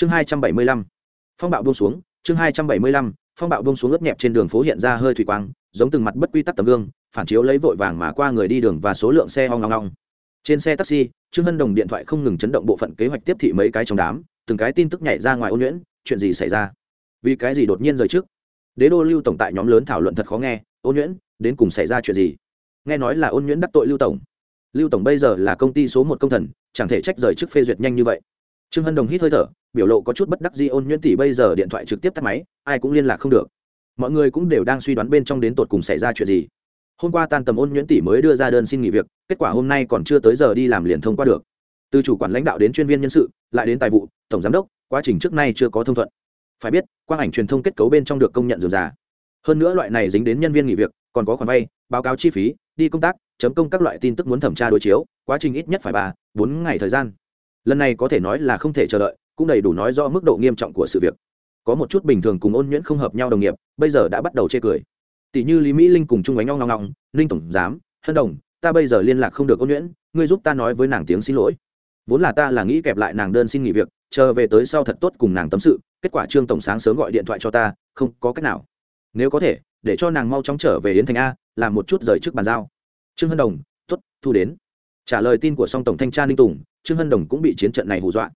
chương hai trăm bảy mươi lăm. Phong bạo buông xuống, chương hai trăm bảy mươi lăm, phong bạo buông xuống ướt nhẹp trên đường phố hiện ra hơi thủy quang, giống từng mặt bất quy tắc tấm gương, phản chiếu lấy vội vàng mà qua người đi đường và số lượng xe hoang ngong ngong trên xe taxi, trương hân đồng điện thoại không ngừng chấn động bộ phận kế hoạch tiếp thị mấy cái trong đám, từng cái tin tức nhảy ra ngoài ôn nhuyễn, chuyện gì xảy ra? Vì cái gì đột nhiên rời trước? Đế đô lưu tổng tại nhóm lớn thảo luận thật khó nghe, ôn nhuyễn, đến cùng xảy ra chuyện gì? Nghe nói là ôn nhuyễn đắc tội lưu tổng. Lưu tổng bây giờ là công ty số một công thần, chẳng thể trách rời trước phê duyệt nhanh như vậy. Trương hân đồng hít hơi thở biểu lộ có chút bất đắc dĩ, ôn nhuyễn tỷ bây giờ điện thoại trực tiếp tắt máy ai cũng liên lạc không được. Mọi người cũng đều đang suy đoán bên trong đến tột cùng xảy ra chuyện gì. Hôm qua tan tầm ôn nhuyễn tỷ mới đưa ra đơn xin nghỉ việc kết quả hôm nay còn chưa tới giờ đi làm liền thông qua được. Từ chủ quản lãnh đạo đến chuyên viên nhân sự lại đến tài vụ tổng giám đốc quá trình trước nay chưa có thông thuận. Phải biết quang ảnh truyền thông kết cấu bên trong được công nhận dườm già hơn nữa loại này dính đến nhân viên nghỉ việc còn có khoản vay báo cáo chi phí đi công tác chấm công các loại tin tức muốn thẩm tra đối chiếu quá trình ít nhất phải ba bốn ngày thời gian. Lần này có thể nói là không thể chờ đợi cũng đầy đủ nói rõ mức độ nghiêm trọng của sự việc. Có một chút bình thường cùng ôn nhuyễn không hợp nhau đồng nghiệp, bây giờ đã bắt đầu chê cười. Tỷ như lý mỹ linh cùng chung ánh ngong ngong ngong Linh tổng giám, hân đồng, ta bây giờ liên lạc không được ôn nhuyễn, ngươi giúp ta nói với nàng tiếng xin lỗi. Vốn là ta là nghĩ kẹp lại nàng đơn xin nghỉ việc, chờ về tới sau thật tốt cùng nàng tâm sự, kết quả trương tổng sáng sớm gọi điện thoại cho ta, không có cách nào. Nếu có thể, để cho nàng mau chóng trở về yến thành a, làm một chút rời trước bàn giao. Trương hân đồng t ố t thu đến. Trả lời tin của song tổng thanh tra ninh tùng, trương hân đồng cũng bị chiến trận này hù dọa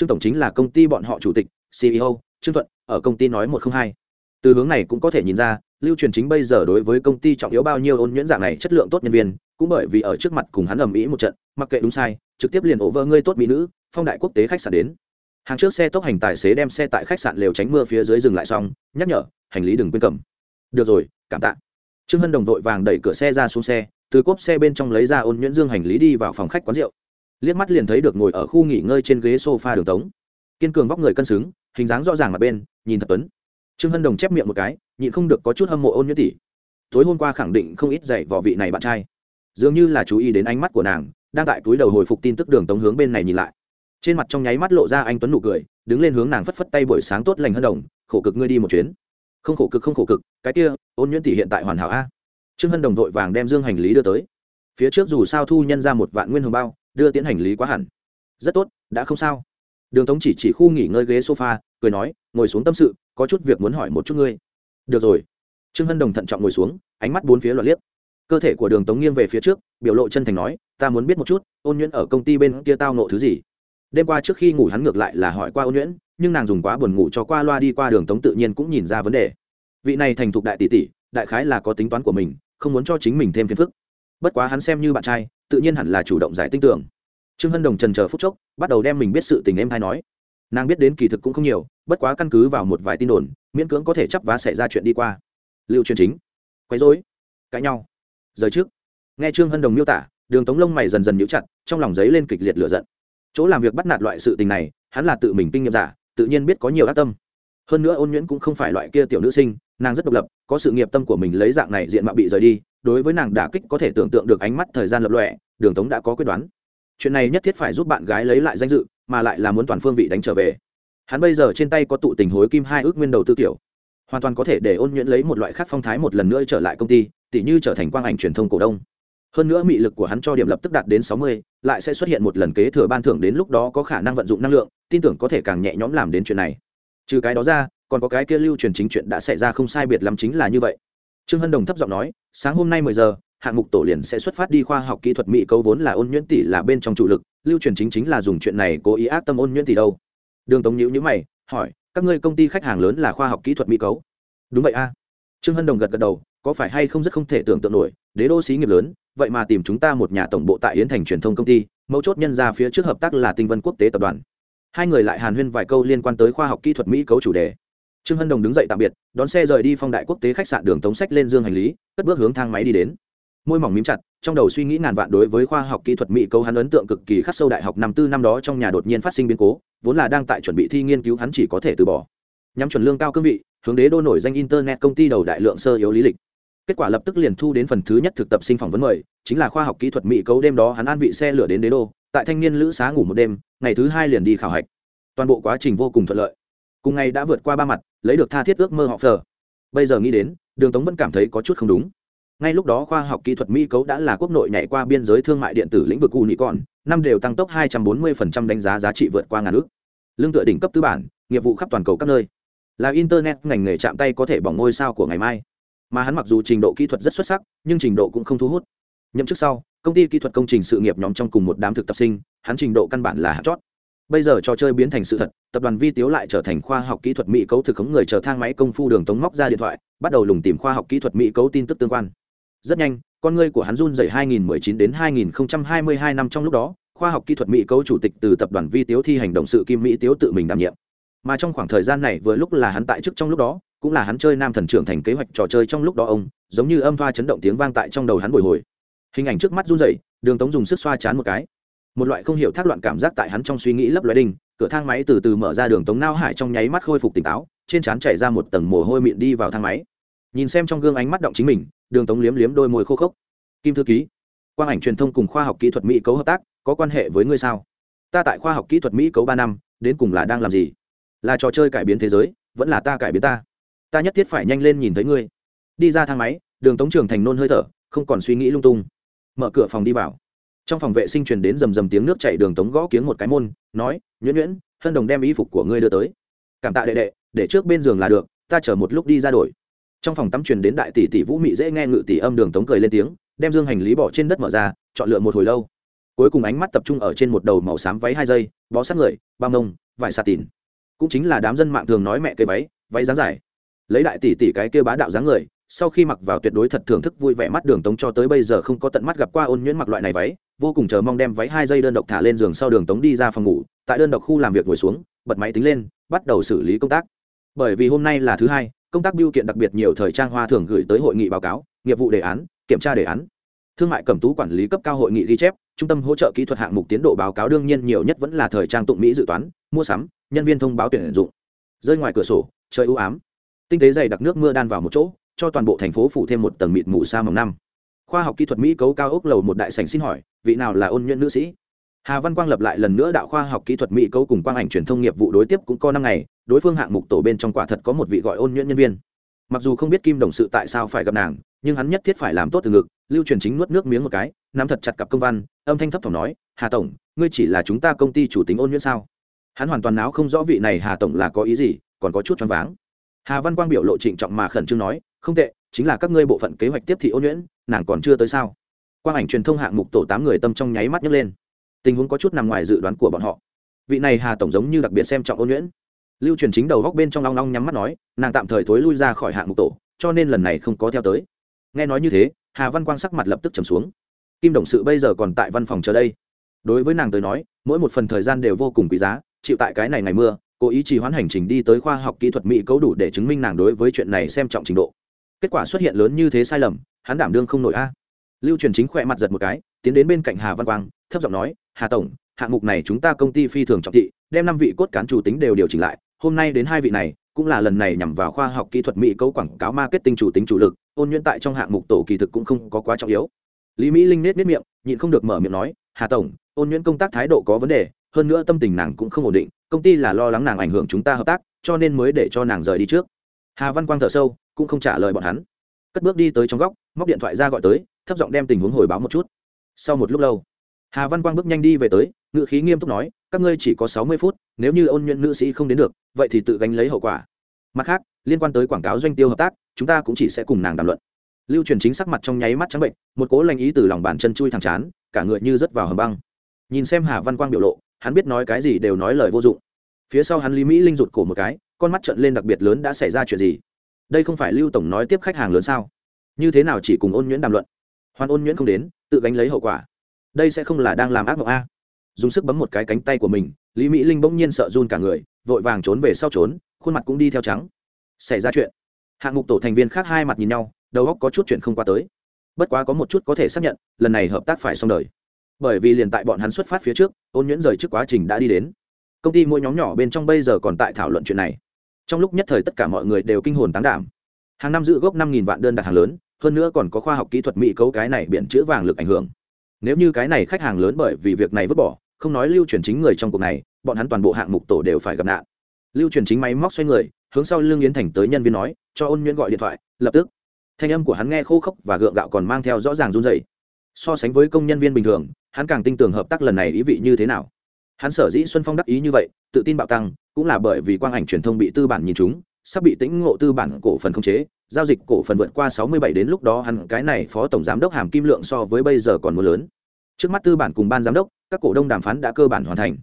trương tổng chính là công ty bọn họ chủ tịch ceo trương thuận, ở công ty nói một không hai. Từ hướng này cũng có thể nhìn ra, lưu truyền chính bây giờ đối với công ty trọng yếu bao nhiêu ôn nhuyễn dạng này chất lượng tốt nhân viên, cũng bởi vì ở trước mặt cùng hắn ầm ĩ một trận, mặc kệ đúng sai, trực tiếp liền ổ vỡ ngươi tốt mỹ nữ, phong đại quốc tế khách sạn đến. Hàng trước xe tốc hành tài xế đem xe tại khách sạn lều tránh mưa phía dưới dừng lại xong, nhắc nhở, hành lý đừng quên cầm. Được rồi, cảm tạ. Trương hân đồng vội vàng đẩy cửa xe ra xuống xe, từ cốp xe bên trong lấy ra ôn nhuyễn dương hành lý đi vào phòng khách quán rượu liếc mắt liền thấy được ngồi ở khu nghỉ ngơi trên ghế sofa đường tống. Kiên cường vóc người cân xứng, hình dáng rõ ràng mặt bên, nhìn thật tuấn. Trương hân đồng chép miệng một cái, nhịn không được có chút hâm mộ ôn nhuyễn tỷ tối hôm qua khẳng định không ít dạy vỏ vị này bạn trai. Dường như là chú ý đến ánh mắt của nàng, đang tại túi đầu hồi phục tin tức đường tống hướng bên này nhìn lại. Trên mặt trong nháy mắt lộ ra anh tuấn nụ cười, đứng lên hướng nàng phất phất tay buổi sáng tốt lành hân đồng, khổ cực ngươi đi một chuyến. Không khổ cực, không khổ cực, cái kia, ôn nhuyễn tỷ hiện tại hoàn hảo a. Trương hân đồng vội vàng đem dương hành lý đưa tới. Phía trước dù sao thu nhân ra một vạn nguyên hồng bao đưa tiến hành lý quá hẳn. Rất tốt, đã không sao. Đường tống chỉ chỉ khu nghỉ ngơi ghế sofa, cười nói, ngồi xuống tâm sự, có chút việc muốn hỏi một chút ngươi. Được rồi. Trương hân đồng thận trọng ngồi xuống, ánh mắt bốn phía loạt liếc. Cơ thể của đường tống nghiêng về phía trước, biểu lộ chân thành nói, ta muốn biết một chút, ôn nhuyễn ở công ty bên kia tao nộ thứ gì? Đêm qua trước khi ngủ hắn ngược lại là hỏi qua ôn nhuyễn, nhưng nàng dùng quá buồn ngủ cho qua loa đi qua đường tống tự nhiên cũng nhìn ra vấn đề. Vị này thành thục đại tỷ tỷ, đại khái là có tính toán của mình, không muốn cho chính mình thêm phiền phức bất quá hắn xem như bạn trai, tự nhiên hẳn là chủ động giải tinh tưởng trương hân đồng trần chờ phút chốc, bắt đầu đem mình biết sự tình em hay nói. Nàng biết đến kỳ thực cũng không nhiều, bất quá căn cứ vào một vài tin đồn, miễn cưỡng có thể chấp vá xảy ra chuyện đi qua. Lưu truyền chính, quấy rối. cãi nhau. Rời trước. Nghe trương hân đồng miêu tả, đường tống lông mày dần dần nhíu chặt, trong lòng giấy lên kịch liệt lửa giận. Chỗ làm việc bắt nạt loại sự tình này, hắn là tự mình kinh nghiệm giả, tự nhiên biết có nhiều ác tâm. Hơn nữa ôn nhuyễn cũng không phải loại kia tiểu nữ sinh, nàng rất độc lập, có sự nghiệp tâm của mình lấy dạng này diện mạo bị rời đi đối với nàng đả kích có thể tưởng tượng được ánh mắt thời gian lập lọe đường tống đã có quyết đoán. Chuyện này nhất thiết phải giúp bạn gái lấy lại danh dự, mà lại là muốn toàn phương vị đánh trở về. Hắn bây giờ trên tay có tụ tình hối kim hai ước nguyên đầu tư kiểu. Hoàn toàn có thể để ôn nhuyễn lấy một loại khác phong thái một lần nữa trở lại công ty, tỉ như trở thành quang ảnh truyền thông cổ đông. Hơn nữa mị lực của hắn cho điểm lập tức đạt đến sáu mươi, lại sẽ xuất hiện một lần kế thừa ban thưởng đến lúc đó có khả năng vận dụng năng lượng, tin tưởng có thể càng nhẹ nhõm làm đến chuyện này. Trừ cái đó ra, còn có cái kia lưu truyền chính chuyện đã xảy ra không sai biệt lắm chính là như vậy trương hân đồng thấp giọng nói, sáng hôm nay mười giờ, hạng mục tổ liền sẽ xuất phát đi khoa học kỹ thuật mỹ cấu vốn là ôn nhuyễn tỷ là bên trong chủ lực, lưu truyền chính chính là dùng chuyện này cố ý ác tâm ôn nhuyễn tỷ đâu. Đường tống nhữ nhữ mày, hỏi, các ngươi công ty khách hàng lớn là khoa học kỹ thuật mỹ cấu? Đúng vậy a. Trương hân đồng gật gật đầu, có phải hay không rất không thể tưởng tượng nổi, đế đô xí nghiệp lớn, vậy mà tìm chúng ta một nhà tổng bộ tại yến thành truyền thông công ty, mấu chốt nhân ra phía trước hợp tác là tinh vân quốc tế tập đoàn. Hai người lại hàn huyên vài câu liên quan tới khoa học kỹ thuật mỹ cấu chủ đề trương hân đồng đứng dậy tạm biệt, đón xe rời đi phong đại quốc tế khách sạn đường tống sách lên dương hành lý, cất bước hướng thang máy đi đến. Môi mỏng mím chặt, trong đầu suy nghĩ ngàn vạn đối với khoa học kỹ thuật mỹ cấu hắn ấn tượng cực kỳ khắc sâu đại học năm tư năm đó trong nhà đột nhiên phát sinh biến cố, vốn là đang tại chuẩn bị thi nghiên cứu hắn chỉ có thể từ bỏ. Nhắm chuẩn lương cao cương vị, hướng đế đô nổi danh internet công ty đầu đại lượng sơ yếu lý lịch. Kết quả lập tức liền thu đến phần thứ nhất thực tập sinh phỏng vấn mời, chính là khoa học kỹ thuật mỹ cấu đêm đó hắn an vị xe lửa đến đế đô, tại thanh niên lữ xá ngủ một đêm, ngày thứ hai liền đi khảo hạch. Toàn bộ quá trình vô cùng thuận lợi. Cùng ngày đã vượt qua ba mặt lấy được tha thiết ước mơ họ phờ. Bây giờ nghĩ đến, đường tống vẫn cảm thấy có chút không đúng. Ngay lúc đó khoa học kỹ thuật mỹ cấu đã là quốc nội nhảy qua biên giới thương mại điện tử lĩnh vực u nhị còn năm đều tăng tốc 240% đánh giá giá trị vượt qua ngàn ước. Lương tựa đỉnh cấp tư bản, nghiệp vụ khắp toàn cầu các nơi. Là internet ngành nghề chạm tay có thể bỏng ngôi sao của ngày mai. Mà hắn mặc dù trình độ kỹ thuật rất xuất sắc, nhưng trình độ cũng không thu hút. Nhậm chức sau, công ty kỹ thuật công trình sự nghiệp nhóm trong cùng một đám thực tập sinh, hắn trình độ căn bản là hạt chót bây giờ trò chơi biến thành sự thật, tập đoàn vi tiếu lại trở thành khoa học kỹ thuật mỹ cấu thực khống người chờ thang máy công phu đường tống móc ra điện thoại, bắt đầu lùng tìm khoa học kỹ thuật mỹ cấu tin tức tương quan. Rất nhanh, con ngươi của hắn run dày 2019 đến 2022 năm trong lúc đó, khoa học kỹ thuật mỹ cấu chủ tịch từ tập đoàn vi tiếu thi hành động sự kim mỹ tiếu tự mình đảm nhiệm. Mà trong khoảng thời gian này vừa lúc là hắn tại chức trong lúc đó, cũng là hắn chơi nam thần trưởng thành kế hoạch trò chơi trong lúc đó ông, giống như âm thoa chấn động tiếng vang tại trong đầu hắn bồi hồi. Hình ảnh trước mắt run rẩy, đường tống dùng sức xoa chán một cái một loại không hiểu thác loạn cảm giác tại hắn trong suy nghĩ lấp loài đinh, cửa thang máy từ từ mở ra đường tống nao hải trong nháy mắt khôi phục tỉnh táo, trên trán chảy ra một tầng mồ hôi mịn đi vào thang máy. Nhìn xem trong gương ánh mắt động chính mình, đường tống liếm liếm đôi môi khô khốc. Kim thư ký, quang ảnh truyền thông cùng khoa học kỹ thuật mỹ cấu hợp tác, có quan hệ với ngươi sao? Ta tại khoa học kỹ thuật mỹ cấu ba năm, đến cùng là đang làm gì? Là trò chơi cải biến thế giới, vẫn là ta cải biến ta? Ta nhất thiết phải nhanh lên nhìn thấy ngươi. Đi ra thang máy, đường tống trường thành nôn hơi thở, không còn suy nghĩ lung tung. Mở cửa phòng đi vào trong phòng vệ sinh truyền đến rầm rầm tiếng nước chảy đường tống gõ kiếng một cái môn, nói, nhuyễn nhuyễn, hân đồng đem y phục của ngươi đưa tới. Cảm tạ đệ đệ, để trước bên giường là được, ta chờ một lúc đi ra đổi. Trong phòng tắm truyền đến đại tỷ tỷ vũ mị dễ nghe ngự tỷ âm đường tống cười lên tiếng, đem dương hành lý bỏ trên đất mở ra, chọn lựa một hồi lâu. Cuối cùng ánh mắt tập trung ở trên một đầu màu xám váy hai giây bó sát người bao mông vải xà tìn cũng chính là đám dân mạng thường nói mẹ cây váy váy dáng dài. Lấy đại tỷ tỷ cái kia bá đạo dáng người sau khi mặc vào tuyệt đối thật thưởng thức vui vẻ mắt đường tống cho tới bây giờ không có tận mắt gặp qua ôn nhuyễn mặc loại này váy, vô cùng chờ mong đem váy hai giây đơn độc thả lên giường sau đường tống đi ra phòng ngủ, tại đơn độc khu làm việc ngồi xuống, bật máy tính lên, bắt đầu xử lý công tác. Bởi vì hôm nay là thứ hai, công tác biêu kiện đặc biệt nhiều thời trang hoa thường gửi tới hội nghị báo cáo, nghiệp vụ đề án, kiểm tra đề án. Thương mại cầm tú quản lý cấp cao hội nghị ghi chép, trung tâm hỗ trợ kỹ thuật hạng mục tiến độ báo cáo đương nhiên nhiều nhất vẫn là thời trang tụng mỹ dự toán, mua sắm, nhân viên thông báo tuyển dụng. Rơi ngoài cửa sổ, trời ưu ám. Tinh tế dày đặc nước mưa đan vào một chỗ cho toàn bộ thành phố phủ thêm một tầng mịt mù sa mỏng năm. Khoa học kỹ thuật mỹ cấu cao ốc lầu một đại sành xin hỏi, vị nào là ôn nhuận nữ sĩ? Hà văn quang lập lại lần nữa đạo khoa học kỹ thuật mỹ cấu cùng quang ảnh truyền thông nghiệp vụ đối tiếp cũng có năm ngày, đối phương hạng mục tổ bên trong quả thật có một vị gọi ôn nhuận nhân viên. Mặc dù không biết kim đồng sự tại sao phải gặp nàng, nhưng hắn nhất thiết phải làm tốt từ ngực, lưu truyền chính nuốt nước miếng một cái, nắm thật chặt cặp công văn, âm thanh thấp thỏm nói, hà tổng, ngươi chỉ là chúng ta công ty chủ tính ôn nhuận sao? Hắn hoàn toàn náo không rõ vị này hà tổng là có ý gì, còn có chút choáng váng. Hà văn quang biểu lộ trịnh trọng mà khẩn trương nói không tệ, chính là các ngươi bộ phận kế hoạch tiếp thị ôn nhuyễn, nàng còn chưa tới sao? Quang ảnh truyền thông hạng mục tổ tám người tâm trong nháy mắt nhấc lên. Tình huống có chút nằm ngoài dự đoán của bọn họ. Vị này hà tổng giống như đặc biệt xem trọng ôn nhuyễn. Lưu truyền chính đầu góc bên trong long long nhắm mắt nói, nàng tạm thời thối lui ra khỏi hạng mục tổ, cho nên lần này không có theo tới. Nghe nói như thế, hà văn quang sắc mặt lập tức trầm xuống. Kim đồng sự bây giờ còn tại văn phòng chờ đây. Đối với nàng tới nói, mỗi một phần thời gian đều vô cùng quý giá, chịu tại cái này ngày mưa, cố ý trì hoãn hành trình đi tới khoa học kỹ thuật mỹ cấu đủ để chứng minh nàng đối với chuyện này xem trọng trình độ kết quả xuất hiện lớn như thế sai lầm, hắn đảm đương không nổi a. Lưu truyền chính khỏe mặt giật một cái, tiến đến bên cạnh hà văn quang, thấp giọng nói, hà tổng, hạng mục này chúng ta công ty phi thường trọng thị, đem năm vị cốt cán chủ tính đều điều chỉnh lại, hôm nay đến hai vị này, cũng là lần này nhằm vào khoa học kỹ thuật mỹ cấu quảng cáo marketing chủ tính chủ lực, ôn nhuyễn tại trong hạng mục tổ kỳ thực cũng không có quá trọng yếu. Lý mỹ linh nết nết miệng, nhịn không được mở miệng nói, hà tổng, ôn nhuyễn công tác thái độ có vấn đề, hơn nữa tâm tình nàng cũng không ổn định, công ty là lo lắng nàng ảnh hưởng chúng ta hợp tác, cho nên mới để cho nàng rời đi trước hà văn quang thở sâu, cũng không trả lời bọn hắn. Cất bước đi tới trong góc, móc điện thoại ra gọi tới, thấp giọng đem tình huống hồi báo một chút. Sau một lúc lâu, hà văn quang bước nhanh đi về tới ngự khí nghiêm túc nói, các ngươi chỉ có sáu mươi phút, nếu như ôn nhuận nữ sĩ không đến được, vậy thì tự gánh lấy hậu quả. Mặt khác, liên quan tới quảng cáo doanh tiêu hợp tác, chúng ta cũng chỉ sẽ cùng nàng đàm luận. Lưu truyền chính sắc mặt trong nháy mắt trắng bệnh, một cố lành ý từ lòng bàn chân chui thẳng chán, cả người như rớt vào hầm băng. Nhìn xem hà văn quang biểu lộ, hắn biết nói cái gì đều nói lời vô dụng phía sau hắn lý mỹ linh rụt cổ một cái, con mắt trận lên đặc biệt lớn đã xảy ra chuyện gì? Đây không phải lưu tổng nói tiếp khách hàng lớn sao? Như thế nào chỉ cùng ôn nhuyễn đàm luận? Hoàn ôn nhuyễn không đến, tự gánh lấy hậu quả. Đây sẽ không là đang làm ác mộng a. Dùng sức bấm một cái cánh tay của mình, lý mỹ linh bỗng nhiên sợ run cả người, vội vàng trốn về sau trốn, khuôn mặt cũng đi theo trắng. Xảy ra chuyện. Hạng mục tổ thành viên khác hai mặt nhìn nhau, đầu óc có chút chuyện không qua tới. Bất quá có một chút có thể xác nhận, lần này hợp tác phải xong đời. Bởi vì liền tại bọn hắn xuất phát phía trước, ôn nhuyễn rời trước quá trình đã đi đến công ty mỗi nhóm nhỏ bên trong bây giờ còn tại thảo luận chuyện này. Trong lúc nhất thời tất cả mọi người đều kinh hồn tán đảm. Hàng năm giữ gốc năm nghìn vạn đơn đặt hàng lớn, hơn nữa còn có khoa học kỹ thuật mỹ cấu cái này biện chữ vàng lực ảnh hưởng. Nếu như cái này khách hàng lớn bởi vì việc này vứt bỏ, không nói lưu truyền chính người trong cuộc này, bọn hắn toàn bộ hạng mục tổ đều phải gặp nạn. Lưu truyền chính máy móc xoay người, hướng sau lương yến thành tới nhân viên nói, cho ôn nhuyễn gọi điện thoại, lập tức. Thanh âm của hắn nghe khô khốc và gượng gạo còn mang theo rõ ràng run dày so sánh với công nhân viên bình thường, hắn càng tin tưởng hợp tác lần này ý vị như thế nào hắn sở dĩ xuân phong đắc ý như vậy, tự tin bạo tăng, cũng là bởi vì quang ảnh truyền thông bị tư bản nhìn chúng sắp bị tĩnh ngộ tư bản cổ phần khống chế, giao dịch cổ phần vượt qua 67 đến lúc đó hắn cái này phó tổng giám đốc hàm kim lượng so với bây giờ còn muốn lớn. Trước mắt tư bản cùng ban giám đốc, các cổ đông đàm phán đã cơ bản hoàn thành.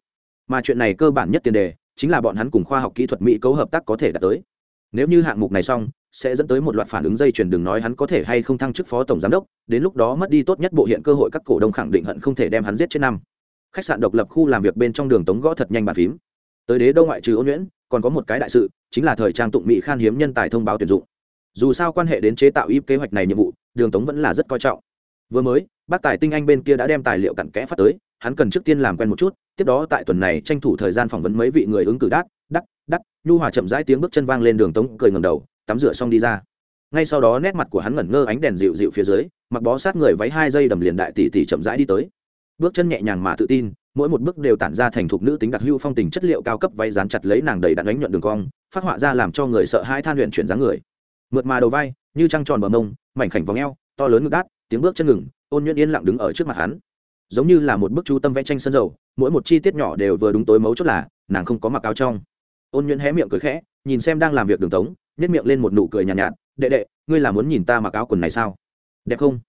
Mà chuyện này cơ bản nhất tiền đề, chính là bọn hắn cùng khoa học kỹ thuật mỹ cấu hợp tác có thể đạt tới. Nếu như hạng mục này xong, sẽ dẫn tới một loạt phản ứng dây chuyền đừng nói hắn có thể hay không thăng chức phó tổng giám đốc, đến lúc đó mất đi tốt nhất bộ hiện cơ hội các cổ đông khẳng định hận không thể đem hắn giết chết năm khách sạn độc lập khu làm việc bên trong đường tống gõ thật nhanh bàn phím. Tới đế đâu ngoại trừ ôn nhuyễn, còn có một cái đại sự, chính là thời trang tụng mỹ khan hiếm nhân tài thông báo tuyển dụng. Dù sao quan hệ đến chế tạo y kế hoạch này nhiệm vụ, đường tống vẫn là rất coi trọng. Vừa mới, bác tài tinh anh bên kia đã đem tài liệu cặn kẽ phát tới, hắn cần trước tiên làm quen một chút, tiếp đó tại tuần này tranh thủ thời gian phỏng vấn mấy vị người ứng cử đắc đắc đắc, nhu hòa chậm rãi tiếng bước chân vang lên đường tống, cười ngầm đầu, tắm rửa xong đi ra. Ngay sau đó nét mặt của hắn ngẩn ngơ ánh đèn dịu dịu phía dưới, mặc bó sát người váy hai dây đầm liền đại tỷ tỷ chậm rãi đi tới bước chân nhẹ nhàng mà tự tin mỗi một bước đều tản ra thành thục nữ tính đặc hữu phong tình chất liệu cao cấp váy dán chặt lấy nàng đầy đặn đánh nhuận đường cong phát họa ra làm cho người sợ hai than luyện chuyển dáng người. Mượt mà đầu vai như trăng tròn bờ mông mảnh khảnh vòng eo to lớn ngực đát tiếng bước chân ngừng ôn nhuận yên lặng đứng ở trước mặt hắn. Giống như là một bức chú tâm vẽ tranh sân dầu mỗi một chi tiết nhỏ đều vừa đúng tối mấu chốt là nàng không có mặc áo trong. Ôn nhuận hé miệng cười khẽ nhìn xem đang làm việc đường tống nhét miệng lên một nụ cười nhàn nhạt, nhạt đệ đệ ngươi là muốn nhìn ta mặc áo quần này sao? Đẹp không?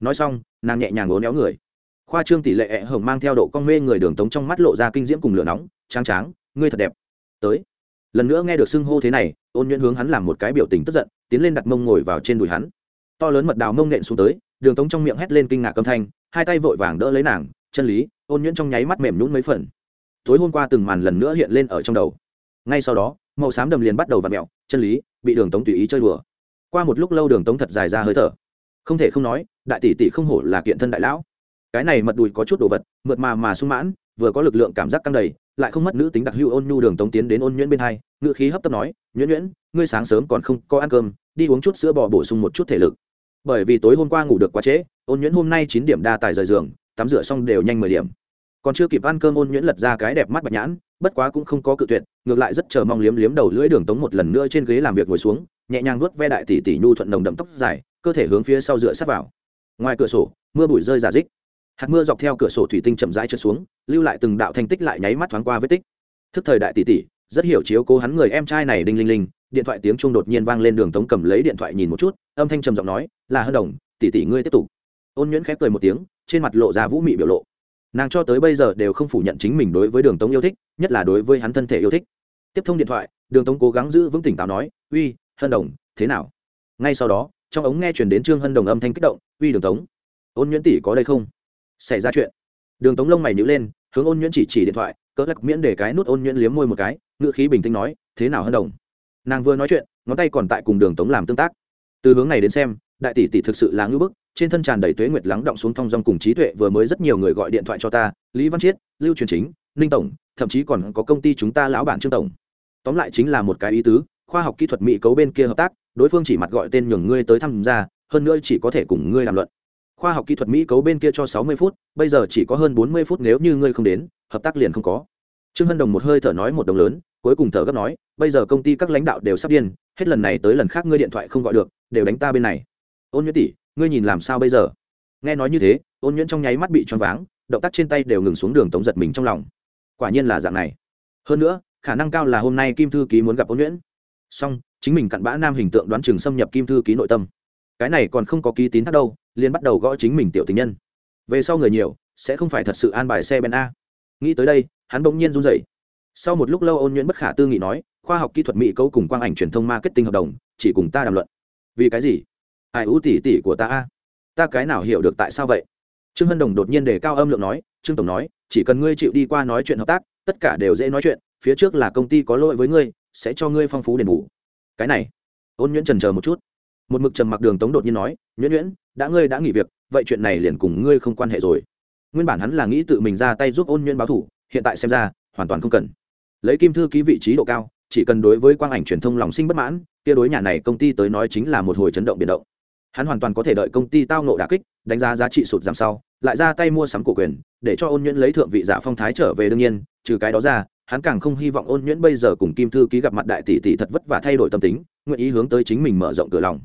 Nói xong nàng nhẹ nhàng ố néo người khoa trương tỷ lệ ẹ hồng mang theo độ con mê người đường tống trong mắt lộ ra kinh diễm cùng lửa nóng, tráng tráng, ngươi thật đẹp. Tới. Lần nữa nghe được xưng hô thế này, ôn nhuyễn hướng hắn làm một cái biểu tình tức giận, tiến lên đặt mông ngồi vào trên đùi hắn. To lớn mật đào mông nện xuống tới, đường tống trong miệng hét lên kinh ngạc âm thanh, hai tay vội vàng đỡ lấy nàng, chân lý, ôn nhuyễn trong nháy mắt mềm nhún mấy phần. Tối hôm qua từng màn lần nữa hiện lên ở trong đầu. Ngay sau đó, màu xám đầm liền bắt đầu v ặ mẹo, chân lý, bị đường tống tùy ý chơi đùa. Qua một lúc lâu đường tống thật dài ra hơi thở. Không thể không nói, đại tỷ tỷ không hổ là kiện thân đại lão cái này mật đùi có chút đồ vật, mượt mà mà sung mãn, vừa có lực lượng cảm giác căng đầy, lại không mất nữ tính đặc hữu ôn nhu đường tống tiến đến ôn nhuyễn bên hai ngự khí hấp tấp nói, nhuyễn nhuyễn, ngươi sáng sớm còn không có ăn cơm, đi uống chút sữa bò bổ sung một chút thể lực. Bởi vì tối hôm qua ngủ được quá trễ, ôn nhuyễn hôm nay chín điểm đa tài rời giường, tắm rửa xong đều nhanh mười điểm. Còn chưa kịp ăn cơm ôn nhuyễn lật ra cái đẹp mắt bạch nhãn, bất quá cũng không có cự tuyệt, ngược lại rất chờ mong liếm liếm đầu lưỡi đường tống một lần nữa trên ghế làm việc ngồi xuống, nhẹ nhàng vuốt ve đại tỷ tỷ nhu thuận đồng đậm tóc dài, cơ thể hướng phía sau dựa sát vào. Ngoài cửa sổ, mưa bụi rơi giả dích hạt mưa dọc theo cửa sổ thủy tinh chậm rãi trượt xuống, lưu lại từng đạo thành tích lại nháy mắt thoáng qua vết tích. Thức thời đại tỷ tỷ, rất hiểu chiếu cố hắn người em trai này đinh linh linh, điện thoại tiếng chuông đột nhiên vang lên đường tống cầm lấy điện thoại nhìn một chút, âm thanh trầm giọng nói, là hơn đồng, tỷ tỷ ngươi tiếp tục. Ôn nhuyễn khép cười một tiếng, trên mặt lộ ra vũ mị biểu lộ. Nàng cho tới bây giờ đều không phủ nhận chính mình đối với đường tống yêu thích, nhất là đối với hắn thân thể yêu thích. Tiếp thông điện thoại, đường tống cố gắng giữ vững tỉnh táo nói, uy, hân đồng, thế nào? Ngay sau đó, trong ống nghe chuyển đến trương hân đồng âm thanh kích động, uy, đường tống, ôn nhuyễn tỷ có đây không? Xảy ra chuyện. Đường tống lông mày nhữ lên, hướng ôn nhuyễn chỉ chỉ điện thoại, cỡ lắc miễn để cái nút ôn nhuyễn liếm môi một cái ngựa khí bình tĩnh nói, thế nào hơn đồng? Nàng vừa nói chuyện, ngón tay còn tại cùng đường tống làm tương tác. Từ hướng này đến xem, đại tỷ tỷ thực sự là ngưỡng bức, trên thân tràn đầy tuế nguyệt lắng động xuống thong dong cùng trí tuệ, vừa mới rất nhiều người gọi điện thoại cho ta, lý văn chiết, lưu truyền chính, ninh tổng, thậm chí còn có công ty chúng ta lão bản trương tổng. Tóm lại chính là một cái ý tứ, khoa học kỹ thuật mỹ cấu bên kia hợp tác, đối phương chỉ mặt gọi tên nhường ngươi tới tham gia, hơn nữa chỉ có thể cùng ngươi làm luận khoa học kỹ thuật mỹ cấu bên kia cho sáu mươi phút, bây giờ chỉ có hơn bốn mươi phút nếu như ngươi không đến, hợp tác liền không có. Trương hân đồng một hơi thở nói một đồng lớn, cuối cùng thở gấp nói, bây giờ công ty các lãnh đạo đều sắp điên, hết lần này tới lần khác ngươi điện thoại không gọi được, đều đánh ta bên này. Ôn nhuyễn tỷ, ngươi nhìn làm sao bây giờ? Nghe nói như thế, ôn nhuyễn trong nháy mắt bị choáng váng, động tác trên tay đều ngừng xuống đường tống giật mình trong lòng. Quả nhiên là dạng này. Hơn nữa, khả năng cao là hôm nay kim thư ký muốn gặp ôn nhuyễn. Song chính mình cặn bã nam hình tượng đoán chừng xâm nhập kim thư ký nội tâm cái này còn không có ký tín thác đâu, liền bắt đầu gõ chính mình tiểu tình nhân. Về sau người nhiều, sẽ không phải thật sự an bài xe ben a. Nghĩ tới đây, hắn bỗng nhiên run rẩy. Sau một lúc lâu ôn nhuyễn bất khả tư nghị nói, khoa học kỹ thuật mỹ cấu cùng quang ảnh truyền thông marketing hợp đồng, chỉ cùng ta đàm luận. Vì cái gì? Ai ưu tỷ tỷ của ta a? Ta cái nào hiểu được tại sao vậy? Trương hân đồng đột nhiên đề cao âm lượng nói, trương tổng nói, chỉ cần ngươi chịu đi qua nói chuyện hợp tác, tất cả đều dễ nói chuyện, phía trước là công ty có lỗi với ngươi, sẽ cho ngươi phong phú đền bù. Cái này, ôn nhuyễn trần chờ một chút một mực trầm mặc đường tống đột nhiên nói, nhuyễn nhuyễn, đã ngươi đã nghỉ việc, vậy chuyện này liền cùng ngươi không quan hệ rồi. Nguyên bản hắn là nghĩ tự mình ra tay giúp ôn nhuyễn báo thủ, hiện tại xem ra, hoàn toàn không cần. Lấy kim thư ký vị trí độ cao, chỉ cần đối với quang ảnh truyền thông lòng sinh bất mãn, kia đối nhà này công ty tới nói chính là một hồi chấn động biến động. Hắn hoàn toàn có thể đợi công ty tao nộ đà kích, đánh giá giá trị sụt giảm sau, lại ra tay mua sắm cổ quyền, để cho ôn nhuyễn lấy thượng vị giả phong thái trở về đương nhiên, trừ cái đó ra, hắn càng không hy vọng ôn nhuyễn bây giờ cùng kim thư ký gặp mặt đại tỷ tỷ thật vất vả thay đổi tâm tính, nguyện ý hướng tới chính mình mở rộng cửa lòng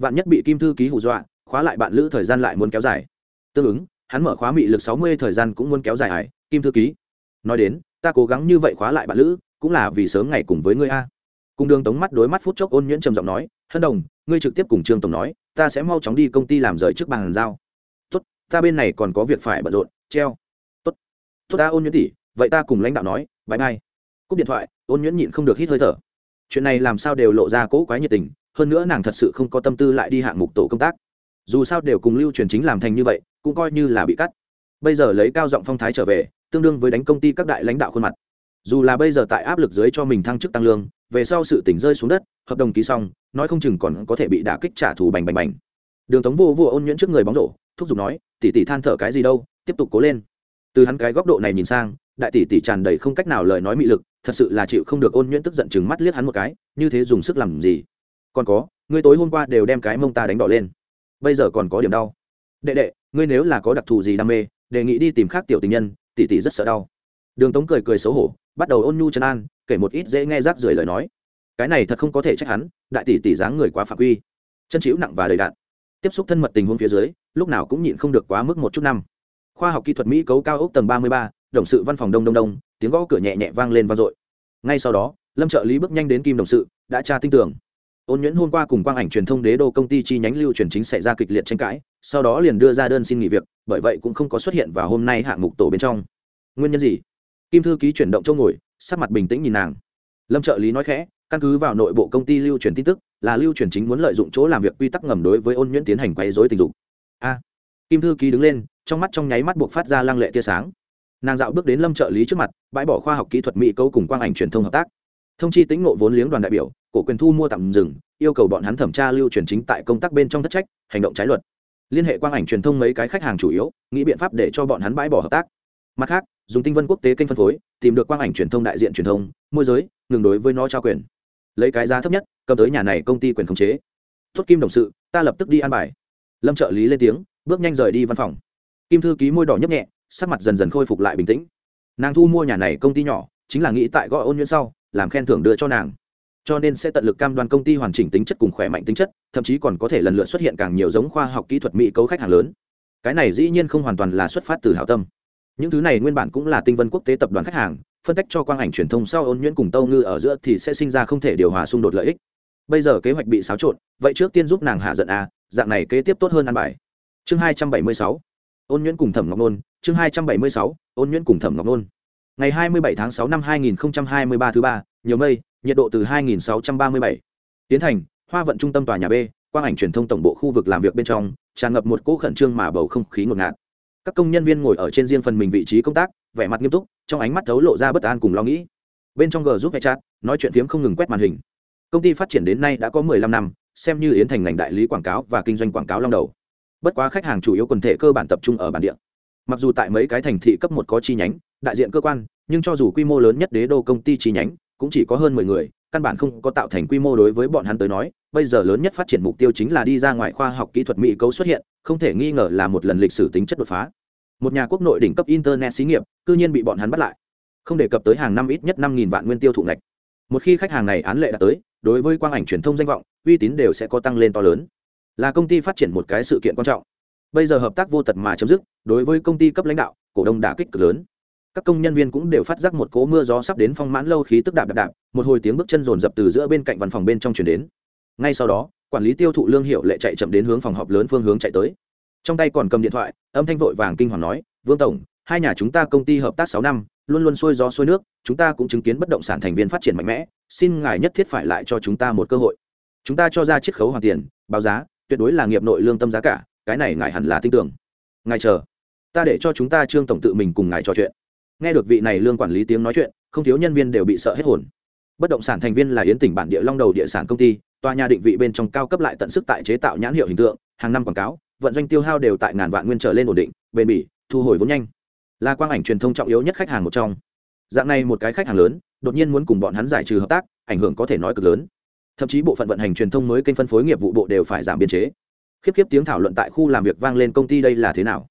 vạn nhất bị kim thư ký hù dọa, khóa lại bạn lữ thời gian lại muốn kéo dài. Tương ứng, hắn mở khóa mị lực sáu mươi thời gian cũng muốn kéo dài hải kim thư ký. Nói đến, ta cố gắng như vậy khóa lại bạn lữ, cũng là vì sớm ngày cùng với ngươi a. Cùng đường tống mắt đối mắt phút chốc ôn nhuyễn trầm giọng nói, hân đồng, ngươi trực tiếp cùng trương tổng nói, ta sẽ mau chóng đi công ty làm rời trước bàn giao. Tốt, ta bên này còn có việc phải bận rộn, treo. Tốt tốt ta ôn nhuyễn tỷ vậy ta cùng lãnh đạo nói bãi bay cúp điện thoại, ôn nhuyễn nhịn không được hít hơi thở. Chuyện này làm sao đều lộ ra cỗ quái nhiệt tình hơn nữa nàng thật sự không có tâm tư lại đi hạng mục tổ công tác. Dù sao đều cùng lưu truyền chính làm thành như vậy, cũng coi như là bị cắt. Bây giờ lấy cao giọng phong thái trở về, tương đương với đánh công ty các đại lãnh đạo khuôn mặt. Dù là bây giờ tại áp lực dưới cho mình thăng chức tăng lương, về sau sự tỉnh rơi xuống đất, hợp đồng ký xong, nói không chừng còn có thể bị đả kích trả thù bành bành bành. Đường tống vô vô ôn nhuyễn trước người bóng rổ, thúc giục nói, tỷ tỷ than thở cái gì đâu, tiếp tục cố lên. Từ hắn cái góc độ này nhìn sang, đại tỷ tỷ tràn đầy không cách nào lời nói mị lực, thật sự là chịu không được ôn nhuyễn tức giận chừng mắt liếc hắn một cái, như thế dùng sức làm gì? Còn có, ngươi tối hôm qua đều đem cái mông ta đánh đỏ lên. Bây giờ còn có điểm đau. Đệ đệ, ngươi nếu là có đặc thù gì đam mê, đề nghị đi tìm khác tiểu tình nhân, tỷ tỷ rất sợ đau. Đường tống cười cười xấu hổ, bắt đầu ôn nhu chân an, kể một ít dễ nghe rác rưởi lời nói. Cái này thật không có thể trách hắn, đại tỷ tỷ dáng người quá phạm quy. Chân chịu nặng và đầy đạn. Tiếp xúc thân mật tình huống phía dưới, lúc nào cũng nhịn không được quá mức một chút năm. Khoa học kỹ thuật mỹ cấu cao ốc tầng ba mươi ba, đồng sự văn phòng đông đông đông, tiếng gõ cửa nhẹ nhẹ vang lên vang dội. Ngay sau đó, lâm trợ lý bước nhanh đến kim đồng sự, đã tra tin tưởng ôn nhuyễn hôm qua cùng quang ảnh truyền thông đế đô công ty chi nhánh lưu truyền chính xảy ra kịch liệt tranh cãi, sau đó liền đưa ra đơn xin nghỉ việc, bởi vậy cũng không có xuất hiện vào hôm nay hạng mục tổ bên trong. Nguyên nhân gì? Kim thư ký chuyển động chỗ ngồi, sắc mặt bình tĩnh nhìn nàng. Lâm trợ lý nói khẽ, căn cứ vào nội bộ công ty lưu truyền tin tức, là lưu truyền chính muốn lợi dụng chỗ làm việc quy tắc ngầm đối với ôn nhuyễn tiến hành quấy dối tình dục. A. À, Kim thư ký đứng lên, trong mắt trong nháy mắt buộc phát ra lăng lệ tia sáng. Nàng dạo bước đến lâm trợ lý trước mặt, bãi bỏ khoa học kỹ thuật mỹ câu cùng quang ảnh truyền thông hợp tác. Thông chi tính ngộ vốn liếng đoàn đại biểu cổ quyền thu mua tạm dừng, yêu cầu bọn hắn thẩm tra lưu truyền chính tại công tác bên trong thất trách, hành động trái luật. Liên hệ quang ảnh truyền thông mấy cái khách hàng chủ yếu, nghĩ biện pháp để cho bọn hắn bãi bỏ hợp tác. Mặt khác, dùng tinh vân quốc tế kênh phân phối, tìm được quang ảnh truyền thông đại diện truyền thông, môi giới, ngừng đối với nó trao quyền. Lấy cái giá thấp nhất, cầm tới nhà này công ty quyền khống chế. Thốt kim đồng sự, ta lập tức đi an bài. Lâm trợ lý lên tiếng, bước nhanh rời đi văn phòng. Kim thư ký môi đỏ nhấp nhẹ, sắc mặt dần dần khôi phục lại bình tĩnh. Nàng thu mua nhà này công ty nhỏ, chính là nghĩ tại gọi ôn nhuyễn sau, làm khen thưởng đưa cho nàng cho nên sẽ tận lực cam đoan công ty hoàn chỉnh tính chất cùng khỏe mạnh tính chất, thậm chí còn có thể lần lượt xuất hiện càng nhiều giống khoa học kỹ thuật mỹ cấu khách hàng lớn. Cái này dĩ nhiên không hoàn toàn là xuất phát từ hảo tâm. Những thứ này nguyên bản cũng là tinh vân quốc tế tập đoàn khách hàng, phân tách cho quang ảnh truyền thông sau ôn nhuyễn cùng tâu ngư ở giữa thì sẽ sinh ra không thể điều hòa xung đột lợi ích. Bây giờ kế hoạch bị xáo trộn, vậy trước tiên giúp nàng hạ giận a, dạng này kế tiếp tốt hơn ăn bài. Chương hai trăm bảy mươi sáu, ôn nhuyễn cùng thẩm ngọc nôn, chương hai trăm bảy mươi sáu, ôn nhuyễn cùng thẩm ngọc nôn. Ngày hai mươi bảy tháng sáu năm hai nghìn hai mươi ba thứ ba nhiều mây, nhiệt độ từ hai nghìn sáu trăm ba mươi bảy. Tiến thành, hoa vận trung tâm tòa nhà b, quang ảnh truyền thông tổng bộ khu vực làm việc bên trong, tràn ngập một cỗ khẩn trương mà bầu không khí ngột ngạt. Các công nhân viên ngồi ở trên riêng phần mình vị trí công tác, vẻ mặt nghiêm túc, trong ánh mắt thấu lộ ra bất an cùng lo nghĩ. Bên trong g giúp chat, nói chuyện phiếm không ngừng quét màn hình. Công ty phát triển đến nay đã có mười lăm năm, xem như yến thành ngành đại lý quảng cáo và kinh doanh quảng cáo long đầu. Bất quá khách hàng chủ yếu quần thể cơ bản tập trung ở bản địa. Mặc dù tại mấy cái thành thị cấp một có chi nhánh, đại diện cơ quan, nhưng cho dù quy mô lớn nhất đế đô công ty chi nhánh cũng chỉ có hơn mười người, căn bản không có tạo thành quy mô đối với bọn hắn tới nói. Bây giờ lớn nhất phát triển mục tiêu chính là đi ra ngoài khoa học kỹ thuật mỹ cấu xuất hiện, không thể nghi ngờ là một lần lịch sử tính chất đột phá. Một nhà quốc nội đỉnh cấp internet xí nghiệp, cư nhiên bị bọn hắn bắt lại. Không đề cập tới hàng năm ít nhất năm nghìn vạn nguyên tiêu thụ ngạch. Một khi khách hàng này án lệ đã tới, đối với quang ảnh truyền thông danh vọng, uy tín đều sẽ có tăng lên to lớn. Là công ty phát triển một cái sự kiện quan trọng. Bây giờ hợp tác vô tật mà chấm dứt, đối với công ty cấp lãnh đạo, cổ đông đả kích cực lớn các công nhân viên cũng đều phát giác một cỗ mưa gió sắp đến phong mãn lâu khí tức đạp đạp đạp, một hồi tiếng bước chân rồn rập từ giữa bên cạnh văn phòng bên trong chuyển đến. Ngay sau đó, quản lý tiêu thụ lương hiệu lệ chạy chậm đến hướng phòng họp lớn phương hướng chạy tới. Trong tay còn cầm điện thoại, âm thanh vội vàng kinh hoàng nói, vương tổng, hai nhà chúng ta công ty hợp tác sáu năm, luôn luôn xuôi gió xuôi nước, chúng ta cũng chứng kiến bất động sản thành viên phát triển mạnh mẽ, xin ngài nhất thiết phải lại cho chúng ta một cơ hội. Chúng ta cho ra chiết khấu hoàn tiền, báo giá, tuyệt đối là nghiệp nội lương tâm giá cả, cái này ngài hẳn là tin tưởng. Ngài chờ, ta để cho chúng ta trương tổng tự mình cùng ngài trò chuyện nghe được vị này lương quản lý tiếng nói chuyện, không thiếu nhân viên đều bị sợ hết hồn. Bất động sản thành viên là yến tỉnh bản địa long đầu địa sản công ty, tòa nhà định vị bên trong cao cấp lại tận sức tại chế tạo nhãn hiệu hình tượng, hàng năm quảng cáo, vận doanh tiêu hao đều tại ngàn vạn nguyên trở lên ổn định, bền bỉ, thu hồi vốn nhanh. Là quang ảnh truyền thông trọng yếu nhất khách hàng một trong. Dạng này một cái khách hàng lớn, đột nhiên muốn cùng bọn hắn giải trừ hợp tác, ảnh hưởng có thể nói cực lớn. Thậm chí bộ phận vận hành truyền thông mới kênh phân phối nghiệp vụ bộ đều phải giảm biên chế. Khiếp khiếp tiếng thảo luận tại khu làm việc vang lên công ty đây là thế nào?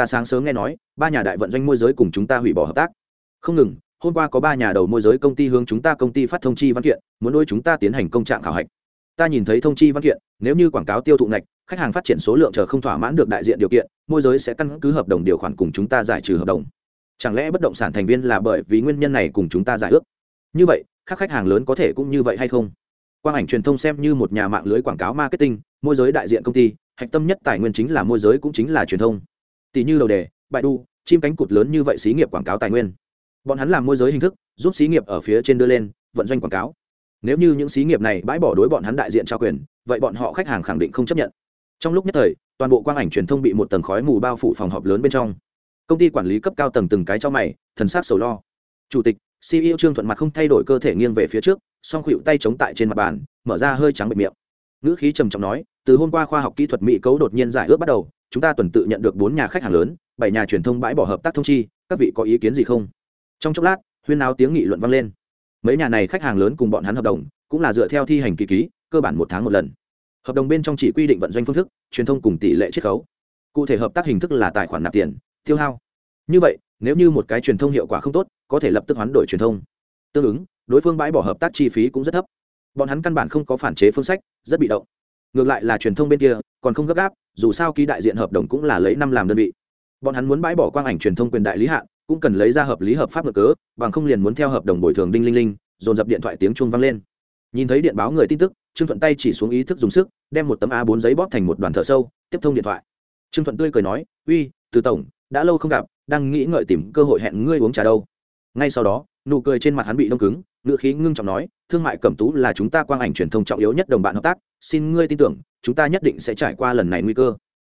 Ta sáng sớm nghe nói, ba nhà đại vận doanh môi giới cùng chúng ta hủy bỏ hợp tác. Không ngừng, hôm qua có ba nhà đầu môi giới công ty hướng chúng ta công ty phát thông chi văn kiện, muốn nuôi chúng ta tiến hành công trạng khảo hạch. Ta nhìn thấy thông chi văn kiện, nếu như quảng cáo tiêu thụ ngạch, khách hàng phát triển số lượng chờ không thỏa mãn được đại diện điều kiện, môi giới sẽ căn cứ hợp đồng điều khoản cùng chúng ta giải trừ hợp đồng. Chẳng lẽ bất động sản thành viên là bởi vì nguyên nhân này cùng chúng ta giải ước? Như vậy, các khách hàng lớn có thể cũng như vậy hay không? Quang ảnh truyền thông xem như một nhà mạng lưới quảng cáo marketing, môi giới đại diện công ty, hạch tâm nhất tài nguyên chính là môi giới cũng chính là truyền thông tỷ như đầu đề bại đu, chim cánh cụt lớn như vậy xí nghiệp quảng cáo tài nguyên. Bọn hắn làm môi giới hình thức, giúp xí nghiệp ở phía trên đưa lên, vận doanh quảng cáo. Nếu như những xí nghiệp này bãi bỏ đối bọn hắn đại diện trao quyền, vậy bọn họ khách hàng khẳng định không chấp nhận. Trong lúc nhất thời, toàn bộ quang ảnh truyền thông bị một tầng khói mù bao phủ phòng họp lớn bên trong. Công ty quản lý cấp cao tầng từng cái cho mày, thần sát sầu lo. Chủ tịch ceo trương thuận mặt không thay đổi cơ thể nghiêng về phía trước, song khuỵu tay chống tại trên mặt bàn, mở ra hơi trắng bệ miệng. Ngữ khí trầm trọng nói, từ hôm qua khoa học kỹ thuật mỹ cấu đột nhiên giải ước bắt đầu chúng ta tuần tự nhận được bốn nhà khách hàng lớn, bảy nhà truyền thông bãi bỏ hợp tác thông chi, các vị có ý kiến gì không? Trong chốc lát, huyên áo tiếng nghị luận vang lên. Mấy nhà này khách hàng lớn cùng bọn hắn hợp đồng, cũng là dựa theo thi hành kỳ ký, cơ bản một tháng một lần. Hợp đồng bên trong chỉ quy định vận doanh phương thức, truyền thông cùng tỷ lệ chiết khấu. Cụ thể hợp tác hình thức là tài khoản nạp tiền, tiêu hao. Như vậy, nếu như một cái truyền thông hiệu quả không tốt, có thể lập tức hoán đổi truyền thông. Tương ứng, đối phương bãi bỏ hợp tác chi phí cũng rất thấp. Bọn hắn căn bản không có phản chế phương sách, rất bị động ngược lại là truyền thông bên kia, còn không gấp gáp, dù sao ký đại diện hợp đồng cũng là lấy năm làm đơn vị. Bọn hắn muốn bãi bỏ quang ảnh truyền thông quyền đại lý hạn, cũng cần lấy ra hợp lý hợp pháp ngược cớ, bằng không liền muốn theo hợp đồng bồi thường đinh linh linh, dồn dập điện thoại tiếng chuông vang lên. Nhìn thấy điện báo người tin tức, trương thuận tay chỉ xuống ý thức dùng sức, đem một tấm a 4 giấy bóp thành một đoàn thợ sâu, tiếp thông điện thoại. Trương thuận tươi cười nói, uy, từ tổng, đã lâu không gặp, đang nghĩ ngợi tìm cơ hội hẹn ngươi uống trà đâu. Ngay sau đó nụ cười trên mặt hắn bị đông cứng ngựa khí ngưng trọng nói, thương mại cẩm tú là chúng ta quang ảnh truyền thông trọng yếu nhất đồng bạn hợp tác, xin ngươi tin tưởng, chúng ta nhất định sẽ trải qua lần này nguy cơ.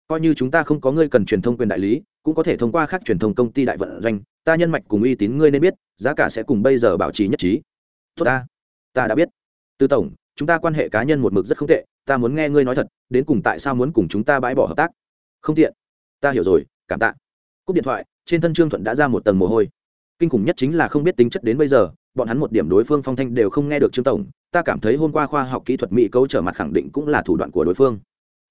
Coi như chúng ta không có ngươi cần truyền thông quyền đại lý, cũng có thể thông qua khác truyền thông công ty đại vận doanh, ta nhân mạch cùng uy tín ngươi nên biết, giá cả sẽ cùng bây giờ bảo trì nhất trí. Tốt ta ta đã biết. Tư tổng, chúng ta quan hệ cá nhân một mực rất không tệ, ta muốn nghe ngươi nói thật, đến cùng tại sao muốn cùng chúng ta bãi bỏ hợp tác? Không tiện. Ta hiểu rồi, cảm tạ. Cúp điện thoại, trên thân trương thuận đã ra một tầng mồ hôi kinh khủng nhất chính là không biết tính chất đến bây giờ, bọn hắn một điểm đối phương phong thanh đều không nghe được trương tổng, ta cảm thấy hôm qua khoa học kỹ thuật mỹ cấu trở mặt khẳng định cũng là thủ đoạn của đối phương.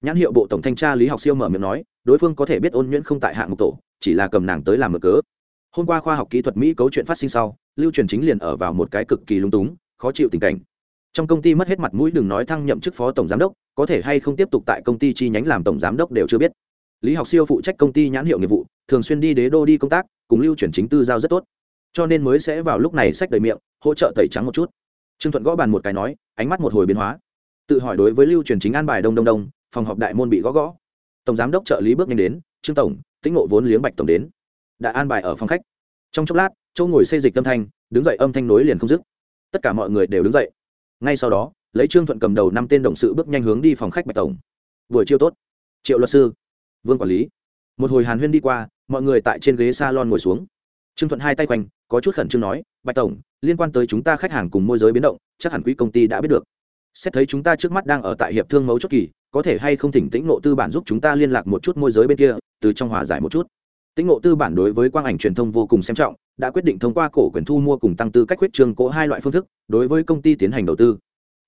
Nhãn hiệu bộ tổng thanh tra lý học siêu mở miệng nói, đối phương có thể biết ôn nhuyễn không tại hạng mục tổ, chỉ là cầm nàng tới làm mở cớ. Hôm qua khoa học kỹ thuật mỹ cấu chuyện phát sinh sau, lưu truyền chính liền ở vào một cái cực kỳ lung túng, khó chịu tình cảnh. Trong công ty mất hết mặt mũi đừng nói thăng nhậm chức phó tổng giám đốc, có thể hay không tiếp tục tại công ty chi nhánh làm tổng giám đốc đều chưa biết. Lý học siêu phụ trách công ty nhãn hiệu nghiệp vụ, thường xuyên đi đế đô đi công tác, cùng lưu chuyển chính tư giao rất tốt cho nên mới sẽ vào lúc này sách đầy miệng, hỗ trợ tẩy trắng một chút. Trương thuận gõ bàn một cái nói, ánh mắt một hồi biến hóa. Tự hỏi đối với lưu truyền chính an bài đông đông đông, phòng họp đại môn bị gõ gõ. Tổng giám đốc trợ lý bước nhanh đến, trương tổng, tĩnh ngộ vốn liếng bạch tổng đến. Đã an bài ở phòng khách. Trong chốc lát, châu ngồi xây dịch âm thanh, đứng dậy âm thanh nối liền không dứt. Tất cả mọi người đều đứng dậy. Ngay sau đó, lấy trương thuận cầm đầu năm tên đồng sự bước nhanh hướng đi phòng khách bạch tổng. Buổi chiêu tốt. Triệu luật sư. Vương quản lý. Một hồi hàn huyên đi qua, mọi người tại trên ghế s a lon ngồi xuống. Trương thuận hai tay quanh có chút khẩn trương nói, bạch tổng, liên quan tới chúng ta khách hàng cùng môi giới biến động, chắc hẳn quỹ công ty đã biết được. Xét thấy chúng ta trước mắt đang ở tại hiệp thương mấu chốt kỳ, có thể hay không thỉnh tĩnh nộ tư bản giúp chúng ta liên lạc một chút môi giới bên kia, từ trong hòa giải một chút. Tĩnh nộ tư bản đối với quang ảnh truyền thông vô cùng xem trọng, đã quyết định thông qua cổ quyền thu mua cùng tăng tư cách huyết trương cỗ hai loại phương thức, đối với công ty tiến hành đầu tư.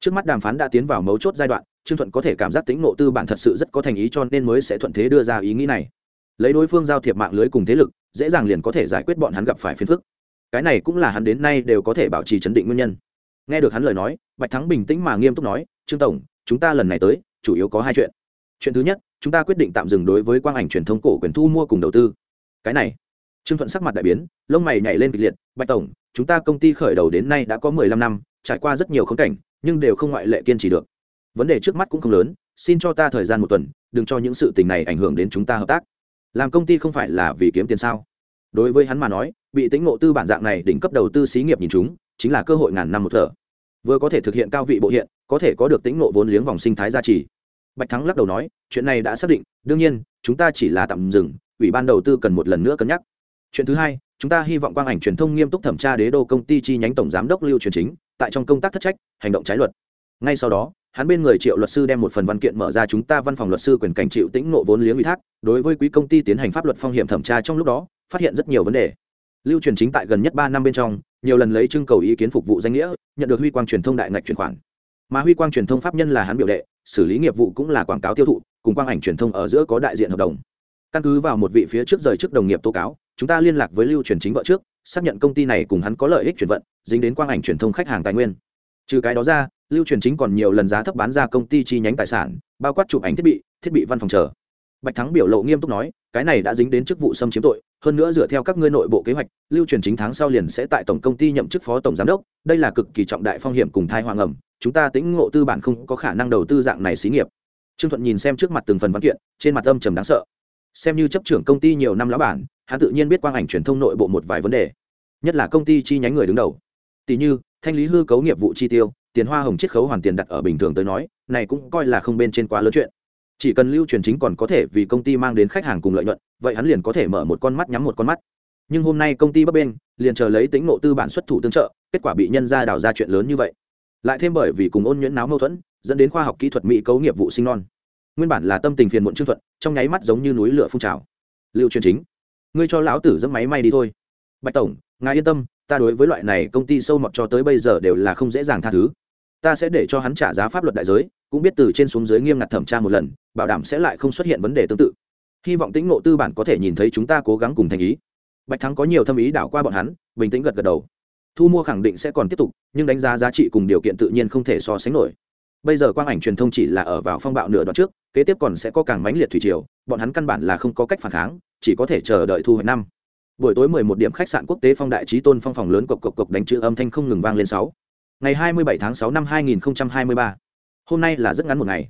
Trước mắt đàm phán đã tiến vào mấu chốt giai đoạn, trương thuận có thể cảm giác tĩnh nộ tư bản thật sự rất có thành ý cho nên mới sẽ thuận thế đưa ra ý nghĩ này. Lấy đối phương giao thiệp mạng lưới cùng thế lực, dễ dàng liền có thể giải quyết bọn hắn gặp phải phiền phức cái này cũng là hắn đến nay đều có thể bảo trì chấn định nguyên nhân. Nghe được hắn lời nói, bạch thắng bình tĩnh mà nghiêm túc nói, trương tổng, chúng ta lần này tới, chủ yếu có hai chuyện. Chuyện thứ nhất, chúng ta quyết định tạm dừng đối với quang ảnh truyền thông cổ quyền thu mua cùng đầu tư. Cái này. Trương thuận sắc mặt đại biến, lông mày nhảy lên kịch liệt, bạch tổng, chúng ta công ty khởi đầu đến nay đã có mười lăm năm, trải qua rất nhiều khống cảnh, nhưng đều không ngoại lệ kiên trì được. Vấn đề trước mắt cũng không lớn, xin cho ta thời gian một tuần, đừng cho những sự tình này ảnh hưởng đến chúng ta hợp tác. Làm công ty không phải là vì kiếm tiền sao? Đối với hắn mà nói, bị tính ngộ tư bản dạng này đỉnh cấp đầu tư xí nghiệp nhìn chúng, chính là cơ hội ngàn năm một thở. Vừa có thể thực hiện cao vị bộ hiện, có thể có được tính ngộ vốn liếng vòng sinh thái gia trì. Bạch thắng lắc đầu nói, chuyện này đã xác định, đương nhiên, chúng ta chỉ là tạm dừng, ủy ban đầu tư cần một lần nữa cân nhắc. Chuyện thứ hai, chúng ta hy vọng quang ảnh truyền thông nghiêm túc thẩm tra đế đô công ty chi nhánh tổng giám đốc lưu truyền chính, tại trong công tác thất trách, hành động trái luật. Ngay sau đó, hắn bên người triệu luật sư đem một phần văn kiện mở ra chúng ta văn phòng luật sư quyền cảnh chịu tĩnh nộ vốn liếng ủy thác, đối với quý công ty tiến hành pháp luật phong hiểm thẩm tra trong lúc đó phát hiện rất nhiều vấn đề. Lưu truyền chính tại gần nhất ba năm bên trong, nhiều lần lấy trưng cầu ý kiến phục vụ danh nghĩa, nhận được huy quang truyền thông đại ngạch chuyển khoản. Mà huy quang truyền thông pháp nhân là hắn biểu đệ, xử lý nghiệp vụ cũng là quảng cáo tiêu thụ, cùng quang ảnh truyền thông ở giữa có đại diện hợp đồng. Căn cứ vào một vị phía trước rời trước đồng nghiệp tố cáo, chúng ta liên lạc với lưu truyền chính vợ trước, xác nhận công ty này cùng hắn có lợi ích chuyển vận, dính đến quang ảnh truyền thông khách hàng tài nguyên. Trừ cái đó ra, lưu truyền chính còn nhiều lần giá thấp bán ra công ty chi nhánh tài sản, bao quát chụp ảnh thiết bị thiết bị văn phòng chờ. Bạch thắng biểu lộ nghiêm túc nói cái này đã dính đến chức vụ xâm chiếm tội, hơn nữa dựa theo các ngươi nội bộ kế hoạch, lưu truyền chính tháng sau liền sẽ tại tổng công ty nhậm chức phó tổng giám đốc, đây là cực kỳ trọng đại phong hiểm cùng thai hoàng ẩm chúng ta tính ngộ tư bản không có khả năng đầu tư dạng này xí nghiệp. Trương thuận nhìn xem trước mặt từng phần văn kiện, trên mặt âm trầm đáng sợ. Xem như chấp trưởng công ty nhiều năm lão bản, hắn tự nhiên biết quang ảnh truyền thông nội bộ một vài vấn đề. Nhất là công ty chi nhánh người đứng đầu. Tỷ như, thanh lý hư cấu nghiệp vụ chi tiêu, tiền hoa hồng chiết khấu hoàn tiền đặt ở bình thường tới nói, này cũng coi là không bên trên quá lớn chuyện chỉ cần lưu truyền chính còn có thể vì công ty mang đến khách hàng cùng lợi nhuận, vậy hắn liền có thể mở một con mắt nhắm một con mắt. Nhưng hôm nay công ty bấp bên liền chờ lấy tính nộ tư bản xuất thủ tương trợ, kết quả bị nhân ra đào ra chuyện lớn như vậy. Lại thêm bởi vì cùng ôn nhuyễn náo mâu thuẫn, dẫn đến khoa học kỹ thuật mỹ cấu nghiệp vụ sinh non. Nguyên bản là tâm tình phiền muộn trương thuận, trong nháy mắt giống như núi lửa phun trào. Lưu truyền chính, ngươi cho lão tử dẫm máy may đi thôi. Bạch tổng, ngài yên tâm, ta đối với loại này công ty sâu mọt cho tới bây giờ đều là không dễ dàng tha thứ ta sẽ để cho hắn trả giá pháp luật đại giới, cũng biết từ trên xuống dưới nghiêm ngặt thẩm tra một lần, bảo đảm sẽ lại không xuất hiện vấn đề tương tự. Hy vọng tĩnh ngộ tư bản có thể nhìn thấy chúng ta cố gắng cùng thành ý. Bạch thắng có nhiều thâm ý đảo qua bọn hắn, bình tĩnh gật gật đầu. Thu mua khẳng định sẽ còn tiếp tục, nhưng đánh giá giá trị cùng điều kiện tự nhiên không thể so sánh nổi. Bây giờ quang ảnh truyền thông chỉ là ở vào phong bạo nửa đoạn trước, kế tiếp còn sẽ có càng mãnh liệt thủy triều, bọn hắn căn bản là không có cách phản kháng, chỉ có thể chờ đợi thu hoạch năm. Buổi tối 11 điểm khách sạn quốc tế phong đại trí tôn phong phòng lớn cộc cộc cộc đánh chữ âm thanh không ngừng vang lên sáu ngày 27 tháng 6 năm 2023 hôm nay là rất ngắn một ngày.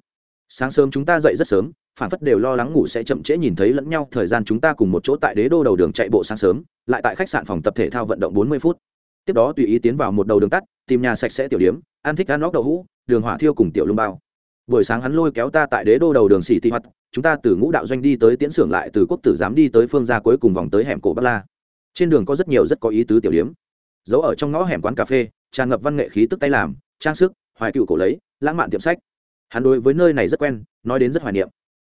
Sáng sớm chúng ta dậy rất sớm phản phất đều lo lắng ngủ sẽ chậm trễ nhìn thấy lẫn nhau thời gian chúng ta cùng một chỗ tại đế đô đầu đường chạy bộ sáng sớm lại tại khách sạn phòng tập thể thao vận động 40 phút. Tiếp đó tùy ý tiến vào một đầu đường tắt tìm nhà sạch sẽ tiểu điểm, ăn thích ăn nóc đậu hũ đường hỏa thiêu cùng tiểu lung bao. Buổi sáng hắn lôi kéo ta tại đế đô đầu đường xỉ tị hoạt chúng ta từ ngũ đạo doanh đi tới tiễn xưởng lại từ quốc tử giám đi tới phương gia cuối cùng vòng tới hẻm cổ bắc la. Trên đường có rất nhiều rất có ý tứ tiểu điểm. giấu ở trong ngõ hẻm quán cà phê tràn ngập văn nghệ khí tức tay làm, trang sức, hoài cựu cổ lấy, lãng mạn tiệm sách. Hắn đối với nơi này rất quen, nói đến rất hoài niệm.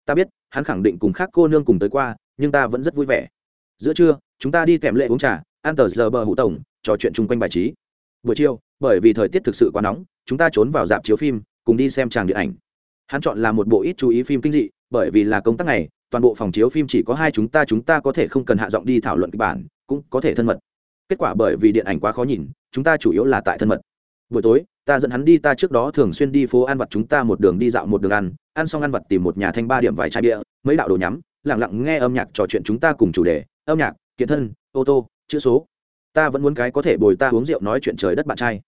Ta biết, hắn khẳng định cùng khác cô nương cùng tới qua, nhưng ta vẫn rất vui vẻ. Giữa trưa, chúng ta đi kèm lệ uống trà, ăn tờ giờ bờ hụ tổng, trò chuyện chung quanh bài trí. Buổi chiều, bởi vì thời tiết thực sự quá nóng, chúng ta trốn vào dạp chiếu phim, cùng đi xem tràng điện ảnh. Hắn chọn là một bộ ít chú ý phim kinh dị, bởi vì là công tác này, toàn bộ phòng chiếu phim chỉ có hai chúng ta chúng ta có thể không cần hạ giọng đi thảo luận kịch bản, cũng có thể thân mật. Kết quả bởi vì điện ảnh quá khó nhìn chúng ta chủ yếu là tại thân mật. Buổi tối, ta dẫn hắn đi, ta trước đó thường xuyên đi phố ăn vặt chúng ta một đường đi dạo một đường ăn ăn xong ăn vặt tìm một nhà thanh ba điểm vài chai bia, mấy đạo đồ nhắm lẳng lặng nghe âm nhạc trò chuyện chúng ta cùng chủ đề, âm nhạc, kiện thân, ô tô, chữ số. Ta vẫn muốn cái có thể bồi ta uống rượu nói chuyện trời đất bạn trai.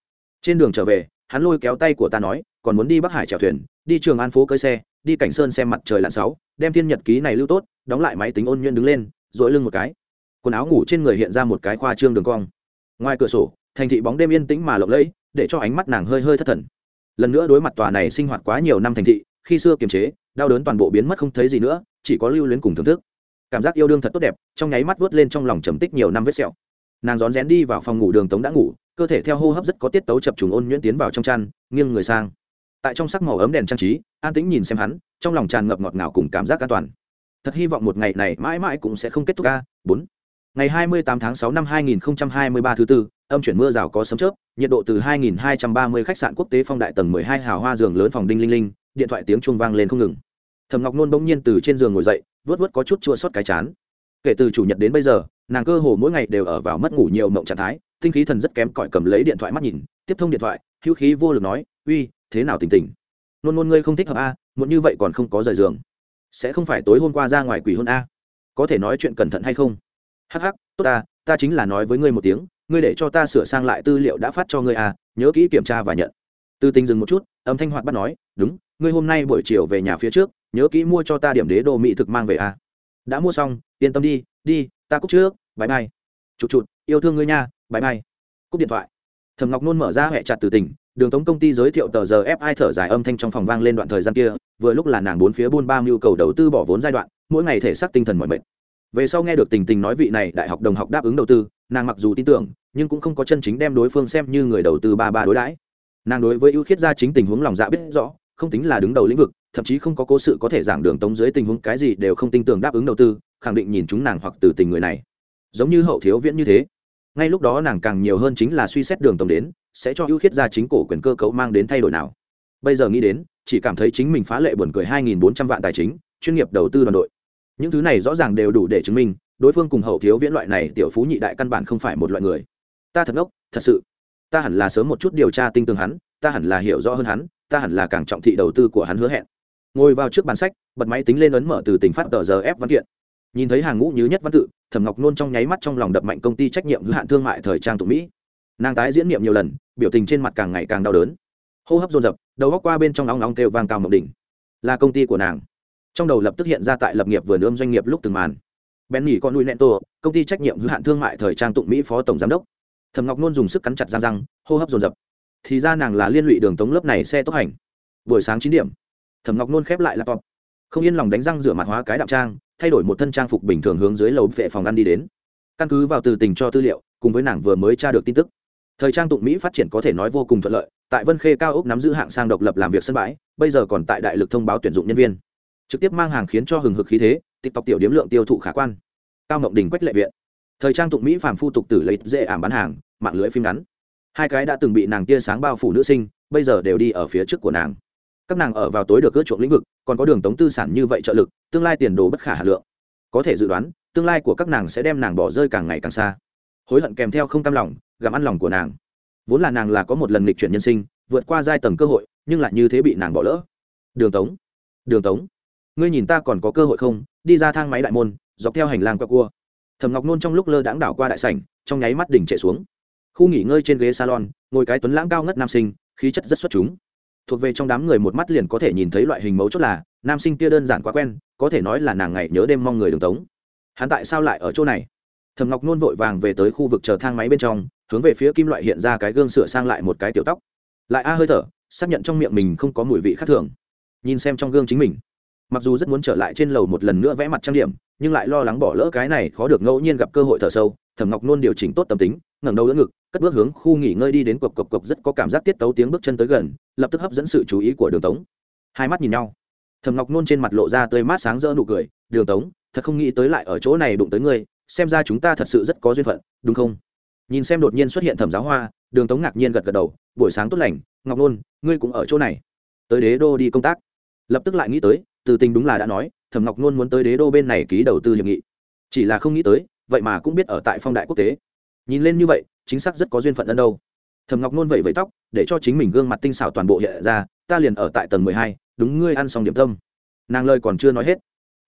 Trên đường trở về, hắn lôi kéo tay của ta nói, còn muốn đi bắc hải chèo thuyền, đi trường an phố cơi xe, đi cảnh sơn xem mặt trời lặn sáu đem thiên nhật ký này lưu tốt, đóng lại máy tính ôn nhuyễn đứng lên, dội lưng một cái. Quần áo ngủ trên người hiện ra một cái khoa trương đường cong. Ngoài cửa sổ thành thị bóng đêm yên tĩnh mà lộng lẫy, để cho ánh mắt nàng hơi hơi thất thần. Lần nữa đối mặt tòa này sinh hoạt quá nhiều năm thành thị, khi xưa kiềm chế, đau đớn toàn bộ biến mất không thấy gì nữa, chỉ có lưu luyến cùng thưởng thức. Cảm giác yêu đương thật tốt đẹp, trong nháy mắt vớt lên trong lòng trầm tích nhiều năm vết sẹo. Nàng rón rén đi vào phòng ngủ đường tống đã ngủ, cơ thể theo hô hấp rất có tiết tấu chập trùng ôn nhuyễn tiến vào trong chăn, nghiêng người sang. Tại trong sắc màu ấm đèn trang trí, an tĩnh nhìn xem hắn, trong lòng tràn ngập ngọt ngào cùng cảm giác an toàn. Thật hy vọng một ngày này mãi mãi cũng sẽ không kết thúc ca, bốn ngày hai mươi tám tháng 6 năm hai nghìn hai mươi ba thứ tư, âm chuyển mưa rào có sấm chớp, nhiệt độ từ hai nghìn hai trăm ba mươi khách sạn quốc tế phong đại tầng mười hai hào hoa giường lớn phòng đinh linh linh, điện thoại tiếng chuông vang lên không ngừng. Thẩm ngọc nôn bỗng nhiên từ trên giường ngồi dậy, vớt vớt có chút chua xót cái chán. Kể từ chủ nhật đến bây giờ, nàng cơ hồ mỗi ngày đều ở vào mất ngủ nhiều mộng trạng thái, tinh khí thần rất kém cỏi cầm lấy điện thoại mắt nhìn, tiếp thông điện thoại, hữu khí vô lực nói, uy, thế nào tỉnh tỉnh? Nôn nôn ngươi không thích hợp a muốn như vậy còn không có rời giường. Sẽ không phải tối hôm qua ra ngoài quỷ hôn a. Có thể nói chuyện cẩn thận hay không? Hắc hắc, tốt ta ta chính là nói với ngươi một tiếng, ngươi để cho ta sửa sang lại tư liệu đã phát cho ngươi à? nhớ kỹ kiểm tra và nhận từ tình dừng một chút, âm thanh hoạt bắt nói, đúng, ngươi hôm nay buổi chiều về nhà phía trước, nhớ kỹ mua cho ta điểm đế đồ mỹ thực mang về à? đã mua xong, yên tâm đi đi, ta cúc trước bãi bay chụt chụt, yêu thương ngươi nha bãi bay cúp điện thoại thầm ngọc nôn mở ra hẹ chặt từ tỉnh đường tống công ty giới thiệu tờ giờ ép ai thở dài âm thanh trong phòng vang lên đoạn thời gian kia, vừa lúc là nàng bốn phía buôn ba mưu cầu đầu tư bỏ vốn giai đoạn, mỗi ngày thể xác tinh thần mọi mệt về sau nghe được tình tình nói vị này đại học đồng học đáp ứng đầu tư, nàng mặc dù tin tưởng, nhưng cũng không có chân chính đem đối phương xem như người đầu tư ba ba đối đãi. Nàng đối với ưu khiết gia chính tình huống lòng dạ biết rõ, không tính là đứng đầu lĩnh vực, thậm chí không có cố sự có thể giảng đường tống dưới tình huống cái gì đều không tin tưởng đáp ứng đầu tư, khẳng định nhìn chúng nàng hoặc từ tình người này. Giống như hậu thiếu viễn như thế. Ngay lúc đó nàng càng nhiều hơn chính là suy xét đường tổng đến, sẽ cho ưu khiết gia chính cổ quyền cơ cấu mang đến thay đổi nào. Bây giờ nghĩ đến, chỉ cảm thấy chính mình phá lệ buồn cười hai nghìn bốn trăm vạn tài chính, chuyên nghiệp đầu tư đoàn đội những thứ này rõ ràng đều đủ để chứng minh, đối phương cùng hậu thiếu viễn loại này tiểu phú nhị đại căn bản không phải một loại người. Ta thật ngốc, thật sự. Ta hẳn là sớm một chút điều tra tinh tường hắn, ta hẳn là hiểu rõ hơn hắn, ta hẳn là càng trọng thị đầu tư của hắn hứa hẹn. Ngồi vào trước bàn sách, bật máy tính lên ấn mở từ tỉnh phát tờ giờ ép văn kiện. Nhìn thấy hàng ngũ như nhất văn tự, thẩm ngọc nôn trong nháy mắt trong lòng đập mạnh công ty trách nhiệm hữu hạn thương mại thời trang tụ mỹ. Nàng tái diễn niệm nhiều lần, biểu tình trên mặt càng ngày càng đau đớn. Hô hấp dồn dập, đầu góc qua bên trong nóng nóng kêu vang cao mộng đỉnh. Là công ty của nàng trong đầu lập tức hiện ra tại lập nghiệp vườn ươm doanh nghiệp lúc từng màn. Bèn nhỉ con nuôi nẹn tổ công ty trách nhiệm hữu hạn thương mại thời trang tụng mỹ phó tổng giám đốc. Thầm ngọc nôn dùng sức cắn chặt răng răng, hô hấp dồn dập. Thì ra nàng là liên lụy đường tống lớp này xe tốc hành. Buổi sáng chín điểm thầm ngọc nôn khép lại laptop. Không yên lòng đánh răng rửa mặt hóa cái đạo trang, thay đổi một thân trang phục bình thường hướng dưới lầu vệ phòng ăn đi đến. Căn cứ vào từ tình cho tư liệu, cùng với nàng vừa mới tra được tin tức. Thời trang tụng mỹ phát triển có thể nói vô cùng thuận lợi, tại vân khê cao ốc nắm giữ hạng sang độc lập làm việc sân bãi, bây giờ còn tại đại lực thông báo tuyển dụng nhân viên trực tiếp mang hàng khiến cho hừng hực khí thế, tiktok tiểu điếm lượng tiêu thụ khả quan. Cao ngọc đình quách lệ viện. Thời trang tụng mỹ phàm phu tục tử lấy dễ ảm bán hàng, mạng lưới phim ngắn. Hai cái đã từng bị nàng tia sáng bao phủ nữ sinh, bây giờ đều đi ở phía trước của nàng. Các nàng ở vào tối được ước chuộng lĩnh vực, còn có đường tống tư sản như vậy trợ lực, tương lai tiền đồ bất khả hà lượng. Có thể dự đoán, tương lai của các nàng sẽ đem nàng bỏ rơi càng ngày càng xa. Hối hận kèm theo không cam lòng, gặm ăn lòng của nàng. Vốn là nàng là có một lần lịch chuyển nhân sinh, vượt qua giai tầng cơ hội, nhưng lại như thế bị nàng bỏ lỡ. Đường tống. Đường tống ngươi nhìn ta còn có cơ hội không? Đi ra thang máy đại môn, dọc theo hành lang qua cua. Thầm ngọc nôn trong lúc lơ đãng đảo qua đại sảnh, trong nháy mắt đỉnh chạy xuống. Khu nghỉ ngơi trên ghế salon, ngồi cái tuấn lãng cao ngất nam sinh, khí chất rất xuất chúng. Thuộc về trong đám người một mắt liền có thể nhìn thấy loại hình mấu chốt là, nam sinh kia đơn giản quá quen, có thể nói là nàng ngày nhớ đêm mong người đường tống. Hắn tại sao lại ở chỗ này? Thầm ngọc nôn vội vàng về tới khu vực chờ thang máy bên trong, hướng về phía kim loại hiện ra cái gương sửa sang lại một cái tiểu tóc. Lại a hơi thở, xác nhận trong miệng mình không có mùi vị khác thường. Nhìn xem trong gương chính mình mặc dù rất muốn trở lại trên lầu một lần nữa vẽ mặt trang điểm, nhưng lại lo lắng bỏ lỡ cái này khó được ngẫu nhiên gặp cơ hội thở sâu, thẩm ngọc nôn điều chỉnh tốt tâm tính, ngẩng đầu đỡ ngực, cất bước hướng khu nghỉ ngơi đi đến cộc cộc cộc rất có cảm giác tiết tấu tiếng bước chân tới gần, lập tức hấp dẫn sự chú ý của đường tống. Hai mắt nhìn nhau. Thẩm ngọc nôn trên mặt lộ ra tươi mát sáng rỡ nụ cười, đường tống, thật không nghĩ tới lại ở chỗ này đụng tới ngươi, xem ra chúng ta thật sự rất có duyên phận, đúng không? Nhìn xem đột nhiên xuất hiện thẩm giáo hoa, đường tống ngạc nhiên gật gật đầu, buổi sáng tốt lành, ngọc nôn, ngươi cũng ở chỗ này. Tới đế đô đi công tác. Lập tức lại nghĩ tới từ tình đúng là đã nói, thẩm ngọc nôn muốn tới đế đô bên này ký đầu tư hiệp nghị. Chỉ là không nghĩ tới, vậy mà cũng biết ở tại phong đại quốc tế. Nhìn lên như vậy, chính xác rất có duyên phận ân đâu. Thẩm ngọc nôn vẫy vẫy tóc, để cho chính mình gương mặt tinh xảo toàn bộ hiện ra, ta liền ở tại tầng mười hai, đúng ngươi ăn xong điểm tâm. Nàng lời còn chưa nói hết,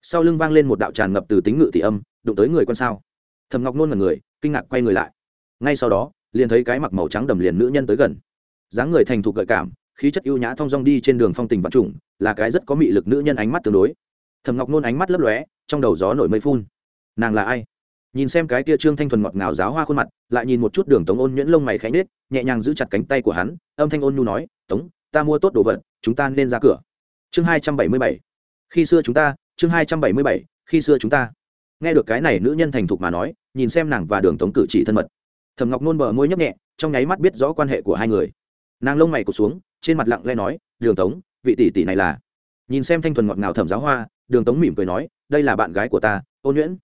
sau lưng vang lên một đạo tràn ngập từ tính ngự tỷ âm, đụng tới người con sao. Thẩm ngọc nôn là người, kinh ngạc quay người lại. Ngay sau đó, liền thấy cái mặc màu trắng đầm liền nữ nhân tới gần. Dáng người thành thục gợi cảm khí chất ưu nhã thong dong đi trên đường phong tình vạn trùng, là cái rất có mị lực nữ nhân ánh mắt tương đối. Thầm ngọc nôn ánh mắt lấp lóe, trong đầu gió nổi mây phun. Nàng là ai? Nhìn xem cái tia trương thanh thuần ngọt ngào giáo hoa khuôn mặt, lại nhìn một chút đường tống ôn nhuyễn lông mày khẽ nết nhẹ nhàng giữ chặt cánh tay của hắn, âm thanh ôn nhu nói, tống, ta mua tốt đồ vật, chúng ta nên ra cửa. Chương hai trăm bảy mươi bảy. Khi xưa chúng ta, chương hai trăm bảy mươi bảy, khi xưa chúng ta. Nghe được cái này nữ nhân thành thục mà nói, nhìn xem nàng và đường tống cử chỉ thân mật. Thầm ngọc nôn bờ môi nhấp nhẹ, trong nháy mắt biết rõ quan hệ của hai người. Nàng lông mày cụt xuống trên mặt lặng lẽ nói, đường tống, vị tỷ tỷ này là. Nhìn xem thanh thuần ngọt ngào thẩm giáo hoa, đường tống mỉm cười nói, đây là bạn gái của ta ôn nhuyễn.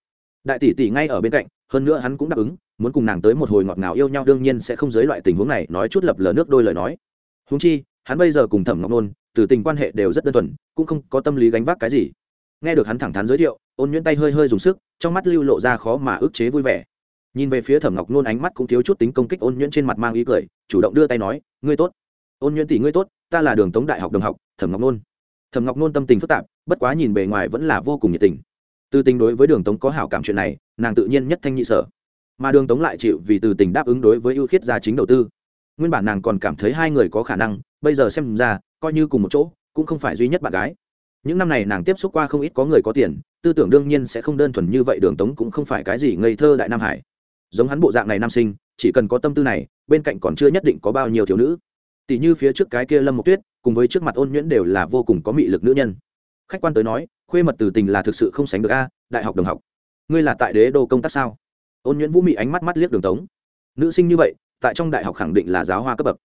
Đại tỷ tỷ ngay ở bên cạnh, hơn nữa hắn cũng đáp ứng, muốn cùng nàng tới một hồi ngọt ngào yêu nhau, đương nhiên sẽ không giới loại tình huống này nói chút lập lờ nước đôi lời nói. Húng chi, hắn bây giờ cùng thẩm ngọc nôn, từ tình quan hệ đều rất đơn thuần, cũng không có tâm lý gánh vác cái gì. Nghe được hắn thẳng thắn giới thiệu ôn nhuyễn tay hơi hơi dùng sức, trong mắt lưu lộ ra khó mà ức chế vui vẻ. Nhìn về phía thẩm ngọc nôn ánh mắt cũng thiếu chút tính công kích ôn nhuyễn trên mặt mang ý cười, chủ động đưa tay nói, ngươi tốt ôn nhuyễn tỷ ngươi tốt, ta là đường tống đại học đồng học, thẩm ngọc nôn. Thẩm ngọc nôn tâm tình phức tạp, bất quá nhìn bề ngoài vẫn là vô cùng nhiệt tình. Từ tình đối với đường tống có hảo cảm chuyện này, nàng tự nhiên nhất thanh nhị sở. Mà đường tống lại chịu vì từ tình đáp ứng đối với ưu khiết gia chính đầu tư. Nguyên bản nàng còn cảm thấy hai người có khả năng, bây giờ xem ra, coi như cùng một chỗ, cũng không phải duy nhất bạn gái. Những năm này nàng tiếp xúc qua không ít có người có tiền, tư tưởng đương nhiên sẽ không đơn thuần như vậy, đường tống cũng không phải cái gì ngây thơ đại nam hải. Giống hắn bộ dạng này nam sinh, chỉ cần có tâm tư này, bên cạnh còn chưa nhất định có bao nhiêu thiếu nữ tỷ như phía trước cái kia lâm mộc tuyết, cùng với trước mặt ôn nhuyễn đều là vô cùng có mị lực nữ nhân. Khách quan tới nói, khuê mật từ tình là thực sự không sánh được a, đại học đồng học. Ngươi là tại đế đô công tác sao? Ôn nhuyễn vũ mị ánh mắt mắt liếc đường tống. Nữ sinh như vậy, tại trong đại học khẳng định là giáo hoa cấp bậc.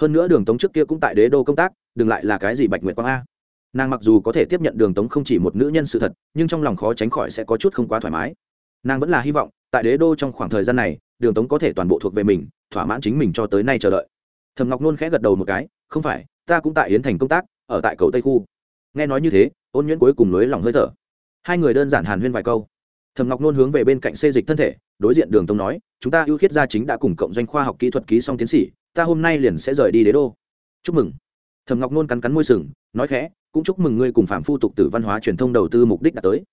Hơn nữa đường tống trước kia cũng tại đế đô công tác, đừng lại là cái gì bạch nguyệt quang a. Nàng mặc dù có thể tiếp nhận đường tống không chỉ một nữ nhân sự thật, nhưng trong lòng khó tránh khỏi sẽ có chút không quá thoải mái. Nàng vẫn là hy vọng, tại đế đô trong khoảng thời gian này, đường tống có thể toàn bộ thuộc về mình, thỏa mãn chính mình cho tới nay chờ đợi thầm ngọc nôn khẽ gật đầu một cái, không phải, ta cũng tại yến thành công tác, ở tại cầu tây khu. Nghe nói như thế, ôn nhuyễn cuối cùng nối lòng hơi thở. Hai người đơn giản hàn huyên vài câu. Thầm ngọc nôn hướng về bên cạnh xê dịch thân thể, đối diện đường Tông nói, chúng ta ưu khiết gia chính đã cùng cộng doanh khoa học kỹ thuật ký xong tiến sĩ, ta hôm nay liền sẽ rời đi đế đô. Chúc mừng. Thầm ngọc nôn cắn cắn môi sừng, nói khẽ, cũng chúc mừng ngươi cùng phạm phu tục tử văn hóa truyền thông đầu tư mục đích đã tới.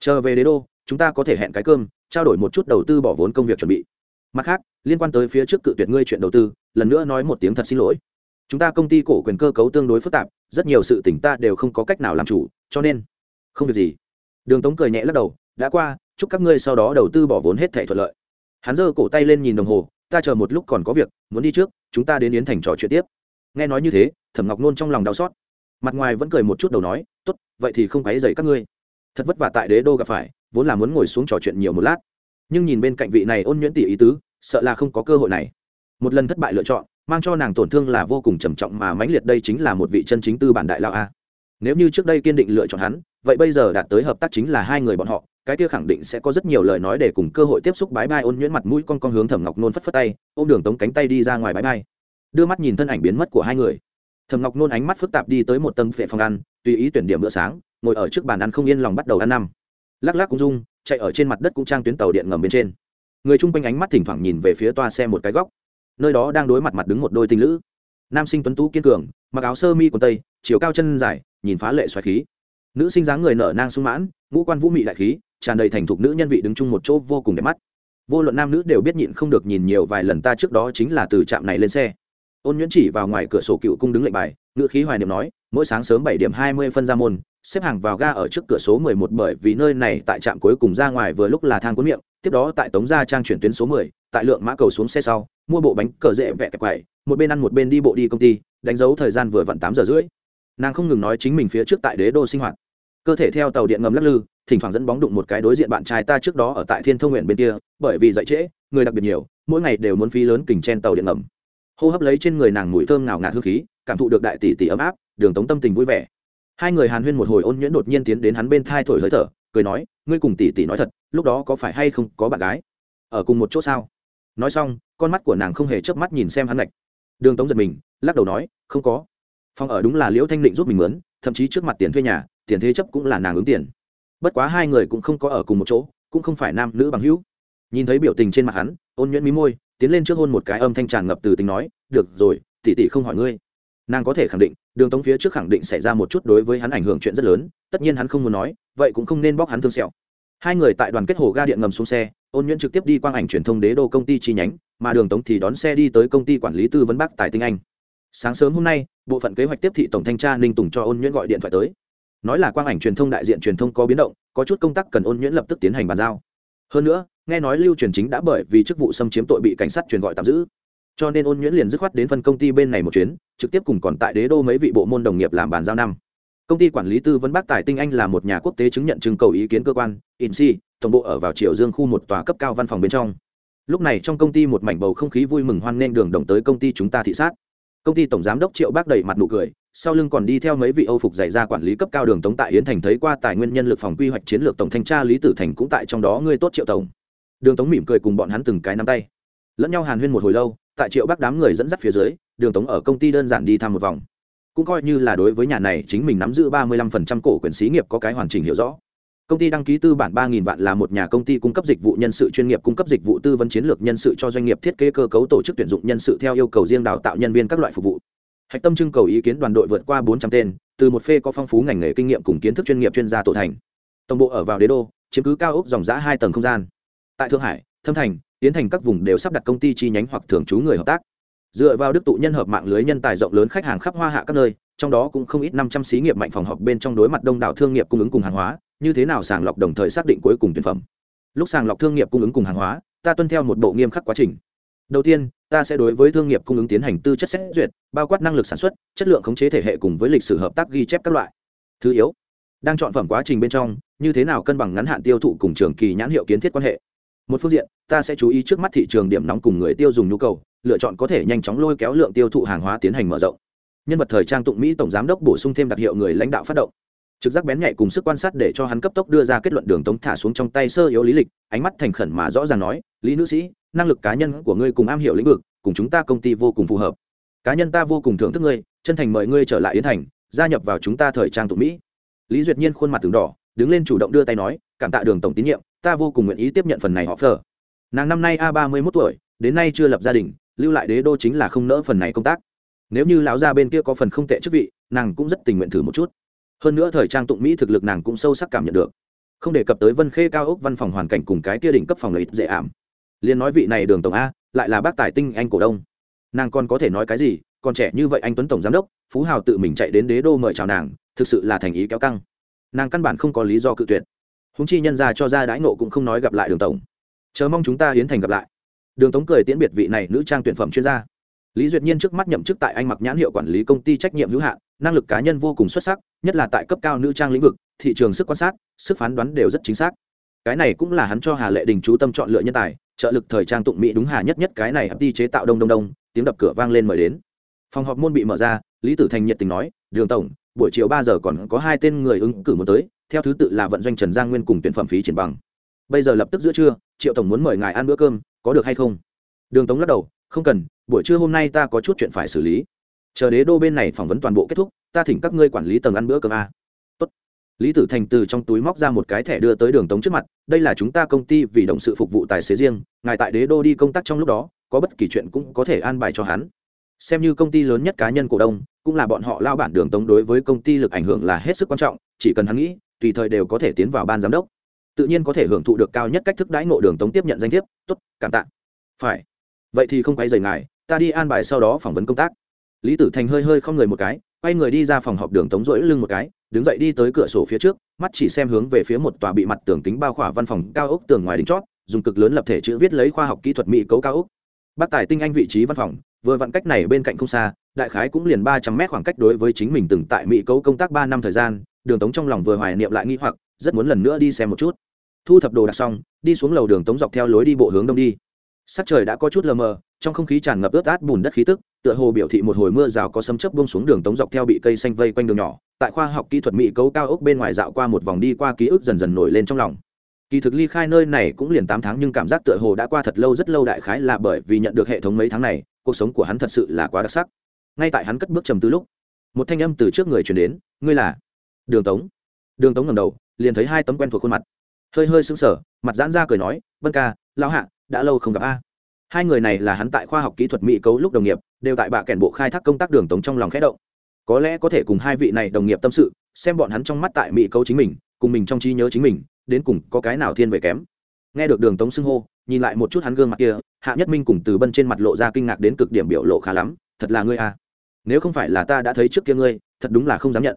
Chờ về đế đô, chúng ta có thể hẹn cái cơm, trao đổi một chút đầu tư bỏ vốn công việc chuẩn bị mặt khác, liên quan tới phía trước cự tuyệt ngươi chuyện đầu tư, lần nữa nói một tiếng thật xin lỗi. Chúng ta công ty cổ quyền cơ cấu tương đối phức tạp, rất nhiều sự tỉnh ta đều không có cách nào làm chủ, cho nên không việc gì. Đường tống cười nhẹ lắc đầu, đã qua, chúc các ngươi sau đó đầu tư bỏ vốn hết thể thuận lợi. Hắn giơ cổ tay lên nhìn đồng hồ, ta chờ một lúc còn có việc, muốn đi trước, chúng ta đến yến thành trò chuyện tiếp. Nghe nói như thế, thẩm ngọc nôn trong lòng đau xót. Mặt ngoài vẫn cười một chút đầu nói, tốt, vậy thì không quáy dày các ngươi. Thật vất vả tại đế đô gặp phải, vốn là muốn ngồi xuống trò chuyện nhiều một lát nhưng nhìn bên cạnh vị này ôn nhuyễn tỷ ý tứ, sợ là không có cơ hội này. Một lần thất bại lựa chọn, mang cho nàng tổn thương là vô cùng trầm trọng mà mãnh liệt đây chính là một vị chân chính tư bản đại lao a. Nếu như trước đây kiên định lựa chọn hắn, vậy bây giờ đạt tới hợp tác chính là hai người bọn họ, cái kia khẳng định sẽ có rất nhiều lời nói để cùng cơ hội tiếp xúc bái bai ôn nhuyễn mặt mũi con con hướng thẩm ngọc nôn phất phất tay, ôm đường tống cánh tay đi ra ngoài bái bai. Đưa mắt nhìn thân ảnh biến mất của hai người. Thẩm ngọc nôn ánh mắt phức tạp đi tới một tầng vệ phòng ăn, tùy ý tuyển điểm bữa sáng, ngồi ở trước bàn ăn không yên lòng bắt đầu ăn năm. Lắc lắc cũng dung chạy ở trên mặt đất cũng trang tuyến tàu điện ngầm bên trên. Người chung quanh ánh mắt thỉnh thoảng nhìn về phía toa xe một cái góc. Nơi đó đang đối mặt mặt đứng một đôi tình lữ. Nam sinh tuấn tú kiên cường, mặc áo sơ mi quần tây, chiều cao chân dài, nhìn phá lệ xoài khí. Nữ sinh dáng người nở nang sung mãn, ngũ quan vũ mị đại khí, tràn đầy thành thục nữ nhân vị đứng chung một chỗ vô cùng đẹp mắt. Vô luận nam nữ đều biết nhịn không được nhìn nhiều vài lần ta trước đó chính là từ trạm này lên xe. Ôn nhuyễn chỉ vào ngoài cửa sổ cựu cung đứng lệnh bài ngự khí hoài niệm nói, mỗi sáng sớm bảy điểm hai mươi phân ra môn, xếp hàng vào ga ở trước cửa số mười một bởi vì nơi này tại trạm cuối cùng ra ngoài vừa lúc là thang cuốn miệng, tiếp đó tại tống gia trang chuyển tuyến số mười, tại lượng mã cầu xuống xe sau, mua bộ bánh cờ rễ vẹ kẹp quậy, một bên ăn một bên đi bộ đi công ty, đánh dấu thời gian vừa vặn tám giờ rưỡi. Nàng không ngừng nói chính mình phía trước tại đế đô sinh hoạt. Cơ thể theo tàu điện ngầm lắc lư, thỉnh thoảng dẫn bóng đụng một cái đối diện bạn trai ta trước đó ở tại thiên thông nguyện bên kia, bởi vì dậy trễ, người đặc biệt nhiều, mỗi ngày đều muốn phí lớn kình chen tàu điện ngầm. Hô hấp lấy trên người nàng mùi thơm nào ngạt hương khí cảm thụ được đại tỷ tỷ ấm áp, đường tống tâm tình vui vẻ. Hai người hàn huyên một hồi ôn nhuyễn đột nhiên tiến đến hắn bên thai thổi hơi thở, cười nói, ngươi cùng tỷ tỷ nói thật, lúc đó có phải hay không có bạn gái? Ở cùng một chỗ sao? Nói xong, con mắt của nàng không hề chớp mắt nhìn xem hắn lạch đường tống giật mình, lắc đầu nói, không có. Phòng ở đúng là liễu thanh định giúp mình mướn, thậm chí trước mặt tiền thuê nhà, tiền thế chấp cũng là nàng ứng tiền. Bất quá hai người cũng không có ở cùng một chỗ, cũng không phải nam nữ bằng hữu. Nhìn thấy biểu tình trên mặt hắn, ôn nhuyễn mí môi, tiến lên trước hôn một cái âm thanh tràn ngập từ tính nói, được rồi, tỷ tỷ không hỏi ngươi nàng có thể khẳng định, đường tống phía trước khẳng định xảy ra một chút đối với hắn ảnh hưởng chuyện rất lớn, tất nhiên hắn không muốn nói, vậy cũng không nên bóc hắn thương sẹo. Hai người tại đoàn kết hồ ga điện ngầm xuống xe, ôn nhuyễn trực tiếp đi quang ảnh truyền thông đế đô công ty chi nhánh, mà đường tống thì đón xe đi tới công ty quản lý tư vấn bắc tại tinh anh. Sáng sớm hôm nay, bộ phận kế hoạch tiếp thị tổng thanh tra ninh tùng cho ôn nhuyễn gọi điện thoại tới. Nói là quang ảnh truyền thông đại diện truyền thông có biến động, có chút công tác cần ôn nhuyễn lập tức tiến hành bàn giao. Hơn nữa, nghe nói lưu truyền chính đã bởi vì chức vụ xâm chiếm tội bị cảnh sát truyền gọi tạm giữ cho nên ôn nhuyễn liền dứt khoát đến phân công ty bên này một chuyến, trực tiếp cùng còn tại đế đô mấy vị bộ môn đồng nghiệp làm bàn giao năm. Công ty quản lý tư vấn bác tài tinh anh là một nhà quốc tế chứng nhận trưng cầu ý kiến cơ quan insi tổng bộ ở vào triều dương khu một tòa cấp cao văn phòng bên trong. Lúc này trong công ty một mảnh bầu không khí vui mừng hoan nghênh đường đồng tới công ty chúng ta thị sát. Công ty tổng giám đốc triệu bác đầy mặt nụ cười, sau lưng còn đi theo mấy vị âu phục dạy ra quản lý cấp cao đường tống tại yến thành thấy qua tài nguyên nhân lực phòng quy hoạch chiến lược tổng thanh tra lý tử thành cũng tại trong đó, ngươi tốt triệu tổng. Đường tống mỉm cười cùng bọn hắn từng cái nắm tay. Lẫn nhau hàn huyên một hồi lâu tại triệu bác đám người dẫn dắt phía dưới, đường tống ở công ty đơn giản đi thăm một vòng. Cũng coi như là đối với nhà này chính mình nắm giữ ba mươi lăm phần trăm cổ quyền xí nghiệp có cái hoàn chỉnh hiểu rõ. Công ty đăng ký tư bản ba nghìn vạn là một nhà công ty cung cấp dịch vụ nhân sự chuyên nghiệp, cung cấp dịch vụ tư vấn chiến lược nhân sự cho doanh nghiệp, thiết kế cơ cấu tổ chức tuyển dụng nhân sự theo yêu cầu riêng đào tạo nhân viên các loại phục vụ. Hạch tâm trưng cầu ý kiến đoàn đội vượt qua bốn trăm tên, từ một phê có phong phú ngành nghề kinh nghiệm cùng kiến thức chuyên nghiệp chuyên gia tổ thành. Tổng bộ ở vào đế đô, chiếm cứ cao ốc dòng giã hai tầng không gian. Tại thượng hải, thâm thành tiến thành các vùng đều sắp đặt công ty chi nhánh hoặc thường trú người hợp tác. Dựa vào đức tụ nhân hợp mạng lưới nhân tài rộng lớn khách hàng khắp hoa hạ các nơi, trong đó cũng không ít năm trăm xí nghiệp mạnh phòng họp bên trong đối mặt đông đảo thương nghiệp cung ứng cùng hàng hóa, như thế nào sàng lọc đồng thời xác định cuối cùng tuyển phẩm. Lúc sàng lọc thương nghiệp cung ứng cùng hàng hóa, ta tuân theo một bộ nghiêm khắc quá trình. Đầu tiên, ta sẽ đối với thương nghiệp cung ứng tiến hành tư chất xét duyệt, bao quát năng lực sản xuất, chất lượng khống chế thể hệ cùng với lịch sử hợp tác ghi chép các loại. Thứ yếu, đang chọn phẩm quá trình bên trong, như thế nào cân bằng ngắn hạn tiêu thụ cùng trường kỳ nhãn hiệu kiến thiết quan hệ một phương diện, ta sẽ chú ý trước mắt thị trường điểm nóng cùng người tiêu dùng nhu cầu, lựa chọn có thể nhanh chóng lôi kéo lượng tiêu thụ hàng hóa tiến hành mở rộng. Nhân vật thời trang tụng mỹ tổng giám đốc bổ sung thêm đặc hiệu người lãnh đạo phát động. Trực giác bén nhạy cùng sức quan sát để cho hắn cấp tốc đưa ra kết luận đường tống thả xuống trong tay sơ yếu lý lịch, ánh mắt thành khẩn mà rõ ràng nói, lý nữ sĩ, năng lực cá nhân của ngươi cùng am hiểu lĩnh vực, cùng chúng ta công ty vô cùng phù hợp. Cá nhân ta vô cùng thưởng thức ngươi, chân thành mời ngươi trở lại yến thành, gia nhập vào chúng ta thời trang tụng mỹ. Lý duyệt nhiên khuôn mặt từng đỏ, đứng lên chủ động đưa tay nói, cảm tạ đường tổng tín nhiệm ta vô cùng nguyện ý tiếp nhận phần này họ phở nàng năm nay a ba mươi mốt tuổi, đến nay chưa lập gia đình, lưu lại đế đô chính là không nỡ phần này công tác. Nếu như lão gia bên kia có phần không tệ chức vị, nàng cũng rất tình nguyện thử một chút. Hơn nữa thời trang tụng mỹ thực lực nàng cũng sâu sắc cảm nhận được. Không đề cập tới vân khê cao ốc văn phòng hoàn cảnh cùng cái kia đỉnh cấp phòng lợi ích dễ ảm. Liền nói vị này đường tổng a, lại là bác tài tinh anh cổ đông. Nàng còn có thể nói cái gì, còn trẻ như vậy anh tuấn tổng giám đốc, phú hào tự mình chạy đến đế đô mời chào nàng, thực sự là thành ý kéo căng. Nàng căn bản không có lý do cự tuyệt húng chi nhân ra cho ra đãi nộ cũng không nói gặp lại đường tổng. Chờ mong chúng ta hiến thành gặp lại. Đường tống cười tiễn biệt vị này nữ trang tuyển phẩm chuyên gia. Lý duyệt nhiên trước mắt nhậm chức tại anh mặc nhãn hiệu quản lý công ty trách nhiệm hữu hạn, năng lực cá nhân vô cùng xuất sắc, nhất là tại cấp cao nữ trang lĩnh vực, thị trường sức quan sát, sức phán đoán đều rất chính xác. Cái này cũng là hắn cho hà lệ đình chú tâm chọn lựa nhân tài, trợ lực thời trang tụng mỹ đúng hà nhất nhất cái này đi chế tạo đông đông đông, tiếng đập cửa vang lên mời đến. Phòng họp môn bị mở ra, lý tử thành nhiệt tình nói, đường tổng, buổi chiều ba giờ còn có hai tên người ứng cử muốn tới theo thứ tự là vận doanh trần giang nguyên cùng tuyển phẩm phí triển bằng. Bây giờ lập tức giữa trưa, triệu tổng muốn mời ngài ăn bữa cơm, có được hay không? Đường tống lắc đầu, không cần, buổi trưa hôm nay ta có chút chuyện phải xử lý. Chờ đế đô bên này phỏng vấn toàn bộ kết thúc, ta thỉnh các ngươi quản lý tầng ăn bữa cơm a. Tốt. lý tử thành từ trong túi móc ra một cái thẻ đưa tới đường tống trước mặt, đây là chúng ta công ty vì động sự phục vụ tài xế riêng, ngài tại đế đô đi công tác trong lúc đó, có bất kỳ chuyện cũng có thể an bài cho hắn. Xem như công ty lớn nhất cá nhân cổ đông, cũng là bọn họ lao bản đường tống đối với công ty lực ảnh hưởng là hết sức quan trọng, chỉ cần hắn nghĩ tùy thời đều có thể tiến vào ban giám đốc. Tự nhiên có thể hưởng thụ được cao nhất cách thức đãi ngộ đường tống tiếp nhận danh thiếp. Tốt, cảm tạ. Phải. Vậy thì không quay rời ngài, ta đi an bài sau đó phỏng vấn công tác. Lý tử thành hơi hơi không người một cái, quay người đi ra phòng họp đường tống rỗi lưng một cái, đứng dậy đi tới cửa sổ phía trước, mắt chỉ xem hướng về phía một tòa bị mặt tường kính bao khỏa văn phòng cao ốc tường ngoài đính chót, dùng cực lớn lập thể chữ viết lấy khoa học kỹ thuật mỹ cấu cao ốc. Bác tài tinh anh vị trí văn phòng, vừa vặn cách này bên cạnh không xa, đại khái cũng liền ba trăm mét khoảng cách đối với chính mình từng tại mỹ cấu công tác ba năm thời gian đường tống trong lòng vừa hoài niệm lại nghi hoặc, rất muốn lần nữa đi xem một chút. Thu thập đồ đạc xong, đi xuống lầu đường tống dọc theo lối đi bộ hướng đông đi. Sắc trời đã có chút lờ mờ, trong không khí tràn ngập ướt át bùn đất khí tức, tựa hồ biểu thị một hồi mưa rào có sấm chớp bông xuống đường tống dọc theo bị cây xanh vây quanh đường nhỏ. Tại khoa học kỹ thuật mỹ cấu cao ốc bên ngoài dạo qua một vòng đi qua ký ức dần dần nổi lên trong lòng. Kỳ thực ly khai nơi này cũng liền tám tháng nhưng cảm giác tựa hồ đã qua thật lâu rất lâu đại khái là bởi vì nhận được hệ thống mấy tháng này, cuộc sống của hắn thật sự là quá đặc sắc. Ngay tại hắn cất bước trầm tư lúc, một thanh âm từ trước người chuyển đến, ngươi là? Đường tống. Đường tống ngầm đầu, liền thấy hai tấm quen thuộc khuôn mặt. Hơi hơi sững sờ, mặt giãn ra cười nói, vân ca lao hạ, đã lâu không gặp a. Hai người này là hắn tại khoa học kỹ thuật mỹ cấu lúc đồng nghiệp, đều tại bạ kèn bộ khai thác công tác đường tống trong lòng khẽ động. Có lẽ có thể cùng hai vị này đồng nghiệp tâm sự, xem bọn hắn trong mắt tại mỹ cấu chính mình, cùng mình trong trí nhớ chính mình, đến cùng có cái nào thiên về kém. Nghe được đường tống xưng hô, nhìn lại một chút hắn gương mặt kia, hạ nhất minh cùng từ bân trên mặt lộ ra kinh ngạc đến cực điểm biểu lộ khá lắm, thật là ngươi a. Nếu không phải là ta đã thấy trước kia ngươi, thật đúng là không dám nhận.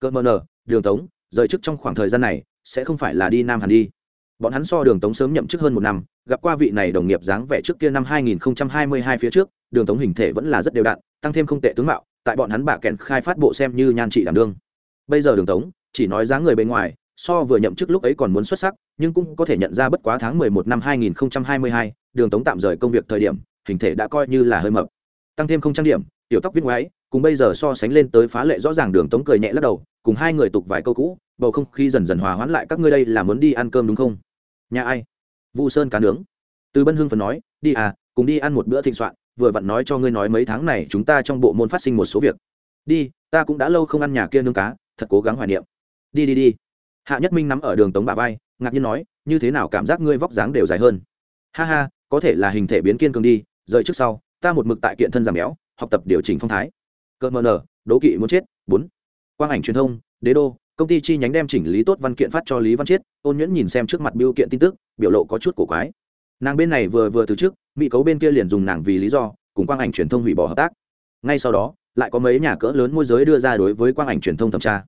Cỡ mờ nờ đường tống rời chức trong khoảng thời gian này sẽ không phải là đi nam hàn đi. Bọn hắn so đường tống sớm nhậm chức hơn một năm gặp qua vị này đồng nghiệp dáng vẻ trước kia năm 2022 phía trước đường tống hình thể vẫn là rất đều đặn tăng thêm không tệ tướng mạo tại bọn hắn bạ kèn khai phát bộ xem như nhan trị đảm đương. Bây giờ đường tống chỉ nói dáng người bên ngoài so vừa nhậm chức lúc ấy còn muốn xuất sắc nhưng cũng có thể nhận ra bất quá tháng 11 năm 2022, đường tống tạm rời công việc thời điểm hình thể đã coi như là hơi mập. Tăng thêm không trang điểm tiểu tóc viết ngoái cùng bây giờ so sánh lên tới phá lệ rõ ràng đường tống cười nhẹ lắc đầu cùng hai người tục vài câu cũ, bầu không khí dần dần hòa hoãn lại, các ngươi đây là muốn đi ăn cơm đúng không? Nhà ai? Vu sơn cá nướng. Từ bân hưng phần nói, đi à cùng đi ăn một bữa thịnh soạn, vừa vặn nói cho ngươi nói mấy tháng này chúng ta trong bộ môn phát sinh một số việc. Đi, ta cũng đã lâu không ăn nhà kia nướng cá, thật cố gắng hoài niệm. Đi đi đi. Hạ nhất minh nắm ở đường tống bà vai, ngạc nhiên nói, như thế nào cảm giác ngươi vóc dáng đều dài hơn? Ha ha, có thể là hình thể biến kiên cường đi, rời trước sau, ta một mực tại kiện thân giảm béo, học tập điều chỉnh phong thái. Cơ mờ nở, đố kỵ muốn chết, bốn quang ảnh truyền thông, đế đô, công ty chi nhánh đem chỉnh lý tốt văn kiện phát cho lý văn chiết, ôn nhuyễn nhìn xem trước mặt biêu kiện tin tức, biểu lộ có chút cổ quái. Nàng bên này vừa vừa từ trước, mỹ cấu bên kia liền dùng nàng vì lý do, cùng quang ảnh truyền thông hủy bỏ hợp tác. Ngay sau đó, lại có mấy nhà cỡ lớn môi giới đưa ra đối với quang ảnh truyền thông thẩm tra.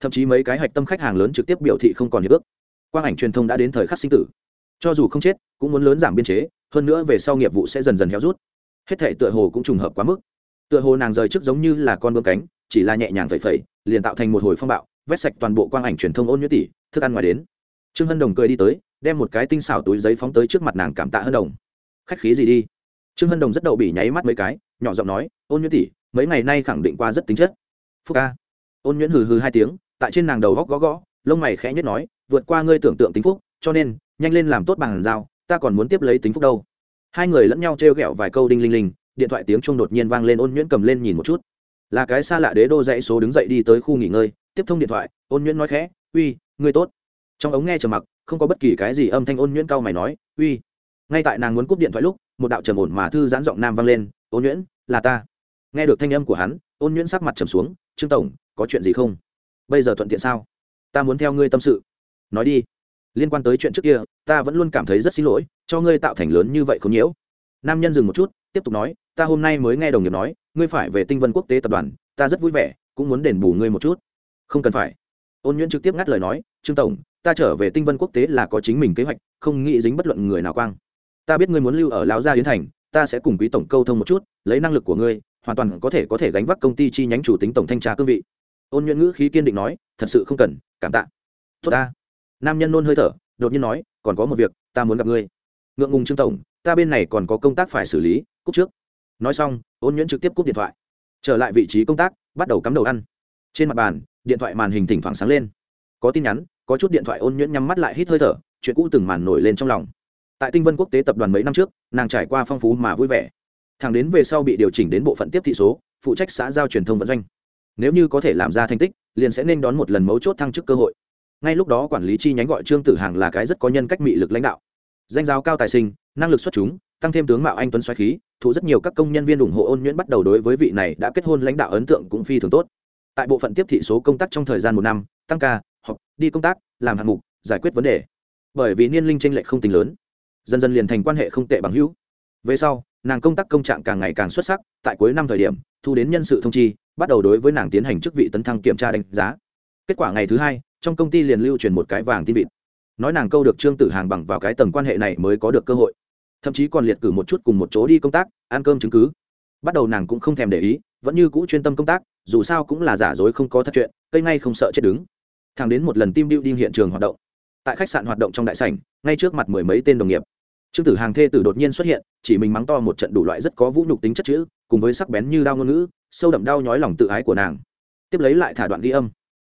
Thậm chí mấy cái hạch tâm khách hàng lớn trực tiếp biểu thị không còn hiệp ước. Quang ảnh truyền thông đã đến thời khắc sinh tử. Cho dù không chết, cũng muốn lớn giảm biên chế, hơn nữa về sau nghiệp vụ sẽ dần dần héo rút. Hết thể tựa hồ cũng trùng hợp quá mức. Tựa hồ nàng rời trước giống như là con bướm cánh chỉ là nhẹ nhàng phẩy phẩy, liền tạo thành một hồi phong bạo, vét sạch toàn bộ quang ảnh truyền thông ôn nhuyễn tỷ, thức ăn ngoài đến. Trương hân đồng cười đi tới, đem một cái tinh xảo túi giấy phóng tới trước mặt nàng cảm tạ hân đồng. Khách khí gì đi? Trương hân đồng rất đậu bỉ nháy mắt mấy cái, nhỏ giọng nói, ôn nhuyễn tỷ, mấy ngày nay khẳng định qua rất tính chất. Phúc ca. Ôn nhuyễn hừ hừ hai tiếng, tại trên nàng đầu góc gõ gõ, lông mày khẽ nhất nói, vượt qua ngươi tưởng tượng tính phúc, cho nên, nhanh lên làm tốt bằng giao, ta còn muốn tiếp lấy tính phúc đâu. Hai người lẫn nhau trêu ghẹo vài câu đinh linh linh, điện thoại tiếng chuông đột nhiên vang lên, ôn nhuyễn cầm lên nhìn một chút là cái xa lạ đế đô dãy số đứng dậy đi tới khu nghỉ ngơi, tiếp thông điện thoại, ôn nhuyễn nói khẽ, uy, ngươi tốt. Trong ống nghe trầm mặc, không có bất kỳ cái gì âm thanh ôn nhuyễn cao mày nói, uy. Ngay tại nàng muốn cúp điện thoại lúc, một đạo trầm ổn mà thư giãn giọng nam vang lên, ôn nhuyễn, là ta. Nghe được thanh âm của hắn, ôn nhuyễn sắc mặt trầm xuống, trương tổng, có chuyện gì không? Bây giờ thuận tiện sao? Ta muốn theo ngươi tâm sự. Nói đi. Liên quan tới chuyện trước kia, ta vẫn luôn cảm thấy rất xin lỗi, cho ngươi tạo thành lớn như vậy không nhiễu. Nam nhân dừng một chút tiếp tục nói, ta hôm nay mới nghe đồng nghiệp nói, ngươi phải về tinh vân quốc tế tập đoàn, ta rất vui vẻ, cũng muốn đền bù ngươi một chút. Không cần phải. Ôn nhuyễn trực tiếp ngắt lời nói, trương tổng, ta trở về tinh vân quốc tế là có chính mình kế hoạch, không nghĩ dính bất luận người nào quang. Ta biết ngươi muốn lưu ở lão gia yến thành, ta sẽ cùng quý tổng câu thông một chút, lấy năng lực của ngươi, hoàn toàn có thể có thể gánh vác công ty chi nhánh chủ tính tổng thanh tra cương vị. Ôn nhuận ngữ khí kiên định nói, thật sự không cần, cảm tạ. Tốt ta. Nam nhân nôn hơi thở, đột nhiên nói, còn có một việc, ta muốn gặp ngươi. Ngượng ngùng trương tổng ta bên này còn có công tác phải xử lý cúc trước. Nói xong, ôn nhuyễn trực tiếp cúp điện thoại. Trở lại vị trí công tác, bắt đầu cắm đầu ăn. Trên mặt bàn, điện thoại màn hình thỉnh thoảng sáng lên. Có tin nhắn, có chút điện thoại ôn nhuyễn nhắm mắt lại hít hơi thở, chuyện cũ từng màn nổi lên trong lòng. Tại tinh vân quốc tế tập đoàn mấy năm trước, nàng trải qua phong phú mà vui vẻ. Thằng đến về sau bị điều chỉnh đến bộ phận tiếp thị số, phụ trách xã giao truyền thông vận doanh. Nếu như có thể làm ra thành tích, liền sẽ nên đón một lần mấu chốt thăng chức cơ hội. Ngay lúc đó quản lý chi nhánh gọi trương tử hàng là cái rất có nhân cách mị lực lãnh đạo. Danh giáo cao tài sinh năng lực xuất chúng, tăng thêm tướng mạo anh tuấn xoáy khí thu rất nhiều các công nhân viên ủng hộ ôn nhuyễn bắt đầu đối với vị này đã kết hôn lãnh đạo ấn tượng cũng phi thường tốt. Tại bộ phận tiếp thị số công tác trong thời gian một năm, tăng ca học đi công tác, làm hạng mục, giải quyết vấn đề. Bởi vì niên linh tranh lệch không tính lớn, dần dần liền thành quan hệ không tệ bằng hữu. Về sau, nàng công tác công trạng càng ngày càng xuất sắc, tại cuối năm thời điểm, thu đến nhân sự thông chi, bắt đầu đối với nàng tiến hành chức vị tấn thăng kiểm tra đánh giá. Kết quả ngày thứ hai, trong công ty liền lưu truyền một cái vàng tin vịt. Nói nàng câu được trương tử hàng bằng vào cái tầng quan hệ này mới có được cơ hội thậm chí còn liệt cử một chút cùng một chỗ đi công tác, ăn cơm chứng cứ. Bắt đầu nàng cũng không thèm để ý, vẫn như cũ chuyên tâm công tác, dù sao cũng là giả dối không có thật chuyện, cây ngay không sợ chết đứng. Thằng đến một lần tim điệu đi hiện trường hoạt động. Tại khách sạn hoạt động trong đại sảnh, ngay trước mặt mười mấy tên đồng nghiệp. Trương tử hàng thê tử đột nhiên xuất hiện, chỉ mình mắng to một trận đủ loại rất có vũ nhục tính chất chữ, cùng với sắc bén như đao ngôn ngữ, sâu đậm đau nhói lòng tự ái của nàng. Tiếp lấy lại thả đoạn ghi âm.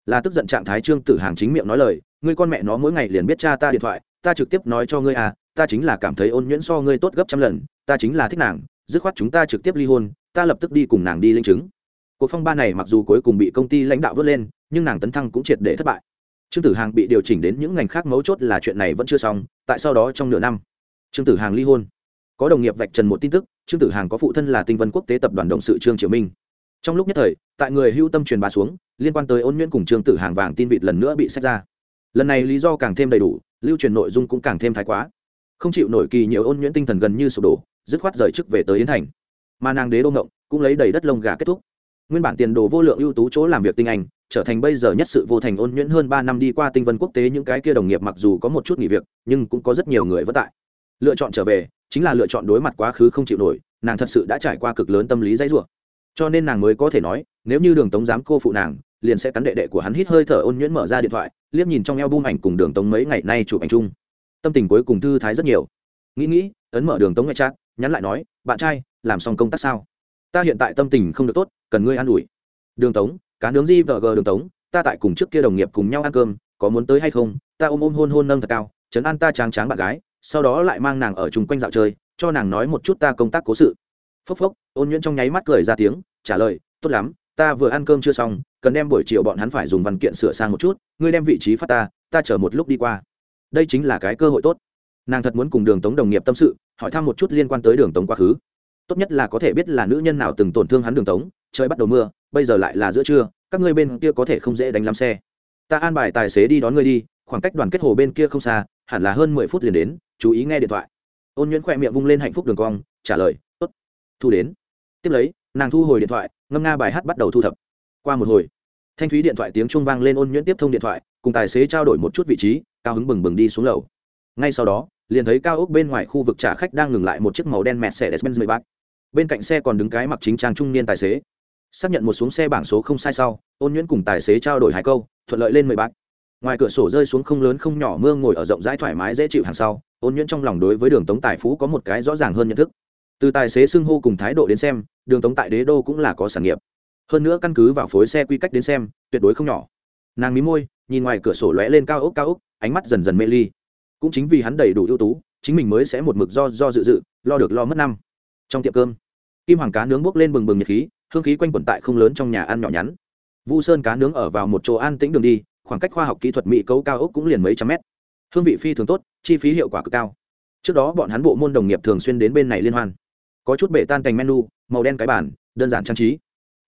Là tức giận trạng thái trương tử hàng chính miệng nói lời, ngươi con mẹ nó mỗi ngày liền biết cha ta điện thoại, ta trực tiếp nói cho ngươi à ta chính là cảm thấy ôn nhuyễn so ngươi tốt gấp trăm lần, ta chính là thích nàng, dứt khoát chúng ta trực tiếp ly hôn, ta lập tức đi cùng nàng đi linh chứng. Cuộc phong ba này mặc dù cuối cùng bị công ty lãnh đạo vớt lên, nhưng nàng tấn thăng cũng triệt để thất bại. Trương tử hàng bị điều chỉnh đến những ngành khác mấu chốt là chuyện này vẫn chưa xong, tại sau đó trong nửa năm, trương tử hàng ly hôn. Có đồng nghiệp vạch trần một tin tức, trương tử hàng có phụ thân là tinh vân quốc tế tập đoàn động sự trương triều minh. Trong lúc nhất thời, tại người hưu tâm truyền bá xuống, liên quan tới ôn nhuyễn cùng trương tử hàng vàng tin vịt lần nữa bị xét ra. Lần này lý do càng thêm đầy đủ, lưu truyền nội dung cũng càng thêm thái quá không chịu nổi kỳ nhiều ôn nhuyễn tinh thần gần như sụp đổ, dứt khoát rời chức về tới yến thành. Mà nàng đế đô ngộng cũng lấy đầy đất lông gà kết thúc. Nguyên bản tiền đồ vô lượng ưu tú chỗ làm việc tinh anh, trở thành bây giờ nhất sự vô thành ôn nhuyễn hơn ba năm đi qua tinh vân quốc tế những cái kia đồng nghiệp mặc dù có một chút nghỉ việc, nhưng cũng có rất nhiều người vất tại. Lựa chọn trở về, chính là lựa chọn đối mặt quá khứ không chịu nổi, nàng thật sự đã trải qua cực lớn tâm lý dãy rủa. Cho nên nàng mới có thể nói, nếu như đường tống dám cô phụ nàng, liền sẽ cắn đệ đệ của hắn hít hơi thở ôn nhuyễn mở ra điện thoại, liếc nhìn trong eo bung ảnh cùng đường tống mấy ngày nay chụp ảnh chung tâm tình cuối cùng thư thái rất nhiều. Nghĩ nghĩ, ấn mở đường tống ngoại trát nhắn lại nói, bạn trai, làm xong công tác sao? Ta hiện tại tâm tình không được tốt, cần ngươi an ủi. Đường tống, cá nướng di vợ gờ đường tống, ta tại cùng trước kia đồng nghiệp cùng nhau ăn cơm, có muốn tới hay không? Ta ôm ôm hôn hôn nâng thật cao chấn an ta tráng tráng bạn gái, sau đó lại mang nàng ở chung quanh dạo chơi, cho nàng nói một chút ta công tác cố sự. Phốc phốc, ôn nhuyễn trong nháy mắt cười ra tiếng, trả lời, tốt lắm, ta vừa ăn cơm chưa xong, cần đem buổi chiều bọn hắn phải dùng văn kiện sửa sang một chút, ngươi đem vị trí phát ta ta chờ một lúc đi qua đây chính là cái cơ hội tốt. Nàng thật muốn cùng đường tống đồng nghiệp tâm sự, hỏi thăm một chút liên quan tới đường tống quá khứ. Tốt nhất là có thể biết là nữ nhân nào từng tổn thương hắn đường tống, trời bắt đầu mưa, bây giờ lại là giữa trưa, các ngươi bên kia có thể không dễ đánh lắm xe. Ta an bài tài xế đi đón ngươi đi, khoảng cách đoàn kết hồ bên kia không xa, hẳn là hơn mười phút liền đến, chú ý nghe điện thoại. Ôn nhuyễn khoe miệng vung lên hạnh phúc đường cong, trả lời, tốt, thu đến. Tiếp lấy, nàng thu hồi điện thoại, ngâm nga bài hát bắt đầu thu thập. Qua một hồi thanh thúy điện thoại tiếng trung vang lên ôn nhuyễn tiếp thông điện thoại, cùng tài xế trao đổi một chút vị trí, cao hứng bừng bừng đi xuống lầu. Ngay sau đó, liền thấy cao ốc bên ngoài khu vực trả khách đang ngừng lại một chiếc màu đen mẹt xe despenz mười bát bên cạnh xe còn đứng cái mặc chính trang trung niên tài xế. Xác nhận một xuống xe bảng số không sai sau, ôn nhuyễn cùng tài xế trao đổi hai câu, thuận lợi lên mười bát ngoài cửa sổ rơi xuống không lớn không nhỏ mưa ngồi ở rộng rãi thoải mái dễ chịu hàng sau, ôn nhuyễn trong lòng đối với đường tống tài phú có một cái rõ ràng hơn nhận thức. Từ tài xế xưng hô cùng thái độ đến xem, đường tống tại đế đô cũng là có sản nghiệp hơn nữa căn cứ vào phối xe quy cách đến xem, tuyệt đối không nhỏ. Nàng mí môi, nhìn ngoài cửa sổ lóe lên cao ốc cao ốc, ánh mắt dần dần mê ly. Cũng chính vì hắn đầy đủ ưu tú, chính mình mới sẽ một mực do do dự dự, lo được lo mất năm. Trong tiệm cơm, kim hoàng cá nướng bốc lên bừng bừng nhiệt khí, hương khí quanh quẩn tại không lớn trong nhà ăn nhỏ nhắn. Vu sơn cá nướng ở vào một chỗ an tĩnh đường đi, khoảng cách khoa học kỹ thuật mỹ cấu cao ốc cũng liền mấy trăm mét. Hương vị phi thường tốt, chi phí hiệu quả cực cao. Trước đó bọn hắn bộ môn đồng nghiệp thường xuyên đến bên này liên hoan. Có chút bể tan cành menu, màu đen cái bản đơn giản trang trí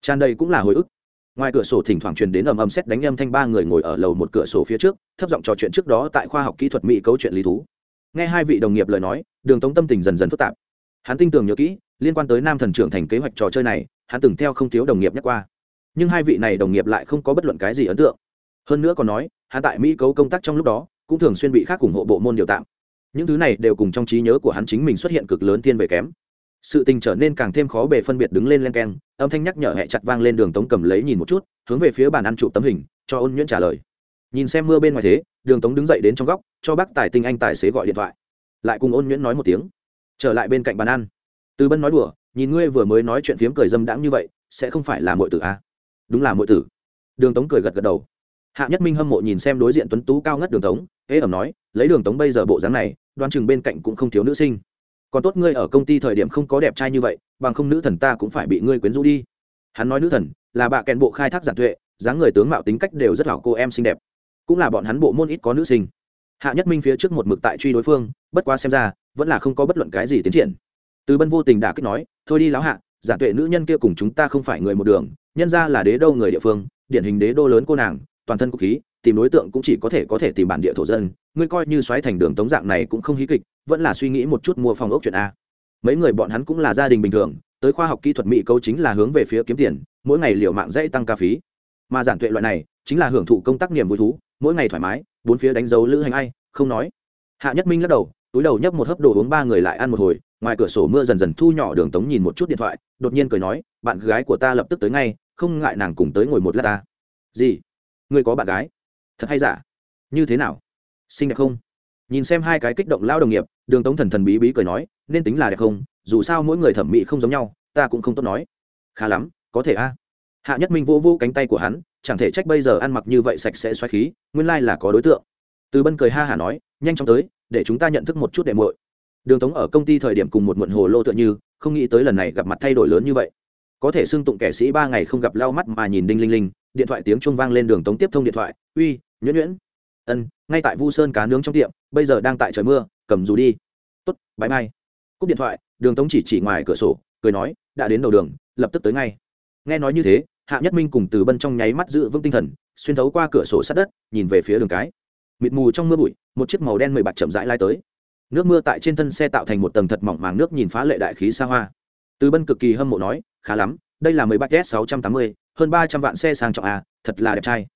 tràn đầy cũng là hồi ức. Ngoài cửa sổ thỉnh thoảng truyền đến ầm ầm xét đánh âm thanh ba người ngồi ở lầu một cửa sổ phía trước, thấp giọng trò chuyện trước đó tại khoa học kỹ thuật mỹ câu chuyện lý thú. Nghe hai vị đồng nghiệp lời nói, đường tống tâm tình dần dần phức tạp. Hắn tin tưởng nhớ kỹ, liên quan tới nam thần trưởng thành kế hoạch trò chơi này, hắn từng theo không thiếu đồng nghiệp nhắc qua. Nhưng hai vị này đồng nghiệp lại không có bất luận cái gì ấn tượng. Hơn nữa còn nói, hắn tại mỹ cấu công tác trong lúc đó, cũng thường xuyên bị khác ủng hộ bộ môn điều tạm. Những thứ này đều cùng trong trí nhớ của hắn chính mình xuất hiện cực lớn thiên về kém sự tình trở nên càng thêm khó bề phân biệt đứng lên len keng, âm thanh nhắc nhở hẹ chặt vang lên đường tống cầm lấy nhìn một chút, hướng về phía bàn ăn chụp tấm hình, cho ôn nhuyễn trả lời. Nhìn xem mưa bên ngoài thế, đường tống đứng dậy đến trong góc, cho bác tài tinh anh tài xế gọi điện thoại. Lại cùng ôn nhuyễn nói một tiếng. Trở lại bên cạnh bàn ăn. Từ bân nói đùa, nhìn ngươi vừa mới nói chuyện phiếm cười dâm đãng như vậy, sẽ không phải là mọi tử à? đúng là mọi tử. Đường tống cười gật gật đầu. Hạ nhất minh hâm mộ nhìn xem đối diện tuấn tú cao ngất đường tống ế ẩm nói, lấy đường tống bây giờ bộ dáng này, đoan chừng bên cạnh cũng không thiếu nữ sinh còn tốt ngươi ở công ty thời điểm không có đẹp trai như vậy, bằng không nữ thần ta cũng phải bị ngươi quyến rũ đi. Hắn nói nữ thần, là bạ kèn bộ khai thác giản tuệ, dáng người tướng mạo tính cách đều rất hảo cô em xinh đẹp. Cũng là bọn hắn bộ môn ít có nữ sinh. Hạ nhất minh phía trước một mực tại truy đối phương, bất quá xem ra, vẫn là không có bất luận cái gì tiến triển. Từ bân vô tình đã kích nói, thôi đi láo hạ, giản tuệ nữ nhân kia cùng chúng ta không phải người một đường, nhân ra là đế đô người địa phương, điển hình đế đô lớn cô nàng toàn thân cục khí, tìm đối tượng cũng chỉ có thể có thể tìm bản địa thổ dân. Ngươi coi như xoáy thành đường tống dạng này cũng không hí kịch, vẫn là suy nghĩ một chút mua phòng ốc chuyện a. Mấy người bọn hắn cũng là gia đình bình thường, tới khoa học kỹ thuật mỹ câu chính là hướng về phía kiếm tiền, mỗi ngày liều mạng dãy tăng ca phí. Mà giản tuệ loại này, chính là hưởng thụ công tác niềm vui thú, mỗi ngày thoải mái, bốn phía đánh dấu lữ hành ai, không nói. Hạ nhất minh lắc đầu, túi đầu nhấp một hớp đồ uống ba người lại ăn một hồi, ngoài cửa sổ mưa dần dần thu nhỏ đường tống nhìn một chút điện thoại, đột nhiên cười nói, bạn gái của ta lập tức tới ngay, không ngại nàng cùng tới ngồi một lát ta. Gì? Ngươi có bạn gái. Thật hay giả? Như thế nào? Xinh đẹp không? Nhìn xem hai cái kích động lao đồng nghiệp, đường tống thần thần bí bí cười nói, nên tính là đẹp không? Dù sao mỗi người thẩm mỹ không giống nhau, ta cũng không tốt nói. Khá lắm, có thể a. Hạ nhất minh vô vô cánh tay của hắn, chẳng thể trách bây giờ ăn mặc như vậy sạch sẽ xoáy khí, nguyên lai là có đối tượng. Từ bân cười ha hả nói, nhanh chóng tới, để chúng ta nhận thức một chút đệm muội. Đường tống ở công ty thời điểm cùng một muộn hồ lô tựa như, không nghĩ tới lần này gặp mặt thay đổi lớn như vậy. Có thể xưng tụng kẻ sĩ ba ngày không gặp lau mắt mà nhìn đinh linh linh điện thoại tiếng chuông vang lên đường tống tiếp thông điện thoại, uy, nhuyễn nhuyễn. Ân, ngay tại vu sơn cá nướng trong tiệm, bây giờ đang tại trời mưa, cầm dù đi. Tốt bãi mai. Cúp điện thoại, đường tống chỉ chỉ ngoài cửa sổ, cười nói, đã đến đầu đường, lập tức tới ngay. Nghe nói như thế, hạ nhất minh cùng từ bân trong nháy mắt giữ vững tinh thần, xuyên thấu qua cửa sổ sát đất, nhìn về phía đường cái. Mịt mù trong mưa bụi, một chiếc màu đen mười bạc chậm rãi lai tới. Nước mưa tại trên thân xe tạo thành một tầng thật mỏng màng nước nhìn phá lệ đại khí xa hoa. Từ bân cực kỳ hâm mộ nói, khá lắm đây là mười ba s sáu trăm tám mươi, hơn ba trăm vạn xe sang trọng a thật là đẹp trai.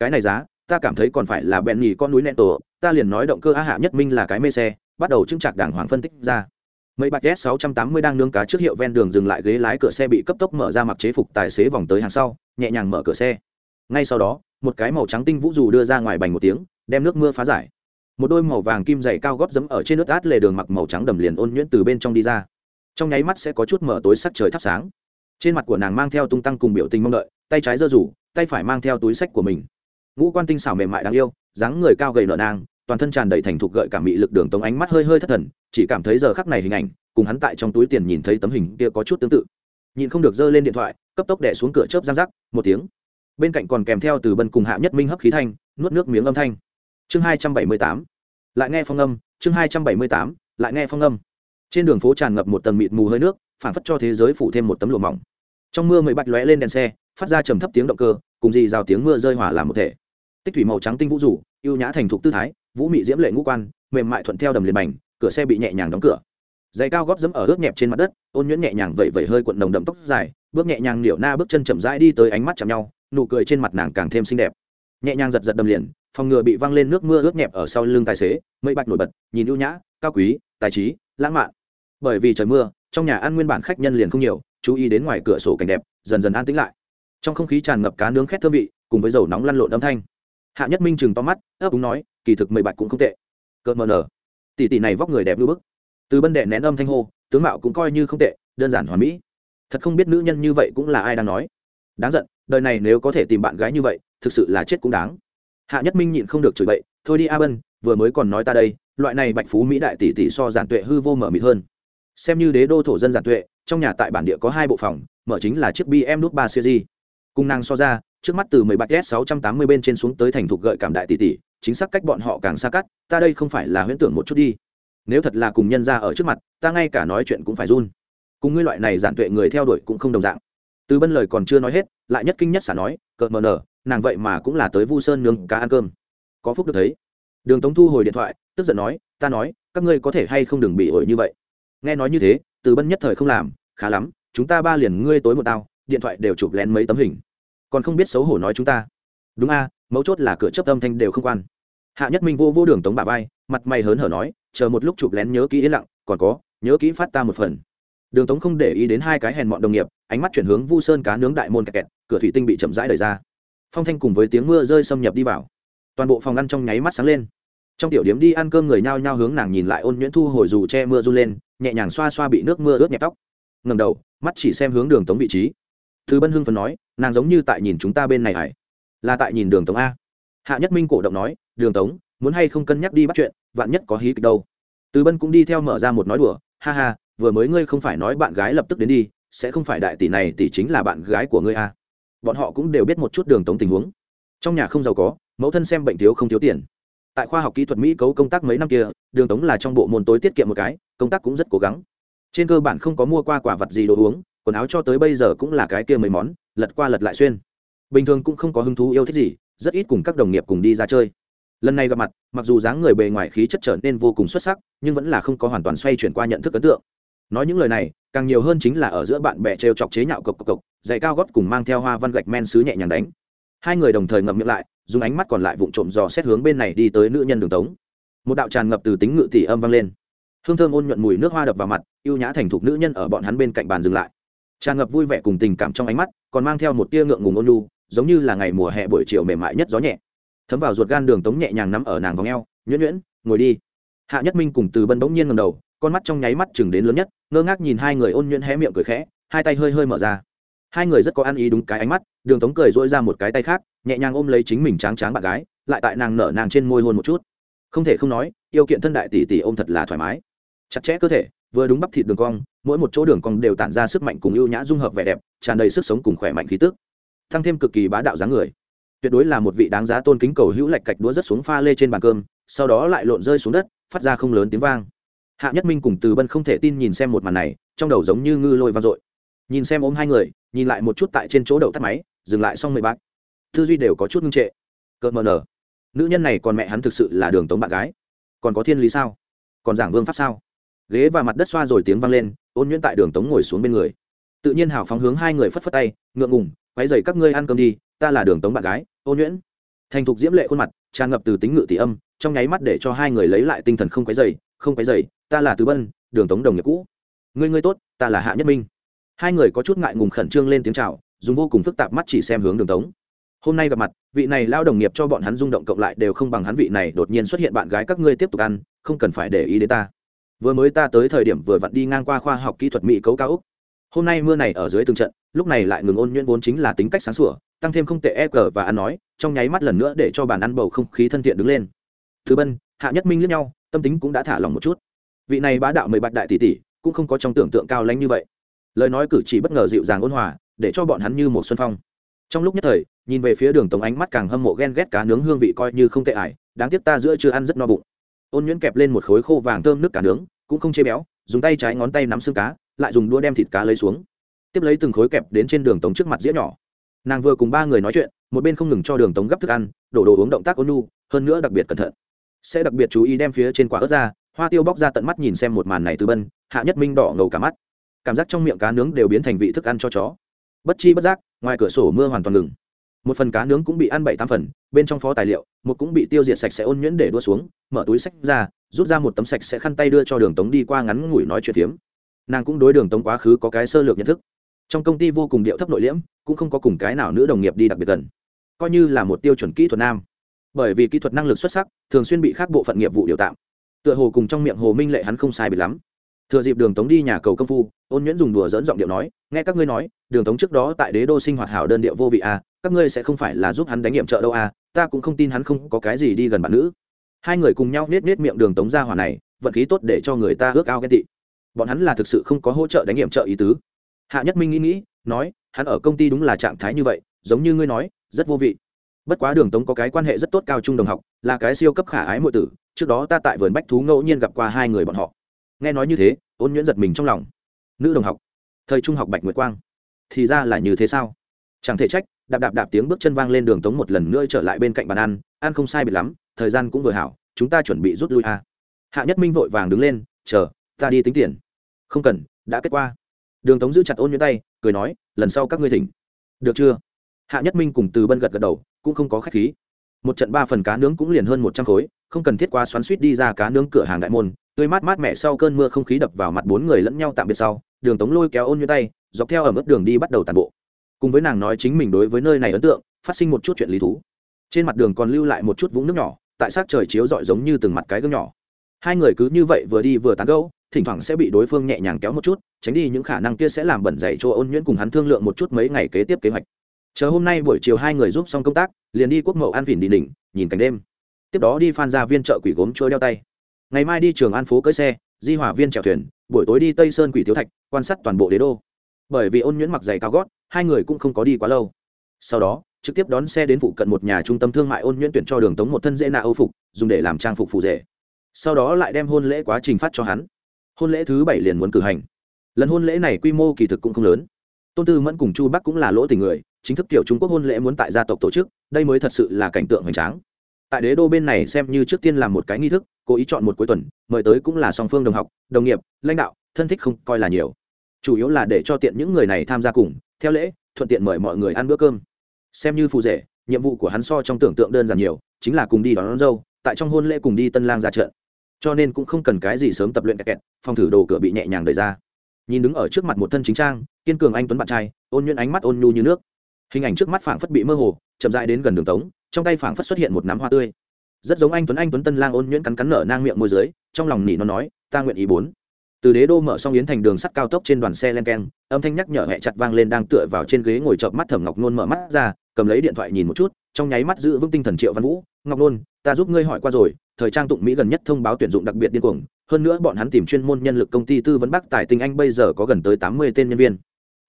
Cái này giá, ta cảm thấy còn phải là bèn nhì con núi nẹn tổ, ta liền nói động cơ á hạ nhất minh là cái mê xe, bắt đầu chứng trạc đảng hoàng phân tích ra. Mấy bạc s 680 đang nướng cá trước hiệu ven đường dừng lại ghế lái cửa xe bị cấp tốc mở ra mặc chế phục tài xế vòng tới hàng sau, nhẹ nhàng mở cửa xe. Ngay sau đó, một cái màu trắng tinh vũ dù đưa ra ngoài bành một tiếng, đem nước mưa phá giải. Một đôi màu vàng kim dày cao gót dẫm ở trên nước át lề đường mặc màu trắng đầm liền ôn nhuyễn từ bên trong đi ra. Trong nháy mắt sẽ có chút mở tối sắc trời thắp sáng trên mặt của nàng mang theo tung tăng cùng biểu tình mong đợi, tay trái giơ rủ, tay phải mang theo túi sách của mình. Ngũ quan tinh xảo mềm mại đáng yêu, dáng người cao gầy nợ nang, toàn thân tràn đầy thành thục gợi cảm mị lực đường tống ánh mắt hơi hơi thất thần, chỉ cảm thấy giờ khắc này hình ảnh, cùng hắn tại trong túi tiền nhìn thấy tấm hình kia có chút tương tự. Nhìn không được giơ lên điện thoại, cấp tốc đẻ xuống cửa chớp giang rắc, một tiếng. Bên cạnh còn kèm theo từ bân cùng hạ nhất minh hấp khí thanh, nuốt nước miếng âm thanh. Chương hai trăm bảy mươi tám. Lại nghe phong âm, chương hai trăm bảy mươi tám, lại nghe phong âm. Trên đường phố tràn ngập một tầng mịt mù hơi nước phản phất cho thế giới phủ thêm một tấm lụa mỏng. Trong mưa mây bạch lóe lên đèn xe, phát ra trầm thấp tiếng động cơ, cùng dì rào tiếng mưa rơi hỏa làm một thể. Tích thủy màu trắng tinh vũ rủ, ưu nhã thành thục tư thái, vũ mị diễm lệ ngũ quan, mềm mại thuận theo đầm liền mảnh, cửa xe bị nhẹ nhàng đóng cửa. Giày cao góp dẫm ở ướt nhẹp trên mặt đất, ôn nhuyễn nhẹ nhàng vẩy vẩy hơi cuộn nồng đậm tóc dài, bước nhẹ nhàng điệu na bước chân chậm rãi đi tới ánh mắt chạm nhau, nụ cười trên mặt nàng càng thêm xinh đẹp. Nhẹ nhàng giật giật đầm liền, phòng ngừa bị văng lên nước mưa ướt nhẹp ở sau lưng tài xế, mây bạch nổi bật, nhìn ưu nhã, cao quý, tài trí, lãng mạn. Bởi vì trời mưa trong nhà ăn nguyên bản khách nhân liền không nhiều, chú ý đến ngoài cửa sổ cảnh đẹp, dần dần an tĩnh lại. Trong không khí tràn ngập cá nướng khét thơm vị, cùng với dầu nóng lăn lộn âm thanh. Hạ nhất minh chừng to mắt, ấp úng nói, kỳ thực mười bạch cũng không tệ. Cợt mờ nở. Tỷ tỷ này vóc người đẹp như bức. Từ bân đệ nén âm thanh hô, tướng mạo cũng coi như không tệ, đơn giản hoàn mỹ. Thật không biết nữ nhân như vậy cũng là ai đang nói. Đáng giận, đời này nếu có thể tìm bạn gái như vậy, thực sự là chết cũng đáng. Hạ nhất minh nhịn không được chửi bậy, thôi đi a bân, vừa mới còn nói ta đây, loại này bạch phú mỹ đại tỷ tỷ so giản tuệ hư vô mở mịt hơn xem như đế đô thổ dân giản tuệ, trong nhà tại bản địa có hai bộ phòng, mở chính là chiếc bm nút ba series. Cung năng so ra, trước mắt từ 13 s 680 bên trên xuống tới thành thục gợi cảm đại tỷ tỷ, chính xác cách bọn họ càng xa cắt ta đây không phải là huyễn tưởng một chút đi. Nếu thật là cùng nhân ra ở trước mặt, ta ngay cả nói chuyện cũng phải run. Cùng ngươi loại này giản tuệ người theo đuổi cũng không đồng dạng. Từ bân lời còn chưa nói hết, lại nhất kinh nhất xả nói cợt mờ nở, nàng vậy mà cũng là tới vu sơn nướng cá ăn cơm. Có phúc được thấy. Đường tống thu hồi điện thoại, tức giận nói, ta nói, các ngươi có thể hay không đừng bị ổi như vậy? Nghe nói như thế, từ bân nhất thời không làm, khá lắm, chúng ta ba liền ngươi tối một tao, điện thoại đều chụp lén mấy tấm hình. Còn không biết xấu hổ nói chúng ta. Đúng a, mấu chốt là cửa chấp âm thanh đều không quan. Hạ nhất minh vô vô đường tống bà vai, mặt mày hớn hở nói, chờ một lúc chụp lén nhớ kỹ yên lặng, còn có, nhớ kỹ phát ta một phần. Đường tống không để ý đến hai cái hèn mọn đồng nghiệp, ánh mắt chuyển hướng vu sơn cá nướng đại môn kẹt kẹt, cửa thủy tinh bị chậm rãi đẩy ra. Phong thanh cùng với tiếng mưa rơi xâm nhập đi vào. Toàn bộ phòng ăn trong nháy mắt sáng lên trong tiểu điếm đi ăn cơm người nhao nhao hướng nàng nhìn lại ôn nhuyễn thu hồi dù che mưa run lên, nhẹ nhàng xoa xoa bị nước mưa ướt nhẹp tóc. Ngầm đầu, mắt chỉ xem hướng đường tống vị trí. Thứ bân hưng phần nói, nàng giống như tại nhìn chúng ta bên này hải là tại nhìn đường tống a. Hạ nhất minh cổ động nói, đường tống, muốn hay không cân nhắc đi bắt chuyện, vạn nhất có hí kịch đâu. Từ bân cũng đi theo mở ra một nói đùa, ha ha, vừa mới ngươi không phải nói bạn gái lập tức đến đi, sẽ không phải đại tỷ này tỷ chính là bạn gái của ngươi a. Bọn họ cũng đều biết một chút đường tống tình huống. Trong nhà không giàu có, mẫu thân xem bệnh thiếu không thiếu tiền tại khoa học kỹ thuật mỹ cấu công tác mấy năm kia, đường tống là trong bộ môn tối tiết kiệm một cái, công tác cũng rất cố gắng. Trên cơ bản không có mua qua quả vật gì đồ uống, quần áo cho tới bây giờ cũng là cái kia mấy món, lật qua lật lại xuyên. Bình thường cũng không có hứng thú yêu thích gì, rất ít cùng các đồng nghiệp cùng đi ra chơi. Lần này gặp mặt, mặc dù dáng người bề ngoài khí chất trở nên vô cùng xuất sắc, nhưng vẫn là không có hoàn toàn xoay chuyển qua nhận thức ấn tượng. Nói những lời này, càng nhiều hơn chính là ở giữa bạn bè trêu chọc chế nhạo cộc cộc cộc dạy cao gót cùng mang theo hoa văn gạch men sứ nhẹ nhàng đánh. Hai người đồng thời ngậm miệng lại dùng ánh mắt còn lại vụng trộm dò xét hướng bên này đi tới nữ nhân đường tống. Một đạo tràn ngập từ tính ngự tỷ âm vang lên. Hương thơm ôn nhuận mùi nước hoa đập vào mặt, yêu nhã thành thục nữ nhân ở bọn hắn bên cạnh bàn dừng lại. Tràn ngập vui vẻ cùng tình cảm trong ánh mắt, còn mang theo một tia ngượng ngùng ôn lu giống như là ngày mùa hè buổi chiều mềm mại nhất gió nhẹ. Thấm vào ruột gan đường tống nhẹ nhàng nắm ở nàng vòng eo, nhuyễn nhuyễn, ngồi đi. Hạ nhất minh cùng từ bân bỗng nhiên ngầm đầu, con mắt trong nháy mắt chừng đến lớn nhất, ngơ ngác nhìn hai người ôn nhuyễn hé miệng cười khẽ, hai tay hơi hơi mở ra. Hai người rất có ăn ý đúng cái ánh mắt đường tống cười dỗi ra một cái tay khác, nhẹ nhàng ôm lấy chính mình tráng tráng bạn gái, lại tại nàng nở nàng trên môi hôn một chút. Không thể không nói, yêu kiện thân đại tỷ tỷ ôm thật là thoải mái. Chặt chẽ cơ thể, vừa đúng bắp thịt đường cong, mỗi một chỗ đường cong đều tản ra sức mạnh cùng ưu nhã dung hợp vẻ đẹp, tràn đầy sức sống cùng khỏe mạnh khí tức. Tăng thêm cực kỳ bá đạo dáng người. Tuyệt đối là một vị đáng giá tôn kính cầu hữu lạch cạch đũa rất xuống pha lê trên bàn cơm, sau đó lại lộn rơi xuống đất, phát ra không lớn tiếng vang. Hạ nhất minh cùng từ bân không thể tin nhìn xem một màn này, trong đầu giống như ngư lôi vang dội. Nhìn xem ôm hai người, nhìn lại một chút tại trên chỗ đậu tắt máy dừng lại xong mười bát tư duy đều có chút ngưng trệ. Cợt mờ nở. Nữ nhân này còn mẹ hắn thực sự là đường tống bạn gái. Còn có thiên lý sao? Còn giảng vương pháp sao? Ghế và mặt đất xoa rồi tiếng vang lên, ôn nhuyễn tại đường tống ngồi xuống bên người. Tự nhiên hào phóng hướng hai người phất phất tay, ngượng ngùng quay dày các ngươi ăn cơm đi, ta là đường tống bạn gái. Ôn nhuyễn. Thành thục diễm lệ khuôn mặt, tràn ngập từ tính ngự tỷ âm, trong nháy mắt để cho hai người lấy lại tinh thần không quấy dày không quấy dày ta là tứ bân, đường tống đồng nghiệp cũ. Ngươi ngươi tốt, ta là hạ nhất minh. Hai người có chút ngại ngùng khẩn trương lên tiếng chào dùng vô cùng phức tạp mắt chỉ xem hướng đường tống. Hôm nay gặp mặt, vị này lao đồng nghiệp cho bọn hắn rung động cộng lại đều không bằng hắn vị này đột nhiên xuất hiện bạn gái các ngươi tiếp tục ăn, không cần phải để ý đến ta. Vừa mới ta tới thời điểm vừa vặn đi ngang qua khoa học kỹ thuật mỹ cấu cao úc. Hôm nay mưa này ở dưới từng trận, lúc này lại ngừng ôn nhuyễn vốn chính là tính cách sáng sủa, tăng thêm không tệ e g và ăn nói, trong nháy mắt lần nữa để cho bàn ăn bầu không khí thân thiện đứng lên. Thứ bân, hạ nhất minh lẫn nhau, tâm tính cũng đã thả lòng một chút. Vị này bá đạo mười bạch đại tỷ tỷ, cũng không có trong tưởng tượng cao lãnh như vậy. Lời nói cử chỉ bất ngờ dịu dàng ôn hòa để cho bọn hắn như một xuân phong. Trong lúc nhất thời, nhìn về phía đường tống ánh mắt càng hâm mộ ghen ghét cá nướng hương vị coi như không tệ ải, đáng tiếc ta giữa chưa ăn rất no bụng. Ôn nhuyễn kẹp lên một khối khô vàng thơm nước cá nướng, cũng không chê béo, dùng tay trái ngón tay nắm xương cá, lại dùng đua đem thịt cá lấy xuống. Tiếp lấy từng khối kẹp đến trên đường tống trước mặt dĩa nhỏ. Nàng vừa cùng ba người nói chuyện, một bên không ngừng cho đường tống gấp thức ăn, đổ đồ uống động tác ôn nu hơn nữa đặc biệt cẩn thận. Sẽ đặc biệt chú ý đem phía trên quả ớt ra, hoa tiêu bóc ra tận mắt nhìn xem một màn này từ bân, hạ nhất minh đỏ ngầu cả mắt. Cảm giác trong miệng cá nướng đều biến thành vị thức ăn cho chó bất chi bất giác, ngoài cửa sổ mưa hoàn toàn ngừng. Một phần cá nướng cũng bị ăn bảy tám phần, bên trong phó tài liệu, một cũng bị tiêu diệt sạch sẽ ôn nhuyễn để đua xuống, mở túi sách ra, rút ra một tấm sạch sẽ khăn tay đưa cho đường tống đi qua ngắn ngủi nói chuyện phiếm. Nàng cũng đối đường tống quá khứ có cái sơ lược nhận thức. Trong công ty vô cùng điệu thấp nội liễm, cũng không có cùng cái nào nữ đồng nghiệp đi đặc biệt gần. Coi như là một tiêu chuẩn kỹ thuật nam. Bởi vì kỹ thuật năng lực xuất sắc, thường xuyên bị khác bộ phận nghiệp vụ điều tạm. Tựa hồ cùng trong miệng hồ minh lệ hắn không sai bị lắm thừa dịp đường tống đi nhà cầu công phu ôn nhuyễn dùng đùa dẫn giọng điệu nói nghe các ngươi nói đường tống trước đó tại đế đô sinh hoạt hảo đơn điệu vô vị à, các ngươi sẽ không phải là giúp hắn đánh nghiệm trợ đâu à, ta cũng không tin hắn không có cái gì đi gần bạn nữ. Hai người cùng nhau nết nết miệng đường tống ra hỏa này vận khí tốt để cho người ta ước ao ghen tị. Bọn hắn là thực sự không có hỗ trợ đánh nghiệm trợ ý tứ. Hạ nhất minh nghĩ nghĩ nói hắn ở công ty đúng là trạng thái như vậy giống như ngươi nói rất vô vị. Bất quá đường tống có cái quan hệ rất tốt cao trung đồng học là cái siêu cấp khả ái muội tử trước đó ta tại vườn bách thú ngẫu nhiên gặp qua hai người bọn họ nghe nói như thế, ôn nhuyễn giật mình trong lòng. Nữ đồng học, thời trung học bạch nguyệt quang, thì ra là như thế sao? Chẳng thể trách, đạp đạp đạp tiếng bước chân vang lên đường tống một lần nữa trở lại bên cạnh bàn ăn ăn không sai biệt lắm, thời gian cũng vừa hảo, chúng ta chuẩn bị rút lui à. hạ nhất minh vội vàng đứng lên, chờ, ta đi tính tiền. Không cần, đã kết qua. Đường tống giữ chặt ôn nhuyễn tay, cười nói, lần sau các ngươi thỉnh. Được chưa? Hạ nhất minh cùng từ bân gật gật đầu, cũng không có khách khí. Một trận ba phần cá nướng cũng liền hơn một trăm khối, không cần thiết quá xoắn suýt đi ra cá nướng cửa hàng đại môn tươi mát mát mẻ sau cơn mưa không khí đập vào mặt bốn người lẫn nhau tạm biệt sau, đường tống lôi kéo ôn như tay, dọc theo ở mức đường đi bắt đầu tàn bộ. Cùng với nàng nói chính mình đối với nơi này ấn tượng, phát sinh một chút chuyện lý thú. Trên mặt đường còn lưu lại một chút vũng nước nhỏ, tại sát trời chiếu rọi giống như từng mặt cái gương nhỏ. Hai người cứ như vậy vừa đi vừa tán gẫu, thỉnh thoảng sẽ bị đối phương nhẹ nhàng kéo một chút, tránh đi những khả năng kia sẽ làm bẩn dậy cho ôn nhuyễn cùng hắn thương lượng một chút mấy ngày kế tiếp kế hoạch. Chờ hôm nay buổi chiều hai người giúp xong công tác, liền đi quốc mậu an phìn đi đỉnh, nhìn cảnh đêm. Tiếp đó đi phan ra viên chợ quỷ gốm trôi đeo tay ngày mai đi trường an phố cưới xe, di hỏa viên chèo thuyền, buổi tối đi tây sơn quỷ thiếu thạch, quan sát toàn bộ đế đô. Bởi vì ôn nhuyễn mặc giày cao gót, hai người cũng không có đi quá lâu. Sau đó, trực tiếp đón xe đến phụ cận một nhà trung tâm thương mại ôn nhuyễn tuyển cho đường tống một thân dễ nạ âu phục, dùng để làm trang phục phù rể. Sau đó lại đem hôn lễ quá trình phát cho hắn. Hôn lễ thứ bảy liền muốn cử hành. Lần hôn lễ này quy mô kỳ thực cũng không lớn. Tôn tư mẫn cùng chu bắc cũng là lỗ tình người, chính thức kiểu trung quốc hôn lễ muốn tại gia tộc tổ chức, đây mới thật sự là cảnh tượng hoành tráng. Tại đế đô bên này xem như trước tiên làm một cái nghi thức cố ý chọn một cuối tuần mời tới cũng là song phương đồng học đồng nghiệp lãnh đạo thân thích không coi là nhiều. Chủ yếu là để cho tiện những người này tham gia cùng theo lễ thuận tiện mời mọi người ăn bữa cơm. Xem như phù rể nhiệm vụ của hắn so trong tưởng tượng đơn giản nhiều chính là cùng đi đón, đón dâu tại trong hôn lễ cùng đi tân lang ra trận cho nên cũng không cần cái gì sớm tập luyện kẹt kẹt phòng thử đồ cửa bị nhẹ nhàng đẩy ra. Nhìn đứng ở trước mặt một thân chính trang kiên cường anh tuấn bạn trai ôn nhuyễn ánh mắt ôn nhu như nước. Hình ảnh trước mắt phảng phất bị mơ hồ chậm dại đến gần đường tống trong tay phảng phất xuất hiện một nắm hoa tươi rất giống anh tuấn anh tuấn tân lang ôn nhuyễn cắn cắn nở nang miệng môi dưới, trong lòng nỉ nó nói, ta nguyện ý bốn. Từ đế đô mở xong yến thành đường sắt cao tốc trên đoàn xe len keng, âm thanh nhắc nhở hẹ chặt vang lên đang tựa vào trên ghế ngồi chợp mắt thẩm ngọc nôn mở mắt ra, cầm lấy điện thoại nhìn một chút, trong nháy mắt giữ vững tinh thần triệu văn vũ, ngọc nôn, ta giúp ngươi hỏi qua rồi, thời trang tụng mỹ gần nhất thông báo tuyển dụng đặc biệt điên cuồng, hơn nữa bọn hắn tìm chuyên môn nhân lực công ty tư vấn bắc tài tinh anh bây giờ có gần tới tám mươi tên nhân viên.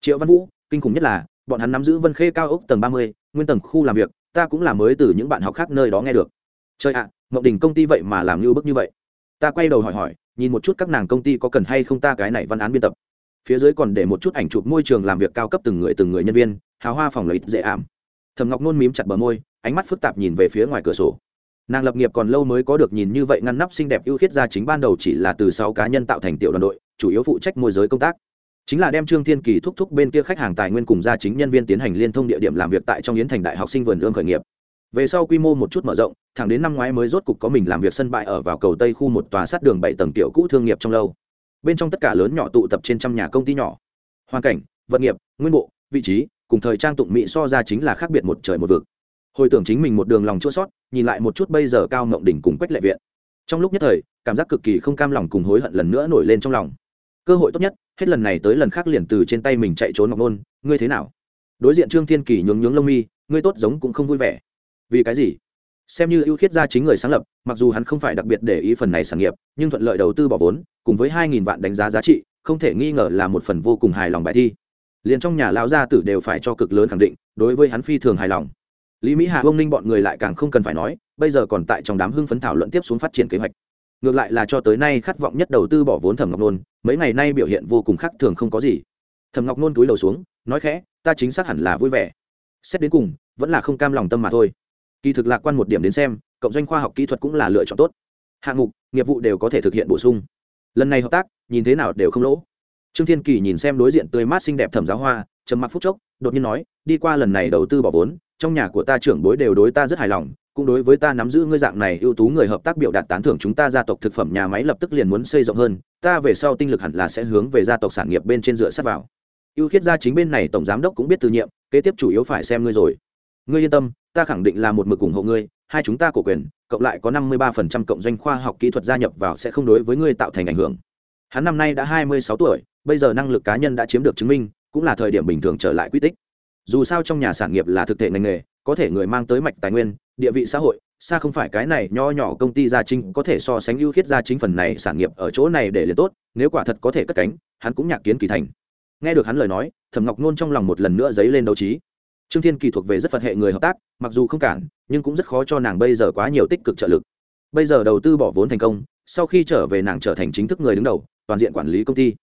Triệu văn vũ, kinh khủng nhất là, bọn hắn nắm giữ vân khê cao ốc tầng ba mươi, nguyên tầng khu làm việc, ta cũng là mới từ những bạn học khác nơi đó nghe được trời ạ à, đình công ty vậy mà làm như bức như vậy. Ta quay đầu hỏi hỏi nhìn một chút các nàng công ty có cần hay không ta cái này văn án biên tập. Phía dưới còn để một chút ảnh chụp môi trường làm việc cao cấp từng người từng người nhân viên hào hoa phòng lợi dễ ảm. Thầm ngọc nôn mím chặt bờ môi ánh mắt phức tạp nhìn về phía ngoài cửa sổ. Nàng lập nghiệp còn lâu mới có được nhìn như vậy ngăn nắp xinh đẹp ưu khiết ra chính ban đầu chỉ là từ sáu cá nhân tạo thành tiểu đoàn đội chủ yếu phụ trách môi giới công tác. Chính là đem trương thiên kỳ thúc thúc bên kia khách hàng tài nguyên cùng gia chính nhân viên tiến hành liên thông địa điểm làm việc tại trong yến thành đại học sinh vườn ương khởi nghiệp. Về sau quy mô một chút mở rộng thẳng đến năm ngoái mới rốt cục có mình làm việc sân bãi ở vào cầu tây khu một tòa sát đường bảy tầng tiểu cũ thương nghiệp trong lâu. Bên trong tất cả lớn nhỏ tụ tập trên trăm nhà công ty nhỏ. Hoàn cảnh, vật nghiệp, nguyên bộ, vị trí, cùng thời trang tụng mỹ so ra chính là khác biệt một trời một vực. Hồi tưởng chính mình một đường lòng chua sót, nhìn lại một chút bây giờ cao mộng đỉnh cùng quách lệ viện. Trong lúc nhất thời, cảm giác cực kỳ không cam lòng cùng hối hận lần nữa nổi lên trong lòng. Cơ hội tốt nhất, hết lần này tới lần khác liền từ trên tay mình chạy trốn ngọc nôn. Ngươi thế nào? Đối diện trương thiên kỳ nhướng nhướng lông mi, ngươi tốt giống cũng không vui vẻ. Vì cái gì? Xem như ưu khiết gia chính người sáng lập, mặc dù hắn không phải đặc biệt để ý phần này sản nghiệp, nhưng thuận lợi đầu tư bỏ vốn, cùng với hai nghìn vạn đánh giá giá trị, không thể nghi ngờ là một phần vô cùng hài lòng bài thi. Liền trong nhà lão gia tử đều phải cho cực lớn khẳng định, đối với hắn phi thường hài lòng. Lý mỹ hà ông ninh bọn người lại càng không cần phải nói, bây giờ còn tại trong đám hưng phấn thảo luận tiếp xuống phát triển kế hoạch. Ngược lại là cho tới nay khát vọng nhất đầu tư bỏ vốn thẩm ngọc nôn, mấy ngày nay biểu hiện vô cùng khác thường không có gì. Thẩm ngọc nôn túi đầu xuống, nói khẽ, ta chính xác hẳn là vui vẻ. Xét đến cùng, vẫn là không cam lòng tâm mà thôi kỳ thực lạc quan một điểm đến xem, cộng doanh khoa học kỹ thuật cũng là lựa chọn tốt. Hạng mục, nghiệp vụ đều có thể thực hiện bổ sung. Lần này hợp tác, nhìn thế nào đều không lỗ. Trương thiên kỳ nhìn xem đối diện tươi mát xinh đẹp thẩm giáo hoa, trầm mặc phút chốc, đột nhiên nói, đi qua lần này đầu tư bỏ vốn, trong nhà của ta trưởng bối đều đối ta rất hài lòng, cũng đối với ta nắm giữ ngươi dạng này ưu tú người hợp tác biểu đạt tán thưởng chúng ta gia tộc thực phẩm nhà máy lập tức liền muốn xây rộng hơn, ta về sau tinh lực hẳn là sẽ hướng về gia tộc sản nghiệp bên trên dựa sát vào. Ưu khiết gia chính bên này tổng giám đốc cũng biết từ nhiệm, kế tiếp chủ yếu phải xem ngươi rồi ngươi yên tâm, ta khẳng định là một mực ủng hộ ngươi, hai chúng ta cổ quyền, cộng lại có năm mươi ba phần trăm cộng doanh khoa học kỹ thuật gia nhập vào sẽ không đối với ngươi tạo thành ảnh hưởng. Hắn năm nay đã hai mươi sáu tuổi, bây giờ năng lực cá nhân đã chiếm được chứng minh, cũng là thời điểm bình thường trở lại quy tích. Dù sao trong nhà sản nghiệp là thực thể ngành nghề, có thể người mang tới mạch tài nguyên, địa vị xã hội, xa không phải cái này nho nhỏ công ty gia chính có thể so sánh ưu khiết gia chính phần này sản nghiệp ở chỗ này để liền tốt, nếu quả thật có thể cất cánh, hắn cũng nhạc kiến kỳ thành. Nghe được hắn lời nói, thẩm ngọc nôn trong lòng một lần nữa dấy lên đấu trí trương thiên kỳ thuộc về rất phật hệ người hợp tác, mặc dù không cản, nhưng cũng rất khó cho nàng bây giờ quá nhiều tích cực trợ lực. Bây giờ đầu tư bỏ vốn thành công, sau khi trở về nàng trở thành chính thức người đứng đầu, toàn diện quản lý công ty.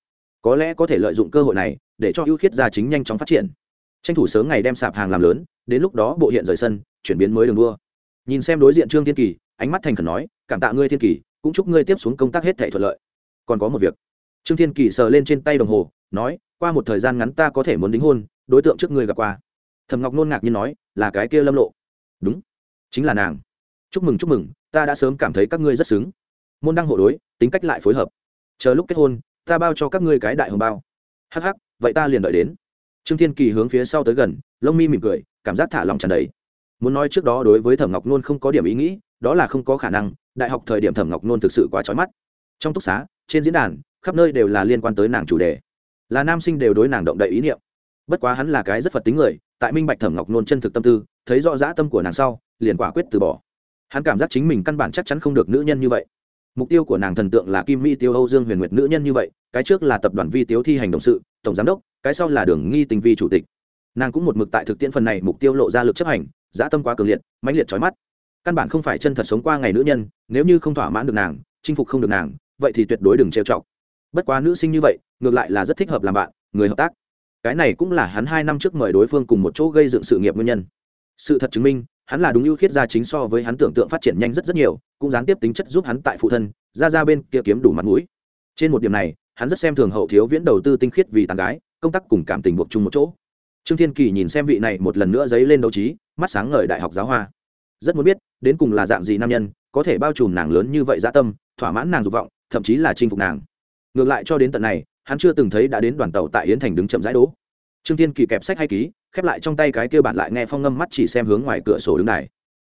Có lẽ có thể lợi dụng cơ hội này, để cho ưu khiết gia chính nhanh chóng phát triển. Tranh thủ sớm ngày đem sạp hàng làm lớn, đến lúc đó bộ hiện rời sân, chuyển biến mới đường đua. Nhìn xem đối diện trương thiên kỳ, ánh mắt thành khẩn nói, cảm tạ ngươi thiên kỳ, cũng chúc ngươi tiếp xuống công tác hết thể thuận lợi. Còn có một việc. Trương thiên kỳ sờ lên trên tay đồng hồ, nói, qua một thời gian ngắn ta có thể muốn đính hôn, đối tượng trước ngươi gặp qua thầm ngọc nôn ngạc nhiên nói, là cái kia lâm lộ. Đúng, chính là nàng. Chúc mừng chúc mừng, ta đã sớm cảm thấy các ngươi rất xứng. Môn đăng hộ đối, tính cách lại phối hợp. Chờ lúc kết hôn, ta bao cho các ngươi cái đại hồng bao. Hắc hắc, vậy ta liền đợi đến. Trương thiên kỳ hướng phía sau tới gần, lông mi mỉm cười, cảm giác thả lòng tràn đầy. Muốn nói trước đó đối với thẩm ngọc nôn không có điểm ý nghĩ, đó là không có khả năng, đại học thời điểm thẩm ngọc nôn thực sự quá trói mắt. Trong túc xá, trên diễn đàn, khắp nơi đều là liên quan tới nàng chủ đề. Là nam sinh đều đối nàng động đậy ý niệm. Bất quá hắn là cái rất phật tính người tại minh bạch thẩm ngọc nôn chân thực tâm tư, thấy rõ dã tâm của nàng sau, liền quả quyết từ bỏ. Hắn cảm giác chính mình căn bản chắc chắn không được nữ nhân như vậy. Mục tiêu của nàng thần tượng là kim mỹ tiêu âu dương huyền nguyệt nữ nhân như vậy, cái trước là tập đoàn vi tiếu thi hành động sự, tổng giám đốc, cái sau là đường nghi tình vi chủ tịch. Nàng cũng một mực tại thực tiễn phần này mục tiêu lộ ra lực chấp hành dã tâm quá cường liệt, mãnh liệt trói mắt. Căn bản không phải chân thật sống qua ngày nữ nhân, nếu như không thỏa mãn được nàng, chinh phục không được nàng, vậy thì tuyệt đối đừng trêu chọc. Bất quá nữ sinh như vậy, ngược lại là rất thích hợp làm bạn, người hợp tác cái này cũng là hắn hai năm trước mời đối phương cùng một chỗ gây dựng sự nghiệp nguyên nhân. Sự thật chứng minh, hắn là đúng ưu khiết gia chính so với hắn tưởng tượng phát triển nhanh rất rất nhiều, cũng gián tiếp tính chất giúp hắn tại phụ thân, ra ra bên kia kiếm đủ mặt mũi. Trên một điểm này, hắn rất xem thường hậu thiếu viễn đầu tư tinh khiết vì tàn gái, công tác cùng cảm tình buộc chung một chỗ. Trương thiên kỳ nhìn xem vị này một lần nữa dấy lên đấu trí, mắt sáng ngời đại học giáo hoa. Rất muốn biết, đến cùng là dạng gì nam nhân, có thể bao trùm nàng lớn như vậy dã tâm, thỏa mãn nàng dục vọng, thậm chí là chinh phục nàng. Ngược lại cho đến tận này hắn chưa từng thấy đã đến đoàn tàu tại yến thành đứng chậm rãi đỗ. Trương thiên kỳ kẹp sách hay ký, khép lại trong tay cái kia bạn lại nghe phong ngâm mắt chỉ xem hướng ngoài cửa sổ đứng này.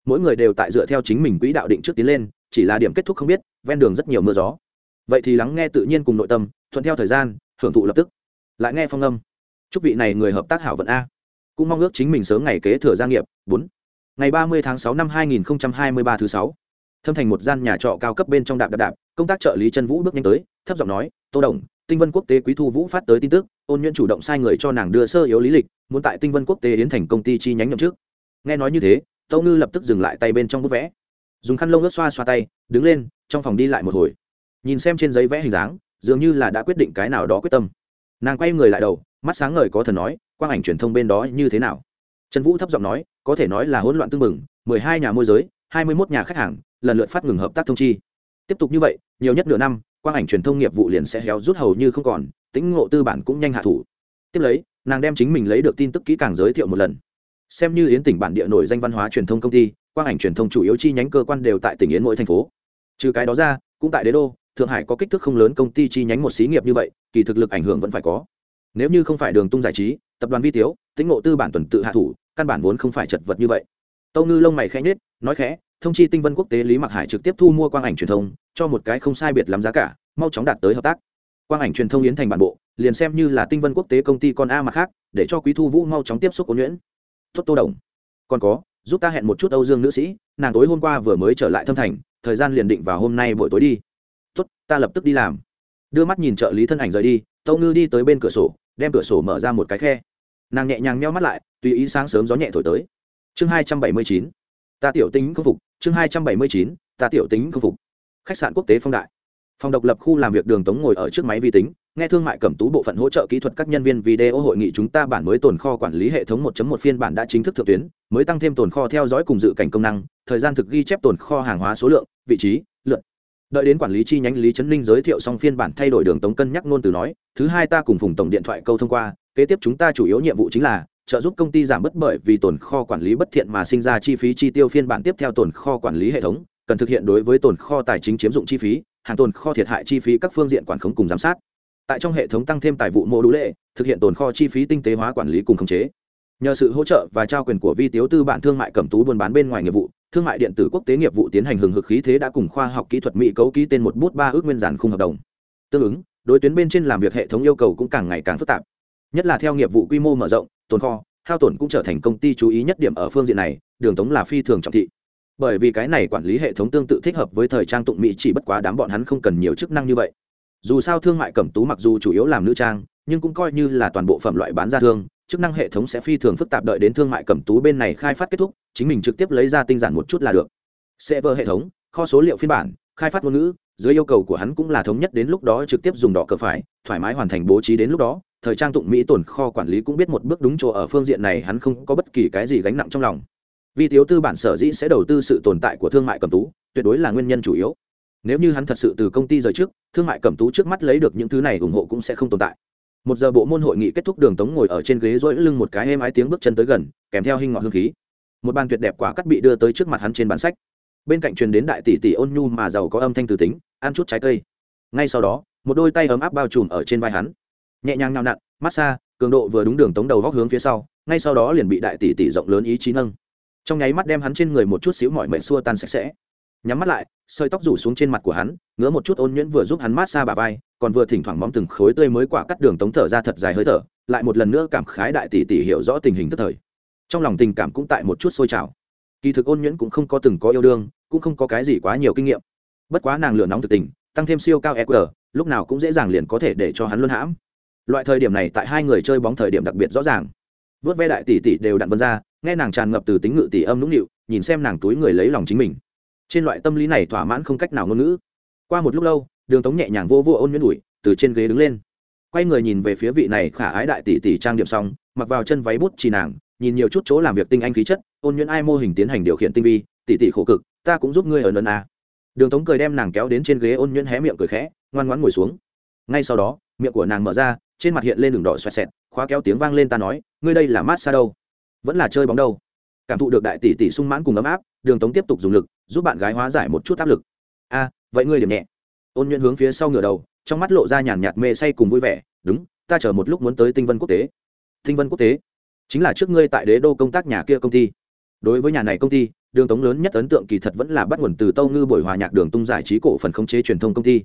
Mỗi người đều tại dựa theo chính mình quỹ đạo định trước tiến lên, chỉ là điểm kết thúc không biết, ven đường rất nhiều mưa gió. Vậy thì lắng nghe tự nhiên cùng nội tâm, thuận theo thời gian, hưởng thụ lập tức. Lại nghe phong ngâm. Chúc vị này người hợp tác hảo vận a. Cũng mong ước chính mình sớm ngày kế thừa gia nghiệp. Bốn. Ngày ba mươi tháng sáu năm hai nghìn hai mươi ba thứ sáu. Thâm thành một gian nhà trọ cao cấp bên trong đạp đạp đạp, công tác trợ lý chân vũ bước nhanh tới, thấp giọng nói, tô đồng tinh vân quốc tế quý thu vũ phát tới tin tức, ôn nhuyễn chủ động sai người cho nàng đưa sơ yếu lý lịch, muốn tại tinh vân quốc tế yến thành công ty chi nhánh nhậm trước nghe nói như thế, tâu ngư lập tức dừng lại tay bên trong bút vẽ. Dùng khăn lông ướt xoa xoa tay, đứng lên, trong phòng đi lại một hồi. Nhìn xem trên giấy vẽ hình dáng, dường như là đã quyết định cái nào đó quyết tâm. Nàng quay người lại đầu, mắt sáng ngời có thần nói, quang ảnh truyền thông bên đó như thế nào? Trần vũ thấp giọng nói, có thể nói là hỗn loạn tương mừng mười hai nhà môi giới, hai mươi mốt nhà khách hàng, lần lượt phát ngừng hợp tác thông chi. Tiếp tục như vậy, nhiều nhất nửa năm quang ảnh truyền thông nghiệp vụ liền sẽ héo rút hầu như không còn, Tĩnh ngộ tư bản cũng nhanh hạ thủ. Tiếp lấy, nàng đem chính mình lấy được tin tức kỹ càng giới thiệu một lần. Xem như yến tỉnh bản địa nổi danh văn hóa truyền thông công ty, quang ảnh truyền thông chủ yếu chi nhánh cơ quan đều tại tỉnh yến mỗi thành phố. Trừ cái đó ra, cũng tại đế đô, thượng hải có kích thước không lớn công ty chi nhánh một xí nghiệp như vậy, kỳ thực lực ảnh hưởng vẫn phải có. Nếu như không phải đường tung giải trí, tập đoàn vi tiếu, Tĩnh ngộ tư bản tuần tự hạ thủ, căn bản vốn không phải chật vật như vậy. Tâu ngư lông mày khẽ nhết nói khẽ, thông chi tinh vân quốc tế lý mặc hải trực tiếp thu mua quang ảnh truyền thông cho một cái không sai biệt lắm giá cả, mau chóng đạt tới hợp tác. Quang ảnh truyền thông yến thành bản bộ, liền xem như là tinh vân quốc tế công ty con a mặt khác, để cho quý thu vũ mau chóng tiếp xúc ôn nhuyễn. Tốt, tô đồng. Còn có, giúp ta hẹn một chút âu dương nữ sĩ, nàng tối hôm qua vừa mới trở lại thâm thành, thời gian liền định vào hôm nay buổi tối đi. Tốt, ta lập tức đi làm. Đưa mắt nhìn trợ lý thân ảnh rời đi, tâu ngư đi tới bên cửa sổ, đem cửa sổ mở ra một cái khe. Nàng nhẹ nhàng meo mắt lại, tùy ý sáng sớm gió nhẹ thổi tới. Chương hai trăm bảy mươi chín, ta tiểu tính không phục, chương hai trăm bảy mươi chín, ta tiểu tính không phục khách sạn quốc tế phong đại. Phòng độc lập khu làm việc đường tống ngồi ở trước máy vi tính, nghe thương mại cẩm tú bộ phận hỗ trợ kỹ thuật các nhân viên video hội nghị chúng ta bản mới tồn kho quản lý hệ thống 1.1 phiên bản đã chính thức thượng tuyến, mới tăng thêm tồn kho theo dõi cùng dự cảnh công năng, thời gian thực ghi chép tồn kho hàng hóa số lượng, vị trí, lượt. Đợi đến quản lý chi nhánh lý trấn ninh giới thiệu xong phiên bản thay đổi đường tống cân nhắc nôn từ nói, thứ hai ta cùng phùng tổng điện thoại câu thông qua, kế tiếp chúng ta chủ yếu nhiệm vụ chính là, trợ giúp công ty giảm bớt bởi vì tồn kho quản lý bất thiện mà sinh ra chi phí chi tiêu phiên bản tiếp theo tồn kho quản lý hệ thống cần thực hiện đối với tồn kho tài chính chiếm dụng chi phí, hàng tồn kho thiệt hại chi phí các phương diện quản khống cùng giám sát. Tại trong hệ thống tăng thêm tài vụ mô đũ lệ, thực hiện tồn kho chi phí tinh tế hóa quản lý cùng khống chế. Nhờ sự hỗ trợ và trao quyền của vi tiếu tư bản thương mại cẩm tú buôn bán bên ngoài nghiệp vụ, thương mại điện tử quốc tế nghiệp vụ tiến hành hừng hực khí thế đã cùng khoa học kỹ thuật mỹ cấu ký tên một bút ba ước nguyên giản khung hợp đồng. Tương ứng, đối tuyến bên trên làm việc hệ thống yêu cầu cũng càng ngày càng phức tạp. Nhất là theo nghiệp vụ quy mô mở rộng, tồn kho, hao tổn cũng trở thành công ty chú ý nhất điểm ở phương diện này, đường tống là phi thường trọng thị bởi vì cái này quản lý hệ thống tương tự thích hợp với thời trang tụng mỹ chỉ bất quá đám bọn hắn không cần nhiều chức năng như vậy. Dù sao thương mại cẩm tú mặc dù chủ yếu làm nữ trang, nhưng cũng coi như là toàn bộ phẩm loại bán ra thương, chức năng hệ thống sẽ phi thường phức tạp đợi đến thương mại cẩm tú bên này khai phát kết thúc, chính mình trực tiếp lấy ra tinh giản một chút là được. Server hệ thống, kho số liệu phiên bản, khai phát ngôn ngữ, dưới yêu cầu của hắn cũng là thống nhất đến lúc đó trực tiếp dùng đỏ cờ phải, thoải mái hoàn thành bố trí đến lúc đó, thời trang tụng mỹ tồn kho quản lý cũng biết một bước đúng chỗ ở phương diện này hắn không có bất kỳ cái gì gánh nặng trong lòng vì thiếu tư bản sở dĩ sẽ đầu tư sự tồn tại của thương mại cầm tú, tuyệt đối là nguyên nhân chủ yếu. Nếu như hắn thật sự từ công ty rời trước, thương mại cầm tú trước mắt lấy được những thứ này ủng hộ cũng sẽ không tồn tại. Một giờ bộ môn hội nghị kết thúc đường tống ngồi ở trên ghế rỗi lưng một cái êm ái tiếng bước chân tới gần, kèm theo hình ngọn hương khí. Một bàn tuyệt đẹp quả cắt bị đưa tới trước mặt hắn trên bản sách. Bên cạnh truyền đến đại tỷ tỷ ôn nhu mà giàu có âm thanh từ tính, ăn chút trái cây. Ngay sau đó, một đôi tay ấm áp bao trùm ở trên vai hắn. Nhẹ nhàng nhào nặn massage cường độ vừa đúng đường tống đầu góc hướng phía sau, ngay sau đó liền bị đại tỷ tỷ rộng lớn ý chí nâng trong nháy mắt đem hắn trên người một chút xíu mọi mệnh xua tan sạch sẽ. Nhắm mắt lại, sợi tóc rủ xuống trên mặt của hắn, ngứa một chút ôn nhuyễn vừa giúp hắn mát xa bà vai, còn vừa thỉnh thoảng móm từng khối tươi mới quả cắt đường tống thở ra thật dài hơi thở, lại một lần nữa cảm khái đại tỷ tỷ hiểu rõ tình hình tức thời. Trong lòng tình cảm cũng tại một chút sôi trào. Kỳ thực ôn nhuyễn cũng không có từng có yêu đương, cũng không có cái gì quá nhiều kinh nghiệm. Bất quá nàng lửa nóng thực tình, tăng thêm siêu cao eq lúc nào cũng dễ dàng liền có thể để cho hắn luân hãm. Loại thời điểm này tại hai người chơi bóng thời điểm đặc biệt rõ ràng vớt ve đại tỷ tỷ đều đặn vân ra, nghe nàng tràn ngập từ tính ngự tỷ âm nũng nịu, nhìn xem nàng túi người lấy lòng chính mình. Trên loại tâm lý này thỏa mãn không cách nào ngôn ngữ. Qua một lúc lâu, đường tống nhẹ nhàng vô vô ôn nhuyễn đùi từ trên ghế đứng lên. Quay người nhìn về phía vị này khả ái đại tỷ tỷ trang điểm xong, mặc vào chân váy bút chỉ nàng, nhìn nhiều chút chỗ làm việc tinh anh khí chất, ôn nhuyễn ai mô hình tiến hành điều khiển tinh vi, tỷ tỷ khổ cực, ta cũng giúp ngươi ở nân a. Đường tống cười đem nàng kéo đến trên ghế ôn nhuyễn hé miệng cười khẽ, ngoan ngoãn ngồi xuống. Ngay sau đó, miệng của nàng mở ra, trên mặt hiện lên đường đỏ xoẹt xẹt khóa kéo tiếng vang lên ta nói, ngươi đây là mát xa đâu? Vẫn là chơi bóng đâu? Cảm thụ được đại tỷ tỷ sung mãn cùng ấm áp, đường tống tiếp tục dùng lực, giúp bạn gái hóa giải một chút áp lực. A, vậy ngươi điểm nhẹ. Ôn nhuận hướng phía sau ngửa đầu, trong mắt lộ ra nhàn nhạt mê say cùng vui vẻ, đúng, ta chờ một lúc muốn tới tinh vân quốc tế. Tinh vân quốc tế? Chính là trước ngươi tại đế đô công tác nhà kia công ty. Đối với nhà này công ty, đường tống lớn nhất ấn tượng kỳ thật vẫn là bắt nguồn từ tâu ngư buổi hòa nhạc đường tung giải trí cổ phần khống chế truyền thông công ty.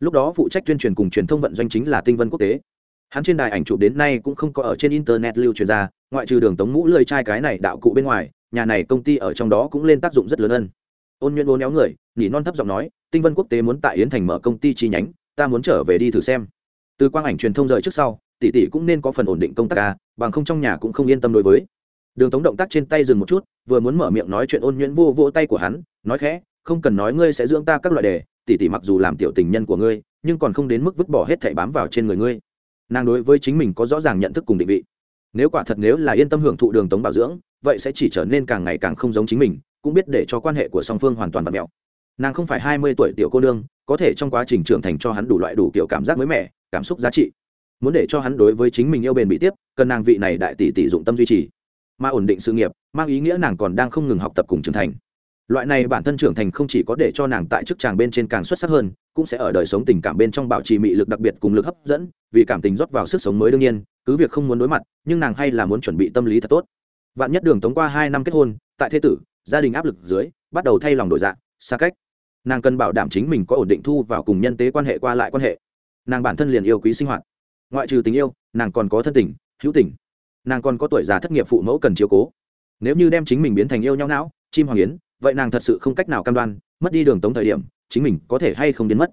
Lúc đó phụ trách tuyên truyền cùng truyền thông vận doanh chính là tinh vân quốc tế hắn trên đài ảnh chụp đến nay cũng không có ở trên internet lưu truyền ra, ngoại trừ đường tống mũ lơi trai cái này đạo cụ bên ngoài, nhà này công ty ở trong đó cũng lên tác dụng rất lớn ân ôn nhuận ôn éo người nỉ non thấp giọng nói, tinh vân quốc tế muốn tại yến thành mở công ty chi nhánh, ta muốn trở về đi thử xem. Từ quang ảnh truyền thông rời trước sau, tỷ tỷ cũng nên có phần ổn định công tác ca bằng không trong nhà cũng không yên tâm đối với. Đường tống động tác trên tay dừng một chút, vừa muốn mở miệng nói chuyện ôn nhuyễn vô vô tay của hắn, nói khẽ, không cần nói ngươi sẽ dưỡng ta các loại đề, tỷ tỷ mặc dù làm tiểu tình nhân của ngươi, nhưng còn không đến mức vứt bỏ hết thảy bám vào trên người ngươi nàng đối với chính mình có rõ ràng nhận thức cùng định vị. Nếu quả thật nếu là yên tâm hưởng thụ đường tống bảo dưỡng, vậy sẽ chỉ trở nên càng ngày càng không giống chính mình, cũng biết để cho quan hệ của song phương hoàn toàn vật mẹo. Nàng không phải hai mươi tuổi tiểu cô nương, có thể trong quá trình trưởng thành cho hắn đủ loại đủ kiểu cảm giác mới mẻ, cảm xúc giá trị. Muốn để cho hắn đối với chính mình yêu bền bị tiếp, cần nàng vị này đại tỷ tỷ dụng tâm duy trì. Mà ổn định sự nghiệp, mang ý nghĩa nàng còn đang không ngừng học tập cùng trưởng thành. Loại này bản thân trưởng thành không chỉ có để cho nàng tại chức tràng bên trên càng xuất sắc hơn cũng sẽ ở đời sống tình cảm bên trong bảo trì mị lực đặc biệt cùng lực hấp dẫn, vì cảm tình rót vào sức sống mới đương nhiên, cứ việc không muốn đối mặt, nhưng nàng hay là muốn chuẩn bị tâm lý thật tốt. Vạn nhất đường tống qua hai năm kết hôn, tại thế tử, gia đình áp lực dưới, bắt đầu thay lòng đổi dạng xa cách. Nàng cần bảo đảm chính mình có ổn định thu vào cùng nhân tế quan hệ qua lại quan hệ. Nàng bản thân liền yêu quý sinh hoạt. Ngoại trừ tình yêu, nàng còn có thân tình, hữu tình. Nàng còn có tuổi già thất nghiệp phụ mẫu cần chiếu cố. Nếu như đem chính mình biến thành yêu nhau não, chim hoàng yến, vậy nàng thật sự không cách nào cam đoan, mất đi đường tống thời điểm chính mình có thể hay không biến mất.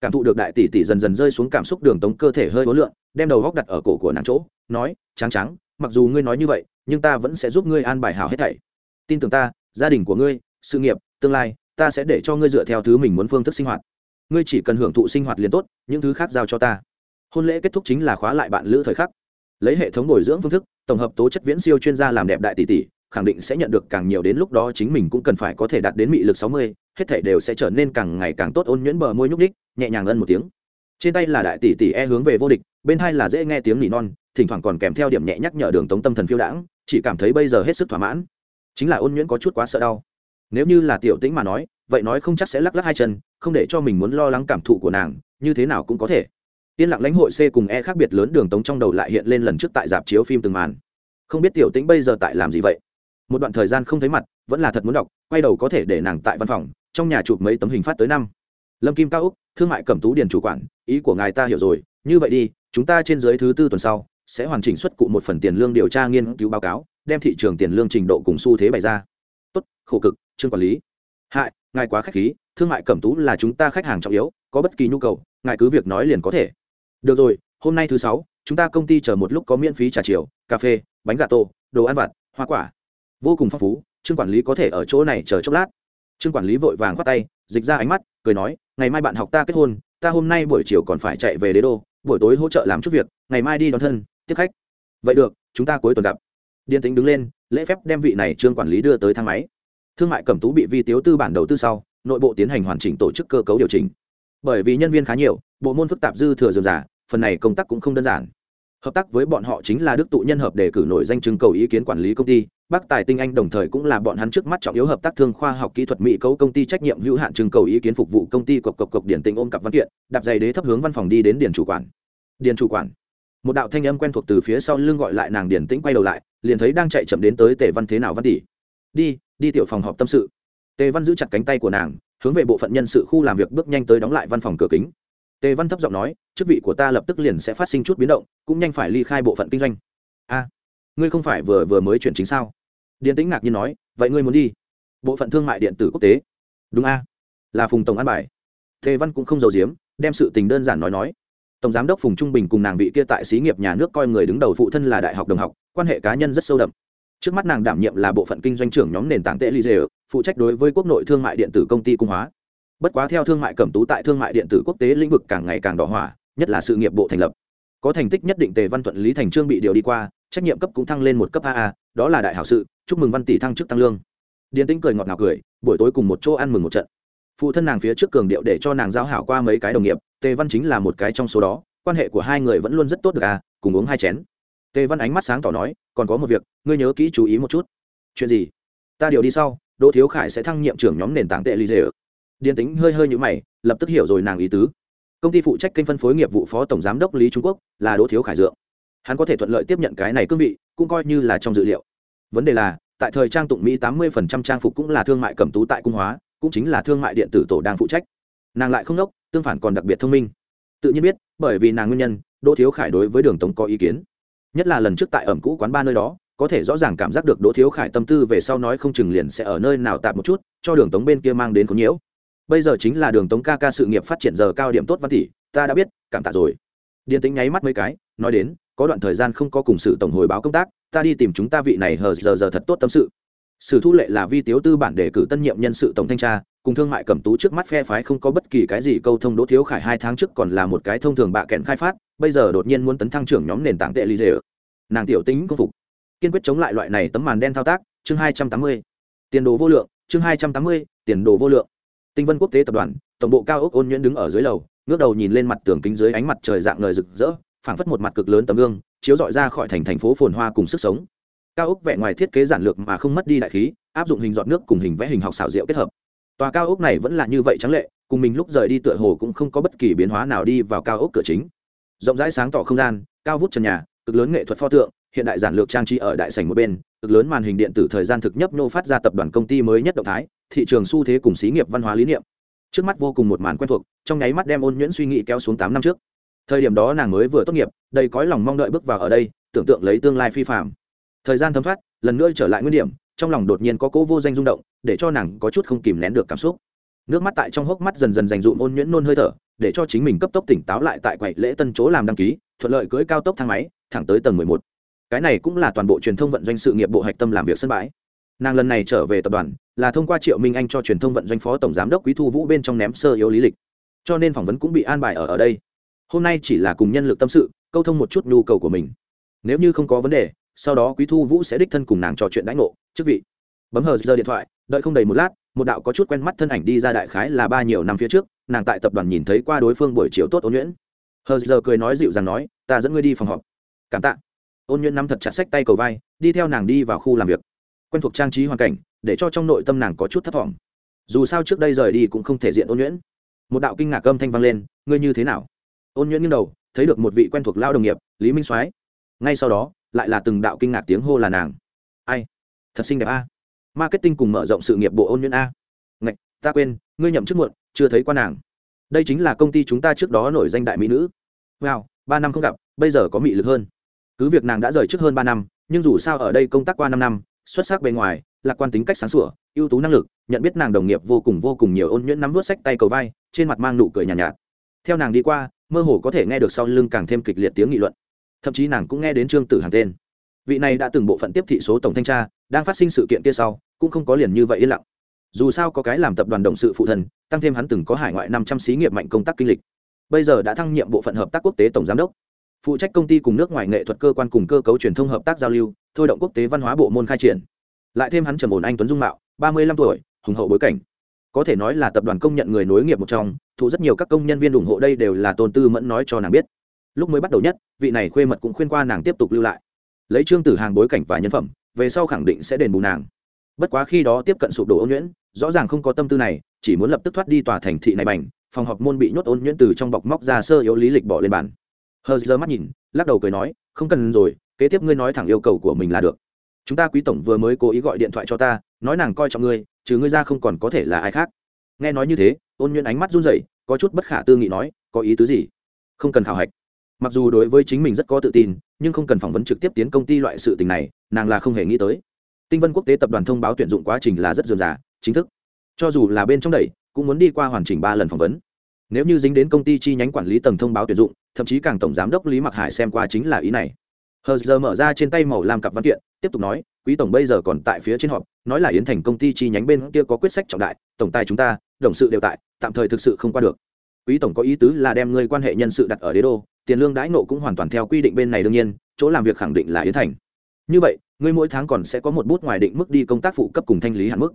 Cảm thụ được đại tỷ tỷ dần dần rơi xuống cảm xúc đường tống cơ thể hơi hối lượng đem đầu góc đặt ở cổ của nàng chỗ, nói trắng trắng mặc dù ngươi nói như vậy, nhưng ta vẫn sẽ giúp ngươi an bài hảo hết thảy. Tin tưởng ta, gia đình của ngươi, sự nghiệp, tương lai, ta sẽ để cho ngươi dựa theo thứ mình muốn phương thức sinh hoạt. Ngươi chỉ cần hưởng thụ sinh hoạt liền tốt, những thứ khác giao cho ta. Hôn lễ kết thúc chính là khóa lại bạn lữ thời khắc. Lấy hệ thống bồi dưỡng phương thức, tổng hợp tố chất viễn siêu chuyên gia làm đẹp đại tỷ tỷ, khẳng định sẽ nhận được càng nhiều đến lúc đó chính mình cũng cần phải có thể đạt đến mị lực sáu mươi hết thể đều sẽ trở nên càng ngày càng tốt ôn nhuyễn bờ môi nhúc đích nhẹ nhàng ân một tiếng. Trên tay là đại tỷ tỷ e hướng về vô địch, bên hai là dễ nghe tiếng nỉ non, thỉnh thoảng còn kèm theo điểm nhẹ nhắc nhở đường tống tâm thần phiêu đãng, chỉ cảm thấy bây giờ hết sức thỏa mãn. Chính là ôn nhuyễn có chút quá sợ đau. Nếu như là tiểu tĩnh mà nói, vậy nói không chắc sẽ lắc lắc hai chân, không để cho mình muốn lo lắng cảm thụ của nàng, như thế nào cũng có thể. Yên lặng lãnh hội c cùng e khác biệt lớn đường tống trong đầu lại hiện lên lần trước tại dạp chiếu phim từng màn. Không biết tiểu tĩnh bây giờ tại làm gì vậy? Một đoạn thời gian không thấy mặt, vẫn là thật muốn đọc, quay đầu có thể để nàng tại văn phòng trong nhà chụp mấy tấm hình phát tới năm. Lâm kim cao úc, thương mại cẩm tú điền chủ quản, ý của ngài ta hiểu rồi, như vậy đi, chúng ta trên dưới thứ tư tuần sau sẽ hoàn chỉnh xuất cụ một phần tiền lương điều tra nghiên cứu báo cáo, đem thị trường tiền lương trình độ cùng xu thế bày ra. Tốt, khổ cực, trương quản lý. Hại, ngài quá khách khí, thương mại cẩm tú là chúng ta khách hàng trọng yếu, có bất kỳ nhu cầu, ngài cứ việc nói liền có thể. Được rồi, hôm nay thứ sáu, chúng ta công ty chờ một lúc có miễn phí trà chiều, cà phê, bánh gà tô, đồ ăn vặt, hoa quả. Vô cùng phong phú, trương quản lý có thể ở chỗ này chờ chốc lát trương quản lý vội vàng khoát tay, dịch ra ánh mắt, cười nói, ngày mai bạn học ta kết hôn, ta hôm nay buổi chiều còn phải chạy về đế đô, buổi tối hỗ trợ làm chút việc, ngày mai đi đón thân, tiếp khách. Vậy được, chúng ta cuối tuần gặp. Điên tính đứng lên, lễ phép đem vị này trương quản lý đưa tới thang máy. Thương mại cẩm tú bị vi tiếu tư bản đầu tư sau, nội bộ tiến hành hoàn chỉnh tổ chức cơ cấu điều chỉnh. Bởi vì nhân viên khá nhiều, bộ môn phức tạp dư thừa dườm giả phần này công tác cũng không đơn giản. Hợp tác với bọn họ chính là đức tụ nhân hợp đề cử nổi danh trưng cầu ý kiến quản lý công ty bắc tài tinh anh đồng thời cũng là bọn hắn trước mắt trọng yếu hợp tác thương khoa học kỹ thuật mỹ cấu công ty trách nhiệm hữu hạn trưng cầu ý kiến phục vụ công ty cộc cộc cộc điển tinh ôm cặp văn kiện, đạp giày đế thấp hướng văn phòng đi đến điển chủ quản. Điển chủ quản. Một đạo thanh âm quen thuộc từ phía sau lưng gọi lại nàng điển tĩnh quay đầu lại, liền thấy đang chạy chậm đến tới tề văn thế nào văn tỷ. Đi đi tiểu phòng họp tâm sự. Tề văn giữ chặt cánh tay của nàng, hướng về bộ phận nhân sự khu làm việc bước nhanh tới đóng lại văn phòng cửa kính. Tề văn thấp giọng nói, chức vị của ta lập tức liền sẽ phát sinh chút biến động, cũng nhanh phải ly khai bộ phận kinh doanh. A, ngươi không phải vừa vừa mới chuyển chính sao? Điện tĩnh ngạc nhiên nói, vậy ngươi muốn đi bộ phận thương mại điện tử quốc tế? Đúng a, là phùng tổng an bài. Thế văn cũng không giàu giếm, đem sự tình đơn giản nói nói. Tổng giám đốc phùng trung bình cùng nàng vị kia tại xí nghiệp nhà nước coi người đứng đầu phụ thân là đại học đồng học, quan hệ cá nhân rất sâu đậm. Trước mắt nàng đảm nhiệm là bộ phận kinh doanh trưởng nhóm nền tảng tệ lì dê phụ trách đối với quốc nội thương mại điện tử công ty cung hóa. Bất quá theo thương mại cẩm tú tại thương mại điện tử quốc tế lĩnh vực càng ngày càng đỏ hỏa, nhất là sự nghiệp bộ thành lập. Có thành tích nhất định tề văn thuận, lý thành trương bị điều đi qua trách nhiệm cấp cũng thăng lên một cấp aa đó là đại hảo sự, chúc mừng văn tỷ thăng chức tăng lương. Điền tĩnh cười ngọt ngào cười, buổi tối cùng một chỗ ăn mừng một trận. Phụ thân nàng phía trước cường điệu để cho nàng giao hảo qua mấy cái đồng nghiệp, tề văn chính là một cái trong số đó, quan hệ của hai người vẫn luôn rất tốt được à cùng uống hai chén. Tề văn ánh mắt sáng tỏ nói, còn có một việc, ngươi nhớ kỹ chú ý một chút. Chuyện gì? Ta điều đi sau, đỗ thiếu khải sẽ thăng nhiệm trưởng nhóm nền tảng tệ lý dễ điền tính hơi hơi nhũ mày, lập tức hiểu rồi nàng ý tứ. Công ty phụ trách kênh phân phối nghiệp vụ phó tổng giám đốc lý trung quốc, là đỗ thiếu khải dượng hắn có thể thuận lợi tiếp nhận cái này cương vị, cũng coi như là trong dự liệu. Vấn đề là, tại thời trang tụng mỹ tám mươi trang phục cũng là thương mại cầm tú tại cung hóa, cũng chính là thương mại điện tử tổ đang phụ trách. Nàng lại không đốc, tương phản còn đặc biệt thông minh. Tự nhiên biết, bởi vì nàng nguyên nhân, đỗ thiếu khải đối với đường tống có ý kiến. Nhất là lần trước tại ẩm cũ quán ba nơi đó, có thể rõ ràng cảm giác được đỗ thiếu khải tâm tư về sau nói không chừng liền sẽ ở nơi nào tạm một chút, cho đường tống bên kia mang đến có nhiễu. Bây giờ chính là đường tống ca ca sự nghiệp phát triển giờ cao điểm tốt văn tỷ, ta đã biết, cảm tạ rồi. Điền tính nháy mắt mấy cái, nói đến có đoạn thời gian không có cùng sự tổng hồi báo công tác, ta đi tìm chúng ta vị này hờ giờ giờ thật tốt tâm sự. Sử thu lệ là vi tiếu tư bản đề cử tân nhiệm nhân sự tổng thanh tra, cùng thương mại cầm tú trước mắt phe phái không có bất kỳ cái gì câu thông đỗ thiếu khải hai tháng trước còn là một cái thông thường bạ kẹn khai phát, bây giờ đột nhiên muốn tấn thăng trưởng nhóm nền tảng tệ lý dễ nàng tiểu tính công phục. Kiên quyết chống lại loại này tấm màn đen thao tác, chương hai trăm tám mươi. Tiền đồ vô lượng, chương hai trăm tám mươi, tiền đồ vô lượng. Tinh vân quốc tế tập đoàn, tổng bộ cao ốc ôn nhuyễn đứng ở dưới lầu, ngước đầu nhìn lên mặt tường kính dưới ánh mặt trời dạng ngời rực rỡ phảng phất một mặt cực lớn tấm gương, chiếu dọi ra khỏi thành thành phố phồn hoa cùng sức sống. Cao ốc vẽ ngoài thiết kế giản lược mà không mất đi đại khí, áp dụng hình dọn nước cùng hình vẽ hình học xảo diệu kết hợp. Tòa cao ốc này vẫn là như vậy trắng lệ, cùng mình lúc rời đi tựa hồ cũng không có bất kỳ biến hóa nào đi vào cao ốc cửa chính. Rộng rãi sáng tỏ không gian, cao vút trần nhà, cực lớn nghệ thuật pho tượng, hiện đại giản lược trang trí ở đại sảnh một bên, cực lớn màn hình điện tử thời gian thực nhấp nô phát ra tập đoàn công ty mới nhất động thái, thị trường xu thế cùng xí nghiệp văn hóa lý niệm. Trước mắt vô cùng một màn quen thuộc, trong nháy mắt đem ôn nhuyễn suy nghĩ kéo xuống tám năm trước thời điểm đó nàng mới vừa tốt nghiệp, đầy cõi lòng mong đợi bước vào ở đây, tưởng tượng lấy tương lai phi phạm thời gian thấm thoát, lần nữa trở lại nguyên điểm, trong lòng đột nhiên có cố vô danh rung động, để cho nàng có chút không kìm nén được cảm xúc. Nước mắt tại trong hốc mắt dần dần dành dụm ôn nhuyễn nôn hơi thở, để cho chính mình cấp tốc tỉnh táo lại tại quầy lễ tân chỗ làm đăng ký, thuận lợi cưỡi cao tốc thang máy, thẳng tới tầng mười một. Cái này cũng là toàn bộ truyền thông vận doanh sự nghiệp bộ hạch tâm làm việc sân bãi. Nàng lần này trở về tập đoàn, là thông qua triệu minh anh cho truyền thông vận doanh phó tổng giám đốc quý thu vũ bên trong ném sơ yếu lý lịch. Cho nên phỏng vấn cũng bị an bài ở ở đây hôm nay chỉ là cùng nhân lực tâm sự, câu thông một chút nhu cầu của mình. Nếu như không có vấn đề, sau đó quý thu vũ sẽ đích thân cùng nàng trò chuyện đãi ngộ, chức vị. Bấm hờ giờ điện thoại, đợi không đầy một lát, một đạo có chút quen mắt thân ảnh đi ra đại khái là ba nhiều năm phía trước, nàng tại tập đoàn nhìn thấy qua đối phương buổi chiều tốt ôn nhuyễn. Hờ giờ cười nói dịu dàng nói, ta dẫn ngươi đi phòng họp. Cảm tạ. Ôn nhuyễn nắm thật chặt sách tay cầu vai, đi theo nàng đi vào khu làm việc. Quen thuộc trang trí hoàn cảnh, để cho trong nội tâm nàng có chút thất vọng dù sao trước đây rời đi cũng không thể diện ôn nhuyễn. Một đạo kinh ngạc âm thanh vang lên, ngươi như thế nào? Ôn nhuận nghiêng đầu thấy được một vị quen thuộc lao đồng nghiệp lý minh soái. Ngay sau đó lại là từng đạo kinh ngạc tiếng hô là nàng. Ai? Thật xinh đẹp a. Marketing cùng mở rộng sự nghiệp bộ ôn nhuận a. Ngạch ta quên ngươi nhậm chức muộn chưa thấy qua nàng. Đây chính là công ty chúng ta trước đó nổi danh đại mỹ nữ. Wow ba năm không gặp bây giờ có mị lực hơn. Cứ việc nàng đã rời trước hơn ba năm nhưng dù sao ở đây công tác qua năm năm xuất sắc bề ngoài lạc quan tính cách sáng sủa ưu tú năng lực nhận biết nàng đồng nghiệp vô cùng vô cùng nhiều ôn nhuyễn nắm vớt sách tay cầu vai trên mặt mang nụ cười nhàn nhạt, nhạt. Theo nàng đi qua mơ hồ có thể nghe được sau lưng càng thêm kịch liệt tiếng nghị luận. Thậm chí nàng cũng nghe đến trương tử hàng tên. Vị này đã từng bộ phận tiếp thị số tổng thanh tra đang phát sinh sự kiện kia sau cũng không có liền như vậy yên lặng. Dù sao có cái làm tập đoàn động sự phụ thần, tăng thêm hắn từng có hải ngoại năm trăm xí nghiệp mạnh công tác kinh lịch. Bây giờ đã thăng nhiệm bộ phận hợp tác quốc tế tổng giám đốc. Phụ trách công ty cùng nước ngoài nghệ thuật cơ quan cùng cơ cấu truyền thông hợp tác giao lưu thôi động quốc tế văn hóa bộ môn khai triển. Lại thêm hắn trầm ổn anh tuấn dung mạo ba mươi lăm tuổi hùng hậu bối cảnh có thể nói là tập đoàn công nhận người nối nghiệp một trong thụ rất nhiều các công nhân viên ủng hộ đây đều là tôn tư mẫn nói cho nàng biết. Lúc mới bắt đầu nhất, vị này khuê mật cũng khuyên qua nàng tiếp tục lưu lại. Lấy trương tử hàng bối cảnh và nhân phẩm, về sau khẳng định sẽ đền bù nàng. Bất quá khi đó tiếp cận sụp đổ ôn nhuyễn, rõ ràng không có tâm tư này, chỉ muốn lập tức thoát đi tòa thành thị này bành, phòng họp môn bị nhốt ôn nhuyễn từ trong bọc móc ra sơ yếu lý lịch bỏ lên bàn. Hờ giờ mắt nhìn, lắc đầu cười nói, không cần rồi, kế tiếp ngươi nói thẳng yêu cầu của mình là được. Chúng ta quý tổng vừa mới cố ý gọi điện thoại cho ta nói nàng coi trọng ngươi trừ ngươi ra không còn có thể là ai khác. Nghe nói như thế ôn nhuận ánh mắt run rẩy có chút bất khả tư nghị nói có ý tứ gì? Không cần khảo hạch. Mặc dù đối với chính mình rất có tự tin nhưng không cần phỏng vấn trực tiếp tiến công ty loại sự tình này nàng là không hề nghĩ tới. Tinh vân quốc tế tập đoàn thông báo tuyển dụng quá trình là rất dườm dà, chính thức. Cho dù là bên trong đẩy cũng muốn đi qua hoàn chỉnh ba lần phỏng vấn. Nếu như dính đến công ty chi nhánh quản lý tầng thông báo tuyển dụng thậm chí càng tổng giám đốc lý mặc hải xem qua chính là ý này. Hờ giờ mở ra trên tay màu làm cặp văn kiện tiếp tục nói quý tổng bây giờ còn tại phía trên họp nói là yến thành công ty chi nhánh bên kia có quyết sách trọng đại, tổng tài chúng ta, đồng sự đều tại, tạm thời thực sự không qua được. Quý tổng có ý tứ là đem ngươi quan hệ nhân sự đặt ở đế đô, tiền lương đãi nộ cũng hoàn toàn theo quy định bên này đương nhiên, chỗ làm việc khẳng định là yến thành. Như vậy, ngươi mỗi tháng còn sẽ có một bút ngoài định mức đi công tác phụ cấp cùng thanh lý hạn mức.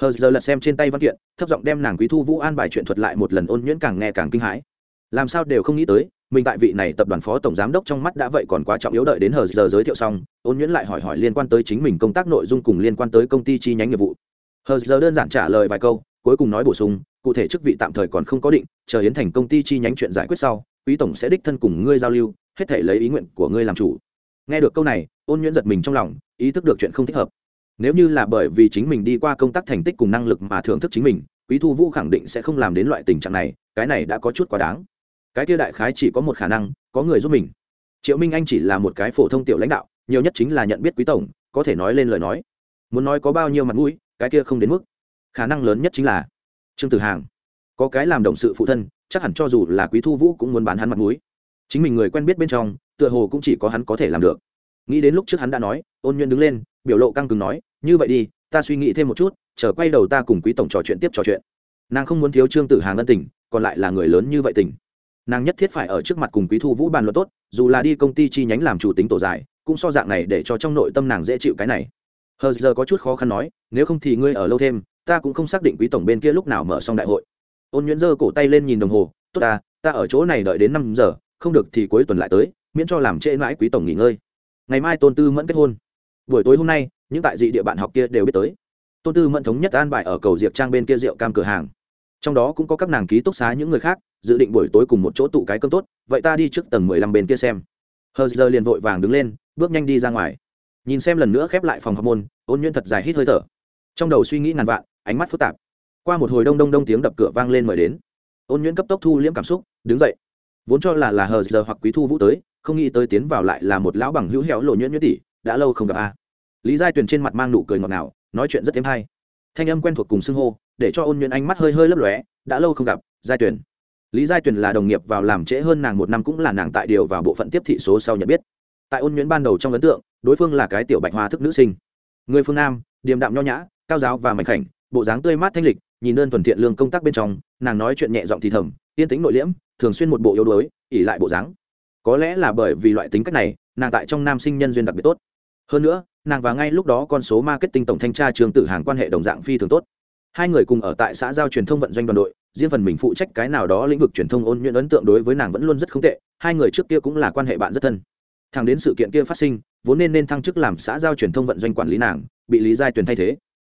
Hờ giờ lật xem trên tay văn kiện, thấp giọng đem nàng quý thu vũ an bài chuyện thuật lại một lần ôn nhuyễn càng nghe càng kinh hãi. Làm sao đều không nghĩ tới mình tại vị này tập đoàn phó tổng giám đốc trong mắt đã vậy còn quá trọng yếu đợi đến hờ giờ giới thiệu xong, ôn nhuyễn lại hỏi hỏi liên quan tới chính mình công tác nội dung cùng liên quan tới công ty chi nhánh nghiệp vụ. Hờ giờ đơn giản trả lời vài câu, cuối cùng nói bổ sung, cụ thể chức vị tạm thời còn không có định, chờ hiến thành công ty chi nhánh chuyện giải quyết sau, quý tổng sẽ đích thân cùng ngươi giao lưu, hết thể lấy ý nguyện của ngươi làm chủ. Nghe được câu này, ôn nhuyễn giật mình trong lòng, ý thức được chuyện không thích hợp. Nếu như là bởi vì chính mình đi qua công tác thành tích cùng năng lực mà thưởng thức chính mình, quý thu vũ khẳng định sẽ không làm đến loại tình trạng này, cái này đã có chút quá đáng cái kia đại khái chỉ có một khả năng, có người giúp mình. Triệu minh anh chỉ là một cái phổ thông tiểu lãnh đạo, nhiều nhất chính là nhận biết quý tổng, có thể nói lên lời nói. Muốn nói có bao nhiêu mặt mũi, cái kia không đến mức. Khả năng lớn nhất chính là trương tử hàng. Có cái làm động sự phụ thân, chắc hẳn cho dù là quý thu vũ cũng muốn bán hắn mặt mũi. Chính mình người quen biết bên trong, tựa hồ cũng chỉ có hắn có thể làm được. Nghĩ đến lúc trước hắn đã nói, ôn nhuận đứng lên, biểu lộ căng cứng nói, như vậy đi, ta suy nghĩ thêm một chút, chờ quay đầu ta cùng quý tổng trò chuyện tiếp trò chuyện. Nàng không muốn thiếu trương tử hàng ân tình, còn lại là người lớn như vậy tình nàng nhất thiết phải ở trước mặt cùng quý thu vũ bàn luận tốt, dù là đi công ty chi nhánh làm chủ tính tổ dài, cũng so dạng này để cho trong nội tâm nàng dễ chịu cái này. Hờ giờ có chút khó khăn nói, nếu không thì ngươi ở lâu thêm, ta cũng không xác định quý tổng bên kia lúc nào mở xong đại hội. Ôn nhuyễn giơ cổ tay lên nhìn đồng hồ, tốt ta ta ở chỗ này đợi đến năm giờ, không được thì cuối tuần lại tới, miễn cho làm trễ mãi quý tổng nghỉ ngơi. Ngày mai tôn tư mẫn kết hôn. Buổi tối hôm nay, những tại dị địa bạn học kia đều biết tới. Tôn tư mẫn thống nhất an bài ở cầu diệp trang bên kia rượu cam cửa hàng. Trong đó cũng có các nàng ký túc xá những người khác dự định buổi tối cùng một chỗ tụ cái cơm tốt, vậy ta đi trước tầng mười lăm bên kia xem. Hờ giờ liền vội vàng đứng lên, bước nhanh đi ra ngoài. Nhìn xem lần nữa khép lại phòng học môn, ôn nhuyễn thật dài hít hơi thở. Trong đầu suy nghĩ ngàn vạn, ánh mắt phức tạp. Qua một hồi đông đông đông tiếng đập cửa vang lên mời đến. Ôn nhuyễn cấp tốc thu liễm cảm xúc, đứng dậy. Vốn cho là là hờ giờ hoặc quý thu vũ tới, không nghĩ tới tiến vào lại là một lão bằng hữu hẻo lộ nhuyễn nhuyễn tỷ, đã lâu không gặp a. Lý giai tuyền trên mặt mang nụ cười ngọt ngào, nói chuyện rất thêm hay. Thanh âm quen thuộc cùng xưng hô, để cho ôn nhuyễn ánh mắt hơi hơi lấp lóe, đã lâu không gặp, giai tuyền lý giai tuyền là đồng nghiệp vào làm trễ hơn nàng một năm cũng là nàng tại điều vào bộ phận tiếp thị số sau nhận biết. Tại ôn nhuyễn ban đầu trong ấn tượng, đối phương là cái tiểu bạch hoa thức nữ sinh. Người phương nam, điềm đạm nho nhã, cao giáo và mảnh khảnh, bộ dáng tươi mát thanh lịch, nhìn đơn thuần thiện lương công tác bên trong, nàng nói chuyện nhẹ giọng thì thầm, yên tính nội liễm, thường xuyên một bộ yếu đuối ỉ lại bộ dáng. Có lẽ là bởi vì loại tính cách này, nàng tại trong nam sinh nhân duyên đặc biệt tốt. Hơn nữa, nàng và ngay lúc đó con số marketing tổng thanh tra trường tử hàng quan hệ đồng dạng phi thường tốt hai người cùng ở tại xã giao truyền thông vận doanh đoàn đội, riêng phần mình phụ trách cái nào đó lĩnh vực truyền thông ôn nhuận ấn tượng đối với nàng vẫn luôn rất không tệ, hai người trước kia cũng là quan hệ bạn rất thân. Thằng đến sự kiện kia phát sinh, vốn nên nên thăng chức làm xã giao truyền thông vận doanh quản lý nàng, bị lý giai tuyền thay thế.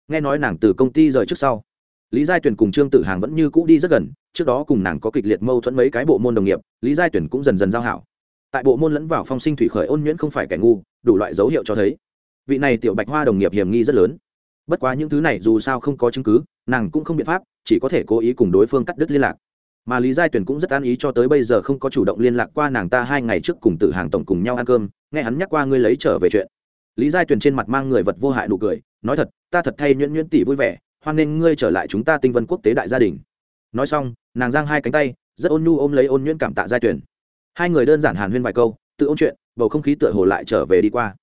Nghe nói nàng từ công ty rời trước sau, lý giai tuyền cùng trương tử hàng vẫn như cũ đi rất gần, trước đó cùng nàng có kịch liệt mâu thuẫn mấy cái bộ môn đồng nghiệp, lý giai tuyền cũng dần dần giao hảo. Tại bộ môn lẫn vào phong sinh thủy khởi ôn nhuyễn không phải kẻ ngu, đủ loại dấu hiệu cho thấy. Vị này tiểu bạch hoa đồng nghiệp hiểm nghi rất lớn bất quá những thứ này dù sao không có chứng cứ, nàng cũng không biện pháp, chỉ có thể cố ý cùng đối phương cắt đứt liên lạc. Mà lý giai tuyển cũng rất an ý cho tới bây giờ không có chủ động liên lạc qua nàng ta hai ngày trước cùng tử hàng tổng cùng nhau ăn cơm, nghe hắn nhắc qua ngươi lấy trở về chuyện. Lý giai tuyển trên mặt mang người vật vô hại nụ cười, nói thật, ta thật thay nhuyễn nhuyễn tỷ vui vẻ, hoan nghênh ngươi trở lại chúng ta tinh vân quốc tế đại gia đình. Nói xong, nàng giang hai cánh tay, rất ôn nhu ôm lấy ôn nhuyễn cảm tạ giai tuyển hai người đơn giản hàn huyên vài câu, tự ôn chuyện, bầu không khí tựa hồ lại trở về đi qua.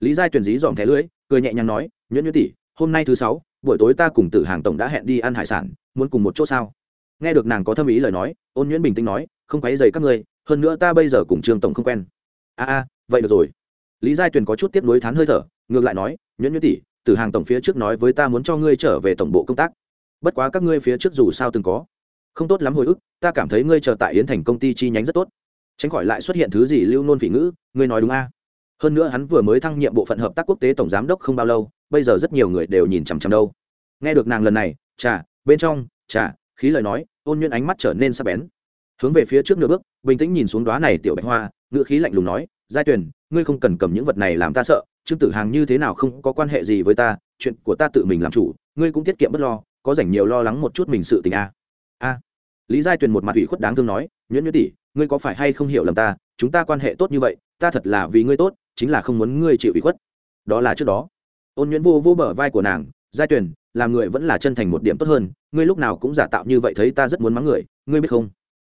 Lý giai tuyển dí dòm thẻ lưỡi, cười nhẹ nhàng nói, nhuyễn nhuyễn tỷ hôm nay thứ sáu, buổi tối ta cùng tử hàng tổng đã hẹn đi ăn hải sản, muốn cùng một chỗ sao? Nghe được nàng có thâm ý lời nói, ôn nhuyễn bình tĩnh nói, không quấy dày các ngươi, hơn nữa ta bây giờ cùng trương tổng không quen. A a, vậy được rồi. Lý giai tuyền có chút tiếp nối thán hơi thở, ngược lại nói, nhuyễn nhuyễn tỷ, tử hàng tổng phía trước nói với ta muốn cho ngươi trở về tổng bộ công tác. Bất quá các ngươi phía trước dù sao từng có. Không tốt lắm hồi ức, ta cảm thấy ngươi chờ tại yến thành công ty chi nhánh rất tốt. Tránh khỏi lại xuất hiện thứ gì lưu nôn vị ngữ, ngươi nói đúng a. Hơn nữa hắn vừa mới thăng nhiệm bộ phận hợp tác quốc tế tổng giám đốc không bao lâu bây giờ rất nhiều người đều nhìn chằm chằm đâu. Nghe được nàng lần này, trà, bên trong, trà, khí lời nói, ôn nhuyễn ánh mắt trở nên sắc bén. Hướng về phía trước nửa bước, bình tĩnh nhìn xuống đoá này tiểu bạch hoa, ngữ khí lạnh lùng nói, giai tuyền, ngươi không cần cầm những vật này làm ta sợ, trương tử hàng như thế nào không có quan hệ gì với ta, chuyện của ta tự mình làm chủ, ngươi cũng tiết kiệm bất lo, có dành nhiều lo lắng một chút mình sự tình a a. Lý giai tuyền một mặt ủy khuất đáng thương nói, nhuyễn nhuyễn tỷ, ngươi có phải hay không hiểu lầm ta? Chúng ta quan hệ tốt như vậy, ta thật là vì ngươi tốt, chính là không muốn ngươi chịu ủy khuất. Đó là trước đó ôn nhuyễn vô vô bờ vai của nàng, giai tuyển làm người vẫn là chân thành một điểm tốt hơn, ngươi lúc nào cũng giả tạo như vậy thấy ta rất muốn mắng người, ngươi biết không?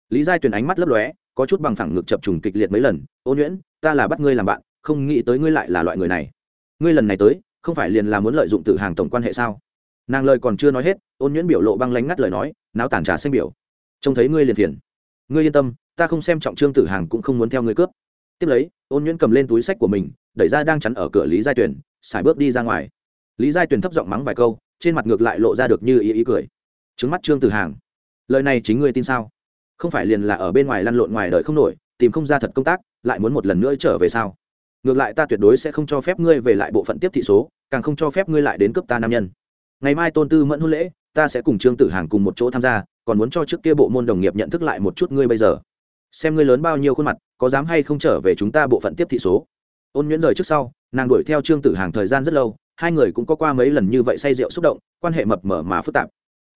Lý giai tuyển ánh mắt lấp lóe, có chút bằng phẳng ngực chập trùng kịch liệt mấy lần, ôn nhuyễn, ta là bắt ngươi làm bạn, không nghĩ tới ngươi lại là loại người này. Ngươi lần này tới, không phải liền là muốn lợi dụng từ hàng tổng quan hệ sao? Nàng lời còn chưa nói hết, ôn nhuyễn biểu lộ băng lánh ngắt lời nói, náo tản trà xanh biểu. Trông thấy ngươi liền phiền. Ngươi yên tâm, ta không xem trọng trương tử hàng cũng không muốn theo ngươi cướp. Tiếp lấy, ôn nhuyễn cầm lên túi sách của mình, đẩy ra đang chắn ở cửa lý giai tuyển xài bước đi ra ngoài. Lý giai tuyển thấp giọng mắng vài câu, trên mặt ngược lại lộ ra được như ý ý cười. Trứng mắt trương tử hàng, lời này chính ngươi tin sao? Không phải liền là ở bên ngoài lăn lộn ngoài đời không nổi, tìm không ra thật công tác, lại muốn một lần nữa trở về sao? Ngược lại ta tuyệt đối sẽ không cho phép ngươi về lại bộ phận tiếp thị số, càng không cho phép ngươi lại đến cướp ta nam nhân. Ngày mai tôn tư mẫn hôn lễ, ta sẽ cùng trương tử hàng cùng một chỗ tham gia, còn muốn cho trước kia bộ môn đồng nghiệp nhận thức lại một chút ngươi bây giờ. Xem ngươi lớn bao nhiêu khuôn mặt, có dám hay không trở về chúng ta bộ phận tiếp thị số. Ôn nhuyễn rời trước sau nàng đuổi theo trương tử hàng thời gian rất lâu, hai người cũng có qua mấy lần như vậy say rượu xúc động, quan hệ mập mờ mà phức tạp.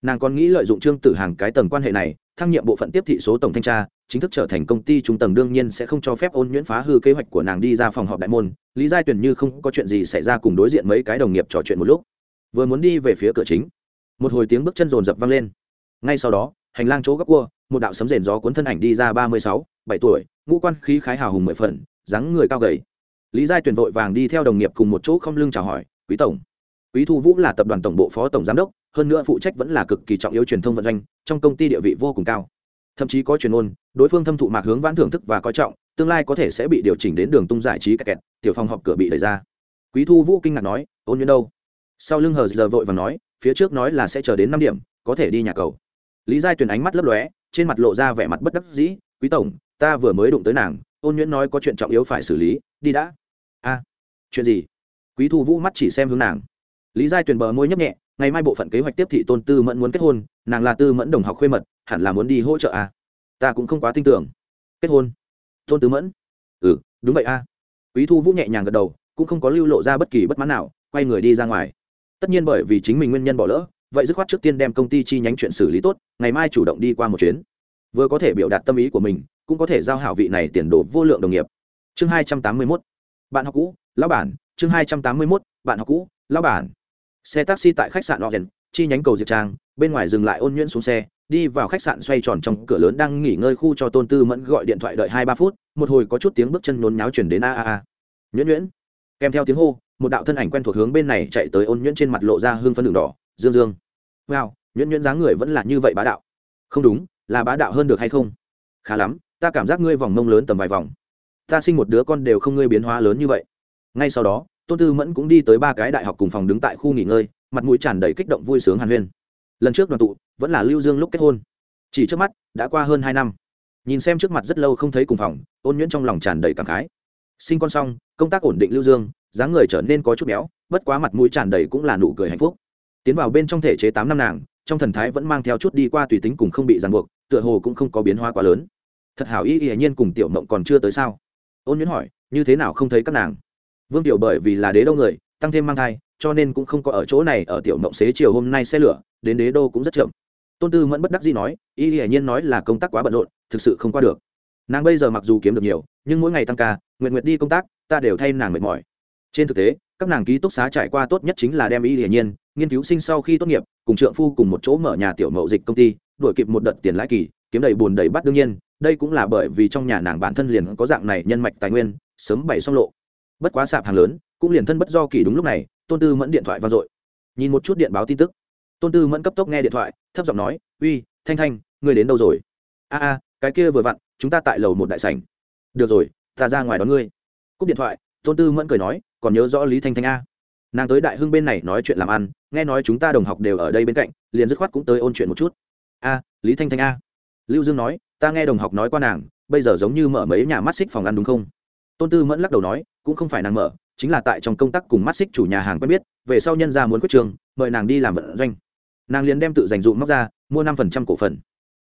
Nàng còn nghĩ lợi dụng trương tử hàng cái tầng quan hệ này, thăng nhiệm bộ phận tiếp thị số tổng thanh tra, chính thức trở thành công ty trung tầng đương nhiên sẽ không cho phép ôn nhuyễn phá hư kế hoạch của nàng đi ra phòng họp đại môn, lý giai tuyển như không có chuyện gì xảy ra cùng đối diện mấy cái đồng nghiệp trò chuyện một lúc. Vừa muốn đi về phía cửa chính, một hồi tiếng bước chân rồn rập vang lên. Ngay sau đó, hành lang chỗ góc cua, một đạo sấm rền gió cuốn thân ảnh đi ra ba mươi sáu, bảy tuổi, ngũ quan khí khái hào hùng mười phần, dáng người cao gầy lý giai tuyển vội vàng đi theo đồng nghiệp cùng một chỗ không lưng chào hỏi, quý tổng, quý thu vũ là tập đoàn tổng bộ phó tổng giám đốc, hơn nữa phụ trách vẫn là cực kỳ trọng yếu truyền thông vận doanh, trong công ty địa vị vô cùng cao. Thậm chí có truyền ôn, đối phương thâm thụ mạc hướng vãn thưởng thức và coi trọng, tương lai có thể sẽ bị điều chỉnh đến đường tung giải trí kẹt kẹt, tiểu phòng họp cửa bị đẩy ra. Quý thu vũ kinh ngạc nói, ôn nhuyễn đâu? Sau lưng hờ giờ vội và nói, phía trước nói là sẽ chờ đến năm điểm, có thể đi nhà cầu. Lý giai tuyền ánh mắt lấp lóe, trên mặt lộ ra vẻ mặt bất đắc dĩ, quý tổng, ta vừa mới đụng tới nàng, ôn nhuyễn nói có chuyện trọng yếu phải xử lý, đi đã a chuyện gì? Quý thu vũ mắt chỉ xem hướng nàng. Lý giai tuyền bờ môi nhấp nhẹ, ngày mai bộ phận kế hoạch tiếp thị tôn tư mẫn muốn kết hôn, nàng là tư mẫn đồng học khuê mật, hẳn là muốn đi hỗ trợ a ta cũng không quá tin tưởng. Kết hôn? Tôn tư mẫn? Ừ đúng vậy a quý thu vũ nhẹ nhàng gật đầu, cũng không có lưu lộ ra bất kỳ bất mãn nào, quay người đi ra ngoài. Tất nhiên bởi vì chính mình nguyên nhân bỏ lỡ, vậy dứt khoát trước tiên đem công ty chi nhánh chuyện xử lý tốt, ngày mai chủ động đi qua một chuyến. Vừa có thể biểu đạt tâm ý của mình, cũng có thể giao hảo vị này tiền đồ vô lượng đồng nghiệp. Chương hai trăm tám mươi mốt bạn học cũ, lão bản, chương hai trăm tám mươi mốt, bạn học cũ, lão bản. Xe taxi tại khách sạn oren chi nhánh cầu diệp trang, bên ngoài dừng lại ôn nhuyễn xuống xe, đi vào khách sạn xoay tròn trong cửa lớn đang nghỉ ngơi khu cho tôn tư mẫn gọi điện thoại đợi hai ba phút, một hồi có chút tiếng bước chân nhốn nháo chuyển đến a a a. Nhuyễn nhuyễn. Kèm theo tiếng hô, một đạo thân ảnh quen thuộc hướng bên này chạy tới ôn nhuyễn trên mặt lộ ra hương phân đường đỏ, dương dương. Wow, nhuyễn nhuyễn dáng người vẫn là như vậy bá đạo. Không đúng, là bá đạo hơn được hay không? Khá lắm, ta cảm giác ngươi vòng mông lớn tầm vài vòng ta sinh một đứa con đều không ngươi biến hóa lớn như vậy. Ngay sau đó, tôn tư mẫn cũng đi tới ba cái đại học cùng phòng đứng tại khu nghỉ ngơi, mặt mũi tràn đầy kích động vui sướng hàn huyên. Lần trước đoàn tụ, vẫn là lưu dương lúc kết hôn. Chỉ trước mắt, đã qua hơn hai năm. Nhìn xem trước mặt rất lâu không thấy cùng phòng ôn nhuyễn trong lòng tràn đầy cảm khái. Sinh con xong, công tác ổn định lưu dương, dáng người trở nên có chút béo, bất quá mặt mũi tràn đầy cũng là nụ cười hạnh phúc. Tiến vào bên trong thể chế tám năm nàng, trong thần thái vẫn mang theo chút đi qua tùy tính cùng không bị ràng buộc, tựa hồ cũng không có biến hóa quá lớn. Thật hảo y y nhiên cùng tiểu mộng còn chưa tới sao ôn nhuyễn hỏi, như thế nào không thấy các nàng? Vương tiểu bởi vì là đế đô người, tăng thêm mang thai, cho nên cũng không có ở chỗ này ở tiểu mộng xế chiều hôm nay xe lửa, đến đế đô cũng rất chậm. Tôn tư mẫn bất đắc dĩ nói, y hiển nhiên nói là công tác quá bận rộn, thực sự không qua được. Nàng bây giờ mặc dù kiếm được nhiều, nhưng mỗi ngày tăng ca, nguyện nguyện đi công tác, ta đều thay nàng mệt mỏi. Trên thực tế, các nàng ký túc xá trải qua tốt nhất chính là đem y hiển nhiên, nghiên cứu sinh sau khi tốt nghiệp, cùng trượng phu cùng một chỗ mở nhà tiểu mậu dịch công ty đổi kịp một đợt tiền lãi kỳ, kiếm đầy bùn đầy bắt đương nhiên đây cũng là bởi vì trong nhà nàng bản thân liền có dạng này nhân mạch tài nguyên, sớm bày xong lộ. Bất quá sạp hàng lớn, cũng liền thân bất do kỳ đúng lúc này, tôn tư mẫn điện thoại vang dội. Nhìn một chút điện báo tin tức. Tôn tư mẫn cấp tốc nghe điện thoại, thấp giọng nói, uy, thanh thanh, ngươi đến đâu rồi? A a, cái kia vừa vặn, chúng ta tại lầu một đại sảnh. Được rồi, ta ra ngoài đón ngươi. Cúp điện thoại, tôn tư mẫn cười nói, còn nhớ rõ lý thanh thanh a. Nàng tới đại hưng bên này nói chuyện làm ăn, nghe nói chúng ta đồng học đều ở đây bên cạnh, liền dứt khoát cũng tới ôn chuyện một chút. A, lý thanh thanh a. Lưu dương nói ta nghe đồng học nói qua nàng, bây giờ giống như mở mấy nhà mắt xích phòng ăn đúng không? Tôn tư mẫn lắc đầu nói, cũng không phải nàng mở, chính là tại trong công tác cùng mắt xích chủ nhà hàng quen biết, về sau nhân ra muốn quyết trường, mời nàng đi làm vận doanh. Nàng liền đem tự dành dụm móc ra, mua năm phần trăm cổ phần.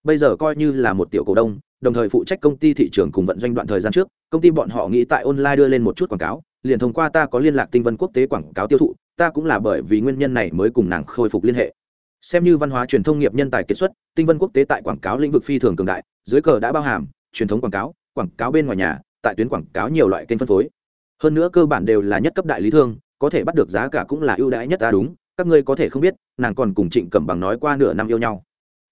Bây giờ coi như là một tiểu cổ đông, đồng thời phụ trách công ty thị trường cùng vận doanh đoạn thời gian trước, công ty bọn họ nghĩ tại online đưa lên một chút quảng cáo, liền thông qua ta có liên lạc tinh vân quốc tế quảng cáo tiêu thụ, ta cũng là bởi vì nguyên nhân này mới cùng nàng khôi phục liên hệ xem như văn hóa truyền thông nghiệp nhân tài kiệt xuất, tinh vân quốc tế tại quảng cáo lĩnh vực phi thường cường đại, dưới cờ đã bao hàm truyền thống quảng cáo quảng cáo bên ngoài nhà, tại tuyến quảng cáo nhiều loại kênh phân phối. Hơn nữa cơ bản đều là nhất cấp đại lý thương, có thể bắt được giá cả cũng là ưu đãi nhất ta đúng, các ngươi có thể không biết, nàng còn cùng trịnh cẩm bằng nói qua nửa năm yêu nhau.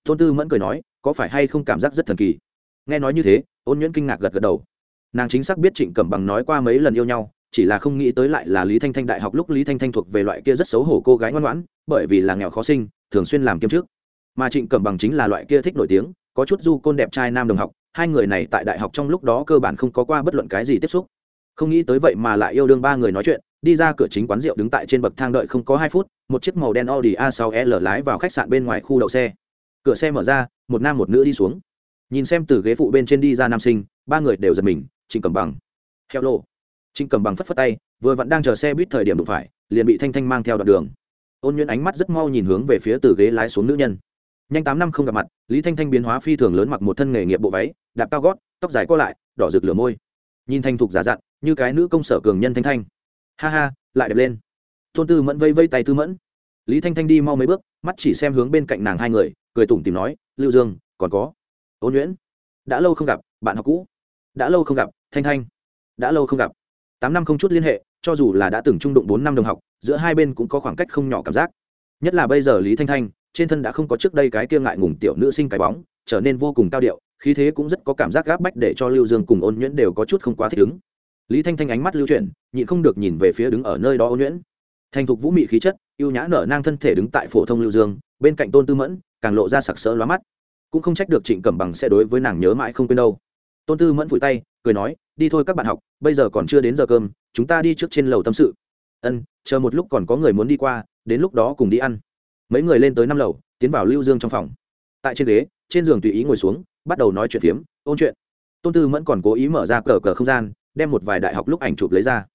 Tôn tư mẫn cười nói, có phải hay không cảm giác rất thần kỳ? Nghe nói như thế, ôn nhuyễn kinh ngạc gật gật đầu. Nàng chính xác biết trịnh cẩm bằng nói qua mấy lần yêu nhau chỉ là không nghĩ tới lại là lý thanh thanh đại học lúc lý thanh thanh thuộc về loại kia rất xấu hổ cô gái ngoan ngoãn, bởi vì là nghèo khó sinh, thường xuyên làm kiêm trước mà trịnh cẩm bằng chính là loại kia thích nổi tiếng, có chút du côn đẹp trai nam đồng học, hai người này tại đại học trong lúc đó cơ bản không có qua bất luận cái gì tiếp xúc. Không nghĩ tới vậy mà lại yêu đương ba người nói chuyện, đi ra cửa chính quán rượu đứng tại trên bậc thang đợi không có hai phút, một chiếc màu đen audi a 6 l lái vào khách sạn bên ngoài khu đậu xe. Cửa xe mở ra, một nam một nữ đi xuống. Nhìn xem từ ghế phụ bên trên đi ra nam sinh, ba người đều giật mình, trịnh cầm bằng. Heo lô trịnh cầm bằng phất phất tay, vừa vẫn đang chờ xe buýt thời điểm đụng phải, liền bị thanh thanh mang theo đoạn đường. Ôn nhuyễn ánh mắt rất mau nhìn hướng về phía từ ghế lái xuống nữ nhân. Nhanh tám năm không gặp mặt, lý thanh thanh biến hóa phi thường lớn mặc một thân nghề nghiệp bộ váy, đạp cao gót, tóc dài co lại, đỏ rực lửa môi. Nhìn thanh thục giả dặn, như cái nữ công sở cường nhân thanh thanh. Ha ha, lại đẹp lên. Tôn tư mẫn vây vây tay tư mẫn. Lý thanh thanh đi mau mấy bước, mắt chỉ xem hướng bên cạnh nàng hai người, cười tủm tìm nói, lưu dương, còn có. Ôn nhuyễn, đã lâu không gặp, bạn học cũ. Đã lâu không gặp, thanh thanh. Đã lâu không gặp tám năm không chút liên hệ, cho dù là đã từng trung đụng bốn năm đồng học, giữa hai bên cũng có khoảng cách không nhỏ cảm giác. Nhất là bây giờ lý thanh thanh, trên thân đã không có trước đây cái kia ngại ngùng tiểu nữ sinh cái bóng, trở nên vô cùng cao điệu, khí thế cũng rất có cảm giác gáp bách để cho lưu dương cùng ôn nhuyễn đều có chút không quá thích ứng. Lý thanh thanh ánh mắt lưu chuyển, nhịn không được nhìn về phía đứng ở nơi đó ôn nhuyễn. Thành thục vũ mị khí chất, ưu nhã nở nang thân thể đứng tại phổ thông lưu dương, bên cạnh tôn tư mẫn, càng lộ ra sặc sỡ lóa mắt. Cũng không trách được trịnh cẩm bằng sẽ đối với nàng nhớ mãi không quên đâu tôn tư mẫn vùi tay, cười nói, đi thôi các bạn học, bây giờ còn chưa đến giờ cơm, chúng ta đi trước trên lầu tâm sự. Ân, chờ một lúc còn có người muốn đi qua, đến lúc đó cùng đi ăn. Mấy người lên tới năm lầu, tiến vào lưu dương trong phòng. Tại trên ghế, trên giường tùy ý ngồi xuống, bắt đầu nói chuyện phiếm, ôn chuyện. Tôn tư mẫn còn cố ý mở ra cờ cờ không gian, đem một vài đại học lúc ảnh chụp lấy ra.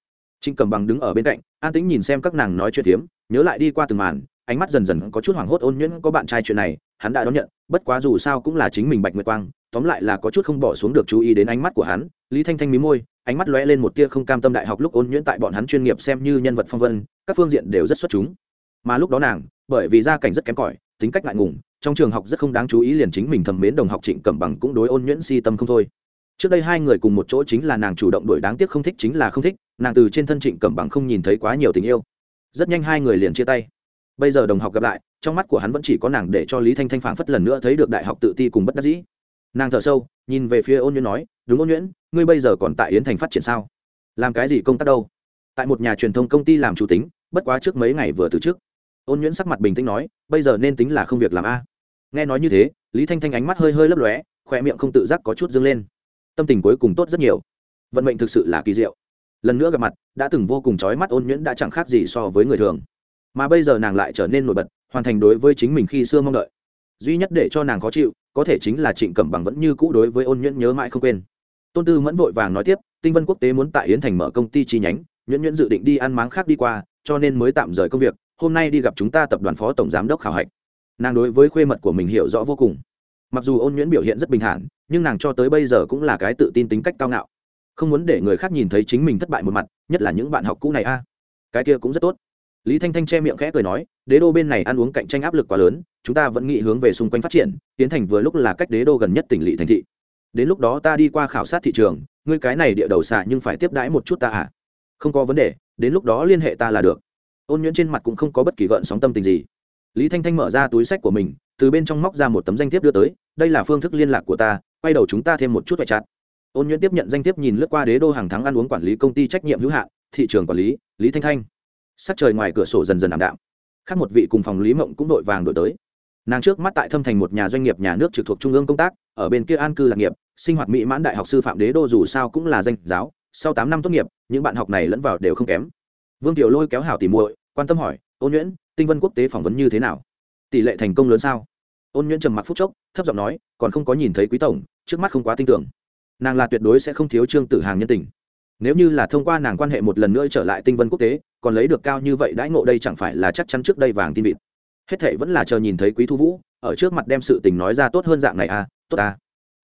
Trinh cầm bằng đứng ở bên cạnh, an tĩnh nhìn xem các nàng nói chuyện phiếm, nhớ lại đi qua từng màn ánh mắt dần dần có chút hoảng hốt ôn nhuyễn có bạn trai chuyện này, hắn đã đón nhận, bất quá dù sao cũng là chính mình bạch nguyệt quang, tóm lại là có chút không bỏ xuống được chú ý đến ánh mắt của hắn. Lý thanh thanh mí môi, ánh mắt lóe lên một tia không cam tâm đại học lúc ôn nhuyễn tại bọn hắn chuyên nghiệp xem như nhân vật phong vân, các phương diện đều rất xuất chúng. Mà lúc đó nàng, bởi vì gia cảnh rất kém cỏi, tính cách ngại ngùng, trong trường học rất không đáng chú ý liền chính mình thầm mến đồng học trịnh cẩm bằng cũng đối ôn nhuyễn si tâm không thôi. Trước đây hai người cùng một chỗ chính là nàng chủ động đổi đáng tiếc không thích chính là không thích, nàng từ trên thân trịnh cẩm bằng không nhìn thấy quá nhiều tình yêu. Rất nhanh hai người liền chia tay bây giờ đồng học gặp lại, trong mắt của hắn vẫn chỉ có nàng để cho lý thanh thanh phản phất lần nữa thấy được đại học tự ti cùng bất đắc dĩ. Nàng thở sâu, nhìn về phía ôn nhuyễn nói, đúng ôn nhuyễn, ngươi bây giờ còn tại yến thành phát triển sao? Làm cái gì công tác đâu? Tại một nhà truyền thông công ty làm chủ tính, bất quá trước mấy ngày vừa từ trước ôn nhuyễn sắc mặt bình tĩnh nói, bây giờ nên tính là không việc làm a. Nghe nói như thế, lý thanh thanh ánh mắt hơi hơi lấp lóe khoe miệng không tự giác có chút dâng lên. Tâm tình cuối cùng tốt rất nhiều. Vận mệnh thực sự là kỳ diệu. Lần nữa gặp mặt, đã từng vô cùng trói mắt ôn nhuyễn đã chẳng khác gì so với người thường mà bây giờ nàng lại trở nên nổi bật, hoàn thành đối với chính mình khi xưa mong đợi. Duy nhất để cho nàng khó chịu, có thể chính là trịnh cẩm bằng vẫn như cũ đối với ôn nhuyễn nhớ mãi không quên. Tôn tư mẫn vội vàng nói tiếp, tinh vân quốc tế muốn tại yến thành mở công ty chi nhánh, nhuyễn nhuyễn dự định đi ăn máng khác đi qua, cho nên mới tạm rời công việc, hôm nay đi gặp chúng ta tập đoàn phó tổng giám đốc khảo hạch. Nàng đối với khuê mật của mình hiểu rõ vô cùng. Mặc dù ôn nhuyễn biểu hiện rất bình thản, nhưng nàng cho tới bây giờ cũng là cái tự tin tính cách cao ngạo. Không muốn để người khác nhìn thấy chính mình thất bại một mặt, nhất là những bạn học cũ này a. Cái kia cũng rất tốt lý thanh thanh che miệng khẽ cười nói, đế đô bên này ăn uống cạnh tranh áp lực quá lớn, chúng ta vẫn nghĩ hướng về xung quanh phát triển, tiến thành vừa lúc là cách đế đô gần nhất tỉnh lỵ thành thị. Đến lúc đó ta đi qua khảo sát thị trường, ngươi cái này địa đầu xạ nhưng phải tiếp đãi một chút ta à? Không có vấn đề, đến lúc đó liên hệ ta là được. Ôn nhuyễn trên mặt cũng không có bất kỳ gợn sóng tâm tình gì. Lý thanh thanh mở ra túi sách của mình, từ bên trong móc ra một tấm danh thiếp đưa tới, đây là phương thức liên lạc của ta, quay đầu chúng ta thêm một chút vạch chặt ôn nhuyễn tiếp nhận danh thiếp nhìn lướt qua đế đô hàng tháng ăn uống quản lý công ty trách nhiệm hữu hạn, thị trường quản lý lý thanh thanh sắc trời ngoài cửa sổ dần dần ảm đạm. Khác một vị cùng phòng lý mộng cũng đội vàng đổi tới. Nàng trước mắt tại thâm thành một nhà doanh nghiệp nhà nước trực thuộc trung ương công tác, ở bên kia an cư lạc nghiệp, sinh hoạt mỹ mãn đại học sư phạm đế đô dù sao cũng là danh giáo, sau tám năm tốt nghiệp, những bạn học này lẫn vào đều không kém. Vương tiểu lôi kéo hảo tỉ muội, quan tâm hỏi, ôn nhuyễn, tinh vân quốc tế phỏng vấn như thế nào? Tỷ lệ thành công lớn sao? Ôn nhuyễn trầm mặc phút chốc, thấp giọng nói, còn không có nhìn thấy quý tổng, trước mắt không quá tin tưởng. Nàng là tuyệt đối sẽ không thiếu trương tử hàng nhân tình. Nếu như là thông qua nàng quan hệ một lần nữa trở lại tinh vân quốc tế còn lấy được cao như vậy đãi ngộ đây chẳng phải là chắc chắn trước đây vàng tin vịt. Hết thệ vẫn là chờ nhìn thấy quý thu vũ, ở trước mặt đem sự tình nói ra tốt hơn dạng này à tốt à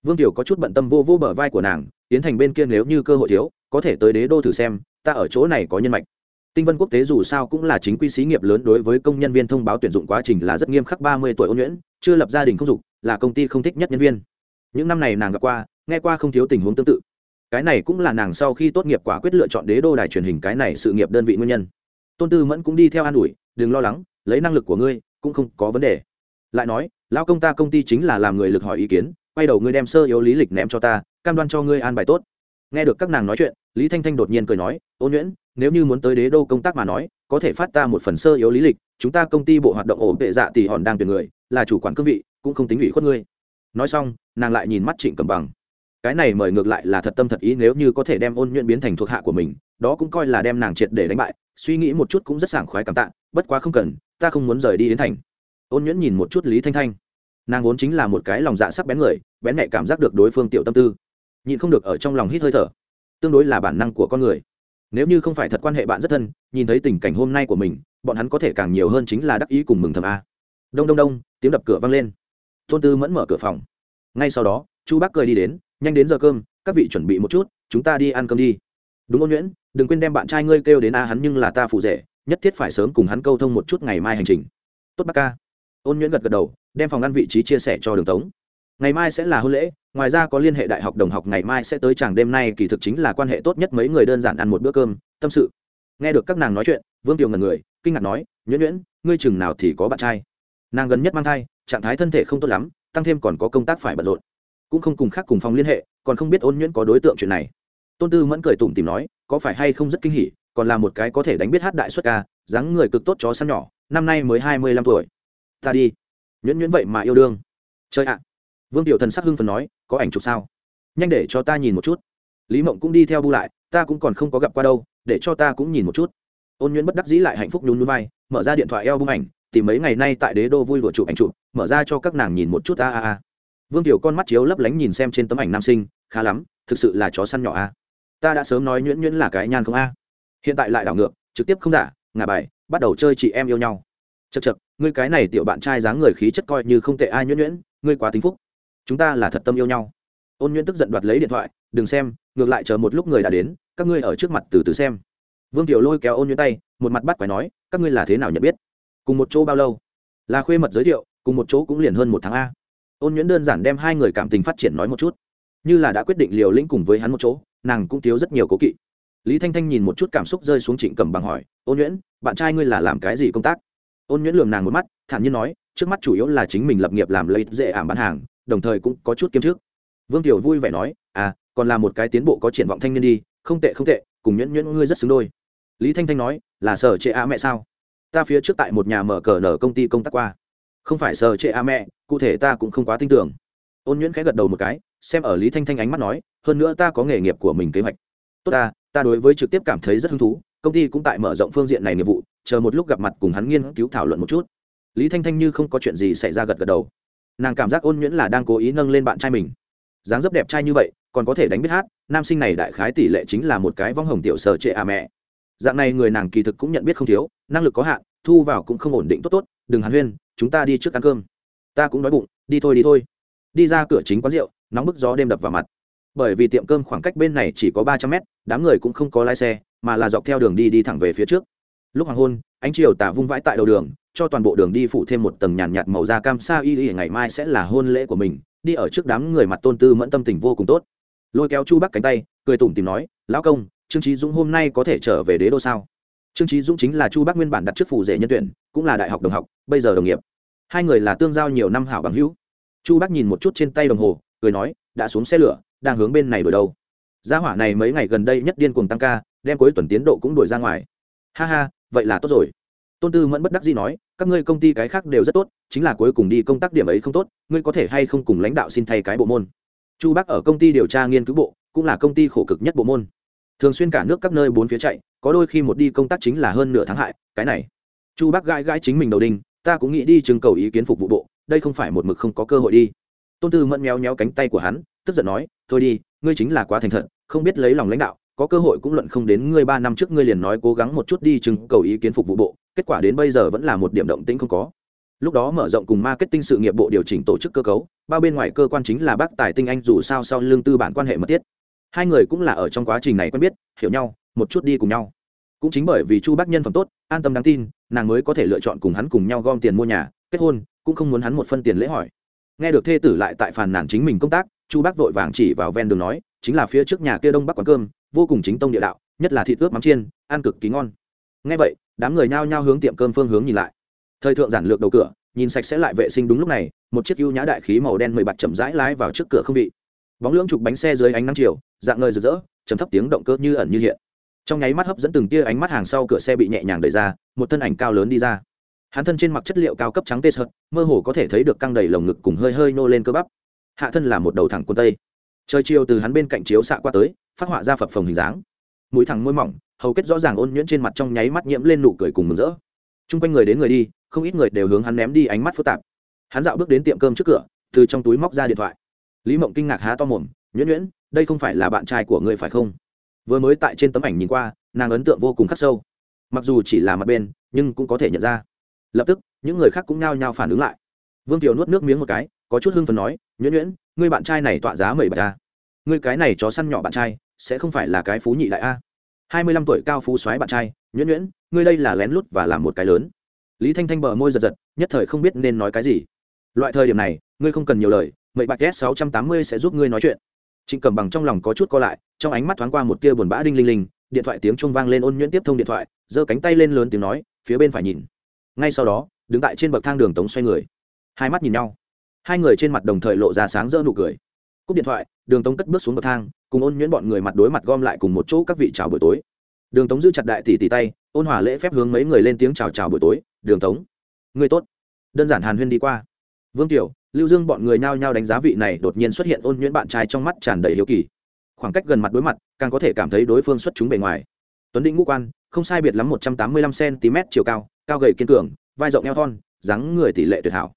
vương tiểu có chút bận tâm vô vô bờ vai của nàng, tiến thành bên kia nếu như cơ hội thiếu, có thể tới đế đô thử xem, ta ở chỗ này có nhân mạch. Tinh vân quốc tế dù sao cũng là chính quy xí nghiệp lớn đối với công nhân viên thông báo tuyển dụng quá trình là rất nghiêm khắc ba mươi tuổi ôn nhuyễn, chưa lập gia đình không dục, là công ty không thích nhất nhân viên. Những năm này nàng gặp qua, nghe qua không thiếu tình huống tương tự cái này cũng là nàng sau khi tốt nghiệp quả quyết lựa chọn đế đô đài truyền hình cái này sự nghiệp đơn vị nguyên nhân. Tôn tư mẫn cũng đi theo an ủi, đừng lo lắng, lấy năng lực của ngươi cũng không có vấn đề. Lại nói lao công ta công ty chính là làm người lực hỏi ý kiến, quay đầu ngươi đem sơ yếu lý lịch ném cho ta, cam đoan cho ngươi an bài tốt. Nghe được các nàng nói chuyện, lý thanh thanh đột nhiên cười nói, ô nhuyễn, nếu như muốn tới đế đô công tác mà nói, có thể phát ta một phần sơ yếu lý lịch, chúng ta công ty bộ hoạt động ổn vệ dạ tỷ hòn đang tuyển người, là chủ quản cương vị, cũng không tính ủy khuất ngươi. Nói xong, nàng lại nhìn mắt trịnh cầm bằng cái này mời ngược lại là thật tâm thật ý nếu như có thể đem ôn nhuận biến thành thuộc hạ của mình, đó cũng coi là đem nàng triệt để đánh bại, suy nghĩ một chút cũng rất sảng khoái cảm tạ, bất quá không cần, ta không muốn rời đi đến thành. Ôn nhuận nhìn một chút lý thanh thanh. Nàng vốn chính là một cái lòng dạ sắc bén người, bén mẹ cảm giác được đối phương tiểu tâm tư. Nhịn không được ở trong lòng hít hơi thở. Tương đối là bản năng của con người. Nếu như không phải thật quan hệ bạn rất thân, nhìn thấy tình cảnh hôm nay của mình, bọn hắn có thể càng nhiều hơn chính là đắc ý cùng mừng thầm a. Đông đông đông, tiếng đập cửa vang lên. Tôn tư mẫn mở cửa phòng. Ngay sau đó, chu bác cười đi đến nhanh đến giờ cơm, các vị chuẩn bị một chút, chúng ta đi ăn cơm đi. Đúng ôn nhuyễn đừng quên đem bạn trai ngươi kêu đến a hắn nhưng là ta phụ rể, nhất thiết phải sớm cùng hắn câu thông một chút ngày mai hành trình. Tốt bác ca. Ôn nhuyễn gật gật đầu, đem phòng ăn vị trí chia sẻ cho đường tống. Ngày mai sẽ là hôn lễ, ngoài ra có liên hệ đại học đồng học, ngày mai sẽ tới chàng đêm nay, kỳ thực chính là quan hệ tốt nhất mấy người đơn giản ăn một bữa cơm, tâm sự. Nghe được các nàng nói chuyện, vương tiều ngần người, kinh ngạc nói nhuyễn nhuyễn ngươi chừng nào thì có bạn trai? Nàng gần nhất mang thai, trạng thái thân thể không tốt lắm, tăng thêm còn có công tác phải bận rộn cũng không cùng khác cùng phòng liên hệ, còn không biết ôn nhuyễn có đối tượng chuyện này. Tôn tư mẫn cười tủm tìm nói, có phải hay không rất kinh hỉ, còn là một cái có thể đánh biết hát đại xuất ca, dáng người cực tốt chó săn nhỏ, năm nay mới hai mươi lăm tuổi. Ta đi. Nhuyễn nhuyễn vậy mà yêu đương. Chơi ạ. Vương tiểu thần sắc hưng phần nói, có ảnh chụp sao? Nhanh để cho ta nhìn một chút. Lý mộng cũng đi theo bu lại, ta cũng còn không có gặp qua đâu, để cho ta cũng nhìn một chút. Ôn nhuyễn bất đắc dĩ lại hạnh phúc nhún nhún vai, mở ra điện thoại eo bung ảnh, tìm mấy ngày nay tại đế đô vui lụa chụp ảnh chụp, mở ra cho các nàng nhìn một chút, a a a vương tiểu con mắt chiếu lấp lánh nhìn xem trên tấm ảnh nam sinh, khá lắm, thực sự là chó săn nhỏ a. Ta đã sớm nói nhuyễn nhuyễn là cái nhan không a. Hiện tại lại đảo ngược, trực tiếp không giả, ngả bài, bắt đầu chơi chị em yêu nhau. Chật chật ngươi cái này tiểu bạn trai dáng người khí chất coi như không tệ ai nhuyễn nhuyễn, ngươi quá tính phúc. Chúng ta là thật tâm yêu nhau. Ôn nhuyễn tức giận đoạt lấy điện thoại, đừng xem, ngược lại chờ một lúc người đã đến, các ngươi ở trước mặt từ từ xem. Vương tiểu lôi kéo ôn nhuyễn tay, một mặt bắt quái nói, các ngươi là thế nào nhận biết? Cùng một chỗ bao lâu? Là khuê mật giới thiệu, cùng một chỗ cũng liền hơn một tháng a ôn nhuyễn đơn giản đem hai người cảm tình phát triển nói một chút. Như là đã quyết định liều lĩnh cùng với hắn một chỗ, nàng cũng thiếu rất nhiều cố kỵ. Lý thanh thanh nhìn một chút cảm xúc rơi xuống trịnh cầm bằng hỏi, ôn nhuyễn, bạn trai ngươi là làm cái gì công tác? Ôn nhuyễn lường nàng một mắt, thản nhiên nói, trước mắt chủ yếu là chính mình lập nghiệp làm lấy dễ ảm bán hàng, đồng thời cũng có chút kiếm trước vương tiểu vui vẻ nói à còn là một cái tiến bộ có triển vọng thanh niên đi, không tệ không tệ, cùng nhuyễn nhuyễn ngươi rất xứng đôi. Lý thanh thanh nói, là sở trệ á mẹ sao? Ta phía trước tại một nhà mở cờ nở công ty công tác qua không phải sờ trệ a mẹ, cụ thể ta cũng không quá tin tưởng. Ôn nhuyễn khẽ gật đầu một cái, xem ở lý thanh thanh ánh mắt nói, hơn nữa ta có nghề nghiệp của mình kế hoạch. Tốt ta ta đối với trực tiếp cảm thấy rất hứng thú, công ty cũng tại mở rộng phương diện này nghiệp vụ, chờ một lúc gặp mặt cùng hắn nghiên cứu thảo luận một chút. Lý thanh thanh như không có chuyện gì xảy ra gật gật đầu. Nàng cảm giác ôn nhuyễn là đang cố ý nâng lên bạn trai mình. Dáng dấp đẹp trai như vậy, còn có thể đánh biết hát, nam sinh này đại khái tỷ lệ chính là một cái vong hồng tiểu sở trệ à mẹ. Dạng này người nàng kỳ thực cũng nhận biết không thiếu, năng lực có hạn, thu vào cũng không ổn định tốt tốt, đừng hàn huyên chúng ta đi trước ăn cơm. Ta cũng đói bụng đi thôi đi thôi. Đi ra cửa chính quán rượu nóng bức gió đêm đập vào mặt. Bởi vì tiệm cơm khoảng cách bên này chỉ có ba trăm mét đám người cũng không có lái xe mà là dọc theo đường đi đi thẳng về phía trước. Lúc hoàng hôn ánh chiều tả vung vãi tại đầu đường cho toàn bộ đường đi phủ thêm một tầng nhàn nhạt, màu da cam sa y y ngày mai sẽ là hôn lễ của mình. Đi ở trước đám người mặt tôn tư mẫn tâm tình vô cùng tốt. Lôi kéo chu bắc cánh tay cười tủm tìm nói lão công trương trí dũng hôm nay có thể trở về đế đô sao? Trương trí dũng chính là chu bắc nguyên bản đặt trước phủ rể nhân tuyển cũng là đại học đồng học, bây giờ đồng nghiệp. Hai người là tương giao nhiều năm hảo bằng hữu. Chu bác nhìn một chút trên tay đồng hồ, cười nói, đã xuống xe lửa, đang hướng bên này đổi đâu. Gia hỏa này mấy ngày gần đây nhất điên cuồng tăng ca, đem cuối tuần tiến độ cũng đổi ra ngoài. Ha ha, vậy là tốt rồi. Tôn tư mẫn bất đắc dĩ nói, các ngươi công ty cái khác đều rất tốt, chính là cuối cùng đi công tác điểm ấy không tốt, ngươi có thể hay không cùng lãnh đạo xin thay cái bộ môn? Chu bác ở công ty điều tra nghiên cứu bộ, cũng là công ty khổ cực nhất bộ môn. Thường xuyên cả nước các nơi bốn phía chạy, có đôi khi một đi công tác chính là hơn nửa tháng hại, cái này chu bác gãi gãi chính mình đầu đinh, ta cũng nghĩ đi trưng cầu ý kiến phục vụ bộ, đây không phải một mực không có cơ hội đi. Tôn tư mẫn méo méo cánh tay của hắn, tức giận nói, thôi đi, ngươi chính là quá thành thật, không biết lấy lòng lãnh đạo, có cơ hội cũng luận không đến ngươi ba năm trước ngươi liền nói cố gắng một chút đi trưng cầu ý kiến phục vụ bộ, kết quả đến bây giờ vẫn là một điểm động tĩnh không có. Lúc đó mở rộng cùng marketing sự nghiệp bộ điều chỉnh tổ chức cơ cấu, bao bên ngoài cơ quan chính là bác tài tinh anh dù sao sau lương tư bản quan hệ mật thiết. Hai người cũng là ở trong quá trình này quen biết, hiểu nhau, một chút đi cùng nhau cũng chính bởi vì chu bác nhân phẩm tốt, an tâm đáng tin, nàng mới có thể lựa chọn cùng hắn cùng nhau gom tiền mua nhà, kết hôn, cũng không muốn hắn một phân tiền lễ hỏi. Nghe được thê tử lại tại phàn nàn chính mình công tác, chu bác vội vàng chỉ vào ven đường nói, chính là phía trước nhà kia đông bắc quán cơm, vô cùng chính tông địa đạo, nhất là thịt ướp mắm chiên, ăn cực kỳ ngon. Nghe vậy, đám người nhao nhao hướng tiệm cơm phương hướng nhìn lại. Thời thượng giản lược đầu cửa, nhìn sạch sẽ lại vệ sinh đúng lúc này, một chiếc ưu nhã đại khí màu đen mười bạc chậm rãi lái vào trước cửa không vị. Bóng lưỡng chụp bánh xe dưới ánh nắng chiều, dạng ngời rực rỡ chấm thấp tiếng động cơ như ẩn như hiện trong nháy mắt hấp dẫn từng tia ánh mắt hàng sau cửa xe bị nhẹ nhàng đẩy ra, một thân ảnh cao lớn đi ra. Hắn thân trên mặc chất liệu cao cấp trắng tê sợt, mơ hồ có thể thấy được căng đầy lồng ngực cùng hơi hơi nô lên cơ bắp. Hạ thân là một đầu thẳng quân tây. Trời chiều từ hắn bên cạnh chiếu xạ qua tới, phát họa ra phập phồng hình dáng. Mũi thẳng môi mỏng, hầu kết rõ ràng ôn nhuyễn trên mặt trong nháy mắt nhiễm lên nụ cười cùng mừng rỡ. T r u n g quanh người đến người đi, không ít người đều hướng hắn ném đi ánh mắt phức tạp. Hắn dạo bước đến tiệm cơm trước cửa, từ trong túi móc ra điện thoại. Lý mộng kinh ngạc há to mồm, nhuyễn nhuyễn, đây không phải là bạn trai của ngươi phải không? Vừa mới tại trên tấm ảnh nhìn qua, nàng ấn tượng vô cùng khắc sâu. Mặc dù chỉ là mặt bên, nhưng cũng có thể nhận ra. Lập tức, những người khác cũng nhao nhao phản ứng lại. Vương tiểu nuốt nước miếng một cái, có chút hưng phần nói, nhuyễn nhuyễn, ngươi bạn trai này tọa giá mười bạch a ngươi cái này chó săn nhỏ bạn trai, sẽ không phải là cái phú nhị đại a. Hai mươi lăm tuổi cao phú soái bạn trai, nhuyễn nhuyễn, ngươi đây là lén lút và làm một cái lớn. Lý thanh thanh bờ môi giật giật, nhất thời không biết nên nói cái gì. Loại thời điểm này, ngươi không cần nhiều lời mậy bạc s sáu trăm tám mươi sẽ giúp ngươi nói chuyện. Trịnh cầm bằng trong lòng có chút co lại trong ánh mắt thoáng qua một tia buồn bã đinh linh linh, điện thoại tiếng trung vang lên ôn nhuyễn tiếp thông điện thoại, giơ cánh tay lên lớn tiếng nói, phía bên phải nhìn. Ngay sau đó, đứng tại trên bậc thang đường tống xoay người. Hai mắt nhìn nhau. Hai người trên mặt đồng thời lộ ra sáng rỡ nụ cười. Cúp điện thoại, đường tống cất bước xuống bậc thang, cùng ôn nhuyễn bọn người mặt đối mặt gom lại cùng một chỗ các vị chào buổi tối. Đường tống giữ chặt đại tỷ tỷ tay, ôn hòa lễ phép hướng mấy người lên tiếng chào chào buổi tối, đường tống, người tốt. Đơn giản hàn huyên đi qua. Vương tiểu, lưu dương bọn người nhao nhao đánh giá vị này đột nhiên xuất hiện ôn nhuyễn bạn trai trong mắt tràn đầy hiếu kỳ khoảng cách gần mặt đối mặt, càng có thể cảm thấy đối phương xuất chúng bề ngoài. Tuấn định ngũ quan, không sai biệt lắm một trăm tám mươi lăm cm chiều cao cao gầy kiên cường, vai rộng eo thon, dáng người tỷ lệ tuyệt hảo.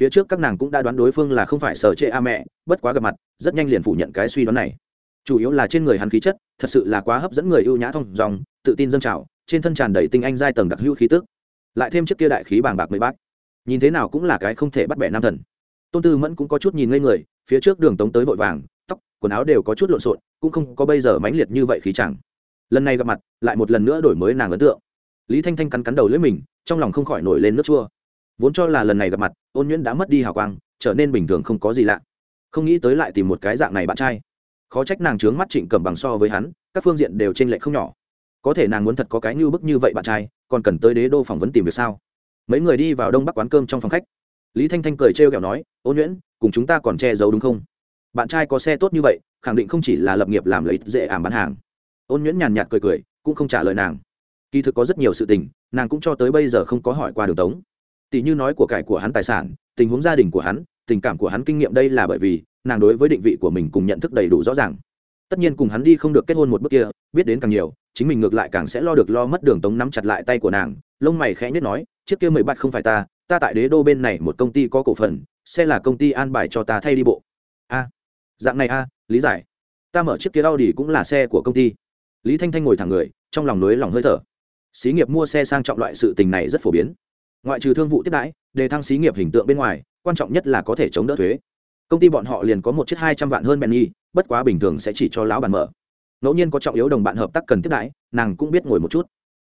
Phía trước các nàng cũng đã đoán đối phương là không phải sở trệ a mẹ, bất quá gặp mặt, rất nhanh liền phủ nhận cái suy đoán này. Chủ yếu là trên người hắn khí chất, thật sự là quá hấp dẫn người ưu nhã thông dòng, tự tin dân trào, trên thân tràn đầy tinh anh giai tầng đặc hữu khí tức. Lại thêm chiếc kia đại khí bàng bạc mười bát. Nhìn thế nào cũng là cái không thể bắt bẻ nam thần. Tôn tư mẫn cũng có chút nhìn ngây người, phía trước đường tống tới vội vàng tóc, quần áo đều có chút lộn xộn, cũng không có bây giờ mãnh liệt như vậy khí chẳng. Lần này gặp mặt, lại một lần nữa đổi mới nàng ấn tượng. Lý thanh thanh cắn cắn đầu lưỡi mình, trong lòng không khỏi nổi lên nước chua. Vốn cho là lần này gặp mặt, ôn nhuyễn đã mất đi hào quang, trở nên bình thường không có gì lạ. Không nghĩ tới lại tìm một cái dạng này bạn trai. Khó trách nàng trướng mắt trịnh cẩm bằng so với hắn, các phương diện đều t r ê n lệch không nhỏ. Có thể nàng muốn thật có cái như bức như vậy bạn trai, còn cần tới đế đô phỏng vấn tìm việc sao? Mấy người đi vào đông bắc quán cơm trong phòng khách. Lý thanh thanh cười trêu kẹo nói, ôn nhuyễn, cùng chúng ta còn che giấu đúng không? Bạn trai có xe tốt như vậy, khẳng định không chỉ là lập nghiệp làm lợi dễ ảm bán hàng. Ôn nhuyễn nhàn nhạt cười cười, cũng không trả lời nàng. Kỳ thực có rất nhiều sự tình, nàng cũng cho tới bây giờ không có hỏi qua đường tống. Tỷ như nói của cải của hắn tài sản, tình huống gia đình của hắn, tình cảm của hắn kinh nghiệm đây là bởi vì, nàng đối với định vị của mình cùng nhận thức đầy đủ rõ ràng. Tất nhiên cùng hắn đi không được kết hôn một bước kia, biết đến càng nhiều, chính mình ngược lại càng sẽ lo được lo mất đường tống nắm chặt lại tay của nàng, lông mày khẽ nhất nói, chiếc kia mười bạch không phải ta ta tại đế đô bên này một công ty có cổ phần xe là công ty an bài cho ta thay đi bộ. A dạng này a, lý giải. Ta mở chiếc kia đau đi cũng là xe của công ty. Lý thanh thanh ngồi thẳng người, trong lòng nới lòng hơi thở. Xí nghiệp mua xe sang trọng loại sự tình này rất phổ biến. Ngoại trừ thương vụ tiếp đãi đề thăng xí nghiệp hình tượng bên ngoài, quan trọng nhất là có thể chống đỡ thuế. Công ty bọn họ liền có một chiếc hai trăm vạn hơn bèn nhi bất quá bình thường sẽ chỉ cho lão bàn mở. Ngẫu nhiên có trọng yếu đồng bạn hợp tác cần tiếp đãi, nàng cũng biết ngồi một chút.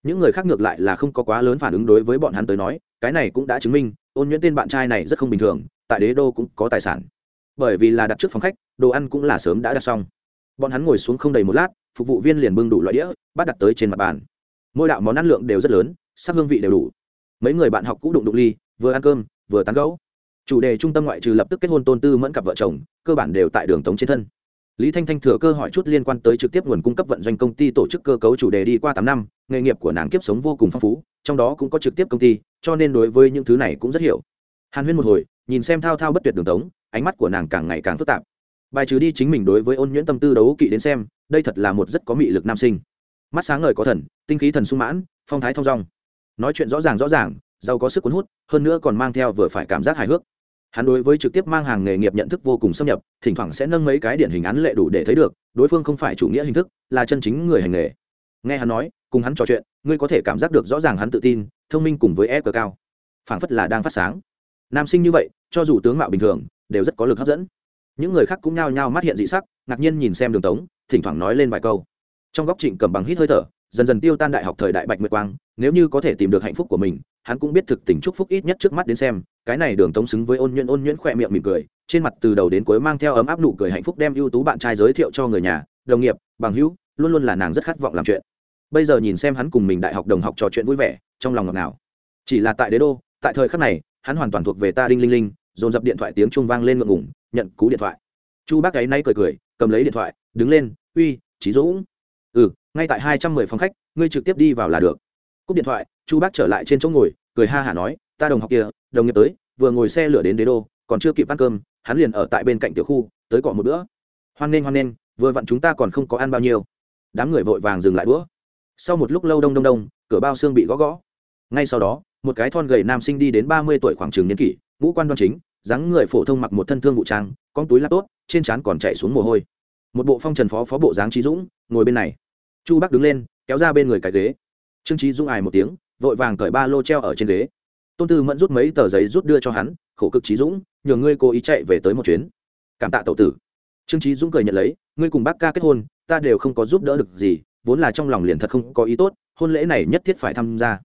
Những người khác ngược lại là không có quá lớn phản ứng đối với bọn hắn tới nói, cái này cũng đã chứng minh, ôn nhuyễn tên bạn trai này rất không bình thường, tại đế đô cũng có tài sản bởi vì là đặt trước phòng khách, đồ ăn cũng là sớm đã đặt xong. Bọn hắn ngồi xuống không đầy một lát, phục vụ viên liền bưng đủ loại đĩa, bắt đặt tới trên mặt bàn. Mỗi đạo món ăn lượng đều rất lớn, sắc hương vị đều đủ. Mấy người bạn học cũ đụng đụng ly, vừa ăn cơm, vừa tán gẫu. Chủ đề trung tâm ngoại trừ lập tức kết hôn tôn tư mẫn cặp vợ chồng, cơ bản đều tại đường tống trên thân. Lý thanh thanh thừa cơ hỏi chút liên quan tới trực tiếp nguồn cung cấp vận doanh công ty tổ chức cơ cấu chủ đề đi qua tám năm, nghề nghiệp của nàng kiếp sống vô cùng phong phú, trong đó cũng có trực tiếp công ty, cho nên đối với những thứ này cũng rất hiểu. Hàn huyên một hồi, nhìn xem thao thao bất tuyệt đường tống ánh mắt của nàng càng ngày càng phức tạp. Bài trừ đi chính mình đối với ôn nhuyễn tâm tư đấu kỵ đến xem, đây thật là một rất có mị lực nam sinh. Mắt sáng ngời có thần, tinh khí thần sung mãn, phong thái thong dong. Nói chuyện rõ ràng rõ ràng, giàu có sức cuốn hút, hơn nữa còn mang theo vừa phải cảm giác hài hước. Hắn đối với trực tiếp mang hàng nghề nghiệp nhận thức vô cùng xâm nhập, thỉnh thoảng sẽ nâng mấy cái điển hình án lệ đủ để thấy được, đối phương không phải chủ nghĩa hình thức, là chân chính người hành nghề. Nghe hắn nói, cùng hắn trò chuyện, ngươi có thể cảm giác được rõ ràng hắn tự tin, thông minh cùng với e cờ cao. Phảng phất là đang phát sáng. Nam sinh như vậy, cho dù tướng mạo bình thường đều rất có lực hấp dẫn. Những người khác cũng nhao nhao mắt hiện dị sắc, ngạc nhiên nhìn xem đường tống, thỉnh thoảng nói lên vài câu. Trong góc trịnh cầm bằng hít hơi thở, dần dần tiêu tan đại học thời đại bạch nguyệt quang, nếu như có thể tìm được hạnh phúc của mình, hắn cũng biết thực tình chúc phúc ít nhất trước mắt đến xem, cái này đường tống xứng với ôn nhuyễn ôn nhuyễn khỏe miệng mỉm cười, trên mặt từ đầu đến cuối mang theo ấm áp nụ cười hạnh phúc đem ưu tú bạn trai giới thiệu cho người nhà, đồng nghiệp, bằng hữu, luôn luôn là nàng rất khát vọng làm chuyện. Bây giờ nhìn xem hắn cùng mình đại học đồng học trò chuyện vui vẻ, trong lòng ngọt ngào. Chỉ là tại đế đô, tại thời khắc này, hắn hoàn toàn thuộc về ta đinh linh linh dồn dập điện thoại tiếng chuông vang lên ngượng ngủng nhận cú điện thoại. Chu bác ấy nay cười cười, cầm lấy điện thoại, đứng lên, uy trí dũng. Ừ ngay tại hai trăm mười phòng khách, ngươi trực tiếp đi vào là được. Cúp điện thoại, chu bác trở lại trên chỗ ngồi, cười ha hả nói, ta đồng học kia, đồng nghiệp tới, vừa ngồi xe lửa đến đế đô, còn chưa kịp ăn cơm, hắn liền ở tại bên cạnh tiểu khu, tới cọ một bữa. Hoan nghênh hoan nghênh, vừa vặn chúng ta còn không có ăn bao nhiêu. Đám người vội vàng dừng lại đũa. Sau một lúc lâu đông đông đông, cửa bao xương bị gõ gõ. Ngay sau đó, một cái thon gầy nam sinh đi đến ba mươi tuổi khoảng trường niên kỷ ngũ quan đoan chính, dáng người phổ thông mặc một thân thương vụ trang, con túi laptop tốt, trên trán còn chạy xuống mồ hôi. Một bộ phong trần phó phó bộ dáng trí dũng, ngồi bên này. Chu bắc đứng lên, kéo ra bên người cái ghế. Trương trí dũng ài một tiếng, vội vàng cởi ba lô treo ở trên ghế. Tôn tư mẫn rút mấy tờ giấy rút đưa cho hắn, khổ cực trí dũng nhờ ngươi cố ý chạy về tới một chuyến. Cảm tạ tậu tử. Trương trí dũng cười nhận lấy, ngươi cùng bác ca kết hôn, ta đều không có giúp đỡ được gì, vốn là trong lòng liền thật không có ý tốt, hôn lễ này nhất thiết phải tham gia.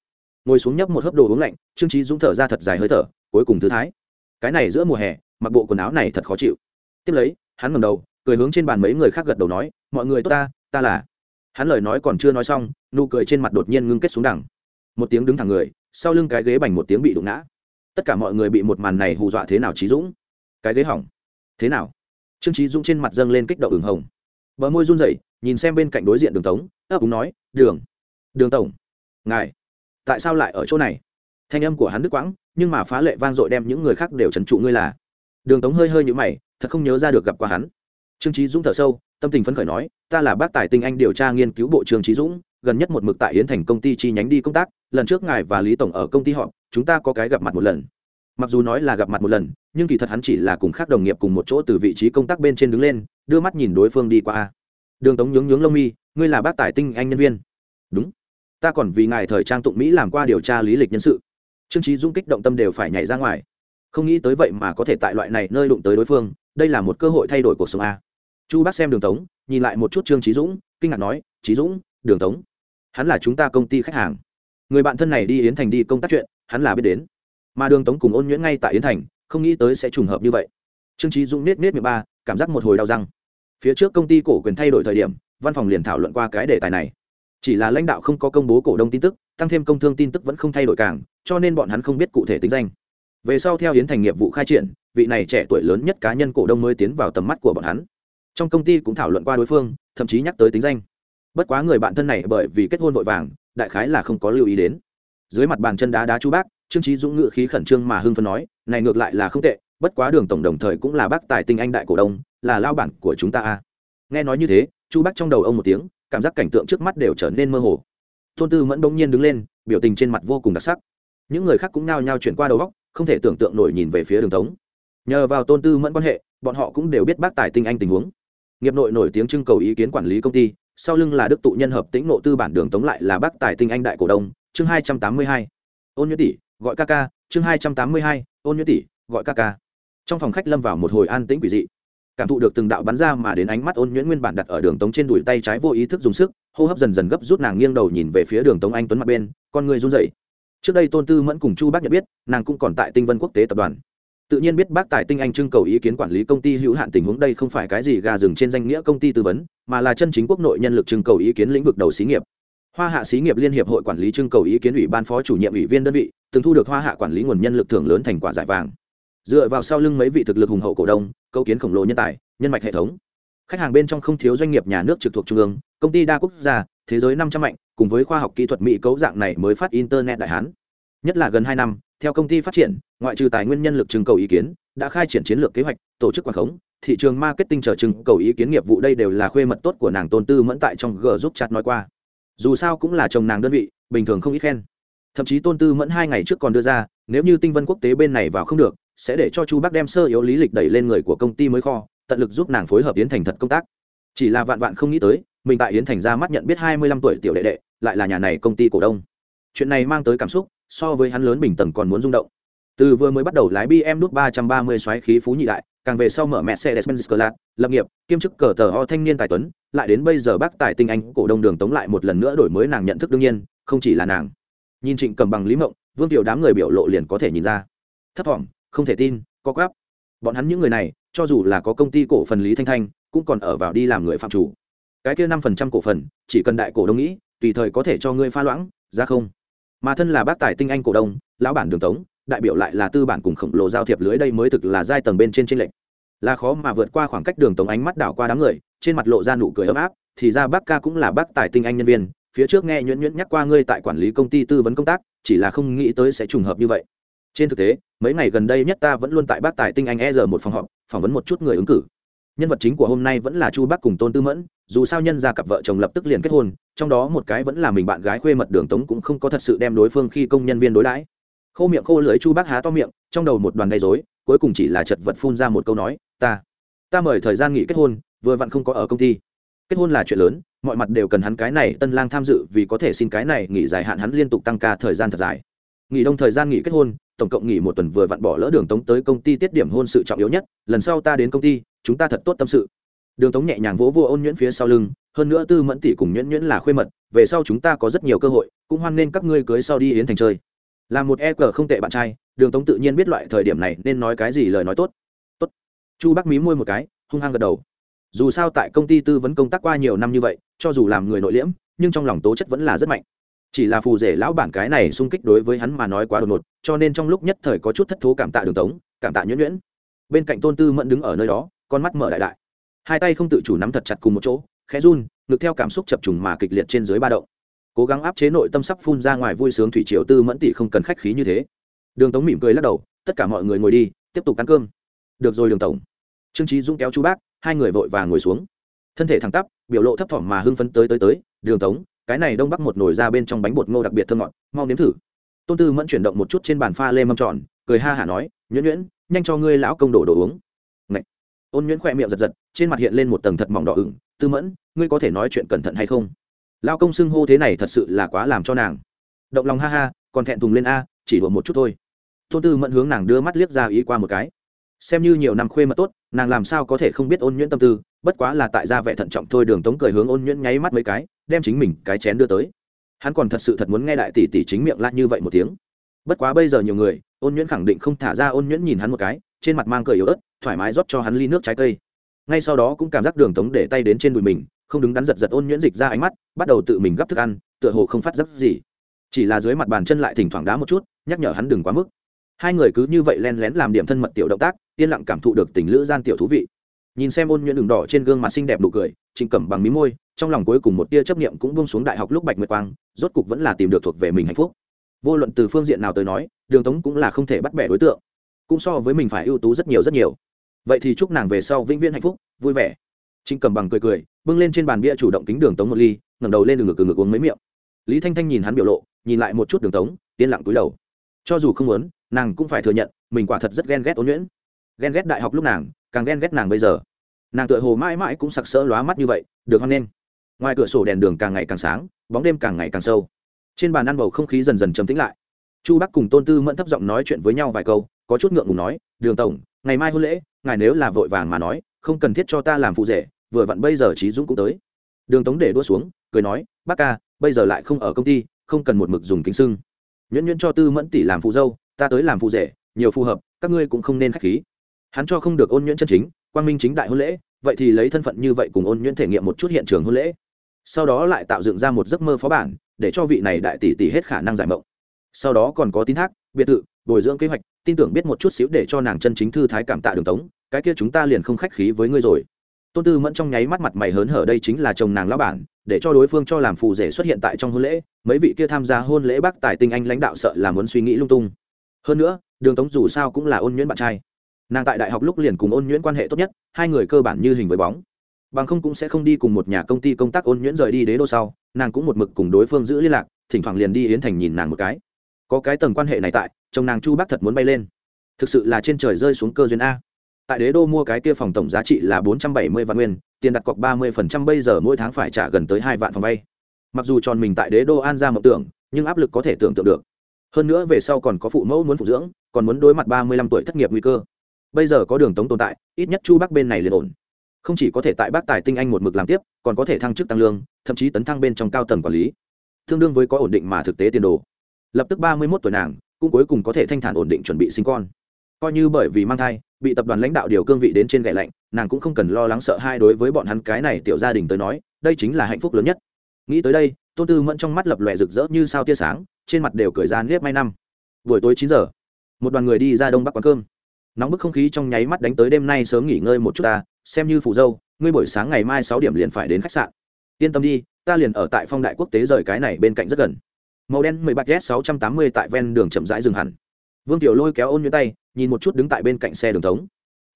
Ngồi xuống nhấp một hớp đồ uống lạnh, trương trí dũng thở ra thật dài hơi thở cuối cùng thư thái. Cái này giữa mùa hè, mặc bộ quần áo này thật khó chịu. Tiếp lấy, hắn ngầm đầu, cười hướng trên bàn mấy người khác gật đầu nói, mọi người tốt ta ta là. Hắn lời nói còn chưa nói xong, nụ cười trên mặt đột nhiên ngưng kết xuống đẳng một tiếng đứng thẳng người, sau lưng cái ghế bành một tiếng bị đụng ngã. Tất cả mọi người bị một màn này hù dọa thế nào trí dũng? Cái ghế hỏng. Thế nào? Trương trí dũng trên mặt dâng lên kích động ửng hồng. Bờ môi run rẩy, nhìn xem bên cạnh đối diện đường tống, ấp úng nói, đường đường tổng, ngài, tại sao lại ở chỗ này? Thanh âm của hắn đứt quãng nhưng mà phá lệ vang dội đem những người khác đều trấn trụ ngươi là. Đường tống hơi hơi nhũ mày, thật không nhớ ra được gặp qua hắn. Trương trí dũng thở sâu, tâm tình phấn khởi nói, ta là bác tài tinh anh điều tra nghiên cứu bộ trương trí dũng, gần nhất một mực tại yến thành công ty chi nhánh đi công tác, lần trước ngài và lý tổng ở công ty họ chúng ta có cái gặp mặt một lần. Mặc dù nói là gặp mặt một lần, nhưng kỳ thật hắn chỉ là cùng khác đồng nghiệp cùng một chỗ từ vị trí công tác bên trên đứng lên, đưa mắt nhìn đối phương đi qua. Đường tống nhướng nhướng lông mi, ngươi là bác tài tinh anh nhân viên. Đúng. Ta còn vì ngài thời trang tụng mỹ làm qua điều tra lý lịch nhân sự trương trí dũng kích động tâm đều phải nhảy ra ngoài. Không nghĩ tới vậy mà có thể tại loại này nơi đụng tới đối phương, đây là một cơ hội thay đổi cuộc sống a. Chu bác xem đường tống, nhìn lại một chút trương trí dũng, kinh ngạc nói trí dũng, đường tống, hắn là chúng ta công ty khách hàng. Người bạn thân này đi yến thành đi công tác chuyện, hắn là biết đến. Mà đường tống cùng ôn nhuyễn ngay tại yến thành, không nghĩ tới sẽ trùng hợp như vậy. Trương trí dũng nết nết miệng ba, cảm giác một hồi đau răng. Phía trước công ty cổ quyền thay đổi thời điểm, văn phòng liền thảo luận qua cái đề tài này. Chỉ là lãnh đạo không có công bố cổ đông tin tức tăng thêm công thương tin tức vẫn không thay đổi càng, cho nên bọn hắn không biết cụ thể tính danh. Về sau theo hiến thành nghiệp vụ khai triển, vị này trẻ tuổi lớn nhất cá nhân cổ đông mới tiến vào tầm mắt của bọn hắn. Trong công ty cũng thảo luận qua đối phương, thậm chí nhắc tới tính danh. Bất quá người bạn thân này bởi vì kết hôn vội vàng, đại khái là không có lưu ý đến. Dưới mặt bàn chân đá đá chu bác, trương trí dũng ngự khí khẩn trương mà hưng phân nói, này ngược lại là không tệ, bất quá đường tổng đồng thời cũng là bác tài tinh anh đại cổ đông, là lao bản của chúng ta a. Nghe nói như thế, chu bác trong đầu ông một tiếng, cảm giác cảnh tượng trước mắt đều trở nên mơ hồ tôn tư mẫn bỗng nhiên đứng lên, biểu tình trên mặt vô cùng đặc sắc. Những người khác cũng nao nhao chuyển qua đầu góc, không thể tưởng tượng nổi nhìn về phía đường tống. Nhờ vào tôn tư mẫn quan hệ, bọn họ cũng đều biết bác tài tinh anh tình huống. Nghiệp nội nổi tiếng trưng cầu ý kiến quản lý công ty, sau lưng là đức tụ nhân hợp tĩnh nộ tư bản đường tống lại là bác tài tinh anh đại cổ đông, chương hai trăm tám mươi hai. Ôn nhuyễn tỷ, gọi ca ca, chương hai trăm tám mươi hai, ôn nhuyễn tỷ, gọi ca ca. Trong phòng khách lâm vào một hồi an tĩnh quỷ dị. Cảm thụ được từng đạo bắn ra mà đến ánh mắt ôn nhuyễn nguyên bản đặt ở đường tống trên đùi tay trái vô ý thức dùng sức hô hấp dần dần gấp rút nàng nghiêng đầu nhìn về phía đường tống anh tuấn mặt bên con người run rẩy trước đây tôn tư mẫn cùng chu bác nhận biết nàng cũng còn tại tinh vân quốc tế tập đoàn tự nhiên biết bác tại tinh anh trưng cầu ý kiến quản lý công ty hữu hạn tình huống đây không phải cái gì gà rừng trên danh nghĩa công ty tư vấn mà là chân chính quốc nội nhân lực trưng cầu ý kiến lĩnh vực đầu xí nghiệp hoa hạ xí nghiệp liên hiệp hội quản lý trưng cầu ý kiến ủy ban phó chủ nhiệm ủy viên đơn vị từng thu được hoa hạ quản lý nguồn nhân lực thưởng lớn thành quả giải vàng dựa vào sau lưng mấy vị thực lực hùng hậu cổ đông câu kiến khổng lồ nhân tài nhân mạch hệ thống khách hàng bên trong không thiếu doanh nghiệp nhà nước trực thuộc trung ương, công ty đa quốc gia, thế giới năm trăm mạnh, cùng với khoa học kỹ thuật mỹ cấu dạng này mới phát internet đại hán. Nhất là gần hai năm, theo công ty phát triển, ngoại trừ tài nguyên nhân lực trưng cầu ý kiến, đã khai triển chiến lược kế hoạch, tổ chức quảng khống, thị trường marketing chờ trưng cầu ý kiến nghiệp vụ đây đều là khuê mật tốt của nàng tôn tư mẫn tại trong g giúp chặt nói qua. Dù sao cũng là chồng nàng đơn vị, bình thường không ít khen. Thậm chí tôn tư mẫn hai ngày trước còn đưa ra, nếu như tinh vân quốc tế bên này vào không được, sẽ để cho chu bắc đem sơ yếu lý lịch đẩy lên người của công ty mới kho tận lực giúp nàng phối hợp yến thành thật công tác. Chỉ là vạn vạn không nghĩ tới, mình tại yến thành ra mắt nhận biết hai mươi lăm tuổi tiểu đệ đệ, lại là nhà này công ty cổ đông. Chuyện này mang tới cảm xúc, so với hắn lớn bình tầng còn muốn rung động. Từ vừa mới bắt đầu lái bm nút ba trăm ba mươi xoáy khí phú nhị đại, càng về sau mở mẹ xe despenz clat lập nghiệp, kiêm chức cờ tờ ho thanh niên tài tuấn, lại đến bây giờ bác tài tinh anh cổ đông đường tống lại một lần nữa đổi mới nàng nhận thức đương nhiên, không chỉ là nàng. Nhìn trịnh cầm bằng lý mộng, vương tiểu đám người biểu lộ liền có thể nhìn ra. Thấp thỏm, không thể tin có quáp bọn hắn những người này, cho dù là có công ty cổ phần lý thanh thanh, cũng còn ở vào đi làm người phạm chủ. Cái kia năm phần trăm cổ phần, chỉ cần đại cổ đông nghĩ, tùy thời có thể cho ngươi pha loãng, ra không? Mà thân là bác tài tinh anh cổ đông, lão bản đường tống, đại biểu lại là tư bản cùng khổng lồ giao thiệp lưới đây mới thực là giai tầng bên trên trên lệch. Là khó mà vượt qua khoảng cách đường tống ánh mắt đảo qua đám người, trên mặt lộ ra nụ cười ấm áp, thì ra bác ca cũng là bác tài tinh anh nhân viên, phía trước nghe nhuyễn nhuyễn nhắc qua ngươi tại quản lý công ty tư vấn công tác, chỉ là không nghĩ tới sẽ trùng hợp như vậy. Trên thực tế mấy ngày gần đây nhất ta vẫn luôn tại bác tài tinh anh e r một phòng họp, phỏng vấn một chút người ứng cử. Nhân vật chính của hôm nay vẫn là chu bắc cùng tôn tư mẫn, dù sao nhân ra cặp vợ chồng lập tức liền kết hôn, trong đó một cái vẫn là mình bạn gái khuê mật đường tống cũng không có thật sự đem đối phương khi công nhân viên đối đãi. Khô miệng khô lưới chu bác há to miệng, trong đầu một đoàn gây dối cuối cùng chỉ là chật vật phun ra một câu nói, ta ta mời thời gian nghỉ kết hôn, vừa vặn không có ở công ty. Kết hôn là chuyện lớn, mọi mặt đều cần hắn cái này, tân lang tham dự vì có thể xin cái này, nghỉ dài hạn hắn liên tục tăng ca thời gian thật dài. Nghỉ đông thời gian nghỉ kết hôn tổng cộng nghỉ một tuần vừa vặn bỏ lỡ đường tống tới công ty tiết điểm hôn sự trọng yếu nhất, lần sau ta đến công ty, chúng ta thật tốt tâm sự. Đường tống nhẹ nhàng vỗ vô ôn nhuyễn phía sau lưng, hơn nữa tư mẫn tỷ cùng nhuyễn nhuyễn là khuê mật, về sau chúng ta có rất nhiều cơ hội, cũng hoan nên các ngươi cưới sau đi yến thành chơi. Là một e cờ không tệ bạn trai, đường tống tự nhiên biết loại thời điểm này nên nói cái gì lời nói tốt. Tốt. Chu bắc mí môi một cái, hung hăng gật đầu. Dù sao tại công ty tư vấn công tác qua nhiều năm như vậy, cho dù làm người nội liễm, nhưng trong lòng tố chất vẫn là rất mạnh chỉ là phù rể lão bản cái này sung kích đối với hắn mà nói quá đột ngột, cho nên trong lúc nhất thời có chút thất thố cảm tạ đường tống, cảm tạ nhuyễn nhuyễn. Bên cạnh tôn tư mẫn đứng ở nơi đó, con mắt mở đại đại. Hai tay không tự chủ nắm thật chặt cùng một chỗ, khẽ run ngược theo cảm xúc chập trùng mà kịch liệt trên dưới ba động. Cố gắng áp chế nội tâm sắp phun ra ngoài vui sướng thủy triều tư mẫn tỷ không cần khách khí như thế. Đường tống mỉm cười lắc đầu, tất cả mọi người ngồi đi, tiếp tục ăn cơm. Được rồi đường tổng. Trương trí dũng kéo chú bác, hai người vội vàng ngồi xuống. Thân thể thẳng tắp, biểu lộ thấp thỏm mà hưng phấn tới tới tới, đường tống cái này đông bắc một nồi ra bên trong bánh bột ngô đặc biệt thơm ngọt, mau nếm thử. Tôn tư mẫn chuyển động một chút trên bàn pha lê mâm tròn, cười ha hả nói, nhuyễn nhuyễn, nhanh cho ngươi lão công đổ đồ uống. Ngậy. ôn nhuyễn khoe miệng giật giật, trên mặt hiện lên một tầng thật mỏng đỏ ửng, tư mẫn, ngươi có thể nói chuyện cẩn thận hay không? Lão công xưng hô thế này thật sự là quá làm cho nàng. Động lòng ha ha, còn thẹn thùng lên a, chỉ đùa một chút thôi. Tôn tư mẫn hướng nàng đưa mắt liếc ra ý qua một cái. Xem như nhiều năm khuê mật tốt, nàng làm sao có thể không biết ôn nhuyễn tâm tư, bất quá là tại gia vẻ thận trọng thôi, đường tống cười hướng ôn nhuyễn nháy mắt mấy cái đem chính mình cái chén đưa tới. Hắn còn thật sự thật muốn nghe đại tỷ tỷ chính miệng lại như vậy một tiếng. Bất quá bây giờ nhiều người, ôn nhuyễn khẳng định không thả ra ôn nhuyễn nhìn hắn một cái, trên mặt mang cười yếu ớt, thoải mái rót cho hắn ly nước trái cây. Ngay sau đó cũng cảm giác đường tống để tay đến trên đùi mình, không đứng đắn giật giật ôn nhuyễn dịch ra ánh mắt, bắt đầu tự mình gắp thức ăn, tựa hồ không phát giấc gì. Chỉ là dưới mặt bàn chân lại thỉnh thoảng đá một chút, nhắc nhở hắn đừng quá mức. Hai người cứ như vậy len lén làm điểm thân mật tiểu động tác, yên lặng cảm thụ được tình lữ gian tiểu thú vị. Nhìn xem ôn nhuyễn đường đỏ trên gương mặt xinh đẹp nụ cười, trịnh cẩm bằng mí môi trong lòng cuối cùng một tia chấp niệm cũng buông xuống đại học lúc bạch nguyệt quang, rốt cục vẫn là tìm được thuộc về mình hạnh phúc. Vô luận từ phương diện nào tới nói, đường tống cũng là không thể bắt bẻ đối tượng, cũng so với mình phải ưu tú rất nhiều rất nhiều. Vậy thì chúc nàng về sau vĩnh viễn hạnh phúc, vui vẻ. Trịnh cầm bằng cười cười, bưng lên trên bàn bia chủ động tính đường tống một ly, ngẩng đầu lên đường ngực ngực uống mấy miệng. Lý thanh thanh nhìn hắn biểu lộ, nhìn lại một chút đường tống, yên lặng túi đầu. Cho dù không muốn, nàng cũng phải thừa nhận, mình quả thật rất ghen ghét ôn nhuyễn. Ghen ghét đại học lúc nàng, càng ghen ghét nàng bây giờ. Nàng tựa hồ mãi mãi cũng sặc sỡ lóa mắt như vậy, được hoan nghênh ngoài cửa sổ đèn đường càng ngày càng sáng, bóng đêm càng ngày càng sâu. Trên bàn ăn bầu không khí dần dần trầm tĩnh lại. Chu bắc cùng tôn tư mẫn thấp giọng nói chuyện với nhau vài câu, có chút ngượng ngùng nói, đường tổng, ngày mai hôn lễ, ngài nếu là vội vàng mà nói, không cần thiết cho ta làm phụ rể, vừa vặn bây giờ trí dũng cũng tới. Đường tống để đua xuống, cười nói, bác ca, bây giờ lại không ở công ty, không cần một mực dùng kính sưng. Nhuyễn nhuyễn cho tư mẫn tỷ làm phụ dâu, ta tới làm phụ rể, nhiều phù hợp, các ngươi cũng không nên k h á c h khí. Hắn cho không được ôn nhuyễn chân chính, quang minh chính đại hôn lễ, vậy thì lấy thân phận như vậy cùng ôn nhuyễn thể nghiệm một chút hiện trường hôn lễ sau đó lại tạo dựng ra một giấc mơ phó bản để cho vị này đại tỷ tỷ hết khả năng giải mộng. Sau đó còn có tín thác, biệt thự, bồi dưỡng kế hoạch, tin tưởng biết một chút xíu để cho nàng chân chính thư thái cảm tạ đường tống, cái kia chúng ta liền không khách khí với ngươi rồi. Tôn tư mẫn trong nháy mắt mặt mày hớn hở đây chính là chồng nàng lão bản, để cho đối phương cho làm phù rể xuất hiện tại trong hôn lễ, mấy vị kia tham gia hôn lễ bác tài tinh anh lãnh đạo sợ là muốn suy nghĩ lung tung. Hơn nữa, đường tống dù sao cũng là ôn nhuyễn bạn trai. Nàng tại đại học lúc liền cùng ôn nhuyễn quan hệ tốt nhất, hai người cơ bản như hình với bóng bằng không cũng sẽ không đi cùng một nhà công ty công tác ôn nhuyễn rời đi đế đô sau, nàng cũng một mực cùng đối phương giữ liên lạc, thỉnh thoảng liền đi yến thành nhìn nàng một cái. Có cái tầng quan hệ này tại, chồng nàng chu bác thật muốn bay lên. Thực sự là trên trời rơi xuống cơ duyên a. Tại đế đô mua cái kia phòng tổng giá trị là bốn trăm bảy mươi vạn nguyên, tiền đặt cọc ba mươi phần trăm, bây giờ mỗi tháng phải trả gần tới hai vạn phòng vay mặc dù tròn mình tại đế đô an ra mộng tưởng, nhưng áp lực có thể tưởng tượng được. Hơn nữa về sau còn có phụ mẫu muốn phụ dưỡng, còn muốn đối mặt ba mươi lăm tuổi thất nghiệp nguy cơ. Bây giờ có đường tống tồn tại, ít nhất chu bắc bên này liền ổn không chỉ có thể tại bác tài tinh anh một mực làm tiếp, còn có thể thăng chức tăng lương, thậm chí tấn thăng bên trong cao tầng quản lý. Tương đương với có ổn định mà thực tế tiền đồ. Lập tức ba mươi mốt tuổi nàng, cũng cuối cùng có thể thanh thản ổn định chuẩn bị sinh con. Coi như bởi vì mang thai, bị tập đoàn lãnh đạo điều cương vị đến trên gậy lạnh, nàng cũng không cần lo lắng sợ hai đối với bọn hắn cái này tiểu gia đình tới nói, đây chính là hạnh phúc lớn nhất. Nghĩ tới đây, tôn tư mẫn trong mắt lập lòe rực rỡ như sao tia sáng, trên mặt đều cười ra nếp may năm. Buổi tối chín giờ, một đoàn người đi ra đông bắc quán cơm nóng bức không khí trong nháy mắt đánh tới đêm nay sớm nghỉ ngơi một chút ta, xem như phụ dâu, ngươi buổi sáng ngày mai sáu điểm liền phải đến khách sạn. Yên tâm đi, ta liền ở tại phong đại quốc tế rời cái này bên cạnh rất gần. Màu đen mười bạc s sáu trăm tám mươi tại ven đường chậm rãi dừng hẳn. Vương tiểu lôi kéo ôn nhuyễn tay, nhìn một chút đứng tại bên cạnh xe đường tống.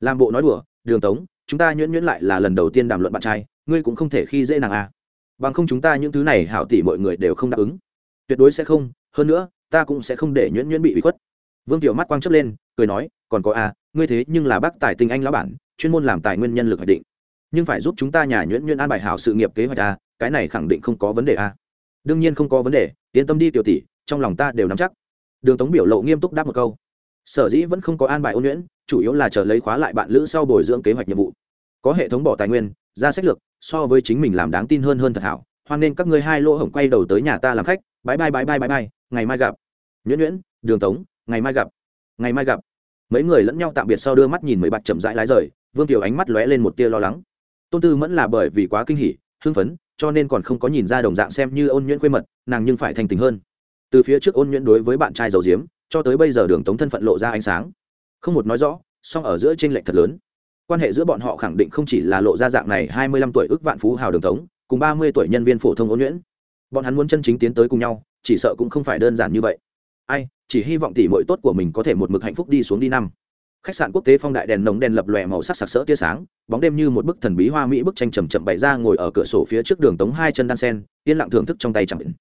Làm bộ nói đùa, đường tống, chúng ta nhuyễn nhuyễn lại là lần đầu tiên đàm luận bạn trai, ngươi cũng không thể khi dễ nàng à. bằng không chúng ta những thứ này hảo tỷ mọi người đều không đáp ứng. Tuyệt đối sẽ không, hơn nữa, ta cũng sẽ không để nhuyễn nhuyễn bị ủy khuất vương tiểu mắt quang chấp lên, cười nói, còn có à ngươi thế nhưng là bác tài tinh anh lão bản, chuyên môn làm tài nguyên nhân lực hoạch định. Nhưng phải giúp chúng ta nhà nhuyễn nhuyễn an bài hảo sự nghiệp kế hoạch à cái này khẳng định không có vấn đề à. Đương nhiên không có vấn đề, yên tâm đi tiểu tỷ, trong lòng ta đều nắm chắc. Đường tống biểu lộ nghiêm túc đáp một câu. Sở dĩ vẫn không có an bài ôn nhuyễn, chủ yếu là chờ lấy khóa lại bạn lữ sau bồi dưỡng kế hoạch nhiệm vụ. Có hệ thống bỏ tài nguyên, ra sách lược, so với chính mình làm đáng tin hơn hơn thật hảo. Hoan nên các ngươi hai lỗ hổng quay đầu tới nhà ta làm khách. Bãi bai bãi bai bãi bai, ngày mai gặp. Nhuyễn nhuyễn, đường tống ngày mai gặp. Ngày mai gặp. Mấy người lẫn nhau tạm biệt sau đưa mắt nhìn mấy bạc chậm rãi lái rời, vương kiều ánh mắt lóe lên một tia lo lắng. Tôn tư mẫn là bởi vì quá kinh hỉ, hưng phấn, cho nên còn không có nhìn ra đồng dạng xem như ôn nhuyễn quê mật, nàng nhưng phải thành tình hơn. Từ phía trước ôn nhuyễn đối với bạn trai giàu diếm cho tới bây giờ đường tống thân phận lộ ra ánh sáng. Không một nói rõ, song ở giữa t r ê n lệch thật lớn. Quan hệ giữa bọn họ khẳng định không chỉ là lộ ra dạng này hai mươi lăm tuổi ước vạn phú hào đường tống, cùng ba mươi tuổi nhân viên phổ thông ôn nhuyễn. Bọn hắn muốn chân chính tiến tới cùng nhau, chỉ sợ cũng không phải đơn giản như vậy ai, chỉ hy vọng tỷ mội tốt của mình có thể một mực hạnh phúc đi xuống đi năm. Khách sạn quốc tế phong đại đèn nồng đèn lập lòe màu sắc sặc sỡ tia sáng, bóng đêm như một bức thần bí hoa mỹ bức tranh chầm chậm bày ra ngồi ở cửa sổ phía trước đường tống hai chân đan sen, yên lặng thưởng thức trong tay chẳng định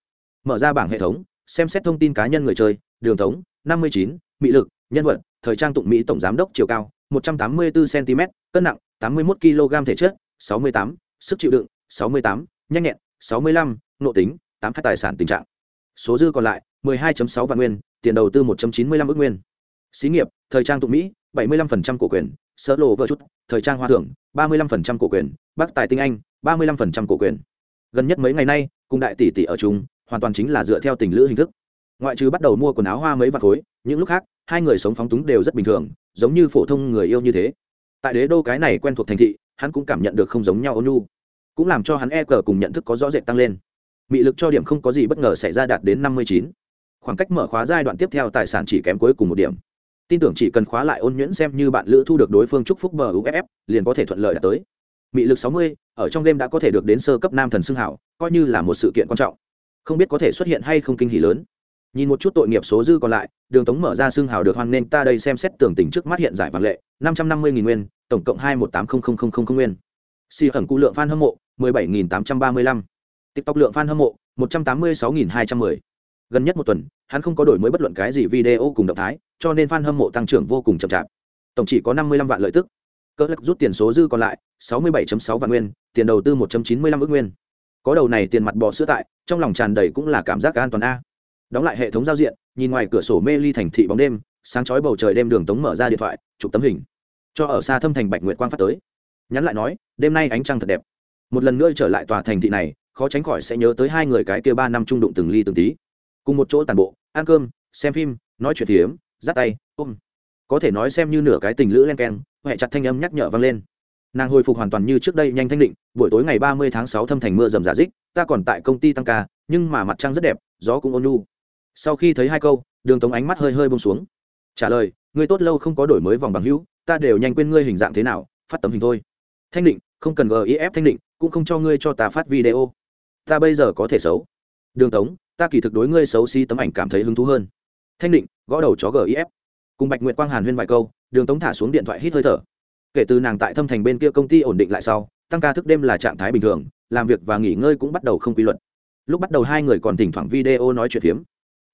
mở ra bảng hệ thống, xem xét thông tin cá nhân người chơi, đường tống, năm mươi chín, mỹ lực, nhân vật, thời trang tụng mỹ tổng giám đốc chiều cao, một trăm tám mươi bốn cm cân nặng, tám mươi một kg thể chất, sáu mươi tám, sức chịu đựng, sáu mươi tám, nhanh nhẹn, sáu mươi lăm nộ tính, tám hai tài sản tình trạng. Số dư còn lại mười hai sáu vạn nguyên, tiền đầu tư một chín mươi lăm nguyên. Xí nghiệp, thời trang tụ mỹ, bảy mươi 75% cổ quyền sơ lộ vợ chút, thời trang hoa thưởng, ba mươi 35% cổ quyền bắc tài tinh anh, ba mươi 35% cổ quyền. Gần nhất mấy ngày nay, cùng đại tỷ tỷ ở chung, hoàn toàn chính là dựa theo tình lữ hình thức. Ngoại trừ bắt đầu mua quần áo hoa mấy vạt khối, những lúc khác, hai người sống phóng túng đều rất bình thường, giống như phổ thông người yêu như thế. Tại đế đô cái này quen thuộc thành thị, hắn cũng cảm nhận được không giống nhau ônu cũng làm cho hắn e cờ cùng nhận thức có rõ rệt tăng lên. Mị lực cho điểm không có gì bất ngờ xảy ra đạt đến năm mươi chín khoảng cách mở khóa giai đoạn tiếp theo tài sản chỉ kém cuối cùng một điểm. Tin tưởng chỉ cần khóa lại ôn nhuyễn xem như bạn lữ thu được đối phương chúc phúc bờ uff liền có thể thuận lợi đạt tới. Mị lực sáu mươi, ở trong đêm đã có thể được đến sơ cấp nam thần xưng hảo, coi như là một sự kiện quan trọng. Không biết có thể xuất hiện hay không kinh hỉ lớn. Nhìn một chút tội nghiệp số dư còn lại, đường tống mở ra xương hào được hoan nên ta đây xem xét tưởng tình trước mắt hiện giải vàng lệ, năm trăm năm mươi nghìn nguyên, tổng cộng hai một tám không không không không nguyên. Xì hẩn cụ lượng f a n hâm mộ, mười bảy nghìn tám trăm ba mươi lăm. Tiktok lượng f a n hâm mộ, một trăm tám mươi sáu nghìn hai trăm mười gần nhất một tuần, hắn không có đổi mới bất luận cái gì video cùng động thái, cho nên f a n hâm mộ tăng trưởng vô cùng chậm chạp. Tổng chỉ có năm mươi lăm vạn lợi tức. Cỡ lắc rút tiền số dư còn lại, sáu mươi bảy sáu vạn nguyên, tiền đầu tư một chín mươi lăm ước nguyên. Có đầu này tiền mặt bò sữa tại, trong lòng tràn đầy cũng là cảm giác an toàn a. Đóng lại hệ thống giao diện, nhìn ngoài cửa sổ mê ly thành thị bóng đêm, sáng chói bầu trời đêm đường tống mở ra điện thoại, chụp tấm hình. Cho ở xa thâm thành bạch nguyệt quang phát tới. Nhắn lại nói, đêm nay ánh trăng thật đẹp. Một lần nữa trở lại tòa thành thị này, khó tránh khỏi sẽ nhớ tới hai người cái kia ba năm trung đụng từng ly từng tí cùng một chỗ tàn bộ, ăn cơm, xem phim, nói chuyện phiếm, dắt tay, ôm. Có thể nói xem như nửa cái tình lữ len keng huệ chặt thanh âm nhắc nhở vang lên. Nàng hồi phục hoàn toàn như trước đây nhanh thanh định, buổi tối ngày ba mươi tháng sáu thâm thành mưa rầm giả dích ta còn tại công ty tăng ca, nhưng mà mặt trăng rất đẹp, gió cũng ôn nhu. Sau khi thấy hai câu, đường tống ánh mắt hơi hơi bông xuống. Trả lời, ngươi tốt lâu không có đổi mới vòng bằng hữu, ta đều nhanh quên ngươi hình dạng thế nào, phát tấm hình thôi. Thanh định, không cần gif thanh định, cũng không cho ngươi cho ta phát video. Ta bây giờ có thể xấu. Đường tống ta kỳ thực đối ngươi xấu xí tấm ảnh cảm thấy hứng thú hơn. Thanh định, gõ đầu chó gif cùng bạch nguyệt quang hàn huyên vài câu, đường tống thả xuống điện thoại hít hơi thở. Kể từ nàng tại thâm thành bên kia công ty ổn định lại sau, tăng ca thức đêm là trạng thái bình thường, làm việc và nghỉ ngơi cũng bắt đầu không quy luật. Lúc bắt đầu hai người còn thỉnh thoảng video nói chuyện phiếm.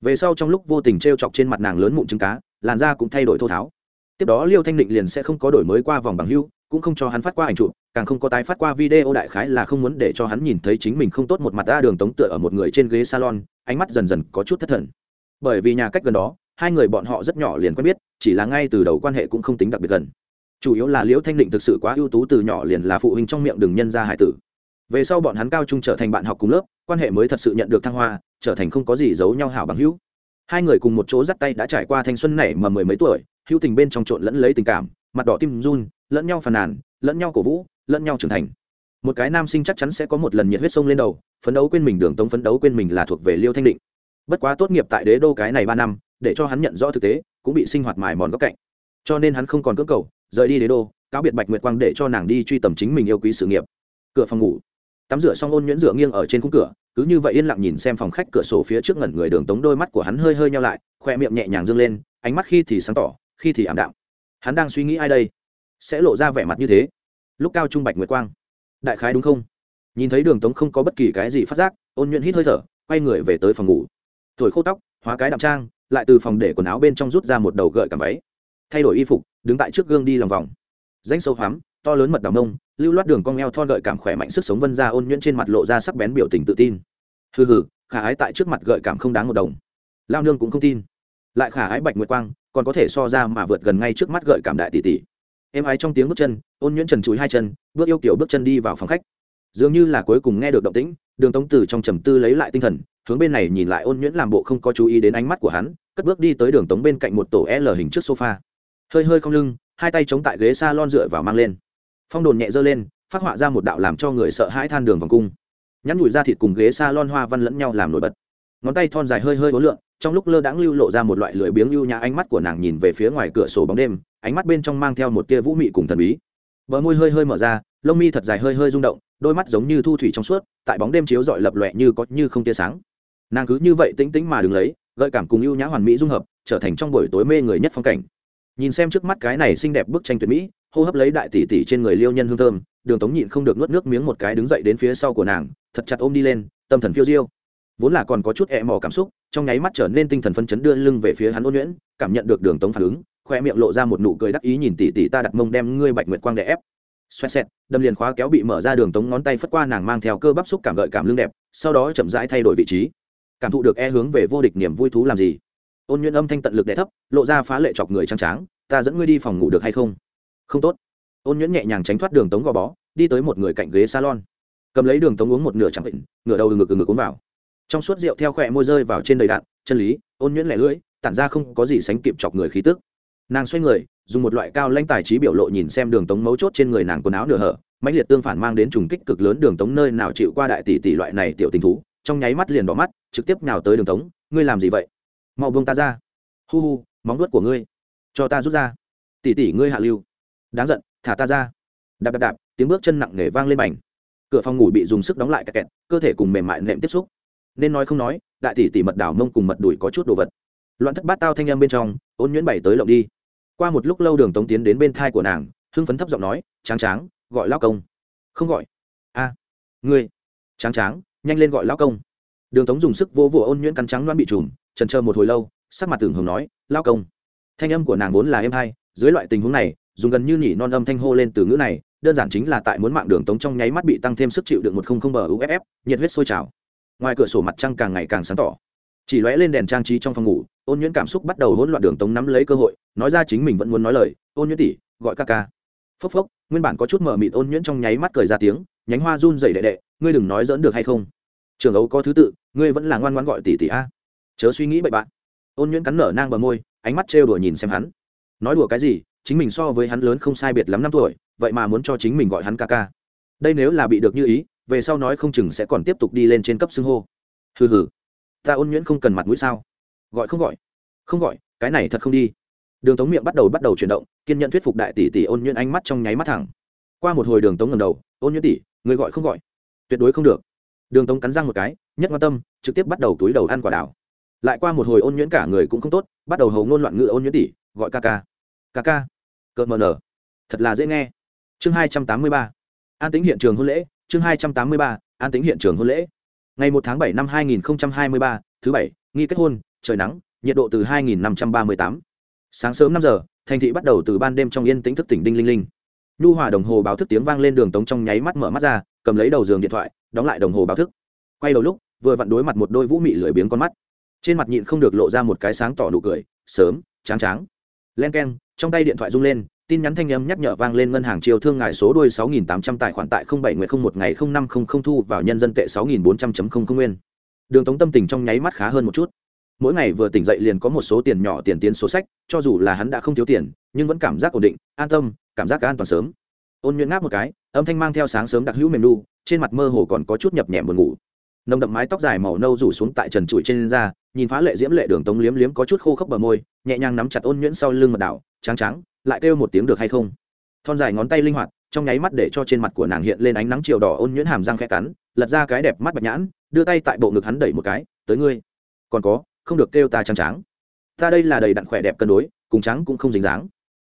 Về sau trong lúc vô tình t r e o chọc trên mặt nàng lớn mụn trứng cá, làn da cũng thay đổi thô tháo. Tiếp đó liêu thanh định liền sẽ không có đổi mới qua vòng bằng hưu cũng không cho hắn phát qua ảnh chụp, càng không có tái phát qua video đại khái là không muốn để cho hắn nhìn thấy chính mình không tốt một mặt ra đường tống tựa ở một người trên ghế salon, ánh mắt dần dần có chút thất thần. Bởi vì nhà cách gần đó, hai người bọn họ rất nhỏ liền quen biết, chỉ là ngay từ đầu quan hệ cũng không tính đặc biệt gần. Chủ yếu là liễu thanh định thực sự quá ưu tú từ nhỏ liền là phụ huynh trong miệng đường nhân gia hải tử. Về sau bọn hắn cao trung trở thành bạn học cùng lớp, quan hệ mới thật sự nhận được thăng hoa, trở thành không có gì giấu nhau hảo bằng hữu. Hai người cùng một chỗ dắt tay đã trải qua thanh xuân nảy mà mười mấy tuổi, hữu tình bên trong trộn lẫn lấy tình cảm, mặt đỏ tim run lẫn nhau phàn nàn, lẫn nhau cổ vũ, lẫn nhau trưởng thành. Một cái nam sinh chắc chắn sẽ có một lần nhiệt huyết sông lên đầu, phấn đấu quên mình đường tống, phấn đấu quên mình là thuộc về liêu thanh định. Bất quá tốt nghiệp tại đế đô cái này ba năm, để cho hắn nhận rõ thực tế, cũng bị sinh hoạt mài mòn góc cạnh. Cho nên hắn không còn cưỡng cầu, rời đi đế đô, cáo biệt bạch nguyệt quang để cho nàng đi truy tầm chính mình yêu quý sự nghiệp. Cửa phòng ngủ. Tắm rửa xong ôn nhuyễn rửa nghiêng ở trên khung cửa, cứ như vậy yên lặng nhìn xem phòng khách cửa sổ phía trước ngẩn người đường tống, đôi mắt của hắn hơi hơi nhau lại, khoe miệng nhẹ nhàng dâng lên, ánh mắt khi thì sáng tỏ, khi thì ảm đạm. Hắn đang suy nghĩ ai đây? Sẽ lộ ra vẻ mặt như thế. Lúc cao trung bạch nguyệt quang, đại khái đúng không? Nhìn thấy đường tống không có bất kỳ cái gì phát giác, ôn nhuận hít hơi thở, quay người về tới phòng ngủ. Thổi khô tóc, hóa cái đạm trang, lại từ phòng để quần áo bên trong rút ra một đầu gợi cảm váy. Thay đổi y phục, đứng tại trước gương đi lòng vòng. Danh sâu hoắm, to lớn mật đào nông lưu loát đường cong eo thon gợi cảm khỏe mạnh sức sống vân ra ôn nhuyễn trên mặt lộ ra sắc bén biểu tình tự tin. Hừ hừ, khả ái tại trước mặt gợi cảm không đáng một đồng. Lao nương cũng không tin. Lại khả ái bạch nguyệt quang, còn có thể so ra mà vượt gần ngay trước mắt gợi cảm đại tỷ tỷ em ái trong tiếng bước chân, ôn nhuyễn trần chúi hai chân, bước yêu kiểu bước chân đi vào phòng khách. Dường như là cuối cùng nghe được động tĩnh, đường tống từ trong trầm tư lấy lại tinh thần, hướng bên này nhìn lại ôn nhuyễn làm bộ không có chú ý đến ánh mắt của hắn, cất bước đi tới đường tống bên cạnh một tổ l hình trước sofa. Hơi hơi không lưng, hai tay chống tại ghế s a lon dựa vào mang lên. Phong đồn nhẹ dơ lên, phát họa ra một đạo làm cho người sợ hãi than đường vòng cung. Nhắn nhủi ra thịt cùng ghế s a lon hoa văn lẫn nhau làm nổi bật ngón tay thon dài hơi hơi ố lượn, trong lúc lơ đãng lưu lộ ra một loại lưỡi biếng lưu nhã ánh mắt của nàng nhìn về phía ngoài cửa sổ bóng đêm ánh mắt bên trong mang theo một tia vũ mị cùng thần bí. Bờ môi hơi hơi mở ra lông mi thật dài hơi hơi rung động đôi mắt giống như thu thủy trong suốt tại bóng đêm chiếu rọi lập lòe như có như không tia sáng. Nàng cứ như vậy tĩnh tĩnh mà đứng lấy gợi cảm cùng ưu nhã hoàn mỹ dung hợp trở thành trong buổi tối mê người nhất phong cảnh. Nhìn xem trước mắt cái này xinh đẹp bức tranh tuyệt mỹ hô hấp lấy đại tỷ tỷ trên người liêu nhân hương thơm đường tống nhịn không được nuốt nước miếng một cái đứng dậy đến phía sau của nàng thật chặt ôm đi lên tâm thần phiêu diêu vốn là còn có chút e mò cảm xúc, trong nháy mắt trở nên tinh thần phân chấn đưa lưng về phía hắn ôn nhuyễn, cảm nhận được đường tống phản ứng, khoe miệng lộ ra một nụ cười đắc ý nhìn tỉ tỉ ta đặt mông đem ngươi bạch nguyệt quang đè ép. Xoẹt xẹt, đâm liền khóa kéo bị mở ra đường tống ngón tay phất qua nàng mang theo cơ bắp xúc cảm gợi cảm lưng đẹp, sau đó chậm rãi thay đổi vị trí. Cảm thụ được e hướng về vô địch niềm vui thú làm gì? Ôn nhuyễn âm thanh tận lực đẻ thấp, lộ ra phá lệ chọc người trắng tráng, ta dẫn ngươi đi phòng ngủ được hay không? Không tốt. Ôn nhuyễn nhẹ nhàng tránh thoát đường tống gò bó, đi tới một người cạnh ghế salon. Cầm lấy đường tống uống một nửa chẳng bệnh, ngửa đầu ngực ngực uống vào trong suốt rượu theo khỏe môi rơi vào trên đầy đạn, chân lý, ôn nhuyễn lẻ lưỡi, tản ra không có gì sánh kịp chọc người khí tức. Nàng xoay người, dùng một loại cao lãnh tài trí biểu lộ nhìn xem đường tống mấu chốt trên người nàng quần áo nửa hở, mãnh liệt tương phản mang đến trùng kích cực lớn đường tống nơi nào chịu qua đại tỷ tỷ loại này tiểu tình thú, trong nháy mắt liền đỏ mắt, trực tiếp nào tới đường tống, ngươi làm gì vậy? Mau buông ta ra. Hu hu, móng vuốt của ngươi, cho ta rút ra. Tỷ tỷ ngươi hạ lưu. Đáng giận, thả ta ra. Đạp đạp đạp, tiếng bước chân nặng nề vang lên bành cửa phòng ngủ bị dùng sức đóng lại kẹt kẹt, cơ thể cùng mềm mại nệm tiếp xúc nên nói không nói, đại tỷ tỷ mật đảo mông cùng mật đùi có chút đồ vật. Loạn thất bát tao thanh âm bên trong, ôn nhuyễn bảy tới lộng đi. Qua một lúc lâu đường tống tiến đến bên thai của nàng, hưng phấn thấp giọng nói, tráng tráng, gọi lao công. Không gọi. A, ngươi. Tráng tráng, nhanh lên gọi lao công. Đường tống dùng sức vô vỗ ôn nhuyễn cắn trắng loan bị trùm, trần chờ một hồi lâu, sắc mặt tưởng hồng nói lao công. Thanh âm của nàng vốn là êm hai dưới loại tình huống này, dùng gần như nhỉ non âm thanh hô lên từ ngữ này, đơn giản chính là tại muốn mạng đường tống trong nháy mắt bị tăng thêm sức chịu được một không không bờ uff nhiệt huyết sôi trào ngoài cửa sổ mặt trăng càng ngày càng sáng tỏ. Chỉ lóe lên đèn trang trí trong phòng ngủ, ôn nhuyễn cảm xúc bắt đầu hỗn loạn đường tống nắm lấy cơ hội, nói ra chính mình vẫn muốn nói lời, ôn nhuyễn tỷ, gọi ca ca. Phốc phốc, nguyên bản có chút mờ mịt ôn nhuyễn trong nháy mắt cười ra tiếng, nhánh hoa run dày đệ đệ, ngươi đừng nói dỡn được hay không? Trường ấu có thứ tự, ngươi vẫn là ngoan ngoan gọi tỷ tỷ a. Chớ suy nghĩ bậy bạn. Ôn nhuyễn cắn nở nang bờ môi, ánh mắt trêu đùa nhìn xem hắn. Nói đùa cái gì, chính mình so với hắn lớn không sai biệt lắm năm tuổi, vậy mà muốn cho chính mình gọi hắn ca ca. Đây nếu là bị được như ý về sau nói không chừng sẽ còn tiếp tục đi lên trên cấp xưng hô. Hừ hừ, ta ôn nhuyễn không cần mặt mũi sao? Gọi không gọi? Không gọi, cái này thật không đi. Đường tống miệng bắt đầu bắt đầu chuyển động, kiên nhận thuyết phục đại tỷ tỷ ôn nhuyễn ánh mắt trong nháy mắt thẳng. Qua một hồi đường tống ngầm đầu, ôn nhuyễn tỷ, người gọi không gọi. Tuyệt đối không được. Đường tống cắn răng một cái, nhất quan tâm, trực tiếp bắt đầu túi đầu ăn quả đảo lại qua một hồi ôn nhuyễn cả người cũng không tốt, bắt đầu hầu ngôn loạn ngữ ôn nhuyễn tỷ, gọi ca ca. Ca ca. Cợt mờ nở. Thật là dễ nghe. Chương hai trăm tám mươi ba. An tính hiện trường hôn lễ chương hai trăm tám mươi ba, an tính hiện trường hôn lễ. Ngày một tháng bảy năm hai nghìn hai mươi ba, thứ bảy, nghi kết hôn, trời nắng, nhiệt độ từ hai nghìn năm trăm ba mươi tám. Sáng sớm năm giờ, thành thị bắt đầu từ ban đêm trong yên tĩnh thức tỉnh đinh linh linh. Nhu hòa đồng hồ báo thức tiếng vang lên đường tống trong nháy mắt mở mắt ra, cầm lấy đầu giường điện thoại, đóng lại đồng hồ báo thức. Quay đầu lúc, vừa vặn đối mặt một đôi vũ mị lười biếng con mắt. Trên mặt nhịn không được lộ ra một cái sáng tỏ nụ cười, sớm, tráng tráng. Len k e n trong tay điện thoại rung lên tin nhắn thanh âm nhắc nhở vang lên ngân hàng chiều thương ngài số đuôi 6800 tài khoản tại 07 nguyệt 01 ngày 0500 thu vào nhân dân tệ 6.400.00 nguyên. Đường Tống tâm tình trong nháy mắt khá hơn một chút. Mỗi ngày vừa tỉnh dậy liền có một số tiền nhỏ tiền tiến số sách, cho dù là hắn đã không thiếu tiền, nhưng vẫn cảm giác ổn định, an tâm, cảm giác an toàn sớm. Ôn nhuyễn ngáp một cái, âm thanh mang theo sáng sớm đặc hữu mềm nu, trên mặt mơ hồ còn có chút nhập nhẹ buồn ngủ. Nồng đậm mái tóc dài màu nâu rủ xuống tại trần trụi trên da, nhìn phá lệ diễm lệ đường tống liếm liếm có chút khô khốc bờ môi, nhẹ nhàng nắm chặt ôn nhuyễn sau lưng mật đảo, trắng trắng, lại kêu một tiếng được hay không? thon dài ngón tay linh hoạt, trong nháy mắt để cho trên mặt của nàng hiện lên ánh nắng chiều đỏ ôn nhuyễn hàm răng khẽ cắn, lật ra cái đẹp mắt bạch nhãn, đưa tay tại bộ ngực hắn đẩy một cái, tới ngươi. Còn có, không được kêu ta trắng tráng. ta đây là đầy đặn khỏe đẹp cân đối, cùng trắng cũng không dính dáng.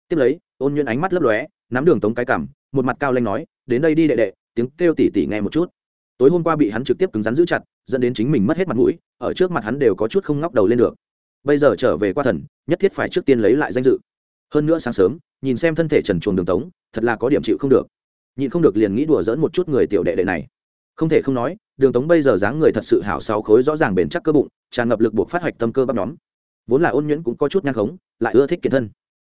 Tiếp lấy, ôn nhuyễn ánh mắt lấp lóe, nắm đường tống cái cảm một mặt cao lanh nói, đến đây đi đệ đệ, tiếng kêu tỉ tỉ nghe một chút. Tối hôm qua bị hắn trực tiếp cứng rắn giữ chặt, dẫn đến chính mình mất hết mặt mũi, ở trước mặt hắn đều có chút không ngóc đầu lên được. Bây giờ trở về qua thần, nhất thiết phải trước tiên lấy lại danh dự hơn nữa sáng sớm, nhìn xem thân thể trần chuồng đường tống, thật là có điểm chịu không được. Nhịn không được liền nghĩ đùa dỡn một chút người tiểu đệ đệ này. Không thể không nói, đường tống bây giờ dáng người thật sự hảo sáu khối rõ ràng bền chắc cơ bụng, tràn ngập lực buộc phát hoạch tâm cơ bắp nhóm. Vốn là ôn nhuyễn cũng có chút nhang khống, lại ưa thích kiệt thân.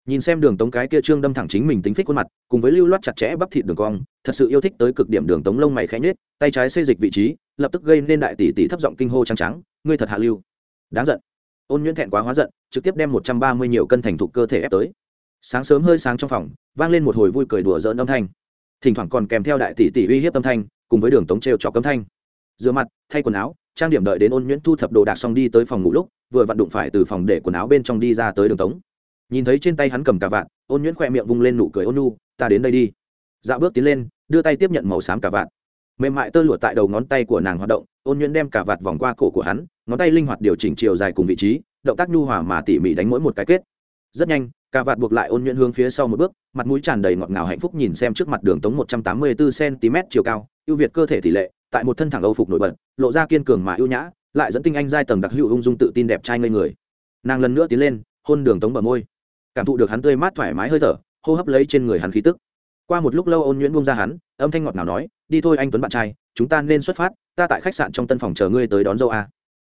Nhìn xem đường tống cái kia trương đâm thẳng chính mình tính thích khuôn mặt, cùng với lưu loát chặt chẽ bắp thịt đường cong, thật sự yêu thích tới cực điểm đường tống lông mày khẽ nhết tay trái xây dịch vị trí, lập tức gây nên đại tỷ tỷ thấp giọng kinh hô trắng trắng, ngươi thật hạ lưu. Đáng giận. Ôn nhuyễn thẹn quá hóa giận, trực tiếp đem một trăm ba mươi nhiều cân thành thục cơ thể ép tới sáng sớm hơi sáng trong phòng, vang lên một hồi vui cười đùa dỡn âm thanh. Thỉnh thoảng còn kèm theo đại tỷ tỷ uy hiếp âm thanh, cùng với đường tống trêu trọc cấm thanh. Rửa mặt, thay quần áo, trang điểm đợi đến ôn nhuyễn thu thập đồ đạc xong đi tới phòng ngủ lúc, vừa vặn đụng phải từ phòng để quần áo bên trong đi ra tới đường tống. Nhìn thấy trên tay hắn cầm cả vạn ôn nhuyễn khoe miệng vung lên nụ cười ôn nu ta đến đây đi. Dạo bước tiến lên, đưa tay tiếp nhận màu xám cả vạn mềm mại tơ lụa tại đầu ngón tay của nàng hoạt động, ôn nhuyễn đem cả vạt vòng qua cổ của hắn, ngón tay linh hoạt điều chỉnh chiều dài cùng vị trí, động tác nhu hòa mà tỉ mỉ đánh mỗi một cái kết. Rất nhanh cả vạt buộc lại ôn nhuận hướng phía sau một bước, mặt mũi tràn đầy ngọt ngào hạnh phúc nhìn xem trước mặt đường tống một trăm tám mươi bốn cm chiều cao, ưu việt cơ thể tỷ lệ, tại một thân thẳng âu phục nổi bật, lộ ra kiên cường mà ưu nhã, lại dẫn tinh anh giai tầng đặc hữu ung dung tự tin đẹp trai ngây người. Nàng lần nữa tiến lên, hôn đường tống bờ môi. Cảm thụ được hắn tươi mát thoải mái hơi thở, hô hấp lấy trên người hắn khí tức. Qua một lúc lâu ôn nhuận buông ra hắn, âm thanh ngọt ngào nói, đi thôi anh tuấn bạn trai, chúng ta nên xuất phát, ta tại khách sạn trong tân phòng chờ ngươi tới đón dâu a.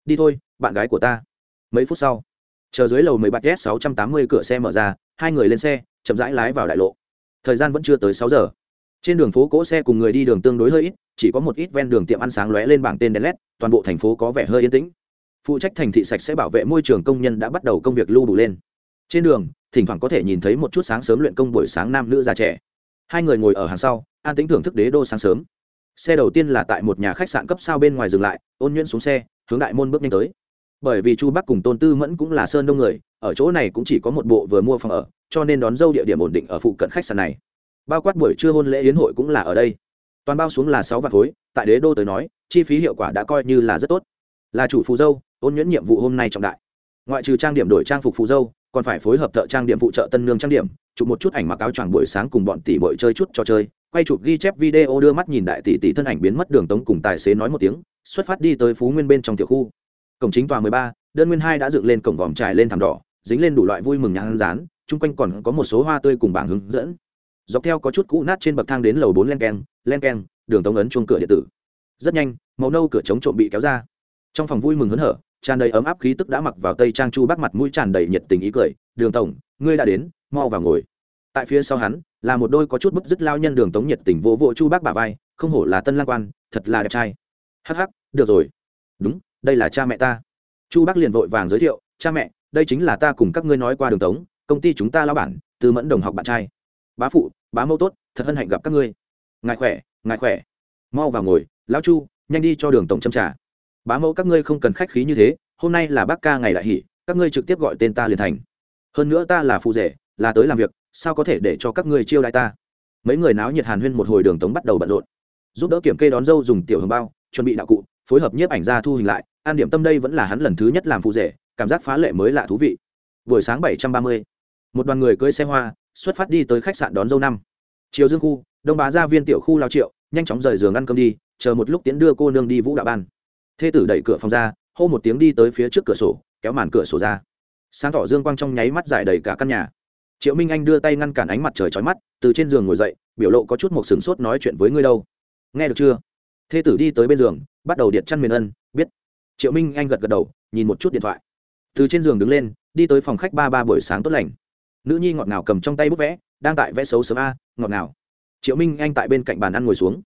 Đi thôi, bạn gái của ta. Mấy phút sau chờ dưới lầu mười bạt s sáu trăm tám mươi cửa xe mở ra, hai người lên xe, chậm rãi lái vào đại lộ. Thời gian vẫn chưa tới sáu giờ. Trên đường phố cỗ xe cùng người đi đường tương đối hơi ít, chỉ có một ít ven đường tiệm ăn sáng lóe lên bảng tên đèn led toàn bộ thành phố có vẻ hơi yên tĩnh. Phụ trách thành thị sạch sẽ bảo vệ môi trường công nhân đã bắt đầu công việc lưu đủ lên. Trên đường, thỉnh thoảng có thể nhìn thấy một chút sáng sớm luyện công buổi sáng nam nữ già trẻ. Hai người ngồi ở hàng sau, an tính thưởng thức đế đô sáng sớm. Xe đầu tiên là tại một nhà khách sạn cấp sao bên ngoài dừng lại, ôn nhuyễn xuống xe, hướng đại môn bước nhanh tới bởi vì chu bắc cùng tôn tư mẫn cũng là sơn đông người, ở chỗ này cũng chỉ có một bộ vừa mua phòng ở, cho nên đón dâu địa điểm ổn định ở phụ cận khách sạn này. Bao quát buổi trưa hôn lễ yến hội cũng là ở đây. Toàn bao xuống là sáu vạn khối, tại đế đô tới nói, chi phí hiệu quả đã coi như là rất tốt. Là chủ phù dâu, ôn nhuyễn nhiệm vụ hôm nay trọng đại. Ngoại trừ trang điểm đổi trang phục phù dâu, còn phải phối hợp thợ trang điểm phụ trợ tân nương trang điểm, chụp một chút ảnh mặc áo choàng buổi sáng cùng bọn tỷ bội chơi chút trò chơi, quay chụp ghi chép video đưa mắt nhìn đại tỷ tỷ thân ảnh biến mất đường tống cùng tài xế nói một tiếng, xuất phát đi tới phú nguyên bên trong tiểu khu cổng chính tòa mười ba, đơn nguyên hai đã dựng lên cổng vòm trải lên thảm đỏ, dính lên đủ loại vui mừng nhãn rán, chung quanh còn có một số hoa tươi cùng bảng hướng dẫn. Dọc theo có chút cũ nát trên bậc thang đến lầu bốn len keng len keng, đường tống ấn chuông cửa điện tử. Rất nhanh, màu nâu cửa chống trộm bị kéo ra. Trong phòng vui mừng hớn hở, tràn đầy ấm áp khí tức đã mặc vào tây trang chu bác mặt mũi tràn đầy nhiệt tình ý cười, đường tổng, ngươi đã đến, mau vào ngồi. Tại phía sau hắn, là một đôi có chút bức dứt lao nhân đường tống nhiệt tình vỗ vỗ chu bác bà vai, không hổ là tân lang quan, thật là đẹp trai. Hắc hắc, được rồi. Đúng đây là cha mẹ ta. Chu bác liền vội vàng giới thiệu, cha mẹ, đây chính là ta cùng các ngươi nói qua đường tống, công ty chúng ta lao bản, tư mẫn đồng học bạn trai. Bá phụ, bá mẫu tốt, thật hân hạnh gặp các ngươi. Ngài khỏe ngài khỏe. Mau vào ngồi, lão chu, nhanh đi cho đường tổng châm trả bá mẫu các ngươi không cần khách khí như thế, hôm nay là bác ca ngày đại hỷ, các ngươi trực tiếp gọi tên ta liền thành. Hơn nữa ta là phụ rể, là tới làm việc, sao có thể để cho các ngươi chiêu đại ta? Mấy người náo nhiệt hàn huyên một hồi đường tống bắt đầu bận rộn. Giúp đỡ kiểm kê đón dâu dùng tiểu hồng bao, chuẩn bị đạo cụ phối hợp nhiếp ảnh ra thu hình lại, an điểm tâm đây vẫn là hắn lần thứ nhất làm phụ rể, cảm giác phá lệ mới lạ thú vị. Buổi sáng bảy trăm ba mươi, một đoàn người cưới xe hoa, xuất phát đi tới khách sạn đón dâu năm. Chiều dương khu, đông bá gia viên tiểu khu lao triệu, nhanh chóng rời giường ăn cơm đi, chờ một lúc tiến đưa cô nương đi vũ đạo ban. Thê tử đẩy cửa phòng ra, hô một tiếng đi tới phía trước cửa sổ, kéo màn cửa sổ ra. Sáng tỏ dương quang trong nháy mắt dài đầy cả căn nhà. Triệu minh anh đưa tay ngăn cản ánh mặt trời trói mắt, từ trên giường ngồi dậy, biểu lộ có chút một sừng sốt nói chuyện với ngươi đâu. Nghe được chưa? Thê tử đi tới bên giường bắt đầu điện chăn miền ân, biết. Triệu minh anh gật gật đầu, nhìn một chút điện thoại. Từ trên giường đứng lên, đi tới phòng khách ba ba buổi sáng tốt lành. Nữ nhi ngọt ngào cầm trong tay bút vẽ, đang tại vẽ xấu sớm a, ngọt ngào. Triệu minh anh tại bên cạnh bàn ăn ngồi xuống.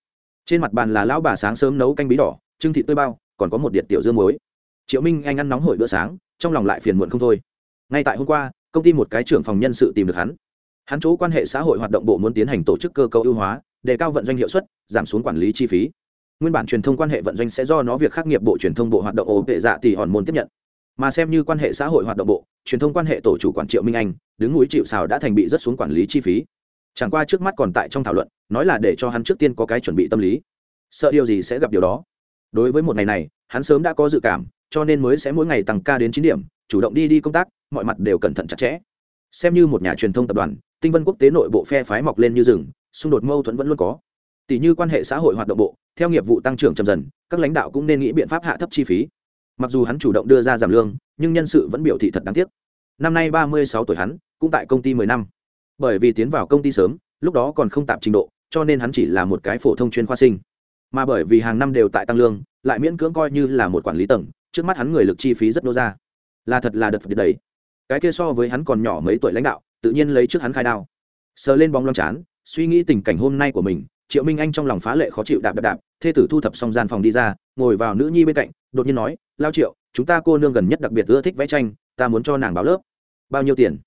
Trên mặt bàn là lão bà sáng sớm nấu canh bí đỏ, trưng thị tươi bao, còn có một điện tiểu dương muối. Triệu minh anh ăn nóng hổi bữa sáng, trong lòng lại phiền muộn không thôi. Ngay tại hôm qua, công ty một cái trưởng phòng nhân sự tìm được hắn. Hắn chỗ quan hệ xã hội hoạt động bộ muốn tiến hành tổ chức cơ cấu ưu hóa, đề cao vận doanh hiệu suất, giảm xuống quản lý chi phí nguyên bản truyền thông quan hệ vận doanh sẽ do nó việc khắc nghiệp bộ truyền thông bộ hoạt động ổ tệ dạ tỷ hòn môn tiếp nhận. Mà xem như quan hệ xã hội hoạt động bộ, truyền thông quan hệ tổ chủ quản triệu minh anh, đứng núi chịu xào đã thành bị rất xuống quản lý chi phí. Chẳng qua trước mắt còn tại trong thảo luận, nói là để cho hắn trước tiên có cái chuẩn bị tâm lý. Sợ điều gì sẽ gặp điều đó. Đối với một ngày này, hắn sớm đã có dự cảm, cho nên mới sẽ mỗi ngày tăng ca đến chín điểm, chủ động đi đi công tác, mọi mặt đều cẩn thận chặt chẽ. Xem như một nhà truyền thông tập đoàn, tinh vân quốc tế nội bộ phe phái mọc lên như rừng, xung đột mâu thuẫn vẫn luôn có. Tỷ như quan hệ xã hội hoạt động bộ theo nghiệp vụ tăng trưởng chậm dần, các lãnh đạo cũng nên nghĩ biện pháp hạ thấp chi phí. Mặc dù hắn chủ động đưa ra giảm lương, nhưng nhân sự vẫn biểu thị thật đáng tiếc. Năm nay ba mươi sáu tuổi hắn, cũng tại công ty mười năm. Bởi vì tiến vào công ty sớm, lúc đó còn không tạm trình độ, cho nên hắn chỉ là một cái phổ thông chuyên khoa sinh. Mà bởi vì hàng năm đều tại tăng lương, lại miễn cưỡng coi như là một quản lý tầng, trước mắt hắn người lực chi phí rất nô ra. Là thật là đợt phật đấy. Cái kia so với hắn còn nhỏ mấy tuổi lãnh đạo, tự nhiên lấy trước hắn khai đao. Sờ lên bóng lông chán, suy nghĩ tình cảnh hôm nay của mình, triệu minh anh trong lòng phá lệ khó chịu đạp đạp đạp thê tử thu thập xong gian phòng đi ra, ngồi vào nữ nhi bên cạnh, đột nhiên nói, lao triệu, chúng ta cô nương gần nhất đặc biệt ưa thích vẽ tranh, ta muốn cho nàng báo lớp. Bao nhiêu tiền?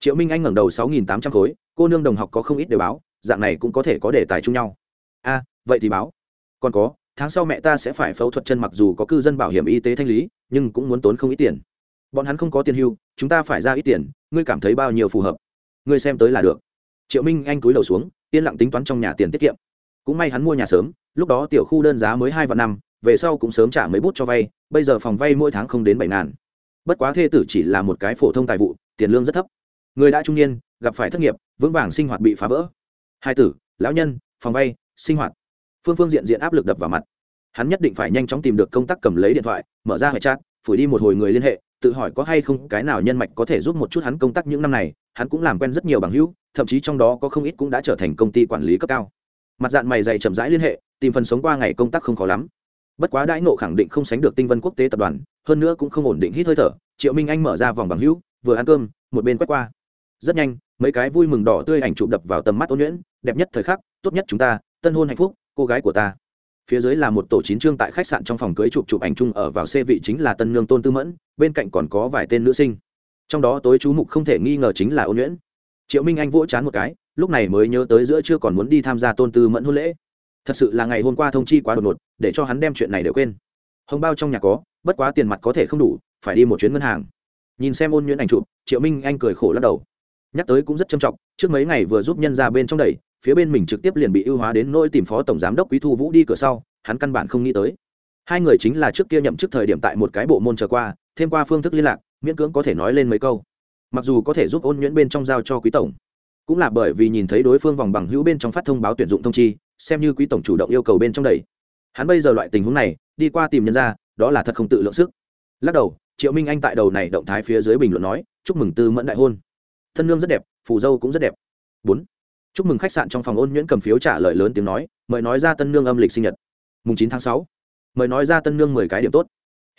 Triệu minh anh ngẩng đầu sáu nghìn tám trăm khối, cô nương đồng học có không ít đều báo, dạng này cũng có thể có đề tài chung nhau. A, vậy thì báo. Còn có, tháng sau mẹ ta sẽ phải phẫu thuật chân mặc dù có cư dân bảo hiểm y tế thanh lý, nhưng cũng muốn tốn không ít tiền. Bọn hắn không có tiền hưu, chúng ta phải ra ít tiền, ngươi cảm thấy bao nhiêu phù hợp? Ngươi xem tới là được. Triệu minh anh cúi đầu xuống, yên lặng tính toán trong nhà tiền tiết kiệm. Cũng may hắn mua nhà sớm lúc đó tiểu khu đơn giá mới hai vạn năm, về sau cũng sớm trả mấy bút cho vay, bây giờ phòng vay mỗi tháng không đến bảy ngàn. Bất quá thê tử chỉ là một cái phổ thông tài vụ, tiền lương rất thấp. Người đã trung niên, gặp phải thất nghiệp, vững vàng sinh hoạt bị phá vỡ. Hai tử, lão nhân, phòng vay, sinh hoạt. Phương phương diện diện áp lực đập vào mặt. Hắn nhất định phải nhanh chóng tìm được công tác cầm lấy điện thoại, mở ra hệ chat, phủi đi một hồi người liên hệ, tự hỏi có hay không cái nào nhân mạch có thể giúp một chút hắn công tác những năm này, hắn cũng làm quen rất nhiều bằng hữu, thậm chí trong đó có không ít cũng đã trở thành công ty quản lý cấp cao. Mặt dạng mày dày chậm rãi liên hệ tìm phần sống qua ngày công tác không khó lắm. Bất quá đãi nộ khẳng định không sánh được tinh vân quốc tế tập đoàn, hơn nữa cũng không ổn định hít hơi thở, triệu minh anh mở ra vòng bằng hữu, vừa ăn cơm, một bên quét qua. Rất nhanh, mấy cái vui mừng đỏ tươi ảnh chụp đập vào tầm mắt ôn nhuyễn, đẹp nhất thời khắc, tốt nhất chúng ta, tân hôn hạnh phúc, cô gái của ta. Phía dưới là một tổ chín trương tại khách sạn trong phòng cưới chụp chụp ảnh chung ở vào xe vị chính là tân nương tôn tư mẫn, bên cạnh còn có vài tên nữ sinh. Trong đó tối chú mục không thể nghi ngờ chính là ôn nhuyễn. Triệu minh anh vỗ chán một cái, lúc này mới nhớ tới giữa chưa còn muốn đi tham gia tôn tư mẫn hôn lễ thật sự là ngày hôm qua thông chi quá đột ngột, để cho hắn đem chuyện này đều quên. Hồng bao trong nhà có, bất quá tiền mặt có thể không đủ, phải đi một chuyến ngân hàng. Nhìn xem ôn nhuyễn ảnh chụp, triệu minh anh cười khổ lắc đầu. Nhắc tới cũng rất trầm trọng, trước mấy ngày vừa giúp nhân ra bên trong đẩy, phía bên mình trực tiếp liền bị ưu hóa đến nỗi tìm phó tổng giám đốc quý thu vũ đi cửa sau, hắn căn bản không nghĩ tới. Hai người chính là trước kia nhậm chức thời điểm tại một cái bộ môn trở qua, thêm qua phương thức liên lạc, miễn cưỡng có thể nói lên mấy câu. Mặc dù có thể giúp ôn nhuyễn bên trong giao cho quý tổng, cũng là bởi vì nhìn thấy đối phương vòng bằng hữu bên trong phát thông báo tuyển dụng thông chi xem như quý tổng chủ động yêu cầu bên trong đầy. Hắn bây giờ loại tình huống này, đi qua tìm nhân ra, đó là thật không tự lượng sức. Lắc đầu, triệu minh anh tại đầu này động thái phía dưới bình luận nói, chúc mừng tư mẫn đại hôn. Thân lương rất đẹp, phù dâu cũng rất đẹp. Bốn, chúc mừng khách sạn trong phòng ôn nhuyễn cầm phiếu trả lời lớn tiếng nói, mời nói ra tân nương âm lịch sinh nhật. Mùng chín tháng sáu, mời nói ra tân nương mười cái điểm tốt.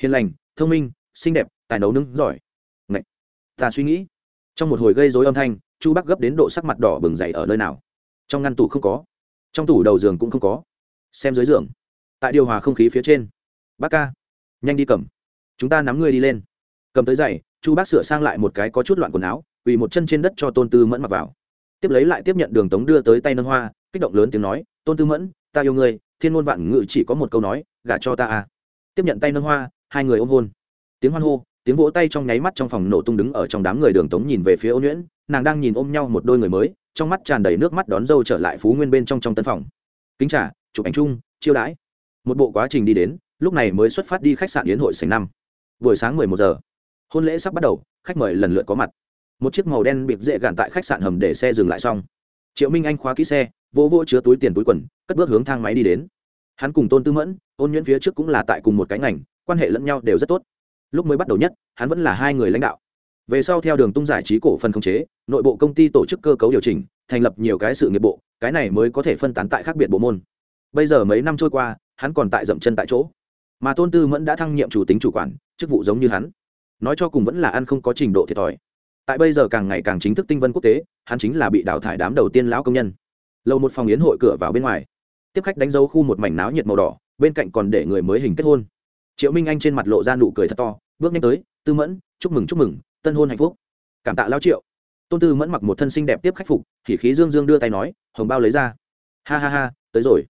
Hiền lành, thông minh, xinh đẹp, tài nấu nướng, giỏi. Ngậy! ta suy nghĩ, trong một hồi gây dối âm thanh, chu bắc gấp đến độ sắc mặt đỏ bừng dậy ở nơi nào? Trong ngăn tủ không có trong tủ đầu giường cũng không có. Xem dưới giường. Tại điều hòa không khí phía trên. Bác ca, nhanh đi cầm. Chúng ta nắm người đi lên. Cầm tới giày, chu bác sửa sang lại một cái có chút loạn quần áo, quỳ một chân trên đất cho tôn tư mẫn mặc vào. Tiếp lấy lại tiếp nhận đường tống đưa tới tay nâng hoa, kích động lớn tiếng nói, tôn tư mẫn, ta yêu ngươi, thiên ngôn vạn ngự chỉ có một câu nói, gả cho ta à. Tiếp nhận tay nâng hoa, hai người ôm hôn. Tiếng hoan hô, tiếng vỗ tay trong nháy mắt trong phòng nổ tung đứng ở trong đám người đường tống nhìn về phía ô nhuyễn, nàng đang nhìn ôm nhau một đôi người mới trong mắt tràn đầy nước mắt đón dâu trở lại phú nguyên bên trong trong tân phòng. Kính trả chụp ảnh chung, chiêu đãi. Một bộ quá trình đi đến, lúc này mới xuất phát đi khách sạn yến hội sành năm. Buổi sáng mười một giờ. Hôn lễ sắp bắt đầu, khách mời lần lượt có mặt. Một chiếc màu đen biệt dễ gạn tại khách sạn hầm để xe dừng lại xong. Triệu minh anh khóa kỹ xe vô vô chứa túi tiền túi quần, cất bước hướng thang máy đi đến. Hắn cùng tôn tư mẫn, ôn nhuyễn phía trước cũng là tại cùng một cái ngành, quan hệ lẫn nhau đều rất tốt. Lúc mới bắt đầu nhất, hắn vẫn là hai người lãnh đạo về sau theo đường tung giải trí cổ phần khống chế, nội bộ công ty tổ chức cơ cấu điều chỉnh, thành lập nhiều cái sự nghiệp bộ, cái này mới có thể phân tán tại khác biệt bộ môn. Bây giờ mấy năm trôi qua, hắn còn tại dậm chân tại chỗ. Mà tôn tư mẫn đã thăng nhiệm chủ tính chủ quản, chức vụ giống như hắn. Nói cho cùng vẫn là ăn không có trình độ thiệt thòi. Tại bây giờ càng ngày càng chính thức tinh vân quốc tế, hắn chính là bị đào thải đám đầu tiên lão công nhân. Lâu một phòng yến hội cửa vào bên ngoài. Tiếp khách đánh dấu khu một mảnh náo nhiệt màu đỏ, bên cạnh còn để người mới hình kết hôn. Triệu minh anh trên mặt lộ ra nụ cười thật to, bước nhanh tới, tư mẫn, chúc mừng chúc mừng tân hôn hạnh phúc. Cảm tạ lao triệu. Tôn tư mẫn mặc một thân xinh đẹp tiếp khách phục thì khí dương dương đưa tay nói, hồng bao lấy ra. Ha ha ha, tới rồi.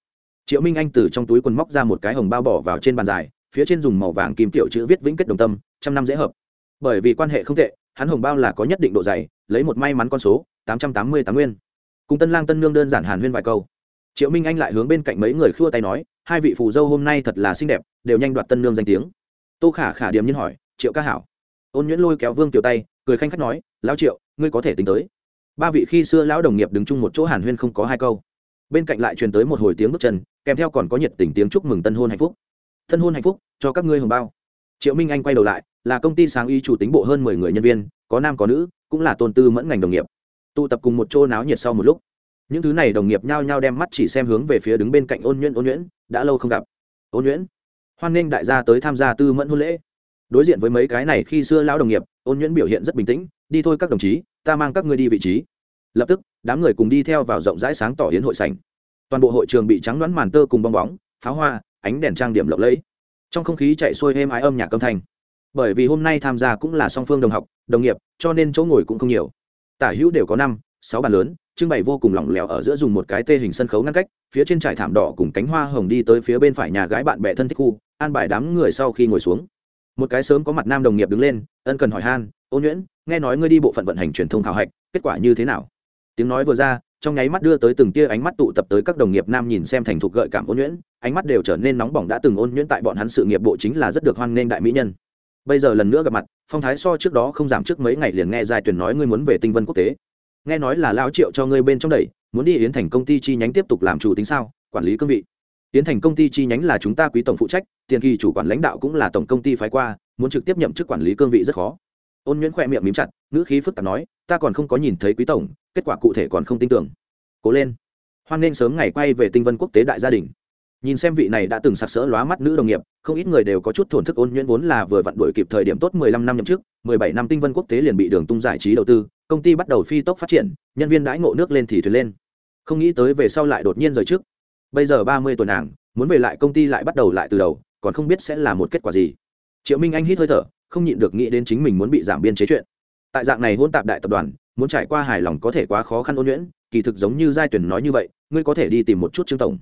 Triệu minh anh từ trong túi quần móc ra một cái hồng bao bỏ vào trên bàn dài, phía trên dùng màu vàng kim tiểu chữ viết vĩnh kết đồng tâm, trăm năm dễ hợp. Bởi vì quan hệ không tệ, hắn hồng bao là có nhất định độ dày, lấy một may mắn con số, tám trăm tám mươi tám nguyên. Cùng tân lang tân nương đơn giản hàn huyên vài câu. Triệu minh anh lại hướng bên cạnh mấy người khua tay nói, hai vị phù dâu hôm nay thật là xinh đẹp, đều nhanh đoạt tân nương danh tiếng. Tô khả khả điểm nhiên hỏi, triệu ca hảo ôn nhuyễn lôi kéo vương tiểu tay, cười khanh khách nói, lão triệu, ngươi có thể tính tới. Ba vị khi xưa lão đồng nghiệp đứng chung một chỗ hàn huyên không có hai câu. Bên cạnh lại truyền tới một hồi tiếng bước chân, kèm theo còn có nhiệt tình tiếng chúc mừng tân hôn hạnh phúc. Tân hôn hạnh phúc, cho các ngươi hồng bao. Triệu minh anh quay đầu lại, là công ty sáng y chủ tính bộ hơn mười người nhân viên, có nam có nữ, cũng là tôn tư mẫn ngành đồng nghiệp. Tụ tập cùng một chỗ náo nhiệt sau một lúc. Những thứ này đồng nghiệp nhao nhao đem mắt chỉ xem hướng về phía đứng bên cạnh ôn nhuyễn ôn nhuyễn, đã lâu không gặp. Ôn nhuyễn, hoan nghênh đại gia tới tham gia tư mẫn hôn lễ đối diện với mấy cái này khi xưa lão đồng nghiệp, ôn nhuyễn biểu hiện rất bình tĩnh, đi thôi các đồng chí, ta mang các ngươi đi vị trí. Lập tức, đám người cùng đi theo vào rộng rãi sáng tỏ hiến hội sảnh. Toàn bộ hội trường bị trắng đoán màn tơ cùng bong bóng, pháo hoa, ánh đèn trang điểm lộng lẫy. Trong không khí chạy xuôi êm ái âm nhạc âm thanh. Bởi vì hôm nay tham gia cũng là song phương đồng học, đồng nghiệp, cho nên chỗ ngồi cũng không nhiều. Tả hữu đều có năm, sáu bàn lớn, trưng bày vô cùng lỏng lẻo ở giữa dùng một cái tê hình sân khấu ngăn cách, phía trên trải thảm đỏ cùng cánh hoa hồng đi tới phía bên phải nhà gái bạn bè thân thích khu, an bài đám người sau khi ngồi xuống một cái sớm có mặt nam đồng nghiệp đứng lên, ân cần hỏi han, ô nhuyễn, nghe nói ngươi đi bộ phận vận hành truyền thông khảo hạch, kết quả như thế nào? Tiếng nói vừa ra, trong nháy mắt đưa tới từng tia ánh mắt tụ tập tới các đồng nghiệp nam nhìn xem thành thục gợi cảm ôn nhuyễn, ánh mắt đều trở nên nóng bỏng đã từng ôn nhuyễn tại bọn hắn sự nghiệp bộ chính là rất được hoan nghênh đại mỹ nhân. Bây giờ lần nữa gặp mặt, phong thái so trước đó không giảm trước mấy ngày liền nghe dài tuyển nói ngươi muốn về tinh vân quốc tế. Nghe nói là lao triệu cho ngươi bên trong đẩy, muốn đi yến thành công ty chi nhánh tiếp tục làm chủ tính sao, quản lý cương vị tiến thành công ty chi nhánh là chúng ta quý tổng phụ trách, tiền kỳ chủ quản lãnh đạo cũng là tổng công ty phái qua, muốn trực tiếp nhậm chức quản lý cương vị rất khó. Ôn nhuyễn khoe miệng mím chặt, ngữ khí phức tạp nói, ta còn không có nhìn thấy quý tổng, kết quả cụ thể còn không tin tưởng. Cố lên. Hoan nên sớm ngày quay về tinh vân quốc tế đại gia đình. Nhìn xem vị này đã từng sặc sỡ lóa mắt nữ đồng nghiệp, không ít người đều có chút thổn thức ôn nhuyễn vốn là vừa vặn đuổi kịp thời điểm tốt mười lăm năm nhậm chức, mười bảy năm tinh vân quốc tế liền bị đường tung giải trí đầu tư, công ty bắt đầu phi tốc phát triển, nhân viên đãi ngộ nước lên thì thuyền lên. Không nghĩ tới về sau lại đột nhiên rời trước bây giờ ba mươi tuổi nàng, muốn về lại công ty lại bắt đầu lại từ đầu, còn không biết sẽ là một kết quả gì. Triệu minh anh hít hơi thở, không nhịn được nghĩ đến chính mình muốn bị giảm biên chế chuyện. Tại dạng này hôn tạp đại tập đoàn, muốn trải qua hài lòng có thể quá khó khăn ôn nhuyễn, kỳ thực giống như giai tuyển nói như vậy, ngươi có thể đi tìm một chút trương tổng.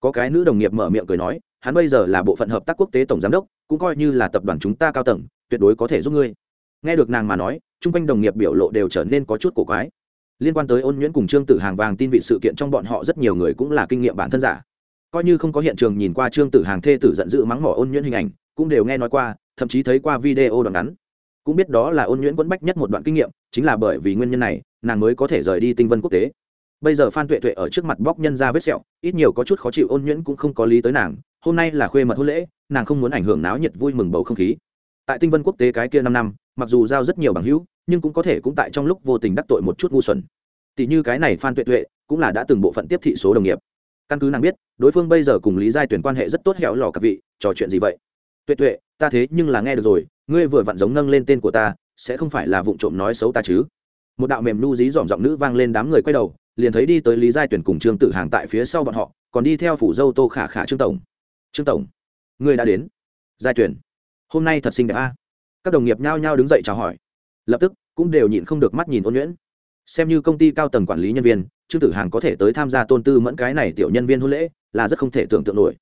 Có cái nữ đồng nghiệp mở miệng cười nói, hắn bây giờ là bộ phận hợp tác quốc tế tổng giám đốc, cũng coi như là tập đoàn chúng ta cao tầng, tuyệt đối có thể giúp ngươi. Nghe được nàng mà nói, chung quanh đồng nghiệp biểu lộ đều trở nên có chút cổ quái liên quan tới ôn nhuyễn cùng trương tử hàng vàng tin vị sự kiện trong bọn họ rất nhiều người cũng là kinh nghiệm bản thân giả. Coi như không có hiện trường nhìn qua trương tử hàng thê tử giận dữ mắng mỏ ôn nhuyễn hình ảnh, cũng đều nghe nói qua, thậm chí thấy qua video đoạn ngắn. Cũng biết đó là ôn nhuyễn quẫn bách nhất một đoạn kinh nghiệm, chính là bởi vì nguyên nhân này, nàng mới có thể rời đi tinh vân quốc tế. Bây giờ phan tuệ tuệ ở trước mặt bóc nhân ra vết sẹo, ít nhiều có chút khó chịu ôn nhuyễn cũng không có lý tới nàng, hôm nay là khuê mật hôn lễ, nàng không muốn ảnh hưởng náo nhiệt vui mừng bầu không khí. Tại tinh vân quốc tế cái kia năm năm, mặc dù giao rất nhiều bằng hữu nhưng cũng có thể cũng tại trong lúc vô tình đắc tội một chút ngu xuẩn. Tỷ như cái này phan tuệ tuệ, cũng là đã từng bộ phận tiếp thị số đồng nghiệp. Căn cứ nàng biết, đối phương bây giờ cùng lý giai tuyển quan hệ rất tốt hẹo lò các vị, trò chuyện gì vậy? Tuệ tuệ, ta thế nhưng là nghe được rồi, ngươi vừa vặn giống nâng lên tên của ta, sẽ không phải là vụ trộm nói xấu ta chứ? Một đạo mềm nu dí dỏm giọng nữ vang lên đám người quay đầu, liền thấy đi tới lý giai tuyển cùng trương tử hàng tại phía sau bọn họ, còn đi theo phủ dâu tô khả khả trương tổng. Trương tổng, ngươi đã đến. Giai tuyển, hôm nay thật xinh đẹp a. Các đồng nghiệp nhao nhao đứng dậy chào hỏi lập tức cũng đều nhịn không được mắt nhìn ôn nhuyễn. Xem như công ty cao tầng quản lý nhân viên, trương tử hàng có thể tới tham gia tôn tư mẫn cái này tiểu nhân viên hôn lễ là rất không thể tưởng tượng nổi.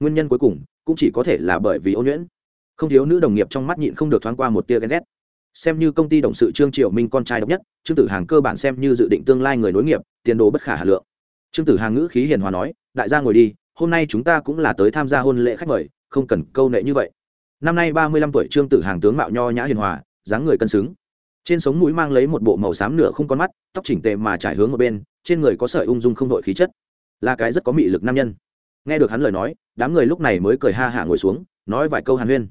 Nguyên nhân cuối cùng cũng chỉ có thể là bởi vì ôn nhuyễn. Không thiếu nữ đồng nghiệp trong mắt nhịn không được thoáng qua một tia ghen ghét. Xem như công ty đồng sự trương triệu minh con trai độc nhất, trương tử hàng cơ bản xem như dự định tương lai người nối nghiệp, tiền đồ bất khả hà lượng. Trương tử hàng ngữ khí hiền hòa nói, đại gia ngồi đi, hôm nay chúng ta cũng là tới tham gia hôn lễ khách mời, không cần câu nệ như vậy. Năm nay ba mươi lăm tuổi trương tử hàng tướng mạo nho nhã hiền hòa, dáng người cân xứng trên sống mũi mang lấy một bộ màu xám nửa không con mắt, tóc chỉnh tề mà trải hướng ở bên, trên người có sợi ung dung không đội khí chất. Là cái rất có mị lực nam nhân. Nghe được hắn lời nói, đám người lúc này mới cười ha hả ngồi xuống, nói vài câu hàn huyên.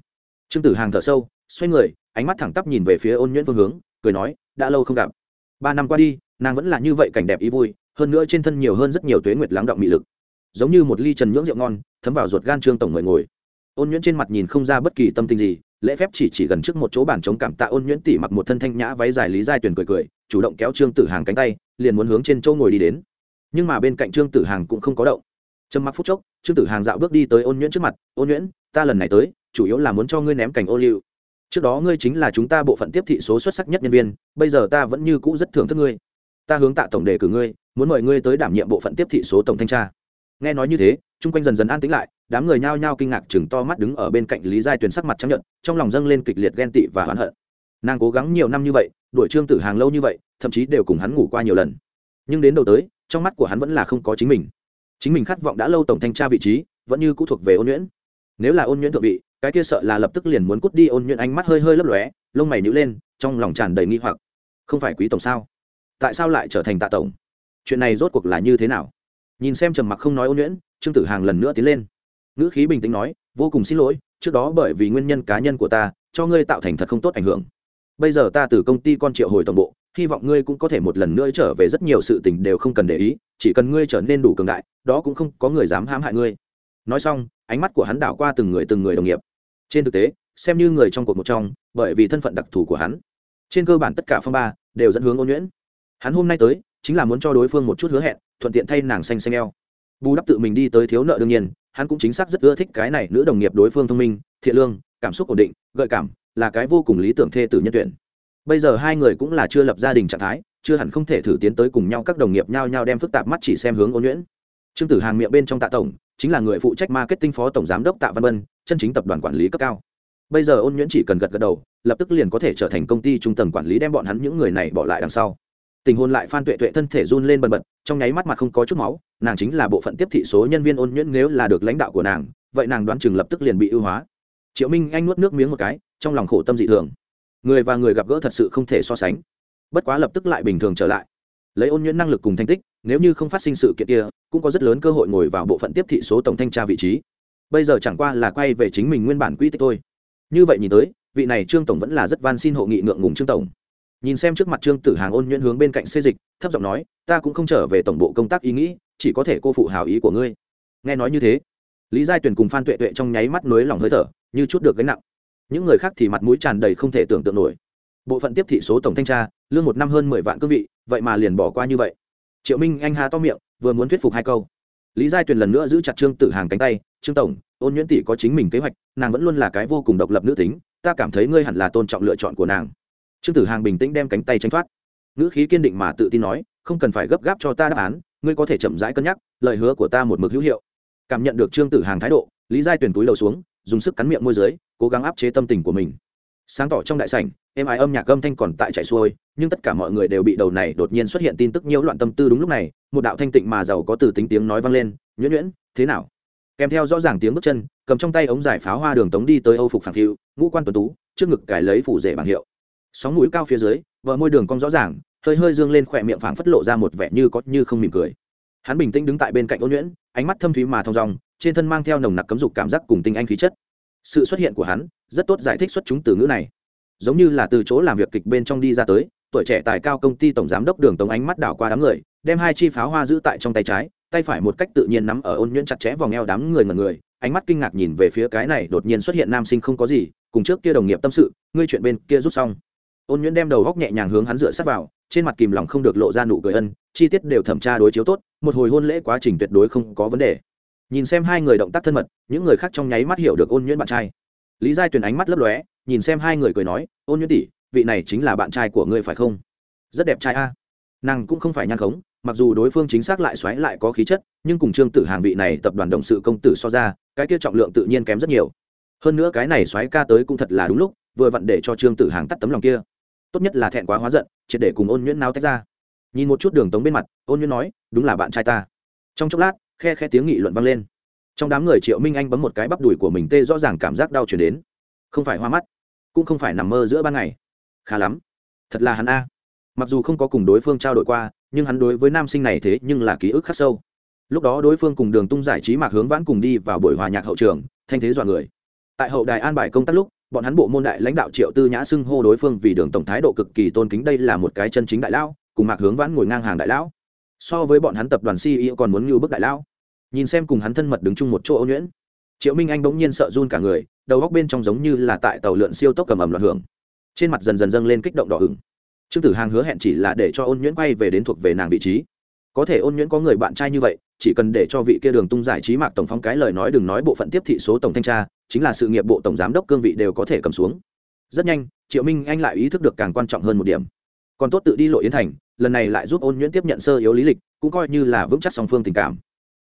Trương tử hàng thở sâu, xoay người, ánh mắt thẳng tắp nhìn về phía ôn nhuyễn phương hướng, cười nói, đã lâu không gặp. Ba năm qua đi, nàng vẫn là như vậy cảnh đẹp ý vui, hơn nữa trên thân nhiều hơn rất nhiều tuế nguyệt lắng động mị lực. Giống như một ly trần nhưỡng rượu ngon, thấm vào ruột gan trương tổng người ngồi. Ôn nhuyễn trên mặt nhìn không ra bất kỳ tâm tình gì lễ phép chỉ chỉ gần trước một chỗ bàn chống cảm tạ ôn nhuyễn tỉ mặc một thân thanh nhã váy dài lý giai tuyển cười cười, chủ động kéo trương tử hàng cánh tay, liền muốn hướng trên chỗ ngồi đi đến. Nhưng mà bên cạnh trương tử hàng cũng không có động. Trầm mặc phút chốc, trương tử hàng dạo bước đi tới ôn nhuyễn trước mặt, ôn nhuyễn, ta lần này tới, chủ yếu là muốn cho ngươi ném cảnh ô liu. Trước đó ngươi chính là chúng ta bộ phận tiếp thị số xuất sắc nhất nhân viên, bây giờ ta vẫn như cũ rất thưởng thức ngươi. Ta hướng tạ tổng đề cử ngươi, muốn mời ngươi tới đảm nhiệm bộ phận tiếp thị số tổng thanh tra nghe nói như thế, chung quanh dần dần an tĩnh lại, đám người nhao nhao kinh ngạc chừng to mắt đứng ở bên cạnh lý giai tuyền sắc mặt chấp nhận trong lòng dâng lên kịch liệt ghen tị và hoán hận. Nàng cố gắng nhiều năm như vậy, đuổi trương tử hàng lâu như vậy, thậm chí đều cùng hắn ngủ qua nhiều lần. Nhưng đến đầu tới, trong mắt của hắn vẫn là không có chính mình. Chính mình khát vọng đã lâu tổng thanh tra vị trí, vẫn như cũ thuộc về ôn nhuyễn. Nếu là ôn nhuyễn thượng vị, cái kia sợ là lập tức liền muốn cút đi ôn nhuyễn ánh mắt hơi hơi lấp lóe, lông mày nhữ lên, trong lòng tràn đầy nghi hoặc. Không phải quý tổng sao? Tại sao lại trở thành tạ tổng? Chuyện này rốt cuộc là như thế nào? Nhìn xem trầm mặc không nói ôn nhuyễn, trương tử hàng lần nữa tiến lên. Ngữ khí bình tĩnh nói, vô cùng xin lỗi, trước đó bởi vì nguyên nhân cá nhân của ta, cho ngươi tạo thành thật không tốt ảnh hưởng. Bây giờ ta từ công ty con triệu hồi toàn bộ, hy vọng ngươi cũng có thể một lần nữa trở về, rất nhiều sự tình đều không cần để ý, chỉ cần ngươi trở nên đủ cường đại, đó cũng không có người dám hãm hại ngươi. Nói xong, ánh mắt của hắn đảo qua từng người từng người đồng nghiệp. Trên thực tế, xem như người trong cuộc một trong, bởi vì thân phận đặc thù của hắn, trên cơ bản tất cả phong ba đều dẫn hướng ôn nhuyễn. Hắn hôm nay tới chính là muốn cho đối phương một chút hứa hẹn, thuận tiện thay nàng xanh xanh eo. Bù đắp tự mình đi tới thiếu nợ đương nhiên, hắn cũng chính xác rất ưa thích cái này nữ đồng nghiệp đối phương thông minh, thiện lương, cảm xúc ổn định, gợi cảm, là cái vô cùng lý tưởng thê tử nhân tuyển. Bây giờ hai người cũng là chưa lập gia đình trạng thái, chưa hẳn không thể thử tiến tới cùng nhau các đồng nghiệp nhau nhau đem phức tạp mắt chỉ xem hướng ôn nhuyễn. Trương tử hàng miệng bên trong tạ tổng, chính là người phụ trách marketing phó tổng giám đốc tạ văn bân, chân chính tập đoàn quản lý cấp cao. Bây giờ ôn nhuyễn chỉ cần gật gật đầu, lập tức liền có thể trở thành công ty trung tầng quản lý đem bọn hắn những người này bỏ lại đằng sau tình hôn lại phan tuệ tuệ thân thể run lên bần bật, trong nháy mắt mặt không có chút máu, nàng chính là bộ phận tiếp thị số nhân viên ôn nhuyễn nếu là được lãnh đạo của nàng, vậy nàng đoán chừng lập tức liền bị ưu hóa. Triệu minh anh nuốt nước miếng một cái, trong lòng khổ tâm dị thường. Người và người gặp gỡ thật sự không thể so sánh. Bất quá lập tức lại bình thường trở lại. Lấy ôn nhuyễn năng lực cùng thành tích, nếu như không phát sinh sự kiện kia, cũng có rất lớn cơ hội ngồi vào bộ phận tiếp thị số tổng thanh tra vị trí. Bây giờ chẳng qua là quay về chính mình nguyên bản quỹ tích thôi. Như vậy nhìn tới, vị này trương tổng vẫn là rất van xin hộ nghị ngượng ngùng trương tổng nhìn xem trước mặt trương tử hàng ôn nhuyễn hướng bên cạnh xê dịch, thấp giọng nói, ta cũng không trở về tổng bộ công tác ý nghĩ, chỉ có thể cô phụ hào ý của ngươi. Nghe nói như thế, lý giai tuyển cùng phan tuệ tuệ trong nháy mắt nới lòng hơi thở, như chút được gánh nặng. Những người khác thì mặt mũi tràn đầy không thể tưởng tượng nổi. Bộ phận tiếp thị số tổng thanh tra, lương một năm hơn mười vạn cương vị, vậy mà liền bỏ qua như vậy. Triệu minh anh hà to miệng, vừa muốn thuyết phục hai câu. Lý giai tuyền lần nữa giữ chặt trương tử hàng cánh tay, trương tổng, ôn nhuyễn tỷ có chính mình kế hoạch, nàng vẫn luôn là cái vô cùng độc lập nữ tính, ta cảm thấy ngươi hẳn là tôn trọng lựa chọn của nàng trương tử hàng bình tĩnh đem cánh tay tranh thoát. Ngữ khí kiên định mà tự tin nói, không cần phải gấp gáp cho ta đáp án, ngươi có thể chậm rãi cân nhắc, lời hứa của ta một mực hữu hiệu. Cảm nhận được trương tử hàng thái độ, lý giai tuyển túi đầu xuống, dùng sức cắn miệng môi dưới, cố gắng áp chế tâm tình của mình. Sáng tỏ trong đại sảnh, êm ái âm nhạc âm thanh còn tại chạy xuôi, nhưng tất cả mọi người đều bị đầu này đột nhiên xuất hiện tin tức nhiễu loạn tâm tư đúng lúc này, một đạo thanh tịnh mà giàu có từ tính tiếng nói vang lên, nhuyễn nhuyễn, thế nào? Kèm theo rõ ràng tiếng bước chân, cầm trong tay ống giải pháo hoa đường tống đi tới âu phục phản phiu, ngũ quan tuần tú, trước ngực cài lấy phủ rể bảng hiệu sóng mũi cao phía dưới vợ môi đường cong rõ ràng, hơi hơi dương lên khỏe miệng phảng phất lộ ra một vẻ như có như không mỉm cười. Hắn bình tĩnh đứng tại bên cạnh ôn nhuyễn, ánh mắt thâm thúy mà thong dong, trên thân mang theo nồng nặc cấm dục cảm giác cùng tinh anh khí chất. Sự xuất hiện của hắn, rất tốt giải thích xuất chúng từ ngữ này. Giống như là từ chỗ làm việc kịch bên trong đi ra tới, tuổi trẻ tài cao công ty tổng giám đốc đường tống ánh mắt đảo qua đám người, đem hai chi pháo hoa giữ tại trong tay trái, tay phải một cách tự nhiên nắm ở ôn nhuyễn chặt chẽ vòng eo đám người ngần người, ánh mắt kinh ngạc nhìn về phía cái này đột nhiên xuất hiện nam sinh không có gì, cùng trước kia đồng nghiệp tâm sự, ngươi chuyện bên kia rút xong ôn nhuyễn đem đầu góc nhẹ nhàng hướng hắn dựa sát vào, trên mặt kìm lòng không được lộ ra nụ cười ân, chi tiết đều thẩm tra đối chiếu tốt, một hồi hôn lễ quá trình tuyệt đối không có vấn đề. Nhìn xem hai người động tác thân mật, những người khác trong nháy mắt hiểu được ôn nhuyễn bạn trai. Lý giai tuyền ánh mắt lấp lóe, nhìn xem hai người cười nói, ôn nhuyễn tỷ, vị này chính là bạn trai của ngươi phải không? Rất đẹp trai a. Nàng cũng không phải nhan khống, mặc dù đối phương chính xác lại xoáy lại có khí chất, nhưng cùng trương tử hàng vị này tập đoàn động sự công tử so ra, cái kia trọng lượng tự nhiên kém rất nhiều. Hơn nữa cái này xoáy ca tới cũng thật là đúng lúc, vừa vặn để cho trương tử hàng tắt tấm lòng kia tốt nhất là thẹn quá hóa giận, triệt để cùng ôn nhuyễn nao tách ra. Nhìn một chút đường tống bên mặt, ôn nhuyễn nói, đúng là bạn trai ta. Trong chốc lát, khe khe tiếng nghị luận vang lên. Trong đám người triệu minh anh bấm một cái bắp đùi của mình tê rõ ràng cảm giác đau chuyển đến. Không phải hoa mắt, cũng không phải nằm mơ giữa ban ngày. Khá lắm, thật là hắn a. Mặc dù không có cùng đối phương trao đổi qua, nhưng hắn đối với nam sinh này thế nhưng là ký ức khắc sâu. Lúc đó đối phương cùng đường tung giải trí mạc hướng vãn cùng đi vào buổi hòa nhạc hậu trường, thanh thế dọa người. Tại hậu đài an bài công tác lúc bọn hắn bộ môn đại lãnh đạo triệu tư nhã xưng hô đối phương vì đường tổng thái độ cực kỳ tôn kính, đây là một cái chân chính đại lão, cùng mạc hướng vãn ngồi ngang hàng đại lão. So với bọn hắn tập đoàn ceo còn muốn ngưu bức đại lão. Nhìn xem cùng hắn thân mật đứng chung một chỗ ô nhuyễn, triệu minh anh bỗng nhiên sợ run cả người, đầu góc bên trong giống như là tại tàu lượn siêu tốc cầm ẩm loạn hưởng. Trên mặt dần dần dâng lên kích động đỏ hửng trương tử hàng hứa hẹn chỉ là để cho ôn nhuyễn quay về đến thuộc về nàng vị trí. Có thể ôn nhuyễn có người bạn trai như vậy, chỉ cần để cho vị kia đường tung giải trí mạc tổng phong cái lời nói đừng nói bộ phận tiếp thị số tổng thanh tra chính là sự nghiệp bộ tổng giám đốc cương vị đều có thể cầm xuống. Rất nhanh, triệu minh anh lại ý thức được càng quan trọng hơn một điểm. Còn tốt tự đi lộ yến thành, lần này lại giúp ôn nhuyễn tiếp nhận sơ yếu lý lịch, cũng coi như là vững chắc song phương tình cảm.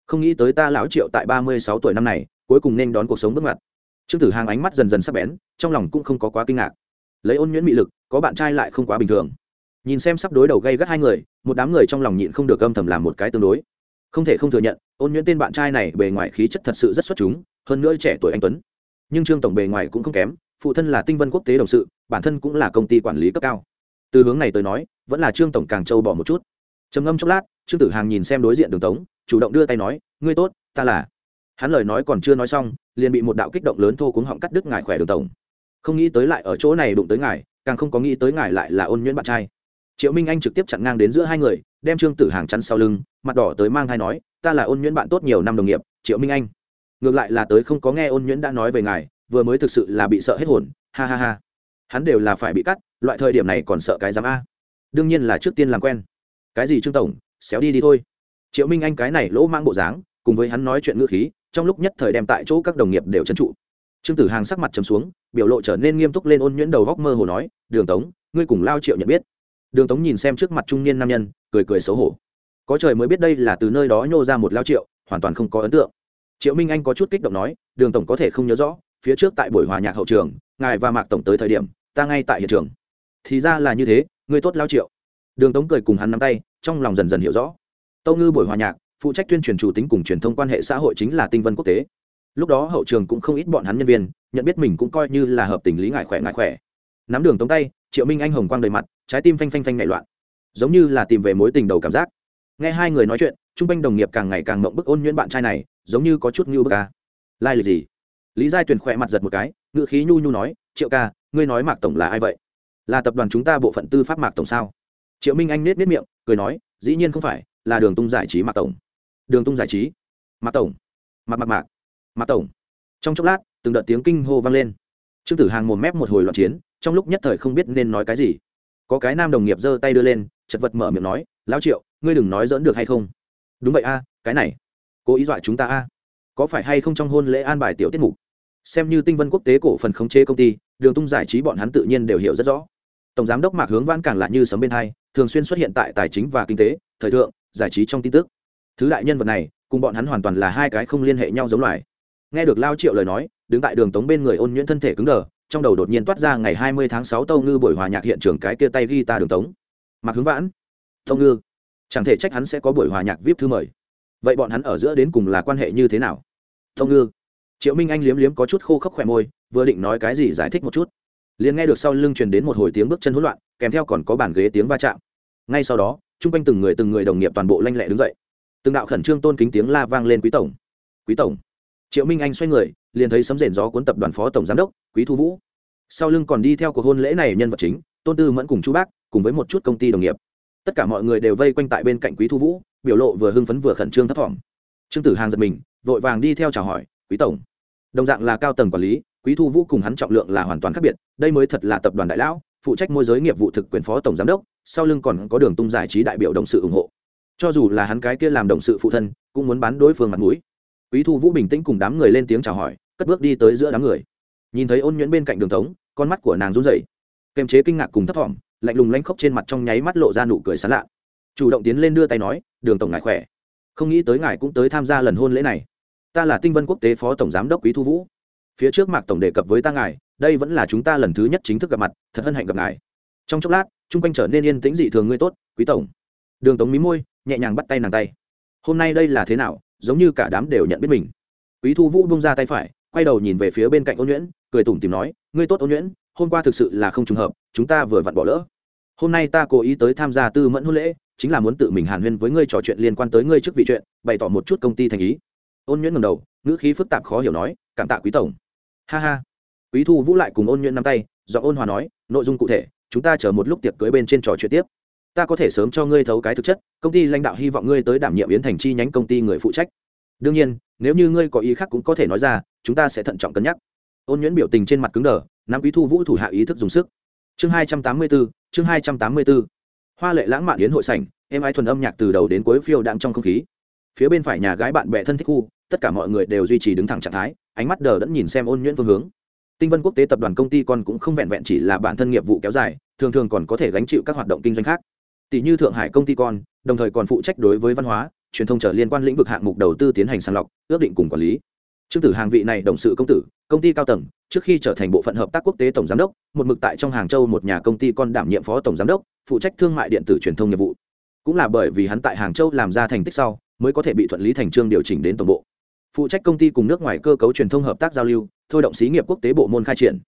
Không nghĩ tới ta lão triệu tại ba mươi sáu tuổi năm này, cuối cùng nên đón cuộc sống bước ngoặt. Trương tử hàng ánh mắt dần dần sắp bén, trong lòng cũng không có quá kinh ngạc. Lấy ôn nhuyễn mị lực, có bạn trai lại không quá bình thường. Nhìn xem sắp đối đầu gây gắt hai người, một đám người trong lòng nhịn không được âm thầm làm một cái tương đối. Không thể không thừa nhận, ôn nhuyễn tên bạn trai này bề ngoài khí chất thật sự rất xuất chúng, hơn nữa trẻ tuổi anh tuấn nhưng trương tổng bề ngoài cũng không kém, phụ thân là tinh vân quốc tế đồng sự, bản thân cũng là công ty quản lý cấp cao. Từ hướng này tới nói, vẫn là trương tổng càng trâu bỏ một chút. Trầm ngâm chốc lát, trương tử hàng nhìn xem đối diện đường tống, chủ động đưa tay nói, ngươi tốt, ta là. Hắn lời nói còn chưa nói xong, liền bị một đạo kích động lớn thô cuống họng cắt đứt ngài khỏe đường tổng không nghĩ tới lại ở chỗ này đụng tới ngài, càng không có nghĩ tới ngài lại là ôn nhuyễn bạn trai. Triệu minh anh trực tiếp chặn ngang đến giữa hai người, đem trương tử hàng chắn sau lưng, mặt đỏ tới mang thai nói, ta là ôn nhuyễn bạn tốt nhiều năm đồng nghiệp, triệu minh anh ngược lại là tới không có nghe ôn nhuyễn đã nói về ngài, vừa mới thực sự là bị sợ hết hồn, ha ha ha. Hắn đều là phải bị cắt, loại thời điểm này còn sợ cái dám a. Đương nhiên là trước tiên làm quen. Cái gì trương tổng, xéo đi đi thôi. Triệu minh anh cái này lỗ mang bộ dáng, cùng với hắn nói chuyện ngữ khí, trong lúc nhất thời đem tại chỗ các đồng nghiệp đều trấn trụ. Trương tử hàng sắc mặt chấm xuống, biểu lộ trở nên nghiêm túc lên ôn nhuyễn đầu góc mơ hồ nói, đường tống, ngươi cùng lao triệu nhận biết. Đường tống nhìn xem trước mặt trung niên nam nhân, cười cười xấu hổ. Có trời mới biết đây là từ nơi đó nhô ra một lao triệu, hoàn toàn không có ấn tượng triệu minh anh có chút kích động nói, đường tổng có thể không nhớ rõ, phía trước tại buổi hòa nhạc hậu trường, ngài và mạc tổng tới thời điểm, ta ngay tại hiện trường. Thì ra là như thế người tốt lao triệu. Đường tống cười cùng hắn nắm tay, trong lòng dần dần hiểu rõ. Tâu ngư buổi hòa nhạc, phụ trách tuyên truyền chủ tính cùng truyền thông quan hệ xã hội chính là tinh vân quốc tế. Lúc đó hậu trường cũng không ít bọn hắn nhân viên, nhận biết mình cũng coi như là hợp tình lý ngại khỏe ngại khỏe. Nắm đường tống tay, triệu minh anh hồng quang đầy mặt, trái tim phanh phanh phanh ngại loạn. Giống như là tìm về mối tình đầu cảm giác nghe hai người nói chuyện, chung quanh đồng nghiệp càng ngày càng mộng bức ôn nhuyễn bạn trai này, giống như có chút như bức ca lai lịch gì? Lý giai tuyền khỏe mặt giật một cái ngự khí nhu nhu nói, triệu ca, ngươi nói mạc tổng là ai vậy? Là tập đoàn chúng ta bộ phận tư pháp mạc tổng sao? Triệu minh anh nết nết miệng, cười nói, dĩ nhiên không phải, là đường tung giải trí mạc tổng. Đường tung giải trí? Mạc tổng? Mạc mạc mạc mạc tổng? Trong chốc lát, từng đợt tiếng kinh hô vang lên. Trương tử hàng mồm mép một hồi loạn chiến, trong lúc nhất thời không biết nên nói cái gì. Có cái nam đồng nghiệp giơ tay đưa lên, chật vật mở miệng nói, lão triệu ngươi đừng nói dỡn được hay không? Đúng vậy a, cái này, cố ý dọa chúng ta a. Có phải hay không trong hôn lễ an bài tiểu tiết mục? Xem như tinh vân quốc tế cổ phần khống chế công ty, đường tung giải trí bọn hắn tự nhiên đều hiểu rất rõ. Tổng giám đốc mạc hướng vãn càng lạ như sấm bên hai, thường xuyên xuất hiện tại tài chính và kinh tế, thời thượng, giải trí trong tin tức. Thứ đại nhân vật này, cùng bọn hắn hoàn toàn là hai cái không liên hệ nhau giống loài. Nghe được lao triệu lời nói, đứng tại đường tống bên người ôn nhuyễn thân thể cứng đờ, trong đầu đột nhiên toát ra ngày hai mươi tháng sáu tâu ngư buổi hòa nhạc hiện trường cái kia tay ghi ta đường tống. Mạc hướng vãn, tâu ngư chẳng thể trách hắn sẽ có buổi hòa nhạc vip thư mời. Vậy bọn hắn ở giữa đến cùng là quan hệ như thế nào? Thông ngư. Triệu minh anh liếm liếm có chút khô khốc khỏe môi, vừa định nói cái gì giải thích một chút. Liền nghe được sau lưng truyền đến một hồi tiếng bước chân hỗn loạn, kèm theo còn có bàn ghế tiếng va chạm. Ngay sau đó, chung quanh từng người từng người đồng nghiệp toàn bộ lanh lẹ đứng dậy. Từng đạo khẩn trương tôn kính tiếng la vang lên quý tổng. Quý tổng. Triệu minh anh xoay người, liền thấy sấm rền gió cuốn tập đoàn phó tổng giám đốc, quý thu vũ. Sau lưng còn đi theo cuộc hôn lễ này nhân vật chính, tôn tư mẫn cùng chú bác, cùng với một chút công ty đồng nghiệp tất cả mọi người đều vây quanh tại bên cạnh quý thu vũ biểu lộ vừa hưng phấn vừa khẩn trương thấp thỏm trương tử hàng giật mình vội vàng đi theo chào hỏi quý tổng đồng dạng là cao tầng quản lý quý thu vũ cùng hắn trọng lượng là hoàn toàn khác biệt đây mới thật là tập đoàn đại lão phụ trách môi giới nghiệp vụ thực quyền phó tổng giám đốc sau lưng còn có đường tung giải trí đại biểu đồng sự ủng hộ cho dù là hắn cái kia làm đồng sự phụ thân cũng muốn bán đối phương mặt mũi quý thu vũ bình tĩnh cùng đám người lên tiếng chào hỏi cất bước đi tới giữa đám người nhìn thấy ôn nhuyễn bên cạnh đường tống con mắt của nàng run rẩy kềm chế kinh ngạc cùng thấp thỏm lạnh lùng lanh khóc trên mặt trong nháy mắt lộ ra nụ cười sán lạ. Chủ động tiến lên đưa tay nói, đường tổng ngài khỏe. Không nghĩ tới ngài cũng tới tham gia lần hôn lễ này. Ta là tinh vân quốc tế phó tổng giám đốc quý thu vũ. Phía trước mạc tổng đề cập với ta ngài, đây vẫn là chúng ta lần thứ nhất chính thức gặp mặt, thật hân hạnh gặp ngài. Trong chốc lát, chung quanh trở nên yên tĩnh dị thường ngươi tốt, quý tổng. Đường tống mí môi, nhẹ nhàng bắt tay nàng tay. Hôm nay đây là thế nào, giống như cả đám đều nhận biết mình. Quý thu vũ bung ra tay phải, quay đầu nhìn về phía bên cạnh ôn nhuyễn, cười tủm tìm nói, ngươi tốt ôn nhuyễn hôm qua thực sự là không trùng hợp, chúng ta vừa vặn bỏ lỡ. Hôm nay ta cố ý tới tham gia tư mẫn hôn lễ, chính là muốn tự mình hàn huyên với ngươi trò chuyện liên quan tới ngươi trước vị chuyện, bày tỏ một chút công ty thành ý. Ôn nhuyễn ngầm đầu, ngữ khí phức tạp khó hiểu nói, cảm tạ quý tổng. Ha ha. Quý thu vũ lại cùng ôn nhuyễn nắm tay do ôn hòa nói, nội dung cụ thể, chúng ta chờ một lúc tiệc cưới bên trên trò chuyện tiếp. Ta có thể sớm cho ngươi thấu cái thực chất, công ty lãnh đạo hy vọng ngươi tới đảm nhiệm yến thành chi nhánh công ty người phụ trách. Đương nhiên, nếu như ngươi có ý khác cũng có thể nói ra, chúng ta sẽ thận trọng cân nhắc ôn nhuyễn biểu tình trên mặt cứng đờ, nam quý thu vũ thủ hạ ý thức dùng sức. Chương hai trăm tám mươi bốn chương hai trăm tám mươi bốn hoa lệ lãng mạn yến hội sảnh em ái thuần âm nhạc từ đầu đến cuối phiêu đạm trong không khí. Phía bên phải nhà gái bạn bè thân thích khu, tất cả mọi người đều duy trì đứng thẳng trạng thái, ánh mắt đờ đẫn nhìn xem ôn nhuyễn phương hướng. Tinh vân quốc tế tập đoàn công ty con cũng không vẹn vẹn chỉ là bản thân nghiệp vụ kéo dài, thường thường còn có thể gánh chịu các hoạt động kinh doanh khác. Tỷ như thượng hải công ty con, đồng thời còn phụ trách đối với văn hóa, truyền thông trở liên quan lĩnh vực hạng mục đầu tư tiến hành sàng lọc, ước định cùng quản lý trương tử hàng vị này đồng sự công tử, công ty cao tầng, trước khi trở thành bộ phận hợp tác quốc tế tổng giám đốc, một mực tại trong hàng châu một nhà công ty con đảm nhiệm phó tổng giám đốc, phụ trách thương mại điện tử truyền thông nghiệp vụ. Cũng là bởi vì hắn tại hàng châu làm ra thành tích sau, mới có thể bị thuận lý thành trương điều chỉnh đến tổng bộ. Phụ trách công ty cùng nước ngoài cơ cấu truyền thông hợp tác giao lưu, thôi động xí nghiệp quốc tế bộ môn khai triển.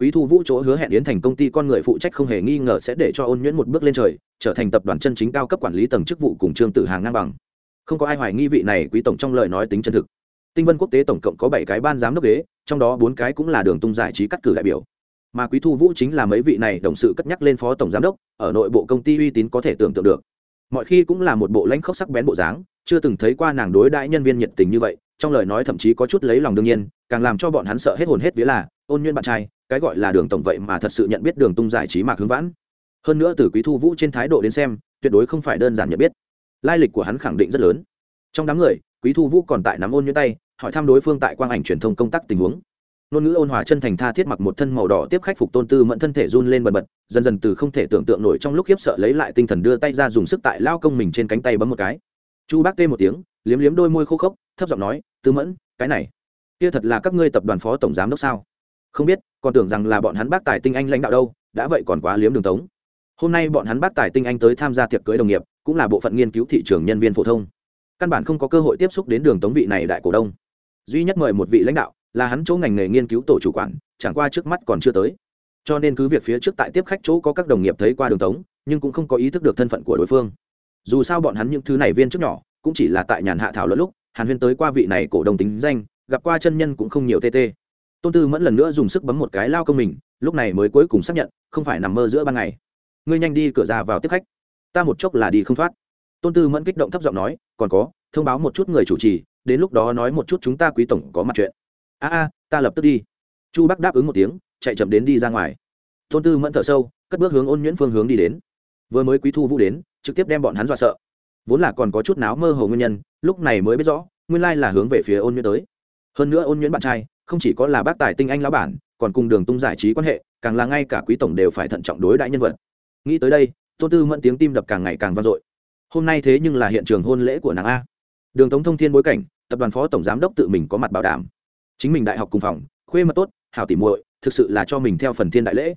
Quý thu vũ chỗ hứa hẹn yến thành công ty con người phụ trách không hề nghi ngờ sẽ để cho ôn nhuyễn một bước lên trời, trở thành tập đoàn chân chính cao cấp quản lý tầng chức vụ cùng trương tử hàng ngang bằng. Không có ai hoài nghi vị này quý tổng trong lời nói tính chân thực tinh vân quốc tế tổng cộng có bảy cái ban giám đốc ghế, trong đó bốn cái cũng là đường tung giải trí cắt cử đại biểu. Mà quý thu vũ chính là mấy vị này đồng sự cất nhắc lên phó tổng giám đốc, ở nội bộ công ty uy tín có thể tưởng tượng được. Mọi khi cũng là một bộ lãnh khốc sắc bén bộ dáng, chưa từng thấy qua nàng đối đãi nhân viên nhiệt tình như vậy, trong lời nói thậm chí có chút lấy lòng đương nhiên, càng làm cho bọn hắn sợ hết hồn hết vía là, ôn nguyên bạn trai, cái gọi là đường tổng vậy mà thật sự nhận biết đường tung giải trí mạc hướng vãn. Hơn nữa từ quý thu vũ trên thái độ đến xem, tuyệt đối không phải đơn giản nhận biết. Lai lịch của hắn khẳng định rất lớn. Trong đám người, quý thu vũ còn tại nắm ôn nhuyễn tay hỏi thăm đối phương tại quang ảnh truyền thông công tác tình huống. Ngôn ngữ ôn hòa chân thành tha thiết mặc một thân màu đỏ tiếp khách phục tôn tư mẫn thân thể run lên bần bật, dần dần từ không thể tưởng tượng nổi trong lúc khiếp sợ lấy lại tinh thần đưa tay ra dùng sức tại lao công mình trên cánh tay bấm một cái. Chu bác tê một tiếng, liếm liếm đôi môi khô khốc, thấp giọng nói, tư mẫn, cái này, kia thật là các ngươi tập đoàn phó tổng giám đốc sao? Không biết, còn tưởng rằng là bọn hắn bác tài tinh anh lãnh đạo đâu, đã vậy còn quá liếm đường tống. Hôm nay bọn hắn bác tài tinh anh tới tham gia tiệc cưới đồng nghiệp, cũng là bộ phận nghiên cứu thị trường nhân viên phổ thông. Căn bản không có cơ hội tiếp xúc đến đường tống vị này đại cổ đông duy nhất mời một vị lãnh đạo là hắn chỗ ngành nghề nghiên cứu tổ chủ quản, chẳng qua trước mắt còn chưa tới. Cho nên cứ việc phía trước tại tiếp khách chỗ có các đồng nghiệp thấy qua đường tống, nhưng cũng không có ý thức được thân phận của đối phương. Dù sao bọn hắn những thứ này viên trước nhỏ, cũng chỉ là tại nhàn hạ thảo luận lúc, hàn huyên tới qua vị này cổ đồng tính danh, gặp qua chân nhân cũng không nhiều tê tê. Tôn tư mẫn lần nữa dùng sức bấm một cái lao công mình, lúc này mới cuối cùng xác nhận, không phải nằm mơ giữa ban ngày. Ngươi nhanh đi cửa ra vào tiếp khách. Ta một chốc là đi không thoát. Tôn tư mẫn kích động thấp giọng nói, còn có, thông báo một chút người chủ trì đến lúc đó nói một chút chúng ta quý tổng có mặt chuyện. A a, ta lập tức đi. Chu bắc đáp ứng một tiếng, chạy chậm đến đi ra ngoài. Tôn tư mẫn thở sâu, cất bước hướng ôn nhuyễn phương hướng đi đến. Vừa mới quý thu vũ đến, trực tiếp đem bọn hắn dọa sợ. Vốn là còn có chút náo mơ hồ nguyên nhân, lúc này mới biết rõ, nguyên lai là hướng về phía ôn nhuyễn tới. Hơn nữa ôn nhuyễn bạn trai, không chỉ có là bác tài tinh anh lão bản, còn cùng đường tung giải trí quan hệ, càng là ngay cả quý tổng đều phải thận trọng đối đại nhân vật. Nghĩ tới đây, tôn tư mẫn tiếng tim đập càng ngày càng vang dội. Hôm nay thế nhưng là hiện trường hôn lễ của nàng a. Đường tống thông thiên bối cảnh tập đoàn phó tổng giám đốc tự mình có mặt bảo đảm. Chính mình đại học cùng phòng, khuê mật tốt, hảo tỉ muội, thực sự là cho mình theo phần thiên đại lễ.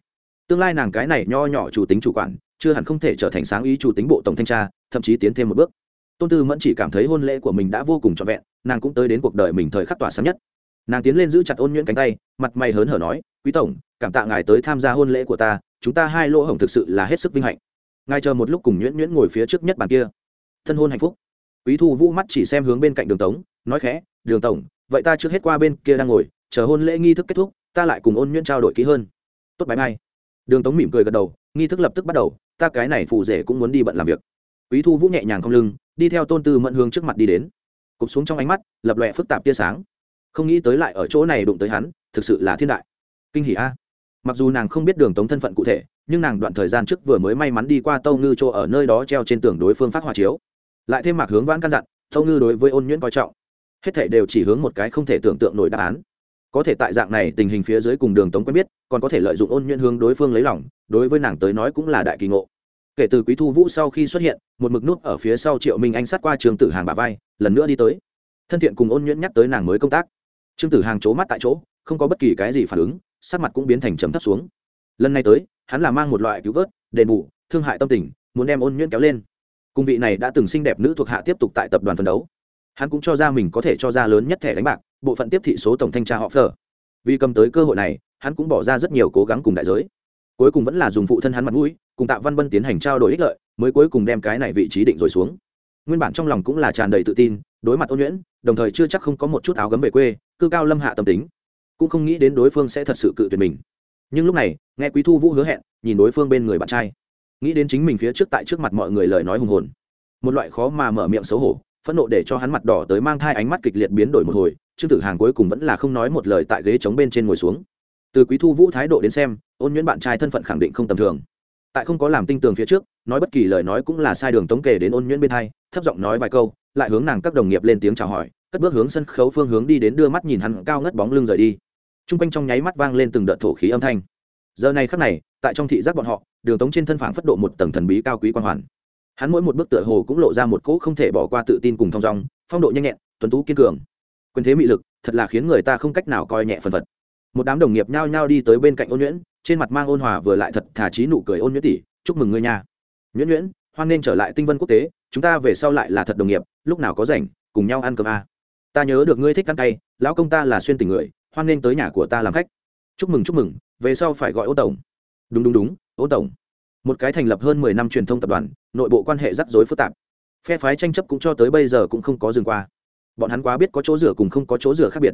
Tương lai nàng cái này nho nhỏ chủ tính chủ quản, chưa hẳn không thể trở thành sáng ý chủ tính bộ tổng thanh tra, thậm chí tiến thêm một bước. Tôn tư mẫn chỉ cảm thấy hôn lễ của mình đã vô cùng trọn vẹn, nàng cũng tới đến cuộc đời mình thời khắc tỏa sáng nhất. Nàng tiến lên giữ chặt ôn nhuyễn cánh tay, mặt mày hớn hở nói, quý tổng, cảm tạ ngài tới tham gia hôn lễ của ta, chúng ta hai lỗ hổng thực sự là hết sức vinh hạnh. Ngài chờ một lúc cùng nhuyễn nhuyễn ngồi phía trước nhất bàn kia. Thân hôn hạnh phúc. Quý thu vũ mắt chỉ xem hướng bên cạnh đường tống nói khẽ, đường tổng, vậy ta trước hết qua bên kia đang ngồi, chờ hôn lễ nghi thức kết thúc, ta lại cùng ôn nhuyễn trao đổi kỹ hơn. Tốt bái mai. Đường tống mỉm cười gật đầu, nghi thức lập tức bắt đầu, ta cái này phù rể cũng muốn đi bận làm việc. Quý thu vũ nhẹ nhàng không lưng, đi theo tôn tư mẫn hướng trước mặt đi đến. Cụp xuống trong ánh mắt, lập lòe phức tạp tia sáng. Không nghĩ tới lại ở chỗ này đụng tới hắn, thực sự là thiên đại. Kinh hỉ a. Mặc dù nàng không biết đường tống thân phận cụ thể, nhưng nàng đoạn thời gian trước vừa mới may mắn đi qua tâu ngư chỗ ở nơi đó treo trên tường đối phương phát hòa chiếu. Lại thêm mạc hướng vãn căn dặn, tâu ngư đối với ôn nhuyễn coi trọng hết thể đều chỉ hướng một cái không thể tưởng tượng nổi đáp án. Có thể tại dạng này, tình hình phía dưới cùng đường tống quen biết, còn có thể lợi dụng ôn nhuận hướng đối phương lấy lòng, đối với nàng tới nói cũng là đại kỳ ngộ. Kể từ quý thu vũ sau khi xuất hiện, một mực nút ở phía sau triệu minh anh sát qua trường tử hàng bà vai, lần nữa đi tới. Thân thiện cùng ôn nhuận nhắc tới nàng mới công tác. Trương tử hàng c mắt tại chỗ, không có bất kỳ cái gì phản ứng, sắc mặt cũng biến thành trầm thấp xuống. Lần này tới, hắn là mang một loại cứu vớt, đền bù, thương hại tâm tình, muốn đem ôn nhuận kéo lên. Cung vị này đã từng xinh đẹp nữ thuộc hạ tiếp tục tại tập đoàn phân đấu hắn cũng cho ra mình có thể cho ra lớn nhất thẻ đánh bạc, bộ phận tiếp thị số tổng thanh tra họ phở vì cầm tới cơ hội này, hắn cũng bỏ ra rất nhiều cố gắng cùng đại giới. Cuối cùng vẫn là dùng phụ thân hắn mặt mũi, cùng tạ văn bân tiến hành trao đổi ích lợi, mới cuối cùng đem cái này vị trí định rồi xuống. Nguyên bản trong lòng cũng là tràn đầy tự tin, đối mặt ôn nhuyễn, đồng thời chưa chắc không có một chút áo gấm về quê, cư cao lâm hạ tâm tính. Cũng không nghĩ đến đối phương sẽ thật sự cự tuyệt mình. Nhưng lúc này, nghe quý thu vũ hứa hẹn, nhìn đối phương bên người bạn trai. Nghĩ đến chính mình phía trước tại trước mặt mọi người lời nói hùng hồn. Một loại khó mà mở miệng xấu hổ phẫn nộ để cho hắn mặt đỏ tới mang thai ánh mắt kịch liệt biến đổi một hồi, trương tử hàng cuối cùng vẫn là không nói một lời tại ghế chống bên trên ngồi xuống. Từ quý thu vũ thái độ đến xem, ôn nhuyễn bạn trai thân phận khẳng định không tầm thường. Tại không có làm tinh tường phía trước, nói bất kỳ lời nói cũng là sai đường tống kể đến ôn nhuyễn bên thai thấp giọng nói vài câu, lại hướng nàng các đồng nghiệp lên tiếng chào hỏi, cất bước hướng sân khấu phương hướng đi đến đưa mắt nhìn hắn cao ngất bóng lưng rời đi. T r u n g quanh trong nháy mắt vang lên từng đợt thổ khí âm thanh. Giờ này khắc này, tại trong thị giác bọn họ, đường tống trên thân phản phất độ một tầng thần bí cao quý quan hoàn hắn mỗi một bước tựa hồ cũng lộ ra một cỗ không thể bỏ qua tự tin cùng thong dong, phong độ nhanh nhẹn, tuấn tú kiên cường. Quyền thế mị lực, thật là khiến người ta không cách nào coi nhẹ phần phật. Một đám đồng nghiệp nhao nhao đi tới bên cạnh ôn nhuyễn, trên mặt mang ôn hòa vừa lại thật thả trí nụ cười. Ôn nhuyễn tỷ, chúc mừng ngươi nha. Nhuyễn nhuyễn, hoan nên trở lại tinh vân quốc tế, chúng ta về sau lại là thật đồng nghiệp, lúc nào có rảnh, cùng nhau ăn cơm a ta nhớ được ngươi thích ăn cay, lão công ta là xuyên tình người, hoan nên tới nhà của ta làm khách. Chúc mừng chúc mừng, về sau phải gọi ô tổng. Đúng đúng đúng, ô tổng. Một cái thành lập hơn mười năm truyền thông tập đoàn nội bộ quan hệ rắc rối phức tạp. Phe phái tranh chấp cũng cho tới bây giờ cũng không có dừng qua. Bọn hắn quá biết có chỗ rửa cùng không có chỗ rửa khác biệt.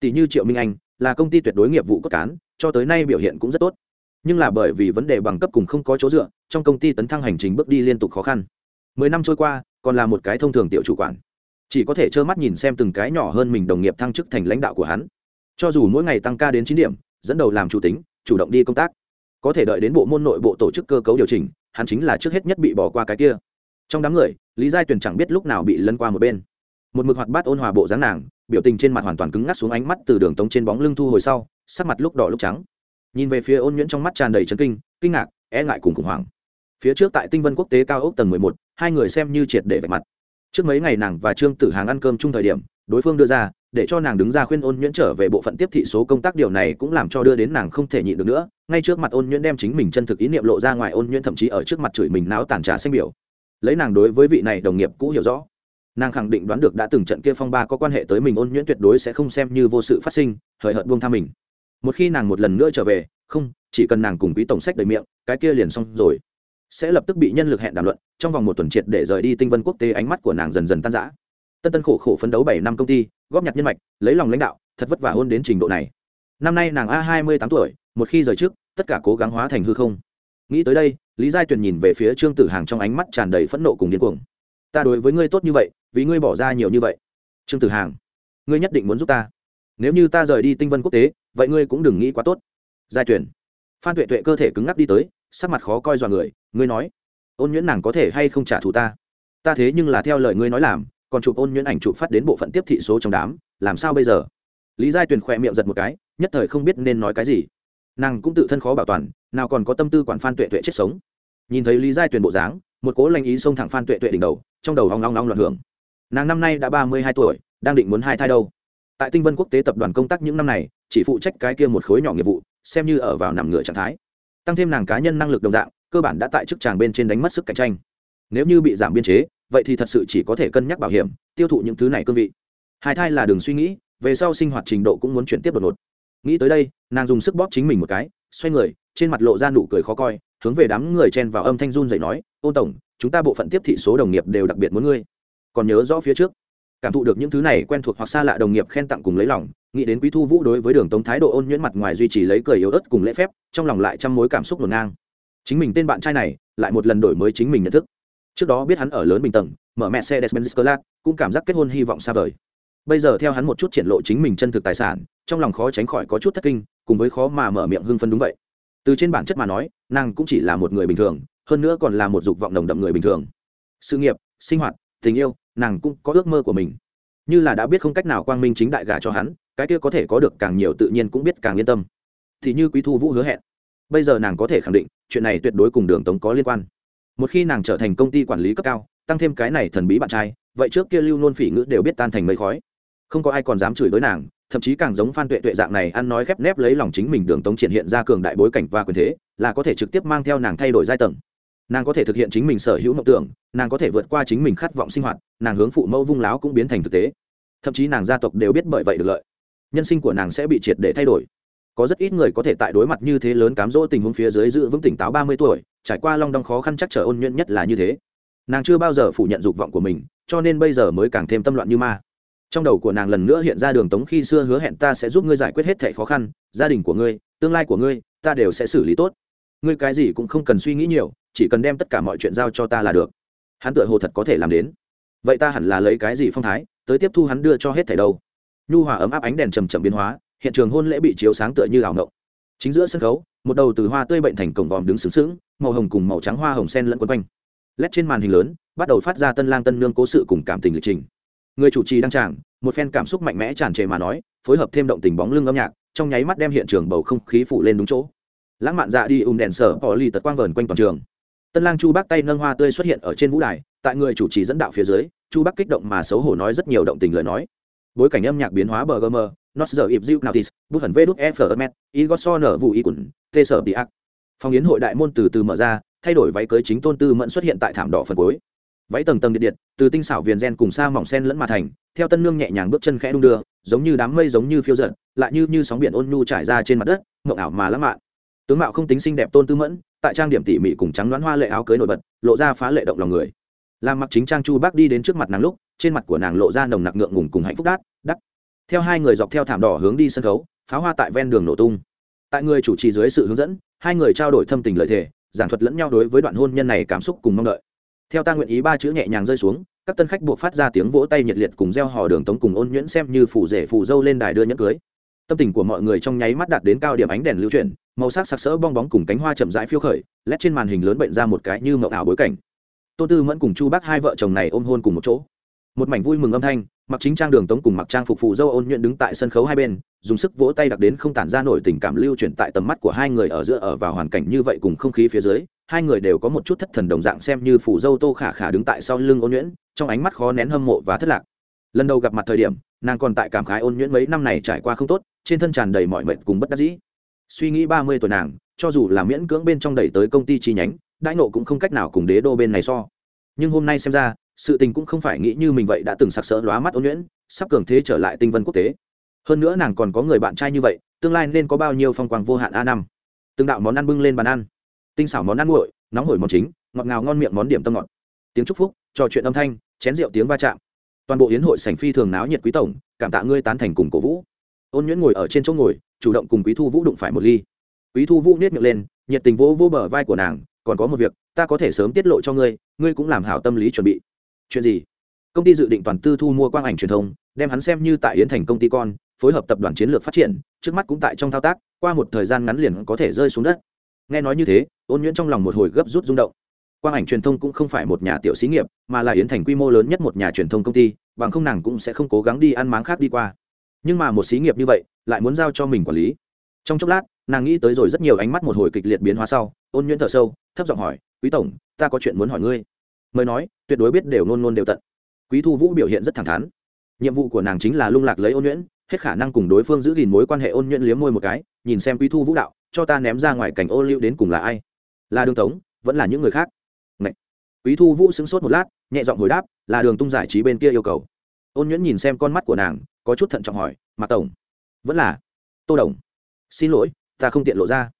Tỷ như triệu minh anh, là công ty tuyệt đối nghiệp vụ cốt cán, cho tới nay biểu hiện cũng rất tốt. Nhưng là bởi vì vấn đề bằng cấp cùng không có chỗ dựa, trong công ty tấn thăng hành trình bước đi liên tục khó khăn. Mười năm trôi qua, còn là một cái thông thường tiểu chủ quản. Chỉ có thể trơ mắt nhìn xem từng cái nhỏ hơn mình đồng nghiệp thăng chức thành lãnh đạo của hắn. Cho dù mỗi ngày tăng ca đến chín điểm, dẫn đầu làm chủ tính, chủ động đi công tác. Có thể đợi đến bộ môn nội bộ tổ chức cơ cấu điều chỉnh hắn chính là trước hết nhất bị bỏ qua cái kia. Trong đám người, lý giai tuyền chẳng biết lúc nào bị lân qua một bên. Một mực hoạt bát ôn hòa bộ dáng nàng, biểu tình trên mặt hoàn toàn cứng ngắc xuống ánh mắt từ đường tống trên bóng lưng thu hồi sau, sắc mặt lúc đỏ lúc trắng. Nhìn về phía ôn nhuyễn trong mắt tràn đầy chấn kinh kinh ngạc e ngại cùng khủng hoảng. Phía trước tại tinh vân quốc tế cao ốc tầng mười một, hai người xem như triệt để vạch mặt. Trước mấy ngày nàng và trương tử hàng ăn cơm chung thời điểm, đối phương đưa ra để cho nàng đứng ra khuyên ôn nhuyễn trở về bộ phận tiếp thị số công tác, điều này cũng làm cho đưa đến nàng không thể nhịn được nữa. Ngay trước mặt ôn nhuyễn đem chính mình chân thực ý niệm lộ ra ngoài, ôn nhuyễn thậm chí ở trước mặt chửi mình náo tàn trà xanh biểu. Lấy nàng đối với vị này đồng nghiệp cũ hiểu rõ, nàng khẳng định đoán được đã từng trận kia phong ba có quan hệ tới mình, ôn nhuyễn tuyệt đối sẽ không xem như vô sự phát sinh, hời hợt buông tha mình. Một khi nàng một lần nữa trở về, không, chỉ cần nàng cùng quý tổng sách đầy miệng, cái kia liền xong rồi. Sẽ lập tức bị nhân lực hẹn đàm luận, trong vòng một tuần triệt để rời đi tinh vân quốc tế, ánh mắt của nàng dần dần tan rã. Tân tân khổ khổ phấn đấu bảy năm công ty góp nhặt nhân mạch, lấy lòng lãnh đạo, thật vất vả hôn đến trình độ này. Năm nay nàng a hai mươi tám tuổi, một khi rời trước, tất cả cố gắng hóa thành hư không. Nghĩ tới đây, lý giai tuyền nhìn về phía trương tử hàng trong ánh mắt tràn đầy phẫn nộ cùng điên cuồng. Ta đối với ngươi tốt như vậy, vì ngươi bỏ ra nhiều như vậy. Trương tử hàng, ngươi nhất định muốn giúp ta. Nếu như ta rời đi tinh vân quốc tế, vậy ngươi cũng đừng nghĩ quá tốt. Giai tuyển phan tuệ tuệ cơ thể cứng ngắc đi tới, sắc mặt khó coi dọa người, ngươi nói, ôn nhuyễn nàng có thể hay không trả thù ta? Ta thế nhưng là theo lời ngươi nói làm còn chụp ôn nhuyễn ảnh chụp phát đến bộ phận tiếp thị số trong đám, làm sao bây giờ? Lý giai tuyền khỏe miệng giật một cái, nhất thời không biết nên nói cái gì. Nàng cũng tự thân khó bảo toàn, nào còn có tâm tư quản phan tuệ tuệ chết sống. Nhìn thấy lý giai tuyền bộ dáng, một cố lanh ý xông thẳng phan tuệ tuệ đỉnh đầu, trong đầu hoang long long loạn hưởng. Nàng năm nay đã ba mươi hai tuổi, đang định muốn hai thai đâu. Tại tinh vân quốc tế tập đoàn công tác những năm này, chỉ phụ trách cái kia một khối nhỏ nghiệp vụ, xem như ở vào nằm ngửa trạng thái. Tăng thêm nàng cá nhân năng lực đồng dạng, cơ bản đã tại chức tràng bên trên đánh mất sức cạnh tranh. Nếu như bị giảm biên chế vậy thì thật sự chỉ có thể cân nhắc bảo hiểm, tiêu thụ những thứ này cương vị. Hai thai là đường suy nghĩ, về sau sinh hoạt trình độ cũng muốn chuyển tiếp đột ngột. Nghĩ tới đây, nàng dùng sức bóp chính mình một cái, xoay người, trên mặt lộ ra nụ cười khó coi, hướng về đám người chen vào âm thanh run dậy nói, ô tổng, chúng ta bộ phận tiếp thị số đồng nghiệp đều đặc biệt muốn ngươi. Còn nhớ rõ phía trước, cảm thụ được những thứ này quen thuộc hoặc xa lạ đồng nghiệp khen tặng cùng lấy lòng, nghĩ đến quý thu vũ đối với đường tống thái độ ôn nhuyễn mặt ngoài duy trì lấy cười yếu ớt cùng lễ phép, trong lòng lại trăm mối cảm xúc ngổn ngang. Chính mình tên bạn trai này, lại một lần đổi mới chính mình nhận thức trước đó biết hắn ở lớn bình tầng, mở mẹ xe despenz cũng cảm giác kết hôn hy vọng xa vời. Bây giờ theo hắn một chút triển lộ chính mình chân thực tài sản, trong lòng khó tránh khỏi có chút thất kinh, cùng với khó mà mở miệng hưng phân đúng vậy. Từ trên bản chất mà nói, nàng cũng chỉ là một người bình thường, hơn nữa còn là một dục vọng nồng đậm người bình thường. Sự nghiệp, sinh hoạt, tình yêu, nàng cũng có ước mơ của mình. Như là đã biết không cách nào quang minh chính đại gả cho hắn, cái kia có thể có được càng nhiều tự nhiên cũng biết càng yên tâm. Thì như quý thu vũ hứa hẹn. Bây giờ nàng có thể khẳng định, chuyện này tuyệt đối cùng đường tống có liên quan một khi nàng trở thành công ty quản lý cấp cao, tăng thêm cái này thần bí bạn trai, vậy trước kia lưu nôn phỉ ngữ đều biết tan thành mây khói. Không có ai còn dám chửi đối nàng, thậm chí càng giống phan tuệ tuệ dạng này ăn nói khép nép lấy lòng chính mình đường tống triển hiện ra cường đại bối cảnh và quyền thế, là có thể trực tiếp mang theo nàng thay đổi giai tầng. Nàng có thể thực hiện chính mình sở hữu mộng tưởng, nàng có thể vượt qua chính mình khát vọng sinh hoạt, nàng hướng phụ mẫu vung láo cũng biến thành thực tế. Thậm chí nàng gia tộc đều biết bởi vậy được lợi. Nhân sinh của nàng sẽ bị triệt để thay đổi có rất ít người có thể tại đối mặt như thế lớn cám dỗ tình huống phía dưới giữ vững tỉnh táo ba mươi tuổi, trải qua long đong khó khăn chắc trở ôn nhuận nhất là như thế. Nàng chưa bao giờ phủ nhận dục vọng của mình, cho nên bây giờ mới càng thêm tâm loạn như ma. Trong đầu của nàng lần nữa hiện ra đường tống khi xưa hứa hẹn ta sẽ giúp ngươi giải quyết hết thẻ khó khăn, gia đình của ngươi, tương lai của ngươi, ta đều sẽ xử lý tốt. Ngươi cái gì cũng không cần suy nghĩ nhiều, chỉ cần đem tất cả mọi chuyện giao cho ta là được. Hắn tựa hồ thật có thể làm đến. Vậy ta hẳn là lấy cái gì phong thái, tới tiếp thu hắn đưa cho hết thẻ đâu? Nhu hòa ấm áp ánh đèn trầm trầm biến hóa hiện trường hôn lễ bị chiếu sáng tựa như ảo ngộng. Chính giữa sân khấu, một đầu từ hoa tươi bệnh thành cổng vòm đứng sướng sướng màu hồng cùng màu trắng hoa hồng sen lẫn quấn quanh. Lét trên màn hình lớn, bắt đầu phát ra tân lang tân nương cố sự cùng cảm tình lịch trình. Người chủ trì đăng tràng, một phen cảm xúc mạnh mẽ tràn trề mà nói, phối hợp thêm động tình bóng lưng âm nhạc, trong nháy mắt đem hiện trường bầu không khí phủ lên đúng chỗ. Lãng mạn dạ đi ùm đèn sở bỏ lì tật quang vờn quanh toàn trường. Tân lang chu Bắc tay nâng hoa tươi xuất hiện ở trên vũ đài, tại người chủ trì dẫn đạo phía dưới, chu Bắc kích động mà xấu hổ nói rất nhiều động tình lời nói. Bối cảnh âm nhạc biến hóa bờ gm not giờ ịp diệu tis bút hẳn vê đúc e phở met y gót so nở vụ y quần tê sở bị ác. Phòng yến hội đại môn từ từ mở ra, thay đổi váy cưới chính tôn tư mẫn xuất hiện tại thảm đỏ phần cuối. Váy tầng tầng điện điện, từ tinh xảo viền gen cùng sa mỏng sen lẫn mà thành, theo tân nương nhẹ nhàng bước chân khẽ đung đưa, giống như đám mây giống như phiêu giận lại như như sóng biển ôn nhu trải ra trên mặt đất, mộng ảo mà lãng mạn. Tướng mạo không tính xinh đẹp tôn tư mẫn, tại trang điểm tỉ mỉ cùng trắng đoán hoa lệ áo cưới nổi bật, lộ ra phá lệ động lòng người. Làm mặc chính trang chu bác đi đến trước mặt nàng lúc, trên mặt của nàng lộ ra nồng nặc ngượng ngùng cùng hạnh phúc đát theo hai người dọc theo thảm đỏ hướng đi sân khấu, pháo hoa tại ven đường nổ tung. Tại người chủ trì dưới sự hướng dẫn, hai người trao đổi thâm tình lời thề, giảng thuật lẫn nhau đối với đoạn hôn nhân này cảm xúc cùng mong đợi. Theo ta nguyện ý ba chữ nhẹ nhàng rơi xuống, các tân khách buộc phát ra tiếng vỗ tay nhiệt liệt cùng gieo hò đường tống cùng ôn nhuyễn xem như phủ rể phủ dâu lên đài đưa nhẫn cưới. Tâm tình của mọi người trong nháy mắt đạt đến cao điểm ánh đèn lưu chuyển, màu sắc sặc sỡ bong bóng cùng cánh hoa chậm rãi phiêu khởi, lét trên màn hình lớn bệnh ra một cái như mậu ảo bối cảnh. Tô tư mẫn cùng chu bác hai vợ chồng này ôm hôn cùng một chỗ. Một mảnh vui mừng âm thanh mặc chính trang đường tống cùng mặc trang phục phụ dâu ôn nhuận đứng tại sân khấu hai bên, dùng sức vỗ tay đặc đến không tản ra nổi tình cảm lưu chuyển tại tầm mắt của hai người ở giữa ở vào hoàn cảnh như vậy cùng không khí phía dưới, hai người đều có một chút thất thần đồng dạng xem như phủ dâu tô khả khả đứng tại sau lưng ôn nhuyễn trong ánh mắt khó nén hâm mộ và thất lạc. Lần đầu gặp mặt thời điểm, nàng còn tại cảm khái ôn nhuyễn mấy năm này trải qua không tốt, trên thân tràn đầy mọi mệnh cùng bất đắc dĩ. Suy nghĩ ba mươi tuổi nàng, cho dù là miễn cưỡng bên trong đẩy tới công ty chi nhánh, đãi nộ cũng không cách nào cùng đế đô bên này so. Nhưng hôm nay xem ra sự tình cũng không phải nghĩ như mình vậy đã từng sặc sỡ lóa mắt ôn nhuyễn, sắp cường thế trở lại tinh vân quốc tế. Hơn nữa nàng còn có người bạn trai như vậy, tương lai nên có bao nhiêu phong quang vô hạn a năm. Từng đạo món ăn bưng lên bàn ăn. Tinh xảo món ăn nguội, nóng hổi món chính, ngọt ngào ngon miệng món điểm tâm ngọt. Tiếng chúc phúc, trò chuyện âm thanh, chén rượu tiếng va chạm. Toàn bộ yến hội sảnh phi thường náo nhiệt quý tổng, cảm tạ ngươi tán thành cùng cổ vũ. Ôn nhuyễn ngồi ở trên chỗ ngồi, chủ động cùng quý thu vũ đụng phải một ly. Quý thu vũ nết miệng lên, nhiệt tình vỗ vỗ bờ vai của nàng, còn có một việc, ta có thể sớm tiết lộ cho ngươi ngươi cũng làm hảo tâm lý chuẩn bị chuyện gì? Công ty dự định toàn tư thu mua quang ảnh truyền thông, đem hắn xem như tại yến thành công ty con, phối hợp tập đoàn chiến lược phát triển, trước mắt cũng tại trong thao tác, qua một thời gian ngắn liền có thể rơi xuống đất. Nghe nói như thế, ôn nhuyễn trong lòng một hồi gấp rút rung động. Quang ảnh truyền thông cũng không phải một nhà tiểu xí nghiệp, mà là yến thành quy mô lớn nhất một nhà truyền thông công ty, bằng không nàng cũng sẽ không cố gắng đi ăn máng khác đi qua. Nhưng mà một xí nghiệp như vậy, lại muốn giao cho mình quản lý. Trong chốc lát, nàng nghĩ tới rồi rất nhiều ánh mắt một hồi kịch liệt biến hóa sau, ôn nhuyễn thở sâu, thấp giọng hỏi, quý tổng, ta có chuyện muốn hỏi ngươi mời nói, tuyệt đối biết đều nôn nôn đều tận. Quý thu vũ biểu hiện rất thẳng thắn. Nhiệm vụ của nàng chính là lung lạc lấy ôn nhuyễn, hết khả năng cùng đối phương giữ gìn mối quan hệ ôn nhuyễn liếm môi một cái, nhìn xem quý thu vũ đạo, cho ta ném ra ngoài cảnh ô liu đến cùng là ai? Là đường tống, vẫn là những người khác? Ngậy. quý thu vũ sững sốt một lát, nhẹ giọng hồi đáp, là đường tung giải trí bên kia yêu cầu. Ôn nhuyễn nhìn xem con mắt của nàng, có chút thận trọng hỏi, mạc tổng, vẫn là? Tô đồng. Xin lỗi, ta không tiện lộ ra.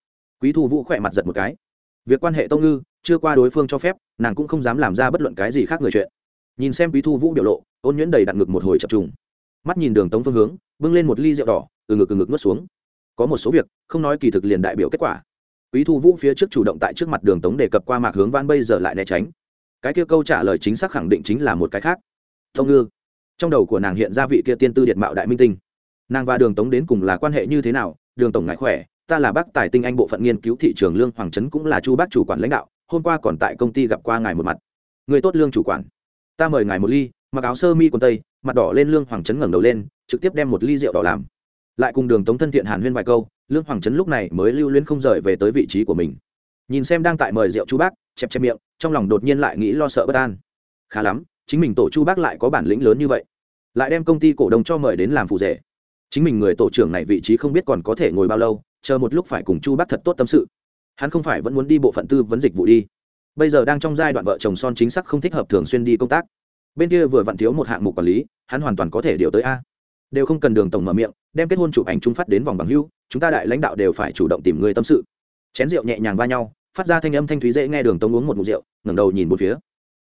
Quý thu vũ khỏe mặt giật một cái. Việc quan hệ tông ngư chưa qua đối phương cho phép, nàng cũng không dám làm ra bất luận cái gì khác người chuyện. Nhìn xem quý thu vũ biểu lộ, ôn nhuyễn đầy đặt ngực một hồi chập trùng. Mắt nhìn đường tống phương hướng, bưng lên một ly rượu đỏ, từ ngực từ ngực nuốt xuống. Có một số việc, không nói kỳ thực liền đại biểu kết quả. Quý thu vũ phía trước chủ động tại trước mặt đường tống đề cập qua mạc hướng van bây giờ lại né tránh. Cái kia câu trả lời chính xác khẳng định chính là một cái khác. Thông ngư. Trong đầu của nàng hiện ra vị kia tiên tư điện mạo đại minh tinh. Nàng và đường tống đến cùng là quan hệ như thế nào? Đường tổng ngại khỏe, ta là bác tài tinh anh bộ phận nghiên cứu thị trường lương hoàng trấn cũng là chu bác chủ quản lãnh đạo hôm qua còn tại công ty gặp qua ngài một mặt. Người tốt lương chủ quản. Ta mời ngài một ly, mặc áo sơ mi quần tây, mặt đỏ lên lương hoàng trấn ngẩng đầu lên, trực tiếp đem một ly rượu đỏ làm. Lại cùng đường tống thân thiện hàn huyên vài câu, lương hoàng trấn lúc này mới lưu luyến không rời về tới vị trí của mình. Nhìn xem đang tại mời rượu chu bác, chẹp chẹp miệng, trong lòng đột nhiên lại nghĩ lo sợ bất an. Khá lắm, chính mình tổ chu bác lại có bản lĩnh lớn như vậy. Lại đem công ty cổ đông cho mời đến làm phụ rể. Chính mình người tổ trưởng này vị trí không biết còn có thể ngồi bao lâu, chờ một lúc phải cùng chu bác thật tốt tâm sự hắn không phải vẫn muốn đi bộ phận tư vấn dịch vụ đi. Bây giờ đang trong giai đoạn vợ chồng son chính xác không thích hợp thường xuyên đi công tác. Bên kia vừa vặn thiếu một hạng mục quản lý, hắn hoàn toàn có thể điều tới a. Đều không cần đường tổng mở miệng, đem kết hôn chụp ảnh trung phát đến vòng bằng hưu, chúng ta đại lãnh đạo đều phải chủ động tìm người tâm sự. Chén rượu nhẹ nhàng va nhau, phát ra thanh âm thanh thúy dễ nghe đường tống uống một mục rượu, ngẩng đầu nhìn một phía.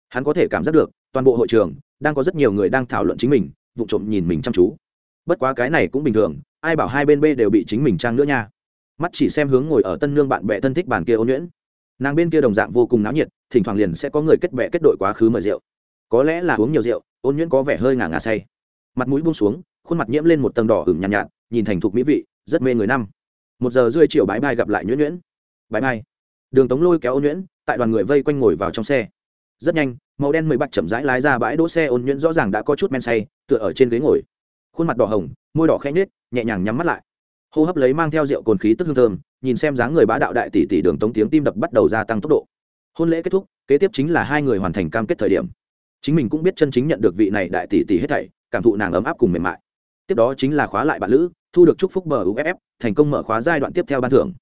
Hắn có thể cảm giác được, toàn bộ hội trường, đang có rất nhiều người đang thảo luận chính mình, vụ trộm nhìn mình chăm chú. Bất quá cái này cũng bình thường, ai bảo hai bên b đều bị chính mình trang nữa nha mắt chỉ xem hướng ngồi ở tân nương bạn bè thân thích bàn kia ôn nhuyễn. Nàng bên kia đồng dạng vô cùng náo nhiệt thỉnh thoảng liền sẽ có người kết bè kết đội quá khứ mời rượu. Có lẽ là uống nhiều rượu ôn nhuyễn có vẻ hơi ngả ngả say. Mặt mũi buông xuống khuôn mặt nhiễm lên một tầng đỏ ửng nhàn nhạt, nhạt nhìn thành thục mỹ vị rất mê người năm. Một giờ rưỡi chiều bãi bai gặp lại nhuyễn nhuyễn. Bãi bai đường tống lôi kéo ôn nhuyễn tại đoàn người vây quanh ngồi vào trong xe. Rất nhanh màu đen mười bạch chậm rãi lái ra bãi đỗ xe ôn nhuyễn rõ ràng đã có chút men say tựa ở trên ghế ngồi. Khuôn mặt đỏ hồng môi đỏ khẽ nhếch nhẹ nhàng nhắm mắt lại hô hấp lấy mang theo rượu cồn khí tức hương thơm, nhìn xem dáng người bá đạo đại tỷ tỷ đường tống tiếng tim đập bắt đầu gia tăng tốc độ. Hôn lễ kết thúc, kế tiếp chính là hai người hoàn thành cam kết thời điểm. Chính mình cũng biết chân chính nhận được vị này đại tỷ tỷ hết thảy, cảm thụ nàng ấm áp cùng mềm mại. Tiếp đó chính là khóa lại bạn lữ, thu được chúc phúc bờ uff thành công mở khóa giai đoạn tiếp theo ban thưởng.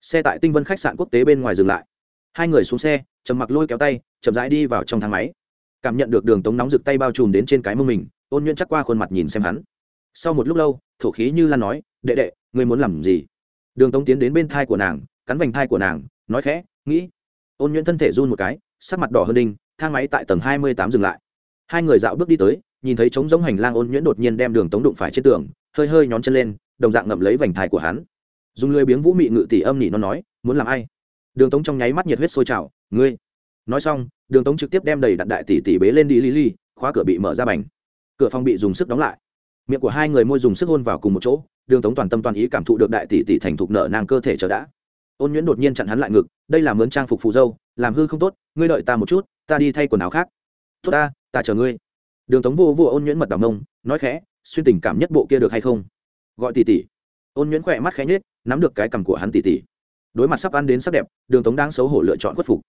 Xe tại tinh vân khách sạn quốc tế bên ngoài dừng lại. Hai người xuống xe, trầm mặc lôi kéo tay, chậm rãi đi vào trong thang máy. Cảm nhận được đường tống nóng rực tay bao trùm đến trên cái mông mình, ôn nhuyễn chắc qua khuôn mặt nhìn xem hắn. Sau một lúc lâu, thổ khí như lan nói, đệ đệ ngươi muốn làm gì? Đường tống tiến đến bên thai của nàng, cắn vành thai của nàng, nói khẽ, nghĩ. Ôn nhuyễn thân thể run một cái, sắc mặt đỏ hơn đinh, thang máy tại tầng hai mươi tám dừng lại. Hai người dạo bước đi tới, nhìn thấy trống giống hành lang ôn nhuyễn đột nhiên đem đường tống đụng phải trên tường, hơi hơi nhón chân lên, đồng dạng ngậm lấy vành thai của hắn. Dùng lưới biếng vũ mị ngự tỷ âm nỉ nó nói, muốn làm ai? Đường tống trong nháy mắt nhiệt huyết sôi trào, ngươi. Nói xong, đường tống trực tiếp đem đầy đặn đại tỷ tỷ bế lên đi li li khóa cửa bị mở ra bành. Cửa phòng bị dùng sức đóng lại miệng của hai người môi dùng sức hôn vào cùng một chỗ, đường tống toàn tâm toàn ý cảm thụ được đại tỷ tỷ thành thục nợ nàng cơ thể chờ đã. Ôn nhuyễn đột nhiên chặn hắn lại ngực, đây là mướn trang phục phù dâu, làm hư không tốt, ngươi đợi ta một chút, ta đi thay quần áo khác. Tốt ta ta chờ ngươi. Đường tống vô vô ôn nhuyễn mật đ mông, nói khẽ, xuyên tình cảm nhất bộ kia được hay không? Gọi tỷ tỷ. Ôn nhuyễn khỏe mắt khẽ nhết nắm được cái cằm của hắn tỷ tỷ. Đối mặt sắp ăn đến sắc đẹp, đường tống đang xấu hổ lựa chọn khuất phục.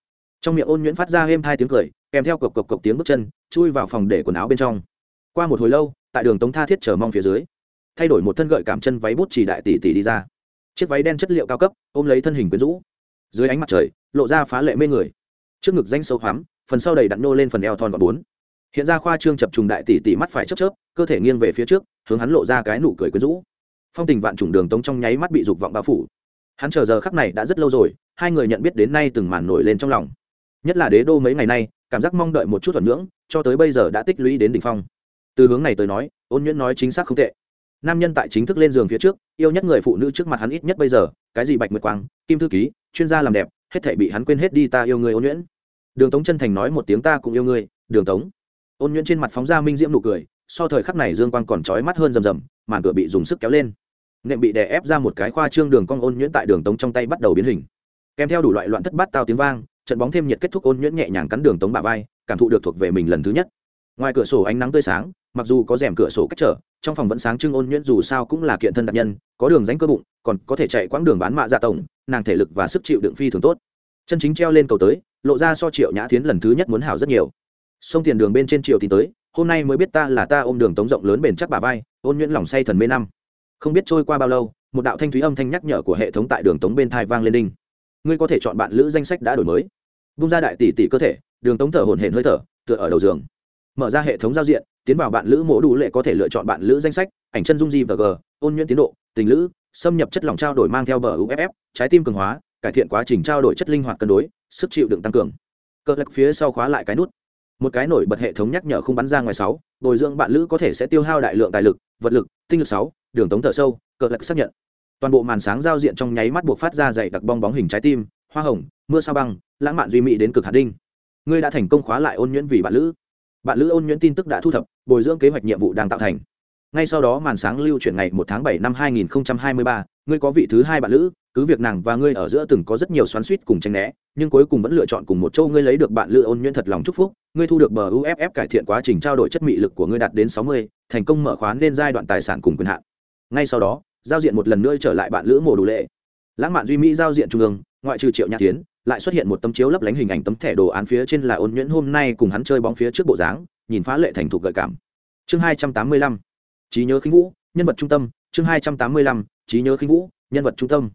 Trong miệng ôn nhuyễn phát ra êm hai tiếng cười, kèm theo cộc cộc cộc tiếng bước chân, chui vào phòng để quần áo bên trong. Qua một hồi lâu tại đường tống tha thiết chờ mong phía dưới thay đổi một thân gợi cảm chân váy bút chỉ đại tỷ tỷ đi ra chiếc váy đen chất liệu cao cấp ôm lấy thân hình quyến rũ dưới ánh mặt trời lộ ra phá lệ mê người trước ngực danh sâu hoắm phần sau đầy đặn nô lên phần eo thon gọn bốn hiện ra khoa trương chập trùng đại tỷ tỷ mắt phải chớp chớp cơ thể nghiêng về phía trước hướng hắn lộ ra cái nụ cười quyến rũ phong tình vạn trùng đường tống trong nháy mắt bị dục vọng bao phủ hắn chờ giờ khắc này đã rất lâu rồi hai người nhận biết đến nay từng màn nổi lên trong lòng nhất là đế đô mấy ngày nay cảm giác mong đợi một chút thuận ngưỡng cho tới bây giờ đã tích lũy đến đỉnh phong từ hướng này tới nói, ôn nhuyễn nói chính xác không tệ. Nam nhân tại chính thức lên giường phía trước, yêu nhất người phụ nữ trước mặt hắn ít nhất bây giờ, cái gì bạch nguyệt quang, kim thư ký, chuyên gia làm đẹp, hết thể bị hắn quên hết đi ta yêu người ôn nhuyễn. Đường tống chân thành nói một tiếng ta cũng yêu ngươi, đường tống. Ôn nhuyễn trên mặt phóng ra minh diễm nụ cười, so thời khắc này dương quang còn trói mắt hơn rầm rầm, màn cửa bị dùng sức kéo lên. Nệm bị đè ép ra một cái khoa trương đường cong ôn nhuyễn tại đường tống trong tay bắt đầu biến hình. Kèm theo đủ loại loạn thất bát tao tiếng vang, trận bóng thêm nhiệt kết thúc ôn nhuyễn nhẹ nhàng cắn đường tống bà vai, cảm thụ được thuộc về mình lần thứ nhất ngoài cửa sổ ánh nắng tươi sáng, mặc dù có rèm cửa sổ cách trở, trong phòng vẫn sáng trưng ôn nhuyễn dù sao cũng là kiện thân đặc nhân, có đường ránh cơ bụng, còn có thể chạy quãng đường bán mạ dạ tổng, nàng thể lực và sức chịu đựng phi thường tốt. Chân chính treo lên cầu tới, lộ ra so triệu nhã thiến lần thứ nhất muốn hảo rất nhiều. Sông tiền đường bên trên triệu thì tới, hôm nay mới biết ta là ta ôm đường tống rộng lớn bền chắc bà vai, ôn nhuyễn lòng say thần mê năm. Không biết trôi qua bao lâu, một đạo thanh thúy âm thanh nhắc nhở của hệ thống tại đường tống bên thai vang lên đinh. Ngươi có thể chọn bạn lữ danh sách đã đổi mới. Bung ra đại tỷ tỷ cơ thể, đường tống thở hồn hển hơi thở, tựa ở đầu giường mở ra hệ thống giao diện, tiến vào bạn lữ mổ đủ lệ có thể lựa chọn bạn lữ danh sách, ảnh chân dung di và g, ôn nhuyễn tiến độ, tình lữ, xâm nhập chất lỏng trao đổi mang theo bờ uff trái tim cường hóa, cải thiện quá trình trao đổi chất linh hoạt cân đối, sức chịu đựng tăng cường. Cơ lắc phía sau khóa lại cái nút. Một cái nổi bật hệ thống nhắc nhở không bắn ra ngoài sáu, bồi dưỡng bạn lữ có thể sẽ tiêu hao đại lượng tài lực, vật lực, tinh lực sáu, đường tống thở sâu cờ lạc xác nhận. Toàn bộ màn sáng giao diện trong nháy mắt buộc phát ra dày đặc bong bóng hình trái tim, hoa hồng, mưa sao băng, lãng mạn duy mỹ đến cực hạt đinh. Ngươi đã thành công khóa lại ôn nhuyễn vì bạn lữ bạn lữ ôn nhuyễn tin tức đã thu thập, bồi dưỡng kế hoạch nhiệm vụ đang tạo thành. Ngay sau đó màn sáng lưu chuyển ngày một tháng bảy năm hai nghìn hai mươi ba, ngươi có vị thứ hai bạn lữ, cứ việc nàng và ngươi ở giữa từng có rất nhiều xoắn suýt cùng tranh né, nhưng cuối cùng vẫn lựa chọn cùng một châu ngươi lấy được bạn lữ ôn nhuyễn thật lòng chúc phúc, ngươi thu được bờ uff cải thiện quá trình trao đổi chất mị lực của ngươi đạt đến sáu mươi, thành công mở khoán lên giai đoạn tài sản cùng quyền hạn. Ngay sau đó, giao diện một lần nữa trở lại bạn lữ mổ đủ lệ. Lãng mạn duy mỹ giao diện trung ương, ngoại trừ triệu nhạc tiến lại xuất hiện một tấm chiếu lấp lánh hình ảnh tấm thẻ đồ án phía trên là ôn nhuyễn hôm nay cùng hắn chơi bóng phía trước bộ dáng, nhìn phá lệ thành thục gợi cảm. Chương hai trăm tám mươi lăm, trí nhớ khinh vũ, nhân vật trung tâm. Chương hai trăm tám mươi lăm, trí nhớ khinh vũ, nhân vật trung tâm.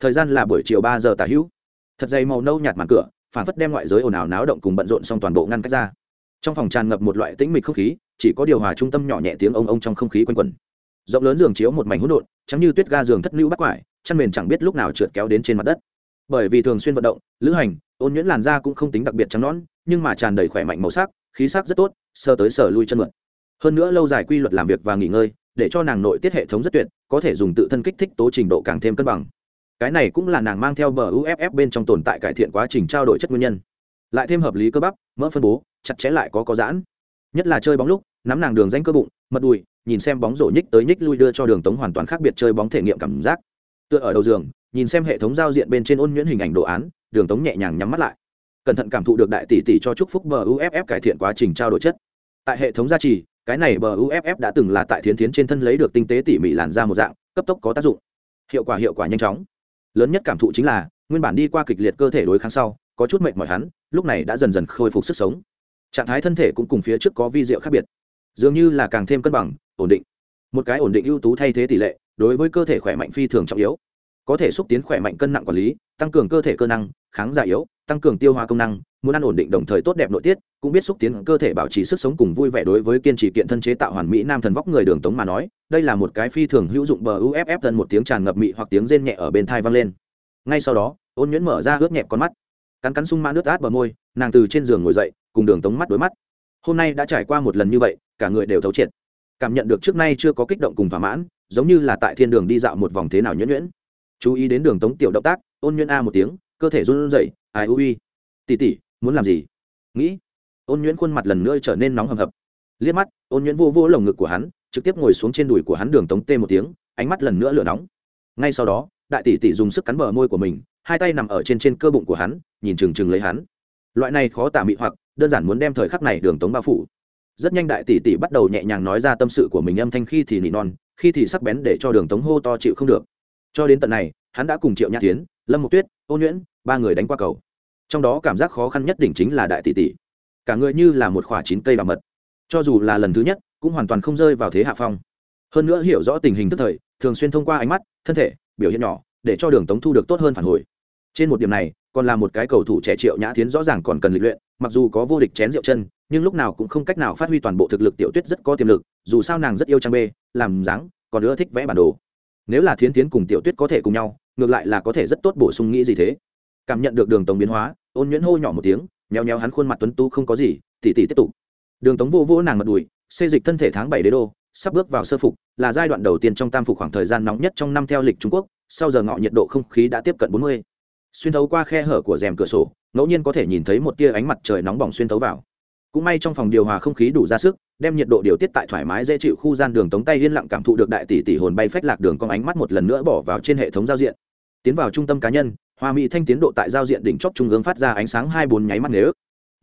Thời gian là buổi chiều ba giờ tả hữu. Thật dày màu nâu nhạt màn cửa, phản phất đem ngoại giới ồn ào náo động cùng bận rộn xong toàn bộ ngăn cách ra. Trong phòng tràn ngập một loại tĩnh mịch không khí, chỉ có điều hòa trung tâm nhỏ nhẹ tiếng ông ông trong không khí quanh quẩn. Rộng lớn giường chiếu một mảnh hỗn độn chẳng như tuyết ga giường thất lưu bắt quải chăn mền chẳng biết lúc nào trượt kéo đến trên mặt đất bởi vì thường xuyên vận động, lữ hành, ôn nhuyễn làn da cũng không tính đặc biệt trắng nõn, nhưng mà tràn đầy khỏe mạnh màu sắc, khí sắc rất tốt, sơ tới sở lui chân mượn. Hơn nữa lâu dài quy luật làm việc và nghỉ ngơi, để cho nàng nội tiết hệ thống rất tuyệt, có thể dùng tự thân kích thích tố trình độ càng thêm cân bằng. Cái này cũng là nàng mang theo bờ uff bên trong tồn tại cải thiện quá trình trao đổi chất nguyên nhân. Lại thêm hợp lý cơ bắp, mỡ phân bố, chặt chẽ lại có có giãn. Nhất là chơi bóng lúc, nắm nàng đường danh cơ bụng, mật đùi, nhìn xem bóng rổ nhích tới nhích lui đưa cho đường tống hoàn toàn khác biệt chơi bóng thể nghiệm cảm giác. Tựa ở đầu giường nhìn xem hệ thống giao diện bên trên ôn nhuyễn hình ảnh đồ án, đường tống nhẹ nhàng nhắm mắt lại. Cẩn thận cảm thụ được đại tỷ tỷ cho chúc phúc bờ uff cải thiện quá trình trao đổi chất. Tại hệ thống gia trì, cái này bờ uff đã từng là tại thiến thiến trên thân lấy được tinh tế tỉ mỉ làn ra một dạng, cấp tốc có tác dụng. Hiệu quả hiệu quả nhanh chóng. Lớn nhất cảm thụ chính là, nguyên bản đi qua kịch liệt cơ thể đối kháng sau, có chút mệt mỏi hắn, lúc này đã dần dần khôi phục sức sống. Trạng thái thân thể cũng cùng phía trước có vi diệu khác biệt. Dường như là càng thêm cân bằng, ổn định. Một cái ổn định ưu tú thay thế tỷ lệ, đối với cơ thể khỏe mạnh phi thường trọng yếu có thể xúc tiến khỏe mạnh cân nặng quản lý, tăng cường cơ thể cơ năng, kháng giả yếu, tăng cường tiêu hóa công năng, muốn ăn ổn định đồng thời tốt đẹp nội tiết, cũng biết xúc tiến cơ thể bảo trì sức sống cùng vui vẻ đối với kiên trì kiện thân chế tạo hoàn mỹ nam thần vóc người đường tống mà nói, đây là một cái phi thường hữu dụng bờ uff thân một tiếng tràn ngập mị hoặc tiếng rên nhẹ ở bên thai vang lên. Ngay sau đó, ôn nhuyễn mở ra ướt nhẹp con mắt, cắn cắn sung mã nước át bờ môi, nàng từ trên giường ngồi dậy, cùng đường tống mắt đối mắt. Hôm nay đã trải qua một lần như vậy, cả người đều thấu triệt. Cảm nhận được trước nay chưa có kích động cùng thỏa mãn, giống như là tại thiên đường đi dạo một vòng thế nào nhuyễn nhuyễn chú ý đến đường tống tiểu động tác, ôn nhuyễn a một tiếng, cơ thể run rẩy, ai u uy. Tỉ tỉ muốn làm gì? Nghĩ. Ôn nhuyễn khuôn mặt lần nữa trở nên nóng hầm hập. Liếc mắt, ôn nhuyễn vô vô lồng ngực của hắn, trực tiếp ngồi xuống trên đùi của hắn đường tống tê một tiếng, ánh mắt lần nữa lửa nóng. Ngay sau đó, đại tỷ tỷ dùng sức cắn bờ môi của mình, hai tay nằm ở trên trên cơ bụng của hắn, nhìn trừng trừng lấy hắn. Loại này khó tả mị hoặc, đơn giản muốn đem thời khắc này đường tống bao phủ. Rất nhanh đại tỷ tỷ bắt đầu nhẹ nhàng nói ra tâm sự của mình âm thanh khi thì nỉ non, khi thì sắc bén để cho đường tống hô to chịu không được cho đến tận này, hắn đã cùng triệu nhã tiến lâm mục tuyết, ô nhuyễn, ba người đánh qua cầu. Trong đó cảm giác khó khăn nhất đỉnh chính là đại tỷ tỷ. Cả người như là một khoả chín cây bảo mật. Cho dù là lần thứ nhất, cũng hoàn toàn không rơi vào thế hạ phong. Hơn nữa hiểu rõ tình hình tức thời, thường xuyên thông qua ánh mắt, thân thể, biểu hiện nhỏ, để cho đường tống thu được tốt hơn phản hồi. Trên một điểm này, còn là một cái cầu thủ trẻ triệu nhã tiến rõ ràng còn cần lịch luyện, mặc dù có vô địch chén rượu chân, nhưng lúc nào cũng không cách nào phát huy toàn bộ thực lực tiểu tuyết rất có tiềm lực, dù sao nàng rất yêu trang bê, làm dáng, còn nữa thích vẽ bản đồ nếu là thiến tiến cùng tiểu tuyết có thể cùng nhau, ngược lại là có thể rất tốt bổ sung nghĩ gì thế. Cảm nhận được đường tống biến hóa, ôn nhuyễn hô nhỏ một tiếng nheo nheo hắn khuôn mặt tuấn tu không có gì, tỉ tỉ tiếp tục. Đường tống vô vỗ nàng mật đùi xây dịch thân thể tháng bảy đế đô, sắp bước vào sơ phục, là giai đoạn đầu tiên trong tam phục khoảng thời gian nóng nhất trong năm theo lịch trung quốc, sau giờ ngọ nhiệt độ không khí đã tiếp cận bốn mươi. Xuyên thấu qua khe hở của rèm cửa sổ, ngẫu nhiên có thể nhìn thấy một tia ánh mặt trời nóng bỏng xuyên thấu vào. Cũng may trong phòng điều hòa không khí đủ ra sức đem nhiệt độ điều tiết tại thoải mái dễ chịu khu gian đường tống tay yên lặng cảm thụ được đại tỷ tỷ hồn bay phách lạc đường con ánh mắt một lần nữa bỏ vào trên hệ thống giao diện. Tiến vào trung tâm cá nhân, hoa mỹ thanh tiến độ tại giao diện đỉnh chóp trung ương phát ra ánh sáng hai bốn nháy mắt nếu.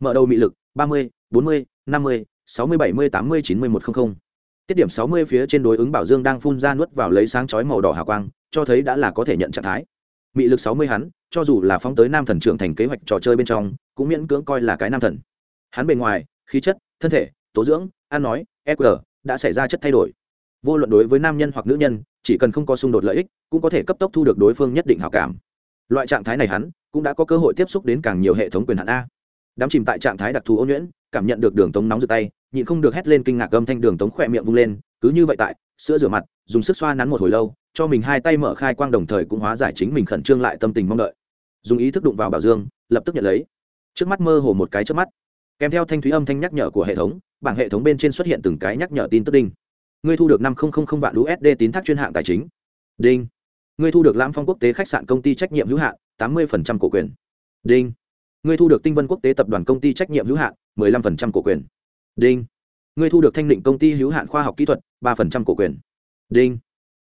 Mở đầu mị lực, ba mươi, bốn mươi, năm mươi, sáu mươi bảy mươi, tám mươi, chín mươi một trăm linh tiết điểm sáu mươi phía trên đối ứng bảo dương đang phun ra nuốt vào lấy sáng chói màu đỏ hào quang, cho thấy đã là có thể nhận trạng thái. Mị lực sáu mươi hắn, cho dù là phóng tới nam thần trưởng thành kế hoạch trò chơi bên trong, cũng miễn cưỡng coi là cái nam thần. Hắn bề ngoài, khí chất, thân thể, tố dưỡng An nói eq đã xảy ra chất thay đổi. Vô luận đối với nam nhân hoặc nữ nhân, chỉ cần không có xung đột lợi ích, cũng có thể cấp tốc thu được đối phương nhất định hảo cảm. Loại trạng thái này hắn cũng đã có cơ hội tiếp xúc đến càng nhiều hệ thống quyền hạn a. Đám chìm tại trạng thái đặc thù ô nhuyễn, cảm nhận được đường tống nóng rực tay, nhịn không được hét lên kinh ngạc âm thanh đường tống khỏe miệng vung lên, cứ như vậy tại, sữa rửa mặt, dùng sức xoa nắn một hồi lâu, cho mình hai tay mở khai quang đồng thời cũng hóa giải chính mình khẩn trương lại tâm tình mong đợi. Dùng ý thức đụng vào bảo dương, lập tức nhận lấy. Trước mắt mơ hồ một cái trước mắt kèm theo thanh thúy âm thanh nhắc nhở của hệ thống, bảng hệ thống bên trên xuất hiện từng cái nhắc nhở tin tức đinh. Ngươi thu được năm vạn usd tín thác chuyên hạng tài chính. Đinh. Ngươi thu được lãm phong quốc tế khách sạn công ty trách nhiệm hữu hạn, tám mươi cổ quyền. Đinh. Ngươi thu được tinh vân quốc tế tập đoàn công ty trách nhiệm hữu hạn 15% cổ quyền. Đinh. Ngươi thu được thanh định công ty hữu hạn khoa học kỹ thuật 3% cổ quyền. Đinh.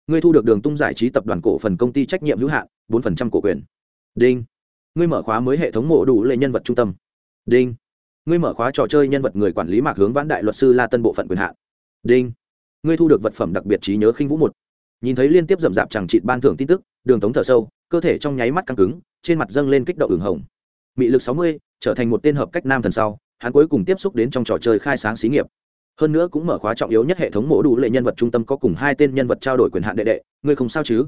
Ngươi thu được đường tung giải trí tập đoàn cổ phần công ty trách nhiệm hữu hạn 4% cổ quyền. Đinh. Ngươi mở khóa mới hệ thống mộ đủ lệ nhân vật trung tâm. Đinh ngươi mở khóa trò chơi nhân vật người quản lý mạc hướng vãn đại luật sư la tân bộ phận quyền hạn. Đinh. Ngươi thu được vật phẩm đặc biệt trí nhớ khinh vũ một. Nhìn thấy liên tiếp rậm rạp chẳng trịt ban thưởng tin tức, đường tống thở sâu, cơ thể trong nháy mắt căng cứng, trên mặt dâng lên kích động ửng hồng. Mị lực sáu mươi, trở thành một tên hợp cách nam thần sau, hắn cuối cùng tiếp xúc đến trong trò chơi khai sáng xí nghiệp. Hơn nữa cũng mở khóa trọng yếu nhất hệ thống mổ đủ lệ nhân vật trung tâm có cùng hai tên nhân vật trao đổi quyền hạn đệ đệ, ngươi không sao chứ?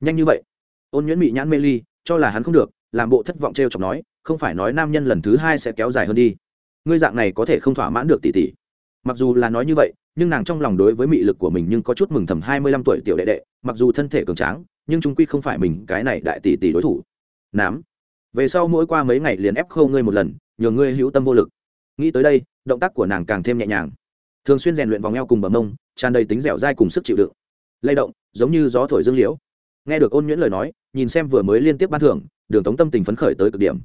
Nhanh như vậy. Ôn nhuyễn mị nhãn mê ly, cho là hắn không được, làm bộ thất vọng t r e o chọc nói, không phải nói nam nhân lần thứ hai sẽ kéo dài hơn đi ngươi dạng này có thể không thỏa mãn được tỷ tỷ. Mặc dù là nói như vậy, nhưng nàng trong lòng đối với mị lực của mình nhưng có chút mừng thầm hai mươi lăm tuổi tiểu đệ đệ, mặc dù thân thể cường tráng, nhưng trung quy không phải mình cái này đại tỷ tỷ đối thủ. Nám. Về sau mỗi qua mấy ngày liền ép khâu ngươi một lần, nhờ ngươi hữu tâm vô lực. Nghĩ tới đây, động tác của nàng càng thêm nhẹ nhàng. Thường xuyên rèn luyện vòng eo cùng bờ mông, tràn đầy tính dẻo dai cùng sức chịu đựng. Lay động, giống như gió thổi dương liễu. Nghe được ôn nhuyễn lời nói, nhìn xem vừa mới liên tiếp ban thưởng, đường tống tâm tình phấn khởi tới cực điểm.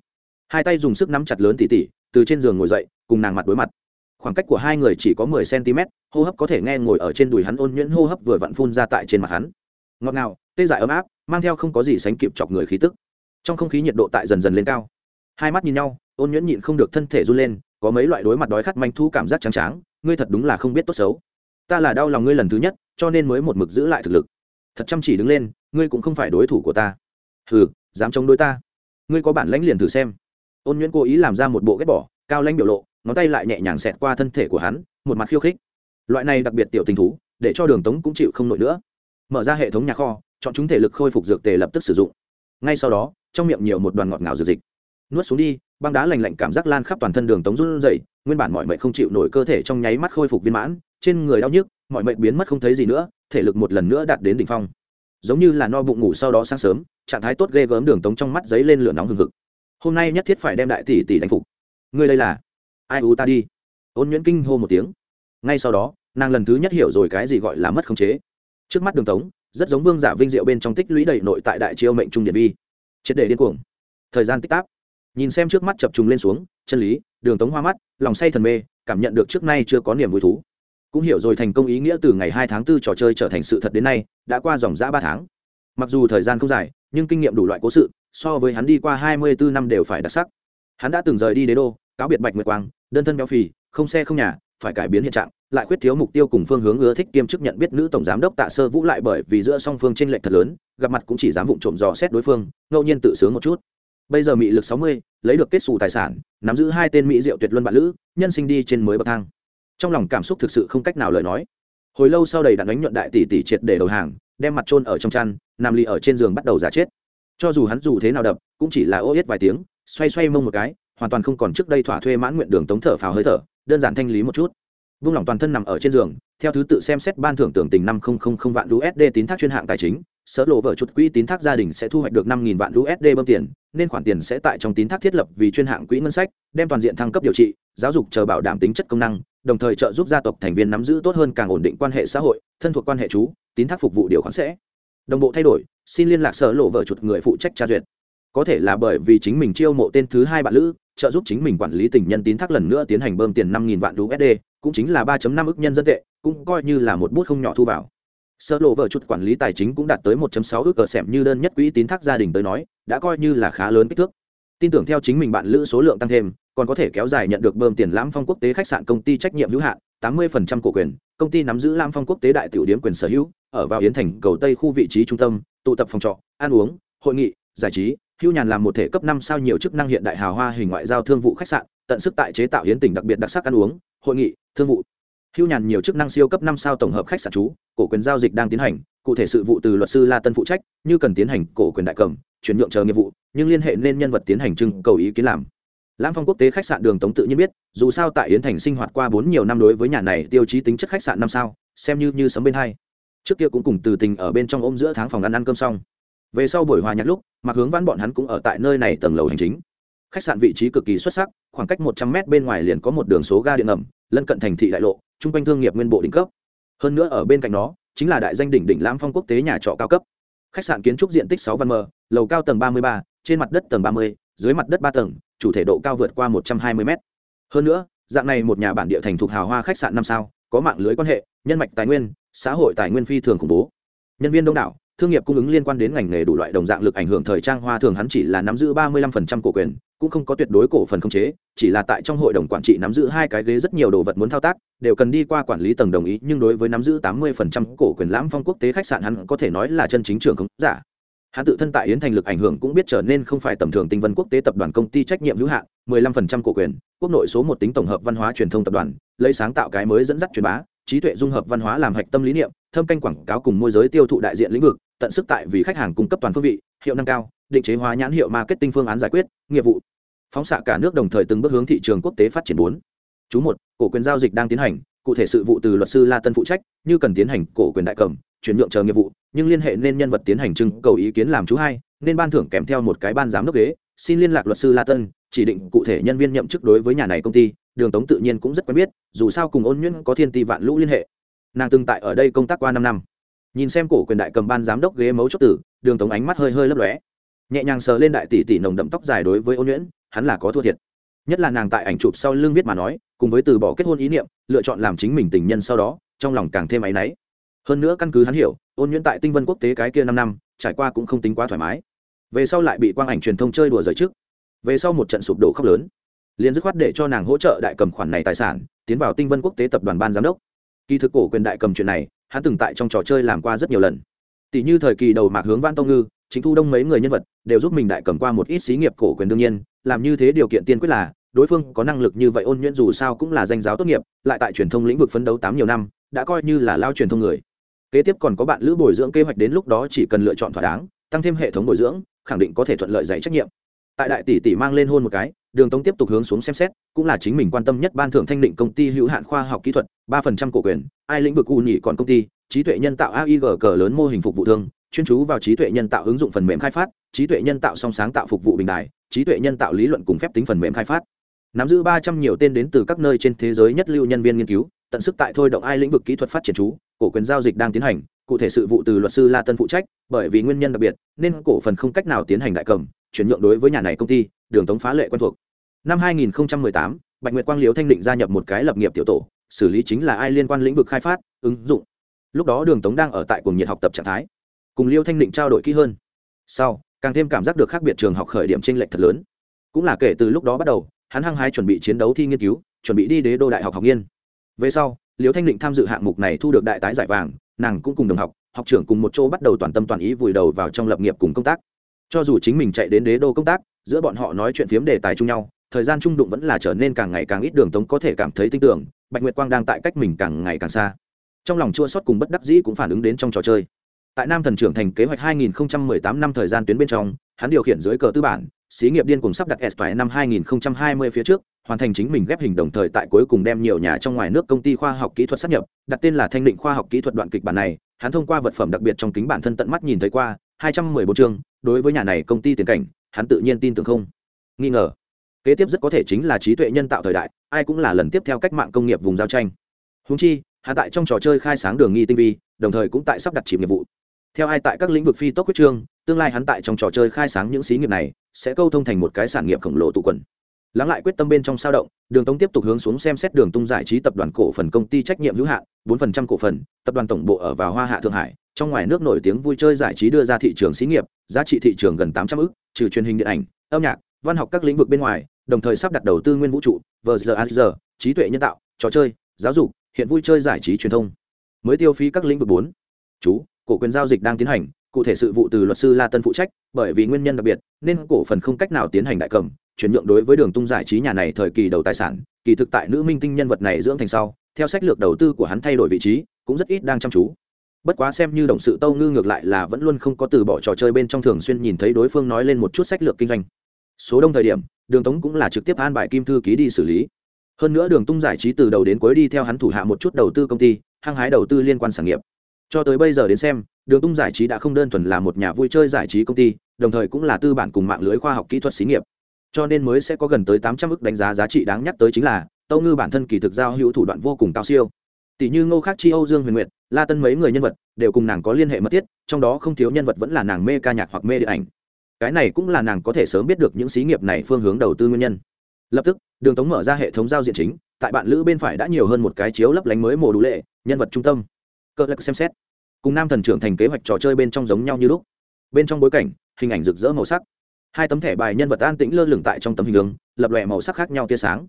Hai tay dùng sức nắm chặt lớn tỉ tỉ từ trên giường ngồi dậy, cùng nàng mặt đối mặt. Khoảng cách của hai người chỉ có mười cm hô hấp có thể nghe ngồi ở trên đùi hắn ôn nhuyễn hô hấp vừa vặn phun ra tại trên mặt hắn. Ngọt ngào, tê dại ấm áp, mang theo không có gì sánh kịp chọc người khí tức. Trong không khí nhiệt độ tại dần dần lên cao. Hai mắt nhìn nhau, ôn nhuyễn nhịn không được thân thể run lên, có mấy loại đối mặt đói khát manh thu cảm giác trắng tráng, ngươi thật đúng là không biết tốt xấu. Ta là đau lòng ngươi lần thứ nhất, cho nên mới một mực giữ lại thực lực. Thật chăm chỉ đứng lên, ngươi cũng không phải đối thủ của ta. Hừ, dám chống đối ta. Ngươi có bản lãnh liền thử xem ôn nhuyễn cố ý làm ra một bộ ghép bỏ, cao lãnh biểu lộ, ngón tay lại nhẹ nhàng xẹt qua thân thể của hắn, một mặt khiêu khích. Loại này đặc biệt tiểu tình thú, để cho đường tống cũng chịu không nổi nữa. Mở ra hệ thống nhà kho, chọn chúng thể lực khôi phục dược tề lập tức sử dụng. Ngay sau đó, trong miệng nhiều một đoàn ngọt ngào dược dịch nuốt xuống đi, băng đá lành lạnh cảm giác lan khắp toàn thân đường tống run dậy nguyên bản mọi mệnh không chịu nổi cơ thể trong nháy mắt khôi phục viên mãn, trên người đau nhức, mọi mệnh biến mất không thấy gì nữa, thể lực một lần nữa đạt đến đỉnh phong. Giống như là no bụng ngủ sau đó sáng sớm, trạng thái tốt ghê gớm đường tống trong mắt giấy lên lửa nóng hừng hực hôm nay nhất thiết phải đem đại tỷ tỷ đánh phục. Ngươi đây là? Ai u ta đi? Ôn nhuyễn kinh hô một tiếng. Ngay sau đó, nàng lần thứ nhất hiểu rồi cái gì gọi là mất khống chế. Trước mắt đường tống, rất giống vương giả vinh diệu bên trong tích lũy đầy nội tại đại chiêu mệnh trung điện vi. Triệt đề điên cuồng. Thời gian tích tắc. Nhìn xem trước mắt chập trùng lên xuống, chân lý, đường tống hoa mắt, lòng say thần mê, cảm nhận được trước nay chưa có niềm vui thú. Cũng hiểu rồi thành công ý nghĩa từ ngày hai tháng 4 trò chơi trở thành sự thật đến nay, đã qua dòng dã ba tháng. Mặc dù thời gian không dài, nhưng kinh nghiệm đủ loại cố sự so với hắn đi qua hai mươi bốn năm đều phải đặc sắc. Hắn đã từng rời đi đế đô, cáo biệt bạch nguyệt quang, đơn thân béo phì, không xe không nhà, phải cải biến hiện trạng, lại khuyết thiếu mục tiêu cùng phương hướng ưa thích kiêm chức nhận biết nữ tổng giám đốc tạ sơ vũ lại bởi vì giữa song phương tranh lệch thật lớn, gặp mặt cũng chỉ dám vụng trộm dò xét đối phương, ngẫu nhiên tự sướng một chút. Bây giờ mỹ lực sáu mươi, lấy được kết xù tài sản, nắm giữ hai tên mỹ diệu tuyệt luân bạn lữ, nhân sinh đi trên mới bậc thang. Trong lòng cảm xúc thực sự không cách nào lời nói. Hồi lâu sau đầy đạn đánh nhuận đại tỷ tỷ triệt để đầu hàng, đem mặt trôn ở trong chăn, nằm lì ở trên giường bắt đầu giả chết cho dù hắn dù thế nào đập, cũng chỉ là ô yết vài tiếng, xoay xoay mông một cái, hoàn toàn không còn trước đây thỏa thuê mãn nguyện đường tống thở phào hơi thở, đơn giản thanh lý một chút. Vung lòng toàn thân nằm ở trên giường, theo thứ tự xem xét ban thưởng tưởng tình năm vạn usd tín thác chuyên hạng tài chính, sở lộ vợ chút quỹ tín thác gia đình sẽ thu hoạch được năm nghìn vạn usd bơm tiền, nên khoản tiền sẽ tại trong tín thác thiết lập vì chuyên hạng quỹ ngân sách, đem toàn diện thăng cấp điều trị, giáo dục chờ bảo đảm tính chất công năng, đồng thời trợ giúp gia tộc thành viên nắm giữ tốt hơn càng ổn định quan hệ xã hội, thân thuộc quan hệ chú, tín thác phục vụ điều khoản sẽ đồng bộ thay đổi xin liên lạc sở lộ vợ chuột người phụ trách tra duyệt có thể là bởi vì chính mình chiêu mộ tên thứ hai bạn lữ trợ giúp chính mình quản lý tình nhân tín thác lần nữa tiến hành bơm tiền năm nghìn vạn USD, cũng chính là 3 năm ức nhân dân tệ, cũng coi như là một bút không nhỏ thu vào. Sơ lộ vợ chuột quản lý tài chính cũng đạt tới 1.6 ước ở xẻm như đơn nhất quỹ tín thác gia đình tới nói, đã coi như là khá lớn kích thước. Tin tưởng theo chính mình bạn lữ số lượng tăng thêm, còn có thể kéo dài nhận được bơm tiền lãm phong quốc tế khách sạn công ty trách nhiệm hữu hạn, 80% cổ quyền, công ty nắm giữ Lam phong quốc tế đại tiểu điếm quyền sở hữu, ở vào yến thành cầu tây khu vị trí trung tâm, tụ tập phòng trọ, ăn uống, hội nghị, giải trí, hưu nhàn làm một thể cấp năm sao nhiều chức năng hiện đại hào hoa hình ngoại giao thương vụ khách sạn tận sức tại chế tạo hiến tỉnh đặc biệt đặc sắc ăn uống hội nghị thương vụ. Hưu nhàn nhiều chức năng siêu cấp năm sao tổng hợp khách sạn chú cổ quyền giao dịch đang tiến hành cụ thể sự vụ từ luật sư la tân phụ trách như cần tiến hành cổ quyền đại cầm chuyển nhượng chờ nghiệp vụ nhưng liên hệ nên nhân vật tiến hành trưng cầu ý kiến làm lãng phong quốc tế khách sạn đường tống tự nhiên biết, dù sao tại yến thành sinh hoạt qua bốn nhiều năm đối với nhà này tiêu chí tính chất khách sạn năm sao, xem như như sấm bên hai. Trước kia cũng cùng từ tình ở bên trong ôm giữa tháng phòng ăn ăn cơm xong. Về sau buổi hòa nhạc lúc mặc hướng vãn bọn hắn cũng ở tại nơi này tầng lầu hành chính. Khách sạn vị trí cực kỳ xuất sắc, khoảng cách một trăm mét bên ngoài liền có một đường số ga điện ngầm, lân cận thành thị đại lộ chung quanh thương nghiệp nguyên bộ đỉnh cấp. Hơn nữa ở bên cạnh đó chính là đại danh đỉnh đỉnh lãm phong quốc tế nhà trọ cao cấp. Khách sạn kiến trúc diện tích sáu văn m, lầu cao tầng ba mươi ba, trên mặt đất tầng ba mươi, dưới mặt đất ba tầng chủ thể độ cao vượt qua một trăm hai mươi m hơn nữa, dạng này một nhà bản địa thành thuộc hào hoa khách sạn năm sao, có mạng lưới quan hệ, nhân mạch tài nguyên, xã hội tài nguyên phi thường khủng bố. Nhân viên đông đảo, thương nghiệp cung ứng liên quan đến ngành nghề đủ loại đồng dạng lực ảnh hưởng thời trang hoa thường hắn chỉ là nắm giữ ba mươi lăm phần trăm cổ quyền, cũng không có tuyệt đối cổ phần khống chế, chỉ là tại trong hội đồng quản trị nắm giữ hai cái ghế rất nhiều đồ vật muốn thao tác, đều cần đi qua quản lý tầng đồng ý, nhưng đối với nắm giữ tám mươi phần trăm cổ quyền lãm phong quốc tế khách sạn hắn có thể nói là chân chính trưởng khống giả hắn tự thân tại yến thành lực ảnh hưởng cũng biết trở nên không phải tầm thường tinh vân quốc tế tập đoàn công ty trách nhiệm hữu hạn 15% cổ quyền, quốc nội số một tính tổng hợp văn hóa truyền thông tập đoàn, lấy sáng tạo cái mới dẫn dắt truyền bá, trí tuệ dung hợp văn hóa làm hạch tâm lý niệm, thâm canh quảng cáo cùng môi giới tiêu thụ đại diện lĩnh vực, tận sức tại vì khách hàng cung cấp toàn phương vị, hiệu năng cao, định chế hóa nhãn hiệu marketing phương án giải quyết, nghiệp vụ. Phóng xạ cả nước đồng thời từng bước hướng thị trường quốc tế phát triển bốn. Chú một, cổ quyền giao dịch đang tiến hành, cụ thể sự vụ từ luật sư la tân phụ trách, như cần tiến hành cổ quyền đại cầm chuyển nhượng chờ nghiệp vụ, nhưng liên hệ nên nhân vật tiến hành trưng cầu ý kiến làm chú hai, nên ban thưởng kèm theo một cái ban giám đốc ghế, xin liên lạc luật sư la tân, chỉ định cụ thể nhân viên nhậm chức đối với nhà này công ty, đường tống tự nhiên cũng rất quen biết, dù sao cùng ôn nhuyễn có thiên ti vạn lũ liên hệ. Nàng từng tại ở đây công tác qua năm năm. Nhìn xem cổ quyền đại cầm ban giám đốc ghế mấu chốt tử, đường tống ánh mắt hơi hơi lấp lóe. Nhẹ nhàng sờ lên đại tỷ tỷ nồng đậm tóc dài đối với ôn nhuyễn, hắn là có thua thiệt. Nhất là nàng tại ảnh chụp sau lưng viết mà nói, cùng với từ bỏ kết hôn ý niệm, lựa chọn làm chính mình tình nhân sau đó, trong lòng càng thêm áy náy hơn nữa căn cứ hắn hiểu, ôn nhuyễn tại tinh vân quốc tế cái kia năm năm, trải qua cũng không tính quá thoải mái. Về sau lại bị quang ảnh truyền thông chơi đùa rời trước. Về sau một trận sụp đổ khóc lớn. Liền dứt khoát để cho nàng hỗ trợ đại cầm khoản này tài sản, tiến vào tinh vân quốc tế tập đoàn ban giám đốc. Kỳ thực cổ quyền đại cầm chuyện này, hắn từng tại trong trò chơi làm qua rất nhiều lần. Tỷ như thời kỳ đầu mạc hướng văn tông ngư, chính thu đông mấy người nhân vật đều giúp mình đại cầm qua một ít xí nghiệp cổ quyền đương nhiên, làm như thế điều kiện tiên quyết là, đối phương có năng lực như vậy ôn nhuyễn dù sao cũng là danh giáo tốt nghiệp, lại tại truyền thông lĩnh vực phấn đấu tám nhiều năm, đã coi như là lao truyền thông người kế tiếp còn có bạn lữ bồi dưỡng kế hoạch đến lúc đó chỉ cần lựa chọn thỏa đáng, tăng thêm hệ thống bồi dưỡng, khẳng định có thể thuận lợi dạy trách nhiệm. Tại đại tỷ tỷ mang lên hôn một cái, đường tống tiếp tục hướng xuống xem xét, cũng là chính mình quan tâm nhất ban thưởng thanh định công ty hữu hạn khoa học kỹ thuật, ba phần trăm cổ quyền, ai lĩnh vực u nhị còn công ty, trí tuệ nhân tạo aig cờ lớn mô hình phục vụ thương, chuyên chú vào trí tuệ nhân tạo ứng dụng phần mềm khai phát, trí tuệ nhân tạo song sáng tạo phục vụ bình đại trí tuệ nhân tạo lý luận cùng phép tính phần mềm khai phát. Nắm giữ ba trăm nhiều tên đến từ các nơi trên thế giới nhất lưu nhân viên nghiên cứu, tận sức tại thôi động ai lĩnh vực kỹ thuật phát triển chú cổ quyền giao dịch đang tiến hành cụ thể sự vụ từ luật sư la tân phụ trách bởi vì nguyên nhân đặc biệt nên cổ phần không cách nào tiến hành đại cầm chuyển nhượng đối với nhà này công ty đường tống phá lệ quen thuộc. Năm 2018, bạch nguyệt quang liếu thanh định gia nhập một cái lập nghiệp tiểu tổ xử lý chính là ai liên quan lĩnh vực khai phát ứng dụng. Lúc đó đường tống đang ở tại cùng nhiệt học tập trạng thái. Cùng liêu thanh định trao đổi kỹ hơn. Sau càng thêm cảm giác được khác biệt trường học khởi điểm tranh lệch thật lớn. Cũng là kể từ lúc đó bắt đầu hắn hăng hái chuẩn bị chiến đấu thi nghiên cứu chuẩn bị đi đế đô đại học học nghiên. Về sau Liễu thanh định tham dự hạng mục này thu được đại tái giải vàng, nàng cũng cùng đồng học học trưởng cùng một chỗ bắt đầu toàn tâm toàn ý vùi đầu vào trong lập nghiệp cùng công tác. Cho dù chính mình chạy đến đế đô công tác, giữa bọn họ nói chuyện phiếm đề tài chung nhau, thời gian trung đụng vẫn là trở nên càng ngày càng ít đường tống có thể cảm thấy tin tưởng, bạch nguyệt quang đang tại cách mình càng ngày càng xa. Trong lòng chua sót cùng bất đắc dĩ cũng phản ứng đến trong trò chơi. Tại nam thần trưởng thành kế hoạch 2018 năm thời gian tuyến bên trong, hắn điều khiển dưới cờ tư bản, xí nghiệp điên cùng sắp đặt s năm 2020 phía trước hoàn thành chính mình ghép hình đồng thời tại cuối cùng đem nhiều nhà trong ngoài nước công ty khoa học kỹ thuật sát nhập, đặt tên là thanh định khoa học kỹ thuật đoạn kịch bản này, hắn thông qua vật phẩm đặc biệt trong kính bản thân tận mắt nhìn thấy qua 214 chương, đối với nhà này công ty tiền cảnh, hắn tự nhiên tin tưởng không? Nghi ngờ. Kế tiếp rất có thể chính là trí tuệ nhân tạo thời đại, ai cũng là lần tiếp theo cách mạng công nghiệp vùng giao tranh. Húng chi hạ tại trong trò chơi khai sáng đường nghi tinh vi, đồng thời cũng tại sắp đặt chìm nghiệp vụ. Theo ai tại các lĩnh vực phi tốc quyết trương, tương lai hắn tại trong trò chơi khai sáng những xí nghiệp này, sẽ câu thông thành một cái sản nghiệp khổng lồ tụ quần lắng lại quyết tâm bên trong sao động, đường tống tiếp tục hướng xuống xem xét đường tung giải trí tập đoàn cổ phần công ty trách nhiệm hữu hạn, bốn phần trăm cổ phần, tập đoàn tổng bộ ở vào hoa hạ thượng hải, trong ngoài nước nổi tiếng vui chơi giải trí đưa ra thị trường xí nghiệp, giá trị thị trường gần tám trăm ước trừ truyền hình điện ảnh, âm nhạc, văn học các lĩnh vực bên ngoài, đồng thời sắp đặt đầu tư nguyên vũ trụ vờ giờ giờ trí tuệ nhân tạo, trò chơi, giáo dục, hiện vui chơi giải trí truyền thông. Mới tiêu phí các lĩnh vực bốn. Chú, cổ quyền giao dịch đang tiến hành cụ thể sự vụ từ luật sư la tân phụ trách, bởi vì nguyên nhân đặc biệt, nên cổ phần không cách nào tiến hành đại cầm, chuyển nhượng đối với đường tung giải trí nhà này thời kỳ đầu tài sản, kỳ thực tại nữ minh tinh nhân vật này dưỡng thành sau, theo sách lược đầu tư của hắn thay đổi vị trí, cũng rất ít đang chăm chú. Bất quá xem như đồng sự tâu ngư ngược lại là vẫn luôn không có từ bỏ trò chơi bên trong thường xuyên nhìn thấy đối phương nói lên một chút sách lược kinh doanh. Số đông thời điểm, đường tống cũng là trực tiếp an bài kim thư ký đi xử lý. Hơn nữa đường tung giải trí từ đầu đến cuối đi theo hắn thủ hạ một chút đầu tư công ty, hăng hái đầu tư liên quan sản nghiệp. Cho tới bây giờ đến xem đường tung giải trí đã không đơn thuần là một nhà vui chơi giải trí công ty, đồng thời cũng là tư bản cùng mạng lưới khoa học kỹ thuật xí nghiệp. Cho nên mới sẽ có gần tới tám trăm ức đánh giá giá trị đáng nhắc tới chính là, tâu ngư bản thân kỳ thực giao hữu thủ đoạn vô cùng cao siêu. Tỷ như ngô khác chi, âu dương huyền nguyệt, la tân mấy người nhân vật, đều cùng nàng có liên hệ mật thiết, trong đó không thiếu nhân vật vẫn là nàng mê ca nhạc hoặc mê điện ảnh. Cái này cũng là nàng có thể sớm biết được những xí nghiệp này phương hướng đầu tư nguyên nhân. Lập tức, đường tống mở ra hệ thống giao diện chính, tại bạn lữ bên phải đã nhiều hơn một cái chiếu lấp lánh mới mồ đủ lệ, nhân vật trung tâm. Cơ lắc xem xét cùng nam thần trưởng thành kế hoạch trò chơi bên trong giống nhau như lúc. Bên trong bối cảnh, hình ảnh rực rỡ màu sắc. Hai tấm thẻ bài nhân vật an tĩnh lơ lửng tại trong tấm hình đường, lập lòe màu sắc khác nhau tia sáng.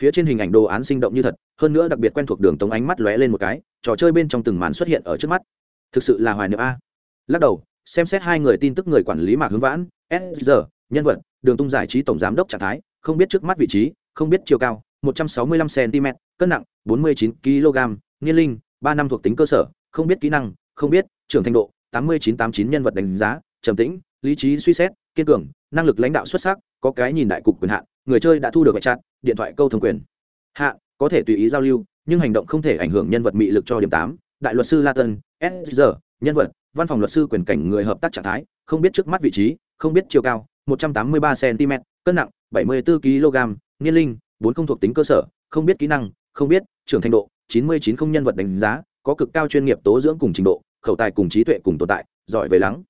Phía trên hình ảnh đồ án sinh động như thật, hơn nữa đặc biệt quen thuộc đường tống ánh mắt lóe lên một cái, trò chơi bên trong từng màn xuất hiện ở trước mắt. Thực sự là hoài niệm a. Lắc đầu, xem xét hai người tin tức người quản lý mạc hướng vãn, s giờ nhân vật, đường tung giải trí tổng giám đốc trạng thái, không biết trước mắt vị trí, không biết chiều cao 165 cm cân nặng 49 kg niên linh, ba năm thuộc tính cơ sở, không biết kỹ năng không biết, trưởng thành độ 8989 nhân vật đánh giá, trầm tĩnh, lý trí suy xét, kiên cường, năng lực lãnh đạo xuất sắc, có cái nhìn đại cục quyền hạn, người chơi đã thu được ngoại chặn điện thoại câu thông quyền. Hạ, có thể tùy ý giao lưu, nhưng hành động không thể ảnh hưởng nhân vật mị lực cho điểm tám, đại luật sư latin tân nhân vật, văn phòng luật sư quyền cảnh người hợp tác trạng thái, không biết trước mắt vị trí, không biết chiều cao 183 cm cân nặng 74 kg niên linh, bốn không thuộc tính cơ sở, không biết kỹ năng, không biết trưởng thành độ 99 không nhân vật đánh giá, có cực cao chuyên nghiệp tố dưỡng cùng trình độ khẩu tài cùng trí tuệ cùng tồn tại, giỏi về lắng.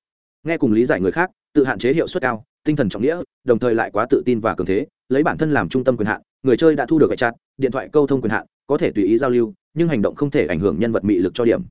Nghe cùng lý giải người khác, tự hạn chế hiệu suất cao, tinh thần trọng nghĩa, đồng thời lại quá tự tin và cường thế, lấy bản thân làm trung tâm quyền hạn, người chơi đã thu được hệ chặt điện thoại câu thông quyền hạn, có thể tùy ý giao lưu, nhưng hành động không thể ảnh hưởng nhân vật mị lực cho điểm.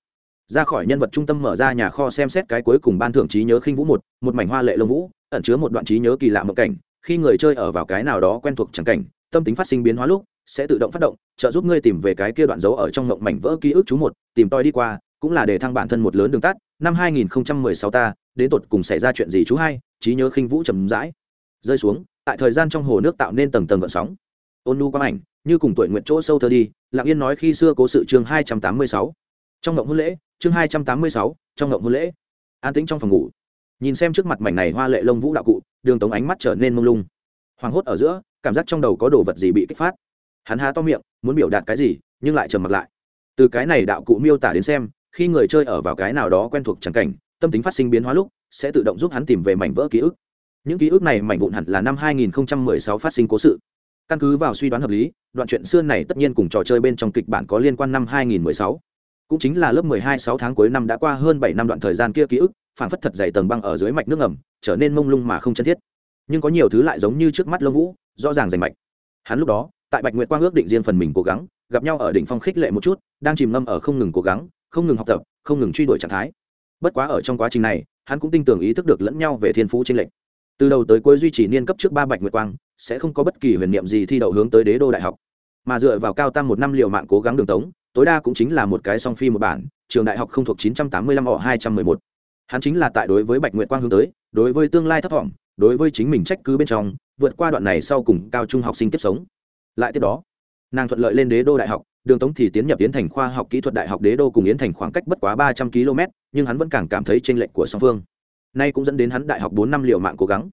Ra khỏi nhân vật trung tâm mở ra nhà kho xem xét cái cuối cùng ban thưởng trí nhớ khinh vũ một một mảnh hoa lệ lông vũ, ẩn chứa một đoạn trí nhớ kỳ lạ mộng cảnh. Khi người chơi ở vào cái nào đó quen thuộc chẳng cảnh, tâm tính phát sinh biến hóa lúc, sẽ tự động phát động, trợ giúp ngươi tìm về cái kia đoạn dấu ở trong mộng mảnh vỡ ký ức chú một, tìm toi đi qua cũng là để thăng bản thân một lớn đường tắt năm 2016 ta đến tột cùng xảy ra chuyện gì chú hai trí nhớ khinh vũ trầm rãi. Rơi xuống tại thời gian trong hồ nước tạo nên tầng tầng gợn sóng. Ôn nu quang ảnh như cùng tuổi nguyện chỗ sâu thơ đi lặng yên nói khi xưa cố sự chương 286. trong ngộng hôn lễ chương 286, trong ngộng hôn lễ. An tĩnh trong phòng ngủ. Nhìn xem trước mặt mảnh này hoa lệ lông vũ đạo cụ đường tống ánh mắt trở nên mông lung. Hoảng hốt ở giữa cảm giác trong đầu có đồ vật gì bị kích phát. Hắn há to miệng muốn biểu đạt cái gì nhưng lại trầm mặt lại. Từ cái này đạo cụ miêu tả đến xem khi người chơi ở vào cái nào đó quen thuộc chẳng cảnh, tâm tính phát sinh biến hóa lúc, sẽ tự động giúp hắn tìm về mảnh vỡ ký ức. Những ký ức này mảnh vụn hẳn là năm 2016 phát sinh cố sự. Căn cứ vào suy đoán hợp lý, đoạn chuyện xưa này tất nhiên cùng trò chơi bên trong kịch bản có liên quan năm 2016 cũng chính là lớp 12 6 tháng cuối năm đã qua hơn 7 năm đoạn thời gian kia ký ức phản phất thật dày tầng băng ở dưới mạch nước ngầm, trở nên mông lung mà không chân thiết. Nhưng có nhiều thứ lại giống như trước mắt lông vũ, rõ ràng rành mạch. Hắn lúc đó, tại bạch nguyệt quang ước định riêng phần mình cố gắng, gặp nhau ở đỉnh phong khích lệ một chút, đang chìm ngâm ở không ngừng cố gắng không ngừng học tập không ngừng truy đuổi trạng thái. Bất quá ở trong quá trình này hắn cũng tin tưởng ý thức được lẫn nhau về thiên phú tranh lệch. Từ đầu tới cuối duy trì niên cấp trước ba bạch nguyệt quang sẽ không có bất kỳ huyền niệm gì thi đậu hướng tới đế đô đại học. Mà dựa vào cao tam một năm liều mạng cố gắng đường tống tối đa cũng chính là một cái song phi một bản trường đại học không thuộc 985 họ 211. hắn chính là tại đối với bạch nguyệt quang hướng tới đối với tương lai thấp vọng, đối với chính mình trách cứ bên trong vượt qua đoạn này sau cùng cao trung học sinh tiếp sống. Lại tiếp đó nàng thuận lợi lên đế đô đại học đường tống thì tiến nhập yến thành khoa học kỹ thuật đại học đế đô cùng yến thành khoảng cách bất quá ba trăm km, nhưng hắn vẫn càng cảm thấy tranh lệch của song phương. Nay cũng dẫn đến hắn đại học bốn năm liệu mạng cố gắng.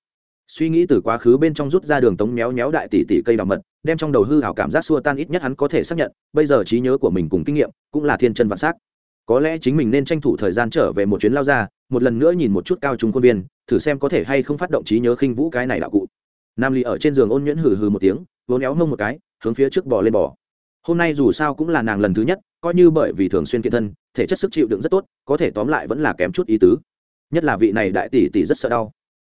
Suy nghĩ từ quá khứ bên trong rút ra đường tống méo méo đại tỷ tỷ cây đào mật, đem trong đầu hư hảo cảm giác xua tan ít nhất hắn có thể xác nhận, bây giờ trí nhớ của mình cùng kinh nghiệm cũng là thiên chân vạn s á c có lẽ chính mình nên tranh thủ thời gian trở về một chuyến lao ra, một lần nữa nhìn một chút cao trung khuôn viên, thử xem có thể hay không phát động trí nhớ khinh vũ cái này đạo cụ. Nam ly ở trên giường ôn nhuyễn hừ hừ một tiếng vốn éo mông một cái, hướng phía trước bò lên bò hôm nay dù sao cũng là nàng lần thứ nhất, coi như bởi vì thường xuyên kiện thân, thể chất sức chịu đựng rất tốt, có thể tóm lại vẫn là kém chút ý tứ. Nhất là vị này đại tỷ tỷ rất sợ đau.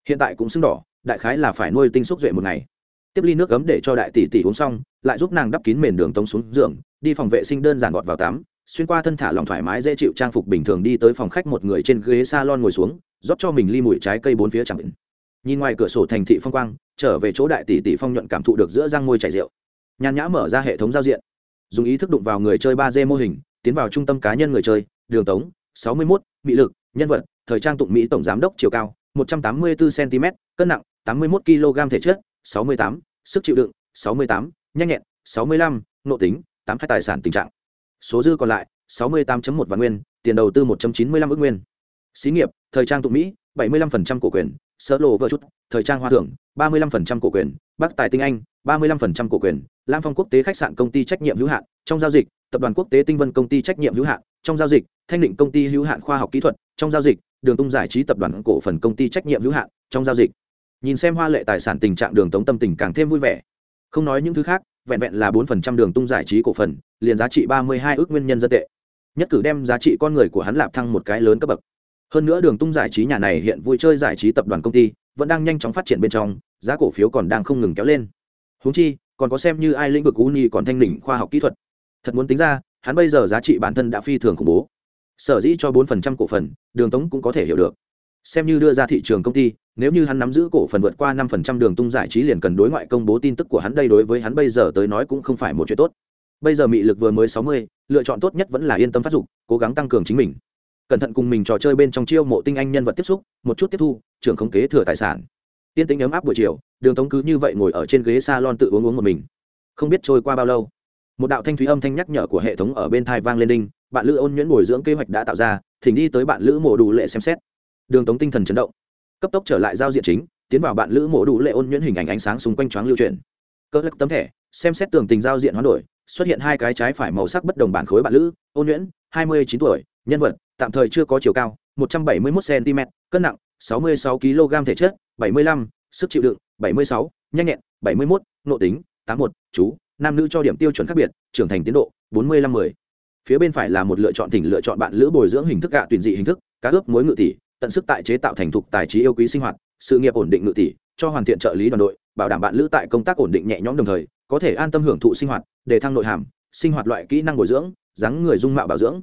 Hiện tại cũng sưng đỏ, đại khái là phải nuôi tinh xúc duệ một ngày. Tiếp ly nước cấm để cho đại tỷ tỷ uống xong, lại giúp nàng đắp kín mền đường tống xuống giường, đi phòng vệ sinh đơn giản gọt vào tắm, xuyên qua thân thả lòng thoải mái dễ chịu trang phục bình thường đi tới phòng khách một người trên ghế salon ngồi xuống, rót cho mình ly mùi trái cây bốn phía chẳng định. Nhìn ngoài cửa sổ thành thị phong quang, trở về chỗ đại tỷ tỷ phong nhuận cảm thụ được giữa răng môi chảy rượu. Nhàn nhã mở ra hệ thống giao diện dùng ý thức đụng vào người chơi ba d mô hình, tiến vào trung tâm cá nhân người chơi, đường tống, sáu mươi một mỹ lực, nhân vật, thời trang tụng mỹ tổng giám đốc chiều cao, một trăm tám mươi bốn cm cân nặng, tám mươi một kg thể chất, sáu mươi tám, sức chịu đựng, sáu mươi tám, nhanh nhẹn, sáu mươi lăm, nộ tính, tám hai tài sản tình trạng. Số dư còn lại, sáu mươi tám một vạn nguyên, tiền đầu tư một trăm chín mươi lăm ước nguyên. Xí nghiệp, thời trang tụng mỹ, bảy mươi lăm cổ quyền sơ lộ vợ chút, thời trang hoa thưởng, ba mươi lăm cổ quyền bắc tài tinh anh, ba mươi lăm cổ quyền lam phong quốc tế khách sạn công ty trách nhiệm hữu hạn, trong giao dịch, tập đoàn quốc tế tinh vân công ty trách nhiệm hữu hạn, trong giao dịch, thanh định công ty hữu hạn khoa học kỹ thuật, trong giao dịch, đường tung giải trí tập đoàn cổ phần công ty trách nhiệm hữu hạn, trong giao dịch. Nhìn xem hoa lệ tài sản tình trạng đường tống tâm tình càng thêm vui vẻ. Không nói những thứ khác, vẹn vẹn là bốn phần trăm đường tung giải trí cổ phần, liền giá trị ba mươi hai ước nguyên nhân dân tệ. Nhất cử đem giá trị con người của hắn lạp thăng một cái lớn cấp bậc. Hơn nữa đường tung giải trí nhà này hiện vui chơi giải trí tập đoàn công ty, vẫn đang nhanh chóng phát triển bên trong, giá cổ phiếu còn đang không ngừng kéo lên. Húng chi còn có xem như ai lĩnh vực uni còn thanh đỉnh khoa học kỹ thuật. Thật muốn tính ra, hắn bây giờ giá trị bản thân đã phi thường khủng bố. Sở dĩ cho bốn phần trăm cổ phần, đường tống cũng có thể hiểu được. Xem như đưa ra thị trường công ty, nếu như hắn nắm giữ cổ phần vượt qua năm phần trăm đường tung giải trí liền cần đối ngoại công bố tin tức của hắn đây đối với hắn bây giờ tới nói cũng không phải một chuyện tốt. Bây giờ mị lực vừa mới sáu mươi, lựa chọn tốt nhất vẫn là yên tâm phát dục, cố gắng tăng cường chính mình. Cẩn thận cùng mình trò chơi bên trong chiêu mộ tinh anh nhân vật tiếp xúc, một chút tiếp thu, trưởng không kế thừa tài sản tiên tính ấm áp buổi chiều, đường tống cứ như vậy ngồi ở trên ghế salon tự uống uống một mình. Không biết trôi qua bao lâu, một đạo thanh thúy âm thanh nhắc nhở của hệ thống ở bên tai vang lên đinh, bạn lữ ôn nhuyễn bồi dưỡng kế hoạch đã tạo ra, thỉnh đi tới bạn lữ mộ đủ lệ xem xét. Đường tống tinh thần chấn động, cấp tốc trở lại giao diện chính, tiến vào bạn lữ mộ đủ lệ ôn nhuyễn hình ảnh ánh sáng xung quanh choáng lưu truyền cơ lắc tấm thẻ, xem xét tường tình giao diện hoán đổi, xuất hiện hai cái trái phải màu sắc bất đồng bản khối bạn lữ, ôn nhuyễn, hai mươi chín tuổi, nhân vật, tạm thời chưa có chiều cao, một trăm bảy mươi một cm cân nặng, sáu mươi sáu kg thể chất bảy mươi lăm, sức chịu đựng bảy mươi sáu, nhanh nhẹn bảy mươi một nộ tính tám một chú, nam nữ cho điểm tiêu chuẩn khác biệt, trưởng thành tiến độ bốn mươi lăm mười. Phía bên phải là một lựa chọn tỉnh lựa chọn bạn lữ bồi dưỡng hình thức gạ tuyển dị hình thức, cá ướp mối ngự tỷ, tận sức tại chế tạo thành thục tài trí yêu quý sinh hoạt, sự nghiệp ổn định ngự tỷ, cho hoàn thiện trợ lý đoàn đội, bảo đảm bạn lữ tại công tác ổn định nhẹ nhõm đồng thời, có thể an tâm hưởng thụ sinh hoạt để thăng nội hàm, sinh hoạt loại kỹ năng bồi dưỡng, dáng người dung mạo bảo dưỡng.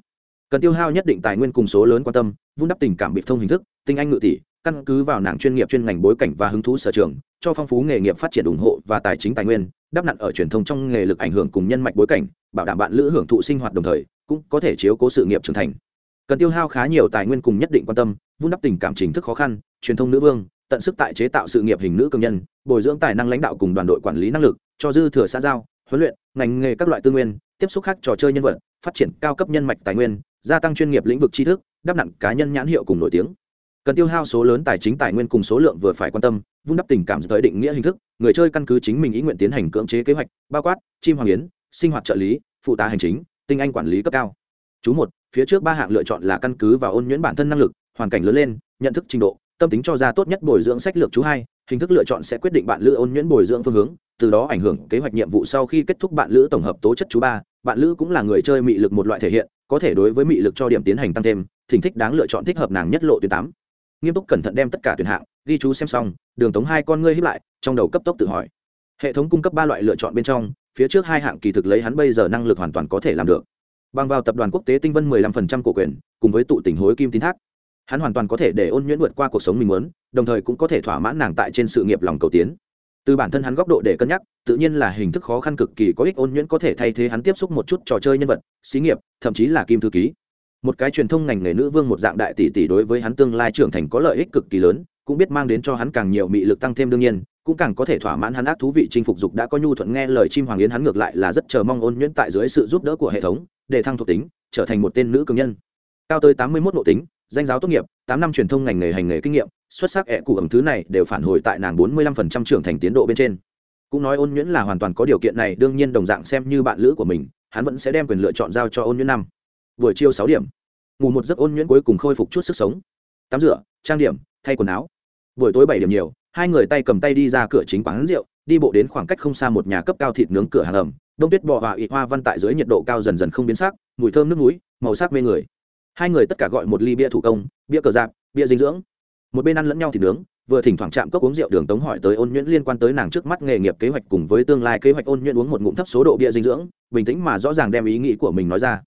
Cần tiêu hao nhất định tài nguyên cùng số lớn quan tâm, vun đắp tình cảm bị thông hình thức, tinh anh ngự tỷ căn cứ vào nàng chuyên nghiệp chuyên ngành bối cảnh và hứng thú sở trường, cho phong phú nghề nghiệp phát triển ủng hộ và tài chính tài nguyên, đắp nặn ở truyền thông trong nghề lực ảnh hưởng cùng nhân mạch bối cảnh, bảo đảm bạn lữ hưởng thụ sinh hoạt đồng thời, cũng có thể chiếu cố sự nghiệp trưởng thành. Cần tiêu hao khá nhiều tài nguyên cùng nhất định quan tâm, vun đắp tình cảm chính thức khó khăn, truyền thông nữ vương, tận sức tại chế tạo sự nghiệp hình nữ công nhân, bồi dưỡng tài năng lãnh đạo cùng đoàn đội quản lý năng lực, cho dư thừa xã giao, huấn luyện, ngành nghề các loại tư nguyên, tiếp xúc khác trò chơi nhân vật, phát triển cao cấp nhân mạch tài nguyên, gia tăng chuyên nghiệp lĩnh vực tri thức, đắp nặn cá nhân nhãn hiệu cùng nổi tiếng cần tiêu hao số lớn tài chính tài nguyên cùng số lượng vừa phải quan tâm, vun đắp tình cảm tới định nghĩa hình thức, người chơi căn cứ chính mình ý nguyện tiến hành cưỡng chế kế hoạch, bao quát, chim hoàng yến, sinh hoạt trợ lý, phụ tá hành chính, tinh anh quản lý cấp cao. Chú một, phía trước ba hạng lựa chọn là căn cứ vào ôn nhuyễn bản thân năng lực, hoàn cảnh lớn lên, nhận thức trình độ, tâm tính cho ra tốt nhất bồi dưỡng sách lược chú hai, hình thức lựa chọn sẽ quyết định bạn lữ ôn nhuyễn bồi dưỡng phương hướng, từ đó ảnh hưởng kế hoạch nhiệm vụ sau khi kết thúc bạn lữ tổng hợp tố chất chú ba, bạn lữ cũng là người chơi mị lực một loại thể hiện, có thể đối với mị lực cho điểm tiến hành tăng thêm, thỉnh thích đáng lựa chọn thích hợp nàng nhất lộ tuyến tám nghiêm túc cẩn thận đem tất cả tuyển hạng, ghi chú xem xong, đường tống hai con ngươi hiếp lại, trong đầu cấp tốc tự hỏi. Hệ thống cung cấp ba loại lựa chọn bên trong, phía trước hai hạng kỳ thực lấy hắn bây giờ năng lực hoàn toàn có thể làm được. Bằng vào tập đoàn quốc tế tinh vân 15% cổ quyền, cùng với tụ tình hối kim tín thác, hắn hoàn toàn có thể để ôn nhuyễn vượt qua cuộc sống mình muốn, đồng thời cũng có thể thỏa mãn nàng tại trên sự nghiệp lòng cầu tiến. Từ bản thân hắn góc độ để cân nhắc, tự nhiên là hình thức khó khăn cực kỳ, có ích ôn nhuyễn có thể thay thế hắn tiếp xúc một chút trò chơi nhân vật, xí nghiệp, thậm chí là kim thư ký một cái truyền thông ngành nghề nữ vương một dạng đại tỷ tỷ đối với hắn tương lai trưởng thành có lợi ích cực kỳ lớn, cũng biết mang đến cho hắn càng nhiều mị lực tăng thêm đương nhiên, cũng càng có thể thỏa mãn hắn ác thú vị chinh phục dục đã có nhu thuận nghe lời chim hoàng yến hắn ngược lại là rất chờ mong ôn nhuyễn tại dưới sự giúp đỡ của hệ thống, để thăng thuộc tính, trở thành một tên nữ cường nhân. Cao tới tám mươi một nội tính, danh giáo tốt nghiệp, tám năm truyền thông ngành nghề hành nghề kinh nghiệm, xuất sắc ẹ cụ ẩm thứ này đều phản hồi tại nàng bốn mươi lăm phần trăm trưởng thành tiến độ bên trên. Cũng nói ôn nhuyễn là hoàn toàn có điều kiện này, đương nhiên đồng dạng xem như bạn lữ của mình, hắn vẫn sẽ đem quyền lựa chọn giao cho ôn nhuyễn năm buổi chiều sáu điểm. Ngủ một giấc ôn nhuyễn cuối cùng khôi phục chút sức sống. Tắm rửa, trang điểm, thay quần áo. Buổi tối bảy điểm nhiều, hai người tay cầm tay đi ra cửa chính quán rượu, đi bộ đến khoảng cách không xa một nhà cấp cao thịt nướng cửa hàng ẩm. Đông tuyết bò và ị hoa văn tại dưới nhiệt độ cao dần dần không biến sắc, mùi thơm nước núi, màu sắc mê người. Hai người tất cả gọi một ly bia thủ công, bia cờ dạp, bia dinh dưỡng. Một bên ăn lẫn nhau thịt nướng, vừa thỉnh thoảng chạm cốc uống rượu đường tống hỏi tới ôn nhuyễn liên quan tới nàng trước mắt nghề nghiệp kế hoạch cùng với tương lai kế hoạch ôn nhuyễn uống một ngụm thấp số độ bia dinh dưỡng, bình tĩnh mà rõ ràng đem ý nghĩ của mình nói ra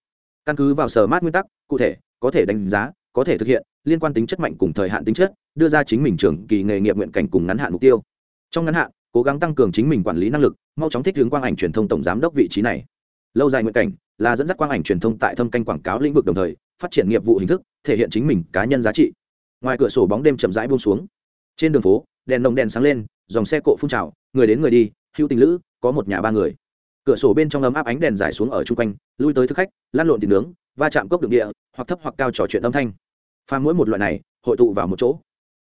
căn cứ vào sở mát nguyên tắc, cụ thể, có thể đánh giá, có thể thực hiện, liên quan tính chất mạnh cùng thời hạn tính chất, đưa ra chính mình trưởng kỳ nghề nghiệp nguyện cảnh cùng ngắn hạn mục tiêu. Trong ngắn hạn, cố gắng tăng cường chính mình quản lý năng lực, mau chóng thích hướng quang ảnh truyền thông tổng giám đốc vị trí này. Lâu dài nguyện cảnh là dẫn dắt quang ảnh truyền thông tại thâm canh quảng cáo lĩnh vực đồng thời, phát triển nghiệp vụ hình thức, thể hiện chính mình cá nhân giá trị. Ngoài cửa sổ bóng đêm chậm rãi buông xuống. Trên đường phố, đèn đồng đèn sáng lên, dòng xe cộ phun trào, người đến người đi, hữu tình lữ, có một nhà ba người cửa sổ bên trong ấm áp ánh đèn dài xuống ở chung quanh, lui tới thức khách lan lộn thịt nướng, va chạm cốc đường địa, hoặc thấp hoặc cao trò chuyện âm thanh. Pha mỗi một loại này, hội tụ vào một chỗ.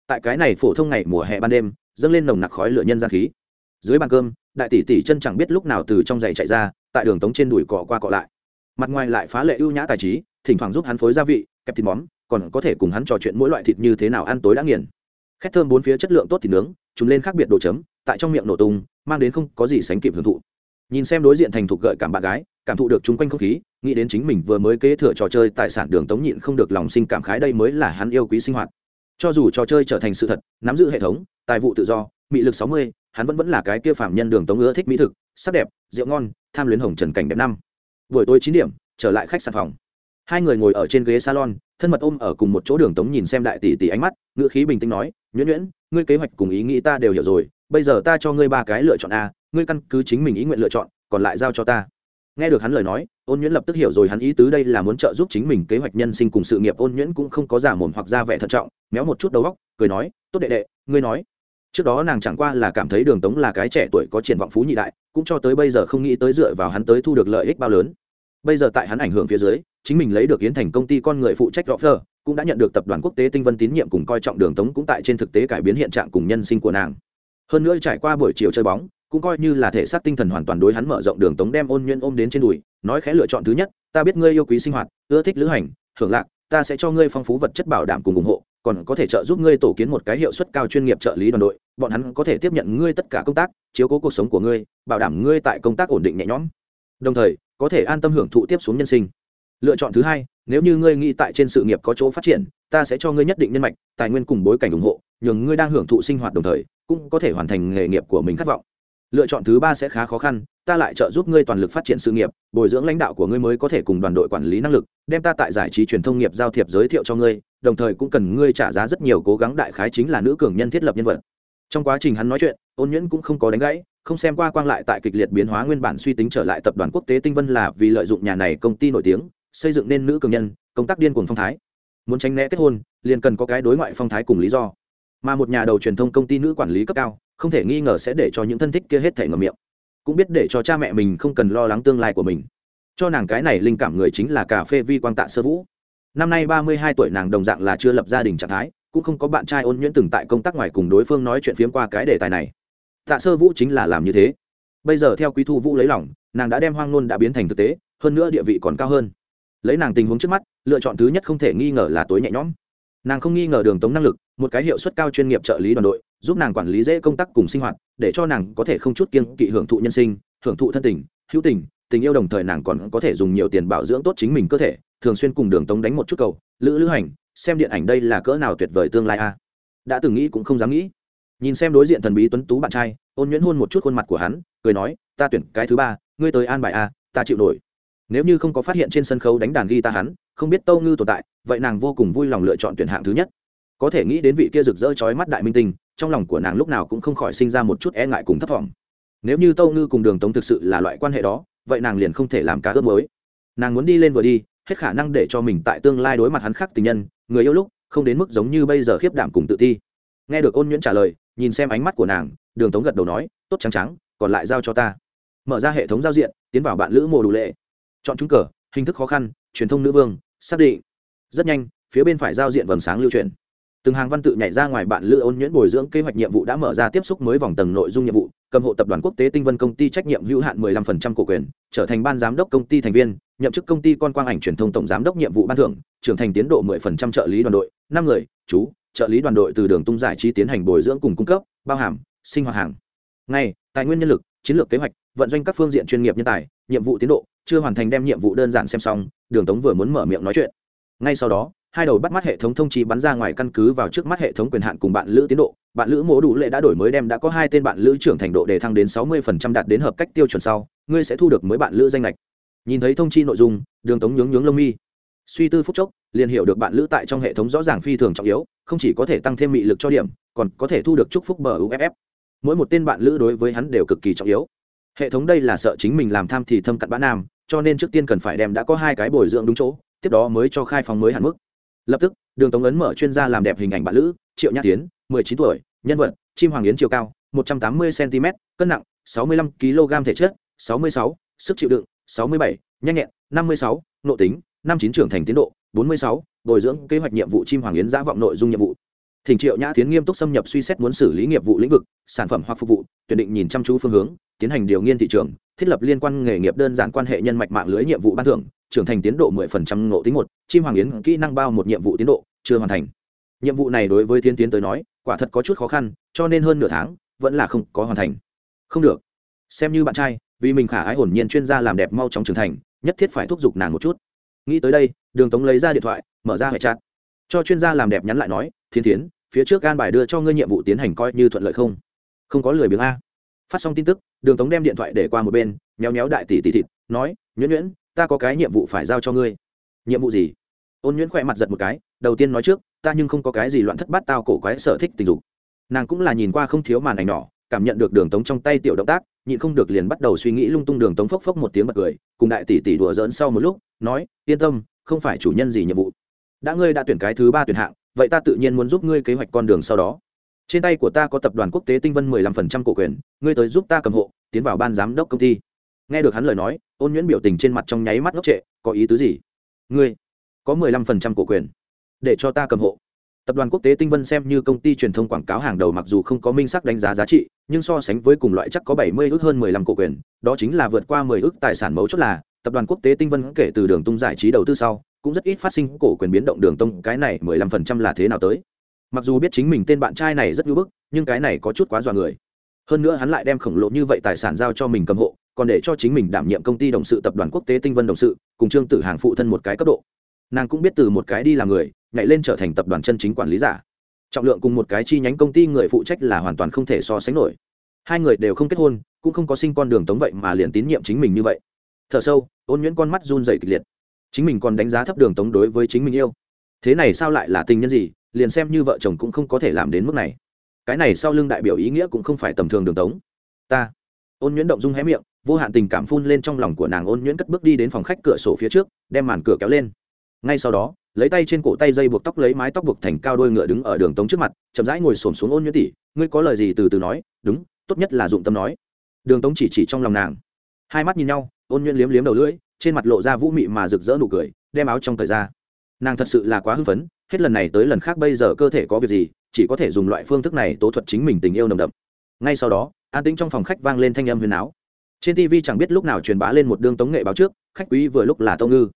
Tại cái này phổ thông ngày mùa hè ban đêm, dâng lên nồng nặc khói lửa nhân gian khí. Dưới bàn cơm, đại tỷ tỷ chân chẳng biết lúc nào từ trong giày chạy ra, tại đường tống trên đùi cọ qua cọ lại. Mặt ngoài lại phá lệ ưu nhã tài trí, thỉnh thoảng giúp hắn phối gia vị, kẹp thịt móm, còn có thể cùng hắn trò chuyện mỗi loại thịt như thế nào ăn tối đã nghiền. Khét thơm bốn phía chất lượng tốt thịt nướng chúng lên khác biệt đồ chấm, tại trong miệng nổ tung, mang đến không có gì sánh kịp hưởng thụ nhìn xem đối diện thành thục gợi cảm bạn gái, cảm thụ được chung quanh không khí, nghĩ đến chính mình vừa mới kế thừa trò chơi tài sản đường tống nhịn không được lòng sinh cảm khái đây mới là hắn yêu quý sinh hoạt. Cho dù trò chơi trở thành sự thật, nắm giữ hệ thống, tài vụ tự do, mị lực sáu mươi, hắn vẫn vẫn là cái kia phạm nhân đường tống ưa thích mỹ thực, sắc đẹp, rượu ngon, tham luyến hồng trần cảnh đẹp năm. Buổi tối chín điểm, trở lại khách sạn phòng. Hai người ngồi ở trên ghế salon, thân mật ôm ở cùng một chỗ đường tống nhìn xem đại tỷ tỷ ánh mắt, ngữ khí bình tĩnh nói, nhuyễn nhuyễn, ngươi kế hoạch cùng ý nghĩ ta đều hiểu rồi, bây giờ ta cho ngươi ba cái lựa chọn a ngươi căn cứ chính mình ý nguyện lựa chọn còn lại giao cho ta. Nghe được hắn lời nói ôn nhuyễn lập tức hiểu rồi hắn ý tứ đây là muốn trợ giúp chính mình kế hoạch nhân sinh cùng sự nghiệp. Ôn nhuyễn cũng không có giả mồm hoặc ra vẻ thận trọng méo một chút đầu óc cười nói tốt đệ đệ ngươi nói. Trước đó nàng chẳng qua là cảm thấy đường tống là cái trẻ tuổi có triển vọng phú nhị đại cũng cho tới bây giờ không nghĩ tới dựa vào hắn tới thu được lợi ích bao lớn. Bây giờ tại hắn ảnh hưởng phía dưới chính mình lấy được yến thành công ty con người phụ trách Roger, cũng đã nhận được tập đoàn quốc tế tinh vân tín nhiệm cùng coi trọng đường tống cũng tại trên thực tế cải biến hiện trạng cùng nhân sinh của nàng. Hơn nữa trải qua buổi chiều chơi bóng cũng coi như là thể xác tinh thần hoàn toàn đối hắn mở rộng đường tống đem ôn nhuyễn ôm đến trên đùi, nói khẽ lựa chọn thứ nhất, ta biết ngươi yêu quý sinh hoạt, ưa thích lữ hành, hưởng lạc, ta sẽ cho ngươi phong phú vật chất bảo đảm cùng ủng hộ, còn có thể trợ giúp ngươi tổ kiến một cái hiệu suất cao chuyên nghiệp trợ lý đoàn đội, bọn hắn có thể tiếp nhận ngươi tất cả công tác, chiếu cố cuộc sống của ngươi, bảo đảm ngươi tại công tác ổn định nhẹ nhõm. Đồng thời, có thể an tâm hưởng thụ tiếp xuống nhân sinh. Lựa chọn thứ hai, nếu như ngươi nghĩ tại trên sự nghiệp có chỗ phát triển, ta sẽ cho ngươi nhất định nhân mạch, tài nguyên cùng bối cảnh ủng hộ, nhường ngươi đang hưởng thụ sinh hoạt đồng thời, cũng có thể hoàn thành nghề nghiệp của mình khát vọng lựa chọn thứ ba sẽ khá khó khăn, ta lại trợ giúp ngươi toàn lực phát triển sự nghiệp, bồi dưỡng lãnh đạo của ngươi mới có thể cùng đoàn đội quản lý năng lực, đem ta tại giải trí truyền thông nghiệp giao thiệp giới thiệu cho ngươi, đồng thời cũng cần ngươi trả giá rất nhiều cố gắng đại khái chính là nữ cường nhân thiết lập nhân vật. Trong quá trình hắn nói chuyện, ôn nhuyễn cũng không có đánh gãy, không xem qua quang lại tại kịch liệt biến hóa nguyên bản suy tính trở lại tập đoàn quốc tế tinh vân là vì lợi dụng nhà này công ty nổi tiếng, xây dựng nên nữ cường nhân, công tác điên cuồng phong thái. Muốn tránh né kết hôn, liền cần có cái đối ngoại phong thái cùng lý do. Mà một nhà đầu truyền thông công ty nữ quản lý cấp cao không thể nghi ngờ sẽ để cho những thân thích kia hết thể ngầm miệng. Cũng biết để cho cha mẹ mình không cần lo lắng tương lai của mình. Cho nàng cái này linh cảm người chính là cà phê vi quang tạ sơ vũ. Năm nay ba mươi hai tuổi nàng đồng dạng là chưa lập gia đình trạng thái, cũng không có bạn trai ôn nhuyễn từng tại công tác ngoài cùng đối phương nói chuyện phiếm qua cái đề tài này. Tạ sơ vũ chính là làm như thế. Bây giờ theo quý thu vũ lấy lòng, nàng đã đem hoang nôn đã biến thành thực tế, hơn nữa địa vị còn cao hơn. Lấy nàng tình huống trước mắt, lựa chọn thứ nhất không thể nghi ngờ là tối nhẹ nhõm. Nàng không nghi ngờ đường tống năng lực một cái hiệu suất cao chuyên nghiệp trợ lý đoàn đội, giúp nàng quản lý dễ công tác cùng sinh hoạt, để cho nàng có thể không chút kiên kỵ hưởng thụ nhân sinh, hưởng thụ thân tình, hữu tình tình yêu đồng thời nàng còn có thể dùng nhiều tiền bảo dưỡng tốt chính mình cơ thể, thường xuyên cùng đường tống đánh một chút cầu, lữ lữ hành, xem điện ảnh đây là cỡ nào tuyệt vời tương lai a. Đã từng nghĩ cũng không dám nghĩ. Nhìn xem đối diện thần bí tuấn tú bạn trai, ôn nhuyễn hôn một chút khuôn mặt của hắn, cười nói, ta tuyển cái thứ ba, ngươi tới an bài a, ta chịu nổi. Nếu như không có phát hiện trên sân khấu đánh đàn ghi ta hắn, không biết tâu ngư tồn tại, vậy nàng vô cùng vui lòng lựa chọn tuyển hạng thứ nhất có thể nghĩ đến vị kia rực rỡ chói mắt đại minh tinh, trong lòng của nàng lúc nào cũng không khỏi sinh ra một chút e ngại cùng thất vọng. Nếu như tâu ngư cùng đường tống thực sự là loại quan hệ đó, vậy nàng liền không thể làm cá ướp mới nàng muốn đi lên vừa đi, hết khả năng để cho mình tại tương lai đối mặt hắn khác tình nhân, người yêu lúc, không đến mức giống như bây giờ khiếp đảm cùng tự ti. Nghe được ôn nhuyễn trả lời, nhìn xem ánh mắt của nàng, đường tống gật đầu nói, tốt trắng trắng, còn lại giao cho ta. Mở ra hệ thống giao diện, tiến vào bạn lữ mồ đủ lệ. Chọn trúng cờ, hình thức khó khăn, truyền thông nữ vương, xác định. Rất nhanh, phía bên phải giao diện vầng sáng lưu truyền từng hàng văn tự nhảy ra ngoài bạn lữ ôn nhuyễn bồi dưỡng kế hoạch nhiệm vụ đã mở ra tiếp xúc mới vòng tầng nội dung nhiệm vụ, cầm hộ tập đoàn quốc tế tinh vân công ty trách nhiệm hữu hạn 15% cổ quyền, trở thành ban giám đốc công ty thành viên, nhậm chức công ty con quang ảnh truyền thông tổng giám đốc nhiệm vụ ban thưởng, trưởng thành tiến độ 10% trợ lý đoàn đội. Năm người, chú, trợ lý đoàn đội từ đường tung giải trí tiến hành bồi dưỡng cùng cung cấp, bao hàm, sinh hoạt hàng. Ngay tài nguyên nhân lực, chiến lược kế hoạch, vận doanh các phương diện chuyên nghiệp nhân tài, nhiệm vụ tiến độ, chưa hoàn thành đem nhiệm vụ đơn giản xem xong, đường tống vừa muốn mở miệng nói chuyện. Ngay sau đó hai đầu bắt mắt hệ thống thông chi bắn ra ngoài căn cứ vào trước mắt hệ thống quyền hạn cùng bạn lữ tiến độ. Bạn lữ mỗ đủ lệ đã đổi mới đem đã có hai tên bạn lữ trưởng thành độ để thăng đến sáu mươi phần trăm đạt đến hợp cách tiêu chuẩn sau, ngươi sẽ thu được mới bạn lữ danh lệch nhìn thấy thông chi nội dung, đường tống nhướng nhướng lông mi. Suy tư phúc chốc, liền hiểu được bạn lữ tại trong hệ thống rõ ràng phi thường trọng yếu, không chỉ có thể tăng thêm mị lực cho điểm, còn có thể thu được chúc phúc bờ uff mỗi một tên bạn lữ đối với hắn đều cực kỳ trọng yếu. Hệ thống đây là sợ chính mình làm tham thì thâm cặn bã nam, cho nên trước tiên cần phải đem đã có hai cái bồi dưỡng đúng chỗ, tiếp đó mới cho khai phóng mới hạn mức lập tức, đường tống ấn mở chuyên gia làm đẹp hình ảnh bạn lữ, triệu nhã tiến, mười chín tuổi, nhân vật, chim hoàng yến chiều cao, một trăm tám mươi cm cân nặng, sáu mươi lăm kg thể chất, sáu mươi sáu, sức chịu đựng, sáu mươi bảy, nhanh nhẹn, năm mươi sáu nộ tính, năm chín trưởng thành tiến độ, bốn mươi sáu, bồi dưỡng kế hoạch nhiệm vụ chim hoàng yến giã vọng nội dung nhiệm vụ thỉnh triệu nhã tiến nghiêm túc xâm nhập suy xét muốn xử lý nghiệp vụ lĩnh vực, sản phẩm hoặc phục vụ, tuyển định nhìn chăm chú phương hướng, tiến hành điều nghiên thị trường, thiết lập liên quan nghề nghiệp đơn giản quan hệ nhân mạch mạng lưới nhiệm vụ ban thưởng, trưởng thành tiến độ 10% ngộ tính một, chim hoàng yến kỹ năng bao một nhiệm vụ tiến độ, chưa hoàn thành. Nhiệm vụ này đối với tiến tiến tới nói, quả thật có chút khó khăn, cho nên hơn nửa tháng, vẫn là không có hoàn thành. Không được. Xem như bạn trai, vì mình khả ái hồn nhiên chuyên gia làm đẹp mau chóng trưởng thành, nhất thiết phải thúc giục nàng một chút. Nghĩ tới đây, đường tống lấy ra điện thoại, mở ra hệ chat. Cho chuyên gia làm đẹp nhắn lại nói thiên tiến phía trước gan bài đưa cho ngươi nhiệm vụ tiến hành coi như thuận lợi không? Không có lười biếng a. Phát xong tin tức, đường tống đem điện thoại để qua một bên, méo méo đại tỷ tỷ thịt, nói, nhuyễn nhuyễn, ta có cái nhiệm vụ phải giao cho ngươi. Nhiệm vụ gì? Ôn nhuyễn khỏe mặt giật một cái, đầu tiên nói trước, ta nhưng không có cái gì loạn thất bát tao cổ quái sở thích tình dục. Nàng cũng là nhìn qua không thiếu màn ảnh nhỏ, cảm nhận được đường tống trong tay tiểu động tác, nhịn không được liền bắt đầu suy nghĩ lung tung đường tống phốc phốc một tiếng bật cười, cùng đại tỷ tỷ đùa dỡn sau một lúc, nói, yên tâm, không phải chủ nhân gì nhiệm vụ. Đã ngươi đã tuyển cái thứ ba tuyển hạng vậy ta tự nhiên muốn giúp ngươi kế hoạch con đường sau đó. Trên tay của ta có tập đoàn quốc tế tinh vân mười lăm phần trăm cổ quyền, ngươi tới giúp ta cầm hộ, tiến vào ban giám đốc công ty. Nghe được hắn lời nói, ôn nhuyễn biểu tình trên mặt trong nháy mắt ngốc trệ, có ý tứ gì? Ngươi có mười lăm phần trăm cổ quyền để cho ta cầm hộ. Tập đoàn quốc tế tinh vân xem như công ty truyền thông quảng cáo hàng đầu mặc dù không có minh sắc đánh giá giá trị, nhưng so sánh với cùng loại chắc có bảy mươi ước hơn mười lăm cổ quyền, đó chính là vượt qua mười ước tài sản mấu chốt là, tập đoàn quốc tế tinh vân kể từ đường tung giải trí đầu tư sau cũng rất ít phát sinh cổ quyền biến động đường tông, cái này mười lăm phần trăm là thế nào tới? Mặc dù biết chính mình tên bạn trai này rất ngưỡng bức, nhưng cái này có chút quá dọa người. Hơn nữa hắn lại đem khổng lồ như vậy tài sản giao cho mình cầm hộ, còn để cho chính mình đảm nhiệm công ty đồng sự tập đoàn quốc tế tinh vân đồng sự, cùng trương tử hàng phụ thân một cái cấp độ. Nàng cũng biết từ một cái đi làm người, nhảy lên trở thành tập đoàn chân chính quản lý giả. Trọng lượng cùng một cái chi nhánh công ty người phụ trách là hoàn toàn không thể so sánh nổi. Hai người đều không kết hôn, cũng không có sinh con đường tống vậy mà liền tín nhiệm chính mình như vậy. Thở sâu, ôn nhuyễn con mắt run dày kịch liệt chính mình còn đánh giá thấp đường tống đối với chính mình yêu. Thế này sao lại là tình nhân gì, liền xem như vợ chồng cũng không có thể làm đến mức này. Cái này sau lưng đại biểu ý nghĩa cũng không phải tầm thường đường tống. Ta. Ôn nhuyễn động dung hé miệng, vô hạn tình cảm phun lên trong lòng của nàng ôn nhuyễn cất bước đi đến phòng khách cửa sổ phía trước, đem màn cửa kéo lên. Ngay sau đó, lấy tay trên cổ tay dây buộc tóc lấy mái tóc buộc thành cao đôi ngựa đứng ở đường tống trước mặt, chậm rãi ngồi xổm xuống ôn nhuyễn tỉ ngươi có lời gì từ từ nói, đúng, tốt nhất là dụng tâm nói. Đường tống chỉ chỉ trong lòng nàng. Hai mắt nhìn nhau, ôn nhuyễn liếm liếm đầu lưỡi trên mặt lộ ra vũ mị mà rực rỡ nụ cười, đem áo trong thời ra. Nàng thật sự là quá hưng phấn, hết lần này tới lần khác bây giờ cơ thể có việc gì, chỉ có thể dùng loại phương thức này tố thuật chính mình tình yêu nồng đậm. Ngay sau đó, an tính trong phòng khách vang lên thanh âm huyền áo. Trên tv chẳng biết lúc nào truyền bá lên một đương tống nghệ báo trước, khách quý vừa lúc là tâu ngư.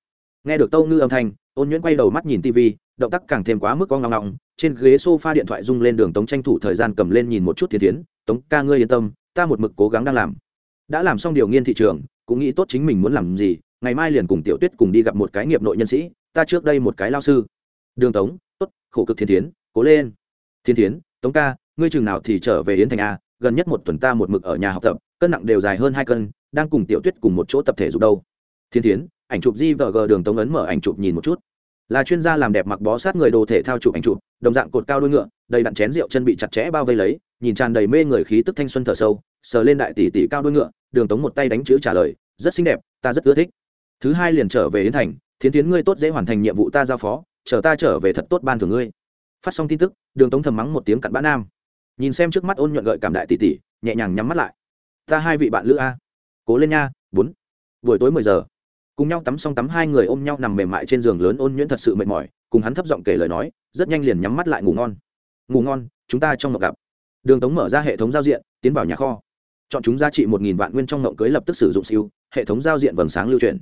Nghe được tâu ngư âm thanh, ôn nhuyễn quay đầu mắt nhìn tv động tác càng thêm quá mức con ngọng ngọng, trên ghế s o f a điện thoại rung lên đường tống tranh thủ thời gian cầm lên nhìn một chút thiên tiến tống ca ngươi yên tâm, ta một mực cố gắng đang làm. Đã làm xong điều nghiên thị trường, cũng nghĩ tốt chính mình muốn làm gì ngày mai liền cùng tiểu tuyết cùng đi gặp một cái nghiệp nội nhân sĩ ta trước đây một cái lao sư. Đường tống tốt khổ cực thiên tiến cố lên. Thiên tiến tống ca ngươi chừng nào thì trở về yến thành a gần nhất một tuần ta một mực ở nhà học tập cân nặng đều dài hơn hai cân đang cùng tiểu tuyết cùng một chỗ tập thể dục đâu. Thiên tiến ảnh chụp di vờ gờ, đường tống ấn mở ảnh chụp nhìn một chút. Là chuyên gia làm đẹp mặc bó sát người đồ thể thao chụp ảnh chụp đồng dạng cột cao đôi ngựa đầy đặn chén rượu chân bị chặt chẽ bao vây lấy nhìn tràn đầy mê người khí tức thanh xuân thở sâu sờ lên đại tỷ tỷ cao đôi ngựa đường tống một tay đánh chữ trả lời rất xinh đẹp ta rất ưa thích thứ hai liền trở về yến thành, thiến tiến ngươi tốt dễ hoàn thành nhiệm vụ ta giao phó, chờ ta trở về thật tốt ban thưởng ngươi. Phát xong tin tức, đường tống thầm mắng một tiếng cặn bã nam. Nhìn xem trước mắt ôn nhuận gợi cảm đại tỷ tỷ, nhẹ nhàng nhắm mắt lại. Ta hai vị bạn lữ a. Cố lên nha, bốn. Buổi tối mười giờ. Cùng nhau tắm xong tắm hai người ôm nhau nằm mềm mại trên giường lớn ôn nhuyễn thật sự mệt mỏi, cùng hắn thấp giọng kể lời nói, rất nhanh liền nhắm mắt lại ngủ ngon. Ngủ ngon, chúng ta trong ngọc gặp. Đường tống mở ra hệ thống giao diện, tiến vào nhà kho. Chọn chúng giá trị một nghìn vạn nguyên trong ngộng cưới lập tức sử dụng siêu, hệ thống giao diện vầng sáng lưu truyền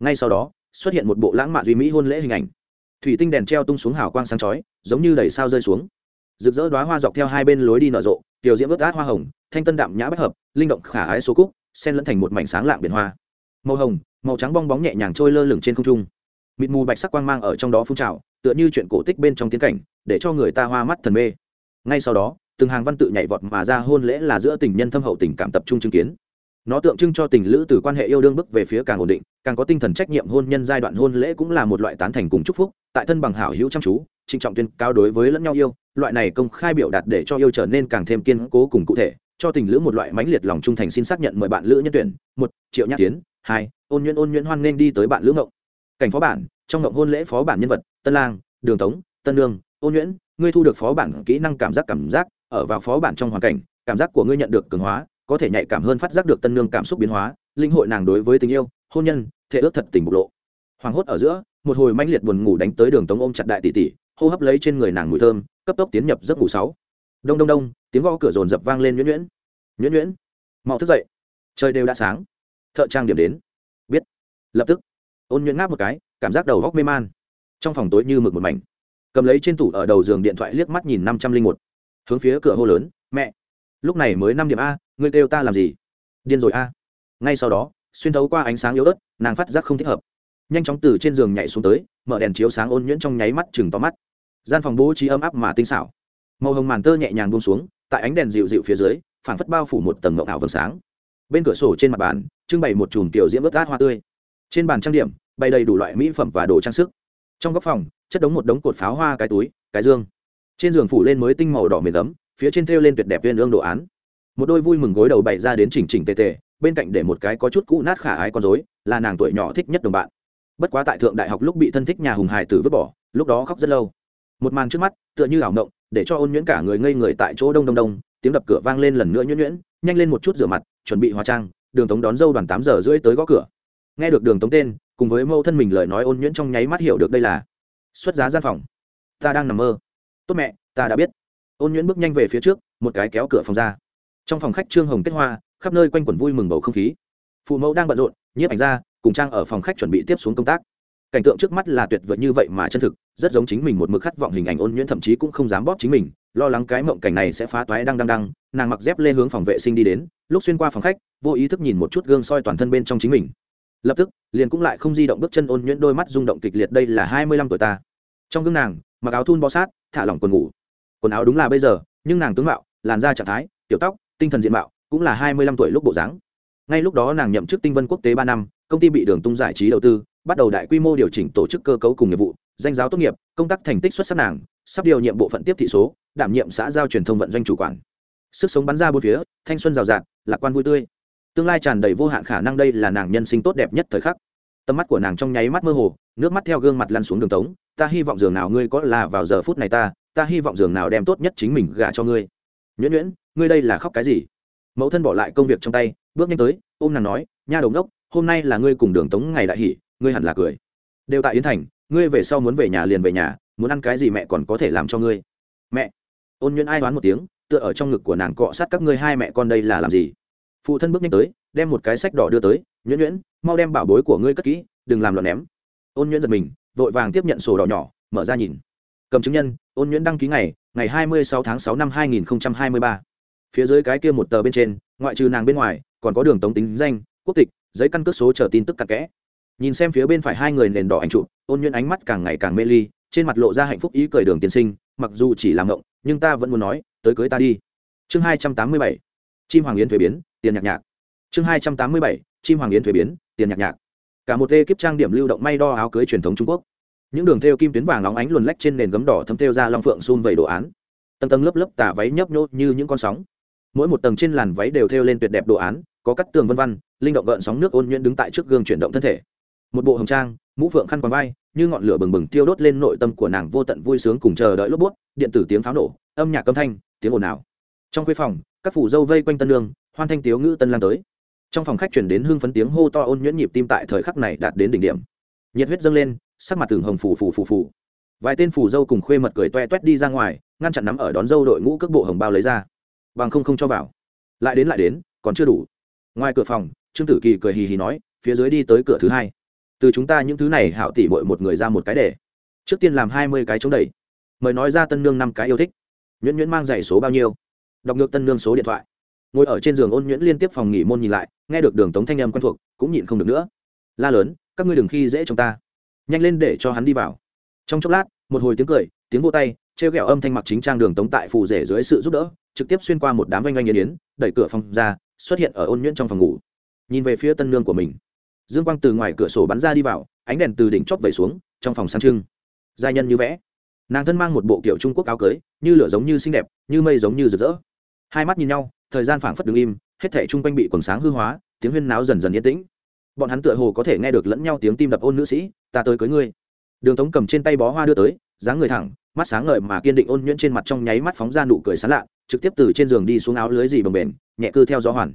ngay sau đó, xuất hiện một bộ lãng mạn duy mỹ hôn lễ hình ảnh. Thủy tinh đèn treo tung xuống hào quang sáng chói, giống như đầy sao rơi xuống. Rực rỡ đoá hoa dọc theo hai bên lối đi nở rộ, tiểu diễm ướt át hoa hồng, thanh tân đạm nhã bất hợp, linh động khả ái số cúc, xen lẫn thành một mảnh sáng lạng biển hoa. Màu hồng, màu trắng bong bóng nhẹ nhàng trôi lơ lửng trên không trung. Mịt mù bạch sắc quang mang ở trong đó phun trào, tựa như chuyện cổ tích bên trong tiến cảnh, để cho người ta hoa mắt thần mê. Ngay sau đó, từng hàng văn tự nhảy vọt mà ra hôn lễ là giữa tình nhân thâm hậu tình cảm tập trung chứng kiến nó tượng trưng cho tình lữ từ quan hệ yêu đương bước về phía càng ổn định, càng có tinh thần trách nhiệm hôn nhân giai đoạn hôn lễ cũng là một loại tán thành cùng chúc phúc, tại thân bằng hảo hữu chăm chú, trịnh trọng tuyên cao đối với lẫn nhau yêu, loại này công khai biểu đạt để cho yêu trở nên càng thêm kiên cố cùng cụ thể, cho tình lữ một loại mãnh liệt lòng trung thành xin xác nhận mời bạn lữ nhân tuyển, một, triệu nhạc tiến, hai, ôn nhuyễn ôn nhuyễn hoan nên đi tới bạn lữ ngộng. Cảnh phó bản, trong ngộng hôn lễ phó bản nhân vật, tân lang, đường tống, tân lương ôn nhuyễn, ngươi thu được phó bản kỹ năng cảm giác cảm giác, ở vào phó bản trong hoàn cảnh, cảm giác của ngươi nhận được cường hóa có thể nhạy cảm hơn phát giác được tân nương cảm xúc biến hóa, linh hội nàng đối với tình yêu, hôn nhân, thể ước thật tình bộc lộ. Hoàng hốt ở giữa, một hồi manh liệt buồn ngủ đánh tới đường tống ôm chặt đại tỷ tỷ, hô hấp lấy trên người nàng mùi thơm, cấp tốc tiến nhập giấc ngủ sáu. Đông đông đông, tiếng gõ cửa rồn rập vang lên nhuyễn nhuyễn. Nhuyễn nhuyễn, mau thức dậy. Trời đều đã sáng. Thợ trang điểm đến. Biết. Lập tức, ôn nhuyễn ngáp một cái, cảm giác đầu góc mê man. Trong phòng tối như mực một mảnh. Cầm lấy trên tủ ở đầu giường điện thoại liếc mắt nhìn năm trăm linh một. Hướng phía cửa hô lớn, mẹ. Lúc này mới năm điểm a ngươi kêu ta làm gì? Điên rồi a. Ngay sau đó, xuyên thấu qua ánh sáng yếu ớt, nàng phát giác không thích hợp. Nhanh chóng từ trên giường nhảy xuống tới, mở đèn chiếu sáng ôn nhuyễn trong nháy mắt chừng to mắt. Gian phòng bố trí ấm áp mà tinh xảo. Màu hồng màn tơ nhẹ nhàng buông xuống, tại ánh đèn dịu dịu phía dưới, phảng phất bao phủ một tầng ngộng ảo vầng sáng. Bên cửa sổ trên mặt bàn, trưng bày một chùm tiểu diễm ướt át hoa tươi. Trên bàn trang điểm, bày đầy đủ loại mỹ phẩm và đồ trang sức. Trong góc phòng, chất đống một đống cột pháo hoa cái túi, cái dương. Trên giường phủ lên mới tinh màu đỏ mềm ấm, phía trên thêu lên tuyệt đẹp viên ương đồ án một đôi vui mừng gối đầu bày ra đến chỉnh chỉnh tề tề, bên cạnh để một cái có chút cũ nát khả ái con dối là nàng tuổi nhỏ thích nhất đồng bạn. Bất quá tại thượng đại học lúc bị thân thích nhà hùng hải tử vứt bỏ, lúc đó khóc rất lâu. Một màn trước mắt, tựa như ảo mộng, để cho ôn nhuyễn cả người ngây người tại chỗ đông đông đông, tiếng đập cửa vang lên lần nữa nhuyễn nhuyễn, nhanh lên một chút rửa mặt, chuẩn bị hóa trang, đường tống đón dâu đoàn tám giờ rưỡi tới gõ cửa. Nghe được đường tống tên, cùng với mâu thân mình lời nói ôn nhuyễn trong nháy mắt hiểu được đây là xuất giá gian phòng. Ta đang nằm mơ. Tốt mẹ, ta đã biết. Ôn nhuyễn bước nhanh về phía trước, một cái kéo cửa phòng ra trong phòng khách trương hồng kết hoa, khắp nơi quanh quẩn vui mừng bầu không khí. Phụ mẫu đang bận rộn, nhiếp ảnh ra, cùng trang ở phòng khách chuẩn bị tiếp xuống công tác. Cảnh tượng trước mắt là tuyệt vời như vậy mà chân thực, rất giống chính mình một mực khát vọng hình ảnh ôn nhuyễn thậm chí cũng không dám bóp chính mình, lo lắng cái mộng cảnh này sẽ phá toái đang đang đang nàng mặc dép lê hướng phòng vệ sinh đi đến, lúc xuyên qua phòng khách, vô ý thức nhìn một chút gương soi toàn thân bên trong chính mình. Lập tức, liền cũng lại không di động bước chân ôn nhuyễn đôi mắt rung động kịch liệt đây là hai mươi lăm tuổi ta. Trong gương nàng, mặc áo thun bó sát, thả lỏng quần ngủ. Quần áo đúng là bây giờ, nhưng nàng tướng mạo, làn da trạng thái, tiểu tóc tinh thần diện mạo, cũng là hai mươi lăm tuổi lúc bộ dáng. Ngay lúc đó nàng nhậm chức tinh vân quốc tế ba năm, công ty bị đường tung giải trí đầu tư, bắt đầu đại quy mô điều chỉnh tổ chức cơ cấu cùng nghiệp vụ, danh giáo tốt nghiệp, công tác thành tích xuất sắc nàng, sắp điều nhiệm bộ phận tiếp thị số, đảm nhiệm xã giao truyền thông vận doanh chủ quản. Sức sống bắn ra bốn phía, thanh xuân rào rạt, lạc quan vui tươi. Tương lai tràn đầy vô hạn khả năng đây là nàng nhân sinh tốt đẹp nhất thời khắc. Tầm mắt của nàng trong nháy mắt mơ hồ, nước mắt theo gương mặt lăn xuống đường tống, ta hy vọng giường nào ngươi có là vào giờ phút này ta ta hy vọng giường nào đem tốt nhất chính mình gả cho ngươi. Nhuyễn nhuyễn ngươi đây là khóc cái gì? Mẫu thân bỏ lại công việc trong tay, bước nhanh tới, ôm nàng nói, nha đồng đốc, hôm nay là ngươi cùng đường tống ngày đại hỷ, ngươi hẳn là cười. Đều tại yến thành, ngươi về sau muốn về nhà liền về nhà, muốn ăn cái gì mẹ còn có thể làm cho ngươi. Mẹ. Ôn nhuyễn ai đoán một tiếng, tựa ở trong ngực của nàng cọ sát các ngươi hai mẹ con đây là làm gì? Phụ thân bước nhanh tới, đem một cái sách đỏ đưa tới, nhuyễn nhuyễn, mau đem bảo bối của ngươi cất kỹ, đừng làm loạn ném. Ôn nhuyễn giật mình, vội vàng tiếp nhận sổ đỏ nhỏ, mở ra nhìn. Cầm chứng nhân, ôn nhuyễn đăng ký ngày ngày hai mươi sáu tháng sáu năm hai nghìn hai mươi ba phía dưới cái kia một tờ bên trên, ngoại trừ nàng bên ngoài, còn có đường tống tính danh, quốc tịch, giấy căn cước số chờ tin tức cặn kẽ. Nhìn xem phía bên phải hai người nền đỏ ảnh trụ ôn nhuận ánh mắt càng ngày càng mê ly, trên mặt lộ ra hạnh phúc ý cười đường tiên sinh, mặc dù chỉ làm ngộng, nhưng ta vẫn muốn nói, tới cưới ta đi. Chương hai trăm tám mươi bảy, chim hoàng yến thuế biến, tiền nhạc nhạc. Chương hai trăm tám mươi bảy, chim hoàng yến thuế biến, tiền nhạc nhạc. Cả một tê kiếp trang điểm lưu động may đo áo cưới truyền thống trung quốc. Những đường thêu kim tuyến vàng óng ánh luồn lách trên nền gấm đỏ thấm thêu ra long phượng xun vầy đồ án. Tầng tầng lớp lớp tả váy nhấp nhô như những con sóng mỗi một tầng trên làn váy đều thêu lên tuyệt đẹp đồ án, có cắt tường vân văn linh động gợn sóng nước ôn nhuyễn đứng tại trước gương chuyển động thân thể. Một bộ hồng trang, mũ phượng khăn quàng vai, như ngọn lửa bừng bừng tiêu đốt lên nội tâm của nàng vô tận vui sướng cùng chờ đợi lốp bút, điện tử tiếng pháo nổ, âm nhạc âm thanh, tiếng ồn ào. Trong khuê phòng, các phủ dâu vây quanh tân lương, hoan thanh tiếu ngữ tân lang tới. Trong phòng khách chuyển đến hương phấn tiếng hô to ôn nhuyễn nhịp tim tại thời khắc này đạt đến đỉnh điểm. Nhiệt huyết dâng lên, sắc mặt tường hồng phù phù phù phù. Vài tên phù dâu cùng khuê mật cười toe toét đi ra ngoài, ngăn chặn nắm ở đón dâu đội ngũ cước bộ hồng bao lấy ra bằng không không cho vào. Lại đến lại đến, còn chưa đủ. Ngoài cửa phòng, trương tử kỳ cười hì hì nói, phía dưới đi tới cửa thứ hai. Từ chúng ta những thứ này hảo tỉ bội một người ra một cái để. Trước tiên làm hai mươi cái chống đẩy. Mời nói ra tân nương năm cái yêu thích. Nhuyễn nhuyễn mang giày số bao nhiêu? Đọc ngược tân nương số điện thoại. Ngồi ở trên giường ôn nhuyễn liên tiếp phòng nghỉ môn nhìn lại, nghe được đường tống thanh âm quen thuộc, cũng nhịn không được nữa. La lớn, các ngươi đừng khi dễ chúng ta. Nhanh lên để cho hắn đi vào. Trong chốc lát, một hồi tiếng cười, tiếng vô tay, trêu ghẹo âm thanh mặc chính trang đường tống tại phù rể dưới sự giúp đỡ trực tiếp xuyên qua một đám oanh oanh yên yến, đẩy cửa phòng ra, xuất hiện ở ôn nhuyễn trong phòng ngủ. Nhìn về phía tân nương của mình. Dương quang từ ngoài cửa sổ bắn ra đi vào, ánh đèn từ đỉnh chóp vẩy xuống, trong phòng sáng trưng. Giai nhân như vẽ. Nàng thân mang một bộ kiểu trung quốc áo cưới, như lửa giống như xinh đẹp, như mây giống như rực rỡ. Hai mắt nhìn nhau, thời gian phảng phất đứng im, hết thảy chung quanh bị quần sáng hư hóa, tiếng huyên náo dần dần yên tĩnh. Bọn hắn tựa hồ có thể nghe được lẫn nhau tiếng tim đập ôn nữ sĩ, ta tới cưới ngươi. Đường tống cầm trên tay bó hoa đưa tới, dáng người thẳng, mắt sáng ngời mà kiên định ôn nhuyễn trên mặt trong nháy mắt phóng ra nụ cười sán lạ trực tiếp từ trên giường đi xuống áo lưới gì bồng bềnh, nhẹ cư theo gió hoàn.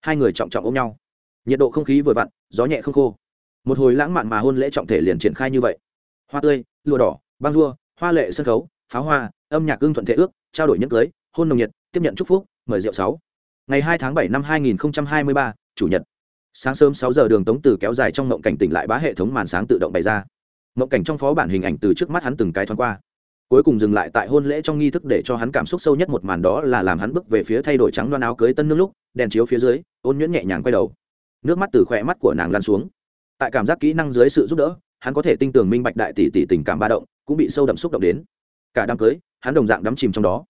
Hai người trọng trọng ôm nhau. Nhiệt độ không khí vừa vặn, gió nhẹ không khô. Một hồi lãng mạn mà hôn lễ trọng thể liền triển khai như vậy. Hoa tươi, lụa đỏ, băng rua, hoa lệ sân khấu, pháo hoa, âm nhạc ưng thuận thể ước, trao đổi nhẫn cưới, hôn nồng nhiệt, tiếp nhận chúc phúc, mời rượu sáu. Ngày hai tháng bảy năm hai nghìn hai mươi ba, chủ nhật. Sáng sớm sáu giờ đường tống từ kéo dài trong mộng cảnh tỉnh lại bá hệ thống màn sáng tự động bày ra. Mộng cảnh trong phó bản hình ảnh từ trước mắt hắn từng cái thoáng qua cuối cùng dừng lại tại hôn lễ trong nghi thức để cho hắn cảm xúc sâu nhất một màn đó là làm hắn bước về phía thay đổi trắng loan áo cưới tân nước lúc, đèn chiếu phía dưới, ôn nhuyễn nhẹ nhàng quay đầu. Nước mắt từ khỏe mắt của nàng lan xuống. Tại cảm giác kỹ năng dưới sự giúp đỡ, hắn có thể tinh tường minh bạch đại tỷ tỷ tình cảm ba động, cũng bị sâu đậm xúc động đến. Cả đám cưới, hắn đồng dạng đắm chìm trong đó.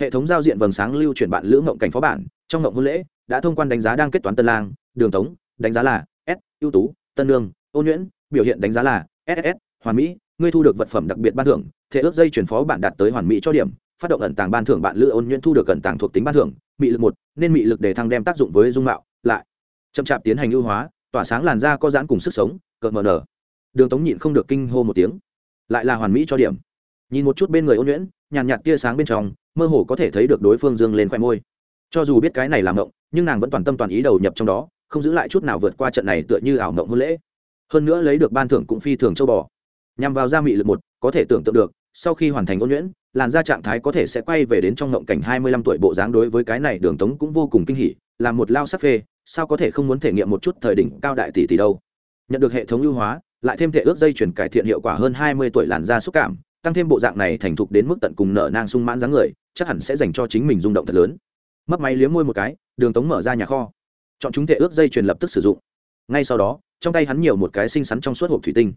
Hệ thống giao diện vầng sáng lưu chuyển bạn lữ ngộng cảnh phó bản, trong ngộng hôn lễ, đã thông quan đánh giá đang kết toán tân lang, đường tống, đánh giá là s, ưu tú, tân lương ôn nhuyễn, biểu hiện đánh giá là ss hoàn mỹ, ngươi thu được vật phẩm đặc biệt ban thưởng thể ước dây chuyển phó bạn đạt tới hoàn mỹ cho điểm, phát động ẩn tàng ban thưởng bạn lữ ôn nhuyễn thu được ẩn tàng thuộc tính ban thưởng, mị lực một, nên mị lực để thăng đem tác dụng với dung mạo, lại chậm chạp tiến hành ưu hóa, tỏa sáng làn da có giãn cùng sức sống, cợt mờ nở. Đường tống nhịn không được kinh hô một tiếng. Lại là hoàn mỹ cho điểm. Nhìn một chút bên người ôn nhuyễn nhàn nhạt tia sáng bên trong, mơ hồ có thể thấy được đối phương dương lên khoe môi. Cho dù biết cái này làm mộng, nhưng nàng vẫn toàn tâm toàn ý đầu nhập trong đó, không giữ lại chút nào vượt qua trận này tựa như ảo mộng hôn lễ. Hơn nữa lấy được ban thưởng cũng phi thường châu bò. Nhằm vào gia mị lực một, có thể tưởng tượng được sau khi hoàn thành ôn nhuyễn, làn da trạng thái có thể sẽ quay về đến trong ngộng cảnh hai mươi lăm tuổi bộ dáng đối với cái này đường tống cũng vô cùng kinh hỉ, là một lao sắc phê, sao có thể không muốn thể nghiệm một chút thời đỉnh cao đại tỷ tỷ đâu. Nhận được hệ thống ưu hóa, lại thêm thể ước dây chuyển cải thiện hiệu quả hơn hai mươi tuổi làn da xúc cảm, tăng thêm bộ dạng này thành thục đến mức tận cùng nở nang sung mãn dáng người, chắc hẳn sẽ dành cho chính mình rung động thật lớn. Mất máy liếm môi một cái, đường tống mở ra nhà kho. Chọn chúng thể ước dây chuyền lập tức sử dụng. Ngay sau đó, trong tay hắn nhiều một cái xinh xắn trong suốt hộp thủy tinh.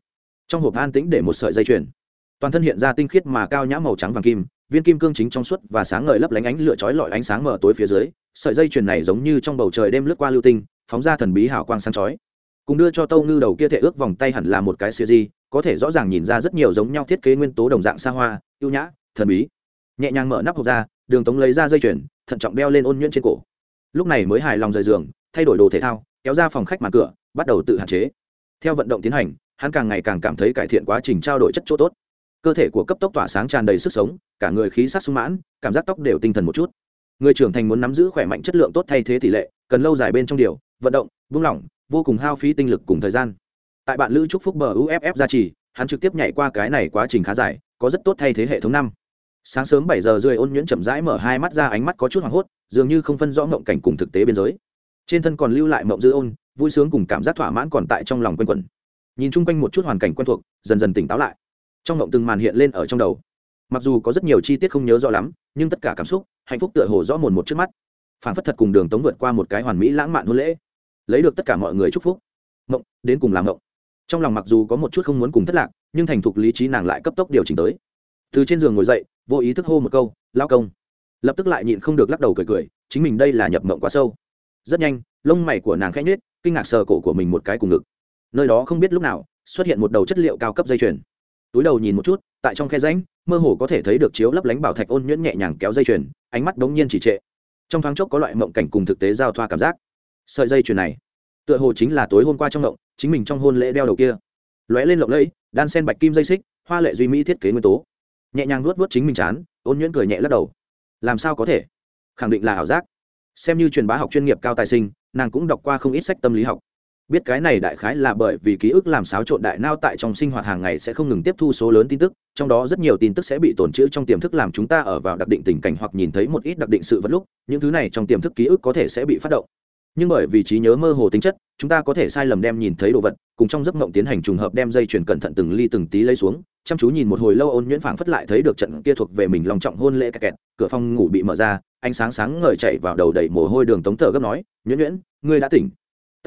Trong hộp an tĩnh để một sợi dây chuyền toàn thân hiện ra tinh khiết mà cao nhã màu trắng vàng kim, viên kim cương chính trong suốt và sáng ngời lấp lánh ánh lửa chói lọi ánh sáng mở tối phía dưới, sợi dây chuyền này giống như trong bầu trời đêm lướt qua lưu tinh, phóng ra thần bí hào quang sáng chói. Cùng đưa cho tâu ngư đầu kia thể ước vòng tay hẳn là một cái siêu di có thể rõ ràng nhìn ra rất nhiều giống nhau thiết kế nguyên tố đồng dạng xa hoa, ưu nhã, thần bí. Nhẹ nhàng mở nắp hộp ra, đường tống lấy ra dây chuyền, thận trọng đeo lên ôn nhuyễn trên cổ. Lúc này mới hài lòng rời giường, thay đổi đồ thể thao, kéo ra phòng khách màn cửa, bắt đầu tự hạn chế. Theo vận động tiến hành, hắn càng ngày càng cảm thấy cải thiện quá trình trao đổi chất chỗ tốt cơ thể của cấp tốc tỏa sáng tràn đầy sức sống, cả người khí sắc sung mãn, cảm giác tóc đều tinh thần một chút. Người trưởng thành muốn nắm giữ khỏe mạnh chất lượng tốt thay thế tỷ lệ, cần lâu dài bên trong điều, vận động vung lỏng, vô cùng hao phí tinh lực cùng thời gian. Tại bạn lữ trúc phúc bờ uff gia trì, hắn trực tiếp nhảy qua cái này quá trình khá dài, có rất tốt thay thế hệ thống năm. Sáng sớm bảy giờ rưỡi ôn nhuyễn chậm rãi mở hai mắt ra ánh mắt có chút hoảng hốt, dường như không phân rõ mộng cảnh cùng thực tế biên giới. Trên thân còn lưu lại mộng dư ôn, vui sướng cùng cảm giác thỏa mãn còn tại trong lòng quanh quẩn. Nhìn chung quanh một chút hoàn cảnh quen thuộc, dần dần tỉnh táo lại trong mộng từng màn hiện lên ở trong đầu. Mặc dù có rất nhiều chi tiết không nhớ rõ lắm, nhưng tất cả cảm xúc, hạnh phúc tựa hồ rõ mồn một trước mắt. Phản phất thật cùng đường tống vượt qua một cái hoàn mỹ lãng mạn hôn lễ. Lấy được tất cả mọi người chúc phúc. Mộng đến cùng làm mộng trong lòng mặc dù có một chút không muốn cùng thất lạc, nhưng thành thục lý trí nàng lại cấp tốc điều chỉnh tới. Từ trên giường ngồi dậy, vô ý thức hô một câu lao công. Lập tức lại nhịn không được lắc đầu cười cười, chính mình đây là nhập mộng quá sâu. Rất nhanh, lông mày của nàng khẽ nhết kinh ngạc sờ cổ của mình một cái cùng ngực. Nơi đó không biết lúc nào, xuất hiện một đầu chất liệu cao cấp dây chuyền túi đầu nhìn một chút, tại trong khe ránh mơ hồ có thể thấy được chiếu lấp lánh bảo thạch ôn nhuyễn nhẹ nhàng kéo dây chuyền, ánh mắt đống nhiên chỉ trệ. Trong thoáng chốc có loại mộng cảnh cùng thực tế giao thoa cảm giác. Sợi dây chuyền này, tựa hồ chính là tối hôm qua trong mộng, chính mình trong hôn lễ đeo đầu kia. Lóe lên lộng lẫy, đan sen bạch kim dây xích, hoa lệ duy mỹ thiết kế nguyên tố. Nhẹ nhàng vuốt vuốt chính mình chán, ôn nhuyễn cười nhẹ lắc đầu. Làm sao có thể? Khẳng định là ảo giác. Xem như truyền bá học chuyên nghiệp cao tài sinh, nàng cũng đọc qua không ít sách tâm lý học biết cái này đại khái là bởi vì ký ức làm xáo trộn đại nao tại trong sinh hoạt hàng ngày sẽ không ngừng tiếp thu số lớn tin tức, trong đó rất nhiều tin tức sẽ bị tồn trữ trong tiềm thức làm chúng ta ở vào đặc định tình cảnh hoặc nhìn thấy một ít đặc định sự vật lúc, những thứ này trong tiềm thức ký ức có thể sẽ bị phát động. Nhưng bởi vì trí nhớ mơ hồ tính chất, chúng ta có thể sai lầm đem nhìn thấy đồ vật, cùng trong giấc mộng tiến hành trùng hợp đem dây chuyển cẩn thận từng ly từng tí lấy xuống, chăm chú nhìn một hồi lâu ôn nhuyễn phảng phất lại thấy được trận kia thuộc về mình lòng trọng hôn lễ kẹt kẹt, cửa phòng ngủ bị mở ra, ánh sáng sáng ngời chạy vào đầu đầy mồ hôi đường tống thở gấp nói, nhuyễn nhuyễn, ngươi đã tỉnh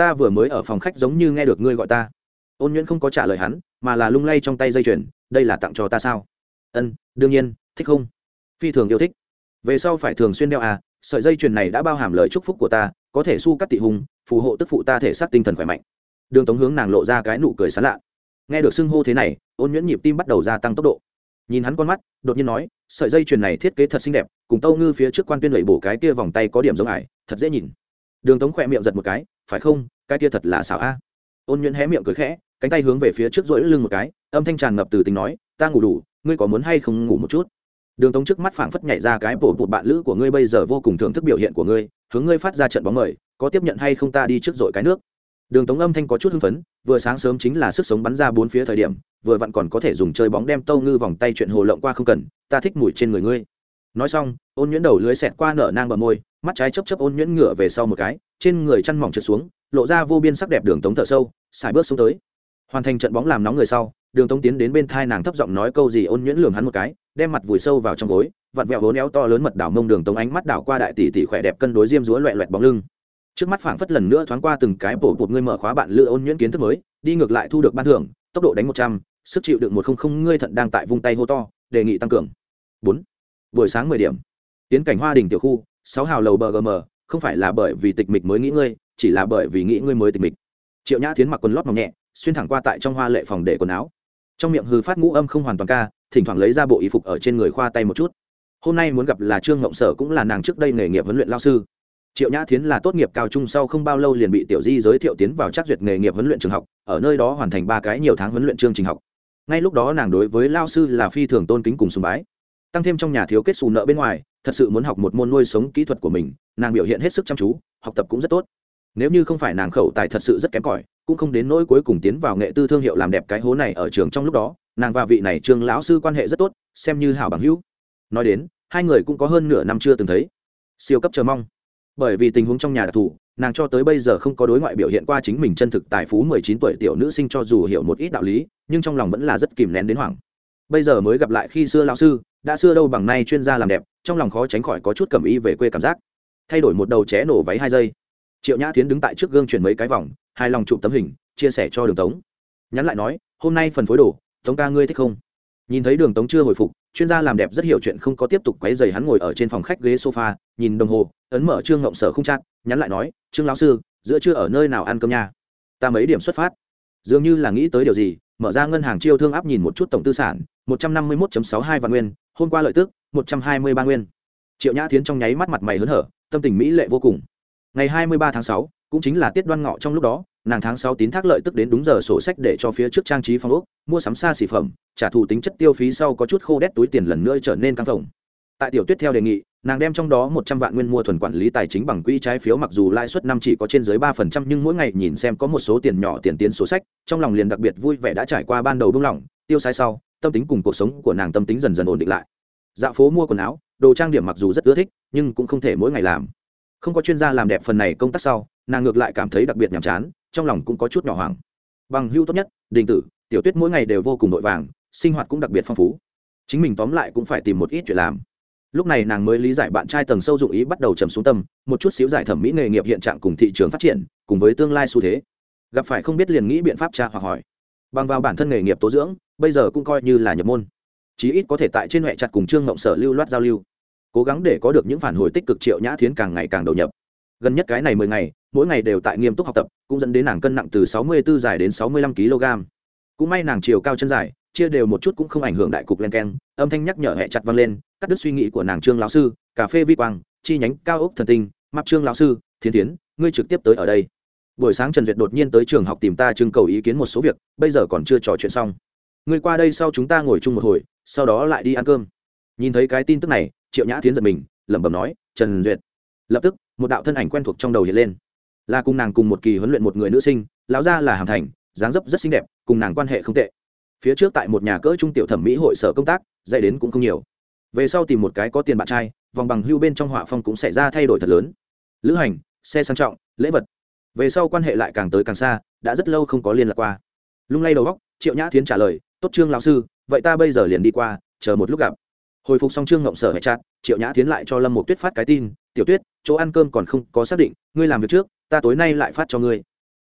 ta vừa mới ở phòng khách giống như nghe được ngươi gọi ta. Ôn nhuyễn không có trả lời hắn, mà là lung lay trong tay dây chuyền, đây là tặng cho ta sao? Ân, đương nhiên, thích không? Phi thường yêu thích. Về sau phải thường xuyên đeo à sợi dây chuyền này đã bao hàm lời chúc phúc của ta, có thể su cắt tị hùng, phù hộ tức phụ ta thể xác tinh thần khỏe mạnh. Đường tống hướng nàng lộ ra cái nụ cười sán lạ. Nghe được xưng hô thế này, ôn nhuyễn nhịp tim bắt đầu gia tăng tốc độ. Nhìn hắn con mắt, đột nhiên nói, sợi dây chuyền này thiết kế thật xinh đẹp, cùng tâu ngư phía trước quan tuyên lẩy bổ cái kia vòng tay có điểm giống ải, thật dễ nhìn. Đường tống khỏe miệng giật một cái phải không? Cái kia thật là xảo a. Ôn nhuận hé miệng cười khẽ, cánh tay hướng về phía trước rỗi lưng một cái, âm thanh tràn ngập từ tính nói, ta ngủ đủ, ngươi có muốn hay không ngủ một chút? Đường tống trước mắt phảng phất nhảy ra cái bổ bụt bạn lữ của ngươi bây giờ vô cùng thưởng thức biểu hiện của ngươi, hướng ngươi phát ra trận bóng mời, có tiếp nhận hay không ta đi trước dội cái nước? Đường tống âm thanh có chút hưng phấn, vừa sáng sớm chính là sức sống bắn ra bốn phía thời điểm, vừa vặn còn có thể dùng chơi bóng đem tâu ngư vòng tay chuyện hồ lộng qua không cần, ta thích mùi trên người ngươi. Nói xong, ôn nhuyễn đầu lưới xẹt qua nở nang bờ môi, mắt trái chấp chấp ôn nhuyễn ngửa về sau một cái trên người chăn mỏng trượt xuống, lộ ra vô biên sắc đẹp đường tống thở sâu, xài bước xuống tới. Hoàn thành trận bóng làm nóng người sau, đường tống tiến đến bên thai nàng thấp giọng nói câu gì ôn nhuyễn lường hắn một cái, đem mặt vùi sâu vào trong gối, vặn vẹo hố néo to lớn mật đảo mông đường tống ánh mắt đảo qua đại tỷ tỷ khỏe đẹp cân đối diêm rúa loẹ loẹt bóng lưng. Trước mắt phảng phất lần nữa thoáng qua từng cái bổ bột ngươi mở khóa bạn lựa ôn nhuyễn kiến thức mới, đi ngược lại thu được ban thưởng, tốc độ đánh một trăm, sức chịu đựng một không không, ngươi thận đang tại vung tay hô to, đề nghị tăng cường. Bốn. Buổi sáng mười điểm. Tiến cảnh hoa đình tiểu khu, sáu hào lầu bờ gm không phải là bởi vì tịch mịch mới nghĩ ngươi, chỉ là bởi vì nghĩ ngươi mới tịch mịch. Triệu nhã tiến mặc quần lót mỏng nhẹ, xuyên thẳng qua tại trong hoa lệ phòng để quần áo. Trong miệng hư phát ngũ âm không hoàn toàn ca, thỉnh thoảng lấy ra bộ y phục ở trên người khoa tay một chút. Hôm nay muốn gặp là trương ngộng sở cũng là nàng trước đây nghề nghiệp huấn luyện lao sư. Triệu nhã thiến là tốt nghiệp cao trung sau không bao lâu liền bị tiểu di giới thiệu tiến vào trắc duyệt nghề nghiệp huấn luyện trường học, ở nơi đó hoàn thành ba cái nhiều tháng huấn luyện chương trình học. Ngay lúc đó nàng đối với lao sư là phi thường tôn kính cùng sùng bái. Tăng thêm trong nhà thiếu kết xù nợ bên ngoài thật sự muốn học một môn nuôi sống kỹ thuật của mình, nàng biểu hiện hết sức chăm chú, học tập cũng rất tốt. Nếu như không phải nàng khẩu tài thật sự rất kém cỏi, cũng không đến nỗi cuối cùng tiến vào nghệ tư thương hiệu làm đẹp cái hố này ở trường trong lúc đó, nàng và vị này trương lão sư quan hệ rất tốt, xem như hảo bằng hữu. Nói đến, hai người cũng có hơn nửa năm chưa từng thấy. Siêu cấp chờ mong. Bởi vì tình huống trong nhà đặc thù, nàng cho tới bây giờ không có đối ngoại biểu hiện qua chính mình chân thực tài phú mười chín tuổi tiểu nữ sinh cho dù hiểu một ít đạo lý, nhưng trong lòng vẫn là rất kìm nén đến hoảng. Bây giờ mới gặp lại khi xưa lão sư đã xưa đâu bằng nay chuyên gia làm đẹp, trong lòng khó tránh khỏi có chút cầm y về quê cảm giác. Thay đổi một đầu ché nổ váy hai giây. Triệu nhã tiến đứng tại trước gương chuyển mấy cái vòng hai lòng chụp tấm hình, chia sẻ cho đường tống. Nhắn lại nói, hôm nay phần phối đồ, tống ca ngươi thích không? Nhìn thấy đường tống chưa hồi phục, chuyên gia làm đẹp rất hiểu chuyện không có tiếp tục quấy dày hắn ngồi ở trên phòng khách ghế sofa, nhìn đồng hồ, ấn mở trương ngộng sở không chát nhắn lại nói, trương lão sư, giữa chưa ở nơi nào ăn cơm nha? Ta mấy điểm xuất phát. Dường như là nghĩ tới điều gì, mở ra ngân hàng chiêu thương áp nhìn một chút tổng tư sản, một trăm năm mươi một sáu hai vạn nguyên hôm qua lợi tức, một trăm hai mươi ba nguyên. Triệu nhã tiến trong nháy mắt mặt mày hớn hở, tâm tình mỹ lệ vô cùng. Ngày hai mươi ba tháng sáu, cũng chính là tiết đoan ngọ trong lúc đó, nàng tháng sáu tín thác lợi tức đến đúng giờ sổ sách để cho phía trước trang trí phong ốc, mua sắm xa xỉ phẩm, trả thù tính chất tiêu phí sau có chút khô đét túi tiền lần nữa trở nên căng phồng. Tại tiểu tuyết theo đề nghị, nàng đem trong đó một trăm vạn nguyên mua thuần quản lý tài chính bằng quỹ trái phiếu mặc dù lãi suất năm chỉ có trên dưới ba phần trăm nhưng mỗi ngày nhìn xem có một số tiền nhỏ tiền tiến sổ sách, trong lòng liền đặc biệt vui vẻ đã trải qua ban đầu buông lỏng, tiêu sai sau tâm tính cùng cuộc sống của nàng tâm tính dần dần ổn định lại. Dạo phố mua quần áo, đồ trang điểm mặc dù rất ưa thích, nhưng cũng không thể mỗi ngày làm. Không có chuyên gia làm đẹp phần này công tác sau, nàng ngược lại cảm thấy đặc biệt nhàm chán, trong lòng cũng có chút nhỏ hoảng. Bằng hưu tốt nhất, đình tử, tiểu tuyết mỗi ngày đều vô cùng vội vàng, sinh hoạt cũng đặc biệt phong phú. Chính mình tóm lại cũng phải tìm một ít chuyện làm. Lúc này nàng mới lý giải bạn trai tầng sâu dụng ý bắt đầu trầm xuống tâm, một chút xíu giải thẩm mỹ nghề nghiệp hiện trạng cùng thị trường phát triển, cùng với tương lai xu thế. Gặp phải không biết liền nghĩ biện pháp tra hoặc hỏi. Bằng vào bản thân nghề nghiệp tố dưỡng bây giờ cũng coi như là nhập môn. Chí ít có thể tại trên huệ chặt cùng trương ngộng sở lưu loát giao lưu. Cố gắng để có được những phản hồi tích cực triệu nhã thiến càng ngày càng đầu nhập. Gần nhất cái này mười ngày, mỗi ngày đều tại nghiêm túc học tập, cũng dẫn đến nàng cân nặng từ sáu mươi 64 dài đến sáu mươi lăm kg. Cũng may nàng chiều cao chân dài, chia đều một chút cũng không ảnh hưởng đại cục len keng, âm thanh nhắc nhở hẹ chặt vang lên, cắt đứt suy nghĩ của nàng trương lão sư, cà phê vi quang, chi nhánh cao ốc thần tinh mặc trương lão sư thiên tiến ngươi trực tiếp tới ở đây. Buổi sáng trần duyệt đột nhiên tới trường học tìm ta trưng cầu ý kiến một số việc, bây giờ còn chưa trò chuyện xong ngươi qua đây sau chúng ta ngồi chung một hồi, sau đó lại đi ăn cơm. Nhìn thấy cái tin tức này, triệu nhã tiến giật mình, lẩm bẩm nói, trần duyệt. Lập tức, một đạo thân ảnh quen thuộc trong đầu hiện lên. Là cùng nàng cùng một kỳ huấn luyện một người nữ sinh, lão gia là hàm thành, dáng dấp rất xinh đẹp, cùng nàng quan hệ không tệ. Phía trước tại một nhà cỡ trung tiểu thẩm mỹ hội sở công tác, dạy đến cũng không nhiều. Về sau tìm một cái có tiền bạn trai, vòng bằng hưu bên trong họa phong cũng xảy ra thay đổi thật lớn. Lữ hành, xe sang trọng, lễ vật. Về sau quan hệ lại càng tới càng xa, đã rất lâu không có liên lạc qua. Lung lay đầu góc, triệu nhã thiến trả lời tốt trương lão sư, vậy ta bây giờ liền đi qua, chờ một lúc gặp. Hồi phục xong trương ngộng sở hệ chặt triệu nhã tiến lại cho lâm một tuyết phát cái tin, tiểu tuyết, chỗ ăn cơm còn không có xác định, ngươi làm việc trước, ta tối nay lại phát cho ngươi.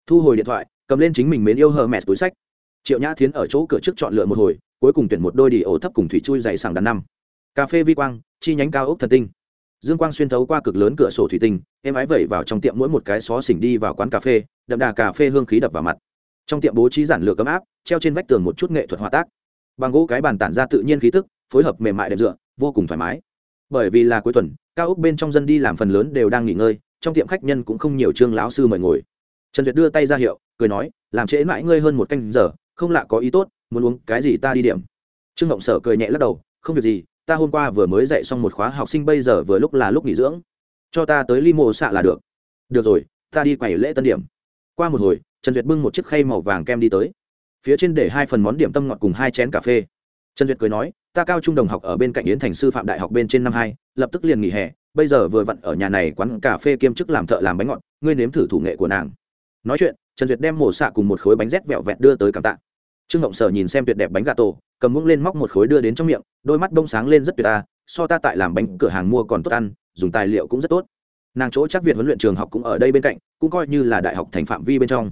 Thu hồi điện thoại, cầm lên chính mình mến yêu hờ mẹ túi sách. Triệu nhã tiến ở chỗ cửa trước chọn lựa một hồi, cuối cùng tuyển một đôi đi ổ thấp cùng thủy chui dày sàng đàn năm. Cà phê vi quang, chi nhánh cao ốc thần tinh. Dương quang xuyên thấu qua cực lớn cửa sổ thủy tinh em ái vẩy vào trong tiệm mỗi một cái xó xỉnh đi vào quán cà phê, đậm đà cà phê hương khí đập vào mặt trong tiệm bố trí giản lược ấm áp, treo trên vách tường một chút nghệ thuật hòa tác. Bằng gỗ cái bàn tản ra tự nhiên khí tức, phối hợp mềm mại đệm dựa, vô cùng thoải mái. Bởi vì là cuối tuần, cao ốc bên trong dân đi làm phần lớn đều đang nghỉ ngơi, trong tiệm khách nhân cũng không nhiều trương lão sư mời ngồi. Trần duyệt đưa tay ra hiệu, cười nói, làm trễ mãi ngươi hơn một canh giờ, không lạ có ý tốt, muốn uống cái gì ta đi điểm. Trương ngộng sở cười nhẹ lắc đầu, không việc gì, ta hôm qua vừa mới dạy xong một khóa học sinh bây giờ vừa lúc là lúc nghỉ dưỡng. Cho ta tới ly mộ xạ là được. Được rồi, ta đi quầy lễ tân điểm. Qua một hồi trần duyệt bưng một chiếc khay màu vàng kem đi tới. Phía trên để hai phần món điểm tâm ngọt cùng hai chén cà phê. Trần duyệt cười nói, ta cao trung đồng học ở bên cạnh yến thành sư phạm đại học bên trên năm hai, lập tức liền nghỉ hè, bây giờ vừa vặn ở nhà này quán cà phê kiêm chức làm thợ làm bánh ngọt, ngươi nếm thử thủ nghệ của nàng. Nói chuyện, trần duyệt đem mổ xạ cùng một khối bánh rét vẹo vẹt đưa tới cảm tạ. Trương ngộng sở nhìn xem tuyệt đẹp bánh gà tổ, cầm muỗng lên móc một khối đưa đến trong miệng, đôi mắt bông sáng lên rất tuyệt ta, so ta tại làm bánh cửa hàng mua còn tốt ăn, dùng tài liệu cũng rất tốt. Nàng chỗ chắc việt huấn luyện trường học cũng ở đây bên cạnh, cũng coi như là đại học thành phạm vi bên trong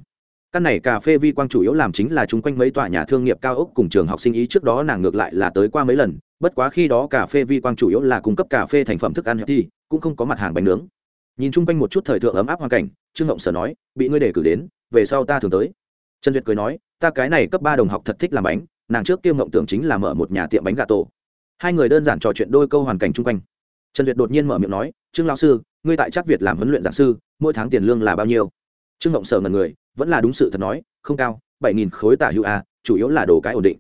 căn này cà phê vi quang chủ yếu làm chính là chung quanh mấy tòa nhà thương nghiệp cao ốc cùng trường học sinh ý trước đó nàng ngược lại là tới qua mấy lần, bất quá khi đó cà phê vi quang chủ yếu là cung cấp cà phê thành phẩm thức ăn thì cũng không có mặt hàng bánh nướng. Nhìn chung quanh một chút thời thượng ấm áp hoàn cảnh, trương ngộng sở nói, bị ngươi đề cử đến, về sau ta thường tới. Trần duyệt cười nói, ta cái này cấp ba đồng học thật thích làm bánh, nàng trước kia ngộng tưởng chính là mở một nhà tiệm bánh gà tổ. Hai người đơn giản trò chuyện đôi câu hoàn cảnh chung quanh. Trần duyệt đột nhiên mở miệng nói, trương lão sư, ngươi tại chắc việt làm huấn luyện giảng sư, mỗi tháng tiền lương là bao nhiêu? Trương ngộng sở ngần người vẫn là đúng sự thật nói, không cao, bảy nghìn khối tả hữu a chủ yếu là đồ cái ổn định.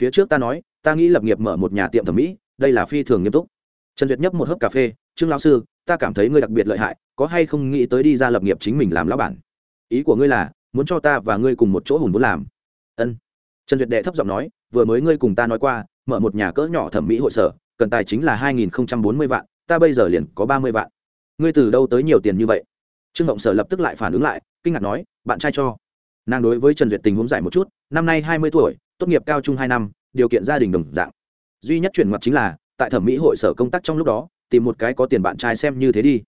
Phía trước ta nói, ta nghĩ lập nghiệp mở một nhà tiệm thẩm mỹ, đây là phi thường nghiêm túc. Trần duyệt nhấp một hớp cà phê, trương lão sư, ta cảm thấy ngươi đặc biệt lợi hại, có hay không nghĩ tới đi ra lập nghiệp chính mình làm lão bản? Ý của ngươi là, muốn cho ta và ngươi cùng một chỗ hùn vốn làm. Ân. Trần duyệt đệ thấp giọng nói, vừa mới ngươi cùng ta nói qua, mở một nhà cỡ nhỏ thẩm mỹ hội sở, cần tài chính là hai nghìn bốn mươi vạn, ta bây giờ liền có ba mươi vạn. Ngươi từ đâu tới nhiều tiền như vậy? Trương ngộng sở lập tức lại phản ứng lại, kinh ngạc nói bạn trai cho. Nàng đối với trần duyệt tình huống giải một chút, năm nay hai mươi tuổi, tốt nghiệp cao trung hai năm, điều kiện gia đình đồng dạng. Duy nhất chuyển ngoặt chính là, tại thẩm mỹ hội sở công tác trong lúc đó, tìm một cái có tiền bạn trai xem như thế đi.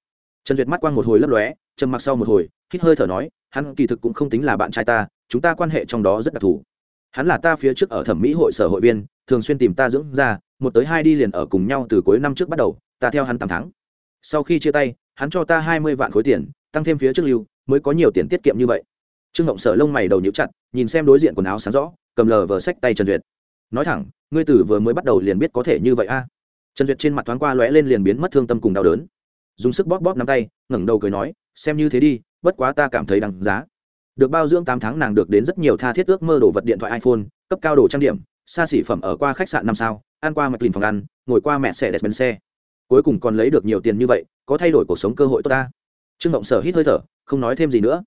Trần duyệt mắt quang một hồi lấp lóe, trầm mặc sau một hồi, hít hơi thở nói, hắn kỳ thực cũng không tính là bạn trai ta, chúng ta quan hệ trong đó rất đặc thù. Hắn là ta phía trước ở thẩm mỹ hội sở hội viên, thường xuyên tìm ta dưỡng ra một tới hai đi liền ở cùng nhau từ cuối năm trước bắt đầu, ta theo hắn tám tháng sau khi chia tay, hắn cho ta hai mươi vạn khối tiền, tăng thêm phía trước lưu mới có nhiều tiền tiết kiệm như vậy. Trương ngộng sở lông mày đầu nhíu chặt, nhìn xem đối diện quần áo sáng rõ, cầm lờ vờ sách tay trần duyệt. Nói thẳng, ngươi tử vừa mới bắt đầu liền biết có thể như vậy a. Trần duyệt trên mặt thoáng qua lóe lên liền biến mất thương tâm cùng đau đớn. Dùng sức bóp bóp nắm tay, ngẩng đầu cười nói, xem như thế đi, bất quá ta cảm thấy đằng giá. Được bao dưỡng tám tháng nàng được đến rất nhiều tha thiết ước mơ đồ vật điện thoại iphone, cấp cao đồ trang điểm, xa xỉ phẩm ở qua khách sạn năm sao, ăn qua mạch lìn phòng ăn, ngồi qua mẹ xe đẹp bến xe. Cuối cùng còn lấy được nhiều tiền như vậy, có thay đổi cuộc sống cơ hội tốt ta. Trương ngộng sở hít hơi thở không nói thêm gì nữa.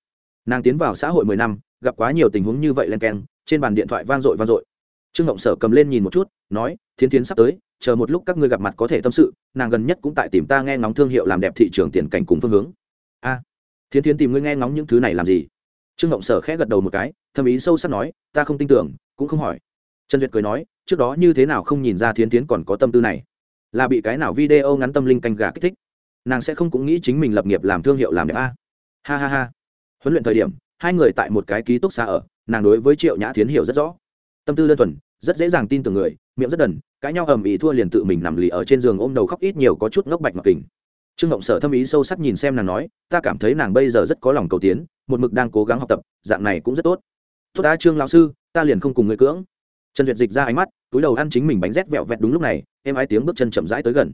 Nàng tiến vào xã hội mười năm gặp quá nhiều tình huống như vậy len keng trên bàn điện thoại vang dội vang dội. Trương ngộng sở cầm lên nhìn một chút nói thiến thiến sắp tới chờ một lúc các ngươi gặp mặt có thể tâm sự nàng gần nhất cũng tại tìm ta nghe ngóng thương hiệu làm đẹp thị trường tiền cảnh cùng phương hướng. A à, thiến thiến tìm ngươi nghe ngóng những thứ này làm gì? Trương ngộng sở khẽ gật đầu một cái thầm ý sâu sắc nói ta không tin tưởng cũng không hỏi. Trần duyệt cười nói trước đó như thế nào không nhìn ra thiến thiến còn có tâm tư này? Là bị cái nào video ngắn tâm linh canh gà kích thích? Nàng sẽ không cũng nghĩ chính mình lập nghiệp làm thương hiệu làm đẹp a ha ha ha. Huấn luyện thời điểm, hai người tại một cái ký túc xa ở, nàng đối với triệu nhã tiến hiểu rất rõ. Tâm tư đơn thuần, rất dễ dàng tin tưởng người, miệng rất đần, cãi nhau ầm ĩ thua liền tự mình nằm lì ở trên giường ôm đầu khóc ít nhiều có chút ngốc bạch mặc kình. Trương ngộng sở thâm ý sâu sắc nhìn xem nàng nói, ta cảm thấy nàng bây giờ rất có lòng cầu tiến, một mực đang cố gắng học tập, dạng này cũng rất tốt. Tốt ta trương lão sư, ta liền không cùng người cưỡng. Trần duyệt dịch ra ánh mắt, túi đầu ăn chính mình bánh rét vẹo vẹt đúng lúc này em ái tiếng bước chân chậm rãi tới gần.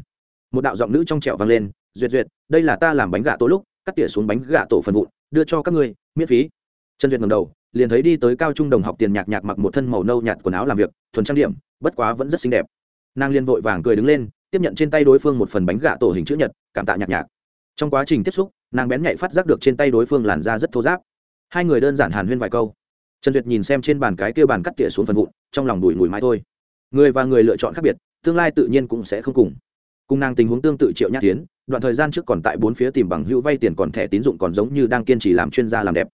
Một đạo giọng nữ trong trẹo vang lên, duyệt duyệt, đây là ta làm bánh gà tối lúc cắt tỉa xuống bánh gà tổ phần vụn, đưa cho các ngươi, miễn phí. Trần duyệt ngầm đầu, liền thấy đi tới cao trung đồng học tiền nhạc nhạc mặc một thân màu nâu nhạt quần áo làm việc, thuần trang điểm, bất quá vẫn rất xinh đẹp. Nàng liền vội vàng cười đứng lên, tiếp nhận trên tay đối phương một phần bánh gà tổ hình chữ nhật, cảm tạ nhạc nhạc. Trong quá trình tiếp xúc, nàng bén nhạy phát giác được trên tay đối phương làn da rất thô giáp hai người đơn giản hàn huyên vài câu. Trần duyệt nhìn xem trên bàn cái kia bàn cắt tỉa xuống phần vụn, trong lòng đùi ngùi mãi thôi. Người và người lựa chọn khác biệt, tương lai tự nhiên cũng sẽ không cùng. Cùng nàng tình huống tương tự triệu nhã tiến đoạn thời gian trước còn tại bốn phía tìm bằng hữu vay tiền còn thẻ tín dụng còn giống như đang kiên trì làm chuyên gia làm đẹp.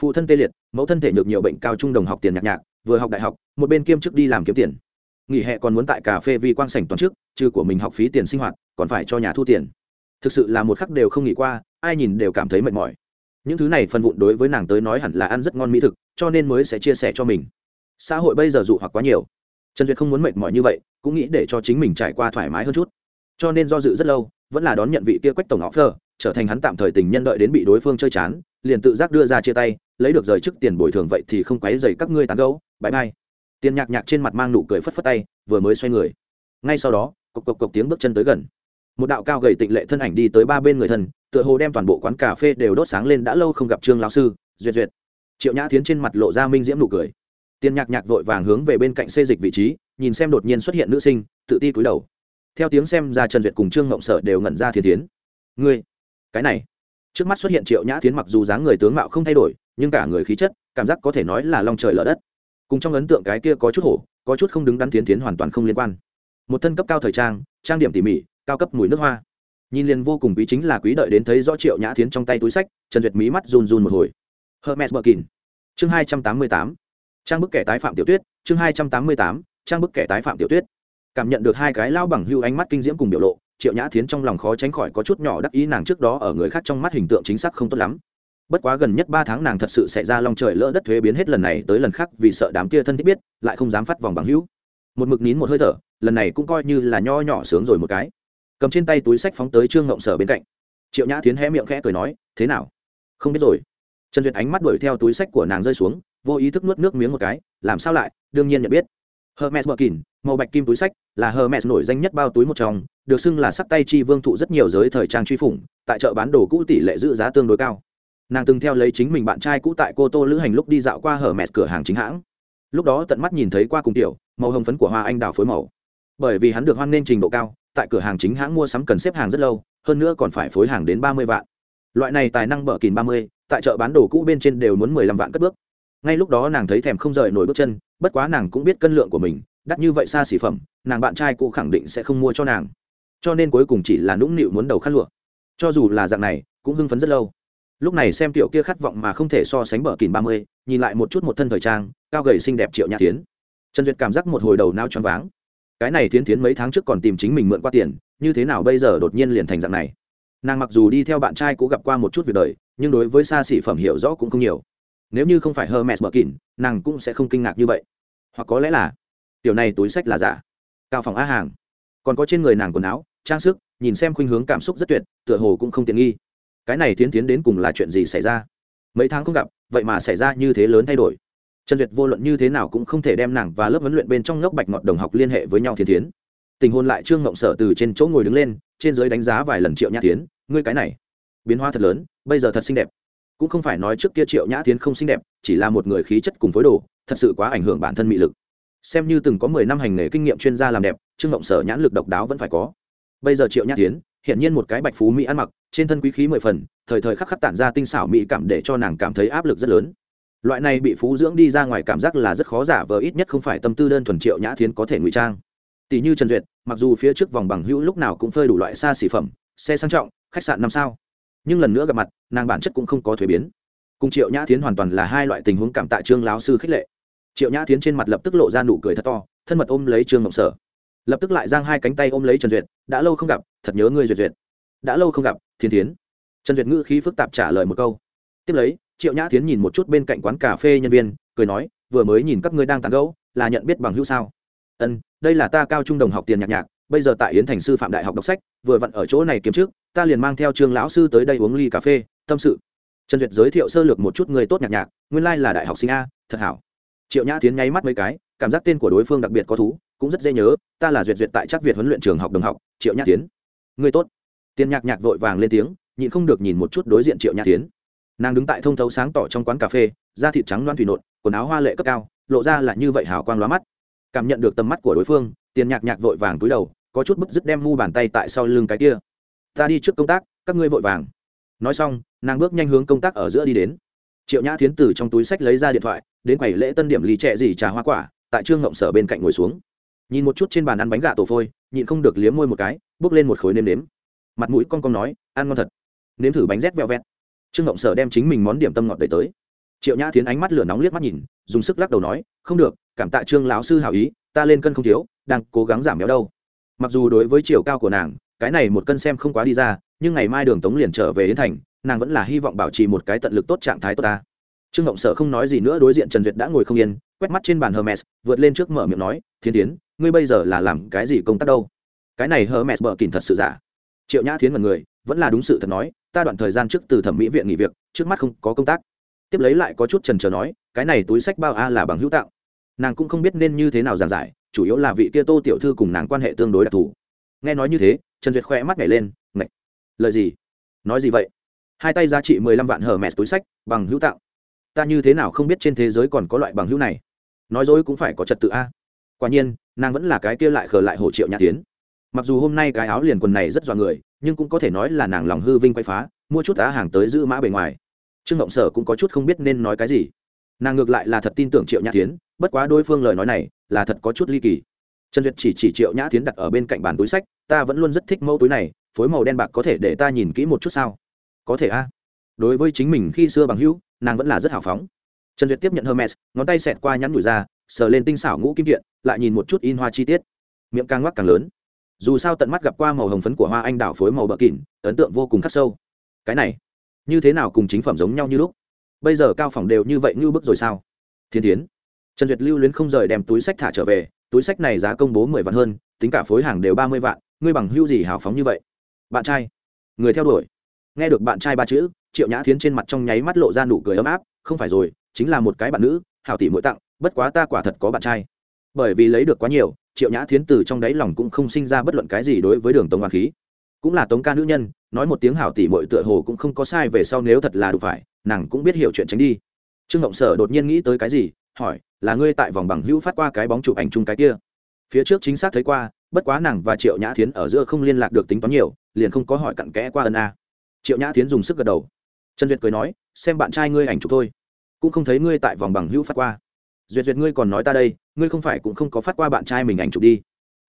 Phụ thân tê liệt, mẫu thân thể nhược nhiều bệnh cao trung đồng học tiền nhạc nhạc, vừa học đại học, một bên kiêm chức đi làm kiếm tiền. Nghỉ hè còn muốn tại cà phê vi quang sảnh toàn trước, trừ của mình học phí tiền sinh hoạt, còn phải cho nhà thu tiền. Thực sự là một khắc đều không nghỉ qua, ai nhìn đều cảm thấy mệt mỏi. Những thứ này phần vụn đối với nàng tới nói hẳn là ăn rất ngon mỹ thực, cho nên mới sẽ chia sẻ cho mình. Xã hội bây giờ dụ hoặc quá nhiều. Trần duyệt không muốn mệt mỏi như vậy, cũng nghĩ để cho chính mình trải qua thoải mái hơn chút. Cho nên do dự rất lâu vẫn là đón nhận vị kia quách tổng offer, trở thành hắn tạm thời tình nhân đợi đến bị đối phương chơi chán, liền tự giác đưa ra chia tay, lấy được rời trước tiền bồi thường vậy thì không quấy dày các ngươi tán gấu bãi bay tiền nhạc nhạc trên mặt mang nụ cười phất phất tay, vừa mới xoay người. Ngay sau đó, cộc cộc cộc tiếng bước chân tới gần. Một đạo cao gầy tịnh lệ thân ảnh đi tới ba bên người thân, tựa hồ đem toàn bộ quán cà phê đều đốt sáng lên đã lâu không gặp trương lão sư, duyệt duyệt. Triệu nhã tiến trên mặt lộ ra minh diễm nụ cười. Tiền nhạc nhạc vội vàng hướng về bên cạnh xê dịch vị trí, nhìn xem đột nhiên xuất hiện nữ sinh, tự ti cúi đầu theo tiếng xem ra trần duyệt cùng trương ngộng sở đều ngẩn ra thiên tiến. Ngươi, cái này. Trước mắt xuất hiện triệu nhã tiến mặc dù dáng người tướng mạo không thay đổi, nhưng cả người khí chất, cảm giác có thể nói là lòng trời lở đất. Cùng trong ấn tượng cái kia có chút hổ, có chút không đứng đắn tiến tiến hoàn toàn không liên quan. Một thân cấp cao thời trang trang điểm tỉ mỉ, cao cấp mùi nước hoa. Nhìn liền vô cùng quý chính là quý đợi đến thấy rõ triệu nhã tiến trong tay túi sách, trần duyệt mí mắt run run một hồi. Hermes bờ kín chương hai trăm tám mươi tám. Trang bức kẻ tái phạm tiểu tuyết, chương hai trăm tám mươi tám, trang bức kẻ tái phạm tiểu tuyết cảm nhận được hai cái lao bằng hưu ánh mắt kinh diễm cùng biểu lộ, triệu nhã thiến trong lòng khó tránh khỏi có chút nhỏ đắc ý nàng trước đó ở người khác trong mắt hình tượng chính xác không tốt lắm. Bất quá gần nhất ba tháng nàng thật sự xảy ra long trời lỡ đất thuế biến hết lần này tới lần khác vì sợ đám kia thân thích biết, lại không dám phát vòng bằng hữu một mực nín một hơi thở, lần này cũng coi như là nho nhỏ sướng rồi một cái. Cầm trên tay túi sách phóng tới trương ngộng sở bên cạnh. Triệu nhã tiến hé miệng khẽ cười nói, thế nào? Không biết rồi. Trần duyệt ánh mắt đuổi theo túi sách của nàng rơi xuống, vô ý thức nuốt nước miếng một cái, làm sao lại? Đương nhiên nhận biết hermes birkin màu bạch kim túi sách, là hermes nổi danh nhất bao túi một trong, được xưng là sắc tay chi vương thụ rất nhiều giới thời trang truy phủng, tại chợ bán đồ cũ tỷ lệ giữ giá tương đối cao. Nàng từng theo lấy chính mình bạn trai cũ tại cô tô lữ hành lúc đi dạo qua hermes cửa hàng chính hãng. Lúc đó tận mắt nhìn thấy qua cùng tiểu, màu hồng phấn của hoa anh đào phối màu. Bởi vì hắn được hoan nên trình độ cao, tại cửa hàng chính hãng mua sắm cần xếp hàng rất lâu, hơn nữa còn phải phối hàng đến ba mươi vạn. Loại này tài năng bở kìn ba mươi, tại chợ bán đồ cũ bên trên đều muốn mười lăm vạn cất bước. Ngay lúc đó nàng thấy thèm không rời nổi bước chân bất quá nàng cũng biết cân lượng của mình, đắt như vậy xa xỉ phẩm, nàng bạn trai cũ khẳng định sẽ không mua cho nàng. Cho nên cuối cùng chỉ là nũng nịu muốn đầu khăn lụa. Cho dù là dạng này, cũng hưng phấn rất lâu. Lúc này xem tiểu kia khát vọng mà không thể so sánh bờ kìn ba mươi, nhìn lại một chút một thân thời trang, cao gầy xinh đẹp triệu nhã tiến trần duyệt cảm giác một hồi đầu nao choáng váng. Cái này tiến tiến mấy tháng trước còn tìm chính mình mượn qua tiền, như thế nào bây giờ đột nhiên liền thành dạng này? Nàng mặc dù đi theo bạn trai cũng gặp qua một chút việc đời, nhưng đối với xa xỉ phẩm hiểu rõ cũng không nhiều nếu như không phải hermes bờ kín, nàng cũng sẽ không kinh ngạc như vậy. Hoặc có lẽ là, tiểu này túi sách là giả. Cao phòng á hàng. Còn có trên người nàng quần áo, trang sức, nhìn xem khuynh hướng cảm xúc rất tuyệt, tựa hồ cũng không tiện nghi. Cái này tiến tiến đến cùng là chuyện gì xảy ra? Mấy tháng không gặp, vậy mà xảy ra như thế lớn thay đổi. Trần duyệt vô luận như thế nào cũng không thể đem nàng và lớp huấn luyện bên trong ngốc bạch ngọt đồng học liên hệ với nhau thiên tiến. Tình hôn lại trương ngộng sở từ trên chỗ ngồi đứng lên, trên giới đánh giá vài lần triệu nhã tiến, ngươi cái này, biến hóa thật lớn, bây giờ thật xinh đẹp cũng không phải nói trước kia triệu nhã tiến không xinh đẹp, chỉ là một người khí chất cùng phối đồ, thật sự quá ảnh hưởng bản thân mị lực. Xem như từng có mười năm hành nghề kinh nghiệm chuyên gia làm đẹp, trương mộng sở nhãn lực độc đáo vẫn phải có. Bây giờ triệu nhã tiến hiện nhiên một cái bạch phú mỹ ăn mặc, trên thân quý khí mười phần, thời thời khắc khắc tản ra tinh xảo mỹ cảm để cho nàng cảm thấy áp lực rất lớn. Loại này bị phú dưỡng đi ra ngoài cảm giác là rất khó giả vờ ít nhất không phải tâm tư đơn thuần triệu nhã thiến có thể ngụy trang. Tỷ như trần duyệt, mặc dù phía trước vòng bằng hữu lúc nào cũng phơi đủ loại xa xỉ phẩm, xe sang trọng, khách sạn năm sao nhưng lần nữa gặp mặt, nàng bản chất cũng không có thuế biến. Cùng triệu nhã thiến hoàn toàn là hai loại tình huống cảm tạ trương lão sư khích lệ. Triệu nhã thiến trên mặt lập tức lộ ra nụ cười thật to, thân mật ôm lấy trương ngọc sở. Lập tức lại giang hai cánh tay ôm lấy trần duyệt, đã lâu không gặp, thật nhớ ngươi duyệt duyệt. Đã lâu không gặp thiên tiến trần duyệt ngữ khí phức tạp trả lời một câu. Tiếp lấy, triệu nhã tiến nhìn một chút bên cạnh quán cà phê nhân viên, cười nói, vừa mới nhìn các ngươi đang tàn gẫu, là nhận biết bằng hữu sao? Ân, đây là ta cao trung đồng học tiền nhạc nhạc bây giờ tại yến thành sư phạm đại học đọc sách, vừa vặn ở chỗ này kiếm trước, ta liền mang theo trương lão sư tới đây uống ly cà phê, tâm sự. Trần duyệt giới thiệu sơ lược một chút người tốt nhạc nhạc, nguyên lai、like、là đại học sinh a, thật hảo. Triệu nhã tiến nháy mắt mấy cái, cảm giác tên của đối phương đặc biệt có thú, cũng rất dễ nhớ, ta là duyệt duyệt tại chắc việt huấn luyện trường học đồng học, triệu nhã tiến người tốt. Tiền nhạc nhạc vội vàng lên tiếng, nhịn không được nhìn một chút đối diện triệu nhã tiến nàng đứng tại thông thấu sáng tỏ trong quán cà phê, da thịt trắng loan thủy nộn, quần áo hoa lệ cấp cao, lộ ra là như vậy hào quang lóa mắt. Cảm nhận được tầm mắt của đối phương tiền nhạc nhạc vội vàng túi đầu có chút bức dứt đem mu bàn tay tại sau lưng cái kia. Ta đi trước công tác, các ngươi vội vàng. Nói xong, nàng bước nhanh hướng công tác ở giữa đi đến. Triệu nhã tiến từ trong túi sách lấy ra điện thoại, đến quầy lễ tân điểm lì trẻ gì trà hoa quả, tại trương ngộng sở bên cạnh ngồi xuống. Nhìn một chút trên bàn ăn bánh gà tổ phôi, nhịn không được liếm môi một cái, bước lên một khối nêm nếm. Mặt mũi con con nói, ăn ngon thật. Nếm thử bánh rét veo vẹt trương ngộng sở đem chính mình món điểm tâm ngọt đầy tới. Triệu nhã tiến ánh mắt lửa nóng liếc mắt nhìn, dùng sức lắc đầu nói, không được, cảm tạ trương lão sư hảo ý, ta lên cân không thiếu, đang cố gắng giảm béo đâu mặc dù đối với chiều cao của nàng, cái này một cân xem không quá đi ra, nhưng ngày mai đường tống liền trở về yến thành, nàng vẫn là hy vọng bảo trì một cái tận lực tốt trạng thái tốt ta. Trương ngộng sở không nói gì nữa, đối diện trần duyệt đã ngồi không yên, quét mắt trên bàn hermes, vượt lên trước mở miệng nói, thiên tiến, ngươi bây giờ là làm cái gì công tác đâu? Cái này hermes bờ kìn thật sự giả. Triệu nhã thiến mật người, vẫn là đúng sự thật nói, ta đoạn thời gian trước từ thẩm mỹ viện nghỉ việc, trước mắt không có công tác. Tiếp lấy lại có chút trần trờ nói, cái này túi sách bao a là bằng hữu tạo. Nàng cũng không biết nên như thế nào giảng giải chủ yếu là vị kia tô tiểu thư cùng nàng quan hệ tương đối đặc thù. Nghe nói như thế, trần duyệt khoe mắt nhảy lên, ngạch, lời gì? Nói gì vậy? Hai tay giá trị mười lăm vạn hở mẹt túi sách, bằng hữu tạo. Ta như thế nào không biết trên thế giới còn có loại bằng hữu này? Nói dối cũng phải có trật tự a. Quả nhiên, nàng vẫn là cái kia lại khờ lại hổ triệu nhã tiến. Mặc dù hôm nay cái áo liền quần này rất dọa người, nhưng cũng có thể nói là nàng lòng hư vinh quay phá, mua chút á hàng tới giữ mã bề ngoài. Trương ngộng sở cũng có chút không biết nên nói cái gì. Nàng ngược lại là thật tin tưởng triệu nhã tiến, bất quá đối phương lời nói này là thật có chút ly kỳ. Trần duyệt chỉ chỉ triệu nhã tiến đặt ở bên cạnh bàn túi sách, ta vẫn luôn rất thích mẫu túi này, phối màu đen bạc có thể để ta nhìn kỹ một chút sao? Có thể a. Đối với chính mình khi xưa bằng hữu, nàng vẫn là rất hào phóng. Trần duyệt tiếp nhận hermes, ngón tay xẹt qua nhắn nhủi ra, sờ lên tinh xảo ngũ kim kiện, lại nhìn một chút in hoa chi tiết. Miệng càng ngoắc càng lớn. Dù sao tận mắt gặp qua màu hồng phấn của hoa anh đào phối màu bờ kỉn ấn tượng vô cùng khắc sâu. Cái này, như thế nào cùng chính phẩm giống nhau như lúc? Bây giờ cao phòng đều như vậy như bức rồi sao? Thiên tiến trần duyệt lưu luyến không rời đem túi sách thả trở về, túi sách này giá công bố mười vạn hơn, tính cả phối hàng đều ba mươi vạn, ngươi bằng hưu gì hào phóng như vậy? Bạn trai, người theo đuổi. Nghe được bạn trai ba chữ, triệu nhã thiến trên mặt trong nháy mắt lộ ra nụ cười ấm áp, không phải rồi, chính là một cái bạn nữ, hảo tỷ mỗi tặng, bất quá ta quả thật có bạn trai. Bởi vì lấy được quá nhiều, triệu nhã thiến từ trong đáy lòng cũng không sinh ra bất luận cái gì đối với đường tống hoàng khí. Cũng là tống ca nữ nhân, nói một tiếng hảo tỷ mội tựa hồ cũng không có sai về sau nếu thật là đủ phải, nàng cũng biết hiểu chuyện tránh đi. Trương ngộng sở đột nhiên nghĩ tới cái gì hỏi, là ngươi tại vòng bằng hữu phát qua cái bóng chụp ảnh chung cái kia? Phía trước chính xác thấy qua, bất quá nàng và triệu nhã thiến ở giữa không liên lạc được tính toán nhiều, liền không có hỏi cặn kẽ qua ân a. Triệu nhã thiến dùng sức gật đầu. Trần duyệt cười nói, xem bạn trai ngươi ảnh chụp thôi. Cũng không thấy ngươi tại vòng bằng hữu phát qua. Duyệt duyệt ngươi còn nói ta đây, ngươi không phải cũng không có phát qua bạn trai mình ảnh chụp đi.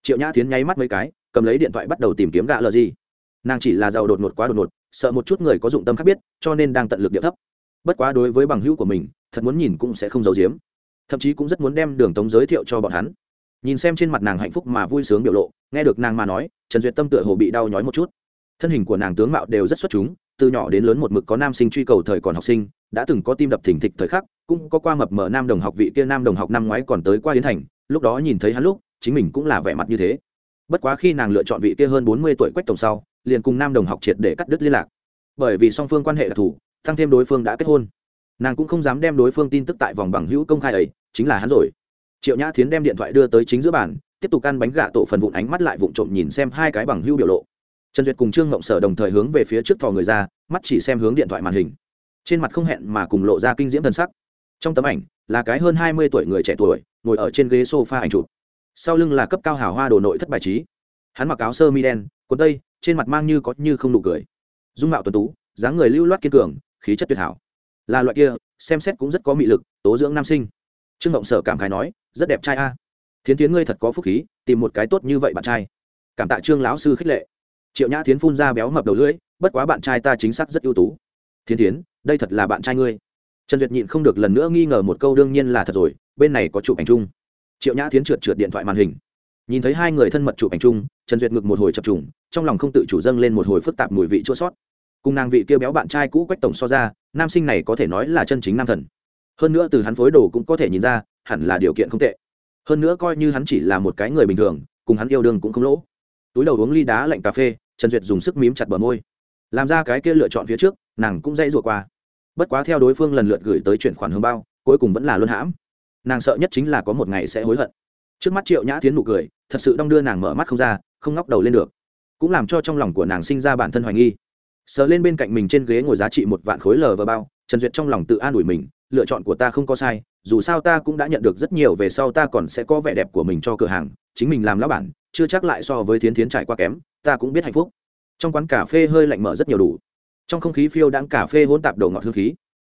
Triệu nhã thiến nháy mắt mấy cái, cầm lấy điện thoại bắt đầu tìm kiếm gạ lờ gì. Nàng chỉ là giàu đột ngột quá đột ngột, sợ một chút người có dụng tâm khác biết, cho nên đang tận lực địa thấp. Bất quá đối với bằng hữu của mình, thật muốn nhìn cũng sẽ không giấu giếm thậm chí cũng rất muốn đem đường tống giới thiệu cho bọn hắn. Nhìn xem trên mặt nàng hạnh phúc mà vui sướng biểu lộ, nghe được nàng mà nói, trần duyệt tâm tựa hồ bị đau nhói một chút. Thân hình của nàng tướng mạo đều rất xuất chúng, từ nhỏ đến lớn một mực có nam sinh truy cầu thời còn học sinh, đã từng có tim đập thỉnh thịch thời khắc, cũng có qua mập mở nam đồng học vị kia nam đồng học năm ngoái còn tới qua yến thành, lúc đó nhìn thấy hắn lúc, chính mình cũng là vẻ mặt như thế. Bất quá khi nàng lựa chọn vị kia hơn bốn mươi tuổi quách tổng sau, liền cùng nam đồng học triệt để cắt đứt liên lạc. Bởi vì song phương quan hệ đặc thù, tăng thêm đối phương đã kết hôn, nàng cũng không dám đem đối phương tin tức tại vòng bằng hữu công khai ấy chính là hắn rồi. Triệu nhã thiến đem điện thoại đưa tới chính giữa bàn, tiếp tục ăn bánh gà tổ phần vụn ánh mắt lại vụn trộm nhìn xem hai cái bằng hữu biểu lộ. Trần duyệt cùng trương ngộng sở đồng thời hướng về phía trước thò người ra, mắt chỉ xem hướng điện thoại màn hình. Trên mặt không hẹn mà cùng lộ ra kinh diễm thân sắc. Trong tấm ảnh, là cái hơn hai mươi tuổi người trẻ tuổi, ngồi ở trên ghế s o f a ảnh chụp. Sau lưng là cấp cao hào hoa đồ nội thất bài trí. Hắn mặc áo sơ mi đen, quần tây, trên mặt mang như có như không nụ cười. Dung mạo tuần tú, dáng người lưu loát kiên cường, khí chất tuyệt hảo. Là loại kia, xem xét cũng rất có mị lực, tố dưỡng nam sinh trương ngộng sở cảm khái nói, rất đẹp trai a. Thiến tiến ngươi thật có phúc khí, tìm một cái tốt như vậy bạn trai. Cảm tạ trương lão sư khích lệ. Triệu nhã thiến phun ra béo mập đầu lưỡi, bất quá bạn trai ta chính xác rất ưu tú. Thiên tiến đây thật là bạn trai ngươi. Trần duyệt nhịn không được lần nữa nghi ngờ một câu, đương nhiên là thật rồi, bên này có chụp ảnh chung. Triệu nhã thiến trượt trượt điện thoại màn hình. Nhìn thấy hai người thân mật chụp ảnh chung, trần duyệt ngực một hồi chập trùng, trong lòng không tự chủ dâng lên một hồi phức tạp mùi vị chua sót. Cùng nàng vị kia béo bạn trai cũ quách tổng so ra, nam sinh này có thể nói là chân chính nam thần hơn nữa từ hắn phối đồ cũng có thể nhìn ra, hẳn là điều kiện không tệ. Hơn nữa coi như hắn chỉ là một cái người bình thường, cùng hắn yêu đương cũng không lỗ. Túi đầu uống ly đá lạnh cà phê, trần duyệt dùng sức mím chặt bờ môi. Làm ra cái kia lựa chọn phía trước, nàng cũng dãy ruột qua. Bất quá theo đối phương lần lượt gửi tới chuyển khoản hương bao, cuối cùng vẫn là luân hãm. Nàng sợ nhất chính là có một ngày sẽ hối hận. Trước mắt triệu nhã tiến nụ cười, thật sự đong đưa nàng mở mắt không ra, không ngóc đầu lên được. Cũng làm cho trong lòng của nàng sinh ra bản thân hoài nghi. Sờ lên bên cạnh mình trên ghế ngồi giá trị một vạn khối lờ và bao, trần duyệt trong lòng tự an ủi mình lựa chọn của ta không có sai, dù sao ta cũng đã nhận được rất nhiều, về sau ta còn sẽ có vẻ đẹp của mình cho cửa hàng, chính mình làm lão bản, chưa chắc lại so với thiến thiến trải qua kém, ta cũng biết hạnh phúc. Trong quán cà phê hơi lạnh mở rất nhiều đủ. Trong không khí phiêu đãng cà phê hỗn tạp đầu ngọt hương khí.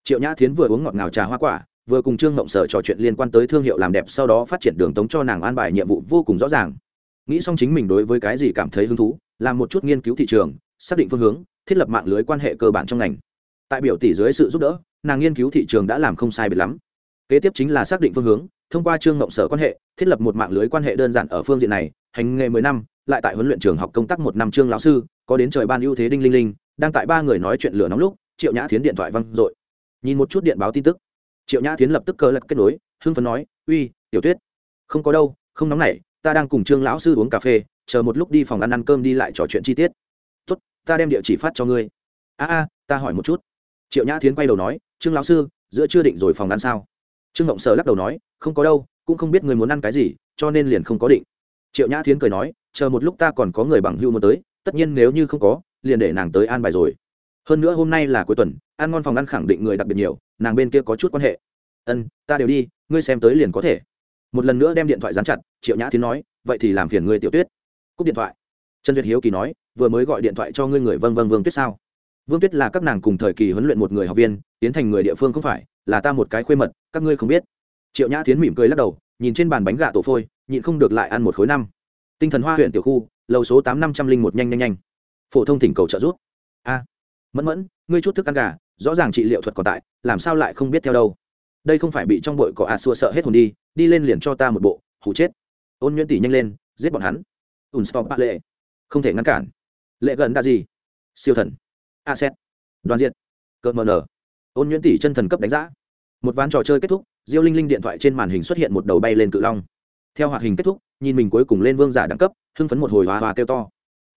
Triệu nhã thiến vừa uống ngọt ngào trà hoa quả, vừa cùng trương ngộng sở trò chuyện liên quan tới thương hiệu làm đẹp, sau đó phát triển đường tống cho nàng an bài nhiệm vụ vô cùng rõ ràng. Nghĩ xong chính mình đối với cái gì cảm thấy hứng thú, làm một chút nghiên cứu thị trường, xác định phương hướng, thiết lập mạng lưới quan hệ cơ bản trong ngành. Tại biểu tỷ dưới sự giúp đỡ nàng nghiên cứu thị trường đã làm không sai biệt lắm. Kế tiếp chính là xác định phương hướng, thông qua trương ngộng sở quan hệ, thiết lập một mạng lưới quan hệ đơn giản ở phương diện này, hành nghề mười năm, lại tại huấn luyện trường học công tác một năm trương lão sư, có đến trời ban ưu thế đinh linh linh, đang tại ba người nói chuyện lửa nóng lúc, triệu nhã thiến điện thoại văng dội. Nhìn một chút điện báo tin tức, triệu nhã thiến lập tức cơ lật kết nối, hưng phấn nói, uy, tiểu tuyết, không có đâu, không nóng nảy, ta đang cùng trương lão sư uống cà phê, chờ một lúc đi phòng ăn ăn cơm đi lại trò chuyện chi tiết. Tốt, ta đem địa chỉ phát cho ngươi. A a, ta hỏi một chút triệu nhã thiến quay đầu nói, trương lão sư, giữa chưa định rồi phòng ăn sao? Trương ngộng sở lắc đầu nói, không có đâu, cũng không biết người muốn ăn cái gì, cho nên liền không có định. Triệu nhã thiến cười nói, chờ một lúc ta còn có người bằng hưu muốn tới, tất nhiên nếu như không có, liền để nàng tới an bài rồi. Hơn nữa hôm nay là cuối tuần, ăn ngon phòng ăn khẳng định người đặc biệt nhiều, nàng bên kia có chút quan hệ. Ân, ta đều đi, ngươi xem tới liền có thể. Một lần nữa đem điện thoại dán chặt, triệu nhã thiến nói, vậy thì làm phiền ngươi tiểu tuyết. Cúp điện thoại. Trần duyệt hiếu kỳ nói, vừa mới gọi điện thoại cho ngươi người vâng vâng vương tuyết sao? Vương tuyết là các nàng cùng thời kỳ huấn luyện một người học viên, tiến thành người địa phương không phải, là ta một cái khuê mật, các ngươi không biết. Triệu nhã tiến mỉm cười lắc đầu, nhìn trên bàn bánh gà tổ phôi, nhịn không được lại ăn một khối năm. Tinh thần hoa huyện tiểu khu, lầu số tám năm trăm linh một nhanh nhanh nhanh. Phổ thông thỉnh cầu trợ giúp. A, mẫn mẫn, ngươi chút thức ăn gà, rõ ràng trị liệu thuật còn tại, làm sao lại không biết theo đâu? Đây không phải bị trong bội cỏ a xua sợ hết hồn đi đi lên liền cho ta một bộ hủ chết. Ôn nhuyễn tỷ nhanh lên, giết bọn hắn. Ùn stop bạc lệ. Không thể ngăn cản. Lệ gần đã gì? Siêu thần a xét đoàn diện cợt mờ nở. Ôn nhuyễn tỷ chân thần cấp đánh giá một ván trò chơi kết thúc, diêu linh linh điện thoại trên màn hình xuất hiện một đầu bay lên cự long. Theo hoạt hình kết thúc, nhìn mình cuối cùng lên vương giả đẳng cấp, hưng phấn một hồi hòa hòa kêu to.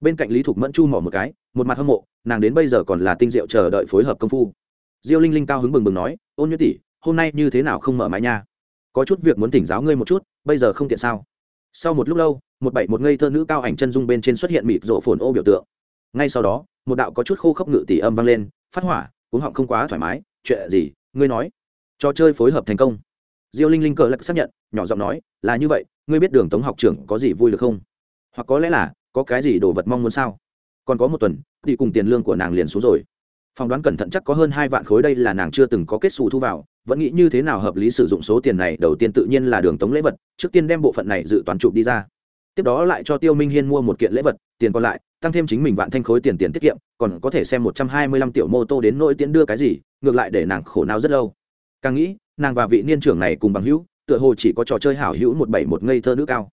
Bên cạnh lý thục mẫn chu mỏ một cái, một mặt hâm mộ, nàng đến bây giờ còn là tinh diệu chờ đợi phối hợp công phu. Diêu linh linh cao hứng bừng bừng nói, ôn nhuyễn tỷ, hôm nay như thế nào không mở máy nha? Có chút việc muốn tỉnh giáo ngươi một chút, bây giờ không tiện sao? Sau một lúc lâu, một bảy một ngây thơ nữ cao ảnh chân dung bên trên xuất hiện mịt rộ phồn ô biểu tượng. Ngay sau đó một đạo có chút khô khốc ngự tỷ âm vang lên, phát hỏa, cuống họng không quá thoải mái, chuyện gì? Ngươi nói. Trò chơi phối hợp thành công. Diêu linh linh cờ lạc xác nhận, nhỏ giọng nói, là như vậy, ngươi biết đường tống học trưởng có gì vui được không? Hoặc có lẽ là, có cái gì đồ vật mong muốn sao? Còn có một tuần, thì cùng tiền lương của nàng liền xuống rồi. Phỏng đoán cẩn thận chắc có hơn hai vạn khối đây là nàng chưa từng có kết xù thu vào, vẫn nghĩ như thế nào hợp lý sử dụng số tiền này, đầu tiên tự nhiên là đường tống lễ vật, trước tiên đem bộ phận này dự toán chụp đi ra tiếp đó lại cho tiêu minh hiên mua một kiện lễ vật, tiền còn lại, tăng thêm chính mình vạn thanh khối tiền tiền tiết kiệm, còn có thể xem một trăm hai mươi lăm tiểu mô tô đến nỗi tiễn đưa cái gì, ngược lại để nàng khổ não rất lâu. Càng nghĩ, nàng và vị niên trưởng này cùng bằng hữu, tựa hồ chỉ có trò chơi hảo hữu một bảy một ngây thơ nữ cao.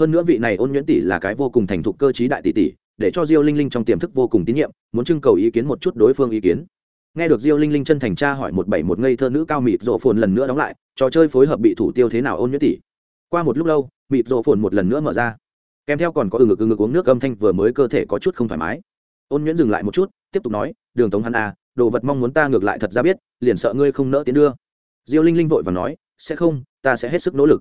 Hơn nữa vị này ôn nhuyễn tỷ là cái vô cùng thành thục cơ trí đại tỷ tỷ, để cho diêu linh linh trong tiềm thức vô cùng tín nhiệm, muốn trưng cầu ý kiến một chút đối phương ý kiến. Nghe được diêu linh linh chân thành tra hỏi một bảy một ngây thơ nữ cao mịt rộ phồn lần nữa đóng lại, trò chơi phối hợp bị thủ tiêu thế nào ôn nhuyễn tỷ? Qua một lúc lâu mịt rộ phồn một lần nữa mở ra kèm theo còn có ừ ngực ừ ngực uống nước âm thanh vừa mới cơ thể có chút không thoải mái. Ôn nhuyễn dừng lại một chút, tiếp tục nói, đường tống hắn à đồ vật mong muốn ta ngược lại thật ra biết, liền sợ ngươi không nỡ tiến đưa. Diêu linh linh vội và nói, sẽ không, ta sẽ hết sức nỗ lực.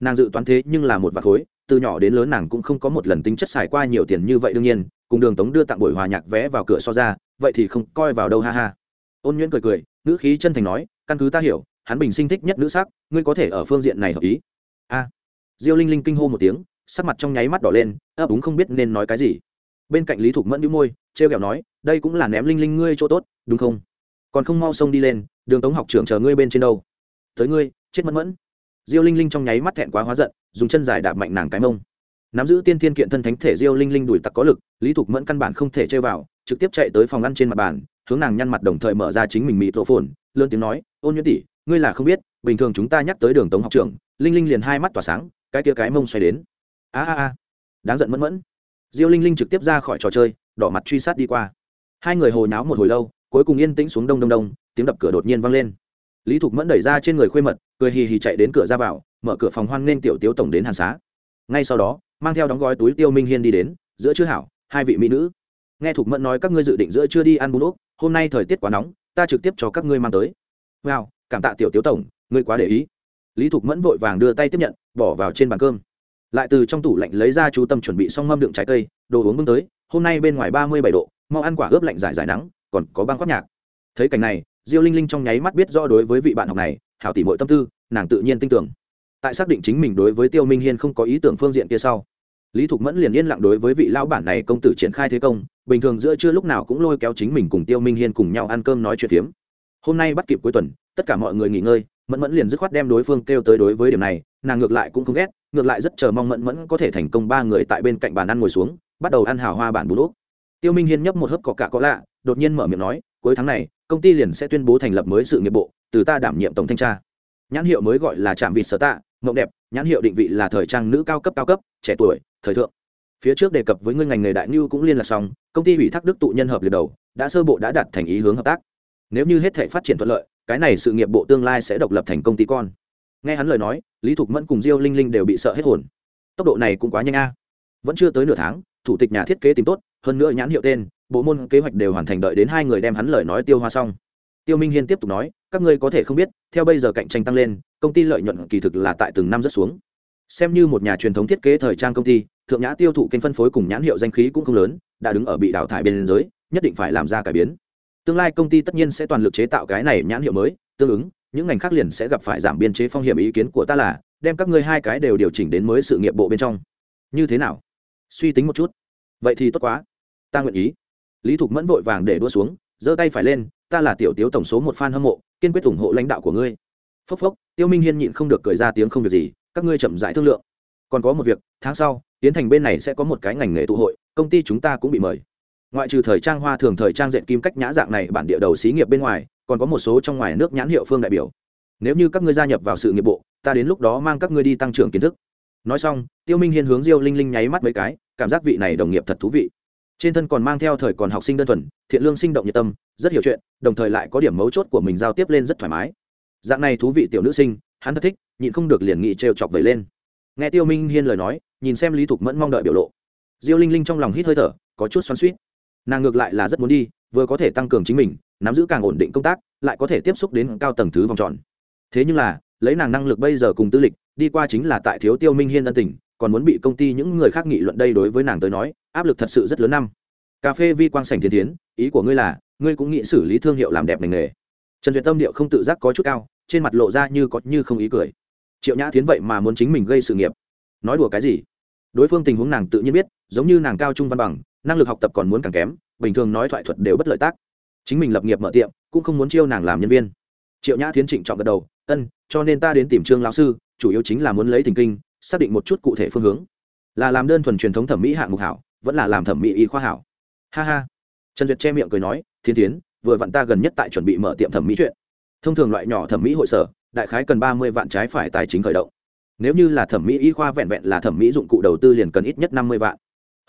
Nàng dự toán thế nhưng là một vạt khối, từ nhỏ đến lớn nàng cũng không có một lần tính chất xài qua nhiều tiền như vậy đương nhiên, cùng đường tống đưa tặng buổi hòa nhạc vé vào cửa so ra, vậy thì không coi vào đâu, ha ha. Ôn nhuyễn cười cười nữ khí chân thành nói, căn cứ ta hiểu, hắn bình sinh thích nhất nữ sắc, ngươi có thể ở phương diện này hợp ý. A. Diêu linh linh kinh hô một tiếng sắc mặt trong nháy mắt đỏ lên, ấp úng không biết nên nói cái gì. Bên cạnh lý thục mẫn đĩu môi, trêu ghẹo nói, đây cũng là ném linh linh ngươi chỗ tốt, đúng không? Còn không mau xông đi lên, đường tống học trưởng chờ ngươi bên trên đâu. Tới ngươi, chết mẫn mẫn. Diêu linh linh trong nháy mắt thẹn quá hóa giận, dùng chân dài đạp mạnh nàng cái mông. Nắm giữ tiên thiên kiện thân thánh thể diêu linh linh đùi tặc có lực, lý thục mẫn căn bản không thể chơi vào, trực tiếp chạy tới phòng ăn trên mặt bàn, hướng nàng nhăn mặt đồng thời mở ra chính mình mịt rộ phồn, lớn tiếng nói, ôn nhuyễn tỷ, ngươi là không biết, bình thường chúng ta nhắc tới đường tống học trưởng, linh linh liền hai mắt tỏa sáng, cái kia cái mông xoay đến a a a. Đáng giận mẫn mẫn. Diêu linh linh trực tiếp ra khỏi trò chơi, đỏ mặt truy sát đi qua. Hai người hồi náo một hồi lâu, cuối cùng yên tĩnh xuống đông đông đông, tiếng đập cửa đột nhiên vang lên. Lý thục mẫn đẩy ra trên người khuê mật, cười hì hì chạy đến cửa ra vào, mở cửa phòng hoan nên tiểu tiếu tổng đến hàn xá. Ngay sau đó, mang theo đóng gói túi tiêu minh hiên đi đến, giữa chưa hảo, hai vị mỹ nữ. Nghe thục mẫn nói, các ngươi dự định giữa chưa đi ăn bún úp hôm nay thời tiết quá nóng, ta trực tiếp cho các ngươi mang tới. Wow, cảm tạ tiểu tiếu tổng, ngươi quá để ý. Lý thục mẫn vội vàng đưa tay tiếp nhận, bỏ vào trên bàn cơm lại từ trong tủ lạnh lấy ra chú tâm chuẩn bị xong mâm đựng trái cây, đồ uống bưng tới, hôm nay bên ngoài ba mươi bảy độ, mau ăn quả ướp lạnh giải giải nắng, còn có băng khoác nhạc. Thấy cảnh này, diêu linh linh trong nháy mắt biết rõ đối với vị bạn học này, hảo tỉ mọi tâm tư, nàng tự nhiên tin tưởng. Tại xác định chính mình đối với tiêu minh hiên không có ý tưởng phương diện kia sau, lý thục mẫn liền yên lặng đối với vị lão bản này công tử triển khai thế công, bình thường giữa trưa lúc nào cũng lôi kéo chính mình cùng tiêu minh hiên cùng nhau ăn cơm nói chuyện phiếm. Hôm nay bắt kịp cuối tuần, tất cả mọi người nghỉ ngơi, mẫn mẫn liền dứt khoát đem đối phương kêu tới đối với điểm này, nàng ngược lại cũng không ghét ngược lại rất chờ mong mẫn mẫn có thể thành công ba người tại bên cạnh bàn ăn ngồi xuống, bắt đầu ăn hào hoa bản bún úp tiêu minh hiên nhấp một hớp cỏ cả có lạ, đột nhiên mở miệng nói, cuối tháng này, công ty liền sẽ tuyên bố thành lập mới sự nghiệp bộ, từ ta đảm nhiệm tổng thanh tra. Nhãn hiệu mới gọi là trạm vịt sở tạ, mộng đẹp, nhãn hiệu định vị là thời trang nữ cao cấp cao cấp, trẻ tuổi, thời thượng. Phía trước đề cập với ngươi ngành nghề đại ngưu cũng liên lạc xong, công ty ủy thác đức tụ nhân hợp liệt đầu, đã sơ bộ đã đặt thành ý hướng hợp tác. Nếu như hết thể phát triển thuận lợi, cái này sự nghiệp bộ tương lai sẽ độc lập thành công ty con nghe hắn lời nói, lý thục mẫn cùng diêu linh linh đều bị sợ hết hồn. Tốc độ này cũng quá nhanh a. Vẫn chưa tới nửa tháng, thủ tịch nhà thiết kế tìm tốt, hơn nữa nhãn hiệu tên, bộ môn kế hoạch đều hoàn thành đợi đến hai người đem hắn lời nói tiêu hoa xong. Tiêu minh hiên tiếp tục nói, các ngươi có thể không biết, theo bây giờ cạnh tranh tăng lên, công ty lợi nhuận kỳ thực là tại từng năm rất xuống. Xem như một nhà truyền thống thiết kế thời trang công ty, thượng nhã tiêu thụ kênh phân phối cùng nhãn hiệu danh khí cũng không lớn, đã đứng ở bị đào thải bên giới, nhất định phải làm ra cải biến. Tương lai công ty tất nhiên sẽ toàn lực chế tạo cái này nhãn hiệu mới, tương ứng những ngành khác liền sẽ gặp phải giảm biên chế phong hiểm ý kiến của ta là, đem các ngươi hai cái đều điều chỉnh đến mới sự nghiệp bộ bên trong. Như thế nào? Suy tính một chút. Vậy thì tốt quá. Ta nguyện ý. Lý thục mẫn vội vàng để đua xuống, giơ tay phải lên, ta là tiểu tiếu tổng số một fan hâm mộ, kiên quyết ủng hộ lãnh đạo của ngươi. Phốc phốc, tiêu minh hiên nhịn không được cười ra tiếng không việc gì, các ngươi chậm rãi thương lượng. Còn có một việc, tháng sau, tiến thành bên này sẽ có một cái ngành nghề tụ hội, công ty chúng ta cũng bị mời. Ngoại trừ thời trang hoa thường thời trang dệt kim cách nhã dạng này bản địa đầu xí nghiệp bên ngoài còn có một số trong ngoài nước nhãn hiệu phương đại biểu. Nếu như các ngươi gia nhập vào sự nghiệp bộ, ta đến lúc đó mang các ngươi đi tăng trưởng kiến thức. Nói xong, tiêu minh hiên hướng diêu linh linh nháy mắt mấy cái, cảm giác vị này đồng nghiệp thật thú vị. Trên thân còn mang theo thời còn học sinh đơn thuần, thiện lương sinh động nhiệt tâm, rất hiểu chuyện, đồng thời lại có điểm mấu chốt của mình giao tiếp lên rất thoải mái. Dạng này thú vị tiểu nữ sinh, hắn thật thích, nhịn không được liền nghị trêu chọc vẩy lên. Nghe tiêu minh hiên lời nói, nhìn xem lý thục mẫn mong đợi biểu lộ. Diêu linh linh trong lòng hít hơi thở, có chút xoắn suýt nàng ngược lại là rất muốn đi, vừa có thể tăng cường chính mình nắm giữ càng ổn định công tác, lại có thể tiếp xúc đến cao tầng thứ vòng tròn. Thế nhưng là, lấy nàng năng lực bây giờ cùng tư lịch, đi qua chính là tại thiếu tiêu minh hiên ân tình, còn muốn bị công ty những người khác nghị luận đây đối với nàng tới nói, áp lực thật sự rất lớn năm. Cà phê vi quang sành thiên tiến ý của ngươi là, ngươi cũng nghĩ xử lý thương hiệu làm đẹp ngành nghề. Trần duyệt tâm điệu không tự giác có chút cao, trên mặt lộ ra như có như không ý cười. Triệu nhã tiến vậy mà muốn chính mình gây sự nghiệp. Nói đùa cái gì? Đối phương tình huống nàng tự nhiên biết, giống như nàng cao trung văn bằng, năng lực học tập còn muốn càng kém, bình thường nói thoại thuật đều bất lợi tác chính mình lập nghiệp mở tiệm, cũng không muốn chiêu nàng làm nhân viên. Triệu nhã tiến trịnh chọn gật đầu, ân, cho nên ta đến tìm trương lão sư, chủ yếu chính là muốn lấy tình kinh, xác định một chút cụ thể phương hướng. Là làm đơn thuần truyền thống thẩm mỹ hạng mục hảo, vẫn là làm thẩm mỹ y khoa hảo. Ha ha. Trần duyệt che miệng cười nói thiên tiến vừa vặn ta gần nhất tại chuẩn bị mở tiệm thẩm mỹ chuyện. Thông thường loại nhỏ thẩm mỹ hội sở, đại khái cần ba mươi vạn trái phải tài chính khởi động. Nếu như là thẩm mỹ y khoa vẹn vẹn là thẩm mỹ dụng cụ đầu tư liền cần ít nhất năm mươi vạn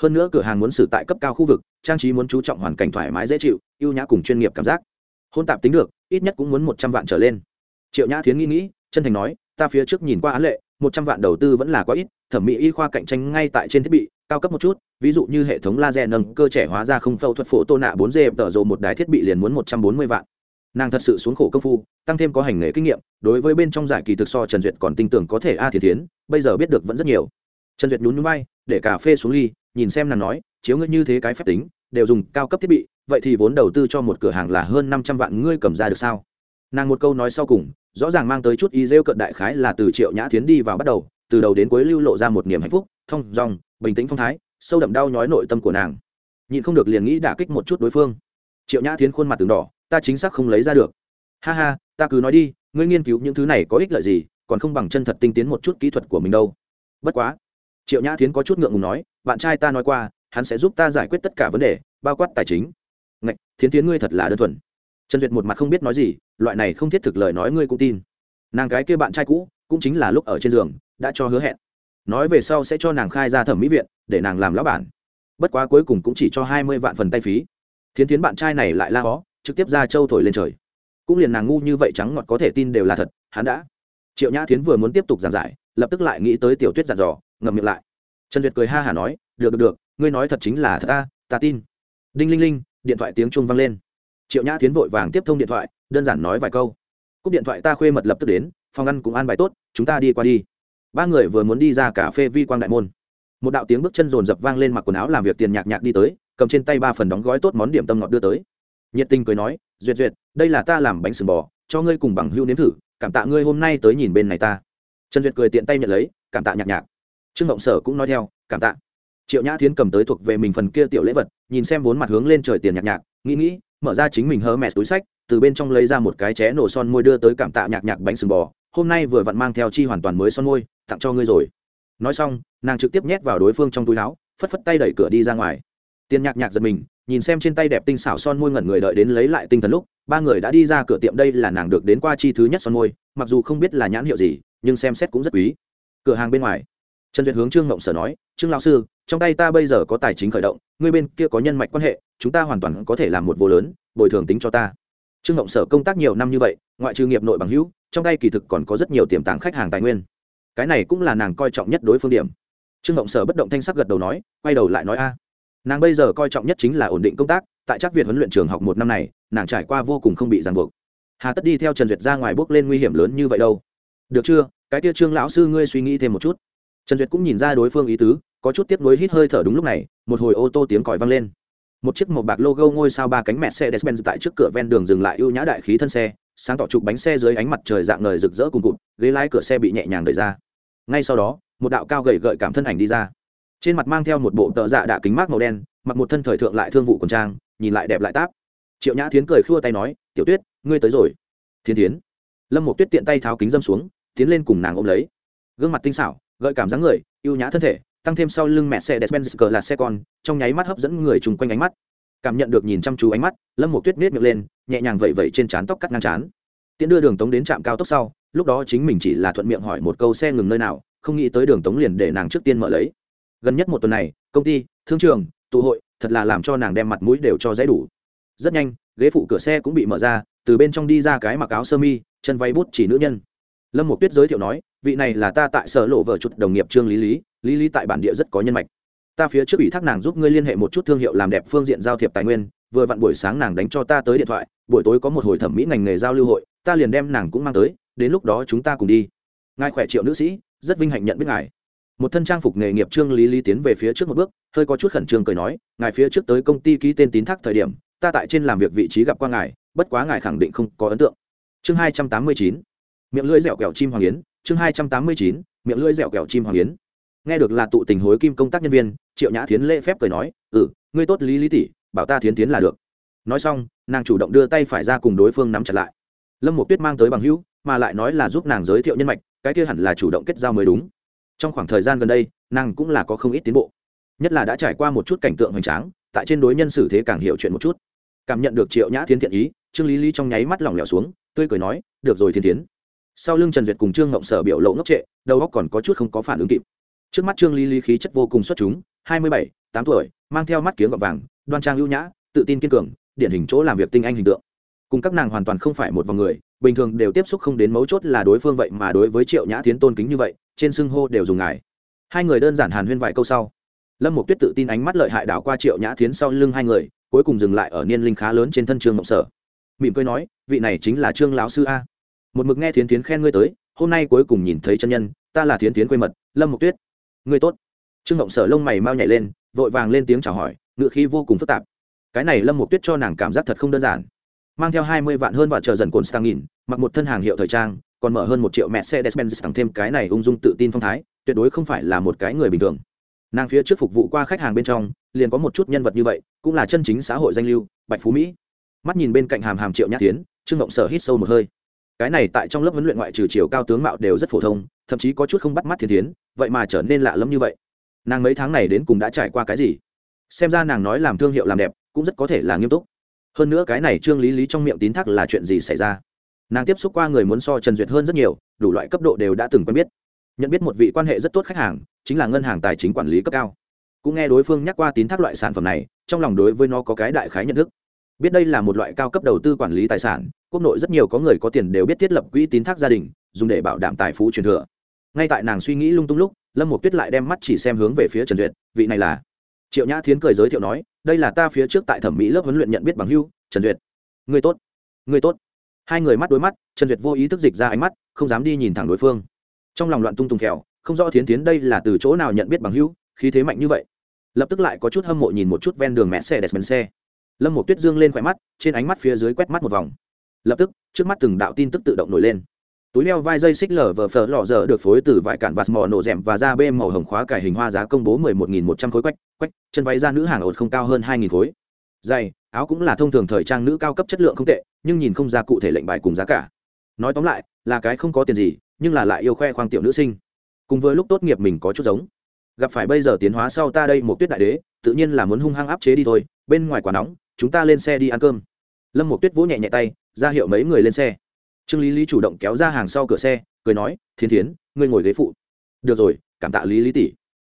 hơn nữa cửa hàng muốn xử tại cấp cao khu vực, trang trí muốn chú trọng hoàn cảnh thoải mái dễ chịu, ưu nhã cùng chuyên nghiệp cảm giác. Hôn tạp tính được, ít nhất cũng muốn một trăm vạn trở lên. Triệu nhã thiến nghĩ nghĩ, chân thành nói, ta phía trước nhìn qua án lệ, một trăm vạn đầu tư vẫn là quá ít, thẩm mỹ y khoa cạnh tranh ngay tại trên thiết bị, cao cấp một chút, ví dụ như hệ thống laser nâng cơ trẻ hóa ra không phẫu thuật phổ tô nạ bốn d tở rộ một đài thiết bị liền muốn một trăm bốn mươi vạn. Nàng thật sự xuống khổ công phu, tăng thêm có hành nghề kinh nghiệm, đối với bên trong giải kỳ thực so trần duyệt còn tin tưởng có thể a à thiệt tiến bây giờ biết được vẫn rất nhiều. Trần duyệt nhún nhún bay để cà phê xuống ly, nhìn xem nàng nói, chiếu ngươi như thế cái phép tính, đều dùng cao cấp thiết bị, vậy thì vốn đầu tư cho một cửa hàng là hơn năm trăm vạn ngươi cầm ra được sao? Nàng một câu nói sau cùng, rõ ràng mang tới chút ý rêu cận đại khái là từ triệu nhã tiến đi vào bắt đầu, từ đầu đến cuối lưu lộ ra một niềm hạnh phúc thông dòng bình tĩnh phong thái, sâu đậm đau nhói nội tâm của nàng. Nhịn không được liền nghĩ đả kích một chút đối phương. Triệu nhã tiến khuôn mặt từng đỏ, ta chính xác không lấy ra được. Ha ha, ta cứ nói đi, ngươi nghiên cứu những thứ này có ích lợi gì, còn không bằng chân thật tinh tiến một chút kỹ thuật của mình đâu. Bất quá triệu nhã tiến có chút ngượng ngùng nói, bạn trai ta nói qua, hắn sẽ giúp ta giải quyết tất cả vấn đề, bao quát tài chính. Ngạch, thiến tiến ngươi thật là đơn thuần. Trần duyệt một mặt không biết nói gì, loại này không thiết thực lời nói ngươi cũng tin. Nàng cái kia bạn trai cũ, cũng chính là lúc ở trên giường, đã cho hứa hẹn. Nói về sau sẽ cho nàng khai ra thẩm mỹ viện, để nàng làm lão bản. Bất quá cuối cùng cũng chỉ cho hai mươi vạn phần tay phí. Thiến tiến bạn trai này lại la hó, trực tiếp ra châu thổi lên trời. Cũng liền nàng ngu như vậy trắng ngọt có thể tin đều là thật, hắn đã. Triệu nhã thiến vừa muốn tiếp tục giảng giải, lập tức lại nghĩ tới tiểu tuyết giàn dò ngậm miệng lại. Trần duyệt cười ha hả nói, được được được, ngươi nói thật chính là thật ta ta tin. Đinh linh linh, điện thoại tiếng chuông vang lên. Triệu nhã tiến vội vàng tiếp thông điện thoại, đơn giản nói vài câu. Cúp điện thoại ta khuê mật lập tức đến, phòng ăn cũng an bài tốt, chúng ta đi qua đi. Ba người vừa muốn đi ra cà phê vi quang đại môn. Một đạo tiếng bước chân rồn rập vang lên mặc quần áo làm việc tiền nhạc nhạc đi tới, cầm trên tay ba phần đóng gói tốt món điểm tâm ngọt đưa tới. Nhiệt tình cười nói, duyệt duyệt, đây là ta làm bánh sừng bò, cho ngươi cùng bằng hưu nếm thử, cảm tạ ngươi hôm nay tới nhìn bên này ta. Trần duyệt cười tiện tay nhận lấy, cảm tạ nhạc nhạc trương ngộng sở cũng nói theo, cảm tạ. Triệu nhã thiến cầm tới thuộc về mình phần kia tiểu lễ vật, nhìn xem vốn mặt hướng lên trời tiền nhạc nhạc, nghĩ nghĩ, mở ra chính mình hơ mẹ túi sách, từ bên trong lấy ra một cái ché nổ son môi đưa tới cảm tạ nhạc nhạc bánh sừng bò, hôm nay vừa vặn mang theo chi hoàn toàn mới son môi, tặng cho ngươi rồi. Nói xong, nàng trực tiếp nhét vào đối phương trong túi áo, phất phất tay đẩy cửa đi ra ngoài. Tiền nhạc nhạc giật mình, nhìn xem trên tay đẹp tinh xảo son môi ngẩn người đợi đến lấy lại tinh thần lúc, ba người đã đi ra cửa tiệm đây là nàng được đến qua chi thứ nhất son môi, mặc dù không biết là nhãn hiệu gì, nhưng xem xét cũng rất quý. Cửa hàng bên ngoài trần duyệt hướng trương ngộng sở nói, trương lão sư, trong tay ta bây giờ có tài chính khởi động, ngươi bên kia có nhân mạch quan hệ, chúng ta hoàn toàn có thể làm một vô lớn, bồi thường tính cho ta. Trương ngộng sở công tác nhiều năm như vậy, ngoại trừ nghiệp nội bằng hữu, trong tay kỳ thực còn có rất nhiều tiềm tàng khách hàng tài nguyên. Cái này cũng là nàng coi trọng nhất đối phương điểm. Trương ngộng sở bất động thanh sắc gật đầu nói, quay đầu lại nói a. Nàng bây giờ coi trọng nhất chính là ổn định công tác, tại chắc việt huấn luyện trường học một năm này, nàng trải qua vô cùng không bị ràng buộc. Hà tất đi theo trần duyệt ra ngoài bước lên nguy hiểm lớn như vậy đâu. Được chưa? Cái tia trương lão sư ngươi suy nghĩ thêm một chút trần duyệt cũng nhìn ra đối phương ý tứ có chút tiếp nối hít hơi thở đúng lúc này một hồi ô tô tiếng còi vang lên một chiếc màu bạc logo ngôi sao ba cánh mẹ xe Mercedes-Benz tại trước cửa ven đường dừng lại ưu nhã đại khí thân xe, sáng tỏ trục bánh xe dưới ánh mặt trời dạng ngời rực rỡ cùng cụt, ghế lái cửa xe bị nhẹ nhàng đẩy ra. Ngay sau đó, một đạo cao gầy gợi cảm thân ảnh đi ra. Trên mặt mang theo một bộ tợ dạ đạ kính mát màu đen, mặc một thân thời thượng lại thương vụ quần trang, nhìn lại đẹp lại táp. Triệu Nhã Thiến cười khua tay nói, "Tiểu Tuyết, ngươi tới rồi." Thiên Thiến. Lâm Một Tuyết tiện tay tháo kính dâm xuống, tiến lên cùng nàng ôm lấy. Gương mặt tinh xảo, gợi cảm dáng người, ưu nhã thân thể, tăng thêm sau lưng mẹ xe Mercedes-Benz là xe con, trong nháy mắt hấp dẫn người chung quanh ánh mắt. Cảm nhận được nhìn chăm chú ánh mắt lâm một tuyết miết miệng lên nhẹ nhàng vẩy vẩy trên trán tóc cắt ngang trán. Tiễn đưa đường tống đến trạm cao tốc sau lúc đó chính mình chỉ là thuận miệng hỏi một câu xe ngừng nơi nào không nghĩ tới đường tống liền để nàng trước tiên mở lấy. Gần nhất một tuần này công ty thương trường tụ hội thật là làm cho nàng đem mặt mũi đều cho dãy đủ. Rất nhanh ghế phụ cửa xe cũng bị mở ra từ bên trong đi ra cái mặc áo sơ mi chân váy bút chỉ nữ nhân lâm một tuyết giới thiệu nói, vị này là ta tại sở lộ vợ chút đồng nghiệp trương lý lý lý lý tại bản địa rất có nhân mạch. Ta phía trước ủy thác nàng giúp ngươi liên hệ một chút thương hiệu làm đẹp phương diện giao thiệp tài nguyên, vừa vặn buổi sáng nàng đánh cho ta tới điện thoại, buổi tối có một hồi thẩm mỹ ngành nghề giao lưu hội, ta liền đem nàng cũng mang tới, đến lúc đó chúng ta cùng đi. Ngài khỏe triệu nữ sĩ, rất vinh hạnh nhận biết ngài. Một thân trang phục nghề nghiệp trương lý lý tiến về phía trước một bước, hơi có chút khẩn trương cười nói, ngài phía trước tới công ty ký tên tín thác thời điểm, ta tại trên làm việc vị trí gặp qua ngài, bất quá ngài khẳng định không có ấn tượng. Chương hai trăm tám mươi chín miệng lưỡi dẻo kẹo chim hoàng yến, chương hai trăm tám mươi chín, miệng lưỡi dẻo kẹo chim hoàng yến. Nghe được là tụ tình hối kim công tác nhân viên, triệu nhã thiến lễ phép cười nói ừ ngươi tốt lý lý tỷ, bảo ta thiến tiến là được. Nói xong, nàng chủ động đưa tay phải ra cùng đối phương nắm chặt lại. Lâm một tuyết mang tới bằng hữu, mà lại nói là giúp nàng giới thiệu nhân mạch, cái kia hẳn là chủ động kết giao mới đúng. Trong khoảng thời gian gần đây, nàng cũng là có không ít tiến bộ. Nhất là đã trải qua một chút cảnh tượng hoành tráng, tại trên đối nhân xử thế càng hiểu chuyện một chút. Cảm nhận được triệu nhã thiến thiện ý, trương lý lý trong nháy mắt lỏng lẻo xuống, tươi cười nói, được rồi thiên tiến sau lưng trần duyệt cùng trương ngộng sở biểu lộ ngốc trệ, đầu óc còn có chút không có phản ứng kịp. Trước mắt trương Ly Ly khí chất vô cùng xuất chúng, hai mươi bảy, tám tuổi, mang theo mắt kiếng gọt vàng, đoan trang ưu nhã, tự tin kiên cường, điển hình chỗ làm việc tinh anh hình tượng. Cùng các nàng hoàn toàn không phải một vòng người, bình thường đều tiếp xúc không đến mấu chốt là đối phương vậy mà đối với triệu nhã tiến tôn kính như vậy, trên xưng hô đều dùng ngài. Hai người đơn giản hàn huyên vài câu sau, lâm một tuyết tự tin ánh mắt lợi hại đảo qua triệu nhã tiến sau lưng hai người, cuối cùng dừng lại ở niên linh khá lớn trên thân trương mộng sở. Mỉm cười nói, vị này chính là trương lão sư a một mực nghe thiến tiến khen ngươi tới, hôm nay cuối cùng nhìn thấy chân nhân, ta là thiến tiến quê mật, lâm Mộc tuyết. Ngươi tốt. Trương ngộng sở lông mày mau nhảy lên, vội vàng lên tiếng chào hỏi, ngựa khí vô cùng phức tạp. Cái này lâm Mộc tuyết cho nàng cảm giác thật không đơn giản. Mang theo hai mươi vạn hơn và chờ dần cồn stang nghìn mặc một thân hàng hiệu thời trang, còn mở hơn một triệu mẹ xe despenz tặng thêm cái này ung dung tự tin phong thái, tuyệt đối không phải là một cái người bình thường. Nàng phía trước phục vụ qua khách hàng bên trong, liền có một chút nhân vật như vậy, cũng là chân chính xã hội danh lưu, bạch phú mỹ. Mắt nhìn bên cạnh hàm hàm triệu nhã tiến trương ngộng sở hít sâu một hơi cái này tại trong lớp huấn luyện ngoại trừ chiều cao tướng mạo đều rất phổ thông, thậm chí có chút không bắt mắt thiên tiến, vậy mà trở nên lạ lẫm như vậy. Nàng mấy tháng này đến cùng đã trải qua cái gì? Xem ra nàng nói làm thương hiệu làm đẹp, cũng rất có thể là nghiêm túc. Hơn nữa cái này trương lý lý trong miệng tín thác là chuyện gì xảy ra? Nàng tiếp xúc qua người muốn so trần duyệt hơn rất nhiều, đủ loại cấp độ đều đã từng quen biết. Nhận biết một vị quan hệ rất tốt khách hàng, chính là ngân hàng tài chính quản lý cấp cao. Cũng nghe đối phương nhắc qua tín thác loại sản phẩm này, trong lòng đối với nó có cái đại khái nhận thức. Biết đây là một loại cao cấp đầu tư quản lý tài sản quốc nội rất nhiều có người có tiền đều biết thiết lập quỹ tín thác gia đình, dùng để bảo đảm tài phú truyền thừa. Ngay tại nàng suy nghĩ lung tung lúc, lâm một tuyết lại đem mắt chỉ xem hướng về phía trần duyệt, vị này là? Triệu nhã thiến cười giới thiệu nói, đây là ta phía trước tại thẩm mỹ lớp huấn luyện nhận biết bằng hưu, trần duyệt. Người tốt người tốt. Hai người mắt đối mắt, trần duyệt vô ý thức dịch ra ánh mắt, không dám đi nhìn thẳng đối phương. Trong lòng loạn tung tùng kẹo, không rõ thiến tiến đây là từ chỗ nào nhận biết bằng hưu, khí thế mạnh như vậy. Lập tức lại có chút hâm mộ nhìn một chút ven đường mẹ xe đẹp xe. Lâm một tuyết dương lên khỏe mắt, trên ánh mắt phía dưới quét mắt một vòng lập tức, trước mắt từng đạo tin tức tự động nổi lên. Túi leo vai dây xích lở vờ phở lò dở được phối từ vải cản vạt mỏ nổ rèm và da bê màu hồng khóa cải hình hoa giá công bố mười một nghìn một trăm khối quách. Quách, chân váy da nữ hàng ột không cao hơn hai nghìn khối. Dày áo cũng là thông thường thời trang nữ cao cấp chất lượng không tệ, nhưng nhìn không ra cụ thể lệnh bài cùng giá cả. Nói tóm lại, là cái không có tiền gì, nhưng là lại yêu khoe khoang tiểu nữ sinh. Cùng với lúc tốt nghiệp mình có chút giống. Gặp phải bây giờ tiến hóa sau ta đây một tuyết đại đế, tự nhiên là muốn hung hăng áp chế đi thôi, bên ngoài quả nóng, chúng ta lên xe đi ăn cơm lâm một tuyết vỗ nhẹ nhẹ tay, ra hiệu mấy người lên xe. Trương lý lý chủ động kéo ra hàng sau cửa xe, cười nói, thiên thiến, ngươi ngồi ghế phụ. Được rồi, cảm tạ lý lý tỷ.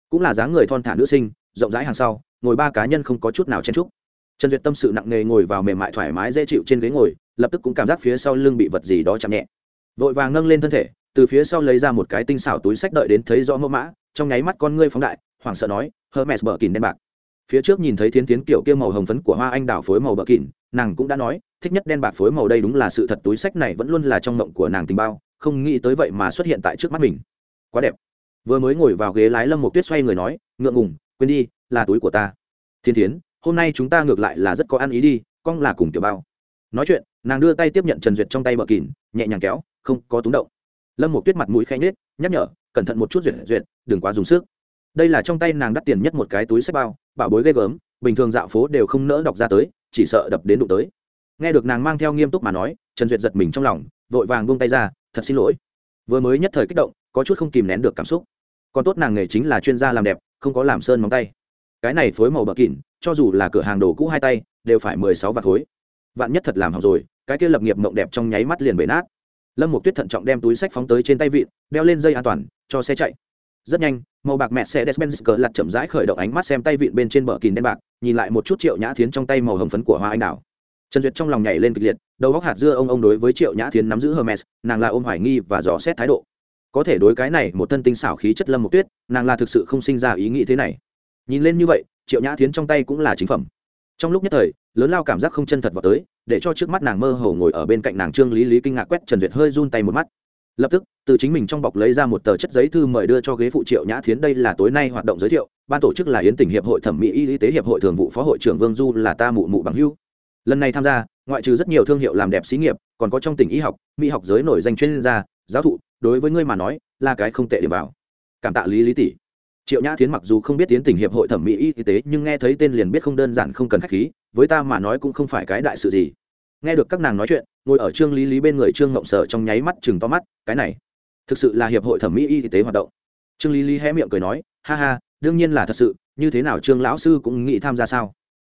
Cũng là dáng người thon thả nữ sinh, rộng rãi hàng sau, ngồi ba cá nhân không có chút nào chen trúc trần duyệt tâm sự nặng nề ngồi vào mềm mại thoải mái dễ chịu trên ghế ngồi, lập tức cũng cảm giác phía sau lưng bị vật gì đó chạm nhẹ. Vội vàng nâng lên thân thể, từ phía sau lấy ra một cái tinh xảo túi sách đợi đến thấy rõ mẫu mã, trong nháy mắt con ngươi phóng đại, hoảng sợ nói, hermes bờ kìn đen bạc. Phía trước nhìn thấy thiến tiến kiểu kia màu hồng phấn của hoa anh đào phối màu bờ kìn nàng cũng đã nói, thích nhất đen bạc phối màu đây đúng là sự thật, túi sách này vẫn luôn là trong mộng của nàng tình bao, không nghĩ tới vậy mà xuất hiện tại trước mắt mình. Quá đẹp. Vừa mới ngồi vào ghế lái lâm một tuyết xoay người nói, ngượng ngùng, quên đi, là túi của ta. Thiên thiến, hôm nay chúng ta ngược lại là rất có ăn ý đi, con là cùng tiểu bao. Nói chuyện, nàng đưa tay tiếp nhận trần duyệt trong tay bờ kìn, nhẹ nhàng kéo, không có túng động. Lâm một tuyết mặt mũi khanh nết nhắc nhở, cẩn thận một chút, duyệt duyệt, đừng quá dùng sức. Đây là trong tay nàng đắt tiền nhất một cái túi sách bao, bảo bối ghê gớm bình thường dạo phố đều không nỡ đọc ra tới, chỉ sợ đập đến đụng tới. Nghe được nàng mang theo nghiêm túc mà nói, trần duyệt giật mình trong lòng, vội vàng buông tay ra, thật xin lỗi. Vừa mới nhất thời kích động, có chút không kìm nén được cảm xúc. Còn tốt nàng nghề chính là chuyên gia làm đẹp, không có làm sơn móng tay. Cái này phối màu bờ kỉn cho dù là cửa hàng đồ cũ hai tay, đều phải mười sáu vạt khối. Vạn nhất thật làm học rồi, cái kia lập nghiệp mộng đẹp trong nháy mắt liền bể nát. Lâm một tuyết thận trọng đem túi sách phóng tới trên tay vịn, đeo lên dây an toàn, cho xe chạy rất nhanh, màu bạc mẹ xe despenz cờ lặt chậm rãi khởi động ánh mắt xem tay vịn bên trên bờ kín đen bạc, nhìn lại một chút triệu nhã thiến trong tay màu hồng phấn của hoa anh đào. Trần duyệt trong lòng nhảy lên kịch liệt, đầu góc hạt dưa ông ông đối với triệu nhã thiến nắm giữ hermes, nàng là ôm hoài nghi và dò xét thái độ. Có thể đối cái này một thân tinh xảo khí chất lâm một tuyết, nàng là thực sự không sinh ra ý nghĩ thế này. Nhìn lên như vậy, triệu nhã thiến trong tay cũng là chính phẩm. Trong lúc nhất thời, lớn lao cảm giác không chân thật vào tới, để cho trước mắt nàng mơ hồ ngồi ở bên cạnh nàng trương lý lý kinh ngạc quét trần duyệt hơi run tay một mắt lập tức, từ chính mình trong bọc lấy ra một tờ chất giấy thư mời đưa cho ghế phụ triệu nhã thiến. Đây là tối nay hoạt động giới thiệu. Ban tổ chức là yến tỉnh hiệp hội thẩm mỹ y tế hiệp hội thường vụ phó hội trưởng vương du là ta mụ mụ bằng hưu lần này tham gia, ngoại trừ rất nhiều thương hiệu làm đẹp xí nghiệp, còn có trong tỉnh y học, mỹ học giới nổi danh chuyên gia, giáo thụ, đối với ngươi mà nói, là cái không tệ điểm vào. Cảm tạ lý lý tỷ. Triệu nhã thiến mặc dù không biết tiến tỉnh hiệp hội thẩm mỹ y tế, nhưng nghe thấy tên liền biết không đơn giản không cần khách khí, với ta mà nói cũng không phải cái đại sự gì nghe được các nàng nói chuyện, ngồi ở trương lý lý bên người trương ngộng sở trong nháy mắt chừng to mắt, cái này, thực sự là hiệp hội thẩm mỹ y tế hoạt động. Trương lý lý hé miệng cười nói, ha ha, đương nhiên là thật sự, như thế nào trương lão sư cũng nghĩ tham gia sao?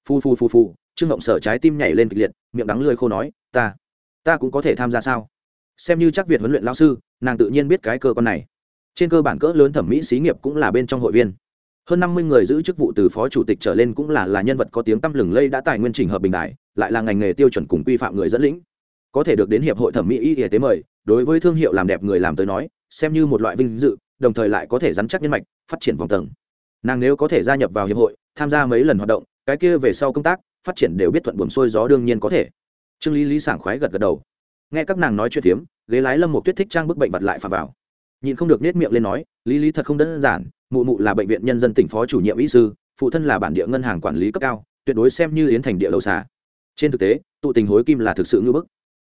Phu phu phu phu trương ngộng sở trái tim nhảy lên kịch liệt, miệng đắng lười khô nói, ta ta cũng có thể tham gia sao? Xem như chắc việt huấn luyện lão sư, nàng tự nhiên biết cái cơ con này. Trên cơ bản cỡ lớn thẩm mỹ xí nghiệp cũng là bên trong hội viên. Hơn năm mươi người giữ chức vụ từ phó chủ tịch trở lên cũng là là nhân vật có tiếng tăm lừng lây đã tài nguyên trình hợp bình đại lại là ngành nghề tiêu chuẩn cùng quy phạm người dẫn lĩnh. Có thể được đến hiệp hội thẩm mỹ y tế mời, đối với thương hiệu làm đẹp người làm tới nói, xem như một loại vinh dự, đồng thời lại có thể dắn chắc nhân mạch, phát triển vòng tầng. Nàng nếu có thể gia nhập vào hiệp hội, tham gia mấy lần hoạt động, cái kia về sau công tác, phát triển đều biết thuận buồm xuôi gió đương nhiên có thể. Trương lý lý sảng khoái gật gật đầu. Nghe các nàng nói chuyện phiếm, ghế lái lâm một tuyết thích trang bức bệnh vật lại phà vào. Nhìn không được nết miệng lên nói, lý lý thật không đơn giản, mụ mụ là bệnh viện nhân dân tỉnh phó chủ nhiệm y sư, phụ thân là bản địa ngân hàng quản lý cấp cao, tuyệt đối xem như yến thành địa lâu xà trên thực tế, tụ tình hối kim là thực sự ngưỡng bức.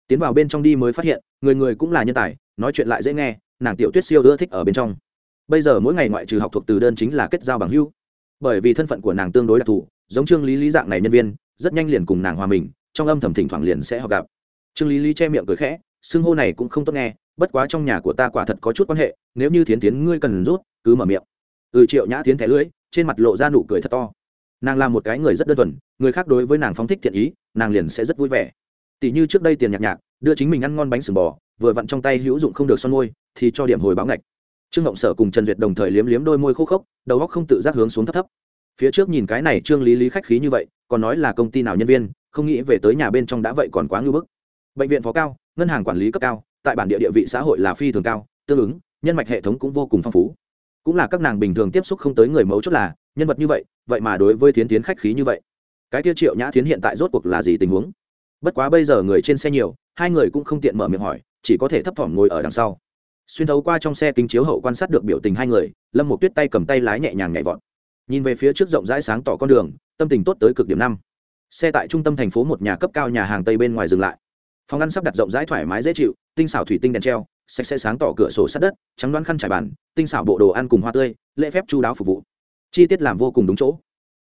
Tiến vào bên trong đi mới phát hiện, người người cũng là nhân tài, nói chuyện lại dễ nghe, nàng tiểu tuyết siêu ưa thích ở bên trong. Bây giờ mỗi ngày ngoại trừ học thuộc từ đơn chính là kết giao bằng hưu bởi vì thân phận của nàng tương đối đặc thù, giống trương lý lý dạng này nhân viên, rất nhanh liền cùng nàng hòa mình, trong âm thầm thỉnh thoảng liền sẽ họ gặp. Trương lý lý che miệng cười khẽ, xưng hô này cũng không tốt nghe, bất quá trong nhà của ta quả thật có chút quan hệ, nếu như thiến tiến ngươi cần rút, cứ mở miệng. Ừ triệu nhã tiến thẻ lưỡi, trên mặt lộ ra nụ cười thật to nàng là một cái người rất đơn thuần, người khác đối với nàng phóng thích thiện ý, nàng liền sẽ rất vui vẻ. Tỷ như trước đây tiền nhạc nhạc, đưa chính mình ăn ngon bánh sừng bò, vừa vặn trong tay hữu dụng không được son môi, thì cho điểm hồi báo ngạch. Trương ngộng sở cùng trần duyệt đồng thời liếm liếm đôi môi khô khốc, đầu góc không tự giác hướng xuống thấp thấp. Phía trước nhìn cái này trương lý lý khách khí như vậy, còn nói là công ty nào nhân viên, không nghĩ về tới nhà bên trong đã vậy còn quá ngưỡng bức. Bệnh viện phó cao, ngân hàng quản lý cấp cao, tại bản địa địa vị xã hội là phi thường cao, tương ứng, nhân mạch hệ thống cũng vô cùng phong phú cũng là các nàng bình thường tiếp xúc không tới người mấu chốt là, nhân vật như vậy vậy mà đối với thiến tiến khách khí như vậy. Cái tiêu triệu nhã thiến hiện tại rốt cuộc là gì tình huống? Bất quá bây giờ người trên xe nhiều, hai người cũng không tiện mở miệng hỏi, chỉ có thể thấp thỏm ngồi ở đằng sau. Xuyên thấu qua trong xe kính chiếu hậu quan sát được biểu tình hai người, lâm một tuyết tay cầm tay lái nhẹ nhàng nhẹ vọt. Nhìn về phía trước rộng rãi sáng tỏ con đường, tâm tình tốt tới cực điểm năm. Xe tại trung tâm thành phố một nhà cấp cao nhà hàng tây bên ngoài dừng lại. Phòng ăn sắp đặt rộng rãi thoải mái dễ chịu, tinh xảo thủy tinh đèn treo sạch sẽ sáng tỏ cửa sổ sát đất, trắng đoán khăn trải bàn, tinh xảo bộ đồ ăn cùng hoa tươi, lễ phép chu đáo phục vụ. Chi tiết làm vô cùng đúng chỗ.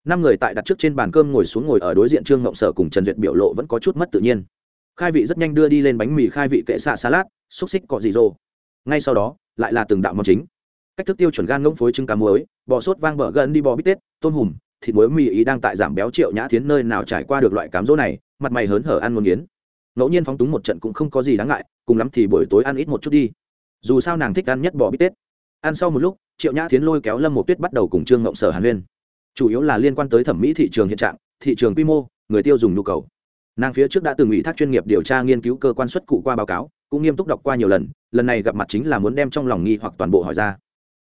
Năm người tại đặt trước trên bàn cơm ngồi xuống ngồi ở đối diện trương ngộng sở cùng trần duyệt biểu lộ vẫn có chút mất tự nhiên. Khai vị rất nhanh đưa đi lên bánh mì khai vị kệ xạ salad, xúc xích cọ dị rô. Ngay sau đó, lại là từng đạo món chính. Cách thức tiêu chuẩn gan ngỗng phối trứng cá muối, bò sốt vang bờ gần đi bò bít tết, tôm hùm, thịt muối mì ý đang tại giảm béo triệu nhã thiến nơi nào trải qua được loại cám dỗ này, mặt mày hớn hở ăn ngon nghiến. Ngẫu nhiên phóng túng một trận cũng không có gì đáng ngại cùng lắm thì buổi tối ăn ít một chút đi. Dù sao nàng thích ăn nhất bò bít tết. Ăn sau một lúc, triệu nhã thiến lôi kéo lâm một tuyết bắt đầu cùng trương ngộng sở hàn huyên. Chủ yếu là liên quan tới thẩm mỹ thị trường hiện trạng, thị trường quy mô, người tiêu dùng nhu cầu. Nàng phía trước đã từng ủy thác chuyên nghiệp điều tra nghiên cứu cơ quan xuất cụ qua báo cáo, cũng nghiêm túc đọc qua nhiều lần lần này gặp mặt chính là muốn đem trong lòng nghi hoặc toàn bộ hỏi ra.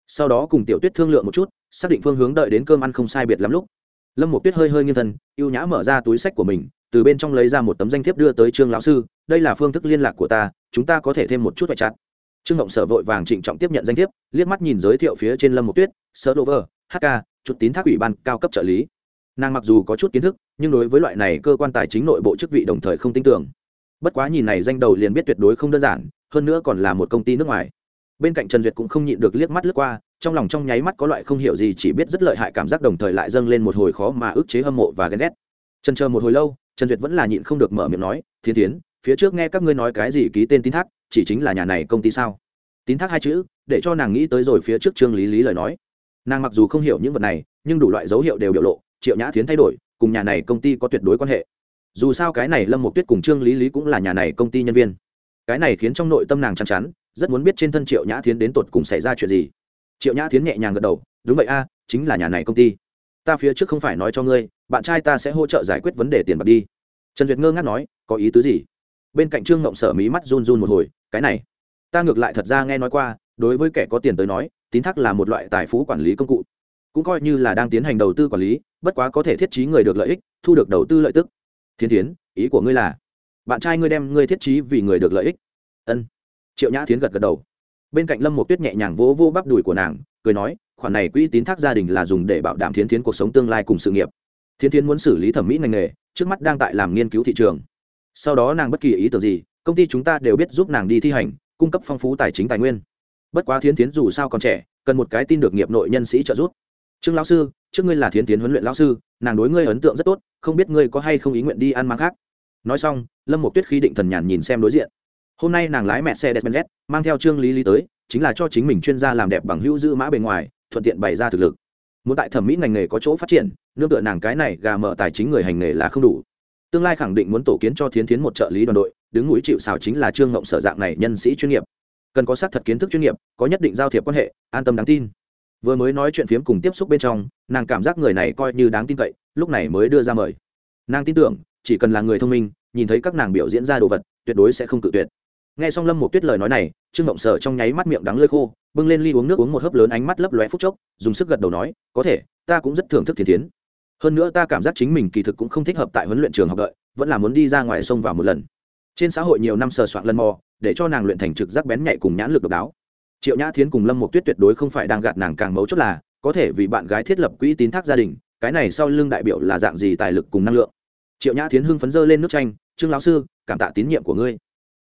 Sau đó cùng tiểu tuyết thương lượng một chút, xác định phương hướng đợi đến cơm ăn không sai biệt lắm lúc. Lâm một tuyết hơi hơi nghiêng thân y ê u nhã mở ra túi sách của mình từ bên trong lấy ra một tấm danh thiếp đưa tới trương lão sư, đây là phương thức liên lạc của ta, chúng ta có thể thêm một chút vạch chặt trương ngộng sở vội vàng trịnh trọng tiếp nhận danh thiếp, liếc mắt nhìn giới thiệu phía trên lâm một tuyết, sở đô vơ hk chút tín thác ủy ban cao cấp trợ lý. Nàng mặc dù có chút kiến thức, nhưng đối với loại này cơ quan tài chính nội bộ chức vị đồng thời không tin tưởng. Bất quá nhìn này danh đầu liền biết tuyệt đối không đơn giản, hơn nữa còn là một công ty nước ngoài. Bên cạnh trần duyệt cũng không nhịn được liếc mắt lướt qua, trong lòng trong nháy mắt có loại không hiểu gì chỉ biết rất lợi hại cảm giác đồng thời lại dâng lên một hồi khó mà ức chế hâm mộ và ghen ghét. Trần chờ một hồi lâu trần duyệt vẫn là nhịn không được mở miệng nói, thiên tiến, phía trước nghe các ngươi nói cái gì ký tên tín thác, chỉ chính là nhà này công ty sao? Tín thác hai chữ, để cho nàng nghĩ tới rồi phía trước trương lý lý lời nói. Nàng mặc dù không hiểu những vật này, nhưng đủ loại dấu hiệu đều biểu lộ, triệu nhã tiến thay đổi, cùng nhà này công ty có tuyệt đối quan hệ. Dù sao cái này lâm một tuyết cùng trương lý lý cũng là nhà này công ty nhân viên. Cái này khiến trong nội tâm nàng chăn chắn rất muốn biết trên thân triệu nhã tiến đến tột cùng xảy ra chuyện gì. Triệu nhã tiến nhẹ nhàng gật đầu, đúng vậy a, chính là nhà này công ty ta phía trước không phải nói cho ngươi, bạn trai ta sẽ hỗ trợ giải quyết vấn đề tiền bạc đi. Trần duyệt ngơ ngác nói, có ý tứ gì? Bên cạnh trương ngộng sở mí mắt run run một hồi, cái này, ta ngược lại thật ra nghe nói qua, đối với kẻ có tiền tới nói, tín thác là một loại tài phú quản lý công cụ, cũng coi như là đang tiến hành đầu tư quản lý, bất quá có thể thiết trí người được lợi ích, thu được đầu tư lợi tức. Thiên tiến ý của ngươi là, bạn trai ngươi đem ngươi thiết trí vì người được lợi ích. Ân. Triệu nhã tiến gật gật đầu. Bên cạnh lâm một tuyết nhẹ nhàng vỗ vô bắp đùi của nàng, cười nói khoản này quỹ tín thác gia đình là dùng để bảo đảm thiến thiến cuộc sống tương lai cùng sự nghiệp. Thiến thiến muốn xử lý thẩm mỹ ngành nghề, trước mắt đang tại làm nghiên cứu thị trường. Sau đó nàng bất kỳ ý tưởng gì, công ty chúng ta đều biết giúp nàng đi thi hành, cung cấp phong phú tài chính tài nguyên. Bất quá thiến thiến dù sao còn trẻ, cần một cái tin được nghiệp nội nhân sĩ trợ giúp. Trương lão sư, trước ngươi là thiến tiến huấn luyện lão sư, nàng đối ngươi ấn tượng rất tốt, không biết ngươi có hay không ý nguyện đi ăn mang khác? Nói xong, lâm một tuyết khi định thần nhàn nhìn xem đối diện. Hôm nay nàng lái mẹ xe despenz mang theo trương lý lý tới, chính là cho chính mình chuyên gia làm đẹp bằng hữu giữ mã bề ngoài thuận tiện bày ra thực lực. Muốn tại thẩm mỹ ngành nghề có chỗ phát triển, nương tựa nàng cái này gà mở tài chính người hành nghề là không đủ. Tương lai khẳng định muốn tổ kiến cho thiến thiến một trợ lý đoàn đội, đứng mũi chịu xào chính là trương ngộng sở dạng này nhân sĩ chuyên nghiệp. Cần có xác thật kiến thức chuyên nghiệp, có nhất định giao thiệp quan hệ, an tâm đáng tin. Vừa mới nói chuyện phiếm cùng tiếp xúc bên trong, nàng cảm giác người này coi như đáng tin cậy, lúc này mới đưa ra mời. Nàng tin tưởng, chỉ cần là người thông minh, nhìn thấy các nàng biểu diễn ra đồ vật, tuyệt đối sẽ không cự tuyệt nghe xong lâm một tuyết lời nói này, trương Mộng sở trong nháy mắt miệng đắng lơi khô, bưng lên ly uống nước uống một hớp lớn ánh mắt lấp lóe phút chốc, dùng sức gật đầu nói, có thể, ta cũng rất thưởng thức thiên tiến hơn nữa ta cảm giác chính mình kỳ thực cũng không thích hợp tại huấn luyện trường học đợi, vẫn là muốn đi ra ngoài sông vào một lần. Trên xã hội nhiều năm sờ soạn lần mò, để cho nàng luyện thành trực giác bén nhạy cùng nhãn lực độc đáo. Triệu nhã thiến cùng lâm một tuyết tuyệt đối không phải đang gạt nàng càng mấu chốt là, có thể vì bạn gái thiết lập quỹ tín thác gia đình, cái này sau lưng đại biểu là dạng gì tài lực cùng năng lượng. Triệu nhã thiến hưng phấn dơ lên nước tranh trương lão sư, cảm tạ tín nhiệm của ngươi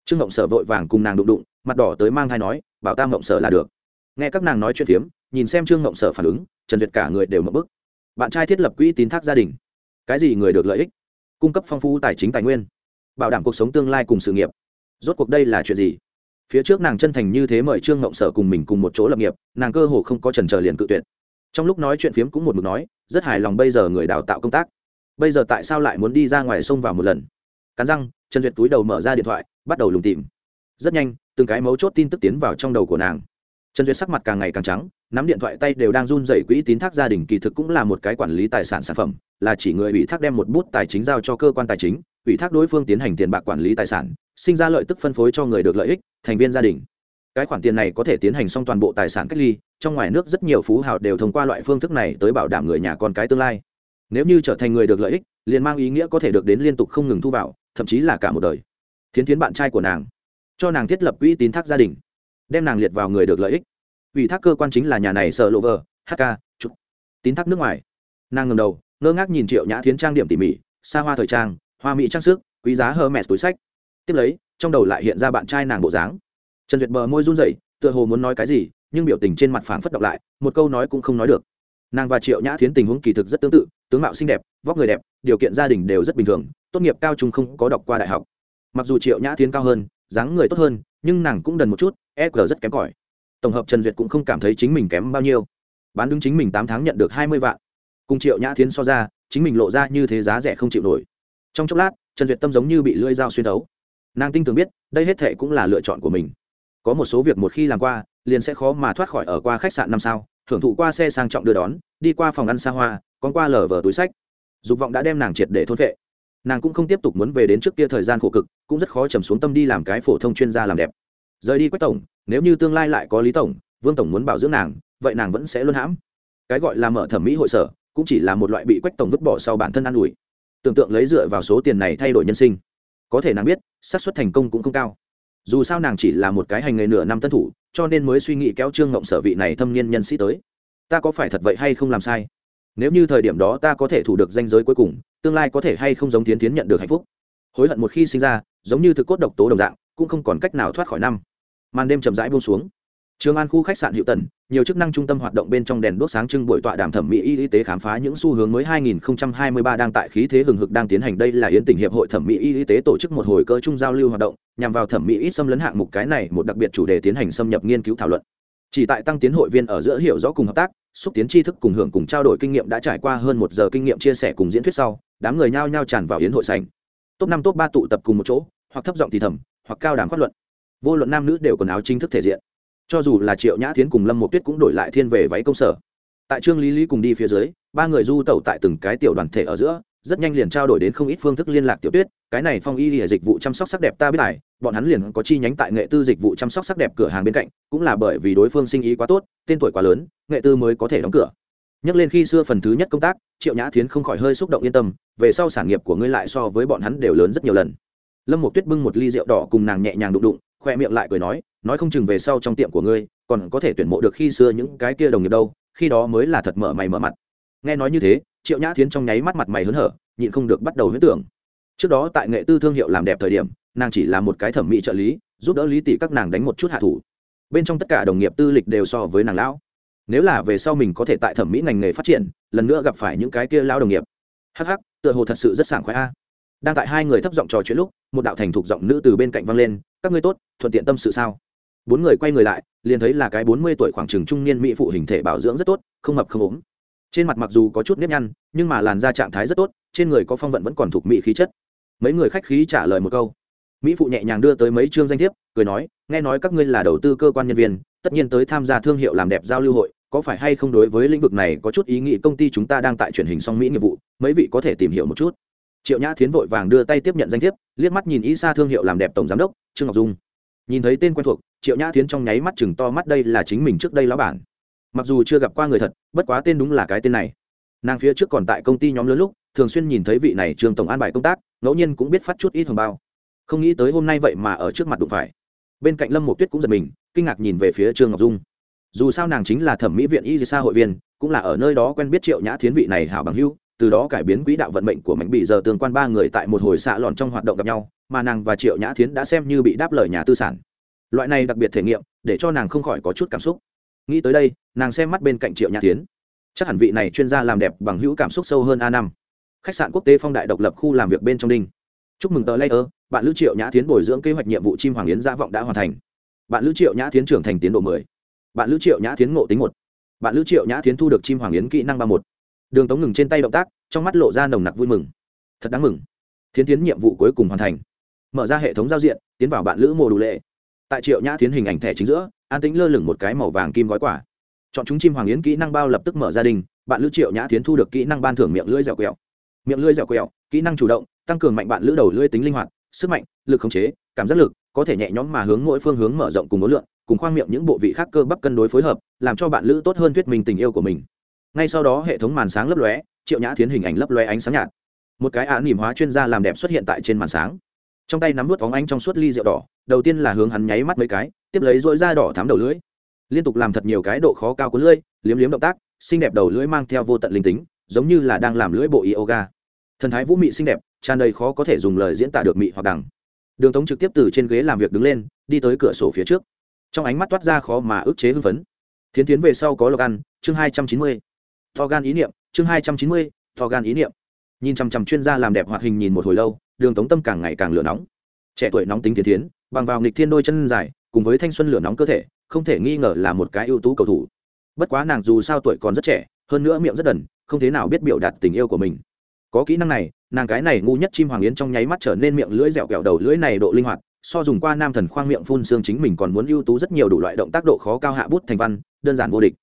trương ngộng sở vội vàng cùng nàng đụng đụng, mặt đỏ tới mang thai nói, bảo Ta ngộng sở là được. Nghe các nàng nói chuyện phiếm, nhìn xem trương ngộng sở phản ứng, trần duyệt cả người đều mập bức. Bạn trai thiết lập quỹ tín thác gia đình. Cái gì người được lợi ích? Cung cấp phong phú tài chính tài nguyên. Bảo đảm cuộc sống tương lai cùng sự nghiệp. Rốt cuộc đây là chuyện gì? Phía trước nàng chân thành như thế mời trương ngộng sở cùng mình cùng một chỗ lập nghiệp, nàng cơ hồ không có trần trờ liền cự tuyệt. Trong lúc nói chuyện phiếm cũng một mực nói, rất hài lòng bây giờ người đào tạo công tác. Bây giờ tại sao lại muốn đi ra ngoài sông vào một lần? Cắn răng, trần duyệt túi đầu mở ra điện thoại, bắt đầu lùng tìm. Rất nhanh, từng cái mấu chốt tin tức tiến vào trong đầu của nàng. Trần duyệt sắc mặt càng ngày càng trắng, nắm điện thoại tay đều đang run dày quỹ tín thác gia đình kỳ thực cũng là một cái quản lý tài sản sản phẩm, là chỉ người ủy thác đem một bút tài chính giao cho cơ quan tài chính, ủy thác đối phương tiến hành tiền bạc quản lý tài sản, sinh ra lợi tức phân phối cho người được lợi ích, thành viên gia đình. Cái khoản tiền này có thể tiến hành xong toàn bộ tài sản cách ly, trong ngoài nước rất nhiều phú hào đều thông qua loại phương thức này tới bảo đảm người nhà con cái tương lai. Nếu như trở thành người được lợi ích liền mang ý nghĩa có thể được đến liên tục không ngừng thu vào, thậm chí là cả một đời. Thiến thiến bạn trai của nàng, cho nàng thiết lập quỹ tín thác gia đình, đem nàng liệt vào người được lợi ích. Ủy thác cơ quan chính là nhà này sợ lộ vờ hk chụp tín thác nước ngoài. Nàng ngầm đầu, ngơ ngác nhìn triệu nhã thiến trang điểm tỉ mỉ, xa hoa thời trang, hoa mỹ trang sức, quý giá hơ mẹ túi sách. Tiếp lấy, trong đầu lại hiện ra bạn trai nàng bộ dáng. Trần duyệt bờ môi run rẩy, tựa hồ muốn nói cái gì, nhưng biểu tình trên mặt phảng phất động lại, một câu nói cũng không nói được nàng và triệu nhã thiến tình huống kỳ thực rất tương tự, tướng mạo xinh đẹp, vóc người đẹp, điều kiện gia đình đều rất bình thường, tốt nghiệp cao trung không có đọc qua đại học. Mặc dù triệu nhã thiến cao hơn, dáng người tốt hơn, nhưng nàng cũng đần một chút e g rất kém cỏi. Tổng hợp trần duyệt cũng không cảm thấy chính mình kém bao nhiêu. Bán đứng chính mình tám tháng nhận được hai mươi vạn. Cùng triệu nhã thiến so ra, chính mình lộ ra như thế giá rẻ không chịu nổi. Trong chốc lát, trần duyệt tâm giống như bị lưỡi dao xuyên thấu. Nàng tin tưởng biết, đây hết thệ cũng là lựa chọn của mình. Có một số việc một khi làm qua, liền sẽ khó mà thoát khỏi ở qua khách sạn năm sao thưởng thụ qua xe sang trọng đưa đón, đi qua phòng ăn xa hoa, con qua lở vờ túi sách. Dục vọng đã đem nàng triệt để thôn vệ nàng cũng không tiếp tục muốn về đến trước kia thời gian khổ cực, cũng rất khó trầm xuống tâm đi làm cái phổ thông chuyên gia làm đẹp. Rời đi quách tổng, nếu như tương lai lại có lý tổng, vương tổng muốn bảo dưỡng nàng, vậy nàng vẫn sẽ luôn hãm. Cái gọi là mở thẩm mỹ hội sở, cũng chỉ là một loại bị quách tổng vứt bỏ sau bản thân an ủi. Tưởng tượng lấy dựa vào số tiền này thay đổi nhân sinh. Có thể nàng biết, xác suất thành công cũng không cao. Dù sao nàng chỉ là một cái hành nghề nửa năm tân thủ cho nên mới suy nghĩ kéo trương ngộng sở vị này thâm niên nhân sĩ tới. Ta có phải thật vậy hay không làm sai? Nếu như thời điểm đó ta có thể thủ được danh giới cuối cùng, tương lai có thể hay không giống tiến tiến nhận được hạnh phúc? Hối hận một khi sinh ra, giống như thực cốt độc tố đồng dạng, cũng không còn cách nào thoát khỏi năm. Màn đêm chậm rãi buông xuống. Trường an khu khách sạn hiệu tần nhiều chức năng trung tâm hoạt động bên trong đèn đuốc sáng trưng buổi tọa đàm thẩm mỹ y tế khám phá những xu hướng mới. 2023 đang tại khí thế hừng hực đang tiến hành. Đây là yến tỉnh hiệp hội thẩm mỹ y tế tổ chức một hồi cơ trung giao lưu hoạt động, nhằm vào thẩm mỹ ít xâm lấn hạng mục. Cái này một đặc biệt chủ đề tiến hành xâm nhập nghiên cứu thảo luận. Chỉ tại tăng tiến hội viên ở giữa hiểu rõ cùng hợp tác, xúc tiến tri thức cùng hưởng cùng trao đổi kinh nghiệm đã trải qua hơn một giờ kinh nghiệm chia sẻ cùng diễn thuyết sau, đám người nhao nhao tràn vào yến hội sảnh. Top năm, top ba tụ tập cùng một chỗ, hoặc thấp giọng thì thầm, hoặc cao đàm phát luận. Vô luận nam nữ đều quần áo chính thức thể diện cho dù là triệu nhã thiến cùng lâm một tuyết cũng đổi lại thiên về váy công sở. Tại trương lý lý cùng đi phía dưới, ba người du tẩu tại từng cái tiểu đoàn thể ở giữa, rất nhanh liền trao đổi đến không ít phương thức liên lạc tiểu tuyết, cái này phong y lìa dịch vụ chăm sóc sắc đẹp ta biết này bọn hắn liền có chi nhánh tại nghệ tư dịch vụ chăm sóc sắc đẹp cửa hàng bên cạnh, cũng là bởi vì đối phương sinh ý quá tốt, tên tuổi quá lớn, nghệ tư mới có thể đóng cửa. Nhắc lên khi xưa phần thứ nhất công tác, triệu nhã thiến không khỏi hơi xúc động yên tâm, về sau sản nghiệp của ngươi lại so với bọn hắn đều lớn rất nhiều lần. Lâm một tuyết bưng một ly rượu đỏ cùng nàng nhẹ nhàng đụng đụng khoe miệng lại cười nói nói không chừng về sau trong tiệm của ngươi, còn có thể tuyển mộ được khi xưa những cái kia đồng nghiệp đâu, khi đó mới là thật mở mày mở mặt. Nghe nói như thế, triệu nhã thiến trong nháy mắt mặt mày hớn hở, nhịn không được bắt đầu huyết tưởng. Trước đó tại nghệ tư thương hiệu làm đẹp thời điểm, nàng chỉ là một cái thẩm mỹ trợ lý, giúp đỡ lý tỷ các nàng đánh một chút hạ thủ. Bên trong tất cả đồng nghiệp tư lịch đều so với nàng lão. Nếu là về sau mình có thể tại thẩm mỹ ngành nghề phát triển, lần nữa gặp phải những cái kia lao đồng nghiệp. Hh tựa hồ thật sự rất sảng khoái a đang tại hai người thấp giọng trò chuyện lúc, một đạo thành thục giọng nữ từ bên cạnh vang lên, các ngươi tốt, thuận tiện tâm sự sao? Bốn người quay người lại, liền thấy là cái bốn mươi tuổi khoảng trừng trung niên mỹ phụ hình thể bảo dưỡng rất tốt, không mập không ốm. Trên mặt mặc dù có chút nếp nhăn, nhưng mà làn da trạng thái rất tốt, trên người có phong vận vẫn còn thuộc mỹ khí chất. Mấy người khách khí trả lời một câu. Mỹ phụ nhẹ nhàng đưa tới mấy chương danh thiếp, cười nói, nghe nói các ngươi là đầu tư cơ quan nhân viên, tất nhiên tới tham gia thương hiệu làm đẹp giao lưu hội, có phải hay không đối với lĩnh vực này có chút ý nghĩ công ty chúng ta đang tại truyền hình song mỹ nghiệp vụ, mấy vị có thể tìm hiểu một chút triệu nhã thiến vội vàng đưa tay tiếp nhận danh thiếp, liếc mắt nhìn y sa thương hiệu làm đẹp tổng giám đốc, trương ngọc dung. Nhìn thấy tên quen thuộc, triệu nhã thiến trong nháy mắt chừng to mắt đây là chính mình trước đây lão bản. Mặc dù chưa gặp qua người thật, bất quá tên đúng là cái tên này. Nàng phía trước còn tại công ty nhóm lớn lúc, thường xuyên nhìn thấy vị này trường tổng an bài công tác, ngẫu nhiên cũng biết phát chút ít hồng bao. Không nghĩ tới hôm nay vậy mà ở trước mặt đụng phải. Bên cạnh lâm một tuyết cũng giật mình, kinh ngạc nhìn về phía trương ngọc dung. Dù sao nàng chính là thẩm mỹ viện y sa hội viên, cũng là ở nơi đó quen biết triệu nhã thiến vị này hảo bằng hưu từ đó cải biến quỹ đạo vận mệnh của mảnh bị giờ tương quan ba người tại một hồi xạ lòn trong hoạt động gặp nhau, mà nàng và triệu nhã thiến đã xem như bị đáp lời nhà tư sản. Loại này đặc biệt thể nghiệm, để cho nàng không khỏi có chút cảm xúc. Nghĩ tới đây, nàng xem mắt bên cạnh triệu nhã thiến. Chắc hẳn vị này chuyên gia làm đẹp bằng hữu cảm xúc sâu hơn a năm. Khách sạn quốc tế phong đại độc lập khu làm việc bên trong đinh. Chúc mừng tờ layer, bạn lữ triệu nhã thiến bồi dưỡng kế hoạch nhiệm vụ chim hoàng yến gia vọng đã hoàn thành. Bạn lữ triệu nhã thiến trưởng thành tiến độ mười. Bạn lữ triệu nhã thiến ngộ tính một. Bạn lữ triệu nhã thiến thu được chim hoàng yến kỹ năng ba một đường tống ngừng trên tay động tác, trong mắt lộ ra nồng nặc vui mừng. Thật đáng mừng. Thiến tiến nhiệm vụ cuối cùng hoàn thành. Mở ra hệ thống giao diện, tiến vào bạn lữ mùa đủ lệ. Tại triệu nhã tiến hình ảnh thẻ chính giữa, an tĩnh lơ lửng một cái màu vàng kim gói quả chọn chúng chim hoàng yến kỹ năng bao lập tức mở gia đình, bạn lữ triệu nhã tiến thu được kỹ năng ban thưởng miệng lưỡi dẻo quẹo. Miệng lưỡi dẻo quẹo, kỹ năng chủ động, tăng cường mạnh bạn lữ đầu lưỡi tính linh hoạt, sức mạnh, lực khống chế, cảm giác lực, có thể nhẹ nhõm mà hướng mỗi phương hướng mở rộng cùng mối lượng cùng khoang miệng những bộ vị khác cơ bắp cân đối phối hợp, làm cho bạn lữ tốt hơn thuyết minh tình yêu của mình ngay sau đó hệ thống màn sáng lấp lóe, triệu nhã tiến hình ảnh lấp lóe ánh sáng nhạt. Một cái án nỉm hóa chuyên gia làm đẹp xuất hiện tại trên màn sáng. Trong tay nắm vút phóng ánh trong suốt ly rượu đỏ, đầu tiên là hướng hắn nháy mắt mấy cái, tiếp lấy dội da đỏ thám đầu lưỡi. Liên tục làm thật nhiều cái độ khó cao của lưỡi, liếm liếm động tác, xinh đẹp đầu lưỡi mang theo vô tận linh tính, giống như là đang làm lưỡi bộ yoga. Thần thái vũ mị xinh đẹp, tràn đầy khó có thể dùng lời diễn tả được mị hoặc đằng. Đường tống trực tiếp từ trên ghế làm việc đứng lên, đi tới cửa sổ phía trước. Trong ánh mắt toát ra khó mà ức chế hưng phấn. Thiến tiến về sau có lộc ăn, chương hai trăm chín mươi to gan ý niệm, chương hai trăm chín mươi, to gan ý niệm. Nhìn chằm chằm chuyên gia làm đẹp hoạt hình nhìn một hồi lâu, đường tống tâm càng ngày càng lửa nóng. Trẻ tuổi nóng tính thiến tiến bằng vào nghịch thiên đôi chân dài, cùng với thanh xuân lửa nóng cơ thể, không thể nghi ngờ là một cái ưu tú cầu thủ. Bất quá nàng dù sao tuổi còn rất trẻ, hơn nữa miệng rất đần, không thế nào biết biểu đạt tình yêu của mình. Có kỹ năng này, nàng cái này ngu nhất chim hoàng yến trong nháy mắt trở nên miệng lưỡi dẻo kẹo đầu lưỡi này độ linh hoạt, so dùng qua nam thần khoang miệng phun xương chính mình còn muốn ưu tú rất nhiều đủ loại động tác độ khó cao hạ bút thành văn, đơn giản vô địch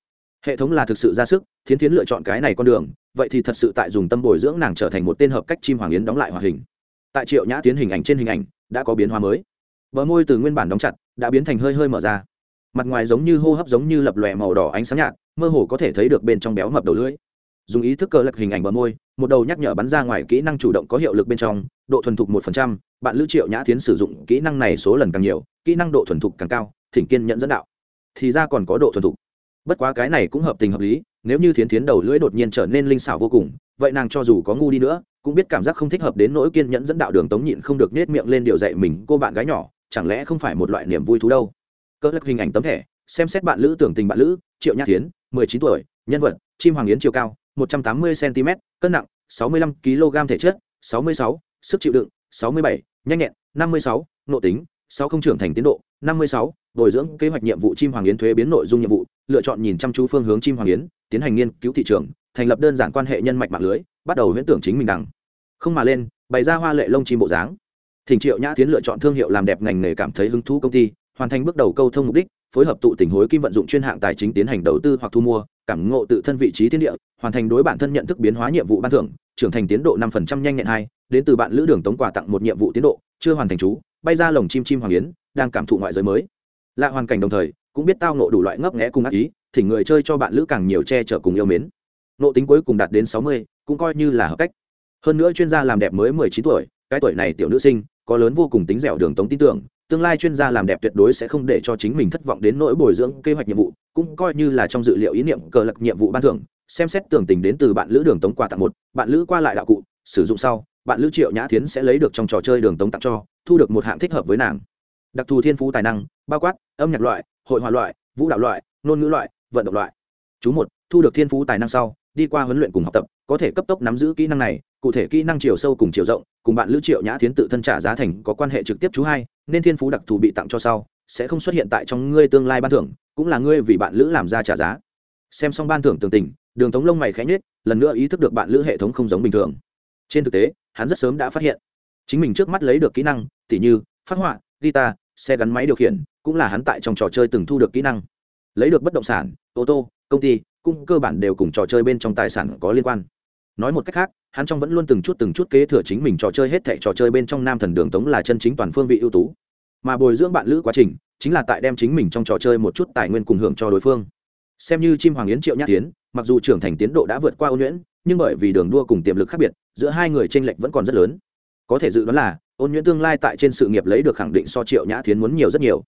hệ thống là thực sự ra sức, thiến thiến lựa chọn cái này con đường, vậy thì thật sự tại dùng tâm bồi dưỡng nàng trở thành một tên hợp cách chim hoàng yến đóng lại hòa hình. Tại triệu nhã tiến hình ảnh trên hình ảnh, đã có biến hóa mới. Bờ môi từ nguyên bản đóng chặt, đã biến thành hơi hơi mở ra. Mặt ngoài giống như hô hấp giống như lập lòe màu đỏ ánh sáng nhạt, mơ hồ có thể thấy được bên trong béo mập đầu lưỡi. Dùng ý thức cơ lật hình ảnh bờ môi, một đầu nhắc nhở bắn ra ngoài kỹ năng chủ động có hiệu lực bên trong, độ thuần thục một phần trăm, bạn lữ triệu nhã tiến sử dụng kỹ năng này số lần càng nhiều, kỹ năng độ thuần thục càng cao, thỉnh kiên nhận dẫn đạo. Thì ra còn có độ thuần thục bất quá cái này cũng hợp tình hợp lý nếu như thiến thiến đầu lưỡi đột nhiên trở nên linh xảo vô cùng vậy nàng cho dù có ngu đi nữa cũng biết cảm giác không thích hợp đến nỗi kiên nhẫn dẫn đạo đường tống nhịn không được nết miệng lên điều dạy mình cô bạn gái nhỏ chẳng lẽ không phải một loại niềm vui thú đâu? Cỡ lắc hình ảnh tấm thẻ xem xét bạn lữ tưởng tình bạn lữ triệu nhã Thiến, mười chín tuổi nhân vật chim hoàng yến chiều cao một trăm tám mươi cm cân nặng sáu mươi lăm kg thể chất sáu mươi sáu sức chịu đựng sáu mươi bảy nhanh nhẹn năm mươi sáu nộ tính sáu không trưởng thành tiến độ năm mươi sáu bồi dưỡng kế hoạch nhiệm vụ chim hoàng yến thuế biến nội dung nhiệm vụ lựa chọn nhìn chăm chú phương hướng chim hoàng yến, tiến hành nghiên cứu thị trường, thành lập đơn giản quan hệ nhân mạch mạng lưới, bắt đầu huyễn tưởng chính mình đằng. Không mà lên, bày ra hoa lệ lông chim bộ dáng. Thỉnh triệu nhã tiến lựa chọn thương hiệu làm đẹp ngành nghề cảm thấy hứng thú công ty, hoàn thành bước đầu câu thông mục đích, phối hợp tụ tình hối kim vận dụng chuyên hạng tài chính tiến hành đầu tư hoặc thu mua, cảm ngộ tự thân vị trí thiên địa, hoàn thành đối bản thân nhận thức biến hóa nhiệm vụ ban thưởng, trưởng thành tiến độ năm phần trăm nhanh nhẹn hai, đến từ bạn lữ đường tống quà tặng một nhiệm vụ tiến độ, chưa hoàn thành chú, bay ra lồng chim chim hoàng yến, đang cảm thụ ngoại giới mới. Lạ hoàn cảnh đồng thời cũng biết tao nộ đủ loại ngấp nghẽ cùng ác ý, thỉnh người chơi cho bạn lữ càng nhiều che chở cùng yêu mến. Nộ tính cuối cùng đạt đến sáu mươi, cũng coi như là hợp cách. Hơn nữa chuyên gia làm đẹp mới mười chín tuổi, cái tuổi này tiểu nữ sinh, có lớn vô cùng tính dẻo đường tống tin tưởng, tương lai chuyên gia làm đẹp tuyệt đối sẽ không để cho chính mình thất vọng đến nỗi bồi dưỡng kế hoạch nhiệm vụ, cũng coi như là trong dự liệu ý niệm cờ lật nhiệm vụ ban thưởng, xem xét tưởng tình đến từ bạn lữ đường tống quà tặng một, bạn lữ qua lại đạo cụ, sử dụng sau, bạn lữ triệu nhã thiến sẽ lấy được trong trò chơi đường tống tặng cho, thu được một hạng thích hợp với nàng đặc thù thiên phú tài năng, bao quát âm nhạc loại, hội họa loại, vũ đạo loại, ngôn ngữ loại, vận động loại. Chú một, thu được thiên phú tài năng sau, đi qua huấn luyện cùng học tập, có thể cấp tốc nắm giữ kỹ năng này, cụ thể kỹ năng chiều sâu cùng chiều rộng, cùng bạn lữ triệu nhã thiến tự thân trả giá thành có quan hệ trực tiếp chú hai, nên thiên phú đặc thù bị tặng cho sau, sẽ không xuất hiện tại trong ngươi tương lai ban thưởng, cũng là ngươi vì bạn lữ làm ra trả giá. Xem xong ban thưởng tường tình, đường tống lông mày khẽ nhết lần nữa ý thức được bạn lữ hệ thống không giống bình thường. Trên thực tế, hắn rất sớm đã phát hiện, chính mình trước mắt lấy được kỹ năng, tỉ như, phát họa, guitar xe gắn máy điều khiển, cũng là hắn tại trong trò chơi từng thu được kỹ năng. Lấy được bất động sản, ô tô, công ty, cũng cơ bản đều cùng trò chơi bên trong tài sản có liên quan. Nói một cách khác, hắn trong vẫn luôn từng chút từng chút kế thừa chính mình trò chơi hết thảy trò chơi bên trong nam thần đường tống là chân chính toàn phương vị ưu tú. Mà bồi dưỡng bạn lữ quá trình, chính là tại đem chính mình trong trò chơi một chút tài nguyên cùng hưởng cho đối phương. Xem như chim hoàng yến triệu nhát tiến, mặc dù trưởng thành tiến độ đã vượt qua ô nhuyễn, nhưng bởi vì đường đua cùng tiềm lực khác biệt, giữa hai người tranh lệch vẫn còn rất lớn. Có thể dự đoán là ôn nhuyễn tương lai tại trên sự nghiệp lấy được khẳng định so triệu nhã thiến muốn nhiều rất nhiều.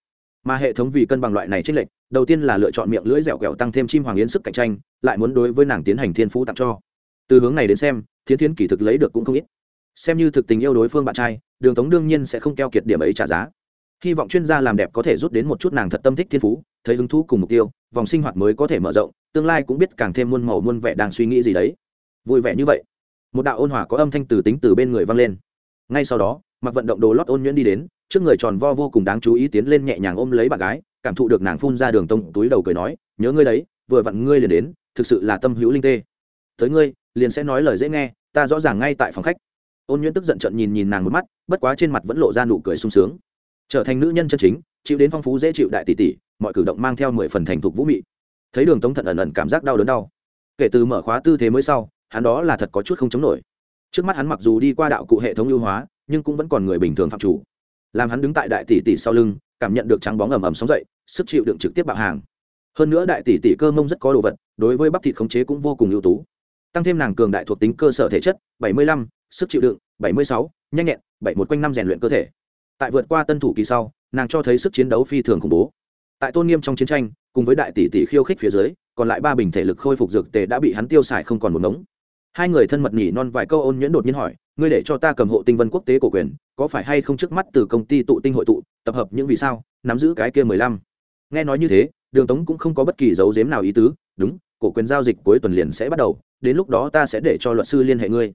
Mà hệ thống vì cân bằng loại này trích lệch, đầu tiên là lựa chọn miệng lưỡi dẻo kẹo tăng thêm chim hoàng yến sức cạnh tranh, lại muốn đối với nàng tiến hành thiên phú tặng cho. Từ hướng này đến xem, thiến thiến kỳ thực lấy được cũng không ít. Xem như thực tình yêu đối phương bạn trai, đường tống đương nhiên sẽ không keo kiệt điểm ấy trả giá. Hy vọng chuyên gia làm đẹp có thể rút đến một chút nàng thật tâm thích thiên phú, thấy hứng thú cùng mục tiêu, vòng sinh hoạt mới có thể mở rộng, tương lai cũng biết càng thêm muôn màu muôn vẻ đang suy nghĩ gì đấy. Vui vẻ như vậy. Một đạo ôn hòa có âm thanh từ tính từ bên người vang lên ngay sau đó, mặc vận động đồ lót ôn nhuyễn đi đến, trước người tròn vo vô cùng đáng chú ý tiến lên nhẹ nhàng ôm lấy bạn gái, cảm thụ được nàng phun ra đường tông, túi đầu cười nói, nhớ ngươi đấy, vừa vặn ngươi liền đến, thực sự là tâm hữu linh tê. Tới ngươi, liền sẽ nói lời dễ nghe, ta rõ ràng ngay tại phòng khách. Ôn nhuyễn tức giận trận nhìn nhìn nàng một mắt, bất quá trên mặt vẫn lộ ra nụ cười sung sướng. Trở thành nữ nhân chân chính, chịu đến phong phú dễ chịu đại tỷ tỷ, mọi cử động mang theo mười phần thành thục vũ mị. Thấy đường tống thận ẩn ẩn cảm giác đau đớn đau. Kể từ mở khóa tư thế mới sau, hắn đó là thật có chút không chống nổi trước mắt hắn mặc dù đi qua đạo cụ hệ thống ưu hóa nhưng cũng vẫn còn người bình thường phạm chủ. Làm hắn đứng tại đại tỷ tỷ sau lưng cảm nhận được trắng bóng ầm ầm sóng dậy sức chịu đựng trực tiếp bạo hàng. Hơn nữa đại tỷ tỷ cơ mông rất có đồ vật đối với bắp thịt khống chế cũng vô cùng ưu tú. Tăng thêm nàng cường đại thuộc tính cơ sở thể chất 75, sức chịu đựng 76, nhanh nhẹn 71 quanh năm rèn luyện cơ thể. Tại vượt qua tân thủ kỳ sau nàng cho thấy sức chiến đấu phi thường khủng bố. Tại tôn nghiêm trong chiến tranh cùng với đại tỷ tỷ khiêu khích phía dưới còn lại ba bình thể lực khôi phục dược tề đã bị hắn tiêu xài không còn một ngống hai người thân mật nhỉ non vài câu ôn nhuyễn đột nhiên hỏi, ngươi để cho ta cầm hộ tinh vân quốc tế cổ quyền, có phải hay không trước mắt từ công ty tụ tinh hội tụ, tập hợp những vì sao, nắm giữ cái kia mười lăm? Nghe nói như thế, đường tống cũng không có bất kỳ dấu dếm nào ý tứ, đúng, cổ quyền giao dịch cuối tuần liền sẽ bắt đầu, đến lúc đó ta sẽ để cho luật sư liên hệ ngươi.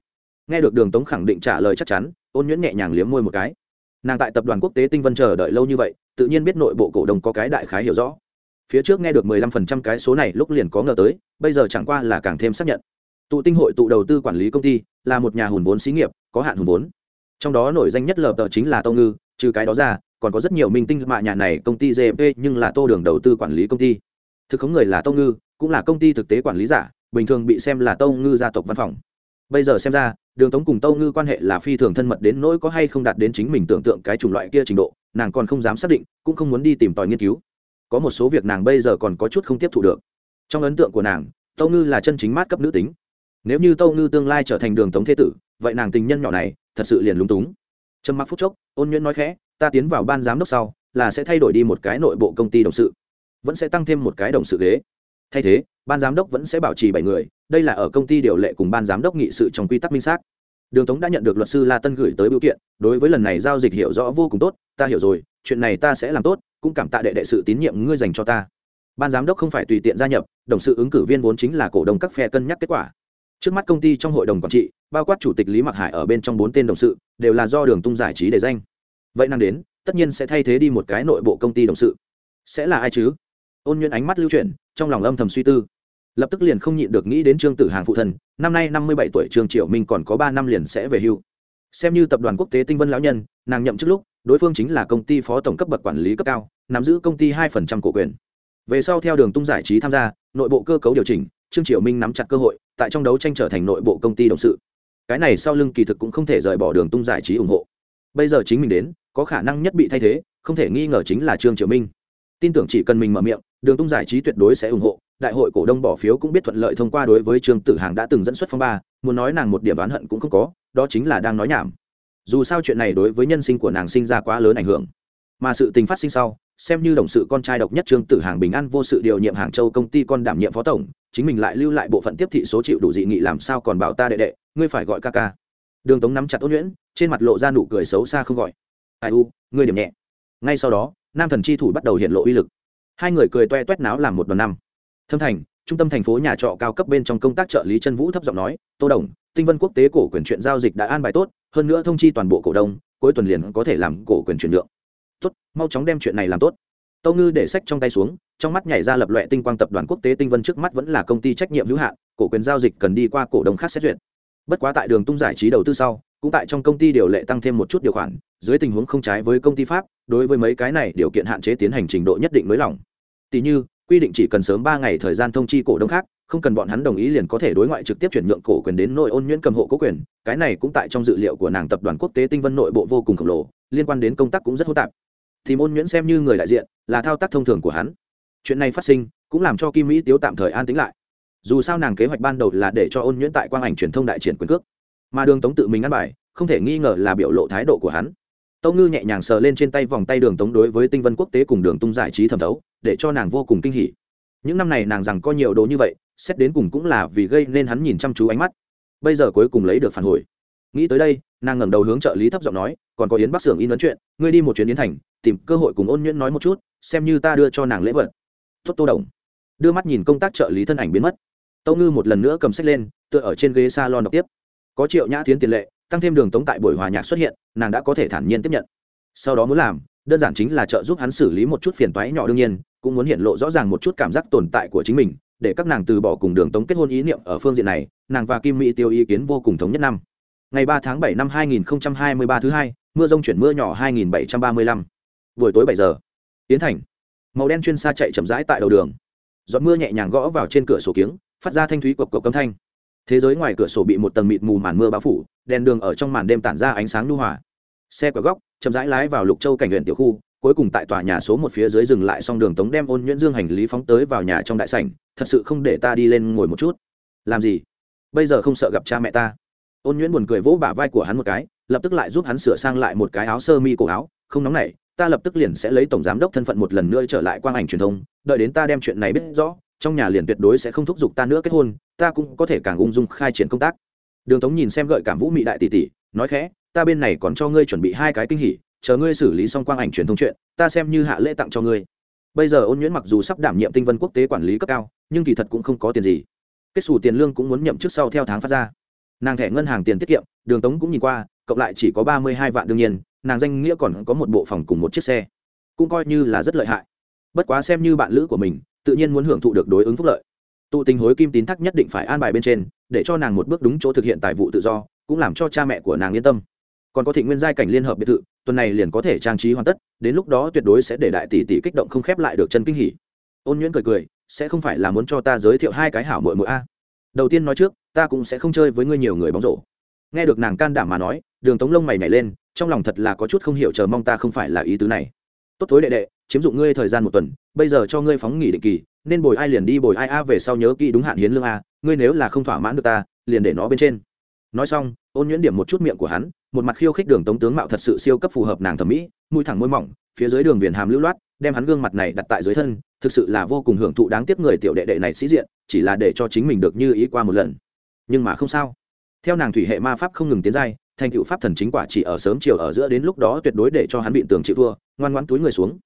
Nghe được đường tống khẳng định trả lời chắc chắn, ôn nhuyễn nhẹ nhàng liếm môi một cái. Nàng tại tập đoàn quốc tế tinh vân chờ đợi lâu như vậy, tự nhiên biết nội bộ cổ đông có cái đại khái hiểu rõ. Phía trước nghe được mười lăm phần trăm cái số này lúc liền có ngờ tới, bây giờ chẳng qua là càng thêm xác nhận tụ tinh hội tụ đầu tư quản lý công ty, là một nhà hùn vốn xí nghiệp, có hạn hùn vốn. Trong đó nổi danh nhất lờ tờ chính là tâu ngư, trừ cái đó ra, còn có rất nhiều minh tinh mạ nhà này công ty gp nhưng là tô đường đầu tư quản lý công ty. Thực khống người là tâu ngư, cũng là công ty thực tế quản lý giả, bình thường bị xem là tâu ngư gia tộc văn phòng. Bây giờ xem ra, đường tống cùng tâu ngư quan hệ là phi thường thân mật đến nỗi có hay không đạt đến chính mình tưởng tượng cái chủng loại kia trình độ, nàng còn không dám xác định, cũng không muốn đi tìm tòi nghiên cứu. Có một số việc nàng bây giờ còn có chút không tiếp thu được. Trong ấn tượng của nàng tâu ngư là chân chính mát cấp nữ tính nếu như tâu ngư tương lai trở thành đường tống thế tử, vậy nàng tình nhân nhỏ này thật sự liền lúng túng. Trầm mặc phút chốc, ôn nhuyễn nói khẽ, ta tiến vào ban giám đốc sau, là sẽ thay đổi đi một cái nội bộ công ty đồng sự, vẫn sẽ tăng thêm một cái đồng sự ghế. Thay thế, ban giám đốc vẫn sẽ bảo trì bảy người, đây là ở công ty điều lệ cùng ban giám đốc nghị sự trong quy tắc minh xác. Đường tống đã nhận được luật sư la tân gửi tới biểu kiện, đối với lần này giao dịch hiểu rõ vô cùng tốt, ta hiểu rồi, chuyện này ta sẽ làm tốt, cũng cảm tạ đệ đệ sự tín nhiệm ngươi dành cho ta. Ban giám đốc không phải tùy tiện gia nhập, đồng sự ứng cử viên vốn chính là cổ đông các phe cân nhắc kết quả trước mắt công ty trong hội đồng quản trị, bao quát chủ tịch lý mặc hải ở bên trong bốn tên đồng sự, đều là do đường tung giải trí để danh. Vậy năng đến, tất nhiên sẽ thay thế đi một cái nội bộ công ty đồng sự. Sẽ là ai chứ? Ôn nhuận ánh mắt lưu chuyển, trong lòng âm thầm suy tư. Lập tức liền không nhịn được nghĩ đến trương tử hàng phụ thần năm nay năm mươi bảy tuổi trương triệu minh còn có ba năm liền sẽ về hưu. Xem như tập đoàn quốc tế tinh vân lão nhân, nàng nhậm trước lúc, đối phương chính là công ty phó tổng cấp bậc quản lý cấp cao, nắm giữ công ty hai phần trăm cổ quyền. Về sau theo đường tung giải trí tham gia, nội bộ cơ cấu điều chỉnh, trương triệu minh nắm chặt cơ hội tại trong đấu tranh trở thành nội bộ công ty đồng sự. Cái này sau lưng kỳ thực cũng không thể rời bỏ đường tung giải trí ủng hộ. Bây giờ chính mình đến, có khả năng nhất bị thay thế, không thể nghi ngờ chính là trương triệu minh. Tin tưởng chỉ cần mình mở miệng, đường tung giải trí tuyệt đối sẽ ủng hộ. Đại hội cổ đông bỏ phiếu cũng biết thuận lợi thông qua đối với trương tử hàng đã từng dẫn xuất phong ba, muốn nói nàng một điểm oán hận cũng không có, đó chính là đang nói nhảm. Dù sao chuyện này đối với nhân sinh của nàng sinh ra quá lớn ảnh hưởng. Mà sự tình phát sinh sau, xem như đồng sự con trai độc nhất trương tử hàng bình an vô sự điều nhiệm hàng châu công ty con đảm nhiệm phó tổng chính mình lại lưu lại bộ phận tiếp thị số chịu đủ dị nghị làm sao còn bảo ta đệ đệ, ngươi phải gọi ca ca. Đường tống nắm chặt ôn nhuyễn, trên mặt lộ ra nụ cười xấu xa không gọi. Ai u, ngươi điểm nhẹ. Ngay sau đó, nam thần chi thủ bắt đầu hiện lộ uy lực. Hai người cười toe toét náo làm một đoàn năm. Thâm thành, trung tâm thành phố nhà trọ cao cấp bên trong công tác trợ lý chân vũ thấp giọng nói, tô đồng, tinh vân quốc tế cổ quyền chuyện giao dịch đã an bài tốt, hơn nữa thông chi toàn bộ cổ đông, cuối tuần liền có thể làm cổ quyền chuyển nhượng. Tốt, mau chóng đem chuyện này làm tốt tâu ngư để sách trong tay xuống, trong mắt nhảy ra lập loẹ tinh quang tập đoàn quốc tế tinh vân trước mắt vẫn là công ty trách nhiệm hữu hạn, cổ quyền giao dịch cần đi qua cổ đông khác xét duyệt. Bất quá tại đường tung giải trí đầu tư sau, cũng tại trong công ty điều lệ tăng thêm một chút điều khoản, dưới tình huống không trái với công ty pháp, đối với mấy cái này điều kiện hạn chế tiến hành trình độ nhất định mới lỏng. Tỷ như, quy định chỉ cần sớm ba ngày thời gian thông chi cổ đông khác, không cần bọn hắn đồng ý liền có thể đối ngoại trực tiếp chuyển nhượng cổ quyền đến nội ôn nhuyễn cầm hộ cố quyền, cái này cũng tại trong dự liệu của nàng tập đoàn quốc tế tinh vân nội bộ vô cùng khổng lồ, liên quan đến công tác cũng rất hỗn tạp thì ôn nhuyễn xem như người đại diện, là thao tác thông thường của hắn. Chuyện này phát sinh, cũng làm cho kim mỹ tiếu tạm thời an tính lại. Dù sao nàng kế hoạch ban đầu là để cho ôn nhuyễn tại quang ảnh truyền thông đại triển quyền cước. Mà đường tống tự mình ăn bài, không thể nghi ngờ là biểu lộ thái độ của hắn. Tâu ngư nhẹ nhàng sờ lên trên tay vòng tay đường tống đối với tinh vân quốc tế cùng đường tung giải trí thẩm thấu, để cho nàng vô cùng kinh hỉ. Những năm này nàng rằng có nhiều đồ như vậy, xét đến cùng cũng là vì gây nên hắn nhìn chăm chú ánh mắt. Bây giờ cuối cùng lấy được phản hồi. Nghĩ tới đây, nàng ngẩng đầu hướng trợ lý thấp giọng nói, còn có yến bắc xưởng in ấn chuyện, ngươi đi một chuyến yến thành tìm cơ hội cùng ôn nhuyễn nói một chút, xem như ta đưa cho nàng lễ vật. Tốt tô đồng. Đưa mắt nhìn công tác trợ lý thân ảnh biến mất. Tâu ngư một lần nữa cầm sách lên, tựa ở trên ghế s a lon đọc tiếp. Có triệu nhã tiến tiền lệ, tăng thêm đường tống tại buổi hòa nhạc xuất hiện, nàng đã có thể thản nhiên tiếp nhận. Sau đó muốn làm, đơn giản chính là trợ giúp hắn xử lý một chút phiền toái nhỏ đương nhiên, cũng muốn hiện lộ rõ ràng một chút cảm giác tồn tại của chính mình, để các nàng từ bỏ cùng đường tống kết hôn ý niệm ở phương diện này, nàng và kim mỹ tiêu ý kiến vô cùng thống nhất năm. Ngày ba tháng bảy năm hai nghìn hai mươi ba thứ hai, mưa rông chuyển mưa nhỏ hai nghìn bảy trăm ba mươi lăm buổi tối bảy giờ. Tiến thành. Màu đen chuyên xa chạy chậm rãi tại đầu đường. Giọt mưa nhẹ nhàng gõ vào trên cửa sổ kiếng, phát ra thanh thúy cộc cộc âm thanh. Thế giới ngoài cửa sổ bị một tầng mịt mù màn mưa bao phủ, đèn đường ở trong màn đêm tản ra ánh sáng lưu hòa. Xe quẹo góc, chậm rãi lái vào lục châu cảnh huyện tiểu khu, cuối cùng tại tòa nhà số một phía dưới dừng lại xong đường tống đem ôn nhuyễn dương hành lý phóng tới vào nhà trong đại sảnh, thật sự không để ta đi lên ngồi một chút. Làm gì? Bây giờ không sợ gặp cha mẹ ta. Ôn nhuyễn buồn cười vỗ bả vai của hắn một cái, lập tức lại giúp hắn sửa sang lại một cái áo sơ mi cổ áo, không nóng nảy ta lập tức liền sẽ lấy tổng giám đốc thân phận một lần nữa trở lại quang ảnh truyền thông, đợi đến ta đem chuyện này biết rõ, trong nhà liền tuyệt đối sẽ không thúc giục ta nữa kết hôn, ta cũng có thể càng ung dung khai triển công tác. Đường tống nhìn xem gợi cảm vũ mị đại tỷ tỷ, nói khẽ, ta bên này còn cho ngươi chuẩn bị hai cái kinh hỉ, chờ ngươi xử lý xong quang ảnh truyền thông chuyện, ta xem như hạ lễ tặng cho ngươi. Bây giờ ôn nhuyễn mặc dù sắp đảm nhiệm tinh vân quốc tế quản lý cấp cao, nhưng kỳ thật cũng không có tiền gì. Kết xù tiền lương cũng muốn nhậm trước sau theo tháng phát ra. Nàng thẻ ngân hàng tiền tiết kiệm, đường tống cũng nhìn qua, cộng lại chỉ có ba mươi hai vạn đương nhiên nàng danh nghĩa còn có một bộ phòng cùng một chiếc xe, cũng coi như là rất lợi hại. Bất quá xem như bạn lữ của mình, tự nhiên muốn hưởng thụ được đối ứng phúc lợi. Tụ tình hối kim tín thác nhất định phải an bài bên trên, để cho nàng một bước đúng chỗ thực hiện tài vụ tự do, cũng làm cho cha mẹ của nàng yên tâm. Còn có thị nguyên giai cảnh liên hợp biệt thự, tuần này liền có thể trang trí hoàn tất, đến lúc đó tuyệt đối sẽ để đại tỷ tỷ kích động không khép lại được chân kinh hỉ. Ôn nhuyễn cười cười, sẽ không phải là muốn cho ta giới thiệu hai cái hảo mội mội a? Đầu tiên nói trước, ta cũng sẽ không chơi với ngươi nhiều người bóng rổ. Nghe được nàng can đảm mà nói đường tống lông mày nhảy lên, trong lòng thật là có chút không hiểu chờ mong ta không phải là ý tứ này. Tốt thối đệ đệ, chiếm dụng ngươi thời gian một tuần, bây giờ cho ngươi phóng nghỉ định kỳ, nên bồi ai liền đi bồi ai, a, về sau nhớ kỹ đúng hạn hiến lương a, ngươi nếu là không thỏa mãn được ta, liền để nó bên trên. Nói xong, ôn nhuyễn điểm một chút miệng của hắn, một mặt khiêu khích đường tống tướng mạo thật sự siêu cấp phù hợp nàng thẩm mỹ, mũi thẳng môi mỏng, phía dưới đường viền hàm lưu loát, đem hắn gương mặt này đặt tại dưới thân, thực sự là vô cùng hưởng thụ đáng tiếc người tiểu đệ đệ này sĩ diện, chỉ là để cho chính mình được như ý qua một lần. Nhưng mà không sao. Theo nàng thủy hệ ma pháp không ngừng tiến giai thành tựu pháp thần chính quả chỉ ở sớm chiều ở giữa đến lúc đó tuyệt đối để cho hắn bị tường chịu thua, ngoan ngoãn túi người xuống.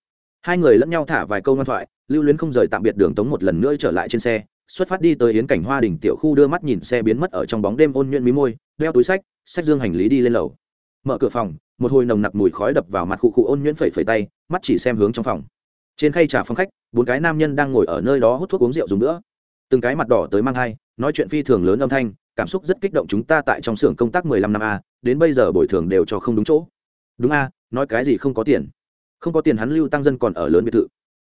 Hai người lẫn nhau thả vài câu ngoan thoại, lưu luyến không rời tạm biệt đường tống một lần nữa trở lại trên xe, xuất phát đi tới yến cảnh hoa đình tiểu khu đưa mắt nhìn xe biến mất ở trong bóng đêm ôn nhuận mí môi, đeo túi sách sách dương hành lý đi lên lầu. Mở cửa phòng, một hồi nồng nặc mùi khói đập vào mặt khu khu ôn nhuyễn phẩy phẩy tay, mắt chỉ xem hướng trong phòng. Trên khay trà phòng khách, bốn cái nam nhân đang ngồi ở nơi đó hút thuốc uống rượu dùng nữa. Từng cái mặt đỏ tới mang hai, nói chuyện phi thường lớn âm thanh cảm xúc rất kích động chúng ta tại trong xưởng công tác mười lăm năm a, đến bây giờ bồi thường đều cho không đúng chỗ. Đúng a, nói cái gì không có tiền. Không có tiền hắn lưu tăng dân còn ở lớn biệt thự.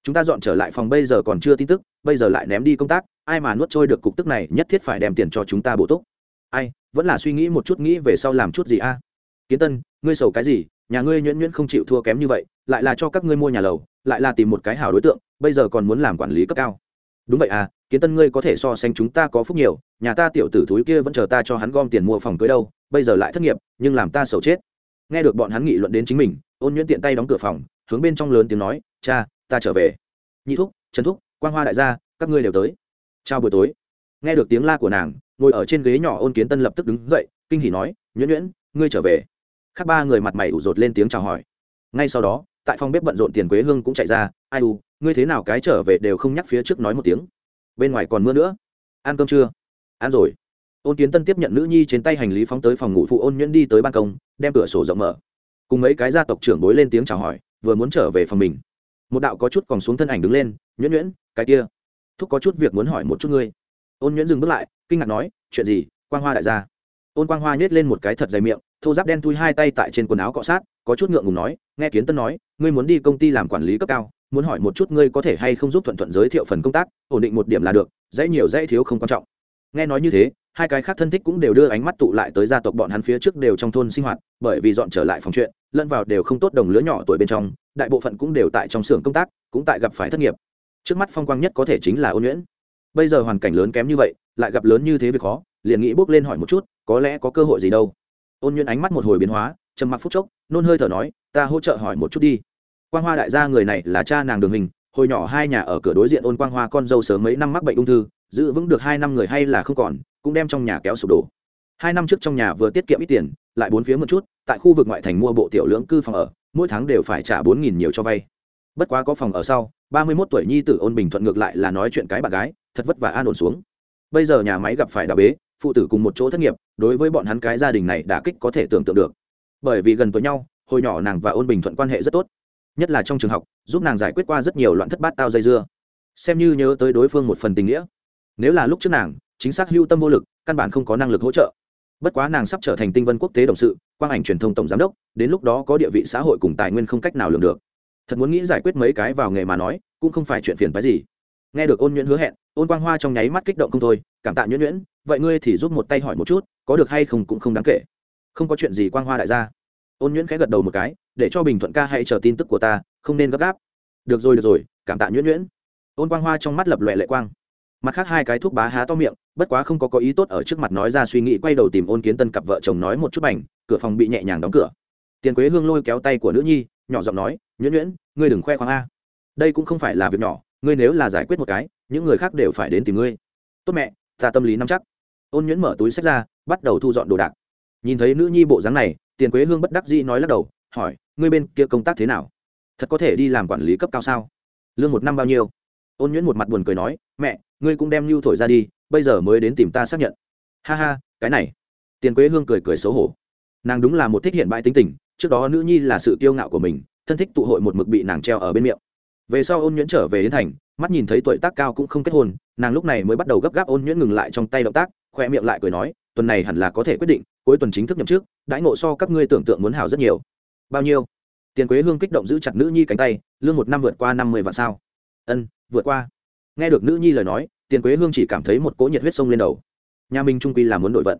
Chúng ta dọn trở lại phòng bây giờ còn chưa tin tức, bây giờ lại ném đi công tác, ai mà nuốt trôi được cục tức này nhất thiết phải đem tiền cho chúng ta bổ túc. Ai, vẫn là suy nghĩ một chút nghĩ về sau làm chút gì a? Kiến tân, ngươi sầu cái gì? Nhà ngươi nhuyễn nhuyễn không chịu thua kém như vậy, lại là cho các ngươi mua nhà lầu, lại là tìm một cái hảo đối tượng, bây giờ còn muốn làm quản lý cấp cao. Đúng vậy à kiến tân ngươi có thể so sánh chúng ta có phúc nhiều, nhà ta tiểu tử thúi kia vẫn chờ ta cho hắn gom tiền mua phòng cưới đâu, bây giờ lại thất nghiệp, nhưng làm ta sầu chết. Nghe được bọn hắn nghị luận đến chính mình, ôn nhuyễn tiện tay đóng cửa phòng, hướng bên trong lớn tiếng nói, cha, ta trở về. Nhị thúc, trần thúc quan hoa đại gia, các ngươi đều tới. Chào buổi tối. Nghe được tiếng la của nàng, ngồi ở trên ghế nhỏ ôn kiến tân lập tức đứng dậy, kinh hỉ nói, nhuyễn nhuyễn, ngươi trở về. Khác ba người mặt mày ủ rột lên tiếng chào hỏi. Ngay sau đó, tại phòng bếp bận rộn tiền quế hương cũng chạy ra, ai u, ngươi thế nào cái trở về đều không nhắc phía trước nói một tiếng bên ngoài còn mưa nữa. Ăn cơm chưa? Ăn rồi. Ôn kiến tân tiếp nhận nữ nhi trên tay hành lý phóng tới phòng ngủ phụ ôn nhuyễn đi tới ban công, đem cửa sổ rộng mở. Cùng mấy cái gia tộc trưởng bối lên tiếng chào hỏi, vừa muốn trở về phòng mình. Một đạo có chút còn xuống thân ảnh đứng lên, nhuyễn nhuyễn, cái kia. Thúc có chút việc muốn hỏi một chút ngươi. Ôn nhuyễn dừng bước lại, kinh ngạc nói, chuyện gì, quang hoa đại gia? Ôn quang hoa nhét lên một cái thật dày miệng, thô giáp đen thui hai tay tại trên quần áo cọ sát, có chút ngượng ngùng nói, nghe kiến tân nói, ngươi muốn đi công ty làm quản lý cấp cao muốn hỏi một chút ngươi có thể hay không giúp thuận thuận giới thiệu phần công tác, ổn định một điểm là được dễ nhiều dễ thiếu không quan trọng. Nghe nói như thế, hai cái khác thân thích cũng đều đưa ánh mắt tụ lại tới gia tộc bọn hắn phía trước đều trong thôn sinh hoạt, bởi vì dọn trở lại phòng chuyện, lẫn vào đều không tốt đồng lứa nhỏ tuổi bên trong, đại bộ phận cũng đều tại trong xưởng công tác, cũng tại gặp phải thất nghiệp. Trước mắt phong quang nhất có thể chính là ôn nhuyễn. Bây giờ hoàn cảnh lớn kém như vậy, lại gặp lớn như thế việc khó, liền nghĩ bước lên hỏi một chút, có lẽ có cơ hội gì đâu. Ôn nhuyễn ánh mắt một hồi biến hóa, trầm mặc phút chốc, nôn hơi thở nói, ta hỗ trợ hỏi một chút đi quang hoa đại gia người này là cha nàng đường hình, hồi nhỏ hai nhà ở cửa đối diện ôn quang hoa con dâu sớm mấy năm mắc bệnh ung thư, giữ vững được hai năm người hay là không còn, cũng đem trong nhà kéo sụp đổ. Hai năm trước trong nhà vừa tiết kiệm ít tiền, lại bốn phía một chút, tại khu vực ngoại thành mua bộ tiểu lưỡng cư phòng ở, mỗi tháng đều phải trả bốn nghìn nhiều cho vay. Bất quá có phòng ở sau, ba mươi mốt tuổi nhi tử ôn bình thuận ngược lại là nói chuyện cái bạn gái, thật vất vả an ổn xuống. Bây giờ nhà máy gặp phải đà bế, phụ tử cùng một chỗ thất nghiệp, đối với bọn hắn cái gia đình này đã kích có thể tưởng tượng được. Bởi vì gần với nhau, hồi nhỏ nàng và ôn bình thuận quan hệ rất tốt nhất là trong trường học, giúp nàng giải quyết qua rất nhiều loạn thất bát tao dây dưa. Xem như nhớ tới đối phương một phần tình nghĩa. Nếu là lúc trước nàng, chính xác hưu tâm vô lực, căn bản không có năng lực hỗ trợ. Bất quá nàng sắp trở thành tinh vân quốc tế đồng sự, quang ảnh truyền thông tổng giám đốc, đến lúc đó có địa vị xã hội cùng tài nguyên không cách nào lường được. Thật muốn nghĩ giải quyết mấy cái vào nghề mà nói, cũng không phải chuyện phiền phái gì. Nghe được ôn nhuyễn hứa hẹn, ôn quang hoa trong nháy mắt kích động không thôi, cảm tạ nhuyễn nhuyễn, vậy ngươi thì giúp một tay hỏi một chút, có được hay không cũng không đáng kể. Không có chuyện gì quang hoa đại gia. Ôn nhuyễn khẽ gật đầu một cái để cho bình thuận ca hãy chờ tin tức của ta, không nên gấp gáp. Được rồi được rồi, cảm tạ nhuyễn nhuyễn. Ôn quang hoa trong mắt lập loẹ lệ quang. Mặt khác hai cái thuốc bá há to miệng, bất quá không có có ý tốt ở trước mặt nói ra suy nghĩ, quay đầu tìm ôn kiến tân cặp vợ chồng nói một chút bành cửa phòng bị nhẹ nhàng đóng cửa. Tiền quế hương lôi kéo tay của nữ nhi, nhỏ giọng nói, nhuyễn nhuyễn, ngươi đừng khoe khoang a. Đây cũng không phải là việc nhỏ, ngươi nếu là giải quyết một cái, những người khác đều phải đến tìm ngươi. Tốt mẹ, ta tâm lý nắm chắc. Ôn nhuyễn mở túi sách ra, bắt đầu thu dọn đồ đạc. Nhìn thấy nữ nhi bộ dáng này, tiền quế hương bất đắc dĩ nói lắc đầu hỏi, ngươi bên kia công tác thế nào? Thật có thể đi làm quản lý cấp cao sao? Lương một năm bao nhiêu? Ôn nhuyễn một mặt buồn cười nói, mẹ, ngươi cũng đem lưu thổi ra đi, bây giờ mới đến tìm ta xác nhận. Ha ha, cái này. Tiền quế hương cười cười xấu hổ. Nàng đúng là một thích hiện bại tính tình, trước đó nữ nhi là sự kiêu ngạo của mình, thân thích tụ hội một mực bị nàng treo ở bên miệng. Về sau ôn nhuyễn trở về đến thành, mắt nhìn thấy tuổi tác cao cũng không kết hôn, nàng lúc này mới bắt đầu gấp gáp ôn nhuyễn ngừng lại trong tay động tác khoe miệng lại cười nói, tuần này hẳn là có thể quyết định, cuối tuần chính thức nhậm trước đãi ngộ so các ngươi tưởng tượng muốn hào rất nhiều bao nhiêu? Tiền quế hương kích động giữ chặt nữ nhi cánh tay, lương một năm vượt qua năm mươi vạn sao? Ân, vượt qua. Nghe được nữ nhi lời nói, tiền quế hương chỉ cảm thấy một cỗ nhiệt huyết sông lên đầu. Nhà minh trung quy là muốn đội vận.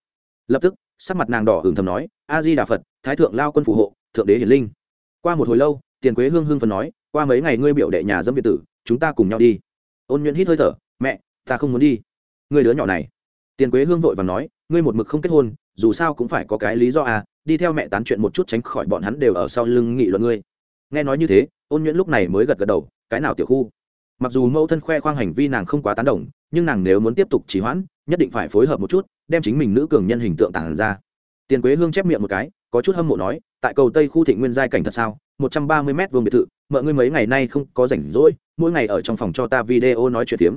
Lập tức, sắc mặt nàng đỏ hưởng thầm nói a di đà phật, thái thượng lao quân phù hộ, thượng đế hiển linh. Qua một hồi lâu, tiền quế hương hưng phần nói, qua mấy ngày ngươi biểu đệ nhà dâm việt tử, chúng ta cùng nhau đi. Ôn nhuận hít hơi thở, mẹ, ta không muốn đi. Người đứa nhỏ này. Tiền quế hương vội và nói, ngươi một mực không kết hôn, dù sao cũng phải có cái lý do à đi theo mẹ tán chuyện một chút tránh khỏi bọn hắn đều ở sau lưng nghị luận ngươi. Nghe nói như thế, ôn nhuyễn lúc này mới gật gật đầu, cái nào tiểu khu? Mặc dù mẫu thân khoe khoang hành vi nàng không quá tán đồng, nhưng nàng nếu muốn tiếp tục trì hoãn, nhất định phải phối hợp một chút, đem chính mình nữ cường nhân hình tượng tản ra. Tiền quế hương chép miệng một cái, có chút hâm mộ nói, tại cầu tây khu thịnh nguyên giai cảnh thật sao? Một trăm ba mươi m vuông biệt thự, mợ ngươi mấy ngày nay không có rảnh rỗi, mỗi ngày ở trong phòng cho ta video nói chuyện phiếm.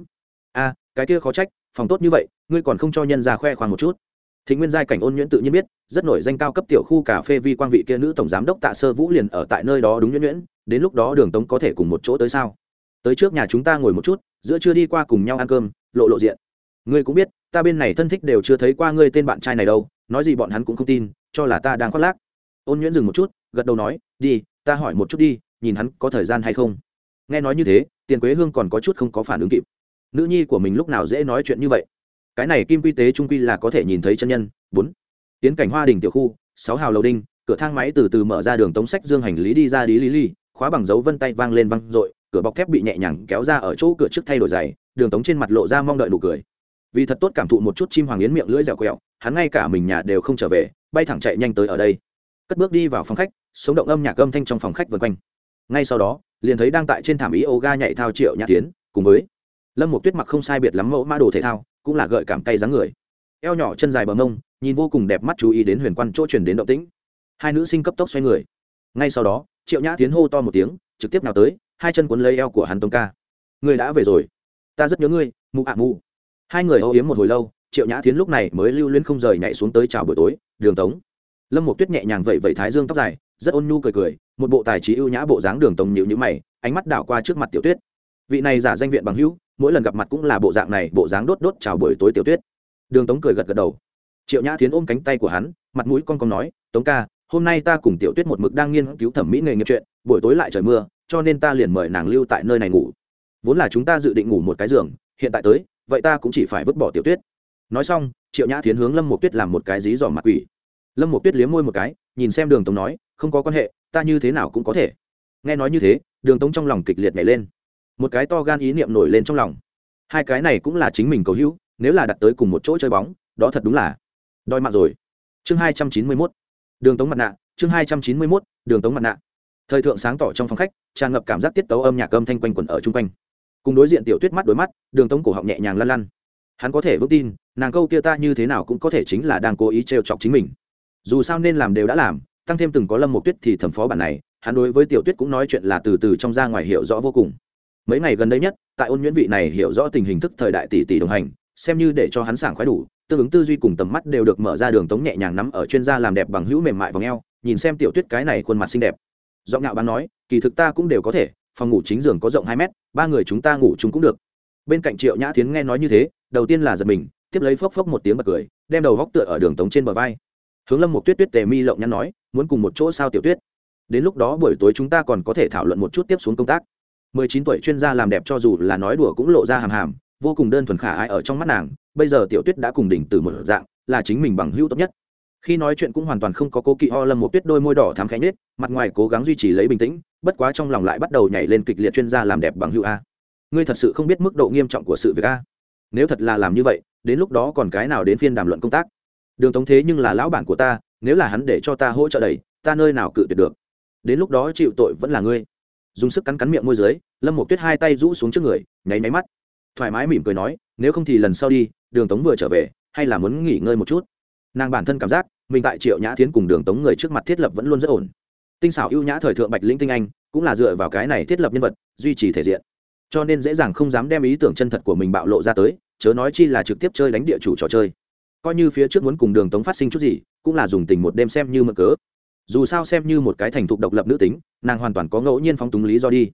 A, cái kia khó trách, phòng tốt như vậy, ngươi còn không cho nhân ra khoe khoang một chút thịnh nguyên giai cảnh ôn nhuyễn tự nhiên biết, rất nổi danh cao cấp tiểu khu cà phê vi quang vị kia nữ tổng giám đốc tạ sơ vũ liền ở tại nơi đó đúng nhuyễn nhuyễn, đến lúc đó đường tống có thể cùng một chỗ tới sao? Tới trước nhà chúng ta ngồi một chút, giữa chưa đi qua cùng nhau ăn cơm, lộ lộ diện. Ngươi cũng biết, ta bên này thân thích đều chưa thấy qua ngươi tên bạn trai này đâu, nói gì bọn hắn cũng không tin, cho là ta đang khoác lác. Ôn nhuyễn dừng một chút, gật đầu nói, đi, ta hỏi một chút đi, nhìn hắn có thời gian hay không? Nghe nói như thế, tiền quế hương còn có chút không có phản ứng kịp. Nữ nhi của mình lúc nào dễ nói chuyện như vậy? Cái này kim quy tế trung quy là có thể nhìn thấy chân nhân. Bốn, tiến cảnh hoa đình tiểu khu, sáu hào lầu đinh, cửa thang máy từ từ mở ra đường tống sách dương hành lý đi ra đi lý lý khóa bằng dấu vân tay vang lên văng r ộ i cửa bọc thép bị nhẹ nhàng kéo ra ở chỗ cửa trước thay đổi giày, đường tống trên mặt lộ ra mong đợi nụ cười. Vì thật tốt cảm thụ một chút chim hoàng yến miệng lưỡi dẻo quẹo, hắn ngay cả mình nhà đều không trở về, bay thẳng chạy nhanh tới ở đây. Cất bước đi vào phòng khách, sống động âm nhạc âm thanh trong phòng khách vân quanh. Ngay sau đó, liền thấy đang tại trên thảm ý ga nhảy thao triệu nhã tiến, cùng với lâm một tuyết mặc không sai biệt lắm mẫu mã đồ thể thao cũng là gợi cảm cay dáng người. Eo nhỏ chân dài bờ mông, nhìn vô cùng đẹp mắt chú ý đến huyền quan chỗ chuyển đến động tĩnh. Hai nữ sinh cấp tốc xoay người. Ngay sau đó, triệu nhã tiến hô to một tiếng, trực tiếp nào tới, hai chân cuốn lấy eo của hắn tông ca. Người đã về rồi. Ta rất nhớ ngươi, mụ ạ mụ. Hai người âu yếm một hồi lâu, triệu nhã tiến lúc này mới lưu luyến không rời nhảy xuống tới chào buổi tối, đường tống. Lâm một tuyết nhẹ nhàng vẩy vẩy thái dương tóc dài, rất ôn nhu cười cười, một bộ tài trí ưu nhã bộ dáng đường tống nhịu nhữ mày, ánh mắt đảo qua trước mặt tiểu tuyết. Vị này giả danh viện bằng hữu mỗi lần gặp mặt cũng là bộ dạng này, bộ dáng đốt đốt chào buổi tối tiểu tuyết. Đường tống cười gật gật đầu. Triệu nhã tiến ôm cánh tay của hắn, mặt mũi con con nói, tống ca, hôm nay ta cùng tiểu tuyết một mực đang nghiên cứu thẩm mỹ nghề nghiệp chuyện, buổi tối lại trời mưa, cho nên ta liền mời nàng lưu tại nơi này ngủ. Vốn là chúng ta dự định ngủ một cái giường, hiện tại tới, vậy ta cũng chỉ phải vứt bỏ tiểu tuyết. Nói xong, triệu nhã tiến hướng lâm một tuyết làm một cái dí dỏm mặt quỷ. Lâm một tuyết liếm môi một cái, nhìn xem đường tống nói, không có quan hệ, ta như thế nào cũng có thể. Nghe nói như thế, đường tống trong lòng kịch liệt nhảy lên một cái to gan ý niệm nổi lên trong lòng. Hai cái này cũng là chính mình cầu hữu, nếu là đặt tới cùng một chỗ chơi bóng, đó thật đúng là đòi mạng rồi. Chương hai trăm chín mươi mốt, đường tống mặt nạ, chương hai trăm chín mươi mốt, đường tống mặt nạ. Thời thượng sáng tỏ trong phòng khách, tràn ngập cảm giác tiết tấu âm nhạc âm thanh quanh quẩn ở chung quanh. Cùng đối diện tiểu tuyết mắt đối mắt, đường tống cổ họng nhẹ nhàng lăn lăn. Hắn có thể vững tin, nàng câu kia ta như thế nào cũng có thể chính là đang cố ý trêu chọc chính mình. Dù sao nên làm đều đã làm, tăng thêm từng có lâm một tuyết thì thẩm phó bản này, hắn đối với tiểu tuyết cũng nói chuyện là từ từ trong ra ngoài hiểu rõ vô cùng mấy ngày gần đây nhất, tại ôn nhuyễn vị này hiểu rõ tình hình thức thời đại tỷ tỷ đồng hành, xem như để cho hắn sảng khoái đủ, tương ứng tư duy cùng tầm mắt đều được mở ra đường tống nhẹ nhàng nắm ở chuyên gia làm đẹp bằng hữu mềm mại v ò nhìn xem tiểu tuyết cái này khuôn mặt xinh đẹp. Giọng ngạo bán nói, kỳ thực ta cũng đều có thể, phòng ngủ chính giường có rộng hai mét, ba người chúng ta ngủ chúng cũng được. Bên cạnh triệu nhã tiến nghe nói như thế, đầu tiên là giật mình, tiếp lấy phốc phốc một tiếng bật cười, đem đầu góc tựa ở đường tống trên bờ vai. Hướng lâm một tuyết tuyết tề mi lộng nhắn nói, muốn cùng một chỗ sao tiểu tuyết. Đến lúc đó buổi tối chúng ta còn có thể thảo luận một chút tiếp xuống công tác mười chín tuổi chuyên gia làm đẹp cho dù là nói đùa cũng lộ ra hàm hàm, vô cùng đơn thuần khả ai ở trong mắt nàng, bây giờ tiểu tuyết đã cùng đỉnh từ một dạng, là chính mình bằng hữu tốt nhất. Khi nói chuyện cũng hoàn toàn không có cố kỵ ho lâm một tuyết đôi môi đỏ thám khẽ nết mặt ngoài cố gắng duy trì lấy bình tĩnh, bất quá trong lòng lại bắt đầu nhảy lên kịch liệt chuyên gia làm đẹp bằng hữu a. Ngươi thật sự không biết mức độ nghiêm trọng của sự việc a. Nếu thật là làm như vậy, đến lúc đó còn cái nào đến phiên đàm luận công tác? Đường tống thế nhưng là lão bản của ta, nếu là hắn để cho ta hỗ trợ đầy, ta nơi nào cự tuyệt được? Đến lúc đó chịu tội vẫn là ngươi dùng sức cắn cắn miệng môi dưới, lâm một tuyết hai tay rũ xuống trước người, nháy máy mắt. Thoải mái mỉm cười nói, nếu không thì lần sau đi, đường tống vừa trở về, hay là muốn nghỉ ngơi một chút? Nàng bản thân cảm giác, mình tại triệu nhã tiến cùng đường tống người trước mặt thiết lập vẫn luôn rất ổn. Tinh xảo ưu nhã thời thượng bạch lĩnh tinh anh, cũng là dựa vào cái này thiết lập nhân vật, duy trì thể diện. Cho nên dễ dàng không dám đem ý tưởng chân thật của mình bạo lộ ra tới, chớ nói chi là trực tiếp chơi đánh địa chủ trò chơi. Coi như phía trước muốn cùng đường tống phát sinh chút gì, cũng là dùng tình một đêm xem như mực cớ dù sao xem như một cái thành thục độc lập nữ tính, nàng hoàn toàn có ngẫu nhiên phóng túng lý do đi.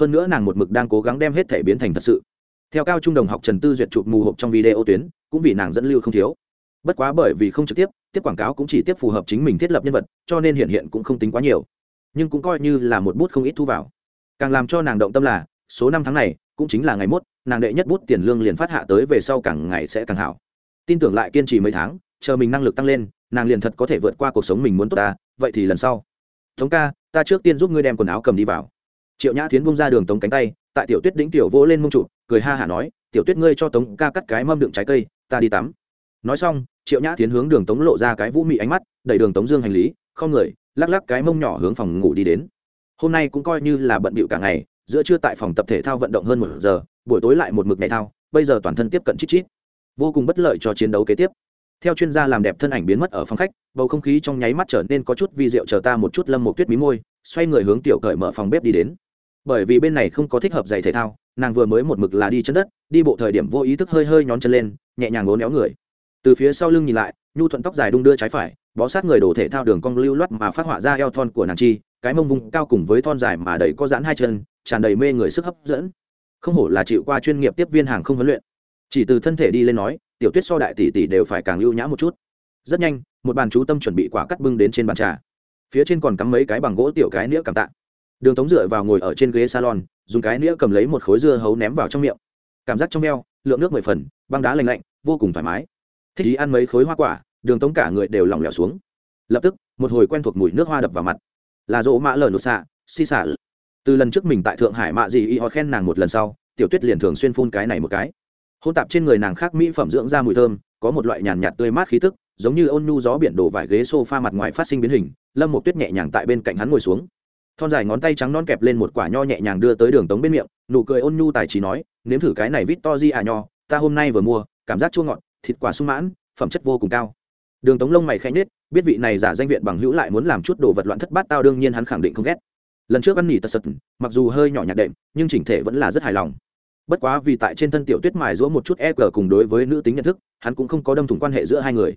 Hơn nữa nàng một mực đang cố gắng đem hết thể biến thành thật sự. Theo cao trung đồng học trần tư duyệt chụp mù hộp trong video tuyến, cũng vì nàng dẫn lưu không thiếu. Bất quá bởi vì không trực tiếp tiếp quảng cáo cũng chỉ tiếp phù hợp chính mình thiết lập nhân vật, cho nên hiện hiện cũng không tính quá nhiều. Nhưng cũng coi như là một bút không ít thu vào. Càng làm cho nàng động tâm là, số năm tháng này, cũng chính là ngày mốt, nàng đệ nhất bút tiền lương liền phát hạ tới về sau càng ngày sẽ càng hảo. Tin tưởng lại kiên trì mấy tháng, chờ mình năng lực tăng lên, nàng liền thật có thể vượt qua cuộc sống mình muốn tốt ta vậy thì lần sau. Tống ca, ta trước tiên giúp ngươi đem quần áo cầm đi vào. Triệu nhã tiến bung ra đường tống cánh tay, tại tiểu tuyết đĩnh tiểu vỗ lên mông trụ, cười ha hả nói, tiểu tuyết ngươi cho tống ca cắt cái mâm đựng trái cây, ta đi tắm. Nói xong, triệu nhã tiến hướng đường tống lộ ra cái vũ mị ánh mắt, đẩy đường tống dương hành lý, không người, lắc lắc cái mông nhỏ hướng phòng ngủ đi đến. Hôm nay cũng coi như là bận bịu cả ngày, giữa trưa tại phòng tập thể thao vận động hơn một giờ, buổi tối lại một mực ngày thao, bây giờ toàn thân tiếp cận chít chít. Vô cùng bất lợi cho chiến đấu kế tiếp theo chuyên gia làm đẹp thân ảnh biến mất ở phòng khách, bầu không khí trong nháy mắt trở nên có chút vi rượu chờ ta một chút lâm một tuyết mí môi, xoay người hướng tiểu cởi mở phòng bếp đi đến. Bởi vì bên này không có thích hợp giày thể thao, nàng vừa mới một mực là đi chân đất, đi bộ thời điểm vô ý thức hơi hơi nhón chân lên, nhẹ nhàng ngốn éo người. Từ phía sau lưng nhìn lại, nhu thuận tóc dài đung đưa trái phải, bó sát người đổ thể thao đường cong lưu loát mà phát họa ra eo thon của nàng chi, cái mông vùng cao cùng với thon dài mà đầy có dãn hai chân, tràn đầy mê người sức hấp dẫn. Không hổ là chịu qua chuyên nghiệp tiếp viên hàng không huấn luyện. Chỉ từ thân thể đi lên nói tiểu tuyết so đại tỷ tỷ đều phải càng ưu nhã một chút. Rất nhanh, một bàn chú tâm chuẩn bị quả cắt bưng đến trên bàn trà. Phía trên còn cắm mấy cái bằng gỗ tiểu cái nĩa cảm tạ. Đường tống dựa vào ngồi ở trên ghế salon, dùng cái nĩa cầm lấy một khối dưa hấu ném vào trong miệng. Cảm giác trong eo, lượng nước mười phần, băng đá lành lạnh, vô cùng thoải mái. Thích ý ăn mấy khối hoa quả, đường tống cả người đều lỏng lẻo xuống. Lập tức, một hồi quen thuộc mùi nước hoa đập vào mặt. Là rỗ mã lờ nụt xạ si xả từ lần trước mình tại thượng hải mạ gì y họ khen nàng một lần sau, tiểu tuyết liền thường xuyên phun cái này một cái hôn tạp trên người nàng khác mỹ phẩm dưỡng ra mùi thơm, có một loại nhàn nhạt tươi mát khí tức, giống như ôn nhu gió biển đổ vải ghế s o f a mặt ngoài phát sinh biến hình, lâm một tuyết nhẹ nhàng tại bên cạnh hắn ngồi xuống. Thon dài ngón tay trắng non kẹp lên một quả nho nhẹ nhàng đưa tới đường tống bên miệng, nụ cười ôn nhu tài trí nói, nếm thử cái này vít to di à nho, ta hôm nay vừa mua, cảm giác chua ngọt, thịt quả sung mãn, phẩm chất vô cùng cao. Đường tống lông mày khẽ nết biết vị này giả danh viện bằng hữu lại muốn làm chút đồ vật loạn thất bát tao đương nhiên hắn khẳng định không ghét. Lần trước ăn nỉ tật sật, mặc dù hơi nhỏ nhạt đệm, nhưng chỉnh thể vẫn là rất hài lòng bất quá vì tại trên thân tiểu tuyết mài giũa một chút e cờ cùng đối với nữ tính nhận thức, hắn cũng không có đâm thủng quan hệ giữa hai người.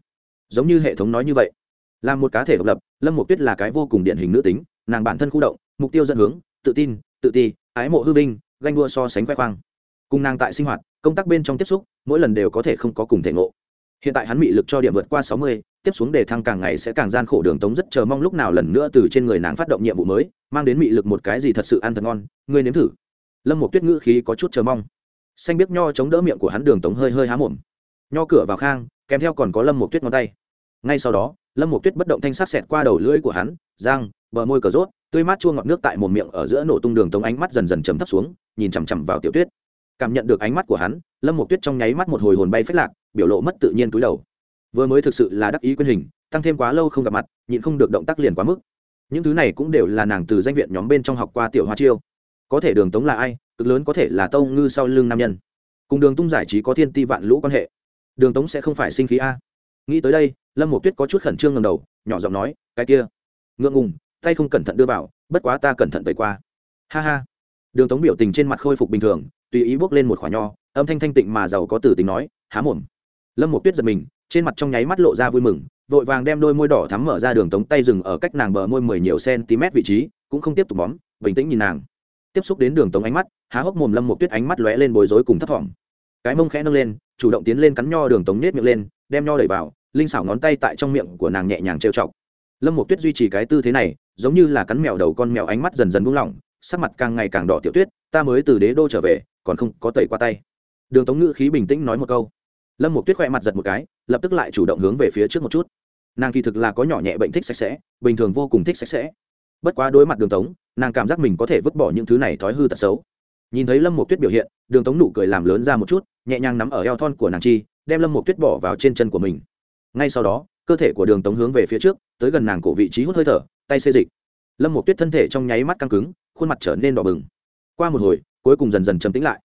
Giống như hệ thống nói như vậy, là một cá thể độc lập, lâm một tuyết là cái vô cùng điển hình nữ tính, nàng bản thân khu động, mục tiêu dẫn hướng, tự tin, tự ti, ái mộ hư vinh, ganh đua so sánh khoe khoang. Cùng nàng tại sinh hoạt, công tác bên trong tiếp xúc, mỗi lần đều có thể không có cùng thể ngộ. Hiện tại hắn bị lực cho điểm vượt qua sáu mươi, tiếp xuống đề thăng càng ngày sẽ càng gian khổ đường tống rất chờ mong lúc nào lần nữa từ trên người nàng phát động nhiệm vụ mới, mang đến mị lực một cái gì thật sự ăn thật ngon, ngươi nếm thử lâm một tuyết ngữ khí có chút chờ mong. Xanh biết nho chống đỡ miệng của hắn đường tống hơi hơi há mồm. Nho cửa vào khang, kèm theo còn có lâm một tuyết ngón tay. Ngay sau đó, lâm một tuyết bất động thanh sắc xẹt qua đầu lưỡi của hắn giang bờ môi cờ rốt, tươi mát chua ngọt nước tại một miệng ở giữa nổ tung đường tống ánh mắt dần dần chấm thấp xuống, nhìn chằm chằm vào tiểu tuyết. Cảm nhận được ánh mắt của hắn, lâm một tuyết trong nháy mắt một hồi hồn bay phách lạc, biểu lộ mất tự nhiên túi đầu. Vừa mới thực sự là đắc ý quyên hình, tăng thêm quá lâu không gặp mặt, nhịn không được động tác liền quá mức. Những thứ này cũng đều là nàng từ danh viện nhóm bên trong học qua tiểu hoa chiêu có thể đường tống là ai, cực lớn có thể là tâu ngư sau lưng nam nhân. Cùng đường tung giải trí có thiên ti vạn lũ quan hệ. Đường tống sẽ không phải sinh khí a. Nghĩ tới đây, lâm một tuyết có chút khẩn trương ngầm đầu, nhỏ giọng nói, cái kia. Ngượng ngùng, tay không cẩn thận đưa vào, bất quá ta cẩn thận tẩy qua. Ha ha. Đường tống biểu tình trên mặt khôi phục bình thường, tùy ý bước lên một khoả nho, âm thanh thanh tịnh mà giàu có tử tình nói, há mồm. Lâm một tuyết giật mình, trên mặt trong nháy mắt lộ ra vui mừng, vội vàng đem đôi môi đỏ thắm mở ra đường tống tay dừng ở cách nàng bờ môi mười nhiều cm vị trí, cũng không tiếp tục bóm bình tĩnh nhìn nàng tiếp xúc đến đường tống ánh mắt, há hốc mồm lâm một tuyết ánh mắt lóe lên bối rối cùng thấp thỏm. Cái mông khẽ nâng lên, chủ động tiến lên cắn nho đường tống nết miệng lên, đem nho đẩy vào, linh xảo ngón tay tại trong miệng của nàng nhẹ nhàng trêu chọc. Lâm một tuyết duy trì cái tư thế này, giống như là cắn mèo đầu con mèo ánh mắt dần dần buông lỏng, sắc mặt càng ngày càng đỏ tiểu tuyết, ta mới từ đế đô trở về, còn không có tẩy qua tay. Đường tống ngữ khí bình tĩnh nói một câu. Lâm một tuyết khoe mặt giật một cái, lập tức lại chủ động hướng về phía trước một chút. Nàng kỳ thực là có nhỏ nhẹ bệnh thích sạch sẽ, bình thường vô cùng thích sạch sẽ. Bất quá đối mặt đường tống nàng cảm giác mình có thể vứt bỏ những thứ này thói hư tật xấu. Nhìn thấy lâm một tuyết biểu hiện, đường tống nụ cười làm lớn ra một chút, nhẹ nhàng nắm ở eo thon của nàng chi, đem lâm một tuyết bỏ vào trên chân của mình. Ngay sau đó, cơ thể của đường tống hướng về phía trước, tới gần nàng cổ vị trí hút hơi thở, tay xê dịch. Lâm một tuyết thân thể trong nháy mắt căng cứng, khuôn mặt trở nên đỏ bừng. Qua một hồi, cuối cùng dần dần chấm tính lại.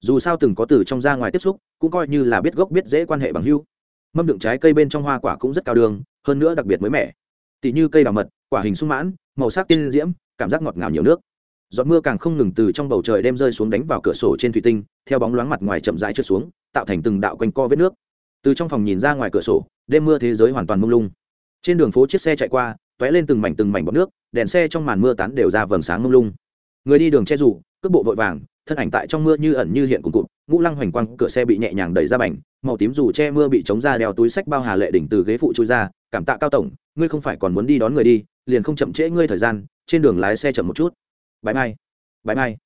Dù sao từng có từ trong ra ngoài tiếp xúc, cũng coi như là biết gốc biết dễ quan hệ bằng hưu mâm đựng trái cây bên trong hoa quả cũng rất cao đường, hơn nữa đặc biệt mới mẻ. Tỉ như cây đào mật, quả hình sung mãn, màu sắc tiên diễm cảm giác ngọt ngào nhiều nước. Giọt mưa càng không ngừng từ trong bầu trời đem rơi xuống đánh vào cửa sổ trên thủy tinh, theo bóng loáng mặt ngoài chậm rãi trượt xuống, tạo thành từng đạo quanh co vết nước. Từ trong phòng nhìn ra ngoài cửa sổ, đêm mưa thế giới hoàn toàn mông lung. Trên đường phố chiếc xe chạy qua, t ó é lên từng mảnh từng mảnh bọt nước, đèn xe trong màn mưa tán đều ra vầng sáng mông lung. Người đi đường che rủ, cước bộ vội vàng, thân ảnh tại trong mưa như ẩn như hiện cùng cụt, ngũ lăng hoành quang cửa xe bị nhẹ nhàng đẩy ra bành, màu tím dù che mưa bị chống ra đeo túi sách bao hà lệ đỉnh từ ghế phụ trôi ra, cảm tạ cao tổng, ngươi không phải còn muốn đi đón người đi, liền không chậm trễ ngươi thời gian trên đường lái xe chậm một chút. Bãi mai bãi mai.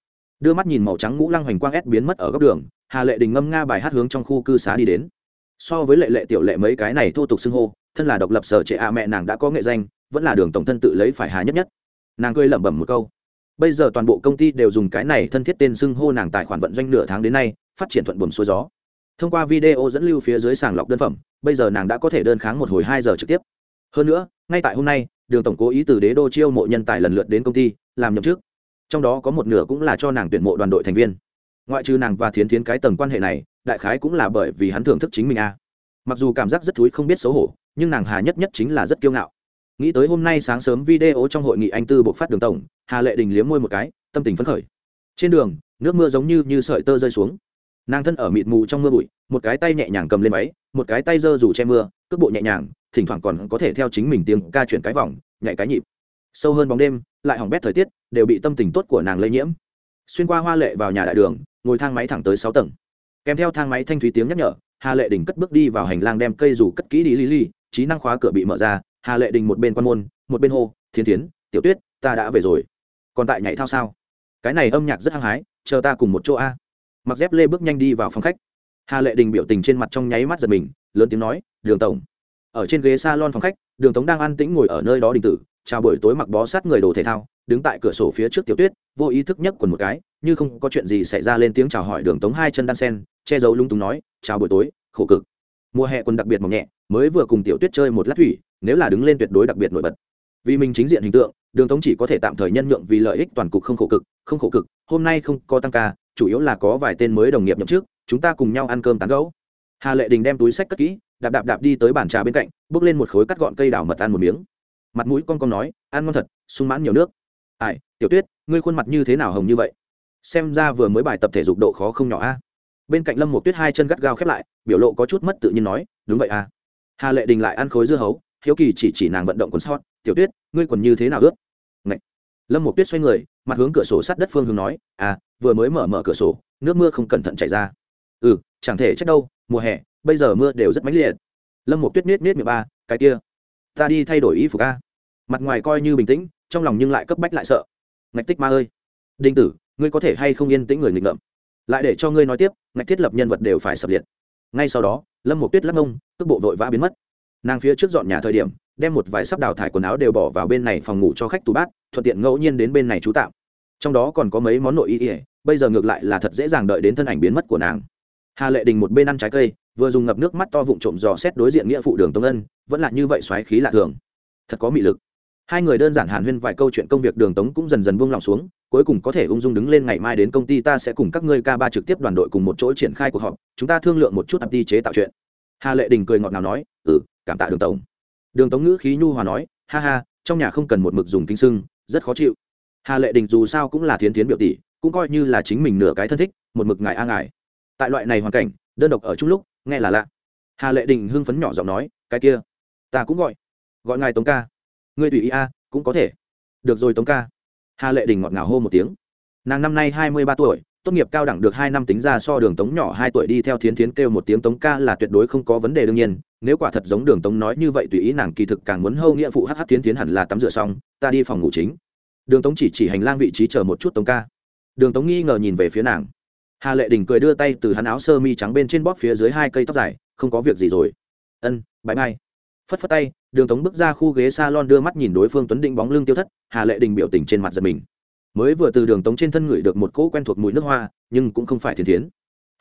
Đưa mắt nhìn màu trắng ngũ lăng hoành quang ép biến mất ở góc đường, hà lệ đình ngâm nga bài hát hướng trong khu cư xá đi đến. So với lệ lệ tiểu lệ mấy cái này thô tục xưng hô, thân là độc lập sở trệ a mẹ nàng đã có nghệ danh, vẫn là đường tổng thân tự lấy phải hà nhất nhất. Nàng cười lẩm bẩm một câu. Bây giờ toàn bộ công ty đều dùng cái này thân thiết tên xưng hô nàng tài khoản vận doanh nửa tháng đến nay, phát triển thuận buồm xuôi gió. Thông qua video dẫn lưu phía dưới sàng lọc đơn phẩm, bây giờ nàng đã có thể đơn kháng một hồi hai giờ trực tiếp. Hơn nữa, ngay tại hôm nay đường tổng cố ý từ đế đô chiêu mộ nhân tài lần lượt đến công ty, làm nhậm chức. Trong đó có một nửa cũng là cho nàng tuyển mộ đoàn đội thành viên. Ngoại trừ nàng và thiến thiến cái tầng quan hệ này, đại khái cũng là bởi vì hắn thưởng thức chính mình a. Mặc dù cảm giác rất thúi không biết xấu hổ, nhưng nàng hà nhất nhất chính là rất kiêu ngạo. Nghĩ tới hôm nay sáng sớm video trong hội nghị anh tư buộc phát đường tổng, hà lệ đình liếm môi một cái, tâm tình phấn khởi. Trên đường, nước mưa giống như như sợi tơ rơi xuống. Nàng thân ở mịt mù trong mưa bụi, một cái tay nhẹ nhàng cầm lên máy một cái tay giơ rủ che mưa, cước bộ nhẹ nhàng thỉnh thoảng còn có thể theo chính mình tiếng ca chuyển cái vòng, nhảy cái nhịp. Sâu hơn bóng đêm, lại hỏng bét thời tiết, đều bị tâm tình tốt của nàng lây nhiễm. Xuyên qua hoa lệ vào nhà đại đường, ngồi thang máy thẳng tới sáu tầng. Kèm theo thang máy thanh thúy tiếng nhắc nhở, hà lệ đình cất bước đi vào hành lang đem cây rủ cất kỹ đi li li trí năng khóa cửa bị mở ra, hà lệ đình một bên quan môn, một bên hô thiên tiến tiểu tuyết, ta đã về rồi. Còn tại nhảy thao sao? Cái này âm nhạc rất hăng hái, chờ ta cùng một chỗ a. Mặc dép lê bước nhanh đi vào phòng khách. Hà lệ đình biểu tình trên mặt trong nháy mắt giật mình, lớn tiếng nói, đường tổng ở trên ghế salon phòng khách đường tống đang an tĩnh ngồi ở nơi đó đình tử chào buổi tối mặc bó sát người đồ thể thao đứng tại cửa sổ phía trước tiểu tuyết vô ý thức nhấc quần một cái như không có chuyện gì xảy ra lên tiếng chào hỏi đường tống hai chân đan sen che giấu lung túng nói chào buổi tối khổ cực. Mùa hè quần đặc biệt mỏng nhẹ mới vừa cùng tiểu tuyết chơi một lát thủy nếu là đứng lên tuyệt đối đặc biệt nổi bật. Vì mình chính diện hình tượng đường tống chỉ có thể tạm thời nhân nhượng vì lợi ích toàn cục không khổ cực không khổ cực hôm nay không có tăng ca chủ yếu là có vài tên mới đồng nghiệp nhậm trước chúng ta cùng nhau ăn cơm tán gẫu, hà lệ đình đem túi sách cất kỹ đạp đạp đạp đi tới bàn trà bên cạnh, bước lên một khối cắt gọn cây đào mật ăn một miếng. Mặt mũi con con nói, ăn ngon thật, sung mãn nhiều nước. Ai, tiểu tuyết, ngươi khuôn mặt như thế nào hồng như vậy? Xem ra vừa mới bài tập thể dục độ khó không nhỏ a. Bên cạnh lâm một tuyết hai chân gắt gao khép lại, biểu lộ có chút mất tự nhiên nói, đúng vậy a. Hà lệ đình lại ăn khối dưa hấu, hiếu kỳ chỉ chỉ nàng vận động quần sót tiểu tuyết, ngươi quần như thế nào ướt? Ngậy. lâm một tuyết xoay người, mặt hướng cửa sổ sát đất phương hướng nói à vừa mới mở mở cửa sổ, nước mưa không cẩn thận chảy ra. Ừ chẳng thể trách đâu, mùa hè bây giờ mưa đều rất mãnh liệt. Lâm một tuyết nết nết miệng ba, cái kia, ta đi thay đổi y phục a. Mặt ngoài coi như bình tĩnh, trong lòng nhưng lại cấp bách lại sợ. Ngạch tích ma ơi, đinh tử, ngươi có thể hay không yên tĩnh người nghịch ngợm? Lại để cho ngươi nói tiếp, ngạch thiết lập nhân vật đều phải sập liệt. Ngay sau đó, lâm một tuyết lắc ngông tức bộ vội vã biến mất. Nàng phía trước dọn nhà thời điểm, đem một vài sắp đào thải quần áo đều bỏ vào bên này phòng ngủ cho khách tủ bát, thuận tiện ngẫu nhiên đến bên này trú tạm. Trong đó còn có mấy món nội y ỉa bây giờ ngược lại là thật dễ dàng đợi đến thân ảnh biến mất của nàng hà lệ đình một bên ăn trái cây, vừa dùng ngập nước mắt to vụn trộm dò xét đối diện nghĩa phụ đường tông ân, vẫn là như vậy xoáy khí lạ thường. Thật có mị lực. Hai người đơn giản hàn huyên vài câu chuyện công việc đường tống cũng dần dần buông lòng xuống, cuối cùng có thể ung dung đứng lên ngày mai đến công ty ta sẽ cùng các ngươi k ba trực tiếp đoàn đội cùng một chỗ triển khai cuộc họp, chúng ta thương lượng một chút ập đi chế tạo chuyện. Hà lệ đình cười ngọt ngào nói ừ cảm tạ đường tổng đường tống ngữ khí nhu hòa nói, ha ha, trong nhà không cần một mực dùng kinh sưng, rất khó chịu. Hà lệ đình dù sao cũng là thiến thiến biểu tỷ, cũng coi như là chính mình nửa cái thân thích, một mực ngài a ngài tại loại này hoàn cảnh, đơn độc ở chung lúc, nghe là lạ. Hà lệ đình hưng phấn nhỏ giọng nói, cái kia, ta cũng gọi. Gọi ngài tống ca. Ngươi tùy ý a, cũng có thể. Được rồi tống ca. Hà lệ đình ngọt ngào hô một tiếng. Nàng năm nay hai mươi ba tuổi, tốt nghiệp cao đẳng được hai năm tính ra so đường tống nhỏ hai tuổi đi theo thiến thiến kêu một tiếng tống ca là tuyệt đối không có vấn đề đương nhiên, nếu quả thật giống đường tống nói như vậy tùy ý nàng kỳ thực càng muốn hâu nghĩa phụ hh thiến thiến hẳn là tắm rửa xong, ta đi phòng ngủ chính. Đường tống chỉ chỉ hành lang vị trí chờ một chút tống ca. Đường tống nghi ngờ nhìn về phía nàng hà lệ đình cười đưa tay từ hắn áo sơ mi trắng bên trên bóp phía dưới hai cây tóc dài, không có việc gì rồi. Ân bãi mai phất phất tay, đường tống bước ra khu ghế s a lon đưa mắt nhìn đối phương tuấn định bóng lưng tiêu thất, hà lệ đình biểu tình trên mặt giật mình. Mới vừa từ đường tống trên thân ngửi được một cỗ quen thuộc mùi nước hoa, nhưng cũng không phải thiên thiến.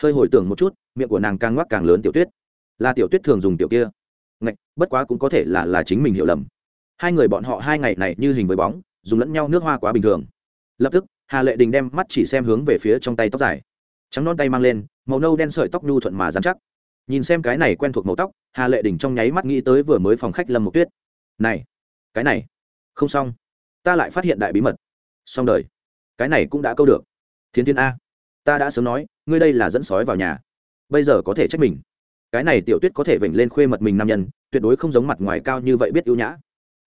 Hơi hồi tưởng một chút, miệng của nàng càng ngoắc càng lớn tiểu tuyết. Là tiểu tuyết thường dùng tiểu kia. Ngạch, bất quá cũng có thể là là chính mình hiểu lầm. Hai người bọn họ hai ngày này như hình với bóng, dùng lẫn nhau nước hoa quá bình thường. Lập tức, hà lệ đình đem mắt chỉ xem hướng về phía trong tay tóc dài trắng non tay mang lên, màu nâu đen sợi tóc nhu thuận mà dán chắc. Nhìn xem cái này quen thuộc màu tóc, hà lệ đình trong nháy mắt nghĩ tới vừa mới phòng khách lâm Mộc tuyết. Này, cái này, không xong. Ta lại phát hiện đại bí mật. Xong đời. Cái này cũng đã câu được. Thiên thiên a, ta đã sớm nói, ngươi đây là dẫn sói vào nhà. Bây giờ có thể trách mình. Cái này tiểu tuyết có thể vểnh lên khuê mật mình nam nhân, tuyệt đối không giống mặt ngoài cao như vậy biết ưu nhã.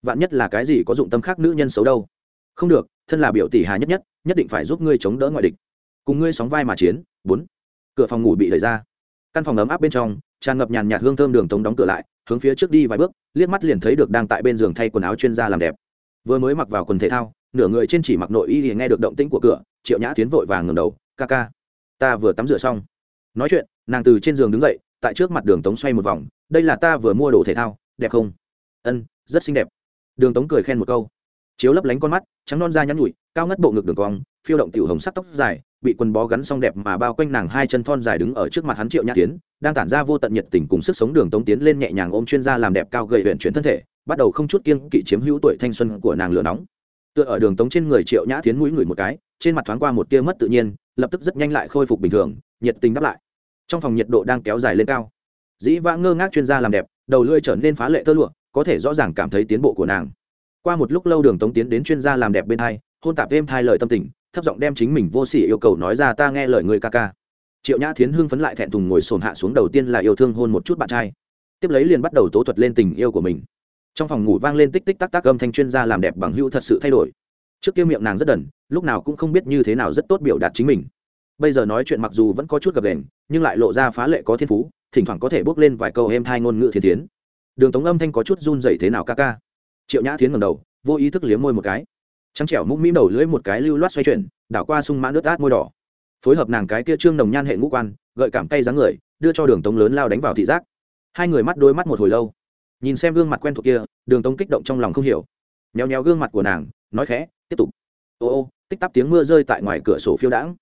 Vạn nhất là cái gì có dụng tâm khác nữ nhân xấu đâu. Không được, thân là biểu tỷ hà nhất nhất nhất định phải giúp ngươi chống đỡ ngoại địch. Cùng ngươi sóng vai mà chiến bốn. Cửa phòng ngủ bị đẩy ra. Căn phòng ấm áp bên trong, tràn ngập nhàn nhạt hương thơm đường tống đóng cửa lại, hướng phía trước đi vài bước, liếc mắt liền thấy được đang tại bên giường thay quần áo chuyên gia làm đẹp. Vừa mới mặc vào quần thể thao, nửa người trên chỉ mặc nội y thì nghe được động tĩnh của cửa, triệu nhã tiến vội vàng ngầm đầu, ca ca, ta vừa tắm rửa xong. Nói chuyện, nàng từ trên giường đứng dậy, tại trước mặt đường tống xoay một vòng, đây là ta vừa mua đồ thể thao, đẹp không? Ân, rất xinh đẹp. Đường tống cười khen một câu. Chiếu lấp lánh con mắt, trắng non da nhắn nhụi cao ngất bộ ngực đường cong, phiêu động tiểu hồng sắc tóc dài bị quần bó gắn xong đẹp mà bao quanh nàng hai chân thon dài đứng ở trước mặt hắn triệu nhã tiến, đang tản ra vô tận nhiệt tình cùng sức sống đường tống tiến lên nhẹ nhàng ôm chuyên gia làm đẹp cao gầy huyện chuyển thân thể, bắt đầu không chút kiên kỵ chiếm hữu tuổi thanh xuân của nàng lửa nóng. Tựa ở đường tống trên người triệu nhã tiến mũi người một cái, trên mặt thoáng qua một tia mất tự nhiên, lập tức rất nhanh lại khôi phục bình thường, nhiệt tình đáp lại. Trong phòng nhiệt độ đang kéo dài lên cao. Dĩ vãng ngơ ngác chuyên gia làm đẹp, đầu lưỡi trở nên phá lệ tơ lụa, có thể rõ ràng cảm thấy tiến bộ của nàng. Qua một lúc lâu đường tống tiến đến chuyên gia làm đẹp bên hai, hôn tạp thêm thai lời tâm tình thấp giọng đem chính mình vô sỉ yêu cầu nói ra ta nghe lời người ca ca. Triệu nhã thiến hưng phấn lại thẹn thùng ngồi sồn hạ xuống đầu tiên là yêu thương hôn một chút bạn trai. Tiếp lấy liền bắt đầu tố thuật lên tình yêu của mình. Trong phòng ngủ vang lên tích tích tắc tắc âm thanh chuyên gia làm đẹp bằng hữu thật sự thay đổi. Trước kia miệng nàng rất đần, lúc nào cũng không biết như thế nào rất tốt biểu đạt chính mình. Bây giờ nói chuyện mặc dù vẫn có chút gập đền nhưng lại lộ ra phá lệ có thiên phú, thỉnh thoảng có thể bước lên vài câu êm thai ngôn ngữ thiên tiến đường tống âm thanh có chút run dậy thế nào ca ca? Triệu nhã tiến ngầm đầu, vô ý thức liếm môi một cái trắng trẻo mũm mĩm đầu lưỡi một cái lưu loát xoay chuyển, đảo qua sung mãn nước át môi đỏ. Phối hợp nàng cái kia trương đồng nhan hệ ngũ quan, gợi cảm cay dáng người, đưa cho đường tống lớn lao đánh vào thị giác. Hai người mắt đôi mắt một hồi lâu. Nhìn xem gương mặt quen thuộc kia, đường tống kích động trong lòng không hiểu. Nheo nheo gương mặt của nàng, nói khẽ, tiếp tục. Ô ô, tích tắp tiếng mưa rơi tại ngoài cửa sổ phiêu đãng.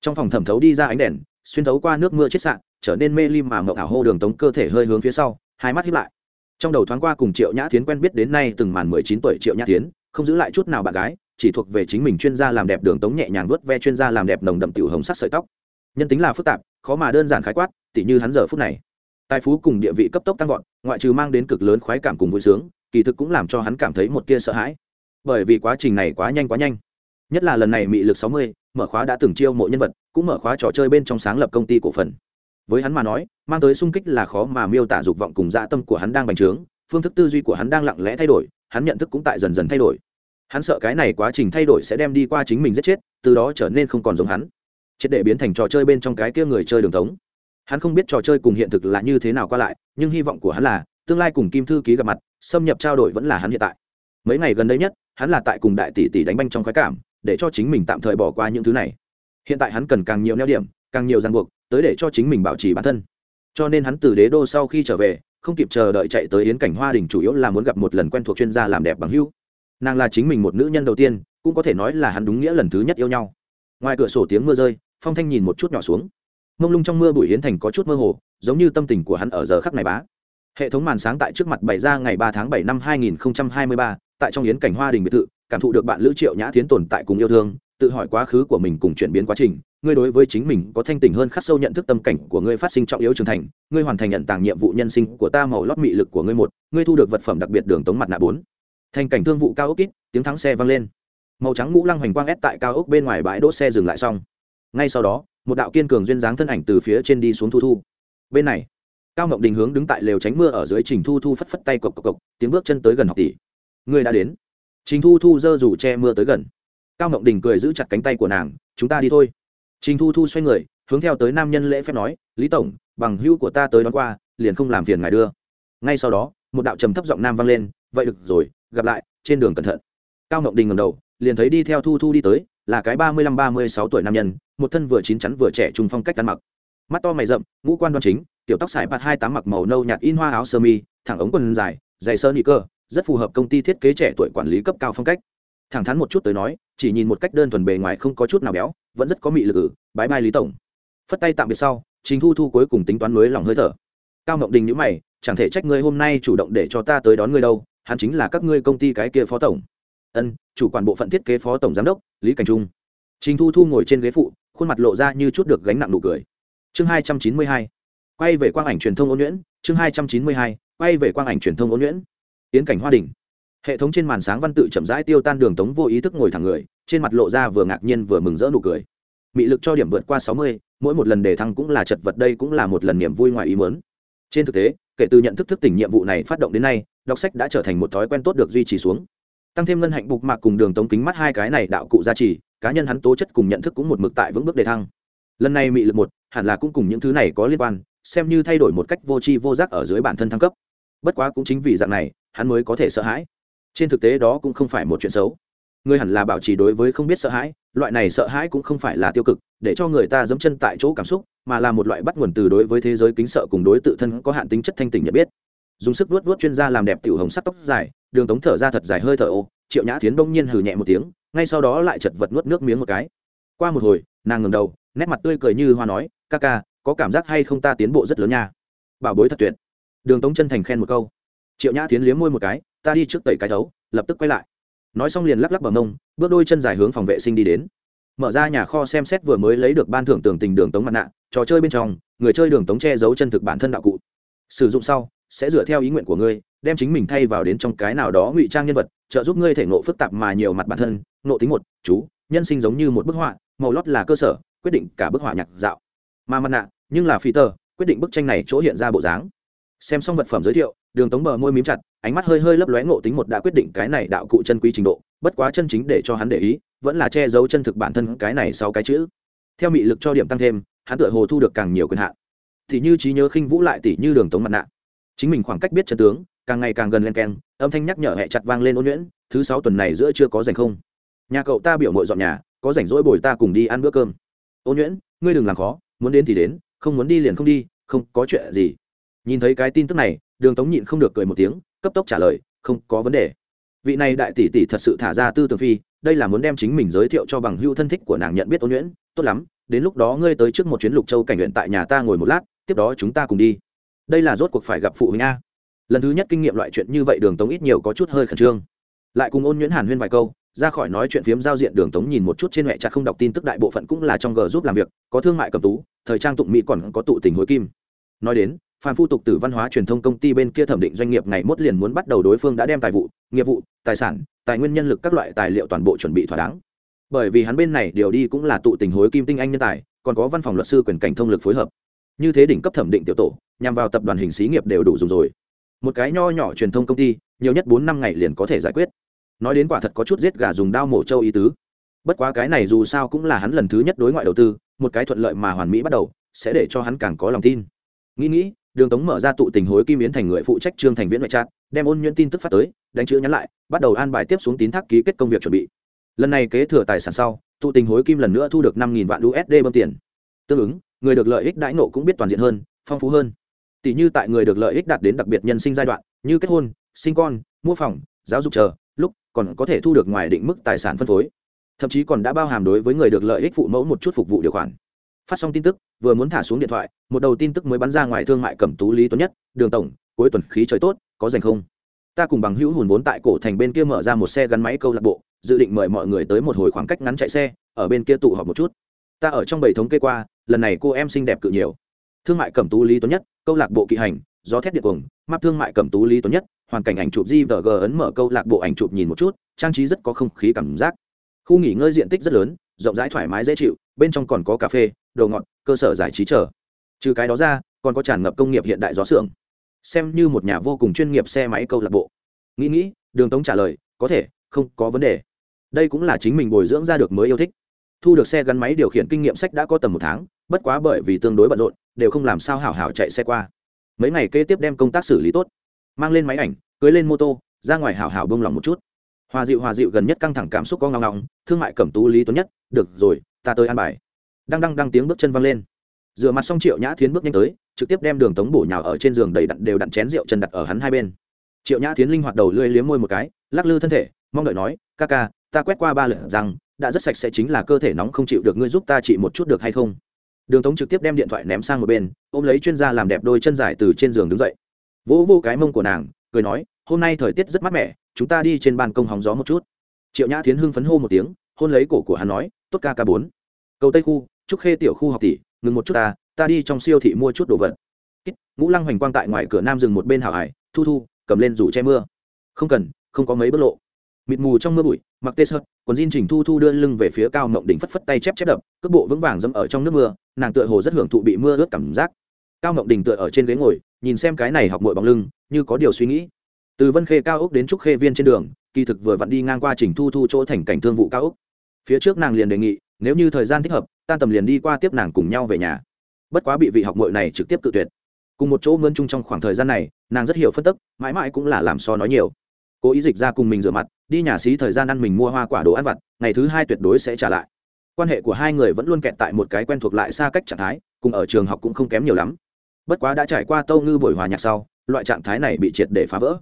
Trong phòng thẩm thấu đi ra ánh đèn, xuyên thấu qua nước mưa chết sạn, trở nên mê lim mà ngậu ảo hô đường tống cơ thể hơi hướng phía sau, hai mắt hiếp lại. Trong đầu thoáng qua cùng triệu nhã tiến quen biết đến nay từng màn mười chín tuổi triệu nhã tiến không giữ lại chút nào bạn gái, chỉ thuộc về chính mình chuyên gia làm đẹp đường tống nhẹ nhàng vớt ve chuyên gia làm đẹp nồng đậm tiểu hồng sắc sợi tóc. Nhân tính là phức tạp, khó mà đơn giản khái quát, tỉ như hắn giờ phút này. Tài phú cùng địa vị cấp tốc tăng vọt, ngoại trừ mang đến cực lớn khoái cảm cùng vui sướng, kỳ thực cũng làm cho hắn cảm thấy một tia sợ hãi. Bởi vì quá trình này quá nhanh quá nhanh. Nhất là lần này mị lực sáu mươi, mở khóa đã từng chiêu mộ nhân vật, cũng mở khóa trò chơi bên trong sáng lập công ty cổ phần. Với hắn mà nói, mang tới sung kích là khó mà miêu tả dục vọng cùng dạ tâm của hắn đang bành trướng, phương thức tư duy của hắn đang lặng lẽ thay đổi, hắn nhận thức cũng tại dần dần thay đổi hắn sợ cái này quá trình thay đổi sẽ đem đi qua chính mình giết chết, từ đó trở nên không còn giống hắn. Triệt để biến thành trò chơi bên trong cái kia người chơi đường tống hắn không biết trò chơi cùng hiện thực là như thế nào qua lại, nhưng hy vọng của hắn là, tương lai cùng kim thư ký gặp mặt, xâm nhập trao đổi vẫn là hắn hiện tại. Mấy ngày gần đây nhất, hắn là tại cùng đại tỷ tỷ đánh banh trong khoái cảm, để cho chính mình tạm thời bỏ qua những thứ này. Hiện tại hắn cần càng nhiều neo điểm, càng nhiều ràng buộc, tới để cho chính mình bảo trì bản thân. Cho nên hắn từ đế đô sau khi trở về, không kịp chờ đợi chạy tới yến cảnh hoa đình chủ yếu là muốn gặp một lần quen thuộc chuyên gia làm đẹp bằng hữu nàng là chính mình một nữ nhân đầu tiên, cũng có thể nói là hắn đúng nghĩa lần thứ nhất yêu nhau. Ngoài cửa sổ tiếng mưa rơi, phong thanh nhìn một chút nhỏ xuống. Mông lung trong mưa bụi hiến thành có chút mơ hồ, giống như tâm tình của hắn ở giờ khắc này bá. Hệ thống màn sáng tại trước mặt bày ra ngày ba tháng bảy năm hai nghìn hai mươi ba, tại trong yến cảnh hoa đình biệt thự, cảm thụ được bạn lữ triệu nhã tiến tồn tại cùng yêu thương, tự hỏi quá khứ của mình cùng chuyển biến quá trình, ngươi đối với chính mình có thanh tỉnh hơn khắc sâu nhận thức tâm cảnh của ngươi phát sinh trọng yếu trưởng thành, ngươi hoàn thành nhận tàng nhiệm vụ nhân sinh của ta màu lót mị lực của ngươi một, ngươi thu được vật phẩm đặc biệt đường tống mặt nạ bốn thành cảnh thương vụ cao ốc kít tiếng thắng xe vang lên. Màu trắng ngũ lăng hoành quang ép tại cao ốc bên ngoài bãi đỗ xe dừng lại xong. Ngay sau đó, một đạo kiên cường duyên dáng thân ảnh từ phía trên đi xuống thu thu. Bên này, cao ngọc đình hướng đứng tại lều tránh mưa ở dưới trình thu thu phất phất tay cộc cộc cộc, tiếng bước chân tới gần học tỷ. Người đã đến. Trình thu thu giơ rủ che mưa tới gần. Cao ngọc đình cười giữ chặt cánh tay của nàng, chúng ta đi thôi. Trình thu thu xoay người, hướng theo tới nam nhân lễ phép nói, lý tổng, bằng hữu của ta tới đón qua, liền không làm phiền ngài đưa. Ngay sau đó, một đạo trầm thấp giọng nam vang lên, vậy được rồi gặp lại, trên đường cẩn thận. Cao ngọc đình ngầm đầu, liền thấy đi theo thu thu đi tới, là cái ba mươi lăm ba mươi sáu tuổi nam nhân, một thân vừa chín chắn vừa trẻ trung phong cách ăn mặc. Mắt to mày rậm, ngũ quan đoan chính, tiểu tóc xài bạt hai tám mặc màu nâu nhạt in hoa áo sơ mi, thẳng ống quần dài dày sơ nhị cơ, rất phù hợp công ty thiết kế trẻ tuổi quản lý cấp cao phong cách. Thẳng thắn một chút tới nói, chỉ nhìn một cách đơn thuần bề ngoài không có chút nào béo, vẫn rất có mị lực ử bãi bai lý tổng. Phất tay tạm biệt sau, chính thu thu cuối cùng tính toán mới lòng hơi thở. Cao ngọc đình nhữ mày, chẳng thể trách ngươi hôm nay chủ động để cho ta tới đón ngươi đâu hắn chính là các ngươi công ty cái kia phó tổng. Ân, chủ quản bộ phận thiết kế phó tổng giám đốc, lý cảnh trung. Trình thu thu ngồi trên ghế phụ, khuôn mặt lộ ra như chút được gánh nặng nụ cười. Chương hai trăm chín mươi hai. Quay về quang ảnh truyền thông ôn nhuyễn. Chương hai trăm chín mươi hai. Quay về quang ảnh truyền thông ôn nhuyễn. Tiến cảnh hoa đình. Hệ thống trên màn sáng văn tự chậm rãi tiêu tan đường tống vô ý thức ngồi thẳng người, trên mặt lộ ra vừa ngạc nhiên vừa mừng rỡ nụ cười. Mị lực cho điểm vượt qua sáu mươi, mỗi một lần đề thăng cũng là chật vật, đây cũng là một lần niềm vui ngoài ý mớn trên thực tế, kể từ nhận thức thức tỉnh nhiệm vụ này phát động đến nay đọc sách đã trở thành một thói quen tốt được duy trì xuống. Tăng thêm ngân hạnh bục mạc cùng đường tống kính mắt hai cái này đạo cụ gia trì, cá nhân hắn tố chất cùng nhận thức cũng một mực tại vững bước đề thăng. Lần này mị lực một, hẳn là cũng cùng những thứ này có liên quan, xem như thay đổi một cách vô tri vô giác ở dưới bản thân thăng cấp. Bất quá cũng chính vì dạng này, hắn mới có thể sợ hãi. Trên thực tế đó cũng không phải một chuyện xấu. Người hẳn là bảo trì đối với không biết sợ hãi, loại này sợ hãi cũng không phải là tiêu cực, để cho người ta dẫm chân tại chỗ cảm xúc, mà là một loại bắt nguồn từ đối với thế giới kính sợ cùng đối tự thân có hạn tính chất thanh tỉnh nhận biết dùng sức vuốt vuốt chuyên gia làm đẹp tiểu hồng sắc tóc dài, đường tống thở ra thật dài hơi thở ô, triệu nhã tiến bỗng nhiên hừ nhẹ một tiếng, ngay sau đó lại chật vật nuốt nước miếng một cái. Qua một hồi, nàng ngẩng đầu, nét mặt tươi cười như hoa nói, ca ca, có cảm giác hay không ta tiến bộ rất lớn nha. Bảo bối thật tuyệt. Đường tống chân thành khen một câu. Triệu nhã tiến liếm môi một cái, ta đi trước tẩy cái thấu, lập tức quay lại. Nói xong liền lắc lắc bờ mông, bước đôi chân dài hướng phòng vệ sinh đi đến. Mở ra nhà kho xem xét vừa mới lấy được ban thưởng tưởng tình đường tống mặt nạ, trò chơi bên trong, người chơi đường tống che giấu chân thực bản thân đạo cụ. Sử dụng sau sẽ dựa theo ý nguyện của ngươi, đem chính mình thay vào đến trong cái nào đó ngụy trang nhân vật, trợ giúp ngươi thể ngộ phức tạp mà nhiều mặt bản thân, ngộ tính một, chú, nhân sinh giống như một bức họa, màu lót là cơ sở, quyết định cả bức họa nhạc dạo. Mà mặt nạ, nhưng là phi tờ, quyết định bức tranh này chỗ hiện ra bộ dáng. Xem xong vật phẩm giới thiệu, đường tống bờ môi mím chặt, ánh mắt hơi hơi lấp lóe ngộ tính một đã quyết định cái này đạo cụ chân quý trình độ, bất quá chân chính để cho hắn để ý, vẫn là che giấu chân thực bản thân cái này sau cái chữ. Theo mị lực cho điểm tăng thêm, hắn tựa hồ thu được càng nhiều quyền hạn. Thì như trí nhớ khinh vũ lại tỷ như đường tống mặt nạ chính mình khoảng cách biết chân tướng, càng ngày càng gần len keng, âm thanh nhắc nhở hẹ chặt vang lên ôn nhuyễn, thứ sáu tuần này giữa chưa có rảnh không? Nhà cậu ta biểu mội dọn nhà, có rảnh rỗi bồi ta cùng đi ăn bữa cơm. Ôn nhuyễn, ngươi đừng làm khó, muốn đến thì đến, không muốn đi liền không đi, không có chuyện gì. Nhìn thấy cái tin tức này, đường tống nhịn không được cười một tiếng, cấp tốc trả lời, không có vấn đề. Vị này đại tỷ tỷ thật sự thả ra tư tưởng phi, đây là muốn đem chính mình giới thiệu cho bằng hưu thân thích của nàng nhận biết ôn nhuyễn. Tốt lắm, đến lúc đó ngươi tới trước một chuyến lục châu cảnh luyện tại nhà ta ngồi một lát, tiếp đó chúng ta cùng đi đây là rốt cuộc phải gặp phụ huynh a. Lần thứ nhất kinh nghiệm loại chuyện như vậy đường tống ít nhiều có chút hơi khẩn trương. Lại cùng ôn nhuyễn hàn huyên vài câu, ra khỏi nói chuyện phiếm giao diện đường tống nhìn một chút trên mẹ chặt không đọc tin tức đại bộ phận cũng là trong g giúp làm việc, có thương mại cầm tú, thời trang tụng mỹ còn có tụ tình hối kim. Nói đến, phan phu tục tử văn hóa truyền thông công ty bên kia thẩm định doanh nghiệp ngày mốt liền muốn bắt đầu đối phương đã đem tài vụ, nghiệp vụ, tài sản, tài nguyên nhân lực các loại tài liệu toàn bộ chuẩn bị thỏa đáng. Bởi vì hắn bên này điều đi cũng là tụ tình hối kim tinh anh nhân tài, còn có văn phòng luật sư quyền cảnh thông lực phối hợp. Như thế đỉnh cấp thẩm định tiểu tổ nhằm vào tập đoàn hình xí nghiệp đều đủ dùng rồi. Một cái nho nhỏ truyền thông công ty, nhiều nhất bốn năm ngày liền có thể giải quyết. Nói đến quả thật có chút giết gà dùng đao mổ châu ý tứ. Bất quá cái này dù sao cũng là hắn lần thứ nhất đối ngoại đầu tư, một cái thuận lợi mà hoàn mỹ bắt đầu, sẽ để cho hắn càng có lòng tin. Nghĩ nghĩ, đường tống mở ra tụ tình hối kim yến thành người phụ trách trương thành viễn ngoại trát đem ôn nhuyễn tin tức phát tới, đánh chữ nhắn lại, bắt đầu an bài tiếp xuống tín thác ký kết công việc chuẩn bị. Lần này kế thừa tài sản sau, tụ tình hối kim lần nữa thu được năm vạn usd bơm tiền. Tương ứng, người được lợi ích đãi nộ cũng biết toàn diện hơn, phong phú hơn tỷ như tại người được lợi ích đạt đến đặc biệt nhân sinh giai đoạn, như kết hôn, sinh con, mua phòng, giáo dục chờ, lúc còn có thể thu được ngoài định mức tài sản phân phối. Thậm chí còn đã bao hàm đối với người được lợi ích phụ mẫu một chút phục vụ điều khoản. Phát xong tin tức, vừa muốn thả xuống điện thoại, một đầu tin tức mới bắn ra ngoài thương mại cẩm tú lý tuấn nhất, đường tổng, cuối tuần khí trời tốt, có dành không? Ta cùng bằng hữu hùn vốn tại cổ thành bên kia mở ra một xe gắn máy câu lạc bộ, dự định mời mọi người tới một hồi khoảng cách ngắn chạy xe, ở bên kia tụ họp một chút. Ta ở trong bảy thống kê qua, lần này cô em xinh đẹp cự nhiều thương mại cẩm tú lý tuấn nhất, câu lạc bộ kỵ hành, gió thét điện cuồng, map thương mại cẩm tú lý tuấn nhất, hoàn cảnh ảnh chụp gvg ấn mở câu lạc bộ ảnh chụp nhìn một chút, trang trí rất có không khí cảm giác. Khu nghỉ ngơi diện tích rất lớn, rộng rãi thoải mái dễ chịu, bên trong còn có cà phê, đồ ngọt, cơ sở giải trí chờ. Trừ cái đó ra, còn có tràn ngập công nghiệp hiện đại gió xưởng. Xem như một nhà vô cùng chuyên nghiệp xe máy câu lạc bộ. Nghĩ nghĩ, đường tống trả lời, có thể, không có vấn đề. Đây cũng là chính mình bồi dưỡng ra được mới yêu thích thu được xe gắn máy điều khiển kinh nghiệm sách đã có tầm một tháng, bất quá bởi vì tương đối bận rộn, đều không làm sao hảo hảo chạy xe qua. Mấy ngày kế tiếp đem công tác xử lý tốt. Mang lên máy ảnh, cưới lên mô tô, ra ngoài hảo hảo bông lòng một chút. Hòa dịu hòa dịu gần nhất căng thẳng cảm xúc có ngong ngong thương mại cẩm tú lý tuấn nhất, được rồi, ta tới ăn bài. Đang đăng đăng tiếng bước chân văng lên. Rửa mặt xong triệu nhã thiến bước nhanh tới, trực tiếp đem đường tống bổ nhào ở trên giường đầy đặn đều đặn chén rượu chân đặt ở hắn hai bên. Triệu nhã thiến linh hoạt đầu lưỡi liếm môi một cái, lắc lư thân thể, mong đợi nói, ca ca, ta quét qua ba lượt rằng đã rất sạch sẽ chính là cơ thể nóng không chịu được ngươi giúp ta trị một chút được hay không? Đường tống trực tiếp đem điện thoại ném sang một bên, ôm lấy chuyên gia làm đẹp đôi chân dài từ trên giường đứng dậy. Vỗ vô cái mông của nàng, cười nói, hôm nay thời tiết rất mát mẻ, chúng ta đi trên ban công hóng gió một chút. Triệu nhã tiến hưng phấn hô một tiếng, hôn lấy cổ của hắn nói, tốt ca ca bốn. Cầu tây khu trúc khê tiểu khu học tỷ, ngừng một chút ta ta đi trong siêu thị mua chút đồ vật. Ngũ lăng hoành quang tại ngoài cửa nam rừng một bên hảo hải, thu thu, cầm lên rủ che mưa. Không cần, không có mấy bất lộ. Mịt mù trong mưa bụi, mặc tê sợt còn Jin chỉnh thu thu đưa lưng về phía cao mộng đỉnh phất phất tay chép chép đập, cước bộ vững vàng dẫm ở trong nước mưa, nàng tựa hồ rất hưởng thụ bị mưa ướt cảm giác. Cao mộng đỉnh tựa ở trên ghế ngồi, nhìn xem cái này học muội bóng lưng, như có điều suy nghĩ. Từ vân khê cao ốc đến trúc khê viên trên đường, kỳ thực vừa vặn đi ngang qua trình thu thu chỗ thành cảnh thương vụ cao ốc. Phía trước nàng liền đề nghị, nếu như thời gian thích hợp tan tầm liền đi qua tiếp nàng cùng nhau về nhà. Bất quá bị vị học muội này trực tiếp cự tuyệt. Cùng một chỗ mơn chung trong khoảng thời gian này, nàng rất hiểu phân tức, mãi mãi cũng là làm so nói nhiều cố ý dịch ra cùng mình rửa mặt, đi nhà xí thời gian ăn mình mua hoa quả đồ ăn vặt, ngày thứ hai tuyệt đối sẽ trả lại. Quan hệ của hai người vẫn luôn kẹt tại một cái quen thuộc lại xa cách trạng thái, cùng ở trường học cũng không kém nhiều lắm. Bất quá đã trải qua tâu ngư buổi hòa nhạc sau, loại trạng thái này bị triệt để phá vỡ.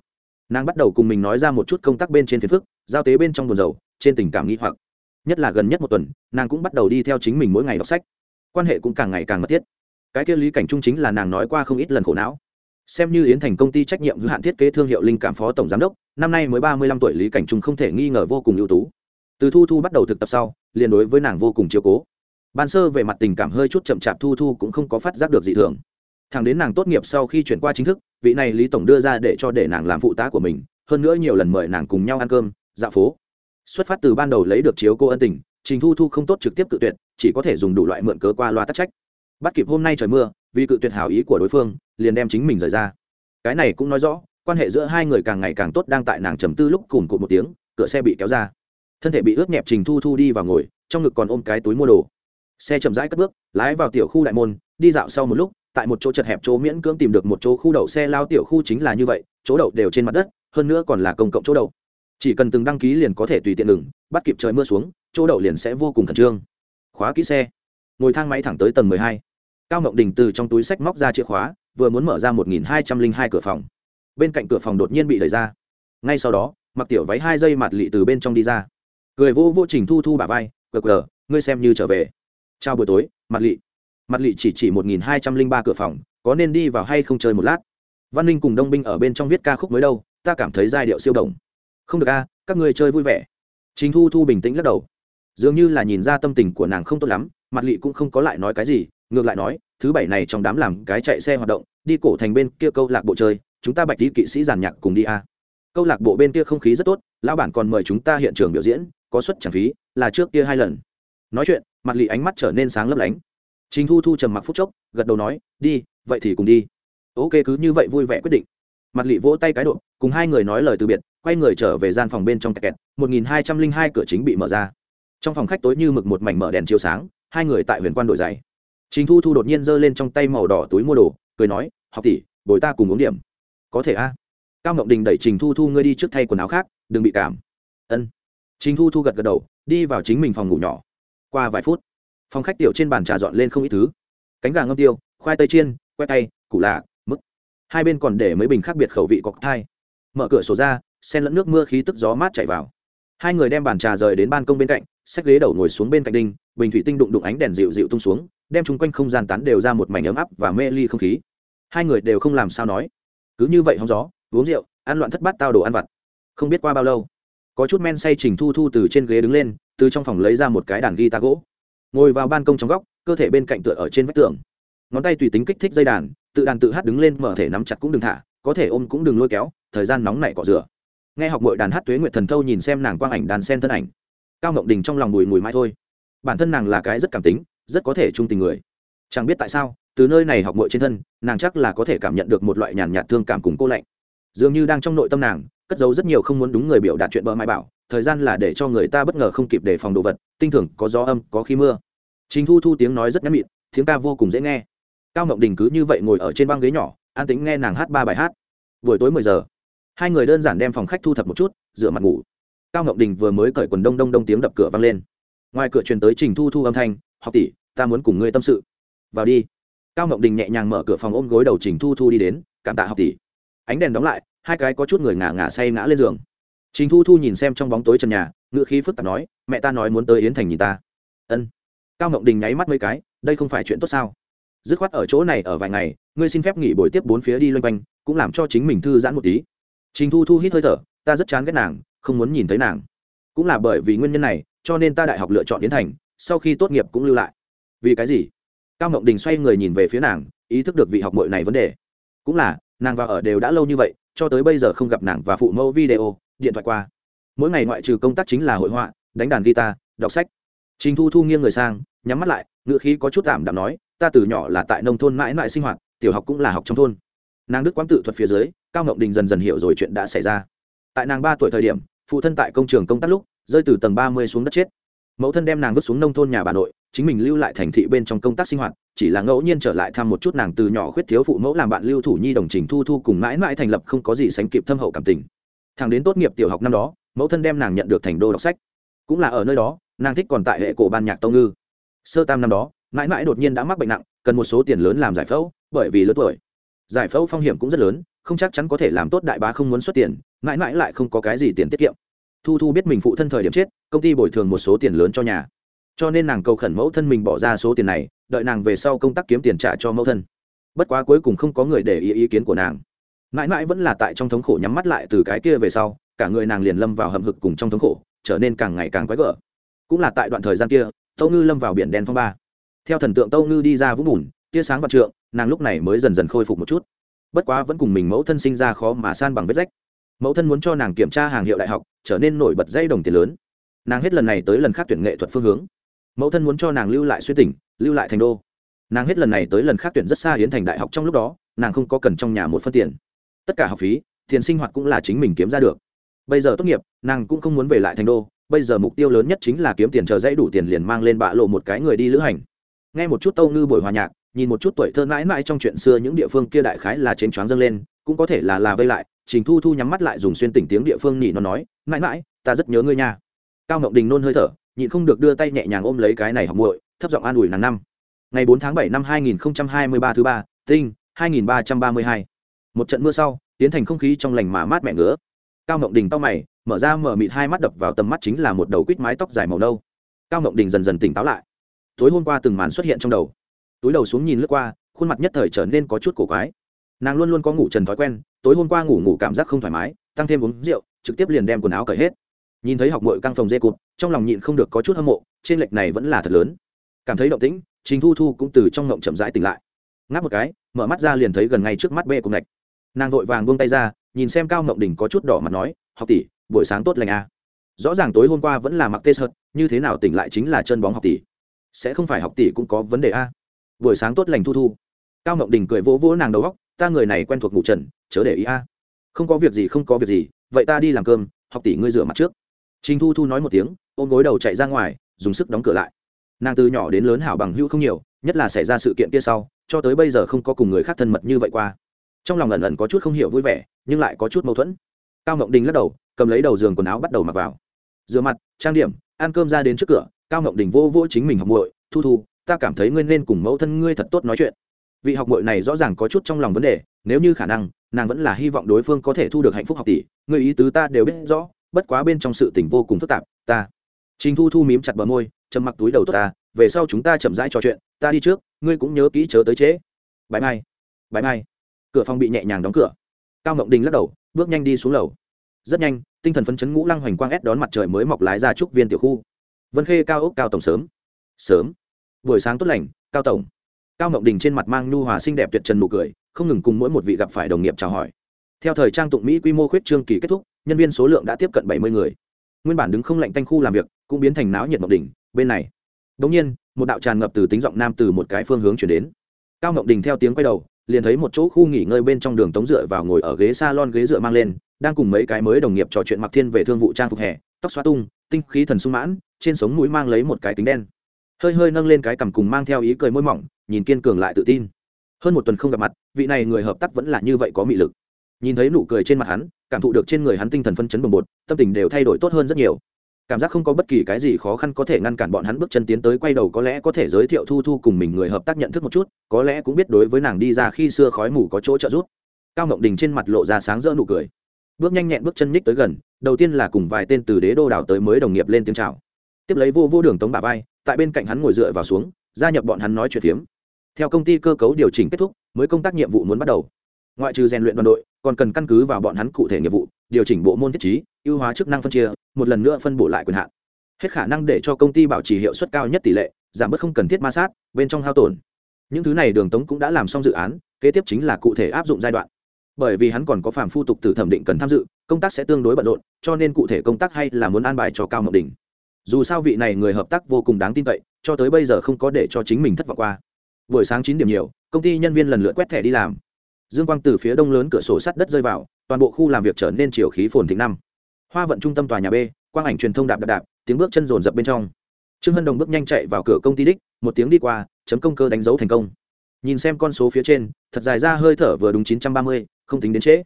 Nàng bắt đầu cùng mình nói ra một chút công tác bên trên phiền phức, giao tế bên trong buồn dầu trên tình cảm nghi hoặc. Nhất là gần nhất một tuần, nàng cũng bắt đầu đi theo chính mình mỗi ngày đọc sách. Quan hệ cũng càng ngày càng mật thiết. Cái kia lý cảnh trung chính là nàng nói qua không ít lần khổ não xem như yến thành công ty trách nhiệm hữu hạn thiết kế thương hiệu linh cảm phó tổng giám đốc, năm nay mới ba mươi lăm tuổi lý cảnh trung không thể nghi ngờ vô cùng ưu tú. Từ thu thu bắt đầu thực tập sau, liền đối với nàng vô cùng chiều cố. Ban sơ về mặt tình cảm hơi chút chậm chạp thu thu cũng không có phát giác được dị thường. Thằng đến nàng tốt nghiệp sau khi chuyển qua chính thức, vị này lý tổng đưa ra để cho để nàng làm phụ tá của mình, hơn nữa nhiều lần mời nàng cùng nhau ăn cơm, dạo phố. Xuất phát từ ban đầu lấy được chiếu cô ân tình, trình thu thu không tốt trực tiếp cự tuyệt, chỉ có thể dùng đủ loại mượn cớ qua loa tắc trách. Bắt kịp hôm nay trời mưa vì cự tuyệt hảo ý của đối phương, liền đem chính mình rời ra. Cái này cũng nói rõ, quan hệ giữa hai người càng ngày càng tốt đang tại nàng trầm tư lúc cùng cụt một tiếng, cửa xe bị kéo ra. Thân thể bị ướt nhẹp trình thu thu đi vào ngồi, trong ngực còn ôm cái túi mua đồ. Xe chậm rãi cất bước, lái vào tiểu khu đại môn, đi dạo sau một lúc, tại một chỗ chật hẹp chỗ miễn cưỡng tìm được một chỗ khu đậu xe lao tiểu khu chính là như vậy, chỗ đậu đều trên mặt đất, hơn nữa còn là công cộng chỗ đậu. Chỉ cần từng đăng ký liền có thể tùy tiện ngừng, bắt kịp trời mưa xuống, chỗ đậu liền sẽ vô cùng khẩn trương. Khóa kỹ xe. Ngồi thang máy thẳng tới tầng mười hai cao mộng đình từ trong túi sách móc ra chìa khóa, vừa muốn mở ra một nghìn hai trăm linh hai cửa phòng. Bên cạnh cửa phòng đột nhiên bị đẩy ra. Ngay sau đó, mặc tiểu váy hai dây mặt lị từ bên trong đi ra. Cười vô vô trình thu thu bà vai cờ cờ ngươi xem như trở về. Chào buổi tối, mặt lị. Mặt lị chỉ chỉ một nghìn hai trăm linh ba cửa phòng, có nên đi vào hay không chơi một lát? Văn ninh cùng đông binh ở bên trong viết ca khúc mới đâu, ta cảm thấy giai điệu siêu đồng. Không được a, các ngươi chơi vui vẻ. Trình thu thu bình tĩnh lắc đầu. Dường như là nhìn ra tâm tình của nàng không tốt lắm, mặt lị cũng không có lại nói cái gì ngược lại nói, thứ bảy này trong đám làm cái chạy xe hoạt động, đi cổ thành bên kia câu lạc bộ chơi, chúng ta bạch đi kỵ sĩ giàn nhạc cùng đi a. Câu lạc bộ bên kia không khí rất tốt, lão bản còn mời chúng ta hiện trường biểu diễn, có suất trả phí, là trước kia hai lần. Nói chuyện, mặt lì ánh mắt trở nên sáng lấp lánh. Trình thu thu trầm mặc phút chốc, gật đầu nói, đi, vậy thì cùng đi. Ok, cứ như vậy vui vẻ quyết định. Mặt lì vỗ tay cái độ, cùng hai người nói lời từ biệt, quay người trở về gian phòng bên trong kẹt một nghìn hai trăm linh hai cửa chính bị mở ra. Trong phòng khách tối như mực một mảnh mở đèn chiếu sáng, hai người tại huyền quan đổi giày trình thu thu đột nhiên giơ lên trong tay màu đỏ túi mua đồ, cười nói, học tỷ, bồi ta cùng uống điểm. Có thể a. Cao ngọc đình đẩy trình thu thu ngươi đi trước thay quần áo khác, đừng bị cảm. Ân. Trình thu thu gật gật đầu, đi vào chính mình phòng ngủ nhỏ. Qua vài phút, phòng khách tiểu trên bàn trà dọn lên không ít thứ. Cánh gà ngâm tiêu, khoai tây chiên que tay, củ lạc mức hai bên còn để mấy bình khác biệt khẩu vị cocktail. mở cửa sổ ra sen lẫn nước mưa khí tức gió mát chảy vào. Hai người đem bàn trà rời đến ban công bên cạnh, xách ghế đầu ngồi xuống bên cạnh đinh, bình thủy tinh đụng đụng ánh đèn dịu dịu tung xuống đem chung quanh không gian tán đều ra một mảnh ấm áp và mê ly không khí. Hai người đều không làm sao nói. Cứ như vậy hóng gió, uống rượu, ăn loạn thất bát tao đồ ăn vặt. Không biết qua bao lâu, có chút men say trình thu thu từ trên ghế đứng lên, từ trong phòng lấy ra một cái đàn guitar gỗ. Ngồi vào ban công trong góc, cơ thể bên cạnh tựa ở trên vách tường. Ngón tay tùy tính kích thích dây đàn, tự đàn tự hát đứng lên, mở thể nắm chặt cũng đừng thả, có thể ôm cũng đừng lôi kéo, thời gian nóng nảy cọ rửa. Nghe học mội đàn hát tuế nguyệt thần thâu nhìn xem nàng quang ảnh đàn sen thân ảnh, cao ngộng đình trong lòng bùi mùi mai thôi. Bản thân nàng là cái rất cảm tính rất có thể trung tình người. Chẳng biết tại sao, từ nơi này học mội trên thân, nàng chắc là có thể cảm nhận được một loại nhàn nhạt thương cảm cùng cô lạnh. Dường như đang trong nội tâm nàng, cất giấu rất nhiều không muốn đúng người biểu đạt chuyện bờ mai bảo, thời gian là để cho người ta bất ngờ không kịp đề phòng đồ vật, tinh thường, có gió âm, có khí mưa. Chính thu thu tiếng nói rất ngắn mịn tiếng ca vô cùng dễ nghe. Cao ngọc đình cứ như vậy ngồi ở trên băng ghế nhỏ, an tính nghe nàng hát ba bài hát. Buổi tối mười giờ, hai người đơn giản đem phòng khách thu thập một chút, rửa mặt ngủ. Cao ngọc đình vừa mới cởi quần đông đông đông tiếng đập cửa vang lên. Ngoài cửa truyền tới trình thu thu âm thanh học tỷ, ta muốn cùng ngươi tâm sự. Vào đi. Cao ngọc đình nhẹ nhàng mở cửa phòng ôm gối đầu trình thu thu đi đến, cảm tạ học tỷ. Ánh đèn đóng lại, hai cái có chút người ngả ngả say ngã lên giường. Trình thu thu nhìn xem trong bóng tối trần nhà ngự khí phức tạp nói, mẹ ta nói muốn tới yến thành nhìn ta. Ân. Cao ngọc đình nháy mắt mấy cái, đây không phải chuyện tốt sao? Dứt khoát ở chỗ này ở vài ngày, ngươi xin phép nghỉ buổi tiếp bốn phía đi loanh quanh, cũng làm cho chính mình thư giãn một tí. Trình thu thu hít hơi thở, ta rất chán ghét nàng, không muốn nhìn thấy nàng. Cũng là bởi vì nguyên nhân này, cho nên ta đại học lựa chọn yến thành sau khi tốt nghiệp cũng lưu lại. Vì cái gì? Cao ngọc đình xoay người nhìn về phía nàng, ý thức được vị học mội này vấn đề. Cũng là, nàng vào ở đều đã lâu như vậy, cho tới bây giờ không gặp nàng và phụ mẫu video, điện thoại qua. Mỗi ngày ngoại trừ công tác chính là hội họa, đánh đàn guitar, đọc sách. Trình thu thu nghiêng người sang, nhắm mắt lại ngựa khí có chút tạm đạm nói, ta từ nhỏ là tại nông thôn mãi mãi sinh hoạt, tiểu học cũng là học trong thôn. Nàng đức quang tự thuật phía dưới, cao ngọc đình dần dần hiểu rồi chuyện đã xảy ra. Tại nàng ba tuổi thời điểm, phụ thân tại công trường công tác lúc, rơi từ tầng ba mươi xuống đất chết mẫu thân đem nàng vứt xuống nông thôn nhà bà nội, chính mình lưu lại thành thị bên trong công tác sinh hoạt, chỉ là ngẫu nhiên trở lại thăm một chút nàng từ nhỏ khuyết thiếu phụ mẫu làm bạn lưu thủ nhi đồng trình thu thu cùng mãi mãi thành lập không có gì sánh kịp thâm hậu cảm tình. Thằng đến tốt nghiệp tiểu học năm đó, mẫu thân đem nàng nhận được thành đô đọc sách. Cũng là ở nơi đó, nàng thích còn tại hệ cổ ban nhạc tông ngư. Sơ tam năm đó, mãi mãi đột nhiên đã mắc bệnh nặng, cần một số tiền lớn làm giải phẫu, bởi vì lớn tuổi. Giải phẫu phong hiểm cũng rất lớn, không chắc chắn có thể làm tốt đại bá không muốn xuất tiền, mãi mãi lại không có cái gì tiền tiết kiệm thu thu biết mình phụ thân thời điểm chết, công ty bồi thường một số tiền lớn cho nhà. Cho nên nàng cầu khẩn mẫu thân mình bỏ ra số tiền này, đợi nàng về sau công tác kiếm tiền trả cho mẫu thân. Bất quá cuối cùng không có người để ý ý kiến của nàng. Mãi mãi vẫn là tại trong thống khổ nhắm mắt lại từ cái kia về sau, cả người nàng liền lâm vào hầm hực cùng trong thống khổ, trở nên càng ngày càng quái gở. Cũng là tại đoạn thời gian kia, tâu ngư lâm vào biển đen phong ba. Theo thần tượng tâu ngư đi ra vũng bùn, tia sáng và trượng, nàng lúc này mới dần dần khôi phục một chút. Bất quá vẫn cùng mình mẫu thân sinh ra khó mà san bằng vết rách. Mẫu thân muốn cho nàng kiểm tra hàng hiệu đại học trở nên nổi bật dây đồng tiền lớn. Nàng hết lần này tới lần khác tuyển nghệ thuật phương hướng. Mẫu thân muốn cho nàng lưu lại xuyên tỉnh, lưu lại thành đô. Nàng hết lần này tới lần khác tuyển rất xa hiến thành đại học trong lúc đó, nàng không có cần trong nhà một phân tiền. Tất cả học phí, tiền sinh hoạt cũng là chính mình kiếm ra được. Bây giờ tốt nghiệp, nàng cũng không muốn về lại thành đô. Bây giờ mục tiêu lớn nhất chính là kiếm tiền chờ dãy đủ tiền liền mang lên bạ lộ một cái người đi lữ hành. Nghe một chút tâu ngư buổi hòa nhạc, nhìn một chút tuổi thơ mãi mãi trong chuyện xưa những địa phương kia đại khái là chênh choáng dâng lên, cũng có thể là là vây lại. Trình thu thu nhắm mắt lại dùng xuyên tỉnh tiếng địa phương nhỉ nó nói mãi mãi, ta rất nhớ ngươi nha. Cao ngọc đình nôn hơi thở, nhịn không được đưa tay nhẹ nhàng ôm lấy cái này học muội, thấp giọng an ủi nàng năm. Ngày bốn tháng bảy năm hai nghìn hai mươi ba thứ ba, tinh, hai nghìn ba trăm ba mươi hai. Một trận mưa sau, tiến thành không khí trong lành mà mát mẻ ngứa. Cao ngọc đình tóc mày, mở ra mở mịt hai mắt đập vào tầm mắt chính là một đầu quýt mái tóc dài màu nâu. Cao ngọc đình dần dần tỉnh táo lại. Tối hôm qua từng màn xuất hiện trong đầu. Túi đầu xuống nhìn lướt qua, khuôn mặt nhất thời trở nên có chút cổ quái. Nàng luôn luôn có ngủ trần thói quen, tối hôm qua ngủ ngủ cảm giác không thoải mái, tăng thêm uống rượu trực tiếp liền đem quần áo cởi hết. Nhìn thấy học mội căng phòng dê cụt, trong lòng nhịn không được có chút hâm mộ, trên lệch này vẫn là thật lớn. Cảm thấy động tĩnh, trình thu thu cũng từ trong ngộng chậm rãi tỉnh lại. Ngáp một cái, mở mắt ra liền thấy gần ngay trước mắt bê cùng lệch nàng vội vàng buông tay ra, nhìn xem cao ngộng đình có chút đỏ mặt nói, học tỷ, buổi sáng tốt lành à. rõ ràng tối hôm qua vẫn là mặc tê sợt, như thế nào tỉnh lại chính là chân bóng học tỷ. Sẽ không phải học tỷ cũng có vấn đề a à. buổi sáng tốt lành thu thu. Cao ngộng đình cười vỗ vỗ nàng đầu góc ta người này quen thuộc ngủ trần, chớ để ý a không có việc gì, không có việc gì vậy ta đi làm cơm, học tỷ ngươi rửa mặt trước. Trình thu thu nói một tiếng, ôm gối đầu chạy ra ngoài, dùng sức đóng cửa lại. Nàng từ nhỏ đến lớn hảo bằng hữu không nhiều, nhất là xảy ra sự kiện kia sau, cho tới bây giờ không có cùng người khác thân mật như vậy qua. Trong lòng ẩn ẩn có chút không hiểu vui vẻ, nhưng lại có chút mâu thuẫn. Cao ngộng đình lắc đầu, cầm lấy đầu giường quần áo bắt đầu mặc vào. Rửa mặt, trang điểm, ăn cơm ra đến trước cửa, cao ngộng đình vô vô chính mình học muội, thu thu, ta cảm thấy ngươi nên cùng mẫu thân ngươi thật tốt nói chuyện. Vị học muội này rõ ràng có chút trong lòng vấn đề, nếu như khả năng nàng vẫn là hy vọng đối phương có thể thu được hạnh phúc học tỷ. Người ý tứ ta đều biết rõ, bất quá bên trong sự tình vô cùng phức tạp, ta. Trình thu thu mím chặt bờ môi chầm mặc túi đầu tốt ta, về sau chúng ta chậm rãi trò chuyện, ta đi trước, ngươi cũng nhớ kỹ chớ tới trễ. Bãi mai bãi mai. Cửa phòng bị nhẹ nhàng đóng cửa. Cao ngọc đình lắc đầu, bước nhanh đi xuống lầu. Rất nhanh, tinh thần phấn chấn ngũ lăng hoành quang ép đón mặt trời mới mọc lái ra trúc viên tiểu khu. Vân khê, cao ốc cao tổng sớm. Sớm. Buổi sáng tốt lành, cao tổng. Cao ngọc đình trên mặt mang nhu hòa xinh đẹp tuyệt trần nụ cười không ngừng cùng mỗi một vị gặp phải đồng nghiệp chào hỏi. Theo thời trang tụng mỹ quy mô khuyết trương kỳ kết thúc, nhân viên số lượng đã tiếp cận bảy mươi người. Nguyên bản đứng không lạnh tanh khu làm việc, cũng biến thành náo nhiệt mộng đỉnh, bên này. Đ nhiên, một đạo tràn ngập từ tính giọng nam từ một cái phương hướng chuyển đến. Cao ngọc đình theo tiếng quay đầu, liền thấy một chỗ khu nghỉ ngơi bên trong đường tống dựa vào ngồi ở ghế salon ghế dựa mang lên, đang cùng mấy cái mới đồng nghiệp trò chuyện mặc thiên về thương vụ trang phục hè, tóc xóa tung, tinh khí thần sung mãn, trên sống mũi mang lấy một cái kính đen. Hơi hơi nâng lên cái cằm cùng mang theo ý cười môi mỏng, nhìn kiên cường lại tự tin hơn một tuần không gặp mặt, vị này người hợp tác vẫn là như vậy có mị lực. Nhìn thấy nụ cười trên mặt hắn, cảm thụ được trên người hắn tinh thần phân chấn bồng bột, tâm tình đều thay đổi tốt hơn rất nhiều. Cảm giác không có bất kỳ cái gì khó khăn có thể ngăn cản bọn hắn bước chân tiến tới quay đầu có lẽ có thể giới thiệu thu thu cùng mình người hợp tác nhận thức một chút, có lẽ cũng biết đối với nàng đi ra khi xưa khói mù có chỗ trợ giúp. Cao ngọc đình trên mặt lộ ra sáng rỡ nụ cười. Bước nhanh nhẹn bước chân nhích tới gần, đầu tiên là cùng vài tên từ đế đô đảo tới mới đồng nghiệp lên tiếng chào. Tiếp lấy vô vô đường tống bà vai, tại bên cạnh hắn ngồi dựa vào xuống, gia nhập bọn hắn nói chuyện phiếm theo công ty cơ cấu điều chỉnh kết thúc, mới công tác nhiệm vụ muốn bắt đầu. Ngoại trừ rèn luyện đoàn đội, còn cần căn cứ vào bọn hắn cụ thể nghiệp vụ, điều chỉnh bộ môn thiết trí, ưu hóa chức năng phân chia, một lần nữa phân bổ lại quyền hạn. Hết khả năng để cho công ty bảo trì hiệu suất cao nhất tỷ lệ, giảm bớt không cần thiết ma sát, bên trong hao tổn. Những thứ này đường tống cũng đã làm xong dự án, kế tiếp chính là cụ thể áp dụng giai đoạn. Bởi vì hắn còn có phàm phu tục từ thẩm định cần tham dự, công tác sẽ tương đối bận rộn, cho nên cụ thể công tác hay là muốn an bài cho cao ngọc đình. Dù sao vị này người hợp tác vô cùng đáng tin cậy, cho tới bây giờ không có để cho chính mình thất vọng qua buổi sáng chín điểm nhiều, công ty nhân viên lần lượt quét thẻ đi làm. Dương quang từ phía đông lớn cửa sổ sắt đất rơi vào, toàn bộ khu làm việc trở nên chiều khí phồn thịnh năm. Hoa vận trung tâm tòa nhà b, quang ảnh truyền thông đạp đạp đạp, tiếng bước chân rồn rập bên trong. Trương hân đồng bước nhanh chạy vào cửa công ty đích, một tiếng đi qua, chấm công cơ đánh dấu thành công. Nhìn xem con số phía trên, thật dài ra hơi thở vừa đúng chín trăm ba mươi, không tính đến trễ.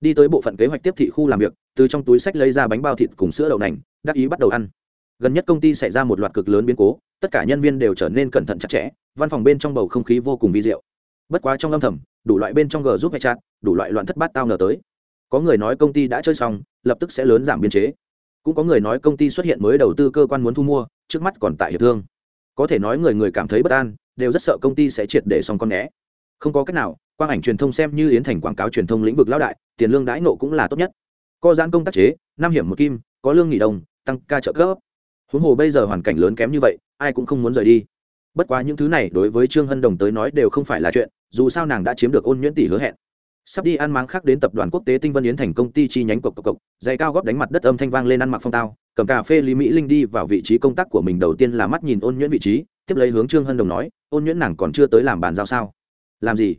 Đi tới bộ phận kế hoạch tiếp thị khu làm việc, từ trong túi sách lấy ra bánh bao thịt cùng sữa đậu nành, đắc ý bắt đầu ăn gần nhất công ty xảy ra một loạt cực lớn biến cố, tất cả nhân viên đều trở nên cẩn thận chặt chẽ, văn phòng bên trong bầu không khí vô cùng vi diệu. Bất quá trong âm thầm, đủ loại bên trong g giúp hay chặt đủ loại loạn thất bát tao nở tới. Có người nói công ty đã chơi xong, lập tức sẽ lớn giảm biên chế. Cũng có người nói công ty xuất hiện mới đầu tư cơ quan muốn thu mua, trước mắt còn tại hiệp thương. Có thể nói người người cảm thấy bất an, đều rất sợ công ty sẽ triệt để xong con né không có cách nào, quang ảnh truyền thông xem như yến thành quảng cáo truyền thông lĩnh vực lão đại, tiền lương đãi nộ cũng là tốt nhất. Co giãn công tác chế, năm hiểm một kim, có lương nghỉ đồng, tăng ca trợ cấp huống hồ bây giờ hoàn cảnh lớn kém như vậy, ai cũng không muốn rời đi. Bất quá những thứ này đối với trương hân đồng tới nói đều không phải là chuyện, dù sao nàng đã chiếm được ôn nhuyễn tỷ hứa hẹn. Sắp đi ăn máng khác đến tập đoàn quốc tế tinh vân yến thành công ty chi nhánh cộc cộc cộc, dày cao góp đánh mặt đất âm thanh vang lên ăn mặc phong tao, cầm cà phê lý mỹ linh đi vào vị trí công tác của mình đầu tiên là mắt nhìn ôn nhuyễn vị trí, tiếp lấy hướng trương hân đồng nói, ôn nhuyễn nàng còn chưa tới làm bàn giao sao? Làm gì?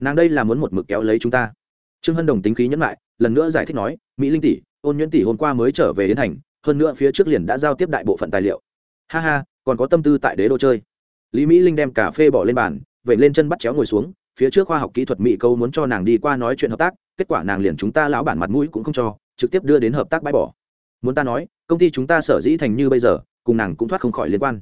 Nàng đây là muốn một mực kéo lấy chúng ta. Trương hân đồng tính khí nhẫn lại, lần nữa giải thích nói, mỹ linh tỷ, ôn nhuyễn tỷ hôm qua mới trở về yến thành hơn nữa phía trước liền đã giao tiếp đại bộ phận tài liệu. Ha ha, còn có tâm tư tại đế đô chơi. Lý mỹ linh đem cà phê bỏ lên bàn vậy lên chân bắt chéo ngồi xuống, phía trước khoa học kỹ thuật mỹ câu muốn cho nàng đi qua nói chuyện hợp tác, kết quả nàng liền chúng ta lão bản mặt mũi cũng không cho, trực tiếp đưa đến hợp tác bãi bỏ. Muốn ta nói, công ty chúng ta sở dĩ thành như bây giờ, cùng nàng cũng thoát không khỏi liên quan.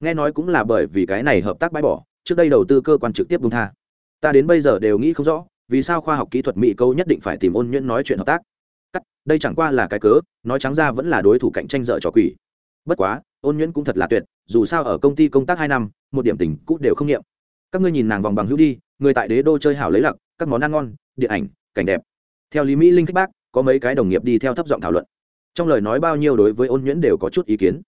Nghe nói cũng là bởi vì cái này hợp tác bãi bỏ, trước đây đầu tư cơ quan trực tiếp bung tha. Ta đến bây giờ đều nghĩ không rõ, vì sao khoa học kỹ thuật mỹ câu nhất định phải tìm ôn nhuyễn nói chuyện hợp tác cắt, đây chẳng qua là cái cớ, nói trắng ra vẫn là đối thủ cạnh tranh dở trò quỷ. Bất quá, ôn nhuyễn cũng thật là tuyệt, dù sao ở công ty công tác hai năm, một điểm tình cút đều không nghiệm. Các ngươi nhìn nàng vòng bằng hữu đi, người tại đế đô chơi hảo lấy lặc, các món ăn ngon, điện ảnh, cảnh đẹp. Theo lý mỹ linh khách bác, có mấy cái đồng nghiệp đi theo thấp giọng thảo luận. Trong lời nói bao nhiêu đối với ôn nhuyễn đều có chút ý kiến.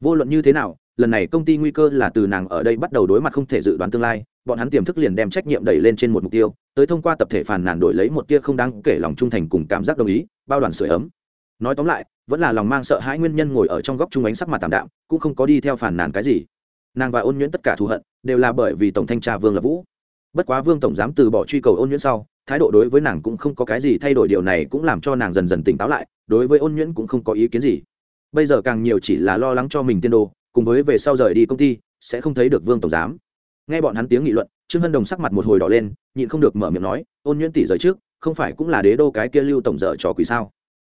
Vô luận như thế nào lần này công ty nguy cơ là từ nàng ở đây bắt đầu đối mặt không thể dự đoán tương lai, bọn hắn tiềm thức liền đem trách nhiệm đẩy lên trên một mục tiêu, tới thông qua tập thể phản nàn đổi lấy một tia không đáng kể lòng trung thành cùng cảm giác đồng ý, bao đoàn sửa ấm. Nói tóm lại, vẫn là lòng mang sợ hãi nguyên nhân ngồi ở trong góc trung ánh sắc mặt tạm đạm, cũng không có đi theo phản nàn cái gì. Nàng và ôn nhuyễn tất cả thù hận, đều là bởi vì tổng thanh tra vương lập vũ. Bất quá vương tổng giám từ bỏ truy cầu ôn nhuyễn sau, thái độ đối với nàng cũng không có cái gì thay đổi, điều này cũng làm cho nàng dần dần tỉnh táo lại, đối với ôn nhuyễn cũng không có ý kiến gì. Bây giờ càng nhiều chỉ là lo lắng cho mình tiên đồ cùng với về sau rời đi công ty, sẽ không thấy được vương tổng giám. Nghe bọn hắn tiếng nghị luận, trương hân đồng sắc mặt một hồi đỏ lên, nhịn không được mở miệng nói, ôn nhuyễn tỷ rời trước, không phải cũng là đế đô cái kia lưu tổng dở trò quỷ sao?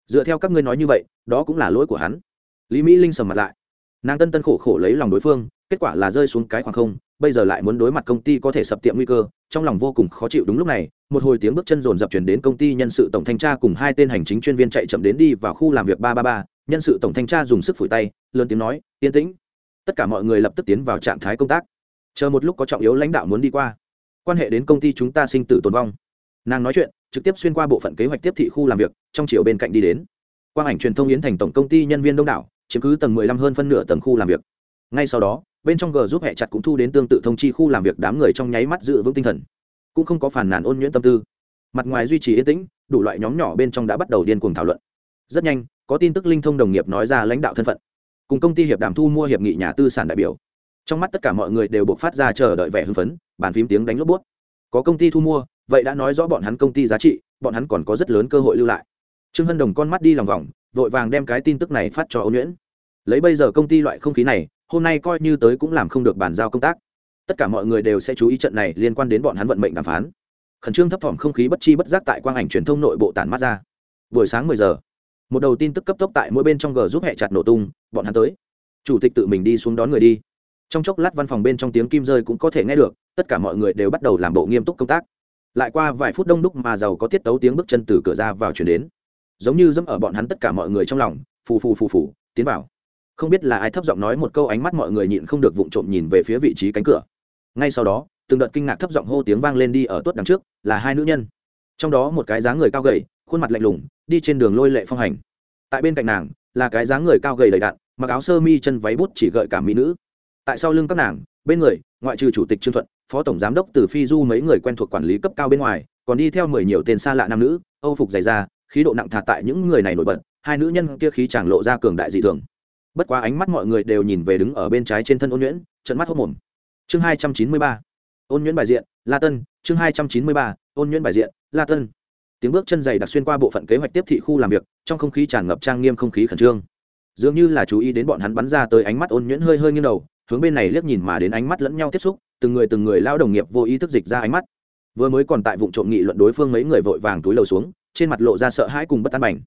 Dựa theo các ngươi nói như vậy, đó cũng là lỗi của hắn. Lý mỹ linh sầm mặt lại. Nàng tân tân khổ khổ lấy lòng đối phương, kết quả là rơi xuống cái khoảng không, bây giờ lại muốn đối mặt công ty có thể sập tiệm nguy cơ, trong lòng vô cùng khó chịu đúng lúc này, một hồi tiếng bước chân rồn dập chuyển đến công ty nhân sự tổng thanh tra cùng hai tên hành chính chuyên viên chạy chậm đến đi vào khu làm việc ba ba ba, nhân sự tổng thanh tra dùng sức phủi tay, lớn tiếng nói, yên tĩnh tất cả mọi người lập tức tiến vào trạng thái công tác. Chờ một lúc có trọng yếu lãnh đạo muốn đi qua, quan hệ đến công ty chúng ta sinh tử tồn vong. Nàng nói chuyện, trực tiếp xuyên qua bộ phận kế hoạch tiếp thị khu làm việc, trong chiều bên cạnh đi đến. Quang ảnh truyền thông yến thành tổng công ty nhân viên đông đảo, chiếm cứ tầng mười lăm hơn phân nửa tầng khu làm việc. Ngay sau đó, bên trong g giúp hệ chặt cũng thu đến tương tự thông chi khu làm việc đám người trong nháy mắt giữ vững tinh thần. Cũng không có phản nàn ôn nhuyễn tâm tư. Mặt ngoài duy trì yên tĩnh, đủ loại nhóm nhỏ bên trong đã bắt đầu điên cuồng thảo luận. Rất nhanh, có tin tức linh thông đồng nghiệp nói ra lãnh đạo thân phận cùng công ty hiệp đàm thu mua hiệp nghị nhà tư sản đại biểu. Trong mắt tất cả mọi người đều buộc phát ra chờ đợi vẻ hưng phấn, bàn phím tiếng đánh lốp bút có công ty thu mua, vậy đã nói rõ bọn hắn công ty giá trị, bọn hắn còn có rất lớn cơ hội lưu lại. Trương hân đồng con mắt đi lòng vòng, vội vàng đem cái tin tức này phát cho ôn nhuyễn. Lấy bây giờ công ty loại không khí này, hôm nay coi như tới cũng làm không được bàn giao công tác. Tất cả mọi người đều sẽ chú ý trận này liên quan đến bọn hắn vận mệnh đàm phán. Khẩn trương thấp thỏm không khí bất chi bất giác tại quang ảnh truyền thông nội bộ tản mắt ra. Buổi sáng mười giờ một đầu tin tức cấp tốc tại mỗi bên trong g giúp hẹ chặt nổ tung, bọn hắn tới. Chủ tịch tự mình đi xuống đón người đi. Trong chốc lát văn phòng bên trong tiếng kim rơi cũng có thể nghe được, tất cả mọi người đều bắt đầu làm bộ nghiêm túc công tác. Lại qua vài phút đông đúc mà giàu có tiết tấu tiếng bước chân từ cửa ra vào chuyển đến. Giống như dẫm ở bọn hắn tất cả mọi người trong lòng, phù phù phù phù, tiến vào. Không biết là ai thấp giọng nói một câu ánh mắt mọi người nhịn không được vụng trộm nhìn về phía vị trí cánh cửa. Ngay sau đó, từng đợt kinh ngạc thấp giọng hô tiếng vang lên đi ở tuốt đằng trước, là hai nữ nhân. Trong đó một cái dáng người cao gầy, khuôn mặt lạnh lùng đi trên đường lôi lệ phong hành. Tại bên cạnh nàng, là cái dáng người cao gầy đầy đạn mặc áo sơ mi, chân váy bút chỉ gợi cả mỹ nữ. Tại sau lưng các nàng, bên người, ngoại trừ chủ tịch trương thuận, phó tổng giám đốc từ phi du mấy người quen thuộc quản lý cấp cao bên ngoài, còn đi theo mười nhiều tên xa lạ nam nữ, âu phục dày da, khí độ nặng thà tại những người này nổi bật, hai nữ nhân kia khí chẳng lộ ra cường đại dị thường. Bất quá ánh mắt mọi người đều nhìn về đứng ở bên trái trên thân ôn nhuyễn trận mắt hốc mồm. Chương hai trăm chín mươi ba, ôn nhuyễn bài diện, la tân, chương hai trăm chín mươi ba, ôn nhuyễn bài diện, la tân tiếng bước chân dày đặc xuyên qua bộ phận kế hoạch tiếp thị khu làm việc, trong không khí tràn ngập trang nghiêm không khí khẩn trương. Dường như là chú ý đến bọn hắn bắn ra tới ánh mắt ôn nhuyễn hơi hơi nghiêng đầu, hướng bên này liếc nhìn mà đến ánh mắt lẫn nhau tiếp xúc, từng người từng người lao đồng nghiệp vô ý thức dịch ra ánh mắt. Vừa mới còn tại vụ trộm nghị luận đối phương mấy người vội vàng túi lầu xuống, trên mặt lộ ra sợ hãi cùng bất an bành.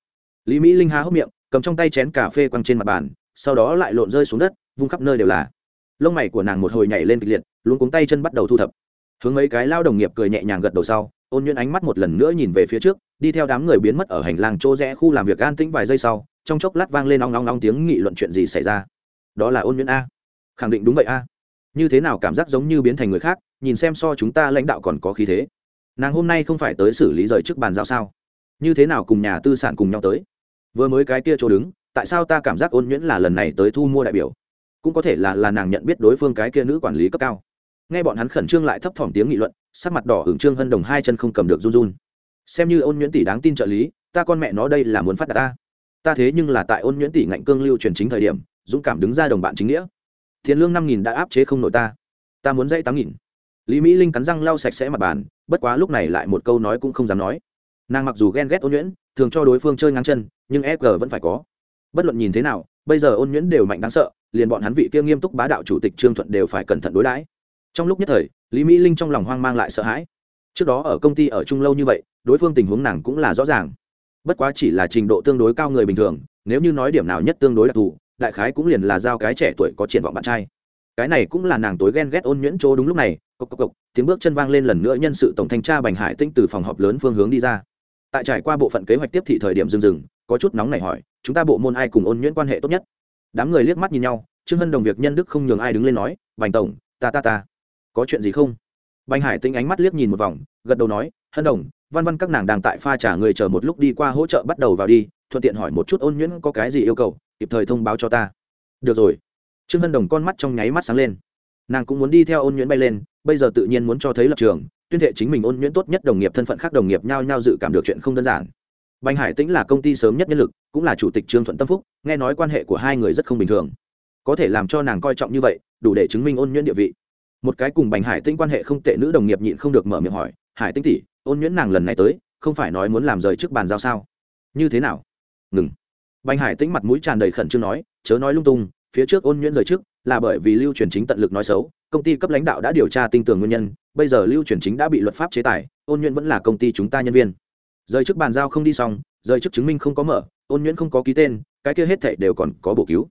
Lý mỹ linh há hốc miệng, cầm trong tay chén cà phê quăng trên mặt bàn, sau đó lại lộn rơi xuống đất, vung khắp nơi đều là. Lông mày của nàng một hồi nhảy lên kịch liệt luôn cuống tay chân bắt đầu thu thập hướng mấy cái lao đồng nghiệp cười nhẹ nhàng gật đầu sau, ôn nhuyễn ánh mắt một lần nữa nhìn về phía trước, đi theo đám người biến mất ở hành lang chỗ rẽ khu làm việc an tĩnh vài giây sau, trong chốc lát vang lên nóng nóng nóng tiếng nghị luận chuyện gì xảy ra. Đó là ôn nhuyễn a. Khẳng định đúng vậy a. Như thế nào cảm giác giống như biến thành người khác, nhìn xem so chúng ta lãnh đạo còn có khí thế. Nàng hôm nay không phải tới xử lý rời trước bàn giao sao? Như thế nào cùng nhà tư sản cùng nhau tới? Vừa mới cái kia chỗ đứng, tại sao ta cảm giác ôn nhuyễn là lần này tới thu mua đại biểu? Cũng có thể là là nàng nhận biết đối phương cái kia nữ quản lý cấp cao nghe bọn hắn khẩn trương lại thấp thỏm tiếng nghị luận, sắc mặt đỏ hưởng trương hân đồng hai chân không cầm được run run. Xem như ôn nhuyễn tỷ đáng tin trợ lý, ta con mẹ nó đây là muốn phát đạt ta. Ta thế nhưng là tại ôn nhuyễn tỷ ngạnh cương lưu truyền chính thời điểm, dũng cảm đứng ra đồng bạn chính nghĩa. Tiền lương năm nghìn đã áp chế không nổi ta. Ta muốn dãy tám nghìn. Lý mỹ linh cắn răng lau sạch sẽ mặt bàn, bất quá lúc này lại một câu nói cũng không dám nói. Nàng mặc dù ghen ghét ôn nhuyễn, thường cho đối phương chơi ngang chân, nhưng e g vẫn phải có. Bất luận nhìn thế nào, bây giờ ôn nhuyễn đều mạnh đáng sợ, liền bọn hắn vị kia nghiêm túc bá đạo chủ tịch trương thuận đều phải cẩn thận đối đãi trong lúc nhất thời, lý mỹ linh trong lòng hoang mang lại sợ hãi. Trước đó ở công ty ở chung lâu như vậy, đối phương tình huống nàng cũng là rõ ràng. Bất quá chỉ là trình độ tương đối cao người bình thường, nếu như nói điểm nào nhất tương đối đặc thù, đại khái cũng liền là giao cái trẻ tuổi có triển vọng bạn trai. Cái này cũng là nàng tối ghen ghét ôn nhuyễn chỗ đúng lúc này, cộc cộc cộc, tiếng bước chân vang lên lần nữa nhân sự tổng thanh tra bành hải tinh từ phòng họp lớn phương hướng đi ra. Tại trải qua bộ phận kế hoạch tiếp thị thời điểm dừng dừng, có chút nóng này hỏi, chúng ta bộ môn ai cùng ôn nhuyễn quan hệ tốt nhất? Đám người liếc mắt nhìn nhau, trương hân đồng việc nhân đức không nhường ai đứng lên nói, bành tổng, ta ta ta có chuyện gì không? Bành hải tinh ánh mắt liếc nhìn một vòng, gật đầu nói, hân đồng, văn văn các nàng đang tại pha trả người chờ một lúc đi qua hỗ trợ bắt đầu vào đi, thuận tiện hỏi một chút ôn nhuyễn có cái gì yêu cầu, kịp thời thông báo cho ta. Được rồi. Trương hân đồng con mắt trong nháy mắt sáng lên. Nàng cũng muốn đi theo ôn nhuyễn bay lên, bây giờ tự nhiên muốn cho thấy lập trường, tuyên thệ chính mình ôn nhuyễn tốt nhất đồng nghiệp thân phận khác đồng nghiệp nhau nhau dự cảm được chuyện không đơn giản. Bành hải tĩnh là công ty sớm nhất nhân lực, cũng là chủ tịch trương thuận tâm phúc, nghe nói quan hệ của hai người rất không bình thường. Có thể làm cho nàng coi trọng như vậy, đủ để chứng minh ôn nhuyễn địa vị một cái cùng bành hải tĩnh quan hệ không tệ nữ đồng nghiệp nhịn không được mở miệng hỏi, hải tĩnh tỷ, ôn nhuyễn nàng lần này tới, không phải nói muốn làm rời trước bàn giao sao? Như thế nào? Ngừng. Bành hải tĩnh mặt mũi tràn đầy khẩn trương nói, chớ nói lung tung, phía trước ôn nhuyễn rời trước, là bởi vì lưu truyền chính tận lực nói xấu, công ty cấp lãnh đạo đã điều tra tinh tường nguyên nhân, bây giờ lưu truyền chính đã bị luật pháp chế tài, ôn nhuyễn vẫn là công ty chúng ta nhân viên. Rời trước bàn giao không đi xong, rời trước chứng minh không có mở, ôn nhuyễn không có ký tên, cái kia hết thảy đều còn có bổ cứu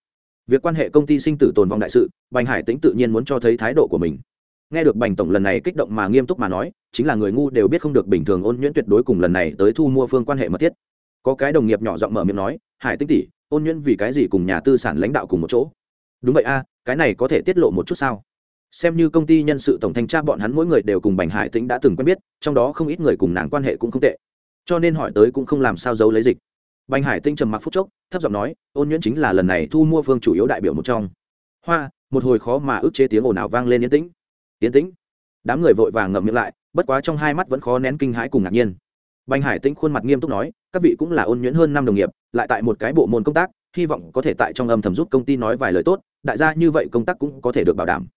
việc quan hệ công ty sinh tử tồn vong đại sự, bành hải tĩnh tự nhiên muốn cho thấy thái độ của mình. Nghe được bành tổng lần này kích động mà nghiêm túc mà nói, chính là người ngu đều biết không được bình thường ôn nhuyễn tuyệt đối cùng lần này tới thu mua phương quan hệ mật thiết. Có cái đồng nghiệp nhỏ giọng mở miệng nói, hải tĩnh tỷ, ôn nhuyễn vì cái gì cùng nhà tư sản lãnh đạo cùng một chỗ? Đúng vậy a, cái này có thể tiết lộ một chút sao? Xem như công ty nhân sự tổng thanh tra bọn hắn mỗi người đều cùng bành hải tĩnh đã từng quen biết, trong đó không ít người cùng nàng quan hệ cũng không tệ. Cho nên hỏi tới cũng không làm sao giấu lấy dịch bành hải tinh trầm mặc phút chốc, thấp giọng nói, ôn nhuyễn chính là lần này thu mua phương chủ yếu đại biểu một trong. Hoa, một hồi khó mà ức chế tiếng ồn ào vang lên yên tĩnh. Yên tĩnh? Đám người vội vàng ngậm miệng lại, bất quá trong hai mắt vẫn khó nén kinh hãi cùng ngạc nhiên. Bành hải tinh khuôn mặt nghiêm túc nói, các vị cũng là ôn nhuyễn hơn năm đồng nghiệp, lại tại một cái bộ môn công tác, hy vọng có thể tại trong âm thầm giúp công ty nói vài lời tốt, đại gia như vậy công tác cũng có thể được bảo đảm.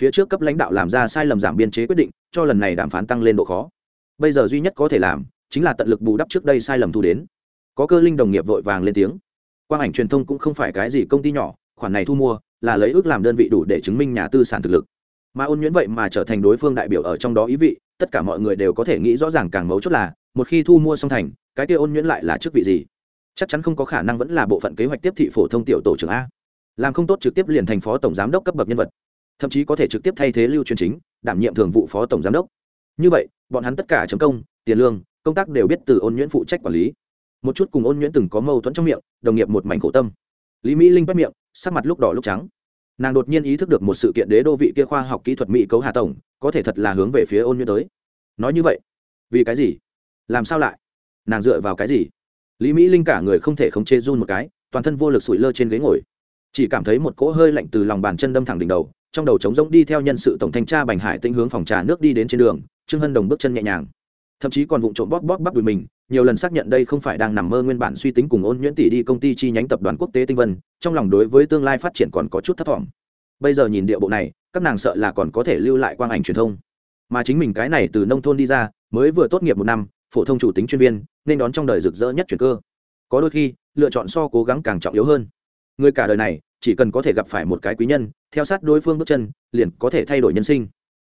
Phía trước cấp lãnh đạo làm ra sai lầm giảm biên chế quyết định, cho lần này đàm phán tăng lên độ khó. Bây giờ duy nhất có thể làm, chính là tận lực bù đắp trước đây sai lầm thu đến có cơ linh đồng nghiệp vội vàng lên tiếng. Quang ảnh truyền thông cũng không phải cái gì công ty nhỏ, khoản này thu mua là lấy ước làm đơn vị đủ để chứng minh nhà tư sản thực lực. Mà ôn nhuyễn vậy mà trở thành đối phương đại biểu ở trong đó ý vị, tất cả mọi người đều có thể nghĩ rõ ràng càng mấu chốt là, một khi thu mua xong thành, cái kia ôn nhuyễn lại là chức vị gì? Chắc chắn không có khả năng vẫn là bộ phận kế hoạch tiếp thị phổ thông tiểu tổ trưởng a. Làm không tốt trực tiếp liền thành phó tổng giám đốc cấp bậc nhân vật. Thậm chí có thể trực tiếp thay thế lưu truyền chính, đảm nhiệm thường vụ phó tổng giám đốc. Như vậy, bọn hắn tất cả chấm công, tiền lương, công tác đều biết từ ôn nhuyễn phụ trách quản lý một chút cùng ôn nhuyễn từng có mâu thuẫn trong miệng, đồng nghiệp một mảnh khổ tâm. Lý mỹ linh bắt miệng, sắc mặt lúc đỏ lúc trắng. Nàng đột nhiên ý thức được một sự kiện đế đô vị kia khoa học kỹ thuật mỹ cấu hà tổng, có thể thật là hướng về phía ôn nhuyễn tới. Nói như vậy, vì cái gì? Làm sao lại? Nàng dựa vào cái gì? Lý mỹ linh cả người không thể không chê run một cái, toàn thân vô lực sủi lơ trên ghế ngồi. Chỉ cảm thấy một cỗ hơi lạnh từ lòng bàn chân đâm thẳng đỉnh đầu, trong đầu trống rỗng đi theo nhân sự tổng thanh tra bành hải tinh hướng phòng trà nước đi đến trên đường, trương hân đồng bước chân nhẹ nhàng. Thậm chí còn vụng trộm bóp bóp bắp đùi mình nhiều lần xác nhận đây không phải đang nằm mơ nguyên bản suy tính cùng ôn nhuyễn tỷ đi công ty chi nhánh tập đoàn quốc tế tinh vân, trong lòng đối với tương lai phát triển còn có chút thất vọng. Bây giờ nhìn địa bộ này, các nàng sợ là còn có thể lưu lại quang ảnh truyền thông. Mà chính mình cái này từ nông thôn đi ra, mới vừa tốt nghiệp một năm, phổ thông chủ tính chuyên viên, nên đón trong đời rực rỡ nhất chuyển cơ. Có đôi khi, lựa chọn so cố gắng càng trọng yếu hơn. Người cả đời này, chỉ cần có thể gặp phải một cái quý nhân, theo sát đối phương bước chân, liền có thể thay đổi nhân sinh.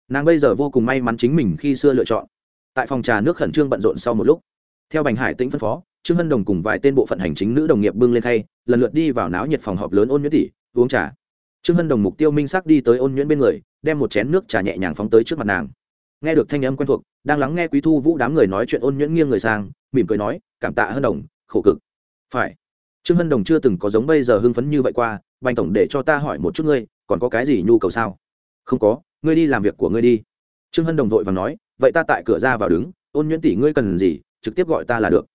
Nàng bây giờ vô cùng may mắn chính mình khi xưa lựa chọn. Tại phòng trà nước khẩn trương bận rộn sau một lúc theo bành hải tĩnh phân phó, trương hân đồng cùng vài tên bộ phận hành chính nữ đồng nghiệp bưng lên khay, lần lượt đi vào náo nhiệt phòng họp lớn ôn nhuyễn tỷ, uống trà. Trương hân đồng mục tiêu minh sắc đi tới ôn nhuyễn bên người, đem một chén nước trà nhẹ nhàng phóng tới trước mặt nàng. Nghe được thanh âm quen thuộc, đang lắng nghe quý thu vũ đám người nói chuyện ôn nhuyễn nghiêng người sang, mỉm cười nói, cảm tạ hân đồng, khổ cực. Phải. Trương hân đồng chưa từng có giống bây giờ hưng phấn như vậy qua, bành tổng để cho ta hỏi một chút ngươi, còn có cái gì nhu cầu sao? Không có, ngươi đi làm việc của ngươi đi. Trương hân đồng vội và nói, vậy ta tại cửa ra vào đứng, ôn nhuyễn tỷ ngươi cần gì trực tiếp gọi ta là được.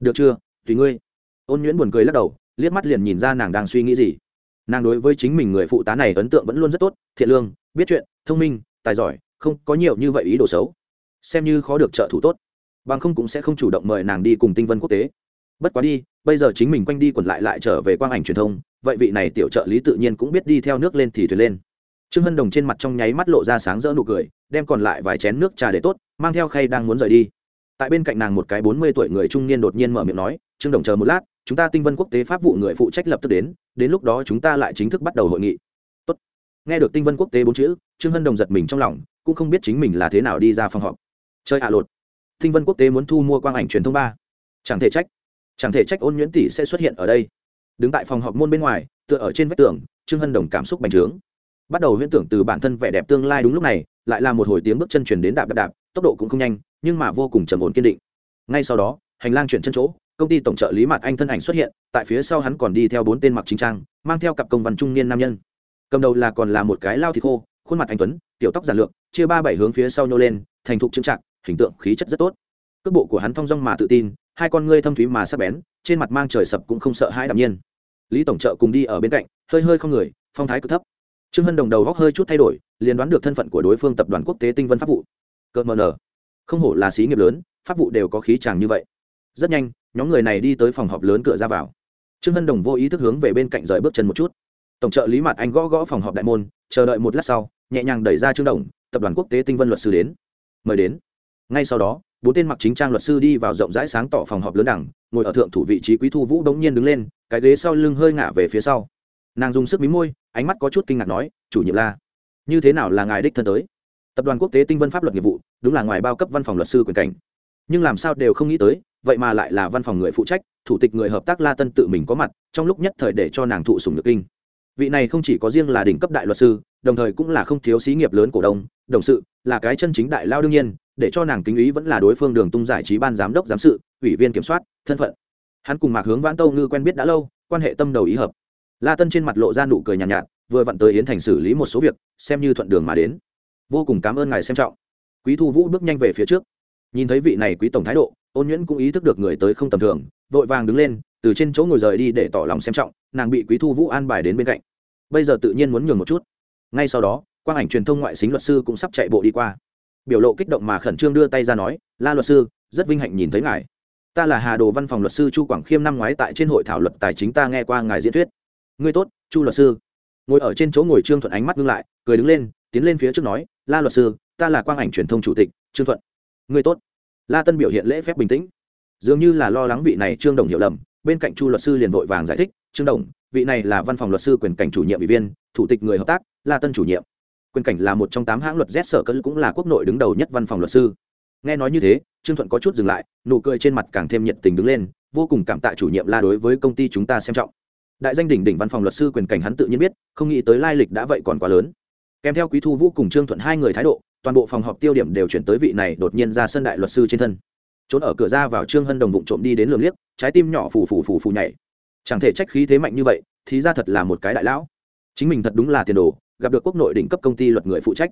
Được chưa? Tùy ngươi. Ôn nhuyễn buồn cười lắc đầu, liếc mắt liền nhìn ra nàng đang suy nghĩ gì. Nàng đối với chính mình người phụ tá này ấn tượng vẫn luôn rất tốt, thiện lương, biết chuyện, thông minh, tài giỏi, không có nhiều như vậy ý đồ xấu. Xem như khó được trợ thủ tốt. Bằng không cũng sẽ không chủ động mời nàng đi cùng tinh vân quốc tế. Bất quá đi, bây giờ chính mình quanh đi quẩn lại lại trở về quang ảnh truyền thông, vậy vị này tiểu trợ lý tự nhiên cũng biết đi theo nước lên thì thuyền lên. Trương hân đồng trên mặt trong nháy mắt lộ ra sáng rỡ nụ cười, đem còn lại vài chén nước trà để tốt, mang theo khay đang muốn rời đi tại bên cạnh nàng một cái bốn mươi tuổi người trung niên đột nhiên mở miệng nói, trương đồng, chờ một lát, chúng ta tinh vân quốc tế pháp vụ người phụ trách lập tức đến đến lúc đó chúng ta lại chính thức bắt đầu hội nghị. Tốt. nghe được tinh vân quốc tế bốn chữ, trương hân đồng giật mình trong lòng, cũng không biết chính mình là thế nào đi ra phòng họp. Chơi à lột, tinh vân quốc tế muốn thu mua quang ảnh truyền thông ba. Chẳng thể trách, chẳng thể trách ôn nhuyễn tỷ sẽ xuất hiện ở đây. Đứng tại phòng họp môn bên ngoài, tựa ở trên vách tường, trương hân đồng cảm xúc bành trướng. Bắt đầu huyễn tưởng từ bản thân vẻ đẹp tương lai đúng lúc này, lại là một hồi tiếng bước chân chuyển đến đạp đạp đạp tốc độ cũng không nhanh, nhưng mà vô cùng trầm ổn kiên định. Ngay sau đó, hành lang chuyển chân chỗ, công ty tổng trợ lý mặt anh thân ảnh xuất hiện, tại phía sau hắn còn đi theo bốn tên mặc chính trang, mang theo cặp công văn trung niên nam nhân. Cầm đầu là còn là một cái lao thịt khô, khuôn mặt anh tuấn, tiểu tóc giản lược, chia ba bảy hướng phía sau nhô lên, thành thục trưng trạng hình tượng khí chất rất tốt. Cước bộ của hắn thong dong mà tự tin, hai con ngươi thâm thúy mà sắc bén, trên mặt mang trời sập cũng không sợ hãi đạm nhiên. Lý tổng trợ cùng đi ở bên cạnh, hơi hơi không người, phong thái cực thấp. Trương hân đồng đầu góc hơi chút thay đổi, liền đoán được thân phận của đối phương tập đoàn quốc tế tinh vân pháp vụ cợt mờ nở. Không hổ là xí nghiệp lớn, pháp vụ đều có khí chàng như vậy. Rất nhanh, nhóm người này đi tới phòng họp lớn cửa ra vào. Trương hân đồng vô ý thức hướng về bên cạnh rời bước chân một chút. Tổng trợ lý mặt anh gõ gõ phòng họp đại môn, chờ đợi một lát sau, nhẹ nhàng đẩy ra trương đồng, tập đoàn quốc tế tinh vân luật sư đến. Mời đến. Ngay sau đó, bốn tên mặc chính trang luật sư đi vào rộng rãi sáng tỏ phòng họp lớn đẳng, ngồi ở thượng thủ vị trí quý thu vũ đống nhiên đứng lên, cái ghế sau lưng hơi ngả về phía sau. Nàng dùng sức mí môi, ánh mắt có chút kinh ngạc nói, chủ nhiệm la, như thế nào là ngài đích thân tới? Tập đoàn quốc tế tinh vân pháp luật nghiệp vụ đúng là ngoài bao cấp văn phòng luật sư quyền cảnh. Nhưng làm sao đều không nghĩ tới vậy mà lại là văn phòng người phụ trách thủ tịch người hợp tác la tân tự mình có mặt trong lúc nhất thời để cho nàng thụ sùng được kinh. Vị này không chỉ có riêng là đỉnh cấp đại luật sư đồng thời cũng là không thiếu xí nghiệp lớn cổ đông đồng sự là cái chân chính đại lao đương nhiên để cho nàng kính ý vẫn là đối phương đường tung giải trí ban giám đốc giám sự ủy viên kiểm soát thân phận. Hắn cùng mạc hướng vãn tâu ngư quen biết đã lâu quan hệ tâm đầu ý hợp. La tân trên mặt lộ ra nụ cười nhàn nhạt, nhạt vừa vặn tới yến thành xử lý một số việc xem như thuận đường mà đến vô cùng cảm ơn ngài xem trọng. Quý thu vũ bước nhanh về phía trước. Nhìn thấy vị này quý tổng thái độ, ôn nhuyễn cũng ý thức được người tới không tầm thường, vội vàng đứng lên, từ trên chỗ ngồi rời đi để tỏ lòng xem trọng, nàng bị quý thu vũ an bài đến bên cạnh. Bây giờ tự nhiên muốn nhường một chút. Ngay sau đó, quang ảnh truyền thông ngoại xính luật sư cũng sắp chạy bộ đi qua. Biểu lộ kích động mà khẩn trương đưa tay ra nói, la luật sư, rất vinh hạnh nhìn thấy ngài. Ta là hà đồ văn phòng luật sư chu quảng khiêm năm ngoái tại trên hội thảo luật tài chính ta nghe qua ngài diễn thuyết. Ngươi tốt, chu luật sư. Ngồi ở trên chỗ ngồi trương thuận ánh mắt ngưng lại, cười đứng lên, tiến lên phía trước nói la luật sư, ta là quang ảnh truyền thông chủ tịch, trương thuận. Người tốt. La tân biểu hiện lễ phép bình tĩnh. Dường như là lo lắng vị này trương đồng hiểu lầm, bên cạnh chu luật sư liền vội vàng giải thích, trương đồng, vị này là văn phòng luật sư quyền cảnh chủ nhiệm ủy viên, thủ tịch người hợp tác, la tân chủ nhiệm. Quyền cảnh là một trong tám hãng luật z sở cân cũng là quốc nội đứng đầu nhất văn phòng luật sư. Nghe nói như thế, trương thuận có chút dừng lại, nụ cười trên mặt càng thêm nhiệt tình đứng lên, vô cùng cảm tạ chủ nhiệm la đối với công ty chúng ta xem trọng. Đại danh đỉnh đỉnh văn phòng luật sư quyền cảnh hắn tự nhiên biết, không nghĩ tới lai lịch đã vậy còn quá lớn kèm theo quý thu vũ cùng trương thuận hai người thái độ, toàn bộ phòng họp tiêu điểm đều chuyển tới vị này đột nhiên ra sân đại luật sư trên thân. Trốn ở cửa ra vào trương hân đồng vụng trộm đi đến lường liếc, trái tim nhỏ phù phù phù phù nhảy. Chẳng thể trách khí thế mạnh như vậy, thì ra thật là một cái đại lão. Chính mình thật đúng là tiền đồ, gặp được quốc nội đỉnh cấp công ty luật người phụ trách.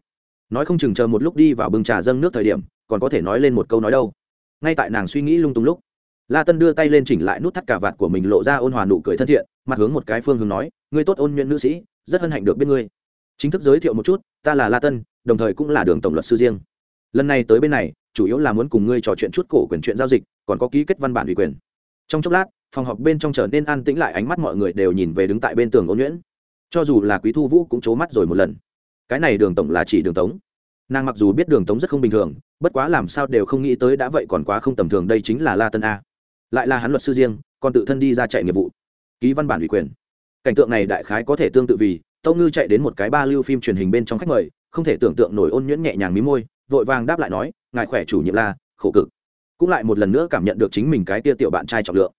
Nói không chừng chờ một lúc đi vào bưng trà dâng nước thời điểm, còn có thể nói lên một câu nói đâu. Ngay tại nàng suy nghĩ lung tung lúc, la tân đưa tay lên chỉnh lại nút thắt cà vạt của mình lộ ra ôn hòa nụ cười thân thiện, mặt hướng một cái phương hướng nói, ngươi tốt ôn nhuận nữ sĩ, rất hân hạnh được biết ngươi chính thức giới thiệu một chút, ta là la tân, đồng thời cũng là đường tổng luật sư riêng. Lần này tới bên này, chủ yếu là muốn cùng ngươi trò chuyện chút cổ quyền chuyện giao dịch, còn có ký kết văn bản ủy quyền. Trong chốc lát, phòng họp bên trong trở nên an tĩnh lại, ánh mắt mọi người đều nhìn về đứng tại bên tường ôn nhuyễn. Cho dù là quý thu vũ cũng c mắt rồi một lần. Cái này đường tổng là chỉ đường tống. Nàng mặc dù biết đường tống rất không bình thường, bất quá làm sao đều không nghĩ tới đã vậy còn quá không tầm thường, đây chính là la tân a. Lại là hắn luật sư riêng, còn tự thân đi ra chạy nghiệp vụ. Ký văn bản ủy quyền. Cảnh tượng này đại khái có thể tương tự vì tâu ngư chạy đến một cái ba lưu phim truyền hình bên trong khách mời, không thể tưởng tượng nổi ôn nhuyễn nhẹ nhàng mí môi, vội vàng đáp lại nói, ngài khỏe chủ nhiệm la khổ cực. Cũng lại một lần nữa cảm nhận được chính mình cái tia tiểu bạn trai trọng lượng.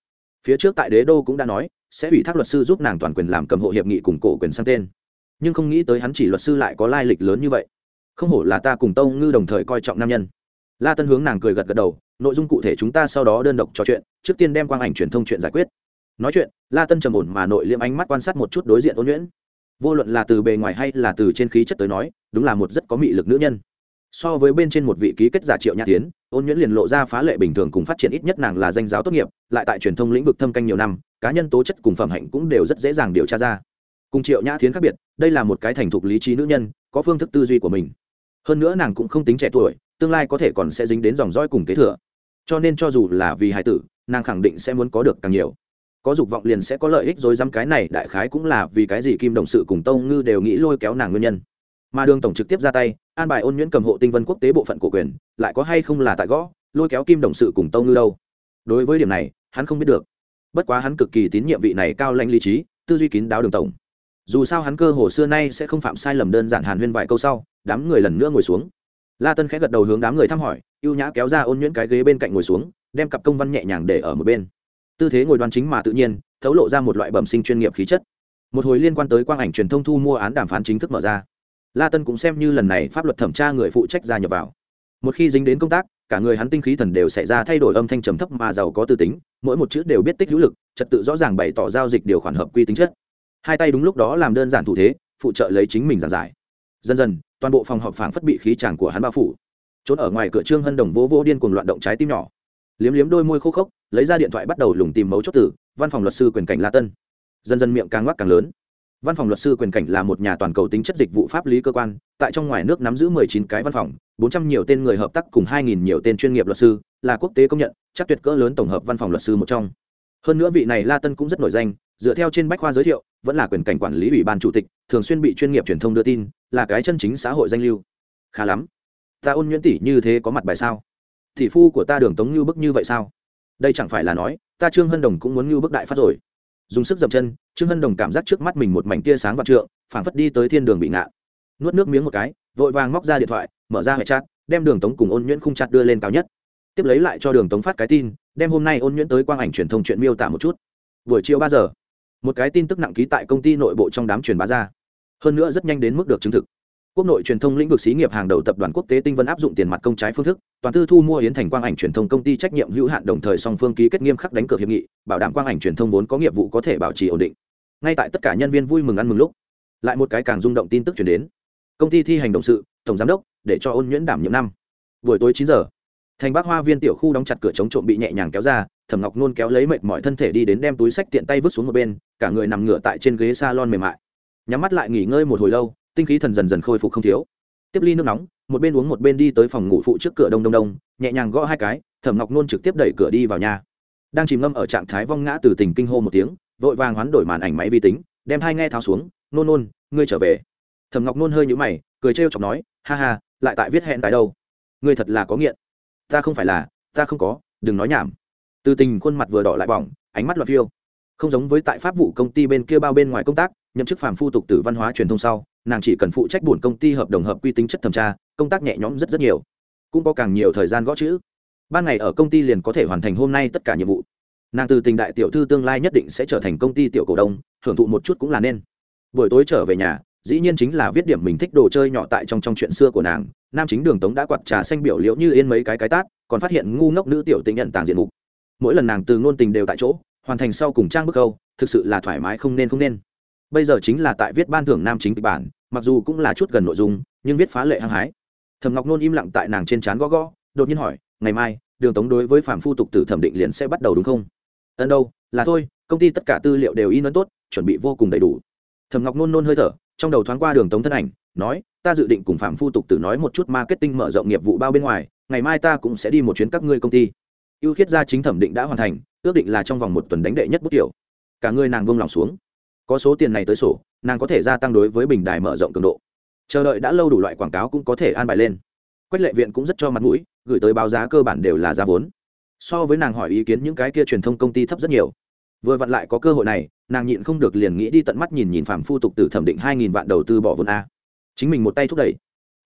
Phía trước tại đế đô cũng đã nói, sẽ ủy thác luật sư giúp nàng toàn quyền làm cầm hộ hiệp nghị cùng cổ quyền sang tên. Nhưng không nghĩ tới hắn chỉ luật sư lại có lai lịch lớn như vậy. Không hổ là ta cùng tâu ngư đồng thời coi trọng nam nhân. La tân hướng nàng cười gật gật đầu, nội dung cụ thể chúng ta sau đó đơn độc trò chuyện, trước tiên đem quang ảnh truyền thông chuyện giải quyết. Nói chuyện, la tân trầm ổn mà nội liêm ánh mắt quan sát một chút đối diện ôn nhuyễn vô luận là từ bề ngoài hay là từ trên khí chất tới nói, đúng là một rất có mị lực nữ nhân. So với bên trên một vị ký kết giả triệu nhã tiến, ôn nhuyễn liền lộ ra phá lệ bình thường cùng phát triển ít nhất nàng là danh giáo tốt nghiệp, lại tại truyền thông lĩnh vực thâm canh nhiều năm, cá nhân tố chất cùng phẩm hạnh cũng đều rất dễ dàng điều tra ra. Cùng triệu nhã tiến khác biệt, đây là một cái thành thục lý trí nữ nhân, có phương thức tư duy của mình. Hơn nữa nàng cũng không tính trẻ tuổi, tương lai có thể còn sẽ dính đến dòng roi cùng kế thừa. Cho nên cho dù là vì hài tử, nàng khẳng định sẽ muốn có được càng nhiều có dục vọng liền sẽ có lợi ích rồi dám cái này, đại khái cũng là vì cái gì kim đồng sự cùng tông ngư đều nghĩ lôi kéo nàng nguyên nhân. Mà đường tổng trực tiếp ra tay, an bài ôn nhuyễn cầm hộ tinh vân quốc tế bộ phận cổ quyền, lại có hay không là tại gõ, lôi kéo kim đồng sự cùng tông ngư đâu? Đối với điểm này, hắn không biết được. Bất quá hắn cực kỳ tín nhiệm vị này cao lãnh lý trí, tư duy kín đáo đường tổng. Dù sao hắn cơ hồ xưa nay sẽ không phạm sai lầm đơn giản hàn huyên vài câu sau, đám người lần nữa ngồi xuống. La tân khẽ gật đầu hướng đám người thăm hỏi, ưu nhã kéo ra ôn nhuyễn cái ghế bên cạnh ngồi xuống, đem cặp công văn nhẹ nhàng để ở một bên tư thế ngồi đoan chính mà tự nhiên, thấu lộ ra một loại bẩm sinh chuyên nghiệp khí chất. Một hồi liên quan tới quang ảnh truyền thông thu mua án đàm phán chính thức mở ra. La tân cũng xem như lần này pháp luật thẩm tra người phụ trách gia nhập vào. Một khi dính đến công tác, cả người hắn tinh khí thần đều xảy ra thay đổi âm thanh trầm thấp mà giàu có tư tính, mỗi một chữ đều biết tích hữu lực, trật tự rõ ràng bày tỏ giao dịch điều khoản hợp quy tính chất. Hai tay đúng lúc đó làm đơn giản thủ thế, phụ trợ lấy chính mình giảng giải. Dần dần, toàn bộ phòng họp phảng phất bị khí tràng của hắn bao phủ. Trốn ở ngoài cửa trương hân đồng vỗ vỗ điên cuồng loạn động trái tim nhỏ. Liếm liếm đôi môi khô khốc lấy ra điện thoại bắt đầu lùng tìm mấu chốt tử, văn phòng luật sư quyền cảnh la tân. Dần dần miệng càng ngoắc càng lớn. Văn phòng luật sư quyền cảnh là một nhà toàn cầu tính chất dịch vụ pháp lý cơ quan, tại trong ngoài nước nắm giữ 19 cái văn phòng 400 nhiều tên người hợp tác cùng 2.000 nhiều tên chuyên nghiệp luật sư, là quốc tế công nhận, chắc tuyệt cỡ lớn tổng hợp văn phòng luật sư một trong. Hơn nữa vị này la tân cũng rất nổi danh, dựa theo trên bách khoa giới thiệu, vẫn là quyền cảnh quản lý ủy ban chủ tịch, thường xuyên bị chuyên nghiệp truyền thông đưa tin, là cái chân chính xã hội danh lưu. Khá lắm. Ta ôn nhuyễn tỷ như thế có mặt bài sao? Tỷ phu của ta đường tống như bức như vậy sao? Đây chẳng phải là nói, ta trương hân đồng cũng muốn ngưu bức đại phát rồi. Dùng sức dậm chân, trương hân đồng cảm giác trước mắt mình một mảnh tia sáng và trượng, phảng phất đi tới thiên đường bị ngạn nuốt nước miếng một cái, vội vàng móc ra điện thoại, mở ra hệ chat, đem đường tống cùng ôn nhuyễn khung chặt đưa lên cao nhất. Tiếp lấy lại cho đường tống phát cái tin, đem hôm nay ôn nhuyễn tới quang ảnh truyền thông chuyện miêu tả một chút. Buổi chiều ba giờ, một cái tin tức nặng ký tại công ty nội bộ trong đám truyền bá ra. Hơn nữa rất nhanh đến mức được chứng thực quốc nội truyền thông lĩnh vực xí nghiệp hàng đầu tập đoàn quốc tế tinh vân áp dụng tiền mặt công trái phương thức, toàn tư thu mua hiến thành quang ảnh truyền thông công ty trách nhiệm hữu hạn đồng thời song phương ký kết nghiêm khắc đánh cược hiệp nghị, bảo đảm quang ảnh truyền thông vốn có nghiệp vụ có thể bảo trì ổn định. Ngay tại tất cả nhân viên vui mừng ăn mừng lúc, lại một cái càng rung động tin tức chuyển đến. Công ty thi hành động sự, tổng giám đốc, để cho ôn nhuyễn đảm nhiệm năm. Buổi tối chín giờ, thành bác hoa viên tiểu khu đóng chặt cửa chống trộm bị nhẹ nhàng kéo ra, thẩm ngọc nôn kéo lấy mệt mọi thân thể đi đến đem túi sách tiện tay vứt xuống một bên, cả người nằm ngửa tại trên ghế s a lon mềm mại. Nhắm mắt lại nghỉ ngơi một hồi lâu tinh khí thần dần dần khôi phục không thiếu. Tiếp ly nước nóng, một bên uống một bên đi tới phòng ngủ phụ trước cửa đông đông đông, nhẹ nhàng gõ hai cái, thẩm ngọc nôn trực tiếp đẩy cửa đi vào nhà. Đang chìm ngâm ở trạng thái vong ngã từ tình kinh hô một tiếng, vội vàng hoán đổi màn ảnh máy vi tính, đem hai nghe tháo xuống, nôn nôn, ngươi trở về. Thẩm ngọc nôn hơi nhũ mày, cười trêu chọc nói, ha ha, lại tại viết hẹn tại đâu? Ngươi thật là có nghiện. Ta không phải là, ta không có, đừng nói nhảm. Từ tình khuôn mặt vừa đỏ lại bỏng, ánh mắt loạt phiêu. Không giống với tại pháp vụ công ty bên kia bao bên ngoài công tác, nhậm chức phàm phu tục tử văn hóa truyền thông sau nàng chỉ cần phụ trách buồn công ty hợp đồng hợp quy tính chất thẩm tra, công tác nhẹ nhõm rất rất nhiều. Cũng có càng nhiều thời gian gõ chữ. Ban ngày ở công ty liền có thể hoàn thành hôm nay tất cả nhiệm vụ. Nàng từ tình đại tiểu thư tương lai nhất định sẽ trở thành công ty tiểu cổ đông, hưởng thụ một chút cũng là nên. Buổi tối trở về nhà, dĩ nhiên chính là viết điểm mình thích đồ chơi nhỏ tại trong trong chuyện xưa của nàng. Nam chính đường tống đã quạt trà xanh biểu liễu như yên mấy cái cái tát, còn phát hiện ngu ngốc nữ tiểu tình nhận tàng diện mục. Mỗi lần nàng từ ngôn tình đều tại chỗ, hoàn thành sau cùng trang bức câu, thực sự là thoải mái không nên không nên. Bây giờ chính là tại viết ban thưởng nam chính kịch bản mặc dù cũng là chút gần nội dung, nhưng viết phá lệ hăng hái. Thầm ngọc nôn im lặng tại nàng trên trán gõ gõ, đột nhiên hỏi, ngày mai, đường tống đối với phạm phu tục tử thẩm định liền sẽ bắt đầu đúng không? Ân đâu, là thôi, công ty tất cả tư liệu đều in ấn tốt, chuẩn bị vô cùng đầy đủ. Thầm ngọc nôn nôn hơi thở, trong đầu thoáng qua đường tống thân ảnh, nói, ta dự định cùng phạm phu tục tử nói một chút marketing mở rộng nghiệp vụ bao bên ngoài, ngày mai ta cũng sẽ đi một chuyến các ngươi công ty. Ưu khiết gia chính thẩm định đã hoàn thành, ước định là trong vòng một tuần đánh đệ nhất bút tiểu. Cả người nàng buông lòng xuống có số tiền này tới sổ, nàng có thể gia tăng đối với bình đài mở rộng cường độ. Chờ đợi đã lâu đủ loại quảng cáo cũng có thể an bài lên. Quách lệ viện cũng rất cho mặt mũi, gửi tới báo giá cơ bản đều là giá vốn. So với nàng hỏi ý kiến những cái kia truyền thông công ty thấp rất nhiều. Vừa vặn lại có cơ hội này, nàng nhịn không được liền nghĩ đi tận mắt nhìn nhìn phạm phu tục tử thẩm định hai nghìn vạn đầu tư bỏ vốn a. Chính mình một tay thúc đẩy.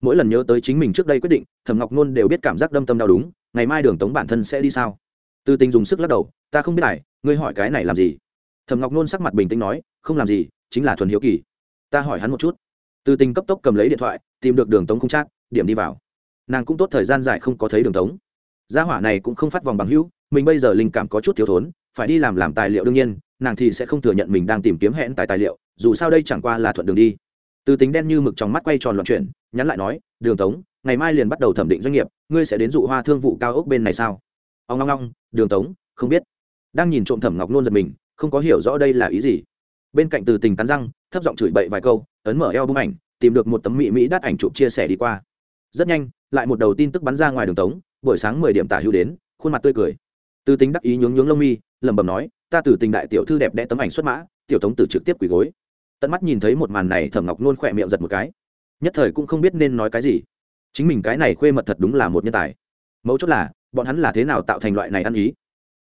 Mỗi lần nhớ tới chính mình trước đây quyết định, thẩm ngọc nôn đều biết cảm giác đâm tâm đau đúng, ngày mai đường tống bản thân sẽ đi sao? Tư tình dùng sức lắc đầu, ta không biết này, ngươi hỏi cái này làm gì? Thẩm ngọc nôn sắc mặt bình tĩnh nói, không làm gì, chính là thuần hiếu kỳ. Ta hỏi hắn một chút. Từ tình cấp tốc cầm lấy điện thoại, tìm được đường tống không chắc điểm đi vào. Nàng cũng tốt thời gian dài không có thấy đường tống. Gia hỏa này cũng không phát vòng bằng hữu, mình bây giờ linh cảm có chút thiếu thốn, phải đi làm làm tài liệu đương nhiên, nàng thì sẽ không thừa nhận mình đang tìm kiếm hẹn tài tài liệu, dù sao đây chẳng qua là thuận đường đi. Từ tính đen như mực trong mắt quay tròn loạn chuyển, nhắn lại nói, đường tống, ngày mai liền bắt đầu thẩm định doanh nghiệp, ngươi sẽ đến dụ hoa thương vụ cao ốc bên này sao? Ông long long đường tống, không biết. Đang nhìn trộm thẩm ngọc nôn giật mình không có hiểu rõ đây là ý gì. Bên cạnh từ tình cắn răng, thấp giọng chửi bậy vài câu, ấn mở eo bung ảnh, tìm được một tấm mỹ mỹ đắt ảnh chụp chia sẻ đi qua. Rất nhanh, lại một đầu tin tức bắn ra ngoài đường tống, buổi sáng mười điểm tả hữu đến, khuôn mặt tươi cười. Từ tính đắc ý nhướng nhướng lông mi, lẩm bẩm nói, ta từ tình đại tiểu thư đẹp đẽ tấm ảnh xuất mã, tiểu tống tử trực tiếp quỳ gối. Tận mắt nhìn thấy một màn này, thẩm ngọc nôn khỏe miệng giật một cái. Nhất thời cũng không biết nên nói cái gì. Chính mình cái này khuê mật thật đúng là một nhân tài. Mấu chốt là, bọn hắn là thế nào tạo thành loại này ăn ý?